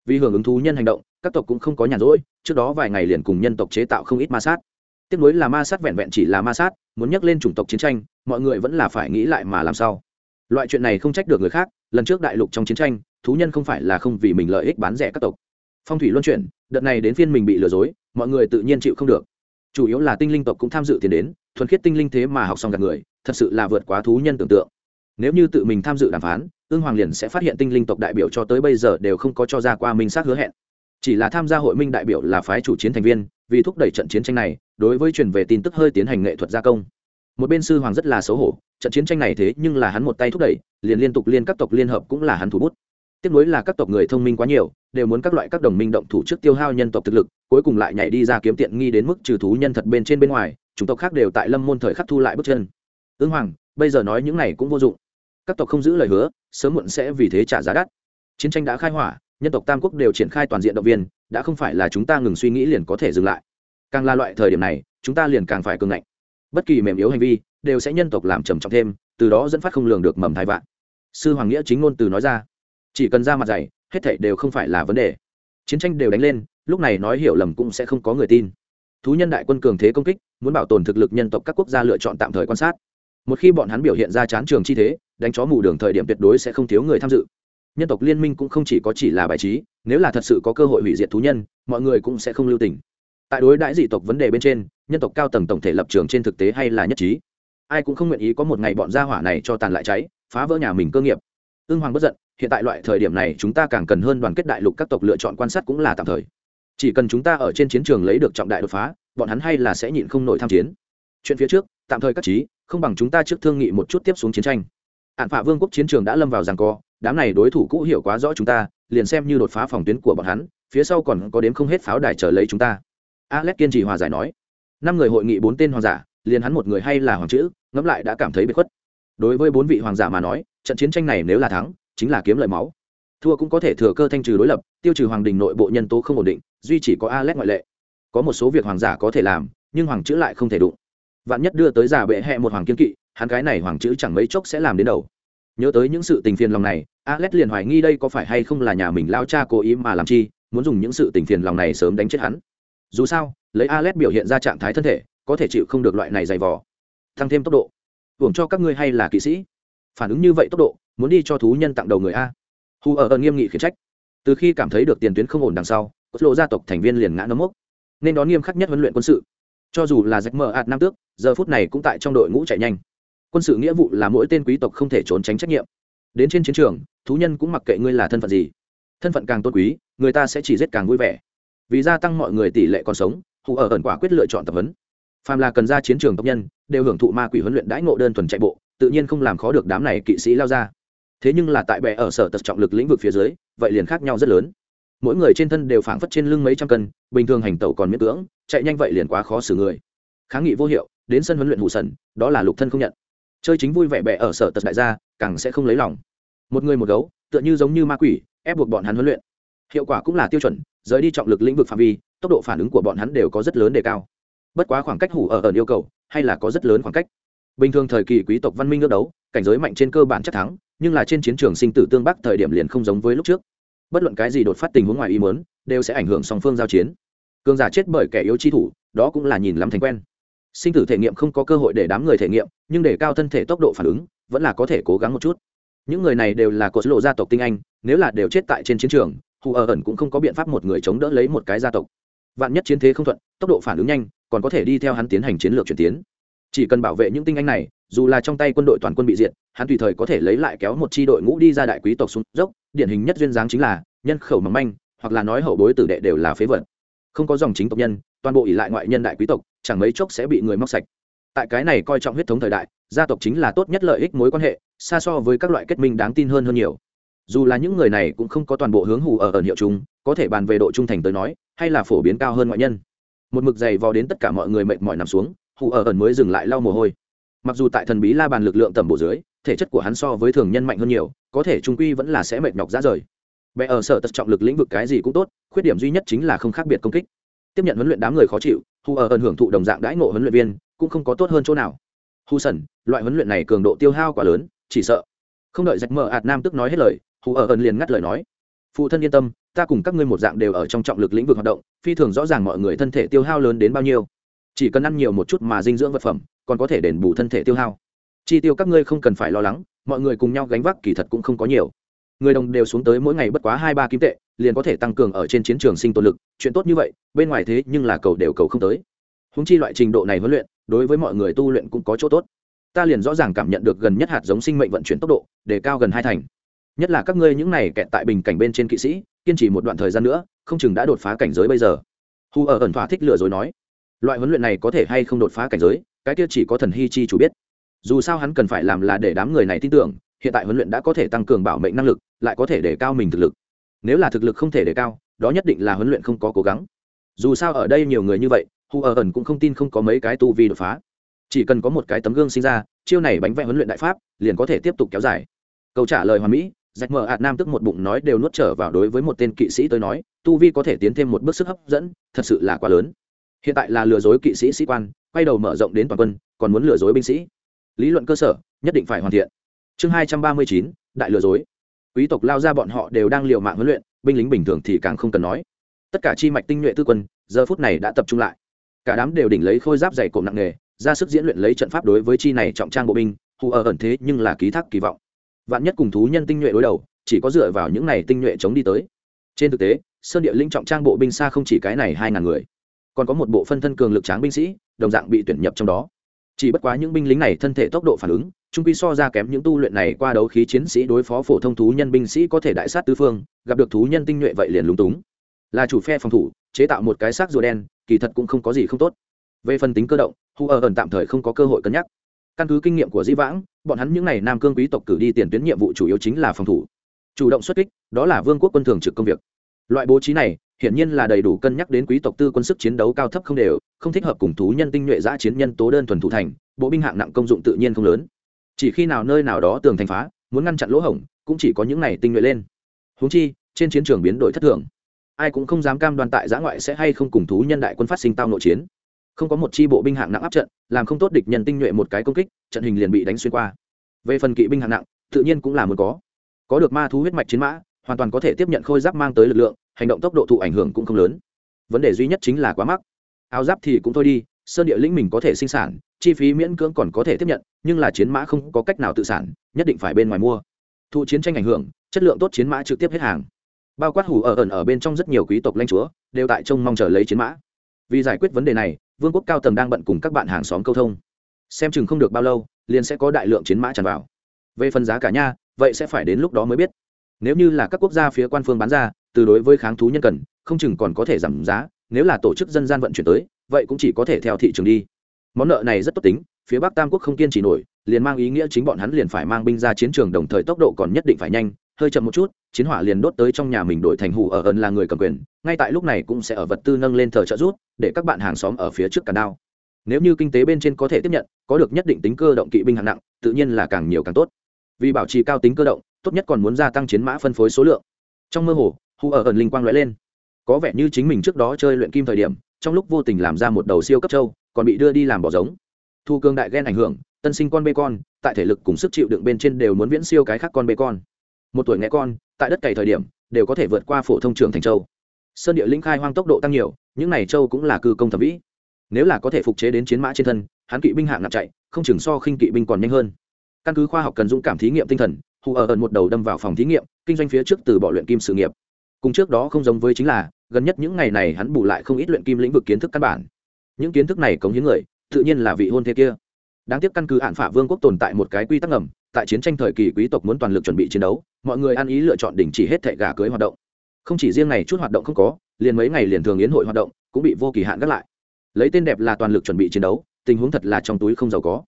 Vì hưởng ứng thú nhân hành động, các tộc cũng không có nhàn rỗi, trước đó vài ngày liền cùng nhân tộc chế tạo không ít ma sát. Tiếp nối là ma sát vẹn vẹn chỉ là ma sát, muốn nhắc lên chủng tộc chiến tranh, mọi người vẫn là phải nghĩ lại mà làm sao. Loại chuyện này không trách được người khác, lần trước đại lục trong chiến tranh thú nhân không phải là không vì mình lợi ích bán rẻ các tộc. Phong thủy luân chuyển, đợt này đến phiên mình bị lừa dối, mọi người tự nhiên chịu không được. Chủ yếu là tinh linh tộc cũng tham dự tiền đến, thuần khiết tinh linh thế mà học xong gạt người, thật sự là vượt quá thú nhân tưởng tượng. Nếu như tự mình tham dự đàm phán ương hoàng liền sẽ phát hiện tinh linh tộc đại biểu cho tới bây giờ đều không có cho ra qua minh xác hứa hẹn. Chỉ là tham gia hội minh đại biểu là phái chủ chiến thành viên, vì thúc đẩy trận chiến tranh này, đối với truyền về tin tức hơi tiến hành nghệ thuật gia công. Một bên sư hoàng rất là xấu hổ, trận chiến tranh này thế nhưng là hắn một tay thúc đẩy, liền liên tục liên các tộc liên hợp cũng là hắn thủ bút tiếp nối là các tộc người thông minh quá nhiều, đều muốn các loại các đồng minh động thủ trước tiêu hao nhân tộc thực lực, cuối cùng lại nhảy đi ra kiếm tiện nghi đến mức trừ thú nhân thật bên trên bên ngoài chúng tộc khác đều tại lâm môn thời khắc thu lại bước chân. Ương hoàng, bây giờ nói những này cũng vô dụng. Các tộc không giữ lời hứa, sớm muộn sẽ vì thế trả giá đắt. Chiến tranh đã khai hỏa, nhân tộc tam quốc đều triển khai toàn diện động viên, đã không phải là chúng ta ngừng suy nghĩ liền có thể dừng lại. Càng là loại thời điểm này, chúng ta liền càng phải cường ngạnh. Bất kỳ mềm yếu hành vi, đều sẽ nhân tộc làm trầm trọng thêm, từ đó dẫn phát không lường được mầm thai vạn. Sư hoàng nghĩa chính ngôn từ nói ra chỉ cần ra mặt dày hết thảy đều không phải là vấn đề. Chiến tranh đều đánh lên, lúc này nói hiểu lầm cũng sẽ không có người tin. Thú nhân đại quân cường thế công kích, muốn bảo tồn thực lực nhân tộc các quốc gia lựa chọn tạm thời quan sát. Một khi bọn hắn biểu hiện ra chán trường chi thế, đánh chó mù đường thời điểm tuyệt đối sẽ không thiếu người tham dự. Nhân tộc liên minh cũng không chỉ có chỉ là bài trí, nếu là thật sự có cơ hội hủy diệt thú nhân, mọi người cũng sẽ không lưu tình. Tại đối đãi dị tộc vấn đề bên trên, nhân tộc cao tầng tổng thể lập trường trên thực tế hay là nhất trí. Ai cũng không nguyện ý có một ngày bọn gia hỏa này cho tàn lại cháy, phá vỡ nhà mình cơ nghiệp. Ưng hoàng bất giận hiện tại loại thời điểm này chúng ta càng cần hơn đoàn kết đại lục các tộc lựa chọn quan sát cũng là tạm thời. Chỉ cần chúng ta ở trên chiến trường lấy được trọng đại đột phá, bọn hắn hay là sẽ nhịn không nổi tham chiến. Chuyện phía trước, tạm thời các trí, không bằng chúng ta trước thương nghị một chút tiếp xuống chiến tranh. Hạn phạ vương quốc chiến trường đã lâm vào rằng co, đám này đối thủ cũ hiểu quá rõ chúng ta, liền xem như đột phá phòng tuyến của bọn hắn, phía sau còn có đếm không hết pháo đài chờ lấy chúng ta. Alex kiên trì hòa giải nói. Năm người hội nghị bốn tên hoàng giả, liền hắn một người hay là hoàng chữ, ngẫm lại đã cảm thấy bị khuất. Đối với bốn vị hoàng giả mà nói, trận chiến tranh này nếu là thắng chính là kiếm lợi máu. Thua cũng có thể thừa cơ thanh trừ đối lập, tiêu trừ hoàng đình nội bộ nhân tố không ổn định, duy chỉ có alex ngoại lệ. Có một số việc hoàng giả có thể làm, nhưng hoàng chữ lại không thể đụng. Vạn nhất đưa tới giả bệ hẹ một hoàng kiên kỵ, hắn cái này hoàng chữ chẳng mấy chốc sẽ làm đến đầu. Nhớ tới những sự tình phiền lòng này alex liền hoài nghi đây có phải hay không là nhà mình lao cha cố ý mà làm chi, muốn dùng những sự tình phiền lòng này sớm đánh chết hắn. Dù sao, lấy alex biểu hiện ra trạng thái thân thể, có thể chịu không được loại này dày vò. Tăng thêm tốc độ. Hưởng cho các ngươi hay là kỵ sĩ. Phản ứng như vậy tốc độ muốn đi cho thú nhân tặng đầu người a. Hù ở ơn nghiêm nghị khiển trách. Từ khi cảm thấy được tiền tuyến không ổn đằng sau cốt lộ gia tộc thành viên liền ngã nấm mốc. Nên đón nghiêm khắc nhất huấn luyện quân sự. Cho dù là rách mờ ạt nam tước, giờ phút này cũng tại trong đội ngũ chạy nhanh. Quân sự nghĩa vụ là mỗi tên quý tộc không thể trốn tránh trách nhiệm. Đến trên chiến trường, thú nhân cũng mặc kệ ngươi là thân phận gì. Thân phận càng tôn quý, người ta sẽ chỉ giết càng vui vẻ. Vì gia tăng mọi người tỷ lệ còn sống hù ở ẩn quả quyết lựa chọn tập huấn. Phàm là cần ra chiến trường tộc nhân, đều hưởng thụ ma quỷ huấn luyện đãi ngộ đơn thuần chạy bộ, tự nhiên không làm khó được đám này kỵ sĩ lao ra thế nhưng là tại bệ ở sở tật trọng lực lĩnh vực phía dưới, vậy liền khác nhau rất lớn. Mỗi người trên thân đều phảng phất trên lưng mấy trăm cân, bình thường hành tẩu còn miễn cưỡng, chạy nhanh vậy liền quá khó xử người. Kháng nghị vô hiệu, đến sân huấn luyện hụ sần, đó là lục thân không nhận. Chơi chính vui vẻ bệ ở sở tật đại gia, càng sẽ không lấy lòng. Một người một gấu, tựa như giống như ma quỷ, ép buộc bọn hắn huấn luyện. Hiệu quả cũng là tiêu chuẩn, rời đi trọng lực lĩnh vực phạm vi, tốc độ phản ứng của bọn hắn đều có rất lớn đề cao. Bất quá khoảng cách hủ ở ẩn yêu cầu, hay là có rất lớn khoảng cách. Bình thường thời kỳ quý tộc văn minh ước đấu, cảnh giới mạnh trên cơ bản chắc thắng nhưng là trên chiến trường sinh tử tương bắc thời điểm liền không giống với lúc trước. Bất luận cái gì đột phát tình huống ngoài ý muốn, đều sẽ ảnh hưởng song phương giao chiến. Cường giả chết bởi kẻ yếu chi thủ, đó cũng là nhìn lắm thành quen. Sinh tử thể nghiệm không có cơ hội để đám người thể nghiệm, nhưng để cao thân thể tốc độ phản ứng, vẫn là có thể cố gắng một chút. Những người này đều là cột lộ gia tộc tinh anh, nếu là đều chết tại trên chiến trường, hù ở ẩn cũng không có biện pháp một người chống đỡ lấy một cái gia tộc. Vạn nhất chiến thế không thuận, tốc độ phản ứng nhanh, còn có thể đi theo hắn tiến hành chiến lược chuyển tiến. Chỉ cần bảo vệ những tinh anh này dù là trong tay quân đội toàn quân bị diệt, hắn tùy thời có thể lấy lại kéo một chi đội ngũ đi ra đại quý tộc xuống dốc, điển hình nhất duyên dáng chính là, nhân khẩu mỏng manh, hoặc là nói hậu bối tử đệ đều là phế vật. Không có dòng chính tộc nhân, toàn bộ ỷ lại ngoại nhân đại quý tộc, chẳng mấy chốc sẽ bị người móc sạch. Tại cái này coi trọng huyết thống thời đại, gia tộc chính là tốt nhất lợi ích mối quan hệ, xa so với các loại kết minh đáng tin hơn hơn nhiều. Dù là những người này cũng không có toàn bộ hướng hù ở ẩn hiệu chung có thể bàn về độ trung thành tới nói, hay là phổ biến cao hơn ngoại nhân. Một mực dày vò đến tất cả mọi người mệt mỏi nằm xuống, hù ở ẩn mới dừng lại lau mồ hôi mặc dù tại thần bí la bàn lực lượng tầm bộ dưới thể chất của hắn so với thường nhân mạnh hơn nhiều có thể trung quy vẫn là sẽ mệt nhọc ra rời Bệ ở sở tật trọng lực lĩnh vực cái gì cũng tốt, khuyết điểm duy nhất chính là không khác biệt công kích. Tiếp nhận huấn luyện đám người khó chịu, hù ở ẩn hưởng thụ đồng dạng đãi ngộ huấn luyện viên, cũng không có tốt hơn chỗ nào. hù sẩn, loại huấn luyện này cường độ tiêu hao quá lớn, chỉ sợ. Không đợi Rạch Mở ạt nam tức nói hết lời, hù ở ẩn liền ngắt lời nói: "Phụ thân yên tâm, ta cùng các ngươi một dạng đều ở trong trọng lực lĩnh vực hoạt động, phi thường rõ ràng mọi người thân thể tiêu hao lớn đến bao nhiêu. Chỉ cần ăn nhiều một chút mà dinh dưỡng vật phẩm, còn có thể đền bù thân thể tiêu hao. Chi tiêu các ngươi không cần phải lo lắng, mọi người cùng nhau gánh vác kỳ thật cũng không có nhiều." người đồng đều xuống tới mỗi ngày bất quá hai ba kim tệ liền có thể tăng cường ở trên chiến trường sinh tồn lực chuyện tốt như vậy bên ngoài thế nhưng là cầu đều cầu không tới. Húng chi loại trình độ này huấn luyện đối với mọi người tu luyện cũng có chỗ tốt. Ta liền rõ ràng cảm nhận được gần nhất hạt giống sinh mệnh vận chuyển tốc độ để cao gần hai thành. Nhất là các ngươi những này kẹt tại bình cảnh bên trên kỵ sĩ kiên trì một đoạn thời gian nữa không chừng đã đột phá cảnh giới bây giờ. Hu ở ẩn thỏa thích lừa dối nói loại huấn luyện này có thể hay không đột phá cảnh giới, cái kia chỉ có thần hy chi chủ biết. Dù sao hắn cần phải làm là để đám người này tin tưởng, hiện tại huấn luyện đã có thể tăng cường bảo mệnh năng lực, lại có thể để cao mình thực lực. Nếu là thực lực không thể để cao, đó nhất định là huấn luyện không có cố gắng. Dù sao ở đây nhiều người như vậy hù ở ẩn cũng không tin không có mấy cái tu vi đột phá. Chỉ cần có một cái tấm gương sinh ra, chiêu này bánh vẽ huấn luyện đại pháp, liền có thể tiếp tục kéo dài. Câu trả lời hoàn mỹ rạch mở hạt nam tức một bụng nói đều nuốt trở vào đối với một tên kỵ sĩ tới nói, tu vi có thể tiến thêm một bước sức hấp dẫn, thật sự là quá lớn hiện tại là lừa dối kỵ sĩ sĩ quan, quay đầu mở rộng đến toàn quân, còn muốn lừa dối binh sĩ. Lý luận cơ sở, nhất định phải hoàn thiện. Chương hai trăm ba mươi chín, đại lừa dối. Quý tộc lao ra bọn họ đều đang liều mạng huấn luyện, binh lính bình thường thì càng không cần nói. Tất cả chi mạch tinh nhuệ tư quân, giờ phút này đã tập trung lại. Cả đám đều đỉnh lấy khôi giáp dày cộm nặng nghề ra sức diễn luyện lấy trận pháp đối với chi này trọng trang bộ binh, hù ở ẩn thế nhưng là ký thác kỳ vọng. Vạn nhất cùng thú nhân tinh nhuệ đối đầu, chỉ có dựa vào những này tinh nhuệ chống đi tới. Trên thực tế, sơn địa linh trọng trang bộ binh xa không chỉ cái này hai ngàn người còn có một bộ phân thân cường lực tráng binh sĩ, đồng dạng bị tuyển nhập trong đó. Chỉ bất quá những binh lính này thân thể tốc độ phản ứng, trung quy so ra kém những tu luyện này qua đấu khí chiến sĩ đối phó phổ thông thú nhân binh sĩ có thể đại sát tứ phương, gặp được thú nhân tinh nhuệ vậy liền lúng túng. Là chủ phe phòng thủ, chế tạo một cái xác rùa đen, kỳ thật cũng không có gì không tốt. Về phần tính cơ động, hu ở ẩn tạm thời không có cơ hội cân nhắc. Căn cứ kinh nghiệm của dĩ vãng, bọn hắn những n à y nam cương quý tộc cử đi tiền tuyến nhiệm vụ chủ yếu chính là phòng thủ. Chủ động xuất kích, đó là vương quốc quân thường trực công việc. Loại bố trí này hiển nhiên là đầy đủ cân nhắc đến quý tộc tư quân sức chiến đấu cao thấp không đều, không thích hợp cùng thú nhân tinh nhuệ giã chiến nhân tố đơn thuần thủ thành, bộ binh hạng nặng công dụng tự nhiên không lớn. Chỉ khi nào nơi nào đó tường thành phá, muốn ngăn chặn lỗ hổng, cũng chỉ có những này tinh nhuệ lên. Húng chi, trên chiến trường biến đổi thất thường, ai cũng không dám cam đoan tại giã ngoại sẽ hay không cùng thú nhân đại quân phát sinh tao nội chiến. Không có một chi bộ binh hạng nặng áp trận, làm không tốt địch nhân tinh nhuệ một cái công kích, trận hình liền bị đánh xuyên qua. Về phần kỵ binh hạng nặng, tự nhiên cũng là muốn có. Có được ma thú huyết mạch chiến mã hoàn toàn có thể tiếp nhận khôi giáp mang tới lực lượng, hành động tốc độ thụ ảnh hưởng cũng không lớn. Vấn đề duy nhất chính là quá mắc. Áo giáp thì cũng thôi đi, sơn địa lĩnh mình có thể sinh sản, chi phí miễn cưỡng còn có thể tiếp nhận, nhưng là chiến mã không có cách nào tự sản, nhất định phải bên ngoài mua. Thụ chiến tranh ảnh hưởng, chất lượng tốt chiến mã trực tiếp hết hàng. Bao quát hủ ở ẩn ở bên trong rất nhiều quý tộc lanh chúa, đều tại trông mong chờ lấy chiến mã. Vì giải quyết vấn đề này, vương quốc cao tầng đang bận cùng các bạn hàng xóm câu thông. Xem chừng không được bao lâu, liền sẽ có đại lượng chiến mã tràn vào. Về phần giá cả nha, vậy sẽ phải đến lúc đó mới biết nếu như là các quốc gia phía quan phương bán ra, từ đối với kháng thú nhân cần, không chừng còn có thể giảm giá, nếu là tổ chức dân gian vận chuyển tới, vậy cũng chỉ có thể theo thị trường đi. Món nợ này rất tốt tính, phía bắc tam quốc không kiên trì nổi, liền mang ý nghĩa chính bọn hắn liền phải mang binh ra chiến trường đồng thời tốc độ còn nhất định phải nhanh, hơi chậm một chút, chiến hỏa liền đốt tới trong nhà mình đổi thành hủ ở ẩn là người cầm quyền, ngay tại lúc này cũng sẽ ở vật tư nâng lên thờ trợ rút, để các bạn hàng xóm ở phía trước cả đao. Nếu như kinh tế bên trên có thể tiếp nhận, có được nhất định tính cơ động kỵ binh hạng nặng, tự nhiên là càng nhiều càng tốt. Vì bảo trì cao tính cơ động tốt nhất còn muốn gia tăng chiến mã phân phối số lượng. Trong mơ hồ, hù ở ẩn linh quang lóe lên. Có vẻ như chính mình trước đó chơi luyện kim thời điểm, trong lúc vô tình làm ra một đầu siêu cấp trâu, còn bị đưa đi làm bỏ giống. Thu cương đại ghen ảnh hưởng, tân sinh con bê con, tại thể lực cùng sức chịu đựng bên trên đều muốn viễn siêu cái khác con bê con. Một tuổi nghe con, tại đất cày thời điểm, đều có thể vượt qua phổ thông trường thành châu sơn địa linh khai hoang tốc độ tăng nhiều, những này châu cũng là cư công thẩm vĩ. Nếu là có thể phục chế đến chiến mã trên thân, hắn kỵ binh hạng nặng chạy, không chừng so khinh kỵ binh còn nhanh hơn. Căn cứ khoa học cần dũng cảm thí nghiệm tinh thần hù ở ẩn một đầu đâm vào phòng thí nghiệm, kinh doanh phía trước từ bỏ luyện kim sự nghiệp. Cùng trước đó không giống với chính là, gần nhất những ngày này hắn bù lại không ít luyện kim lĩnh vực kiến thức căn bản. Những kiến thức này cống hiến người, tự nhiên là vị hôn thế kia. Đáng tiếc căn cứ hạn phả vương quốc tồn tại một cái quy tắc ngầm, tại chiến tranh thời kỳ quý tộc muốn toàn lực chuẩn bị chiến đấu, mọi người ăn ý lựa chọn đình chỉ hết thệ gà cưới hoạt động. Không chỉ riêng này, chút hoạt động không có, liền mấy ngày liền thường yến hội hoạt động, cũng bị vô kỳ hạn gác lại. Lấy tên đẹp là toàn lực chuẩn bị chiến đấu, tình huống thật là trong túi không giàu có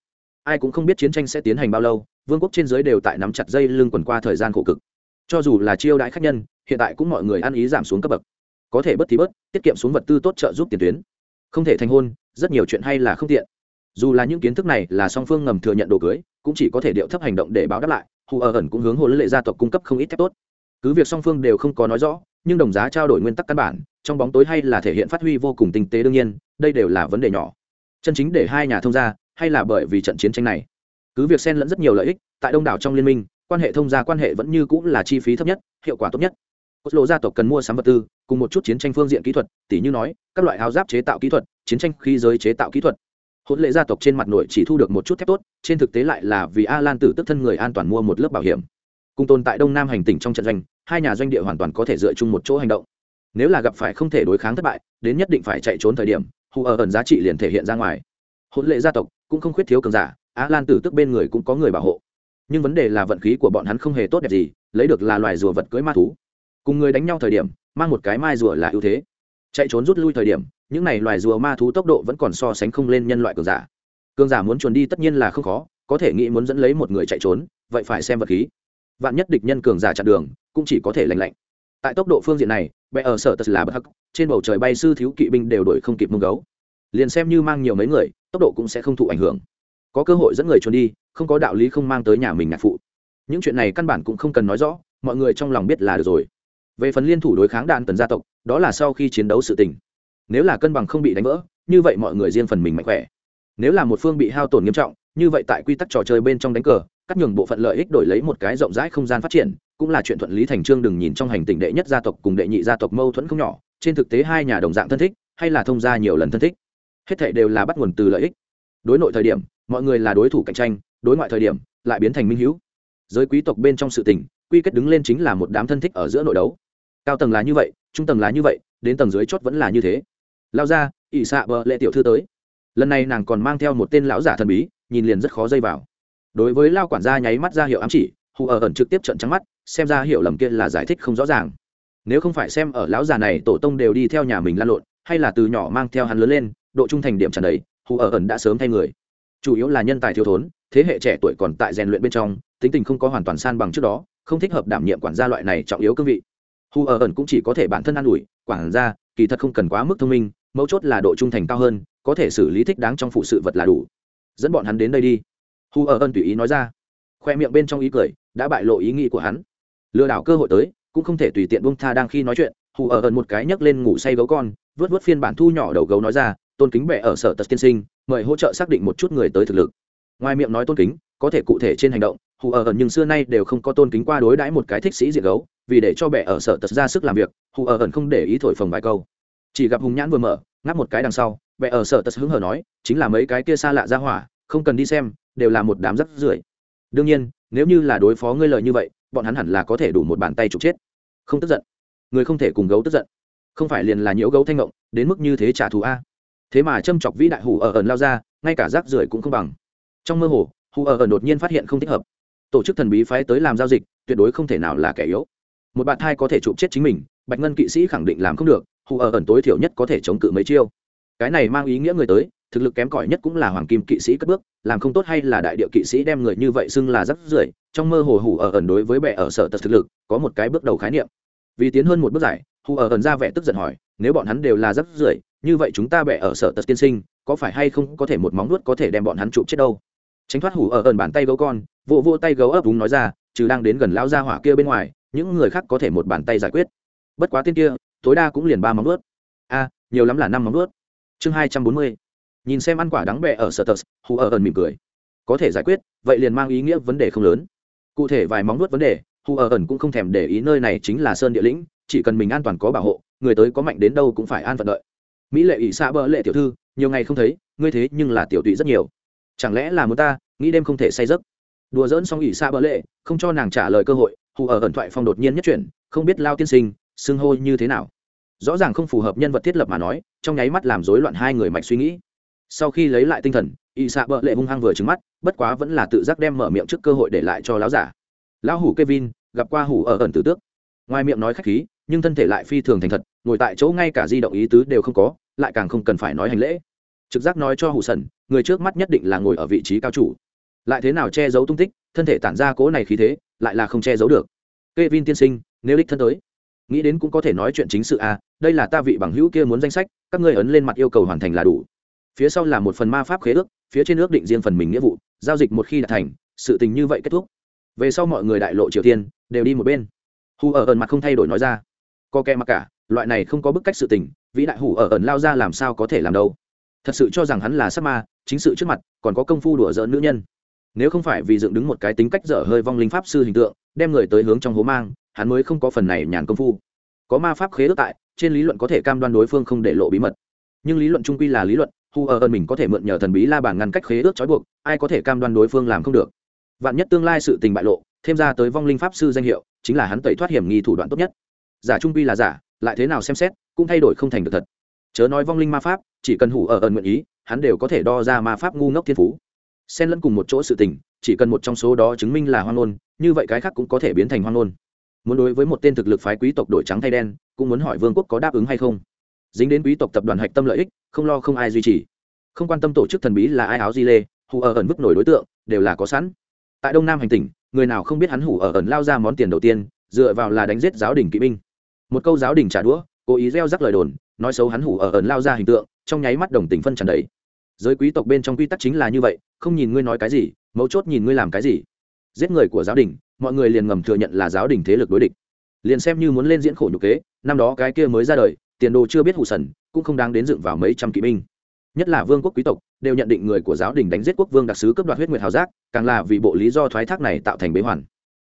ai cũng không biết chiến tranh sẽ tiến hành bao lâu, vương quốc trên giới đều tại nắm chặt dây lưng quần qua thời gian khổ cực. Cho dù là chiêu đãi khách nhân, hiện tại cũng mọi người ăn ý giảm xuống cấp bậc. Có thể bất thì bớt, tiết kiệm xuống vật tư tốt trợ giúp tiền tuyến. Không thể thành hôn, rất nhiều chuyện hay là không tiện. Dù là những kiến thức này là song phương ngầm thừa nhận đồ cưới, cũng chỉ có thể điệu thấp hành động để báo đáp lại, hù ở ẩn cũng hướng hồ lệ gia tộc cung cấp không ít thép tốt. Cứ việc song phương đều không có nói rõ, nhưng đồng giá trao đổi nguyên tắc căn bản, trong bóng tối hay là thể hiện phát huy vô cùng tinh tế đương nhiên, đây đều là vấn đề nhỏ. Chân chính để hai nhà thông gia hay là bởi vì trận chiến tranh này? Cứ việc xen lẫn rất nhiều lợi ích, tại đông đảo trong liên minh, quan hệ thông gia quan hệ vẫn như cũng là chi phí thấp nhất, hiệu quả tốt nhất. Cốt lộ gia tộc cần mua sắm vật tư, cùng một chút chiến tranh phương diện kỹ thuật, tỉ như nói, các loại áo giáp chế tạo kỹ thuật, chiến tranh khí giới chế tạo kỹ thuật. Hôn lệ gia tộc trên mặt nội chỉ thu được một chút thép tốt, trên thực tế lại là vì a lan tử tức thân người an toàn mua một lớp bảo hiểm. Cùng tồn tại đông nam hành tỉnh trong trận doanh, hai nhà doanh địa hoàn toàn có thể dựa chung một chỗ hành động. Nếu là gặp phải không thể đối kháng thất bại, đến nhất định phải chạy trốn thời điểm, hù ở ẩn giá trị liền thể hiện ra ngoài. Hôn lệ gia tộc cũng không khuyết thiếu cường giả, á lan tử tức bên người cũng có người bảo hộ. Nhưng vấn đề là vận khí của bọn hắn không hề tốt đẹp gì, lấy được là loài rùa vật cưới ma thú. Cùng người đánh nhau thời điểm, mang một cái mai rùa là ưu thế. Chạy trốn rút lui thời điểm, những này loài rùa ma thú tốc độ vẫn còn so sánh không lên nhân loại cường giả. Cường giả muốn chuồn đi tất nhiên là không khó, có thể nghĩ muốn dẫn lấy một người chạy trốn, vậy phải xem vật khí. Vạn nhất địch nhân cường giả chặn đường, cũng chỉ có thể lành lạnh. Tại tốc độ phương diện này, bè ở sở tật là bất hắc, trên bầu trời bay sư thiếu kỵ binh đều đổi không kịp mông gấu. Liền xem như mang nhiều mấy người tốc độ cũng sẽ không thụ ảnh hưởng. Có cơ hội dẫn người trốn đi, không có đạo lý không mang tới nhà mình nhạc phụ. Những chuyện này căn bản cũng không cần nói rõ, mọi người trong lòng biết là được rồi. Về phần liên thủ đối kháng đạn tần gia tộc, đó là sau khi chiến đấu sự tình. Nếu là cân bằng không bị đánh vỡ, như vậy mọi người riêng phần mình mạnh khỏe. Nếu là một phương bị hao tổn nghiêm trọng, như vậy tại quy tắc trò chơi bên trong đánh cờ, cắt nhường bộ phận lợi ích đổi lấy một cái rộng rãi không gian phát triển, cũng là chuyện thuận lý thành trương đừng nhìn trong hành tình đệ nhất gia tộc cùng đệ nhị gia tộc mâu thuẫn không nhỏ, trên thực tế hai nhà đồng dạng thân thích, hay là thông gia nhiều lần thân thích hết thảy đều là bắt nguồn từ lợi ích. Đối nội thời điểm, mọi người là đối thủ cạnh tranh, đối ngoại thời điểm, lại biến thành minh hữu giới quý tộc bên trong sự tình, quy kết đứng lên chính là một đám thân thích ở giữa nội đấu. Cao tầng là như vậy, trung tầng là như vậy, đến tầng dưới chót vẫn là như thế. Lao ra ỵ xạ bờ lệ tiểu thư tới. Lần này nàng còn mang theo một tên lão giả thần bí, nhìn liền rất khó dây vào. Đối với lao quản gia nháy mắt ra hiệu ám chỉ, hù ở ẩn trực tiếp trận trắng mắt, xem ra hiệu lầm kia là giải thích không rõ ràng. Nếu không phải xem ở lão già này, tổ tông đều đi theo nhà mình lan lộn, hay là từ nhỏ mang theo hắn lớn lên độ trung thành điểm tràn đầy, hù ở ẩn đã sớm thay người. Chủ yếu là nhân tài thiếu thốn, thế hệ trẻ tuổi còn tại rèn luyện bên trong, tính tình không có hoàn toàn san bằng trước đó, không thích hợp đảm nhiệm quản gia loại này trọng yếu cương vị. Hù ở ẩn cũng chỉ có thể bản thân an ủi, quản gia, kỳ thật không cần quá mức thông minh, mấu chốt là độ trung thành cao hơn, có thể xử lý thích đáng trong phụ sự vật là đủ. Dẫn bọn hắn đến đây đi. Hù ở ẩn tùy ý nói ra. Khoe miệng bên trong ý cười, đã bại lộ ý nghĩ của hắn. Lừa đảo cơ hội tới, cũng không thể tùy tiện bông tha đang khi nói chuyện, hù ở ẩn một cái nhấc lên ngủ say gấu con vớt vớt phiên bản thu nhỏ đầu gấu nói ra tôn kính bệ ở sở tật tiên sinh, mời hỗ trợ xác định một chút người tới thực lực. Ngoài miệng nói tôn kính, có thể cụ thể trên hành động, hù ở ẩn nhưng xưa nay đều không có tôn kính qua đối đãi một cái thích sĩ diện gấu, vì để cho bệ ở sở tật ra sức làm việc, hù ở ẩn không để ý thổi phồng vài câu. Chỉ gặp hùng nhãn vừa mở, ngáp một cái đằng sau, bệ ở sở tật hứng hờ nói, chính là mấy cái kia xa lạ ra hỏa, không cần đi xem, đều là một đám rắc rưởi. Đương nhiên, nếu như là đối phó ngươi lời như vậy, bọn hắn hẳn là có thể đủ một bàn tay trục chết. Không tức giận. Người không thể cùng gấu tức giận. Không phải liền là nhiễu gấu thanh ngộng, đến mức như thế trả thù a thế mà châm chọc vĩ đại hủ ở ẩn lao ra, ngay cả rác rưởi cũng không bằng. Trong mơ hồ, hủ ở ẩn đột nhiên phát hiện không thích hợp. Tổ chức thần bí phái tới làm giao dịch, tuyệt đối không thể nào là kẻ yếu. Một bạn thai có thể chụp chết chính mình, bạch ngân kỵ sĩ khẳng định làm không được, hủ ở ẩn tối thiểu nhất có thể chống cự mấy chiêu. Cái này mang ý nghĩa người tới, thực lực kém cỏi nhất cũng là hoàng kim kỵ sĩ cất bước, làm không tốt hay là đại địa kỵ sĩ đem người như vậy xưng là rắc rưởi, trong mơ hồ hủ ở ẩn đối với bệ ở sở tật thực lực, có một cái bước đầu khái niệm. Vì tiến hơn một bước giải, hủ ở ẩn ra vẻ tức giận hỏi, nếu bọn hắn đều là rắc rưởi như vậy chúng ta bẻ ở sở tật tiên sinh, có phải hay không có thể một móng nuốt có thể đem bọn hắn chụp chết đâu? Tránh thoát hủ ở ẩn bàn tay gấu con vô vô tay gấu ấp đúng nói ra, trừ đang đến gần lao ra hỏa kia bên ngoài, những người khác có thể một bàn tay giải quyết. Bất quá tiên kia, tối đa cũng liền ba móng nuốt. A, nhiều lắm là năm móng nuốt. Chương hai trăm bốn mươi. Nhìn xem ăn quả đắng bẹ ở sở tật hù ở ẩn mỉm cười. Có thể giải quyết, vậy liền mang ý nghĩa vấn đề không lớn. Cụ thể vài móng nuốt vấn đề hù ở ẩn cũng không thèm để ý nơi này chính là sơn địa lĩnh, chỉ cần mình an toàn có bảo hộ, người tới có mạnh đến đâu cũng phải an phận đợi mỹ lệ ỷ xạ bợ lệ tiểu thư, nhiều ngày không thấy, ngươi thế nhưng là tiểu tụy rất nhiều. Chẳng lẽ là muốn ta, nghĩ đêm không thể say giấc? Đùa dỡn xong ỷ xạ bợ lệ, không cho nàng trả lời cơ hội, hù ở ẩn thoại phong đột nhiên nhất chuyển, không biết lao tiên sinh, xưng hô như thế nào. Rõ ràng không phù hợp nhân vật thiết lập mà nói, trong nháy mắt làm rối loạn hai người mạch suy nghĩ. Sau khi lấy lại tinh thần y xạ bợ lệ hung hăng vừa trứng mắt, bất quá vẫn là tự giác đem mở miệng trước cơ hội để lại cho láo giả. Lão hủ kevin, gặp qua hủ ở ẩn tử tước. Ngoài miệng nói khách khí, nhưng thân thể lại phi thường thành thật, ngồi tại chỗ ngay cả di động ý tứ đều không có lại càng không cần phải nói hành lễ. Trực giác nói cho hủ sần, người trước mắt nhất định là ngồi ở vị trí cao chủ. Lại thế nào che giấu tung tích, thân thể tản ra cố này khí thế, lại là không che giấu được. Kevin tiên sinh, nếu đích thân tới, nghĩ đến cũng có thể nói chuyện chính sự à đây là ta vị bằng hữu kia muốn danh sách, các ngươi ấn lên mặt yêu cầu hoàn thành là đủ. Phía sau là một phần ma pháp khế ước, phía trên ước định riêng phần mình nghĩa vụ, giao dịch một khi đạt thành, sự tình như vậy kết thúc. Về sau mọi người đại lộ triều tiên, đều đi một bên. Hù ở ẩn mặt không thay đổi nói ra. Có kẻ mặc cả, loại này không có bức cách sự tình vĩ đại hủ ở ẩn lao ra làm sao có thể làm đâu? Thật sự cho rằng hắn là sắc ma, chính sự trước mặt, còn có công phu đùa dỡ nữ nhân. Nếu không phải vì dựng đứng một cái tính cách dở hơi vong linh pháp sư hình tượng, đem người tới hướng trong hố mang, hắn mới không có phần này nhàn công phu. Có ma pháp khế ước tại, trên lý luận có thể cam đoan đối phương không để lộ bí mật. Nhưng lý luận trung quy là lý luận hu ở ơn mình có thể mượn nhờ thần bí la bàn ngăn cách khế ước trói buộc, ai có thể cam đoan đối phương làm không được. Vạn nhất tương lai sự tình bại lộ, thêm ra tới vong linh pháp sư danh hiệu, chính là hắn tẩy thoát hiểm nghi thủ đoạn tốt nhất. Giả trung quy là giả lại thế nào xem xét, cũng thay đổi không thành được thật. Chớ nói vong linh ma pháp, chỉ cần hủ ở ẩn nguyện ý, hắn đều có thể đo ra ma pháp ngu ngốc thiên phú. Xen lẫn cùng một chỗ sự tình, chỉ cần một trong số đó chứng minh là hoang ngôn, như vậy cái khác cũng có thể biến thành hoang ngôn. Muốn đối với một tên thực lực phái quý tộc đổi trắng thay đen, cũng muốn hỏi vương quốc có đáp ứng hay không. Dính đến quý tộc tập đoàn hạch tâm lợi ích, không lo không ai duy trì. Không quan tâm tổ chức thần bí là ai áo di lê hù ở ẩn vứt nổi đối tượng, đều là có sẵn. Tại đông nam hành tỉnh, người nào không biết hắn hủ ở ẩn lao ra món tiền đầu tiên, dựa vào là đánh giết giáo đình kỵ binh một câu giáo đình trả đũa, cố ý gieo rắc lời đồn, nói xấu hắn hủ ở ẩn lao ra hình tượng, trong nháy mắt đồng tình phân trần đấy. giới quý tộc bên trong quy tắc chính là như vậy, không nhìn ngươi nói cái gì, mấu chốt nhìn ngươi làm cái gì. Giết người của giáo đình, mọi người liền ngầm thừa nhận là giáo đình thế lực đối địch. Liền xem như muốn lên diễn khổ nhục kế, năm đó cái kia mới ra đời, tiền đồ chưa biết hủ sần, cũng không đáng đến dựng vào mấy trăm kỵ binh. Nhất là vương quốc quý tộc, đều nhận định người của giáo đình đánh giết quốc vương đặc sứ cấp đoạt huyết nguyệt hào giác, càng là vì bộ lý do thoái thác này tạo thành bế hoàn.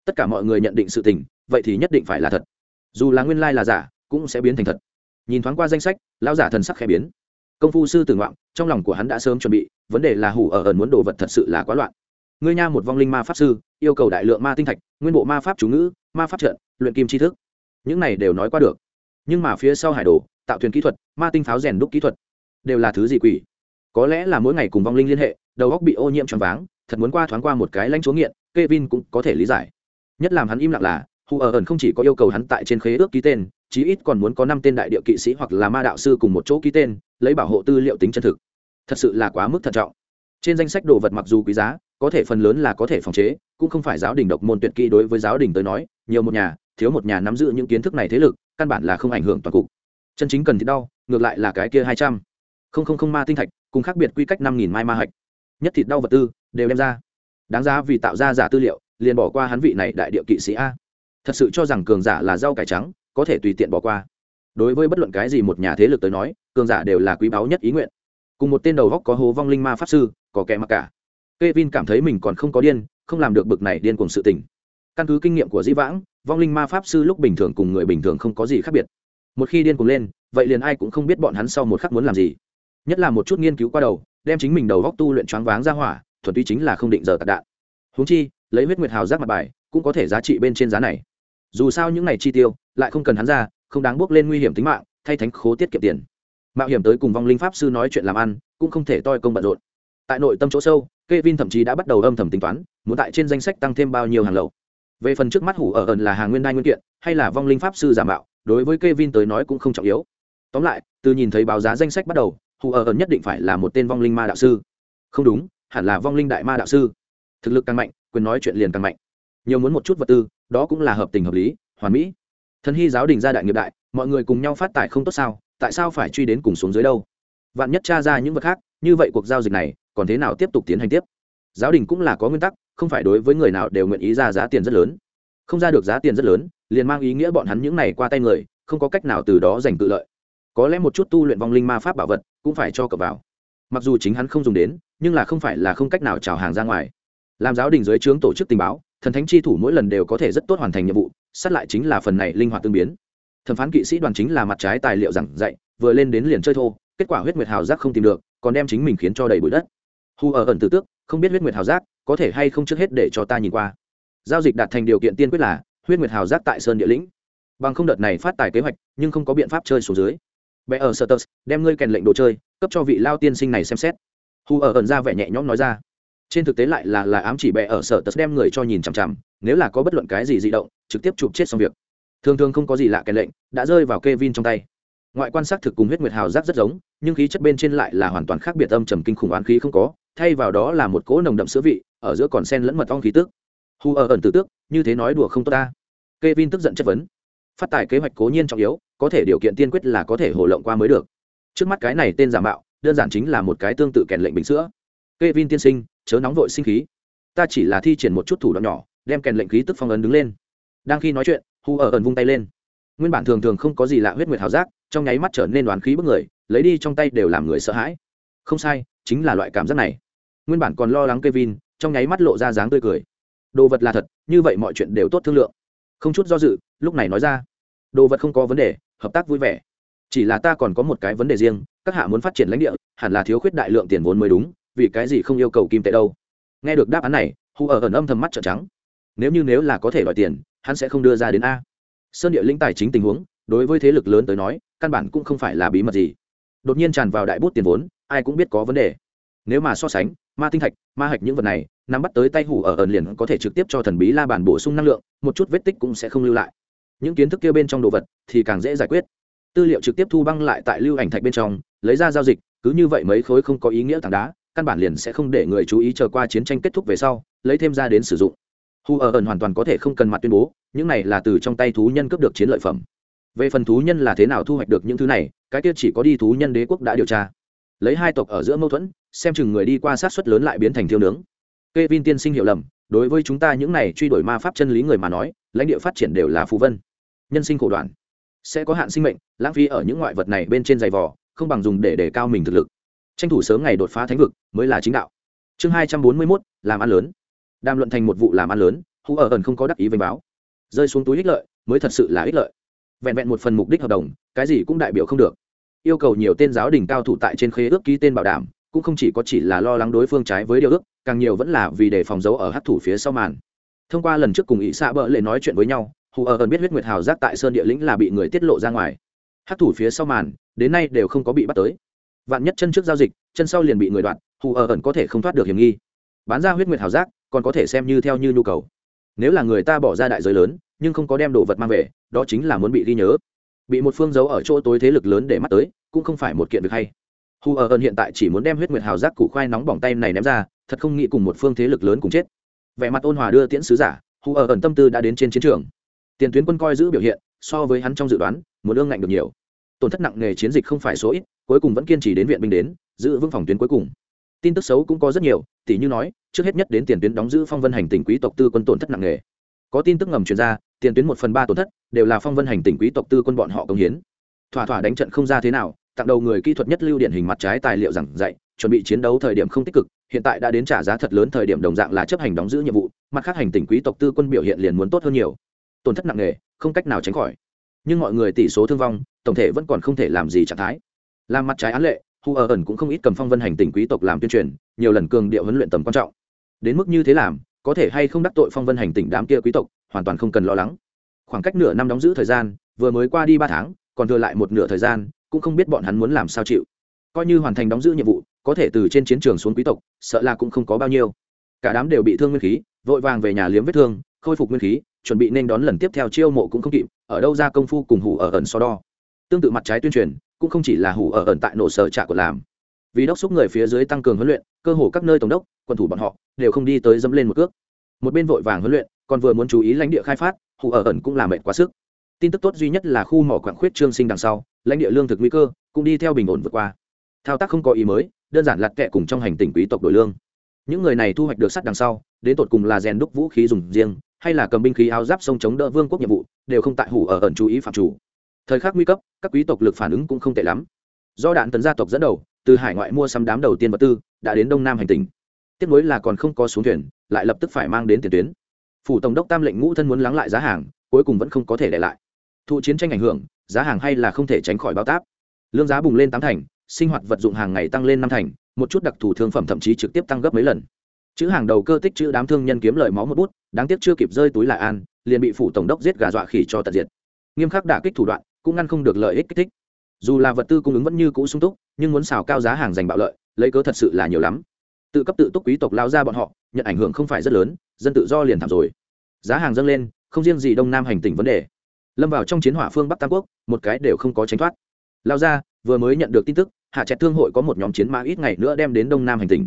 Tất cả mọi người nhận định sự tình, vậy thì nhất định phải là thật dù là nguyên lai là giả, cũng sẽ biến thành thật. Nhìn thoáng qua danh sách lao giả thần sắc khẽ biến. Công phu sư tử ngoạn trong lòng của hắn đã sớm chuẩn bị, vấn đề là hủ ở ẩn muốn đồ vật thật sự là quá loạn. Ngươi nha một vong linh ma pháp sư, yêu cầu đại lượng ma tinh thạch, nguyên bộ ma pháp chú ngữ, ma pháp trận, luyện kim tri thức. Những này đều nói qua được. Nhưng mà phía sau hải đồ, tạo thuyền kỹ thuật, ma tinh pháo rèn đúc kỹ thuật, đều là thứ gì quỷ? Có lẽ là mỗi ngày cùng vong linh liên hệ, đầu óc bị ô nhiễm tròn váng, thật muốn qua thoáng qua một cái lãnh chúa nghiện, Kevin cũng có thể lý giải. Nhất làm hắn im lặng là hù ở ẩn không chỉ có yêu cầu hắn tại trên khế ước ký tên, chí ít còn muốn có năm tên đại địa kỵ sĩ hoặc là ma đạo sư cùng một chỗ ký tên, lấy bảo hộ tư liệu tính chân thực. Thật sự là quá mức thận trọng. Trên danh sách đồ vật mặc dù quý giá, có thể phần lớn là có thể phòng chế, cũng không phải giáo đình độc môn tuyệt kỹ đối với giáo đình tới nói, nhiều một nhà, thiếu một nhà nắm giữ những kiến thức này thế lực, căn bản là không ảnh hưởng toàn cục. Chân chính cần thì đau, ngược lại là cái kia hai trăm. Không không không ma tinh thạch, cùng khác biệt quy cách năm nghìn mai ma hạch. Nhất thịt đau vật tư, đều đem ra. Đáng giá vì tạo ra giả tư liệu, liền bỏ qua hắn vị này đại địa kỵ sĩ a thật sự cho rằng cường giả là rau cải trắng, có thể tùy tiện bỏ qua. Đối với bất luận cái gì một nhà thế lực tới nói, cường giả đều là quý báu nhất ý nguyện. Cùng một tên đầu góc có hồ vong linh ma pháp sư, có kẻ mặc cả. Kevin cảm thấy mình còn không có điên, không làm được bực này điên cùng sự tình. Căn cứ kinh nghiệm của dĩ vãng, vong linh ma pháp sư lúc bình thường cùng người bình thường không có gì khác biệt. Một khi điên cùng lên, vậy liền ai cũng không biết bọn hắn sau một khắc muốn làm gì. Nhất là một chút nghiên cứu qua đầu, đem chính mình đầu góc tu luyện choáng váng ra hỏa, thuần túy chính là không định giờ tạc đạn. Húng chi, lấy huyết nguyệt hào giác mặt bài, cũng có thể giá trị bên trên giá này dù sao những này chi tiêu lại không cần hắn ra, không đáng bước lên nguy hiểm tính mạng, thay thánh khố tiết kiệm tiền. Mạo hiểm tới cùng vong linh pháp sư nói chuyện làm ăn, cũng không thể toi công bận rộn. Tại nội tâm chỗ sâu k e vin thậm chí đã bắt đầu âm thầm tính toán, muốn tại trên danh sách tăng thêm bao nhiêu hàng lậu. Về phần trước mắt hủ ở ẩn là hàng nguyên đai nguyên kiện, hay là vong linh pháp sư giả mạo, đối với k e vin tới nói cũng không trọng yếu. Tóm lại, từ nhìn thấy báo giá danh sách bắt đầu, hủ ở ẩn nhất định phải là một tên vong linh ma đạo sư. Không đúng, hẳn là vong linh đại ma đạo sư. Thực lực càng mạnh, quyền nói chuyện liền càng mạnh nhiều muốn một chút vật tư, đó cũng là hợp tình hợp lý, hoàn mỹ. Thần hy giáo đình gia đại nghiệp đại, mọi người cùng nhau phát tài không tốt sao, tại sao phải truy đến cùng xuống dưới đâu? Vạn nhất tra ra những vật khác, như vậy cuộc giao dịch này, còn thế nào tiếp tục tiến hành tiếp? Giáo đình cũng là có nguyên tắc, không phải đối với người nào đều nguyện ý ra giá tiền rất lớn. Không ra được giá tiền rất lớn, liền mang ý nghĩa bọn hắn những này qua tay người, không có cách nào từ đó giành tự lợi. Có lẽ một chút tu luyện vong linh ma pháp bảo vật, cũng phải cho cập vào. Mặc dù chính hắn không dùng đến, nhưng là không phải là không cách nào trào hàng ra ngoài. Làm giáo đình dưới trướng tổ chức tình báo thần thánh chi thủ mỗi lần đều có thể rất tốt hoàn thành nhiệm vụ, sát lại chính là phần này linh hoạt tương biến. Thẩm phán kỵ sĩ đoàn chính là mặt trái tài liệu giảng dạy, vừa lên đến liền chơi thô, kết quả huyết nguyệt hào giác không tìm được, còn đem chính mình khiến cho đầy bụi đất. Hu ở ẩn tử tước, không biết huyết nguyệt hào giác có thể hay không trước hết để cho ta nhìn qua. Giao dịch đạt thành điều kiện tiên quyết là, huyết nguyệt hào giác tại sơn địa lĩnh. Bằng không đợt này phát tài kế hoạch, nhưng không có biện pháp chơi xuống dưới. Bé ở sơ đem ngươi kèn lệnh đồ chơi, cấp cho vị lao tiên sinh này xem xét. Hu ở ẩn ra vẻ nhẹ nhõm nói ra trên thực tế lại là là ám chỉ bệ ở sở tật đem người cho nhìn chằm chằm, nếu là có bất luận cái gì di động, trực tiếp chụp chết xong việc. Thường thường không có gì lạ cái lệnh, đã rơi vào Kevin vin trong tay. Ngoại quan sát thực cùng huyết nguyệt hào giác rất giống, nhưng khí chất bên trên lại là hoàn toàn khác biệt âm trầm kinh khủng oán khí không có, thay vào đó là một cỗ nồng đậm sữa vị, ở giữa còn sen lẫn mật ong khí tức. Hu ở ẩn tử tước, như thế nói đùa không tốt ta. Kevin vin tức giận chất vấn. Phát tài kế hoạch cố nhiên trọng yếu, có thể điều kiện tiên quyết là có thể hồ lộng qua mới được. Trước mắt cái này tên giả mạo, đơn giản chính là một cái tương tự kèn lệnh bình sữa. Kevin vin tiên sinh chớ nóng vội sinh khí. Ta chỉ là thi triển một chút thủ đoạn nhỏ đem kèn lệnh khí tức phong ấn đứng lên. Đang khi nói chuyện hu ở ẩn vung tay lên. Nguyên bản thường thường không có gì lạ huyết nguyệt hào giác trong nháy mắt trở nên đoán khí bức người lấy đi trong tay đều làm người sợ hãi. Không sai chính là loại cảm giác này. Nguyên bản còn lo lắng Kevin, trong nháy mắt lộ ra dáng tươi cười. Đồ vật là thật như vậy mọi chuyện đều tốt thương lượng. Không chút do dự lúc này nói ra. Đồ vật không có vấn đề hợp tác vui vẻ. Chỉ là ta còn có một cái vấn đề riêng các hạ muốn phát triển lãnh địa hẳn là thiếu khuyết đại lượng tiền vốn mới đúng vì cái gì không yêu cầu kim tệ đâu? Nghe được đáp án này hù ở ẩn âm thầm mắt trợn trắng. Nếu như nếu là có thể đòi tiền, hắn sẽ không đưa ra đến a. Sơn địa linh tài chính tình huống, đối với thế lực lớn tới nói, căn bản cũng không phải là bí mật gì. Đột nhiên tràn vào đại bút tiền vốn, ai cũng biết có vấn đề. Nếu mà so sánh, ma tinh thạch, ma hạch những vật này, nắm bắt tới tay hủ ở ẩn liền có thể trực tiếp cho thần bí la bàn bổ sung năng lượng, một chút vết tích cũng sẽ không lưu lại. Những kiến thức kia bên trong đồ vật thì càng dễ giải quyết. Tư liệu trực tiếp thu băng lại tại lưu ảnh thạch bên trong, lấy ra giao dịch, cứ như vậy mấy khối không có ý nghĩa tảng đá căn bản liền sẽ không để người chú ý chờ qua chiến tranh kết thúc về sau, lấy thêm ra đến sử dụng. Hu ở ẩn hoàn toàn có thể không cần mặt tuyên bố, những này là từ trong tay thú nhân cướp được chiến lợi phẩm. Về phần thú nhân là thế nào thu hoạch được những thứ này, cái tiết chỉ có đi thú nhân đế quốc đã điều tra. Lấy hai tộc ở giữa mâu thuẫn, xem chừng người đi qua sát xuất lớn lại biến thành thiêu nướng. K vin tiên sinh hiểu lầm, đối với chúng ta những này truy đuổi ma pháp chân lý người mà nói, lãnh địa phát triển đều là phù vân. Nhân sinh khổ đoạn. Sẽ có hạn sinh mệnh, lãng phí ở những ngoại vật này bên trên giày vò, không bằng dùng để đề cao mình thực lực tranh thủ sớm ngày đột phá thánh vực mới là chính đạo. Chương hai trăm bốn mươi mốt, làm ăn lớn. Đàm luận thành một vụ làm ăn lớn, hú ở ẩn không có đắc ý vênh báo. Rơi xuống túi ích lợi, mới thật sự là ích lợi. Vẹn vẹn một phần mục đích hợp đồng, cái gì cũng đại biểu không được. Yêu cầu nhiều tên giáo đình cao thủ tại trên khế ước ký tên bảo đảm, cũng không chỉ có chỉ là lo lắng đối phương trái với điều ước, càng nhiều vẫn là vì để phòng giấu ở hát thủ phía sau màn. Thông qua lần trước cùng ý xạ bỡ lệ nói chuyện với nhau hù ở ẩn biết huyết nguyệt hào giác tại sơn địa lĩnh là bị người tiết lộ ra ngoài. Hát thủ phía sau màn, đến nay đều không có bị bắt tới vạn nhất chân trước giao dịch, chân sau liền bị người đoạn hù ở ẩn có thể không thoát được hiểm nghi. Bán ra huyết nguyệt hào giác, còn có thể xem như theo như nhu cầu. Nếu là người ta bỏ ra đại giới lớn, nhưng không có đem đồ vật mang về, đó chính là muốn bị ghi nhớ. Bị một phương giấu ở chỗ tối thế lực lớn để mắt tới, cũng không phải một kiện việc hay. Hù ở ẩn hiện tại chỉ muốn đem huyết nguyệt hào giác củ khoai nóng bỏng tay này ném ra, thật không nghĩ cùng một phương thế lực lớn cùng chết. Vẻ mặt ôn hòa đưa tiễn sứ giả, hù ở ẩn tâm tư đã đến trên chiến trường. Tiền tuyến quân coi giữ biểu hiện, so với hắn trong dự đoán, muốn ương ngạnh được nhiều. Tổn thất nặng nề chiến dịch không phải số ít cuối cùng vẫn kiên trì đến viện binh đến, giữ vững phòng tuyến cuối cùng. Tin tức xấu cũng có rất nhiều tỷ như nói, trước hết nhất đến tiền tuyến đóng giữ phong vân hành tỉnh quý tộc tư quân tổn thất nặng nề. Có tin tức ngầm truyền ra, tiền tuyến một phần ba tổn thất đều là phong vân hành tỉnh quý tộc tư quân bọn họ công hiến. Thỏa thỏa đánh trận không ra thế nào, tặng đầu người kỹ thuật nhất lưu điển hình mặt trái tài liệu giảng dạy, chuẩn bị chiến đấu thời điểm không tích cực, hiện tại đã đến trả giá thật lớn thời điểm đồng dạng là chấp hành đóng giữ nhiệm vụ, mặt khác hành tỉnh quý tộc tư quân biểu hiện liền muốn tốt hơn nhiều. Tổn thất nặng nề, không cách nào tránh khỏi. Nhưng mọi người tỷ số thương vong, tổng thể vẫn còn không thể làm gì trạng thái làm mặt trái án lệ hù ở ẩn cũng không ít cầm phong vân hành tỉnh quý tộc làm tuyên truyền, nhiều lần cường điệu huấn luyện tầm quan trọng. Đến mức như thế làm, có thể hay không đắc tội phong vân hành tỉnh đám kia quý tộc, hoàn toàn không cần lo lắng. Khoảng cách nửa năm đóng giữ thời gian, vừa mới qua đi ba tháng, còn thừa lại một nửa thời gian, cũng không biết bọn hắn muốn làm sao chịu. Coi như hoàn thành đóng giữ nhiệm vụ, có thể từ trên chiến trường xuống quý tộc, sợ là cũng không có bao nhiêu. Cả đám đều bị thương nguyên khí, vội vàng về nhà liếm vết thương, khôi phục nguyên khí, chuẩn bị nên đón lần tiếp theo chiêu mộ cũng không kịp, ở đâu ra công phu cùng hủ ở ẩn so đo. Tương tự mặt trái tuyên truyền cũng không chỉ là hủ ở ẩn tại nổ sở trạ của làm. Vì đốc xúc người phía dưới tăng cường huấn luyện, cơ hồ các nơi tổng đốc, quân thủ bọn họ, đều không đi tới dẫm lên một cước. Một bên vội vàng huấn luyện, còn vừa muốn chú ý lãnh địa khai phát, hủ ở ẩn cũng làm mệt quá sức. Tin tức tốt duy nhất là khu mỏ quảng khuyết trương sinh đằng sau, lãnh địa lương thực nguy cơ, cũng đi theo bình ổn vượt qua. Thao tác không có ý mới, đơn giản lặt kệ cùng trong hành tỉnh quý tộc đổi lương. Những người này thu hoạch được sắt đằng sau, đến tột cùng là rèn đúc vũ khí dùng riêng, hay là cầm binh khí áo giáp sông chống đỡ vương quốc nhiệm vụ, đều không tại hủ ở ẩn chú ý phạm chủ thời khắc nguy cấp, các quý tộc lực phản ứng cũng không tệ lắm. Do đạn tấn gia tộc dẫn đầu, từ hải ngoại mua sắm đám đầu tiên vật tư, đã đến đông nam hành tình tiếp nối là còn không có xuống thuyền, lại lập tức phải mang đến tiền tuyến. Phủ tổng đốc tam lệnh ngũ thân muốn lắng lại giá hàng, cuối cùng vẫn không có thể để lại. Thụ chiến tranh ảnh hưởng, giá hàng hay là không thể tránh khỏi bao táp. Lương giá bùng lên tám thành, sinh hoạt vật dụng hàng ngày tăng lên năm thành, một chút đặc thù thương phẩm thậm chí trực tiếp tăng gấp mấy lần. Chữ hàng đầu cơ tích chữ đám thương nhân kiếm lợi máu một bút, đáng tiếc chưa kịp rơi túi lại an, liền bị phủ tổng đốc giết gà dọa khỉ cho tận diệt. Nghiêm khắc đả kích thủ đoạn cũng ngăn không được lợi ích kích thích. Dù là vật tư cung ứng vẫn như cũ sung túc, nhưng muốn xào cao giá hàng giành bạo lợi, lấy cớ thật sự là nhiều lắm. Tự cấp tự túc quý tộc lao ra bọn họ, nhận ảnh hưởng không phải rất lớn, dân tự do liền thảm rồi. Giá hàng dâng lên, không riêng gì đông nam hành tỉnh vấn đề. Lâm vào trong chiến hỏa phương bắc tam quốc, một cái đều không có tránh thoát. Lao ra, vừa mới nhận được tin tức, hạ trẹt thương hội có một nhóm chiến mã ít ngày nữa đem đến đông nam hành tỉnh.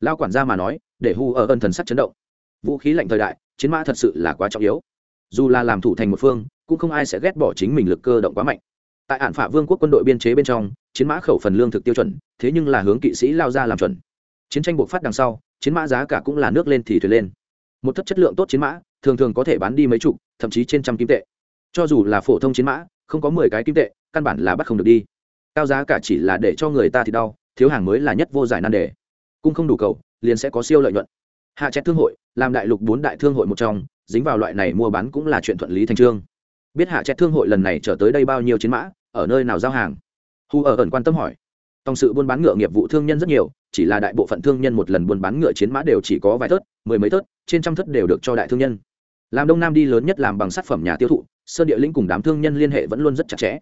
Lao quản gia mà nói, để hu ở ân thần sắc chấn động. Vũ khí lạnh thời đại, chiến mã thật sự là quá trọng yếu. Dù là làm thủ thành một phương cũng không ai sẽ ghét bỏ chính mình lực cơ động quá mạnh. Tại ản phả vương quốc quân đội biên chế bên trong, chiến mã khẩu phần lương thực tiêu chuẩn, thế nhưng là hướng kỵ sĩ lao ra làm chuẩn. Chiến tranh buộc phát đằng sau, chiến mã giá cả cũng là nước lên thì thuyền lên. Một thất chất lượng tốt chiến mã, thường thường có thể bán đi mấy chục, thậm chí trên trăm kim tệ. Cho dù là phổ thông chiến mã, không có mười cái kim tệ, căn bản là bắt không được đi. Cao giá cả chỉ là để cho người ta thì đau, thiếu hàng mới là nhất vô giải nan đề. Cung không đủ cầu, liền sẽ có siêu lợi nhuận. Hạ chẹt thương hội, làm đại lục bốn đại thương hội một trong, dính vào loại này mua bán cũng là chuyện thuận lý thành trương biết hạ chẹt thương hội lần này trở tới đây bao nhiêu chiến mã, ở nơi nào giao hàng? Hu ở ẩn quan tâm hỏi. Tòng sự buôn bán ngựa nghiệp vụ thương nhân rất nhiều, chỉ là đại bộ phận thương nhân một lần buôn bán ngựa chiến mã đều chỉ có vài thớt, mười mấy thớt, trên trăm thớt đều được cho đại thương nhân. Làm đông nam đi lớn nhất làm bằng sản phẩm nhà tiêu thụ, sơn địa lĩnh cùng đám thương nhân liên hệ vẫn luôn rất chặt chẽ.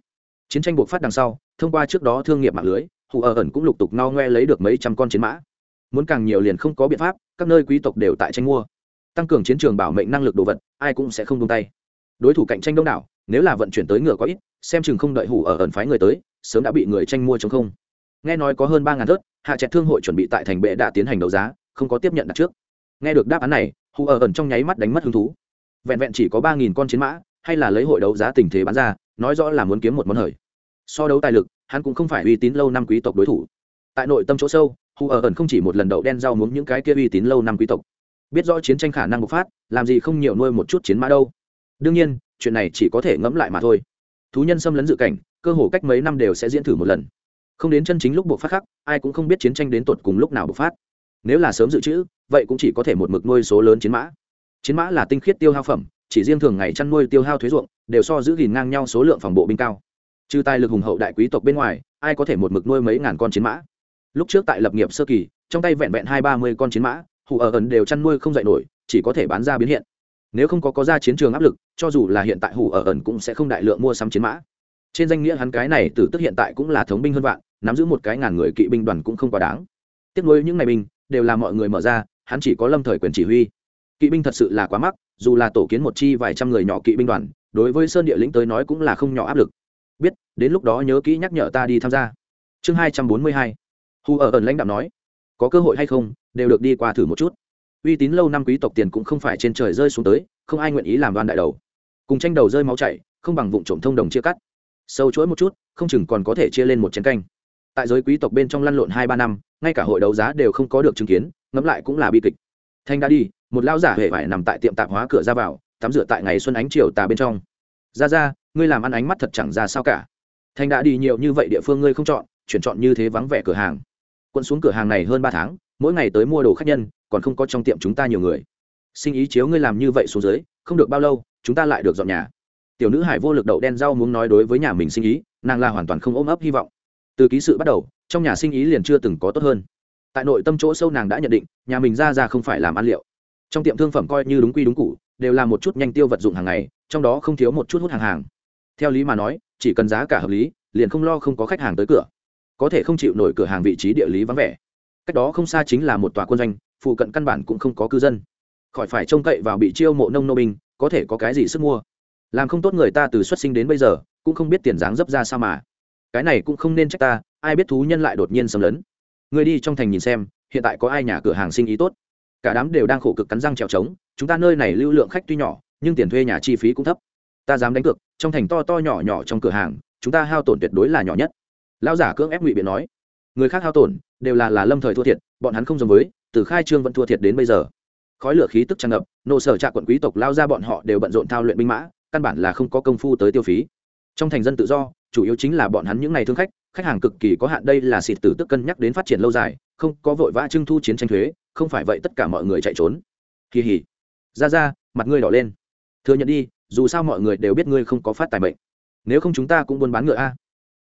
Chiến tranh buộc phát đằng sau, thông qua trước đó thương nghiệp mạng lưới hù ở ẩn cũng lục tục no ngoe lấy được mấy trăm con chiến mã. Muốn càng nhiều liền không có biện pháp, các nơi quý tộc đều tại tranh mua. Tăng cường chiến trường bảo mệnh năng lực đồ vật, ai cũng sẽ không tung tay đối thủ cạnh tranh đông đảo, nếu là vận chuyển tới ngựa có ít, xem chừng không đợi hủ ở ẩn phái người tới, sớm đã bị người tranh mua chống không. Nghe nói có hơn ba ngàn thớt, hạ trẹt thương hội chuẩn bị tại thành bệ đã tiến hành đấu giá, không có tiếp nhận đặt trước. Nghe được đáp án này, hủ ở ẩn trong nháy mắt đánh mất hứng thú. Vẹn vẹn chỉ có ba nghìn con chiến mã, hay là lấy hội đấu giá tình thế bán ra, nói rõ là muốn kiếm một món hời. So đấu tài lực, hắn cũng không phải uy tín lâu năm quý tộc đối thủ. Tại nội tâm chỗ sâu hù ở ẩn không chỉ một lần đậu đen rau muống những cái kia uy tín lâu năm quý tộc. Biết rõ chiến tranh khả năng bộc phát, làm gì không nhiều nuôi một chút chiến mã đâu đương nhiên, chuyện này chỉ có thể ngẫm lại mà thôi. Thú nhân xâm lấn dự cảnh, cơ hồ cách mấy năm đều sẽ diễn thử một lần. Không đến chân chính lúc bộc phát khác, ai cũng không biết chiến tranh đến tột cùng lúc nào bộc phát. Nếu là sớm dự trữ, vậy cũng chỉ có thể một mực nuôi số lớn chiến mã. Chiến mã là tinh khiết tiêu hao phẩm, chỉ riêng thường ngày chăn nuôi tiêu hao thuế ruộng, đều so giữ gìn ngang nhau số lượng phòng bộ binh cao. Trừ tài lực hùng hậu đại quý tộc bên ngoài, ai có thể một mực nuôi mấy ngàn con chiến mã? Lúc trước tại lập nghiệp sơ kỳ, trong tay vẹn vẹn hai ba mươi con chiến mã hủ ở ẩn đều chăn nuôi không dạy nổi, chỉ có thể bán ra biến hiện nếu không có có ra chiến trường áp lực, cho dù là hiện tại hủ ở ẩn cũng sẽ không đại lượng mua sắm chiến mã. Trên danh nghĩa hắn cái này từ tức hiện tại cũng là thống binh hơn vạn, nắm giữ một cái ngàn người kỵ binh đoàn cũng không quá đáng. Tiếp nối những ngày binh, đều là mọi người mở ra, hắn chỉ có lâm thời quyền chỉ huy. Kỵ binh thật sự là quá mắc, dù là tổ kiến một chi vài trăm người nhỏ kỵ binh đoàn, đối với sơn địa lĩnh tới nói cũng là không nhỏ áp lực. Biết, đến lúc đó nhớ kỹ nhắc nhở ta đi tham gia. Chương hai trăm bốn mươi hai. Hù ở ẩn lãnh đạo nói, có cơ hội hay không, đều được đi qua thử một chút uy tín lâu năm quý tộc tiền cũng không phải trên trời rơi xuống tới, không ai nguyện ý làm đoan đại đầu. Cùng tranh đầu rơi máu chảy, không bằng vụ trộm thông đồng chia cắt. Sâu chuỗi một chút, không chừng còn có thể chia lên một chén canh. Tại giới quý tộc bên trong lăn lộn hai ba năm, ngay cả hội đấu giá đều không có được chứng kiến, ngẫm lại cũng là bi kịch. Thanh đã đi, một lão giả hề phải nằm tại tiệm tạp hóa cửa ra vào, tắm rửa tại ngày xuân ánh chiều tà bên trong. Ra ra, ngươi làm ăn ánh mắt thật chẳng ra sao cả. Thanh đã đi nhiều như vậy địa phương ngươi không chọn, chuyển chọn như thế vắng vẻ cửa hàng. Quân xuống cửa hàng này hơn ba tháng, mỗi ngày tới mua đồ khách nhân còn không có trong tiệm chúng ta nhiều người. Sinh ý chiếu ngươi làm như vậy xuống dưới, không được bao lâu, chúng ta lại được dọn nhà. Tiểu nữ hải vô lực đậu đen rau muốn nói đối với nhà mình sinh ý, nàng là hoàn toàn không ôm ấp hy vọng. Từ ký sự bắt đầu, trong nhà sinh ý liền chưa từng có tốt hơn. Tại nội tâm chỗ sâu nàng đã nhận định, nhà mình ra ra không phải làm ăn liệu. Trong tiệm thương phẩm coi như đúng quy đúng cụ đều là một chút nhanh tiêu vật dụng hàng ngày, trong đó không thiếu một chút hút hàng hàng. Theo lý mà nói, chỉ cần giá cả hợp lý, liền không lo không có khách hàng tới cửa. Có thể không chịu nổi cửa hàng vị trí địa lý vắng vẻ. Cách đó không xa chính là một tòa quân doanh phụ cận căn bản cũng không có cư dân. Khỏi phải trông cậy vào bị chiêu mộ nông nô binh, có thể có cái gì sức mua? Làm không tốt người ta từ xuất sinh đến bây giờ, cũng không biết tiền dáng dấp ra sao mà. Cái này cũng không nên trách ta, ai biết thú nhân lại đột nhiên xâm lấn. Người đi trong thành nhìn xem, hiện tại có ai nhà cửa hàng sinh ý tốt? Cả đám đều đang khổ cực cắn răng trèo trống, chúng ta nơi này lưu lượng khách tuy nhỏ, nhưng tiền thuê nhà chi phí cũng thấp. Ta dám đánh cược, trong thành to to nhỏ nhỏ trong cửa hàng, chúng ta hao tổn tuyệt đối là nhỏ nhất. Lão giả cưỡng ép ngụy biện nói. Người khác hao tổn, đều là là lâm thời thua thiệt, bọn hắn không giống với từ khai trương vẫn thua thiệt đến bây giờ. Khói lửa khí tức tràn ngập nộ sở trạ quận quý tộc lao ra bọn họ đều bận rộn thao luyện binh mã, căn bản là không có công phu tới tiêu phí. Trong thành dân tự do, chủ yếu chính là bọn hắn những ngày thương khách khách hàng cực kỳ có hạn đây là xịt tử tức cân nhắc đến phát triển lâu dài, không có vội vã trưng thu chiến tranh thuế, không phải vậy tất cả mọi người chạy trốn. Kỳ hỉ ra ra, mặt ngươi đỏ lên. Thừa nhận đi, dù sao mọi người đều biết ngươi không có phát tài mệnh. Nếu không chúng ta cũng buôn bán ngựa a.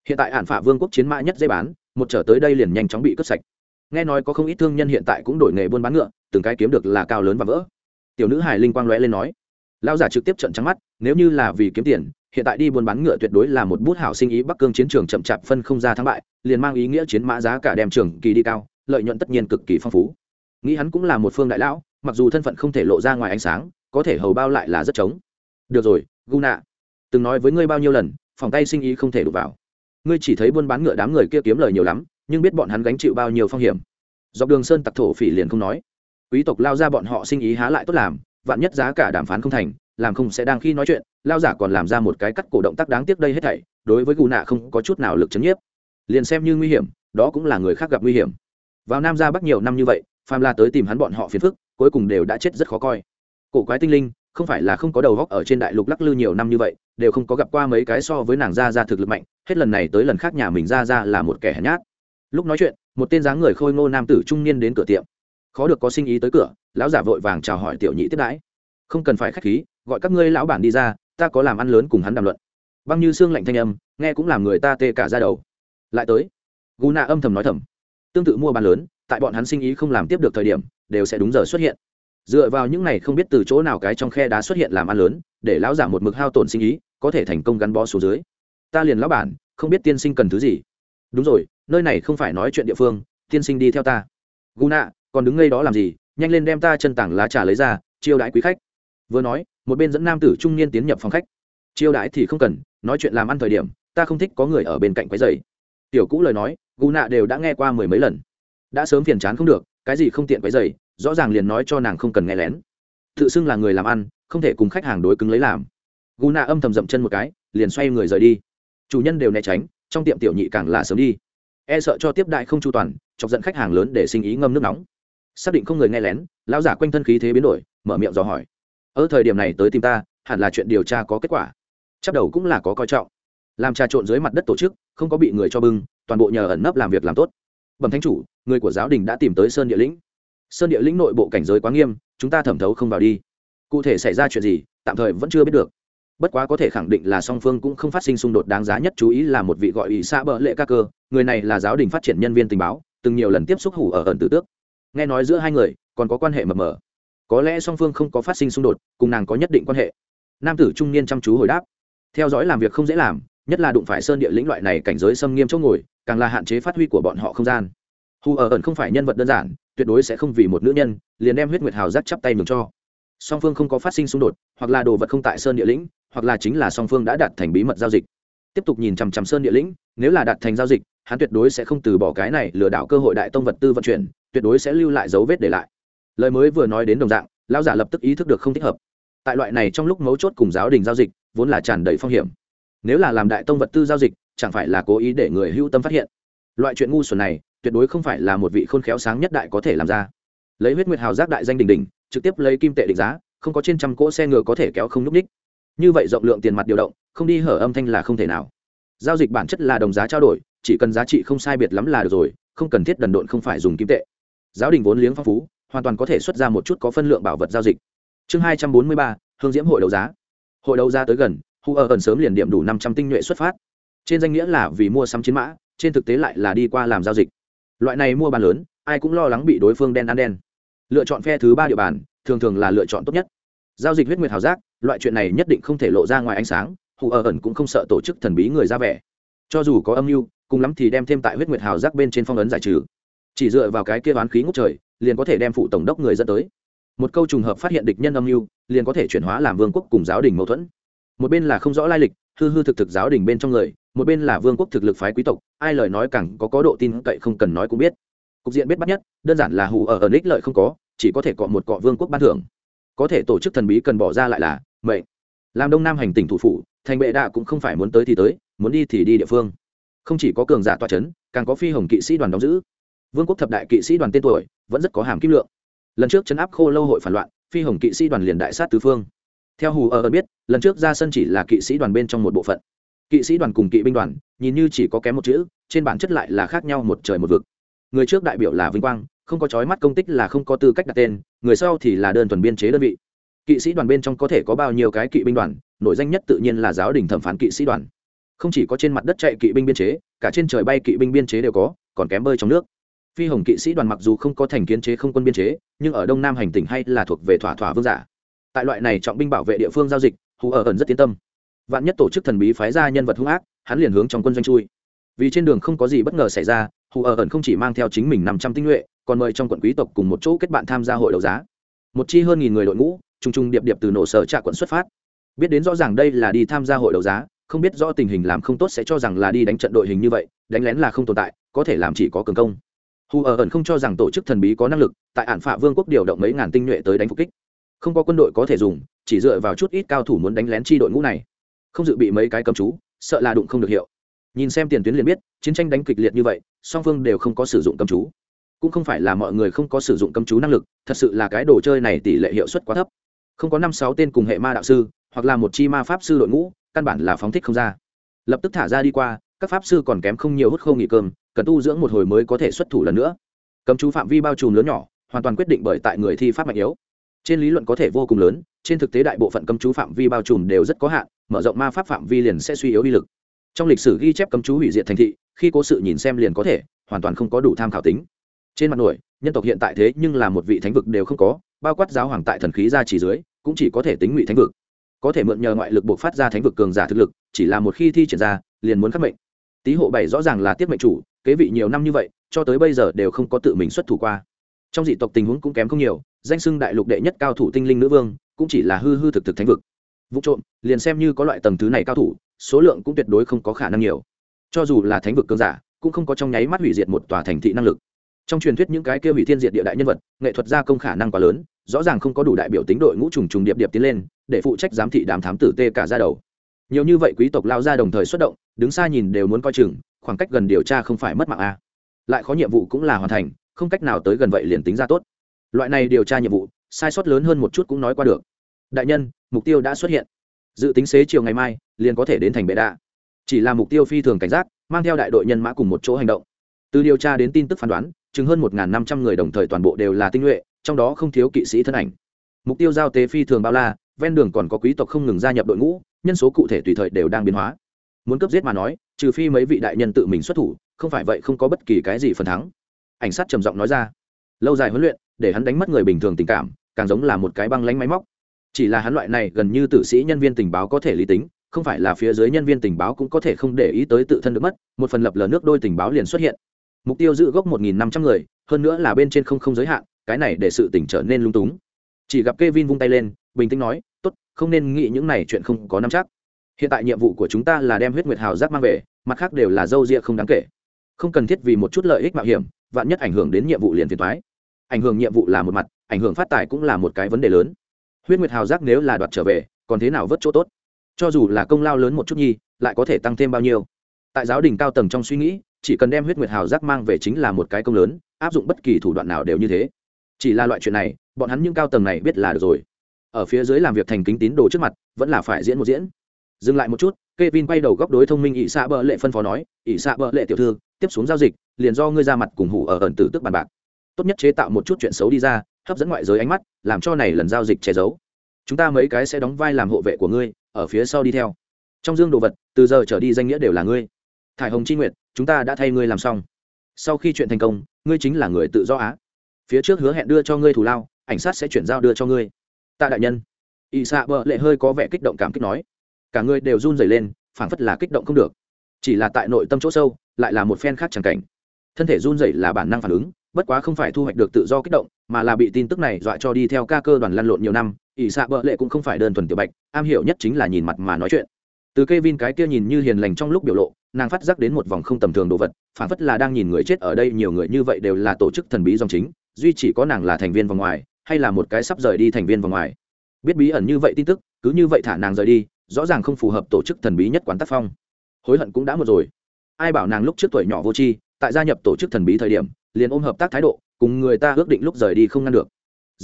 Hiện tại hạn phả vương quốc chiến mã nhất dây bán, một trở tới đây liền nhanh chóng bị cướp sạch nghe nói có không ít thương nhân hiện tại cũng đổi nghề buôn bán ngựa, từng cái kiếm được là cao lớn và vỡ. Tiểu nữ hải linh quang lóe lên nói, lão giả trực tiếp trận trắng mắt, nếu như là vì kiếm tiền, hiện tại đi buôn bán ngựa tuyệt đối là một bút hảo sinh ý, bắc cương chiến trường chậm chạp phân không ra thắng bại, liền mang ý nghĩa chiến mã giá cả đem trường kỳ đi cao, lợi nhuận tất nhiên cực kỳ phong phú. Nghĩ hắn cũng là một phương đại lão, mặc dù thân phận không thể lộ ra ngoài ánh sáng, có thể hầu bao lại là rất trống. Được rồi guna từng nói với ngươi bao nhiêu lần, phòng tay sinh ý không thể đụng vào. Ngươi chỉ thấy buôn bán ngựa đám người kia kiếm lời nhiều lắm nhưng biết bọn hắn gánh chịu bao nhiêu phong hiểm. Dọc đường sơn tặc thổ phỉ liền không nói. Quý tộc lao ra bọn họ sinh ý há lại tốt làm, vạn nhất giá cả đàm phán không thành, làm không sẽ đang khi nói chuyện, lao giả còn làm ra một cái cắt cổ động tác đáng tiếc đây hết thảy, đối với gù nạ không có chút nào lực chấn nhiếp. Liền xem như nguy hiểm, đó cũng là người khác gặp nguy hiểm. Vào nam ra bắc nhiều năm như vậy phàm la tới tìm hắn bọn họ phiền phức, cuối cùng đều đã chết rất khó coi. Cổ quái tinh linh, không phải là không có đầu góc ở trên đại lục lắc lư nhiều năm như vậy, đều không có gặp qua mấy cái so với nàng ra ra thực lực mạnh, hết lần này tới lần khác nhà mình ra ra là một kẻ hèn nhát lúc nói chuyện, một tên dáng người khôi ngô nam tử trung niên đến cửa tiệm. Khó được có sinh ý tới cửa, lão giả vội vàng chào hỏi tiểu nhị tiếp đãi. Không cần phải k h á c h khí, gọi các ngươi lão bản đi ra, ta có làm ăn lớn cùng hắn đàm luận. Băng như xương lạnh thanh âm, nghe cũng làm người ta tê cả ra đầu. Lại tới. Gù nạ âm thầm nói thầm. Tương tự mua bán lớn, tại bọn hắn sinh ý không làm tiếp được thời điểm, đều sẽ đúng giờ xuất hiện. Dựa vào những này không biết từ chỗ nào cái trong khe đá xuất hiện làm ăn lớn, để lão giả một mực hao tổn sinh ý, có thể thành công gắn bó số dưới. Ta liền lão bản, không biết tiên sinh cần thứ gì đúng rồi, nơi này không phải nói chuyện địa phương, tiên sinh đi theo ta. Gu nạ còn đứng ngây đó làm gì? Nhanh lên đem ta chân tảng lá trà lấy ra, chiêu đãi quý khách. Vừa nói, một bên dẫn nam tử trung niên tiến nhập phòng khách. Chiêu đãi thì không cần, nói chuyện làm ăn thời điểm, ta không thích có người ở bên cạnh quấy dày tiểu cũ lời nói gu nạ đều đã nghe qua mười mấy lần. Đã sớm phiền chán không được, cái gì không tiện quấy dày rõ ràng liền nói cho nàng không cần nghe lén. Tự xưng là người làm ăn, không thể cùng khách hàng đối cứng lấy làm. Gu nạ âm thầm dậm chân một cái, liền xoay người rời đi. Chủ nhân đều né tránh trong tiệm tiểu nhị càng là sớm đi. E sợ cho tiếp đại không chu toàn, chọc dẫn khách hàng lớn để sinh ý ngâm nước nóng. Xác định không người nghe lén, lão giả quanh thân khí thế biến đổi, mở miệng dò hỏi. Ở thời điểm này tới tìm ta, hẳn là chuyện điều tra có kết quả. Chắc đầu cũng là có coi trọng. Làm trà trộn dưới mặt đất tổ chức, không có bị người cho bưng, toàn bộ nhờ ẩn nấp làm việc làm tốt. Bẩm thánh chủ, người của giáo đình đã tìm tới sơn địa lĩnh. Sơn địa lĩnh nội bộ cảnh giới quá nghiêm, chúng ta thẩm thấu không vào đi. Cụ thể xảy ra chuyện gì, tạm thời vẫn chưa biết được bất quá có thể khẳng định là song phương cũng không phát sinh xung đột đáng giá nhất, chú ý là một vị gọi ủy xã bợ lệ ca cơ, người này là giáo đình phát triển nhân viên tình báo, từng nhiều lần tiếp xúc hủ ở ẩn tử tước. Nghe nói giữa hai người, còn có quan hệ mập mờ. Có lẽ song phương không có phát sinh xung đột, cùng nàng có nhất định quan hệ. Nam tử trung niên chăm chú hồi đáp. Theo dõi làm việc không dễ làm, nhất là đụng phải sơn địa lĩnh loại này cảnh giới xâm nghiêm chỗ ngồi, càng là hạn chế phát huy của bọn họ không gian. Hù ở ẩn không phải nhân vật đơn giản, tuyệt đối sẽ không vì một nữ nhân, liền đem huyết nguyệt hào giác chắp tay mừng cho. Song phương không có phát sinh xung đột, hoặc là đồ vật không tại sơn địa lĩnh hoặc là chính là song phương đã đạt thành bí mật giao dịch. Tiếp tục nhìn chằm chằm sơn địa lĩnh, nếu là đạt thành giao dịch, hắn tuyệt đối sẽ không từ bỏ cái này lừa đảo cơ hội đại tông vật tư vận chuyển, tuyệt đối sẽ lưu lại dấu vết để lại. Lời mới vừa nói đến đồng dạng lao giả lập tức ý thức được không thích hợp. Tại loại này trong lúc mấu chốt cùng giáo đình giao dịch, vốn là tràn đầy phong hiểm. Nếu là làm đại tông vật tư giao dịch, chẳng phải là cố ý để người hữu tâm phát hiện. Loại chuyện ngu xuẩn này, tuyệt đối không phải là một vị khôn khéo sáng nhất đại có thể làm ra. Lấy huyết nguyệt hào giác đại danh đình đình trực tiếp lấy kim tệ định giá, không có trên trăm cỗ xe ngựa có thể kéo không n ú c ních như vậy rộng lượng tiền mặt điều động, không đi hở âm thanh là không thể nào. Giao dịch bản chất là đồng giá trao đổi, chỉ cần giá trị không sai biệt lắm là được rồi, không cần thiết đần độn không phải dùng kim tệ. Giáo đình vốn liếng phong phú, hoàn toàn có thể xuất ra một chút có phân lượng bảo vật giao dịch. Chương hai trăm bốn mươi ba, hương diễm hội đấu giá. Hội đấu giá tới gần, hu ở ẩn sớm liền điểm đủ năm trăm tinh nhuệ xuất phát. Trên danh nghĩa là vì mua sắm chiến mã, trên thực tế lại là đi qua làm giao dịch. Loại này mua bán lớn, ai cũng lo lắng bị đối phương đen ăn đen. Lựa chọn phe thứ ba địa bàn, thường thường là lựa chọn tốt nhất giao dịch huyết nguyệt hào giác, loại chuyện này nhất định không thể lộ ra ngoài ánh sáng, hù ở ẩn cũng không sợ tổ chức thần bí người ra vẻ. Cho dù có âm mưu, cùng lắm thì đem thêm tại huyết nguyệt hào giác bên trên phong ấn giải trừ. Chỉ dựa vào cái kia đoán khí ngốc trời, liền có thể đem phụ tổng đốc người dẫn tới. Một câu trùng hợp phát hiện địch nhân âm mưu, liền có thể chuyển hóa làm vương quốc cùng giáo đình mâu thuẫn. Một bên là không rõ lai lịch, hư hư thực thực giáo đình bên trong người, một bên là vương quốc thực lực phái quý tộc, ai lời nói càng có có độ tin cậy không cần nói cũng biết. Cục diện biết bắt nhất, đơn giản là hù ở ở ích lợi không có, chỉ có thể cọ một cọ vương quốc ban thưởng có thể tổ chức thần bí cần bỏ ra lại là mệnh. Làm đông nam hành tỉnh thủ phủ, thành bệ đạ cũng không phải muốn tới thì tới, muốn đi thì đi địa phương. Không chỉ có cường giả toa c h ấ n càng có phi hồng kỵ sĩ đoàn đóng giữ. Vương quốc thập đại kỵ sĩ đoàn tên tuổi vẫn rất có hàm kim lượng. Lần trước chấn áp khô lâu hội phản loạn, phi hồng kỵ sĩ đoàn liền đại sát tứ phương. Theo hù ờ ở biết, lần trước ra sân chỉ là kỵ sĩ đoàn bên trong một bộ phận. Kỵ sĩ đoàn cùng kỵ binh đoàn, nhìn như chỉ có kém một chữ, trên bản chất lại là khác nhau một trời một vực. Người trước đại biểu là vinh quang không có trói mắt công tích là không có tư cách đặt tên, người sau thì là đơn thuần biên chế đơn vị. Kỵ sĩ đoàn bên trong có thể có bao nhiêu cái kỵ binh đoàn, nổi danh nhất tự nhiên là giáo đình thẩm phán kỵ sĩ đoàn. Không chỉ có trên mặt đất chạy kỵ binh biên chế, cả trên trời bay kỵ binh biên chế đều có, còn kém bơi trong nước. Phi hồng kỵ sĩ đoàn mặc dù không có thành kiến chế không quân biên chế, nhưng ở đông nam hành tỉnh hay là thuộc về thỏa thỏa vương giả. Tại loại này trọng binh bảo vệ địa phương giao dịch, hù ở ẩn rất tiến tâm. Vạn nhất tổ chức thần bí phái ra nhân vật hung ác, hắn liền hướng trong quân doanh chui. Vì trên đường không có gì bất ngờ xảy ra hù ở ẩn không chỉ mang theo chính mình năm trăm tinh nhuệ, còn mời trong quận quý tộc cùng một chỗ kết bạn tham gia hội đấu giá. Một chi hơn nghìn người đội ngũ, trùng trùng điệp điệp từ nổ sở trạ quận xuất phát. Biết đến rõ ràng đây là đi tham gia hội đấu giá, không biết rõ tình hình làm không tốt sẽ cho rằng là đi đánh trận đội hình như vậy, đánh lén là không tồn tại, có thể làm chỉ có cường công. Hù ở ẩn không cho rằng tổ chức thần bí có năng lực, tại ản phạ vương quốc điều động mấy ngàn tinh nhuệ tới đánh phục kích. Không có quân đội có thể dùng, chỉ dựa vào chút ít cao thủ muốn đánh lén chi đội ngũ này. Không dự bị mấy cái cầm chú, sợ là đụng không được hiệu nhìn xem tiền tuyến liền biết, chiến tranh đánh kịch liệt như vậy, song phương đều không có sử dụng cầm chú. Cũng không phải là mọi người không có sử dụng cầm chú năng lực, thật sự là cái đồ chơi này tỷ lệ hiệu suất quá thấp. Không có năm sáu tên cùng hệ ma đạo sư, hoặc là một chi ma pháp sư đội ngũ, căn bản là phóng thích không ra. Lập tức thả ra đi qua, các pháp sư còn kém không nhiều hút không nghỉ cơm, cần tu dưỡng một hồi mới có thể xuất thủ lần nữa. Cầm chú phạm vi bao trùm lớn nhỏ, hoàn toàn quyết định bởi tại người thi pháp mạnh yếu. Trên lý luận có thể vô cùng lớn, trên thực tế đại bộ phận cầm chú phạm vi bao trùm đều rất có hạn, mở rộng ma pháp phạm vi liền sẽ suy yếu uy lực trong lịch sử ghi chép cấm chú hủy diệt thành thị, khi cố sự nhìn xem liền có thể, hoàn toàn không có đủ tham khảo tính. Trên mặt nổi, nhân tộc hiện tại thế nhưng là một vị thánh vực đều không có, bao quát giáo hoàng tại thần khí ra chỉ dưới, cũng chỉ có thể tính ngụy thánh vực. Có thể mượn nhờ ngoại lực buộc phát ra thánh vực cường giả thực lực, chỉ là một khi thi triển ra, liền muốn khắc mệnh. Tý hộ bảy rõ ràng là tiết mệnh chủ, kế vị nhiều năm như vậy, cho tới bây giờ đều không có tự mình xuất thủ qua. Trong dị tộc tình huống cũng kém không nhiều, danh sưng đại lục đệ nhất cao thủ tinh linh nữ vương, cũng chỉ là hư hư thực thực thánh vực. Vụ trộm, liền xem như có loại tầng thứ này cao thủ số lượng cũng tuyệt đối không có khả năng nhiều. Cho dù là thánh vực cường giả, cũng không có trong nháy mắt hủy diệt một tòa thành thị năng lực. Trong truyền thuyết những cái kia hủy thiên diệt địa đại nhân vật, nghệ thuật gia công khả năng quá lớn, rõ ràng không có đủ đại biểu tính đội ngũ trùng trùng điệp điệp tiến lên, để phụ trách giám thị đám thám tử tê cả ra đầu. Nhiều như vậy quý tộc lao ra đồng thời xuất động, đứng xa nhìn đều muốn coi chừng, khoảng cách gần điều tra không phải mất mạng a. Lại khó nhiệm vụ cũng là hoàn thành, không cách nào tới gần vậy liền tính ra tốt. Loại này điều tra nhiệm vụ, sai sót lớn hơn một chút cũng nói qua được. Đại nhân, mục tiêu đã xuất hiện. Dự tính xế chiều ngày mai liền có thể đến thành bệ đạ. Chỉ là mục tiêu phi thường cảnh giác, mang theo đại đội nhân mã cùng một chỗ hành động. Từ điều tra đến tin tức phán đoán, chừng hơn một năm trăm người đồng thời toàn bộ đều là tinh nhuệ, trong đó không thiếu kỵ sĩ thân ảnh. Mục tiêu giao tế phi thường bao la, ven đường còn có quý tộc không ngừng gia nhập đội ngũ, nhân số cụ thể tùy thời đều đang biến hóa. Muốn cấp giết mà nói, trừ phi mấy vị đại nhân tự mình xuất thủ, không phải vậy không có bất kỳ cái gì phần thắng. Ảnh sát trầm giọng nói ra. Lâu dài huấn luyện, để hắn đánh mất người bình thường tình cảm, càng giống là một cái băng lánh máy móc. Chỉ là hắn loại này gần như tử sĩ nhân viên tình báo có thể lý tính không phải là phía dưới nhân viên tình báo cũng có thể không để ý tới tự thân được mất, một phần lập lờ nước đôi tình báo liền xuất hiện. Mục tiêu giữ gốc một nghìn năm trăm người, hơn nữa là bên trên không không giới hạn, cái này để sự tỉnh trở nên lung túng. Chỉ gặp k e vin vung tay lên, bình tĩnh nói, tốt, không nên nghĩ những này chuyện không có nắm chắc. Hiện tại nhiệm vụ của chúng ta là đem huyết nguyệt hào giác mang về, mặt khác đều là dâu ria không đáng kể. Không cần thiết vì một chút lợi ích mạo hiểm, vạn nhất ảnh hưởng đến nhiệm vụ liền phiền thoái ảnh hưởng nhiệm vụ là một mặt, ảnh hưởng phát tài cũng là một cái vấn đề lớn. Huyết nguyệt hào giác nếu là đoạt trở về, còn thế nào vớt chỗ tốt? Cho dù là công lao lớn một chút nhi lại có thể tăng thêm bao nhiêu tại giáo đình cao tầng trong suy nghĩ chỉ cần đem huyết nguyệt hào giác mang về chính là một cái công lớn áp dụng bất kỳ thủ đoạn nào đều như thế chỉ là loại chuyện này bọn hắn những cao tầng này biết là được rồi ở phía dưới làm việc thành kính tín đồ trước mặt vẫn là phải diễn một diễn dừng lại một chút Kevin quay đầu góc đối thông minh ỵ xạ bợ lệ phân phó nói, ỵ xạ bợ lệ tiểu thư, tiếp xuống giao dịch, liền do ngươi ra mặt cùng hủ ở ẩn tử tức bàn bạc. Tốt nhất chế tạo một chút chuyện xấu đi ra, hấp dẫn ngoại giới ánh mắt, làm cho này lần giao dịch che giấu. Chúng ta mấy cái sẽ đóng vai làm hộ vệ của ngươi, ở phía sau đi theo. Trong dương đồ vật, từ giờ trở đi danh nghĩa đều là ngươi. Thải Hồng Chi Nguyệt, chúng ta đã thay ngươi làm xong. Sau khi chuyện thành công, ngươi chính là người tự do á. Phía trước hứa hẹn đưa cho ngươi thủ lao, ảnh sát sẽ chuyển giao đưa cho ngươi. Tạ đại nhân." ỵ xạ bợ lệ hơi có vẻ kích động cảm kích nói cả ngươi đều run rẩy lên phảng phất là kích động không được chỉ là tại nội tâm chỗ sâu lại là một phen khác chẳng cảnh thân thể run rẩy là bản năng phản ứng bất quá không phải thu hoạch được tự do kích động mà là bị tin tức này dọa cho đi theo ca cơ đoàn lăn lộn nhiều năm ỷ xạ bợ lệ cũng không phải đơn thuần tiểu bạch, am hiểu nhất chính là nhìn mặt mà nói chuyện. Từ cây vin cái kia nhìn như hiền lành trong lúc biểu lộ, nàng phát giác đến một vòng không tầm thường đồ vật, phản phất là đang nhìn người chết ở đây, nhiều người như vậy đều là tổ chức thần bí dòng chính, duy chỉ có nàng là thành viên vòng ngoài, hay là một cái sắp rời đi thành viên vòng ngoài. Biết bí ẩn như vậy tin tức, cứ như vậy thả nàng rời đi, rõ ràng không phù hợp tổ chức thần bí nhất quán tác phong. Hối hận cũng đã một rồi. Ai bảo nàng lúc trước tuổi nhỏ vô tri, tại gia nhập tổ chức thần bí thời điểm, liền ôm hợp tác thái độ, cùng người ta ước định lúc rời đi không ngăn được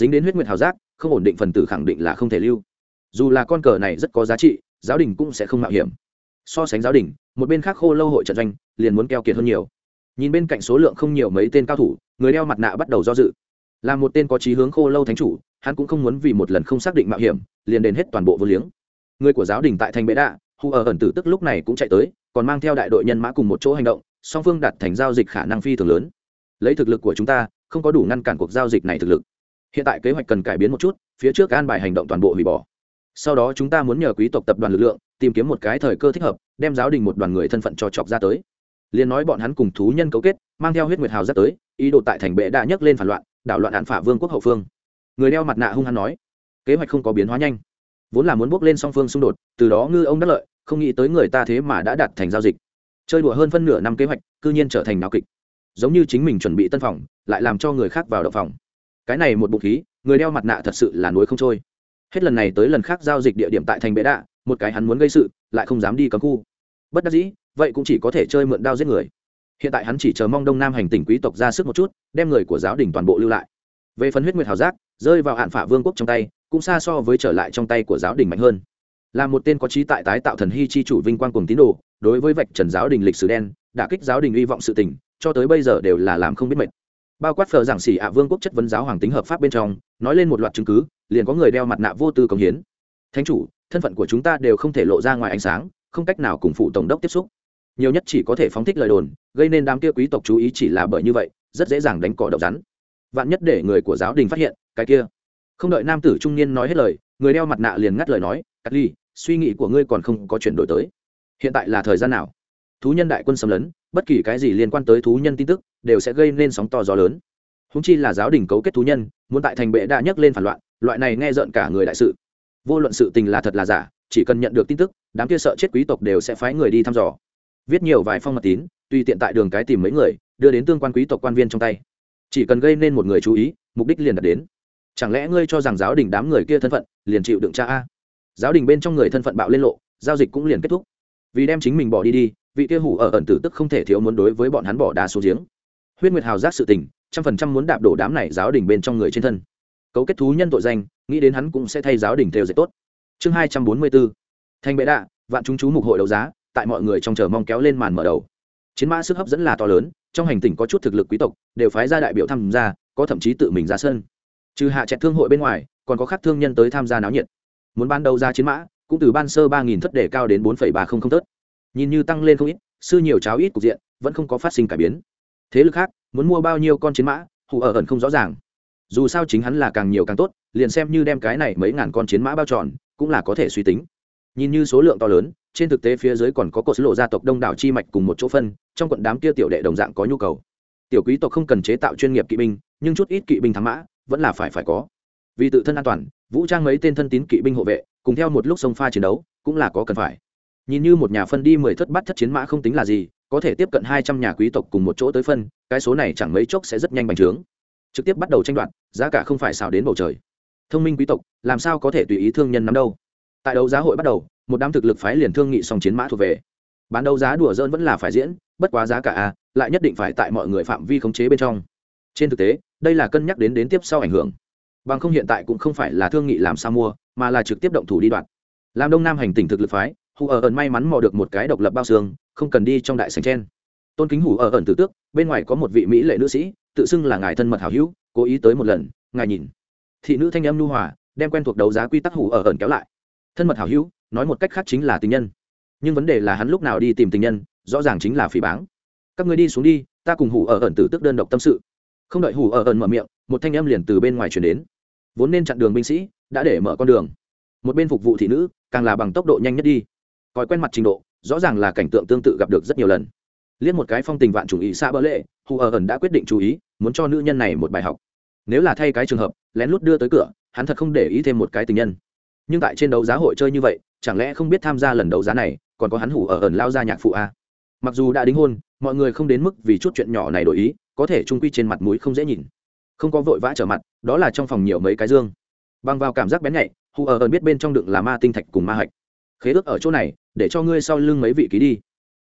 dính đến huyết nguyệt hào giác, không ổn định phần tử khẳng định là không thể lưu. Dù là con cờ này rất có giá trị, giáo đình cũng sẽ không mạo hiểm. So sánh giáo đình, một bên khác khô lâu hội trận doanh liền muốn keo kiệt hơn nhiều. Nhìn bên cạnh số lượng không nhiều mấy tên cao thủ, người đeo mặt nạ bắt đầu do dự. Là một tên có chí hướng khô lâu thánh chủ, hắn cũng không muốn vì một lần không xác định mạo hiểm, liền đền hết toàn bộ vô liếng. Người của giáo đình tại thành bệ đạ hù ở ẩn tử tức lúc này cũng chạy tới, còn mang theo đại đội nhân mã cùng một chỗ hành động, song phương đặt thành giao dịch khả năng phi thường lớn. Lấy thực lực của chúng ta, không có đủ ngăn cản cuộc giao dịch này thực lực hiện tại kế hoạch cần cải biến một chút, phía trước an bài hành động toàn bộ hủy bỏ. Sau đó chúng ta muốn nhờ quý tộc tập đoàn lực lượng, tìm kiếm một cái thời cơ thích hợp, đem giáo đình một đoàn người thân phận cho chọc ra tới. Liền nói bọn hắn cùng thú nhân cấu kết, mang theo huyết nguyệt hào ra tới, ý đồ tại thành bệ đã nhấc lên phản loạn, đảo loạn án phả vương quốc hậu phương. Người đeo mặt nạ hung hăng nói, kế hoạch không có biến hóa nhanh. Vốn là muốn bước lên song phương xung đột, từ đó ngư ông đắc lợi, không nghĩ tới người ta thế mà đã đạt thành giao dịch. Chơi đùa hơn phân nửa năm kế hoạch, cư nhiên trở thành náo kịch. Giống như chính mình chuẩn bị tân phòng, lại làm cho người khác vào đậu phòng cái này một bụng khí, người đeo mặt nạ thật sự là núi không trôi. Hết lần này tới lần khác giao dịch địa điểm tại thành bệ đạ, một cái hắn muốn gây sự, lại không dám đi cấm khu. Bất đắc dĩ, vậy cũng chỉ có thể chơi mượn đao giết người. Hiện tại hắn chỉ chờ mong đông nam hành tỉnh quý tộc ra sức một chút, đem người của giáo đình toàn bộ lưu lại. Về phần huyết nguyệt hào giác, rơi vào hạn phả vương quốc trong tay, cũng xa so với trở lại trong tay của giáo đình mạnh hơn. Là một tên có trí tại tái tạo thần hy chi chủ vinh quang cùng tín đồ, đối với vạch trần giáo đình lịch sử đen đã kích giáo đình hy vọng sự tình, cho tới bây giờ đều là làm không biết mệt bao quát phở giảng xỉ ạ vương quốc chất vấn giáo hoàng tính hợp pháp bên trong, nói lên một loạt chứng cứ, liền có người đeo mặt nạ vô tư công hiến. Thánh chủ, thân phận của chúng ta đều không thể lộ ra ngoài ánh sáng, không cách nào cùng phụ tổng đốc tiếp xúc. Nhiều nhất chỉ có thể phóng thích lời đồn, gây nên đám kia quý tộc chú ý chỉ là bởi như vậy, rất dễ dàng đánh cỏ độc rắn. Vạn nhất để người của giáo đình phát hiện, cái kia. Không đợi nam tử trung niên nói hết lời, người đeo mặt nạ liền ngắt lời nói cắt ly, suy nghĩ của ngươi còn không có chuyển đổi tới. Hiện tại là thời gian nào? Thú nhân đại quân xâm lấn, bất kỳ cái gì liên quan tới thú nhân tin tức đều sẽ gây nên sóng to gió lớn. Húng chi là giáo đình cấu kết thú nhân, muốn tại thành bệ đã nhấc lên phản loạn, loại này nghe rợn cả người đại sự. Vô luận sự tình là thật là giả, chỉ cần nhận được tin tức, đám kia sợ chết quý tộc đều sẽ phái người đi thăm dò. Viết nhiều vài phong mật tín, tùy tiện tại đường cái tìm mấy người, đưa đến tương quan quý tộc quan viên trong tay. Chỉ cần gây nên một người chú ý, mục đích liền đạt đến. Chẳng lẽ ngươi cho rằng giáo đình đám người kia thân phận, liền chịu đựng cha a? Giáo đình bên trong người thân phận bạo lên lộ, giao dịch cũng liền kết thúc. Vì đem chính mình bỏ đi đi, vị kia hủ ở ẩn tử tức không thể thiếu muốn đối với bọn hắn bỏ đá xuống giếng huyết nguyệt hào giác sự tình, trăm phần trăm muốn đạp đổ đám này giáo đình bên trong người trên thân. Cấu kết thú nhân tội danh, nghĩ đến hắn cũng sẽ thay giáo đình theo dệt tốt. Chương hai trăm bốn mươi bốn. Thanh bệ đạ, vạn chúng chú mục hội đấu giá, tại mọi người trong chờ mong kéo lên màn mở đầu. Chiến mã sức hấp dẫn là to lớn, trong hành tỉnh có chút thực lực quý tộc, đều phái ra đại biểu tham gia, có thậm chí tự mình ra sân. Trừ hạ trẹt thương hội bên ngoài, còn có khác thương nhân tới tham gia náo nhiệt. Muốn ban đầu ra chiến mã, cũng từ ban sơ ba nghìn thất để cao đến bốn phẩy ba không không tớt nhìn như tăng lên không ít, sư nhiều cháo ít cục diện, vẫn không có phát sinh cải biến thế lực khác, muốn mua bao nhiêu con chiến mã, hù ở ẩn không rõ ràng. Dù sao chính hắn là càng nhiều càng tốt, liền xem như đem cái này mấy ngàn con chiến mã bao tròn, cũng là có thể suy tính. Nhìn như số lượng to lớn, trên thực tế phía dưới còn có cột lộ gia tộc đông đảo chi mạch cùng một chỗ phân, trong quận đám kia tiểu đệ đồng dạng có nhu cầu. Tiểu quý tộc không cần chế tạo chuyên nghiệp kỵ binh, nhưng chút ít kỵ binh thắng mã, vẫn là phải phải có. Vì tự thân an toàn, vũ trang mấy tên thân tín kỵ binh hộ vệ, cùng theo một lúc sông pha chiến đấu, cũng là có cần phải. Nhìn như một nhà phân đi mười thất bắt thất chiến mã không tính là gì có thể tiếp cận hai trăm nhà quý tộc cùng một chỗ tới phân, cái số này chẳng mấy chốc sẽ rất nhanh bành trướng. Trực tiếp bắt đầu tranh đoạt, giá cả không phải xào đến bầu trời. Thông minh quý tộc, làm sao có thể tùy ý thương nhân nắm đâu? Tại đấu giá hội bắt đầu, một đám thực lực phái liền thương nghị xong chiến mã thuộc về. Bán đấu giá đùa dỡn vẫn là phải diễn, bất quá giá cả a lại nhất định phải tại mọi người phạm vi khống chế bên trong. Trên thực tế, đây là cân nhắc đến đến tiếp sau ảnh hưởng. Bằng không hiện tại cũng không phải là thương nghị làm sao mua, mà là trực tiếp động thủ đi đoạt. làm đông nam hành tỉnh thực lực phái hù ở ẩn may mắn mò được một cái độc lập bao xương, không cần đi trong đại sành chen tôn kính hủ ở ẩn tử tước, bên ngoài có một vị mỹ lệ nữ sĩ, tự xưng là ngài thân mật hảo hữu, cố ý tới một lần, ngài nhìn. Thị nữ thanh âm nu hòa, đem quen thuộc đấu giá quy tắc hủ ở ẩn kéo lại. Thân mật hảo hữu, nói một cách khác chính là tình nhân. Nhưng vấn đề là hắn lúc nào đi tìm tình nhân, rõ ràng chính là phỉ báng. Các người đi xuống đi, ta cùng hủ ở ẩn tử tức đơn độc tâm sự. Không đợi hủ ở ẩn mở miệng, một thanh âm liền từ bên ngoài chuyển đến. Vốn nên chặn đường binh sĩ, đã để mở con đường. Một bên phục vụ thị nữ, càng là bằng tốc độ nhanh nhất đi coi quen mặt trình độ, rõ ràng là cảnh tượng tương tự gặp được rất nhiều lần. Liên một cái phong tình vạn chủ ý xa bỡ lệ, hù ở ẩn đã quyết định chú ý, muốn cho nữ nhân này một bài học. Nếu là thay cái trường hợp, lén lút đưa tới cửa, hắn thật không để ý thêm một cái tình nhân. Nhưng tại trên đấu giá hội chơi như vậy, chẳng lẽ không biết tham gia lần đấu giá này, còn có hắn hủ ở ẩn lao ra nhạc phụ a mặc dù đã đính hôn, mọi người không đến mức vì chút chuyện nhỏ này đổi ý, có thể trung quy trên mặt mũi không dễ nhìn. Không có vội vã trở mặt, đó là trong phòng nhiều mấy cái dương. Băng vào cảm giác bén nhạy, hù ở ẩn biết bên trong đựng là ma tinh thạch cùng ma hạch khế ước ở chỗ này, để cho ngươi sau lưng mấy vị ký đi.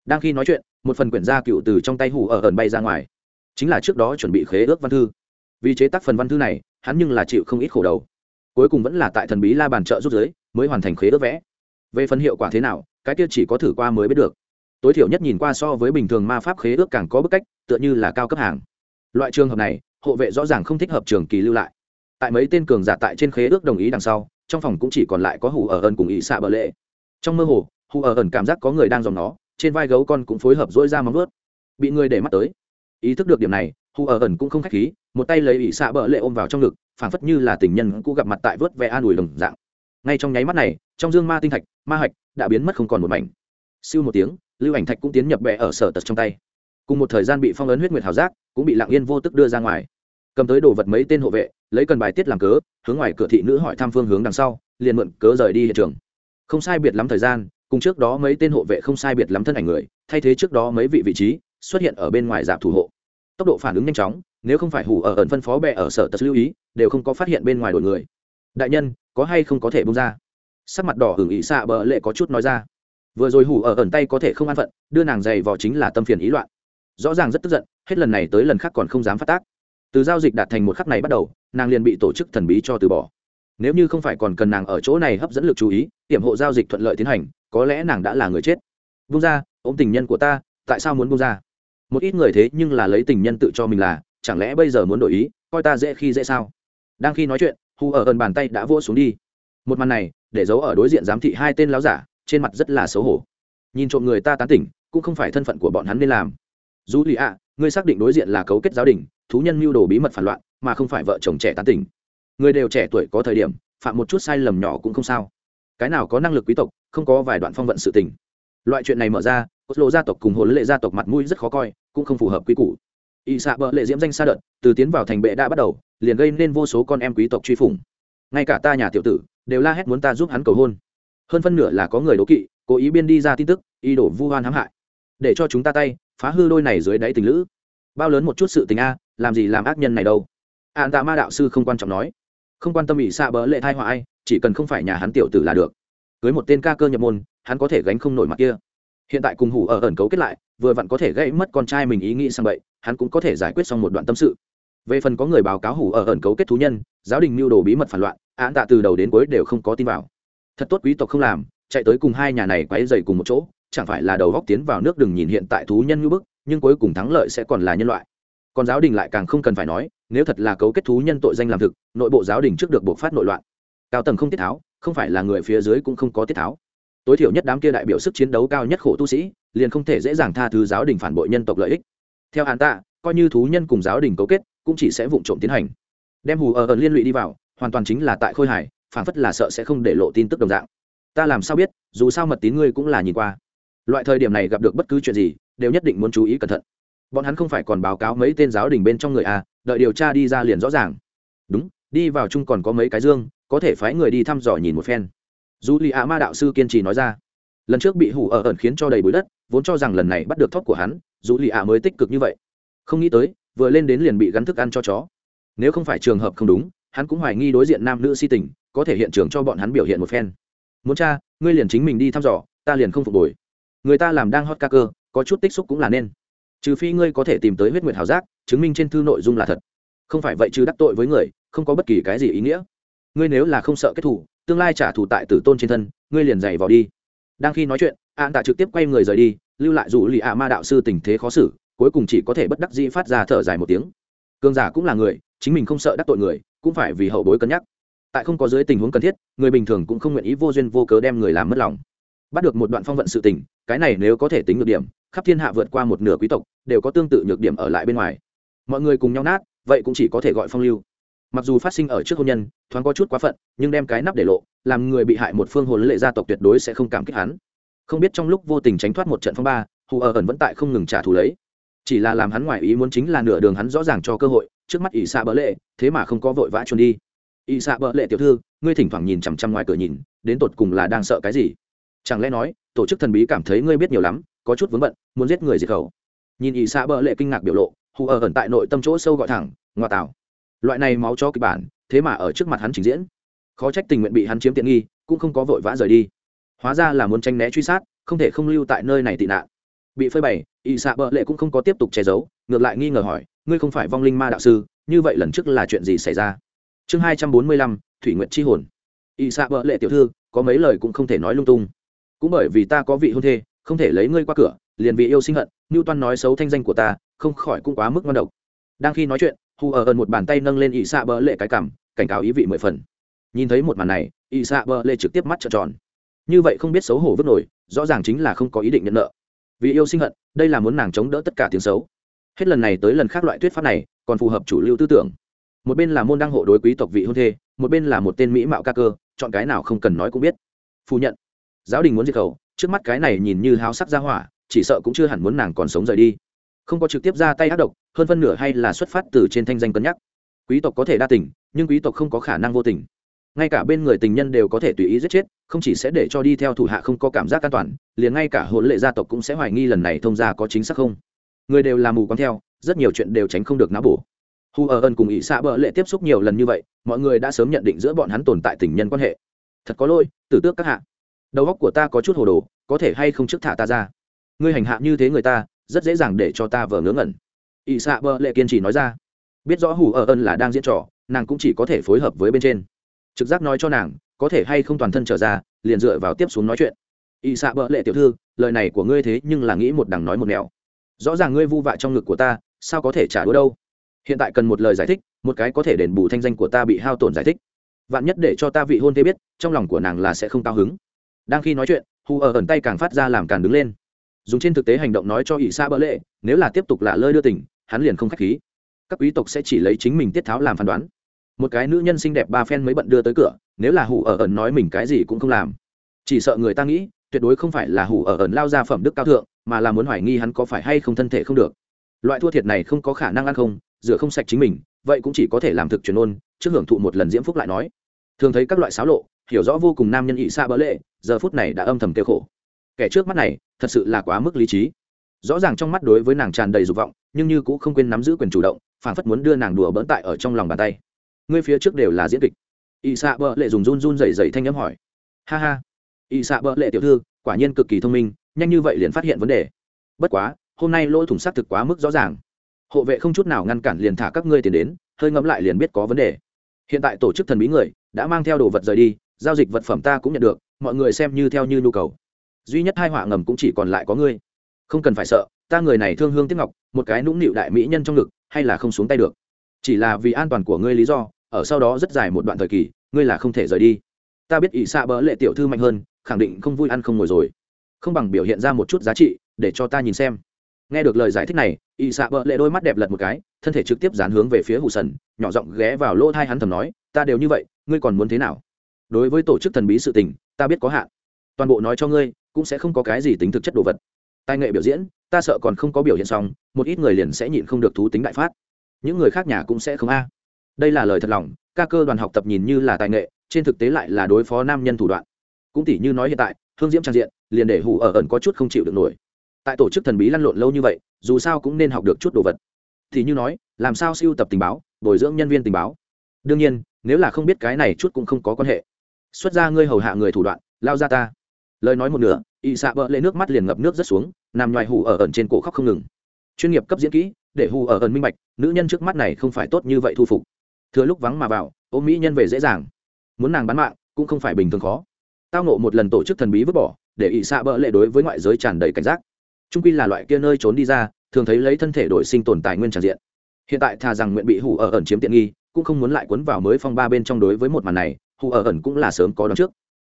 Đang khi nói chuyện, một phần quyển gia cựu từ trong tay hủ ở ẩn bay ra ngoài. Chính là trước đó chuẩn bị khế ước văn thư. Vì chế tác phần văn thư này, hắn nhưng là chịu không ít khổ đầu. Cuối cùng vẫn là tại thần bí la bàn trợ rút giới, mới hoàn thành khế ước vẽ. Về phần hiệu quả thế nào, cái kia chỉ có thử qua mới biết được. Tối thiểu nhất nhìn qua so với bình thường ma pháp khế ước càng có bức cách, tựa như là cao cấp hàng. Loại trường hợp này, hộ vệ rõ ràng không thích hợp trường kỳ lưu lại. Tại mấy tên cường giả tại trên khế ước đồng ý đằng sau, trong phòng cũng chỉ còn lại có hủ ở ẩn cùng ý xạ bờ lệ trong mơ hồ, Hù ở ẩn cảm giác có người đang dòng nó, trên vai gấu con cũng phối hợp dỗi ra móng ướt bị người để mắt tới. Ý thức được điểm này, Hù ở ẩn cũng không khách khí, một tay lấy ý xạ bờ lệ ôm vào trong ngực, phảng phất như là tình nhân cũ gặp mặt tại vớt vẻ an ủi đồng dạng. Ngay trong nháy mắt này, trong dương ma tinh thạch, ma hạch đã biến mất không còn một mảnh. Siêu một tiếng, lưu ảnh thạch cũng tiến nhập bẹ ở sở tật trong tay. Cùng một thời gian bị phong ấn huyết nguyệt hào giác, cũng bị lặng yên vô tức đưa ra ngoài. Cầm tới đồ vật mấy tên hộ vệ, lấy cần bài tiết làm cớ, hướng ngoài cửa thị nữ hỏi thăm phương hướng đằng sau, liền mượn cớ rời đi hiện trường không sai biệt lắm thời gian, cùng trước đó mấy tên hộ vệ không sai biệt lắm thân ảnh người, thay thế trước đó mấy vị vị trí, xuất hiện ở bên ngoài dạp thủ hộ. Tốc độ phản ứng nhanh chóng, nếu không phải hủ ở ẩn phân phó bè ở sở tật lưu ý, đều không có phát hiện bên ngoài đội người. Đại nhân, có hay không có thể bung ra? Sắc mặt đỏ hưởng ý xạ bờ lệ có chút nói ra. Vừa rồi hủ ở ẩn tay có thể không an phận, đưa nàng giày vào chính là tâm phiền ý loạn. Rõ ràng rất tức giận, hết lần này tới lần khác còn không dám phát tác. Từ giao dịch đạt thành một khắc này bắt đầu, nàng liền bị tổ chức thần bí cho từ bỏ nếu như không phải còn cần nàng ở chỗ này hấp dẫn lực chú ý, hiểm hộ giao dịch thuận lợi tiến hành, có lẽ nàng đã là người chết. Bung ra, ôm tình nhân của ta, tại sao muốn bung ra? Một ít người thế nhưng là lấy tình nhân tự cho mình là, chẳng lẽ bây giờ muốn đổi ý, coi ta dễ khi dễ sao? Đang khi nói chuyện hù ở ẩn bàn tay đã vỗ xuống đi. Một màn này, để giấu ở đối diện giám thị hai tên láo giả, trên mặt rất là xấu hổ. Nhìn trộm người ta tán tỉnh, cũng không phải thân phận của bọn hắn nên làm. Dù lì ạ, ngươi xác định đối diện là cấu kết giáo đình, thú nhân mưu đồ bí mật phản loạn, mà không phải vợ chồng trẻ tán tỉnh người đều trẻ tuổi có thời điểm, phạm một chút sai lầm nhỏ cũng không sao. Cái nào có năng lực quý tộc, không có vài đoạn phong vận sự tình. Loại chuyện này mở ra, cốt lộ gia tộc cùng hồn lệ gia tộc mặt mũi rất khó coi, cũng không phù hợp quy củ. Y xạ bợ lệ diễm danh xa đợt, từ tiến vào thành bệ đã bắt đầu, liền gây nên vô số con em quý tộc truy phủng. Ngay cả ta nhà tiểu tử, đều la hét muốn ta giúp hắn cầu hôn. Hơn phân nửa là có người đố kỵ, cố ý biên đi ra tin tức y đổ vu hoan hãm hại. Để cho chúng ta tay, phá hư đôi này dưới đáy tình lữ. Bao lớn một chút sự tình a, làm gì làm ác nhân này đâu? An tạ ma đạo sư không quan trọng nói không quan tâm ỷ xạ bỡ lệ thai họa ai, chỉ cần không phải nhà hắn tiểu tử là được. Cưới một tên ca cơ nhập môn, hắn có thể gánh không nổi mặt kia. Hiện tại cùng hủ ở ẩn cấu kết lại, vừa vặn có thể gây mất con trai mình ý nghĩ sang vậy hắn cũng có thể giải quyết xong một đoạn tâm sự. Về phần có người báo cáo hủ ở ẩn cấu kết thú nhân, giáo đình mưu đồ bí mật phản loạn, án tạ từ đầu đến cuối đều không có tin vào. Thật tốt quý tộc không làm, chạy tới cùng hai nhà này quấy dày cùng một chỗ, chẳng phải là đầu góc tiến vào nước đừng nhìn hiện tại thú nhân như bức, nhưng cuối cùng thắng lợi sẽ còn là nhân loại còn giáo đình lại càng không cần phải nói, nếu thật là cấu kết thú nhân tội danh làm thực, nội bộ giáo đình trước được buộc phát nội loạn. Cao tầng không tiết tháo, không phải là người phía dưới cũng không có tiết tháo. Tối thiểu nhất đám kia đại biểu sức chiến đấu cao nhất khổ tu sĩ, liền không thể dễ dàng tha thứ giáo đình phản bội nhân tộc lợi ích. Theo hắn tạ, coi như thú nhân cùng giáo đình cấu kết, cũng chỉ sẽ vụng trộm tiến hành. Đem hù ở ẩn liên lụy đi vào, hoàn toàn chính là tại khôi hải phản phất là sợ sẽ không để lộ tin tức đồng dạng. Ta làm sao biết, dù sao mật tín ngươi cũng là nhìn qua. Loại thời điểm này gặp được bất cứ chuyện gì, đều nhất định muốn chú ý cẩn thận bọn hắn không phải còn báo cáo mấy tên giáo đình bên trong người à đợi điều tra đi ra liền rõ ràng. Đúng, đi vào chung còn có mấy cái dương, có thể phái người đi thăm dò nhìn một phen. Dù lì ạ ma đạo sư kiên trì nói ra. Lần trước bị hủ ở ẩn khiến cho đầy bụi đất, vốn cho rằng lần này bắt được thóp của hắn dù lì ạ mới tích cực như vậy. Không nghĩ tới, vừa lên đến liền bị gắn thức ăn cho chó. Nếu không phải trường hợp không đúng, hắn cũng hoài nghi đối diện nam nữ si tình, có thể hiện trường cho bọn hắn biểu hiện một phen. Muốn cha, ngươi liền chính mình đi thăm dò, ta liền không phục hồi. Người ta làm đang hot ca cơ, có chút tích xúc cũng là nên trừ phi ngươi có thể tìm tới huyết nguyệt hào giác, chứng minh trên thư nội dung là thật. Không phải vậy chứ đắc tội với người, không có bất kỳ cái gì ý nghĩa. Ngươi nếu là không sợ kết thủ tương lai trả thù tại tử tôn trên thân, ngươi liền dày vào đi. Đang khi nói chuyện, an tạ trực tiếp quay người rời đi, lưu lại dù lì ạ ma đạo sư tình thế khó xử, cuối cùng chỉ có thể bất đắc dĩ phát ra thở dài một tiếng. Cường giả cũng là người, chính mình không sợ đắc tội người, cũng phải vì hậu bối cân nhắc. Tại không có dưới tình huống cần thiết, người bình thường cũng không nguyện ý vô duyên vô cớ đem người làm mất lòng. Bắt được một đoạn phong vận sự tình, cái này nếu có thể tính được điểm khắp thiên hạ vượt qua một nửa quý tộc, đều có tương tự nhược điểm ở lại bên ngoài. Mọi người cùng nhau nát, vậy cũng chỉ có thể gọi phong lưu. Mặc dù phát sinh ở trước hôn nhân, thoáng có chút quá phận, nhưng đem cái nắp để lộ, làm người bị hại một phương hồn lệ gia tộc tuyệt đối sẽ không cảm kích hắn. Không biết trong lúc vô tình tránh thoát một trận phong ba, hù ở ẩn vẫn tại không ngừng trả thù lấy. Chỉ là làm hắn ngoài ý muốn chính là nửa đường hắn rõ ràng cho cơ hội, trước mắt ỷ xạ bỡ lệ, thế mà không có vội vã trốn đi. Ỷ xạ bỡ lệ tiểu thư, ngươi thỉnh thoảng nhìn chằm chằm ngoài cửa nhìn, đến tột cùng là đang sợ cái gì? Chẳng lẽ nói, tổ chức thần bí cảm thấy ngươi biết nhiều lắm có chút vướng bận, muốn giết người diệt khẩu. Nhìn ỷ xạ bỡ lệ kinh ngạc biểu lộ, hù ở ẩn tại nội tâm chỗ sâu gọi thẳng, ngoa tạo loại này máu cho kịch bản, thế mà ở trước mặt hắn trình diễn. Khó trách tình nguyện bị hắn chiếm tiện nghi, cũng không có vội vã rời đi. Hóa ra là muốn tranh né truy sát, không thể không lưu tại nơi này tị nạn. Bị phơi bày ỵ xạ bợ lệ cũng không có tiếp tục che giấu, ngược lại nghi ngờ hỏi, ngươi không phải vong linh ma đạo sư, như vậy lần trước là chuyện gì xảy ra? Chương hai trăm bốn mươi lăm, thủy nguyện tri hồn. Ỵ xạ bợ lệ tiểu thư, có mấy lời cũng không thể nói lung tung. Cũng bởi vì ta có vị hôn thê không thể lấy ngươi qua cửa, liền vì yêu sinh hận như toan nói xấu thanh danh của ta, không khỏi cũng quá mức ngon độc. Đang khi nói chuyện hù ở ẩn một bàn tay nâng lên ỵ xạ bờ lệ cái cảm cảnh cáo ý vị mười phần. Nhìn thấy một màn này ỵ xạ bờ lệ trực tiếp mắt trợn tròn. Như vậy không biết xấu hổ vứt nổi, rõ ràng chính là không có ý định nhận nợ. Vì yêu sinh hận, đây là muốn nàng chống đỡ tất cả tiếng xấu. Hết lần này tới lần khác loại thuyết pháp này, còn phù hợp chủ lưu tư tưởng. Một bên là môn đăng hộ đối quý tộc vị hôn thê, một bên là một tên mỹ mạo ca cơ, chọn cái nào không cần nói cũng biết. Phủ nhận. Giáo đình muốn diệt khẩu trước mắt cái này nhìn như háo sắc ra hỏa, chỉ sợ cũng chưa hẳn muốn nàng còn sống rời đi. Không có trực tiếp ra tay ác độc, hơn phân nửa hay là xuất phát từ trên thanh danh cân nhắc. Quý tộc có thể đa tình, nhưng quý tộc không có khả năng vô tình. Ngay cả bên người tình nhân đều có thể tùy ý giết chết, không chỉ sẽ để cho đi theo thủ hạ không có cảm giác an toàn, liền ngay cả hôn lệ gia tộc cũng sẽ hoài nghi lần này thông gia có chính xác không. Người đều là mù quáng theo, rất nhiều chuyện đều tránh không được não bổ. Hu ở ân cùng ỷ xạ bợ lệ tiếp xúc nhiều lần như vậy, mọi người đã sớm nhận định giữa bọn hắn tồn tại tình nhân quan hệ. Thật có lỗi, tử tước các hạ đầu óc của ta có chút hồ đồ, có thể hay không trước thả ta ra? Ngươi hành hạ như thế người ta, rất dễ dàng để cho ta vờ ngớ ngẩn. Ỵ xạ bờ lệ kiên trì nói ra. Biết rõ hù ở ân là đang diễn trò, nàng cũng chỉ có thể phối hợp với bên trên. Trực giác nói cho nàng, có thể hay không toàn thân trở ra, liền dựa vào tiếp xuống nói chuyện. Ỵ xạ bợ lệ tiểu thư, lời này của ngươi thế nhưng là nghĩ một đằng nói một nẻo. Rõ ràng ngươi vu vạ trong ngực của ta, sao có thể trả đũa đâu? Hiện tại cần một lời giải thích, một cái có thể đền bù thanh danh của ta bị hao tổn giải thích. Vạn nhất để cho ta vị hôn thế biết, trong lòng của nàng là sẽ không cao hứng đang khi nói chuyện hù ở ẩn tay càng phát ra làm càng đứng lên. Dùng trên thực tế hành động nói cho ỷ xa bỡ lệ, nếu là tiếp tục lạ lơi đưa tình, hắn liền không k h á c h khí. Các quý tộc sẽ chỉ lấy chính mình tiết tháo làm phán đoán. Một cái nữ nhân xinh đẹp ba phen mới bận đưa tới cửa, nếu là Hù ở ẩn nói mình cái gì cũng không làm. Chỉ sợ người ta nghĩ, tuyệt đối không phải là Hù ở ẩn lao ra phẩm đức cao thượng, mà là muốn hoài nghi hắn có phải hay không thân thể không được. Loại thua thiệt này không có khả năng ăn không, rửa không sạch chính mình, vậy cũng chỉ có thể làm thực truyền ôn, trước hưởng thụ một lần diễm phúc lại nói. Thường thấy các loại xáo lộ hiểu rõ vô cùng nam nhân ỵ xa bỡ lệ, giờ phút này đã âm thầm kêu khổ. Kẻ trước mắt này, thật sự là quá mức lý trí. Rõ ràng trong mắt đối với nàng tràn đầy dục vọng, nhưng như cũng không quên nắm giữ quyền chủ động, phản phất muốn đưa nàng đùa bỡn tại ở trong lòng bàn tay. Ngươi phía trước đều là diễn kịch. Ỵ xạ bợ lệ dùng run run dày dày thanh n m hỏi. Ha ha. Ỵ xạ bợ lệ tiểu thư, quả nhiên cực kỳ thông minh, nhanh như vậy liền phát hiện vấn đề. Bất quá, hôm nay lỗ thủng xác thực quá mức rõ ràng. Hộ vệ không chút nào ngăn cản liền thả các ngươi tiền đến, hơi ngẫm lại liền biết có vấn đề. Hiện tại tổ chức thần bí người, đã mang theo đồ vật rời đi giao dịch vật phẩm ta cũng nhận được, mọi người xem như theo như nhu cầu. Duy nhất hai họa ngầm cũng chỉ còn lại có ngươi. Không cần phải sợ, ta người này thương hương tiếc ngọc, một cái nũng nịu đại mỹ nhân trong ngực, hay là không xuống tay được? Chỉ là vì an toàn của ngươi lý do, ở sau đó rất dài một đoạn thời kỳ, ngươi là không thể rời đi. Ta biết ỷ xạ bỡ lệ tiểu thư mạnh hơn, khẳng định không vui ăn không ngồi rồi. Không bằng biểu hiện ra một chút giá trị, để cho ta nhìn xem. Nghe được lời giải thích này, ỷ xạ bỡ lệ đôi mắt đẹp lật một cái, thân thể trực tiếp dán hướng về phía hụ sần, nhỏ giọng ghé vào lỗ thai hắn thầm nói, ta đều như vậy, ngươi còn muốn thế nào? Đối với tổ chức thần bí sự tình, ta biết có hạn. Toàn bộ nói cho ngươi, cũng sẽ không có cái gì tính thực chất đồ vật. Tài nghệ biểu diễn, ta sợ còn không có biểu hiện xong, một ít người liền sẽ nhịn không được thú tính đại phát. Những người khác nhà cũng sẽ không a. Đây là lời thật lòng, ca cơ đoàn học tập nhìn như là tài nghệ, trên thực tế lại là đối phó nam nhân thủ đoạn. Cũng tỷ như nói hiện tại, hương diễm trang diện, liền để hủ ở ẩn có chút không chịu được nổi. Tại tổ chức thần bí lăn lộn lâu như vậy, dù sao cũng nên học được chút đồ vật. Thì như nói, làm sao siêu tập tình báo, bồi dưỡng nhân viên tình báo. Đương nhiên, nếu là không biết cái này chút cũng không có quan hệ xuất ra ngươi hầu hạ người thủ đoạn, lao ra ta. Lời nói một nửa, y xạ bỡ lệ nước mắt liền ngập nước rất xuống, nằm ngoài hù ở ẩn trên cổ khóc không ngừng. Chuyên nghiệp cấp diễn kỹ, để hù ở ẩn minh bạch, nữ nhân trước mắt này không phải tốt như vậy thu phục. Thừa lúc vắng mà vào, ôm mỹ nhân về dễ dàng. Muốn nàng bán mạng, cũng không phải bình thường khó. Tao nộ một lần tổ chức thần bí vứt bỏ, để ỵ xạ bỡ lệ đối với ngoại giới tràn đầy cảnh giác. Trung quy là loại kia nơi trốn đi ra, thường thấy lấy thân thể đổi sinh tồn tài nguyên tràn diện. Hiện tại thà rằng nguyện bị hủ ở ẩn chiếm tiện nghi, cũng không muốn lại cuốn vào mới phong ba bên trong đối với một màn này hù ở ẩn cũng là sớm có đón trước.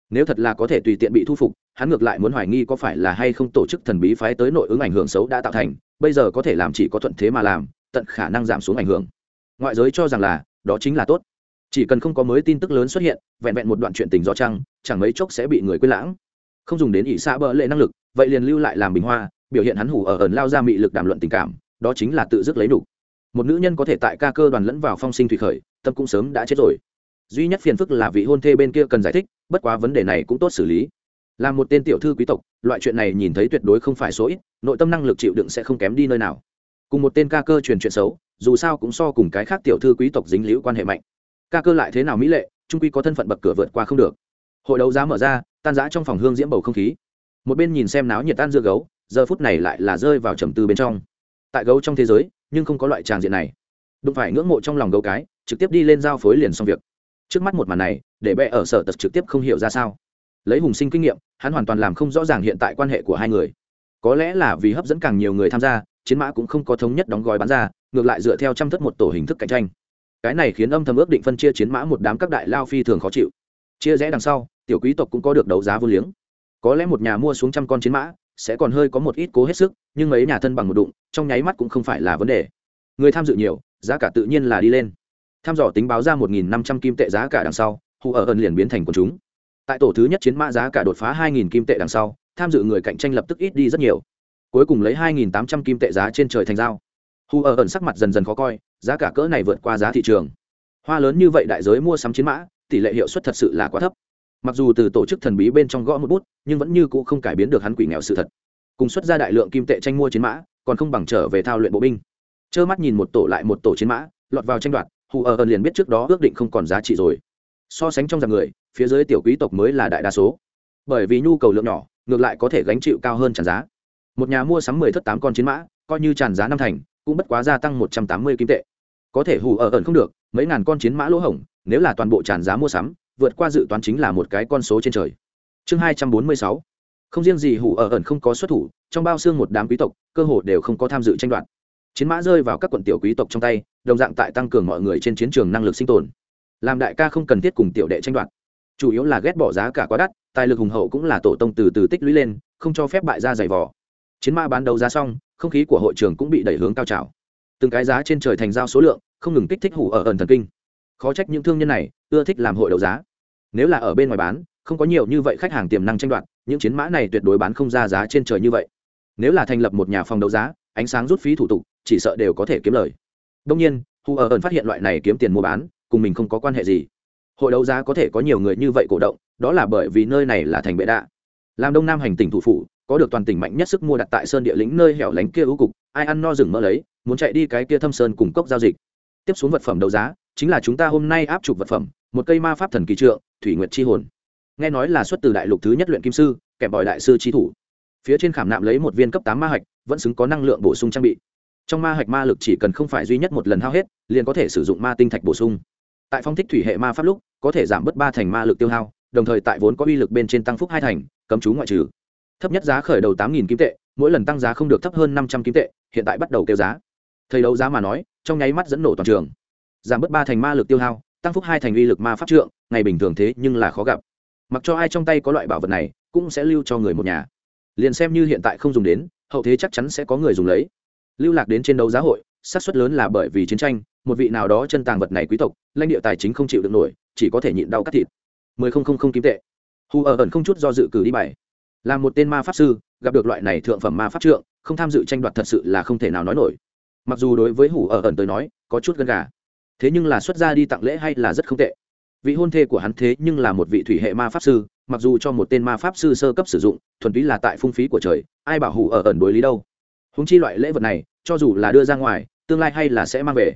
Nếu thật là có thể tùy tiện bị thu phục, hắn ngược lại muốn hoài nghi có phải là hay không tổ chức thần bí phái tới nội ứng ảnh hưởng xấu đã tạo thành, bây giờ có thể làm chỉ có thuận thế mà làm, tận khả năng giảm xuống ảnh hưởng. Ngoại giới cho rằng là, đó chính là tốt. Chỉ cần không có mới tin tức lớn xuất hiện, vẹn vẹn một đoạn chuyện tình do trăng chẳng mấy chốc sẽ bị người quên lãng. Không dùng đến ỷ xã bỡ lệ năng lực, vậy liền lưu lại làm bình hoa, biểu hiện hắn hủ ở ẩn lao ra mị lực đàm luận tình cảm, đó chính là tự dứt lấy đủ. Một nữ nhân có thể tại ca cơ đoàn lẫn vào phong sinh thủy khởi, tâm cũng sớm đã chết rồi duy nhất phiền phức là vị hôn thê bên kia cần giải thích, bất quá vấn đề này cũng tốt xử lý. Là một tên tiểu thư quý tộc, loại chuyện này nhìn thấy tuyệt đối không phải số ít, nội tâm năng lực chịu đựng sẽ không kém đi nơi nào. Cùng một tên ca cơ truyền chuyện xấu, dù sao cũng so cùng cái khác tiểu thư quý tộc dính liễu quan hệ mạnh. Ca cơ lại thế nào mỹ lệ trung quy có thân phận bậc cửa vượt qua không được. Hội đấu giá mở ra, tan giã trong phòng hương diễm bầu không khí. Một bên nhìn xem náo nhiệt tan dưa gấu, giờ phút này lại là rơi vào trầm tư bên trong. Tại gấu trong thế giới, nhưng không có loại tràng diện này. Đụng phải ngưỡng mộ trong lòng gấu cái, trực tiếp đi lên giao phối liền xong việc trước mắt một màn này, để bệ ở sở tật trực tiếp không hiểu ra sao. Lấy hùng sinh kinh nghiệm, hắn hoàn toàn làm không rõ ràng hiện tại quan hệ của hai người. Có lẽ là vì hấp dẫn càng nhiều người tham gia, chiến mã cũng không có thống nhất đóng gói bán ra, ngược lại dựa theo trăm thất một tổ hình thức cạnh tranh. Cái này khiến âm thầm ước định phân chia chiến mã một đám các đại lao phi thường khó chịu. Chia rẽ đằng sau, tiểu quý tộc cũng có được đấu giá vô liếng. Có lẽ một nhà mua xuống trăm con chiến mã, sẽ còn hơi có một ít cố hết sức, nhưng mấy nhà thân bằng một đụng, trong nháy mắt cũng không phải là vấn đề. Người tham dự nhiều, giá cả tự nhiên là đi lên tham dò tính báo ra một nghìn năm trăm kim tệ giá cả đằng sau, hù ở ẩn liền biến thành quần chúng. Tại tổ thứ nhất chiến mã giá cả đột phá hai nghìn kim tệ đằng sau, tham dự người cạnh tranh lập tức ít đi rất nhiều. Cuối cùng lấy hai nghìn tám trăm kim tệ giá trên trời thành dao hù ở ẩn sắc mặt dần dần khó coi, giá cả cỡ này vượt qua giá thị trường. Hoa lớn như vậy đại giới mua sắm chiến mã, tỷ lệ hiệu suất thật sự là quá thấp. Mặc dù từ tổ chức thần bí bên trong gõ một bút, nhưng vẫn như cũ không cải biến được hắn quỷ nghèo sự thật. Cùng xuất ra đại lượng kim tệ tranh mua chiến mã, còn không bằng trở về thao luyện bộ binh. Trơ mắt nhìn một tổ lại một tổ chiến mã, lọt vào tranh đoạt hù ở ẩn liền biết trước đó ước định không còn giá trị rồi. So sánh trong dòng người, phía dưới tiểu quý tộc mới là đại đa số. Bởi vì nhu cầu lượng nhỏ, ngược lại có thể gánh chịu cao hơn tràn giá. Một nhà mua sắm mười thất tám con chiến mã, coi như tràn giá năm thành, cũng bất quá gia tăng một trăm tám mươi kim tệ. Có thể hù ở ẩn không được, mấy ngàn con chiến mã lỗ hổng, nếu là toàn bộ tràn giá mua sắm, vượt qua dự toán chính là một cái con số trên trời. Chương hai trăm bốn mươi sáu. Không riêng gì hủ ở ẩn không có xuất thủ, trong bao xương một đám quý tộc, cơ hồ đều không có tham dự tranh đoạt chiến mã rơi vào các quận tiểu quý tộc trong tay, đồng dạng tại tăng cường mọi người trên chiến trường năng lực sinh tồn. Làm đại ca không cần thiết cùng tiểu đệ tranh đoạt. Chủ yếu là ghét bỏ giá cả quá đắt, tài lực hùng hậu cũng là tổ tông từ từ tích lũy lên, không cho phép bại ra giày vò. Chiến mã bán đấu giá xong, không khí của hội trường cũng bị đẩy hướng cao trào. Từng cái giá trên trời thành giao số lượng, không ngừng kích thích hủ ở ẩn thần kinh. Khó trách những thương nhân này ưa thích làm hội đấu giá. Nếu là ở bên ngoài bán, không có nhiều như vậy khách hàng tiềm năng tranh đoạt, những chiến mã này tuyệt đối bán không ra giá trên trời như vậy. Nếu là thành lập một nhà phòng đấu giá, ánh sáng rút phí thủ tục chỉ sợ đều có thể kiếm lời. Đông nhiên hù ở ẩn phát hiện loại này kiếm tiền mua bán, cùng mình không có quan hệ gì. Hội đấu giá có thể có nhiều người như vậy cổ động, đó là bởi vì nơi này là thành bệ đạ. Làm đông nam hành tỉnh thủ phủ, có được toàn tỉnh mạnh nhất sức mua đặt tại sơn địa lĩnh nơi hẻo lánh kia ưu cục, ai ăn no rừng mơ lấy, muốn chạy đi cái kia thâm sơn cùng cốc giao dịch. Tiếp xuống vật phẩm đấu giá, chính là chúng ta hôm nay áp chụp vật phẩm, một cây ma pháp thần kỳ trượng, thủy nguyệt chi hồn. Nghe nói là xuất từ đại lục thứ nhất luyện kim sư kèm bòi đại sư trí thủ. Phía trên khảm nạm lấy một viên cấp tám ma hạch, vẫn xứng có năng lượng bổ sung trang bị trong ma hạch ma lực chỉ cần không phải duy nhất một lần hao hết, liền có thể sử dụng ma tinh thạch bổ sung. Tại phong thích thủy hệ ma pháp lúc, có thể giảm bớt ba thành ma lực tiêu hao, đồng thời tại vốn có uy lực bên trên tăng phúc hai thành, cấm chú ngoại trừ. Thấp nhất giá khởi đầu tám nghìn kim tệ, mỗi lần tăng giá không được thấp hơn năm trăm kim tệ, hiện tại bắt đầu kêu giá. Thầy đấu giá mà nói, trong nháy mắt dẫn nổ toàn trường. Giảm bớt ba thành ma lực tiêu hao, tăng phúc hai thành uy lực ma pháp trượng, ngày bình thường thế nhưng là khó gặp. Mặc cho ai trong tay có loại bảo vật này, cũng sẽ lưu cho người một nhà. Liền xem như hiện tại không dùng đến, hậu thế chắc chắn sẽ có người dùng lấy lưu lạc đến trên đấu giá hội, xác suất lớn là bởi vì chiến tranh, một vị nào đó chân tàng vật này quý tộc, lãnh địa tài chính không chịu được nổi, chỉ có thể nhịn đau cắt thịt. Mười không không không kim tệ. Hù ở ẩn không chút do dự cử đi bảy là một tên ma pháp sư, gặp được loại này thượng phẩm ma pháp trượng, không tham dự tranh đoạt thật sự là không thể nào nói nổi. Mặc dù đối với hủ ở ẩn tới nói, có chút gần gà, thế nhưng là xuất ra đi tặng lễ hay là rất không tệ. Vị hôn thê của hắn thế nhưng là một vị thủy hệ ma pháp sư, mặc dù cho một tên ma pháp sư sơ cấp sử dụng, thuần túy là tại phung phí của trời, ai bảo hủ ở ẩn đối lý đâu? Húng chi loại lễ vật này, cho dù là đưa ra ngoài, tương lai hay là sẽ mang về.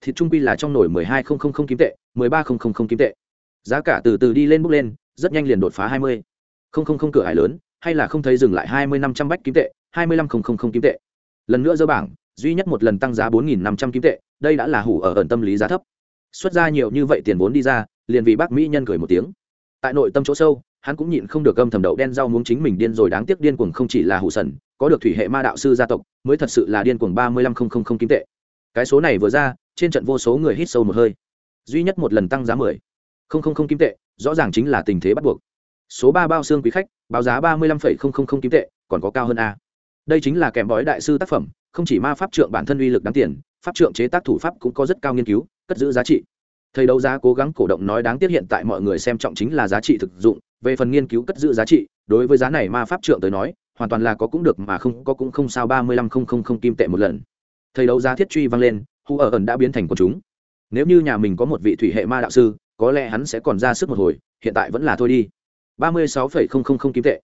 Thịt trung quy là trong nổi mười hai không không không kim tệ, mười ba không không không kim tệ. Giá cả từ từ đi lên bước lên, rất nhanh liền đột phá hai mươi. Không không không cửa hải lớn, hay là không thấy dừng lại hai mươi năm trăm bách kim tệ, hai mươi lăm không không không kim tệ. Lần nữa dỡ bảng, duy nhất một lần tăng giá bốn nghìn năm trăm kim tệ, đây đã là hủ ở ẩn tâm lý giá thấp. Xuất ra nhiều như vậy tiền vốn đi ra, liền vì bác mỹ nhân cười một tiếng. Tại nội tâm chỗ sâu hắn cũng nhịn không được gâm thầm đậu đen rau muống chính mình điên rồi đáng tiếc điên cuồng không chỉ là hủ sần, có được thủy hệ ma đạo sư gia tộc, mới thật sự là điên cuồng ba mươi lăm không không không kim tệ. Cái số này vừa ra, trên trận vô số người hít sâu một hơi. Duy nhất một lần tăng giá mười không không không kim tệ, rõ ràng chính là tình thế bắt buộc. Số ba bao xương quý khách, báo giá ba mươi lăm phẩy không không không kim tệ, còn có cao hơn a. Đây chính là kèm bói đại sư tác phẩm, không chỉ ma pháp trượng bản thân uy lực đáng tiền, pháp trượng chế tác thủ pháp cũng có rất cao nghiên cứu, cất giữ giá trị. Thầy đấu giá cố gắng cổ động nói đáng tiếc hiện tại mọi người xem trọng chính là giá trị thực dụng về phần nghiên cứu cất giữ giá trị, đối với giá này ma pháp trượng tới nói, hoàn toàn là có cũng được mà không có cũng không sao, ba mươi lăm không không không kim tệ một lần. Thầy đấu giá thiết truy vang lên, hu ở ẩn đã biến thành quần chúng. Nếu như nhà mình có một vị thủy hệ ma đạo sư, có lẽ hắn sẽ còn ra sức một hồi, hiện tại vẫn là thôi đi. ba mươi sáu phẩy không không không kim tệ.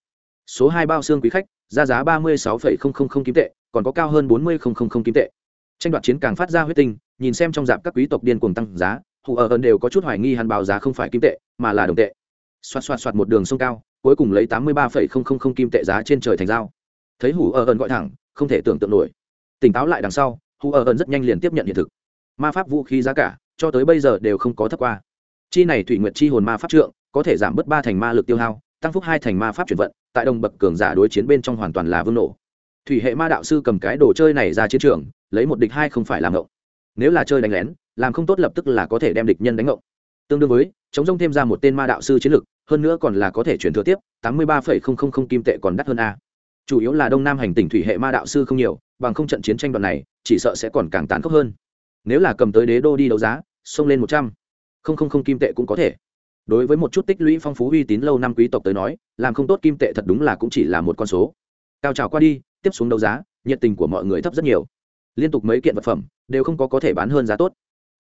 Số hai bao xương quý khách, ra giá ba mươi sáu phẩy không không không kim tệ, còn có cao hơn bốn mươi không không không kim tệ. Tranh đoạt chiến càng phát ra huyết tinh, nhìn xem trong dạp các quý tộc điên cuồng tăng giá hù ở ẩn đều có chút hoài nghi hắn báo giá không phải kim tệ, mà là đồng tệ xoạt xoạt xoạt một đường sông cao, cuối cùng lấy tám mươi ba phẩy không không không kim tệ giá trên trời thành dao thấy hủ ở ẩn gọi thẳng, không thể tưởng tượng nổi. Tỉnh táo lại đằng sau, hủ ở ẩn rất nhanh liền tiếp nhận hiện thực. Ma pháp vũ khí giá cả, cho tới bây giờ đều không có thấp qua. Chi này thủy nguyệt chi hồn ma pháp trượng, có thể giảm bớt ba thành ma lực tiêu hao, tăng phúc hai thành ma pháp chuyển vận, tại đồng bậc cường giả đối chiến bên trong hoàn toàn là vương nổ. Thủy hệ ma đạo sư cầm cái đồ chơi này ra chiến trường, lấy một địch hai không phải làm ngộng. Nếu là chơi đánh lén, làm không tốt lập tức là có thể đem địch nhân đánh ngộng tương đương với, chống rông thêm ra một tên ma đạo sư chiến lực hơn nữa còn là có thể chuyển thừa tiếp, tám mươi ba kim tệ còn đắt hơn a. Chủ yếu là đông nam hành tỉnh thủy hệ ma đạo sư không nhiều, bằng không trận chiến tranh đoạn này, chỉ sợ sẽ còn càng tán khốc hơn. Nếu là cầm tới đế đô đi đấu giá, xông lên một trăm linh kim tệ cũng có thể. Đối với một chút tích lũy phong phú uy tín lâu năm quý tộc tới nói, làm không tốt kim tệ thật đúng là cũng chỉ là một con số. Cao trào qua đi, tiếp xuống đấu giá, nhiệt tình của mọi người thấp rất nhiều. Liên tục mấy kiện vật phẩm, đều không có có thể bán hơn giá tốt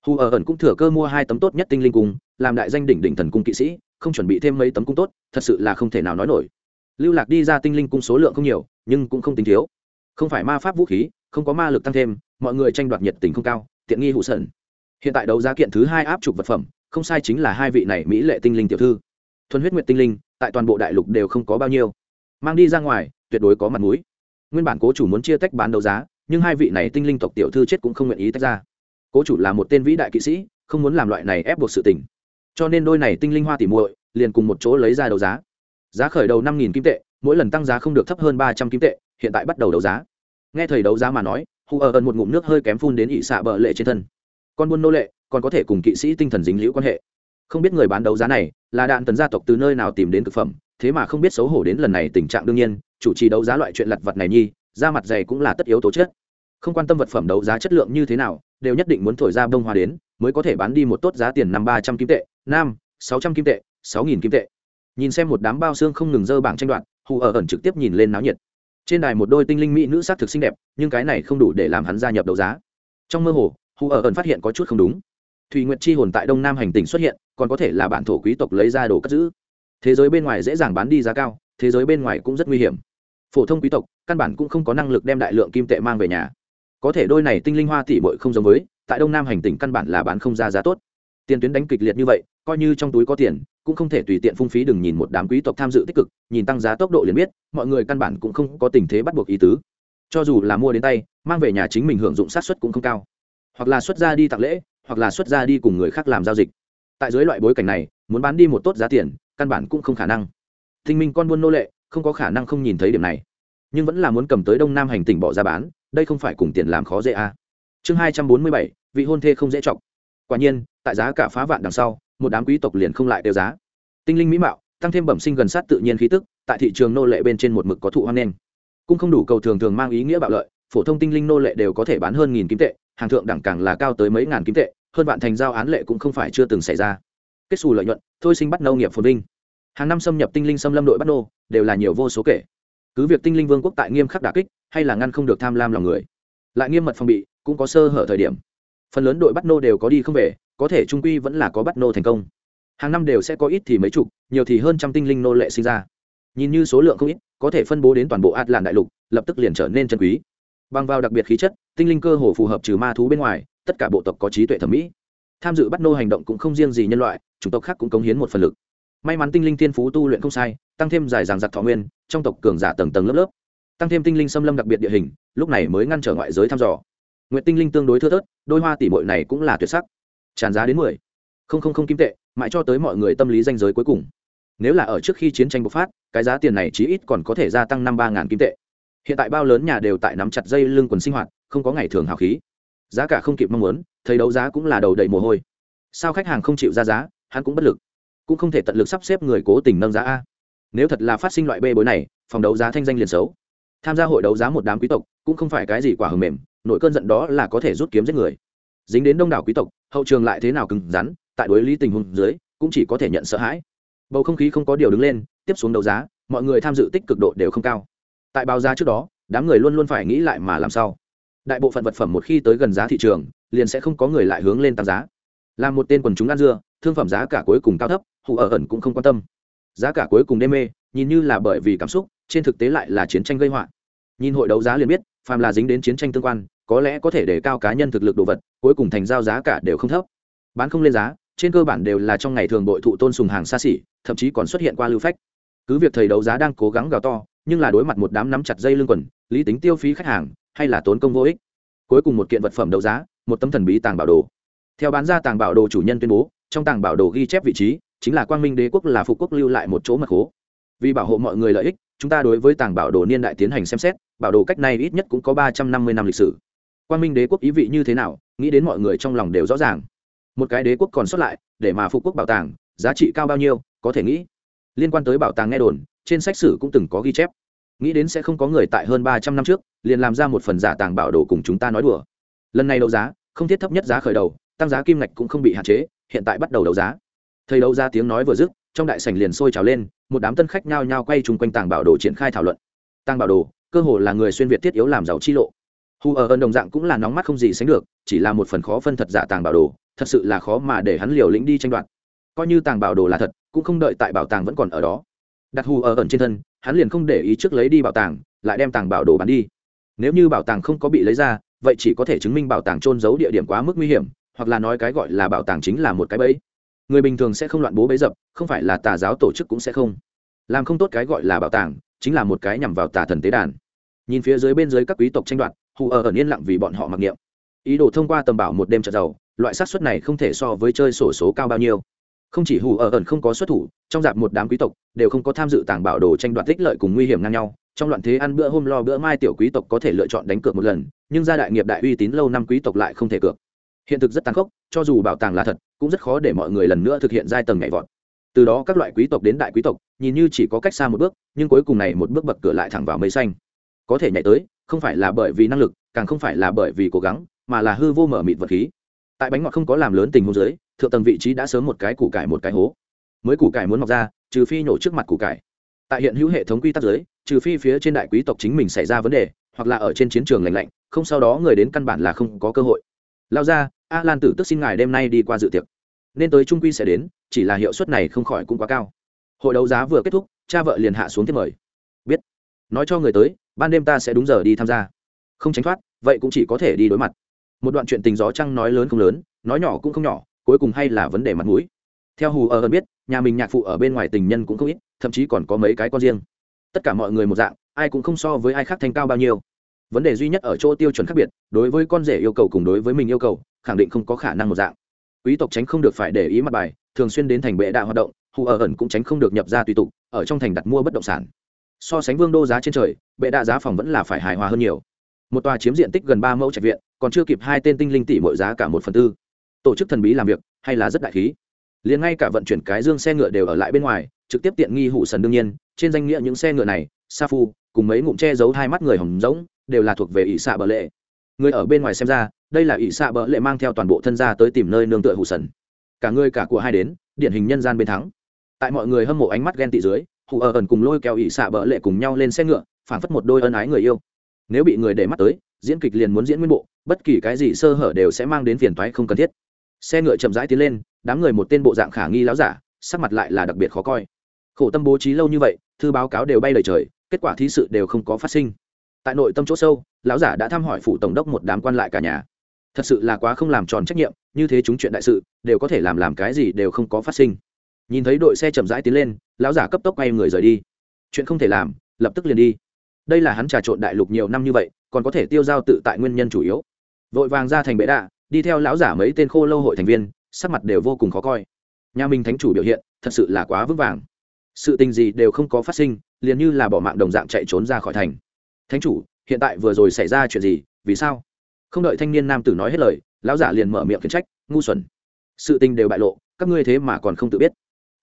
hù ở ẩn cũng thừa cơ mua hai tấm tốt nhất tinh linh cung, làm đại danh đỉnh đỉnh thần cung kỵ sĩ, không chuẩn bị thêm mấy tấm cung tốt, thật sự là không thể nào nói nổi. Lưu lạc đi ra tinh linh cung số lượng không nhiều, nhưng cũng không tính thiếu. Không phải ma pháp vũ khí, không có ma lực tăng thêm, mọi người tranh đoạt nhiệt tình không cao, tiện nghi hụ sẩn. Hiện tại đấu giá kiện thứ hai áp trục vật phẩm, không sai chính là hai vị này mỹ lệ tinh linh tiểu thư. Thuần huyết nguyệt tinh linh, tại toàn bộ đại lục đều không có bao nhiêu. Mang đi ra ngoài, tuyệt đối có mặt mũi. Nguyên bản cố chủ muốn chia tách bán đấu giá, nhưng hai vị này tinh linh tộc tiểu thư chết cũng không nguyện ý tách ra cố chủ là một tên vĩ đại kỵ sĩ, không muốn làm loại này ép buộc sự tình. Cho nên đôi này tinh linh hoa tỉ muội liền cùng một chỗ lấy ra đấu giá. Giá khởi đầu năm nghìn kim tệ, mỗi lần tăng giá không được thấp hơn ba trăm kim tệ, hiện tại bắt đầu đấu giá. Nghe thầy đấu giá mà nói hù ở ẩn một ngụm nước hơi kém phun đến ỵ xạ bờ lệ trên thân. Con buôn nô lệ, còn có thể cùng kỵ sĩ tinh thần dính liễu quan hệ. Không biết người bán đấu giá này là đạn tần gia tộc từ nơi nào tìm đến thực phẩm, thế mà không biết xấu hổ đến lần này tình trạng đương nhiên, chủ trì đấu giá loại chuyện lặt vặt này nhi ra mặt dày cũng là tất yếu tố chất. Không quan tâm vật phẩm đấu giá chất lượng như thế nào đều nhất định muốn thổi ra bông hoa đến, mới có thể bán đi một tốt giá tiền năm ba trăm kim tệ, năm, sáu trăm kim tệ, sáu nghìn kim tệ. Nhìn xem một đám bao xương không ngừng dơ bảng tranh đoạt, hù ở ẩn trực tiếp nhìn lên náo nhiệt. Trên đài một đôi tinh linh mỹ nữ s á c thực xinh đẹp, nhưng cái này không đủ để làm hắn gia nhập đấu giá. Trong mơ hồ, hù ở ẩn phát hiện có chút không đúng. Thùy nguyệt chi hồn tại đông nam hành tỉnh xuất hiện, còn có thể là bản thổ quý tộc lấy ra đồ cất giữ. Thế giới bên ngoài dễ dàng bán đi giá cao, thế giới bên ngoài cũng rất nguy hiểm. Phổ thông quý tộc, căn bản cũng không có năng lực đem đại lượng kim tệ mang về nhà có thể đôi này tinh linh hoa tỷ bội không giống với, tại đông nam hành tỉnh căn bản là bán không ra giá tốt. Tiền tuyến đánh kịch liệt như vậy, coi như trong túi có tiền, cũng không thể tùy tiện phung phí đừng nhìn một đám quý tộc tham dự tích cực, nhìn tăng giá tốc độ liền biết, mọi người căn bản cũng không có tình thế bắt buộc ý tứ. Cho dù là mua đến tay, mang về nhà chính mình hưởng dụng sát xuất cũng không cao. Hoặc là xuất ra đi tặng lễ, hoặc là xuất ra đi cùng người khác làm giao dịch. Tại dưới loại bối cảnh này, muốn bán đi một tốt giá tiền, căn bản cũng không khả năng. Thinh minh con buôn nô lệ, không có khả năng không nhìn thấy điểm này. Nhưng vẫn là muốn cầm tới đông nam hành tỉnh bỏ ra bán đây không phải cùng tiền làm khó dễ à. chương hai trăm bốn mươi bảy, vị hôn thê không dễ chọc. Quả nhiên, tại giá cả phá vạn đằng sau, một đám quý tộc liền không lại đều giá. Tinh linh mỹ mạo, tăng thêm bẩm sinh gần sát tự nhiên khí tức, tại thị trường nô lệ bên trên một mực có thụ hoang nghênh. Cũng không đủ cầu thường thường mang ý nghĩa bạo lợi, phổ thông tinh linh nô lệ đều có thể bán hơn nghìn kim tệ, hàng thượng đẳng càng là cao tới mấy ngàn kim tệ, hơn vạn thành giao án lệ cũng không phải chưa từng xảy ra. Kết xù lợi nhuận, thôi sinh bắt nâu nghiệp phồn vinh. Hàng năm xâm nhập tinh linh xâm lâm đội bắt nô, đều là nhiều vô số kể. Cứ việc tinh linh vương quốc tại nghiêm khắc đà kích hay là ngăn không được tham lam lòng người. Lại nghiêm mật phòng bị, cũng có sơ hở thời điểm. Phần lớn đội bắt nô đều có đi không về, có thể trung quy vẫn là có bắt nô thành công. Hàng năm đều sẽ có ít thì mấy chục, nhiều thì hơn trăm tinh linh nô lệ sinh ra. Nhìn như số lượng không ít, có thể phân bố đến toàn bộ ạt làn đại lục, lập tức liền trở nên chân quý. Bằng vào đặc biệt khí chất, tinh linh cơ hồ phù hợp trừ ma thú bên ngoài, tất cả bộ tộc có trí tuệ thẩm mỹ. Tham dự bắt nô hành động cũng không riêng gì nhân loại, chủng tộc khác cũng cống hiến một phần lực. May mắn tinh linh thiên phú tu luyện không sai, tăng thêm dài dàng giặc thọ nguyên, trong tộc cường giả tầng tầng lớp lớp tăng thêm tinh linh xâm lâm đặc biệt địa hình, lúc này mới ngăn trở ngoại giới thăm dò. Nguyện tinh linh tương đối thưa thớt, đôi hoa tỉ mội này cũng là tuyệt sắc. Tràn giá đến mười. Không không không kim tệ, mãi cho tới mọi người tâm lý danh giới cuối cùng. Nếu là ở trước khi chiến tranh bộc phát, cái giá tiền này chí ít còn có thể gia tăng năm ba ngàn kim tệ. Hiện tại bao lớn nhà đều tại nắm chặt dây lưng quần sinh hoạt, không có ngày thường hào khí. Giá cả không kịp mong muốn, thấy đấu giá cũng là đầu đầy mồ hôi. Sao khách hàng không chịu ra giá, hắn cũng bất lực. Cũng không thể tận lực sắp xếp người cố tình nâng giá a. Nếu thật là phát sinh loại bê bối này, phòng đấu giá thanh danh liền xấu tham gia hội đấu giá một đám quý tộc, cũng không phải cái gì quả hầm mềm, nội cơn giận đó là có thể rút kiếm giết người. Dính đến đông đảo quý tộc, hậu trường lại thế nào cứng rắn, tại đối lý tình huống dưới, cũng chỉ có thể nhận sợ hãi. Bầu không khí không có điều đứng lên, tiếp xuống đấu giá, mọi người tham dự tích cực độ đều không cao. Tại báo giá trước đó, đám người luôn luôn phải nghĩ lại mà làm sao. Đại bộ phận vật phẩm một khi tới gần giá thị trường, liền sẽ không có người lại hướng lên tăng giá. Là một tên quần chúng ăn dưa, thương phẩm giá cả cuối cùng cao thấp hụ ở ẩn cũng không quan tâm. Giá cả cuối cùng đê mê nhìn như là bởi vì cảm xúc, trên thực tế lại là chiến tranh gây họa. Nhìn hội đấu giá liền biết, phàm là dính đến chiến tranh tương quan, có lẽ có thể để cao cá nhân thực lực đồ vật, cuối cùng thành giao giá cả đều không thấp. Bán không lên giá, trên cơ bản đều là trong ngày thường bội thụ tôn sùng hàng xa xỉ, thậm chí còn xuất hiện qua lưu phách. Cứ việc thầy đấu giá đang cố gắng gào to, nhưng là đối mặt một đám nắm chặt dây lưng quần, lý tính tiêu phí khách hàng, hay là tốn công vô ích. Cuối cùng một kiện vật phẩm đấu giá, một tấm thần bí tàng bảo đồ. Theo bán ra tàng bảo đồ chủ nhân tuyên bố, trong tàng bảo đồ ghi chép vị trí, chính là quang minh đế quốc là phụ quốc lưu lại một chỗ mật khố vì bảo hộ mọi người lợi ích, chúng ta đối với tàng bảo đồ niên đại tiến hành xem xét, bảo đồ cách này ít nhất cũng có ba trăm năm mươi năm lịch sử. Quang minh đế quốc ý vị như thế nào, nghĩ đến mọi người trong lòng đều rõ ràng. Một cái đế quốc còn sót lại, để mà phục quốc bảo tàng, giá trị cao bao nhiêu, có thể nghĩ. Liên quan tới bảo tàng nghe đồn, trên sách sử cũng từng có ghi chép. Nghĩ đến sẽ không có người tại hơn ba trăm năm trước, liền làm ra một phần giả tàng bảo đồ cùng chúng ta nói đùa. Lần này đấu giá, không thiết thấp nhất giá khởi đầu, tăng giá kim ngạch cũng không bị hạn chế, hiện tại bắt đầu đấu giá. Thầy đấu giá tiếng nói vừa dứt, trong đại sảnh liền sôi trào lên một đám tân khách nhao nhao quay chung quanh tàng bảo đồ triển khai thảo luận. Tàng bảo đồ, cơ hồ là người xuyên việt thiết yếu làm giàu chi lộ. Hù ở ơn đồng dạng cũng là nóng mắt không gì sánh được, chỉ là một phần khó phân thật giả tàng bảo đồ, thật sự là khó mà để hắn liều lĩnh đi tranh đoạt. Coi như tàng bảo đồ là thật, cũng không đợi tại bảo tàng vẫn còn ở đó. Đặt hù ở ẩn trên thân, hắn liền không để ý trước lấy đi bảo tàng, lại đem tàng bảo đồ bán đi. Nếu như bảo tàng không có bị lấy ra, vậy chỉ có thể chứng minh bảo tàng trôn giấu địa điểm quá mức nguy hiểm, hoặc là nói cái gọi là bảo tàng chính là một cái bẫy người bình thường sẽ không loạn bố bấy dập, không phải là tà giáo tổ chức cũng sẽ không. Làm không tốt cái gọi là bảo tàng, chính là một cái nhằm vào tà thần tế đàn. Nhìn phía dưới bên dưới các quý tộc tranh đoạt, hù ở ẩn yên lặng vì bọn họ mặc niệm. Ý đồ thông qua tầm bảo một đêm trận giàu, loại xác suất này không thể so với chơi sổ số cao bao nhiêu. Không chỉ hù ở ẩn không có xuất thủ, trong dạp một đám quý tộc đều không có tham dự tàng bảo đồ tranh đoạt tích lợi cùng nguy hiểm ngang nhau. Trong loạn thế ăn bữa hôm lo bữa mai tiểu quý tộc có thể lựa chọn đánh cược một lần, nhưng gia đại nghiệp đại uy tín lâu năm quý tộc lại không thể cược hiện thực rất tàn khốc, cho dù bảo tàng là thật, cũng rất khó để mọi người lần nữa thực hiện giai tầng nhảy vọt. Từ đó các loại quý tộc đến đại quý tộc, nhìn như chỉ có cách xa một bước, nhưng cuối cùng này một bước bậc cửa lại thẳng vào mây xanh. Có thể nhảy tới, không phải là bởi vì năng lực, càng không phải là bởi vì cố gắng, mà là hư vô mở mịt vật khí. Tại bánh ngọt không có làm lớn tình huống dưới, thượng tầng vị trí đã sớm một cái củ cải một cái hố. Mới củ cải muốn mọc ra, trừ phi nhổ trước mặt củ cải. Tại hiện hữu hệ thống quy tắc giới trừ phi phía trên đại quý tộc chính mình xảy ra vấn đề, hoặc là ở trên chiến trường lành lạnh, không sau đó người đến căn bản là không có cơ hội lao ra, a lan tử tức xin ngài đêm nay đi qua dự tiệc. Nên tới trung quy sẽ đến, chỉ là hiệu suất này không khỏi cũng quá cao. Hội đấu giá vừa kết thúc, cha vợ liền hạ xuống tiếp mời. Biết. Nói cho người tới, ban đêm ta sẽ đúng giờ đi tham gia. Không tránh thoát, vậy cũng chỉ có thể đi đối mặt. Một đoạn chuyện tình gió trăng nói lớn không lớn, nói nhỏ cũng không nhỏ, cuối cùng hay là vấn đề mặt mũi. Theo hù ở ơn biết, nhà mình nhạc phụ ở bên ngoài tình nhân cũng không ít, thậm chí còn có mấy cái con riêng. Tất cả mọi người một dạng, ai cũng không so với ai khác thành cao bao nhiêu vấn đề duy nhất ở chỗ tiêu chuẩn khác biệt, đối với con rể yêu cầu cùng đối với mình yêu cầu, khẳng định không có khả năng một dạng. Quý tộc tránh không được phải để ý mặt bài, thường xuyên đến thành bệ đạ hoạt động, hù ở ẩn cũng tránh không được nhập ra tùy tục, ở trong thành đặt mua bất động sản. So sánh vương đô giá trên trời, bệ đạ giá phòng vẫn là phải hài hòa hơn nhiều. Một tòa chiếm diện tích gần ba mẫu trạch viện, còn chưa kịp hai tên tinh linh tỷ mọi giá cả một phần tư. Tổ chức thần bí làm việc, hay là rất đại khí. Liền ngay cả vận chuyển cái dương xe ngựa đều ở lại bên ngoài, trực tiếp tiện nghi hụ sần đương nhiên, trên danh nghĩa những xe ngựa này, sa phu, cùng mấy ngụm che giấu hai mắt người hồng rỗng đều là thuộc về ỷ xạ bờ lệ. Người ở bên ngoài xem ra, đây là ỷ xạ bờ lệ mang theo toàn bộ thân gia tới tìm nơi nương tựa hụ sần. Cả người cả của hai đến, điển hình nhân gian bên thắng. Tại mọi người hâm mộ ánh mắt ghen tị dưới hụ ở ẩn cùng lôi kéo ỷ xạ bờ lệ cùng nhau lên xe ngựa, phảng phất một đôi ân ái người yêu. Nếu bị người để mắt tới, diễn kịch liền muốn diễn nguyên bộ, bất kỳ cái gì sơ hở đều sẽ mang đến phiền toái không cần thiết. Xe ngựa chậm rãi tiến lên, đám người một tên bộ dạng khả nghi láo giả, sắc mặt lại là đặc biệt khó coi. Khổ tâm bố trí lâu như vậy, thư báo cáo đều bay lời trời, kết quả thí sự đều không có phát sinh tại nội tâm chỗ sâu, lão giả đã thăm hỏi phủ tổng đốc một đám quan lại cả nhà. Thật sự là quá không làm tròn trách nhiệm, như thế chúng chuyện đại sự, đều có thể làm làm cái gì đều không có phát sinh. Nhìn thấy đội xe chậm rãi tiến lên, lão giả cấp tốc quay người rời đi. Chuyện không thể làm, lập tức liền đi. Đây là hắn trà trộn đại lục nhiều năm như vậy, còn có thể tiêu giao tự tại nguyên nhân chủ yếu. Vội vàng ra thành bệ đạ, đi theo lão giả mấy tên khô lâu hội thành viên, sắc mặt đều vô cùng khó coi. Nhà mình thánh chủ biểu hiện, thật sự là quá vững vàng. Sự tình gì đều không có phát sinh, liền như là bỏ mạng đồng dạng chạy trốn ra khỏi thành thánh chủ, hiện tại vừa rồi xảy ra chuyện gì? Vì sao? Không đợi thanh niên nam tử nói hết lời, lão giả liền mở miệng khiển trách, ngu xuẩn. Sự tình đều bại lộ, các ngươi thế mà còn không tự biết.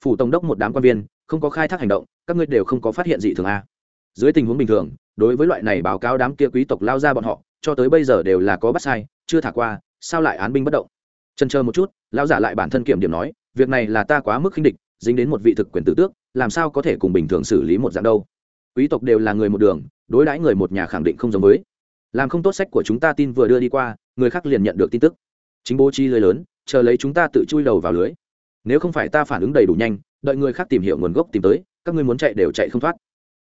Phủ tổng đốc một đám quan viên, không có khai thác hành động, các ngươi đều không có phát hiện gì thường a. Dưới tình huống bình thường, đối với loại này báo cáo đám kia quý tộc lao ra bọn họ, cho tới bây giờ đều là có bắt sai, chưa thả qua, sao lại án binh bất động? Trần chờ một chút, lão giả lại bản thân kiểm điểm nói, việc này là ta quá mức khinh địch, dính đến một vị thực quyền tử tước, làm sao có thể cùng bình thường xử lý một dạng đâu? Quý tộc đều là người một đường đối đãi người một nhà khẳng định không giống với. Làm không tốt sách của chúng ta tin vừa đưa đi qua, người khác liền nhận được tin tức. Chính bố chi lưới lớn, chờ lấy chúng ta tự chui đầu vào lưới. Nếu không phải ta phản ứng đầy đủ nhanh, đợi người khác tìm hiểu nguồn gốc tìm tới, các ngươi muốn chạy đều chạy không thoát.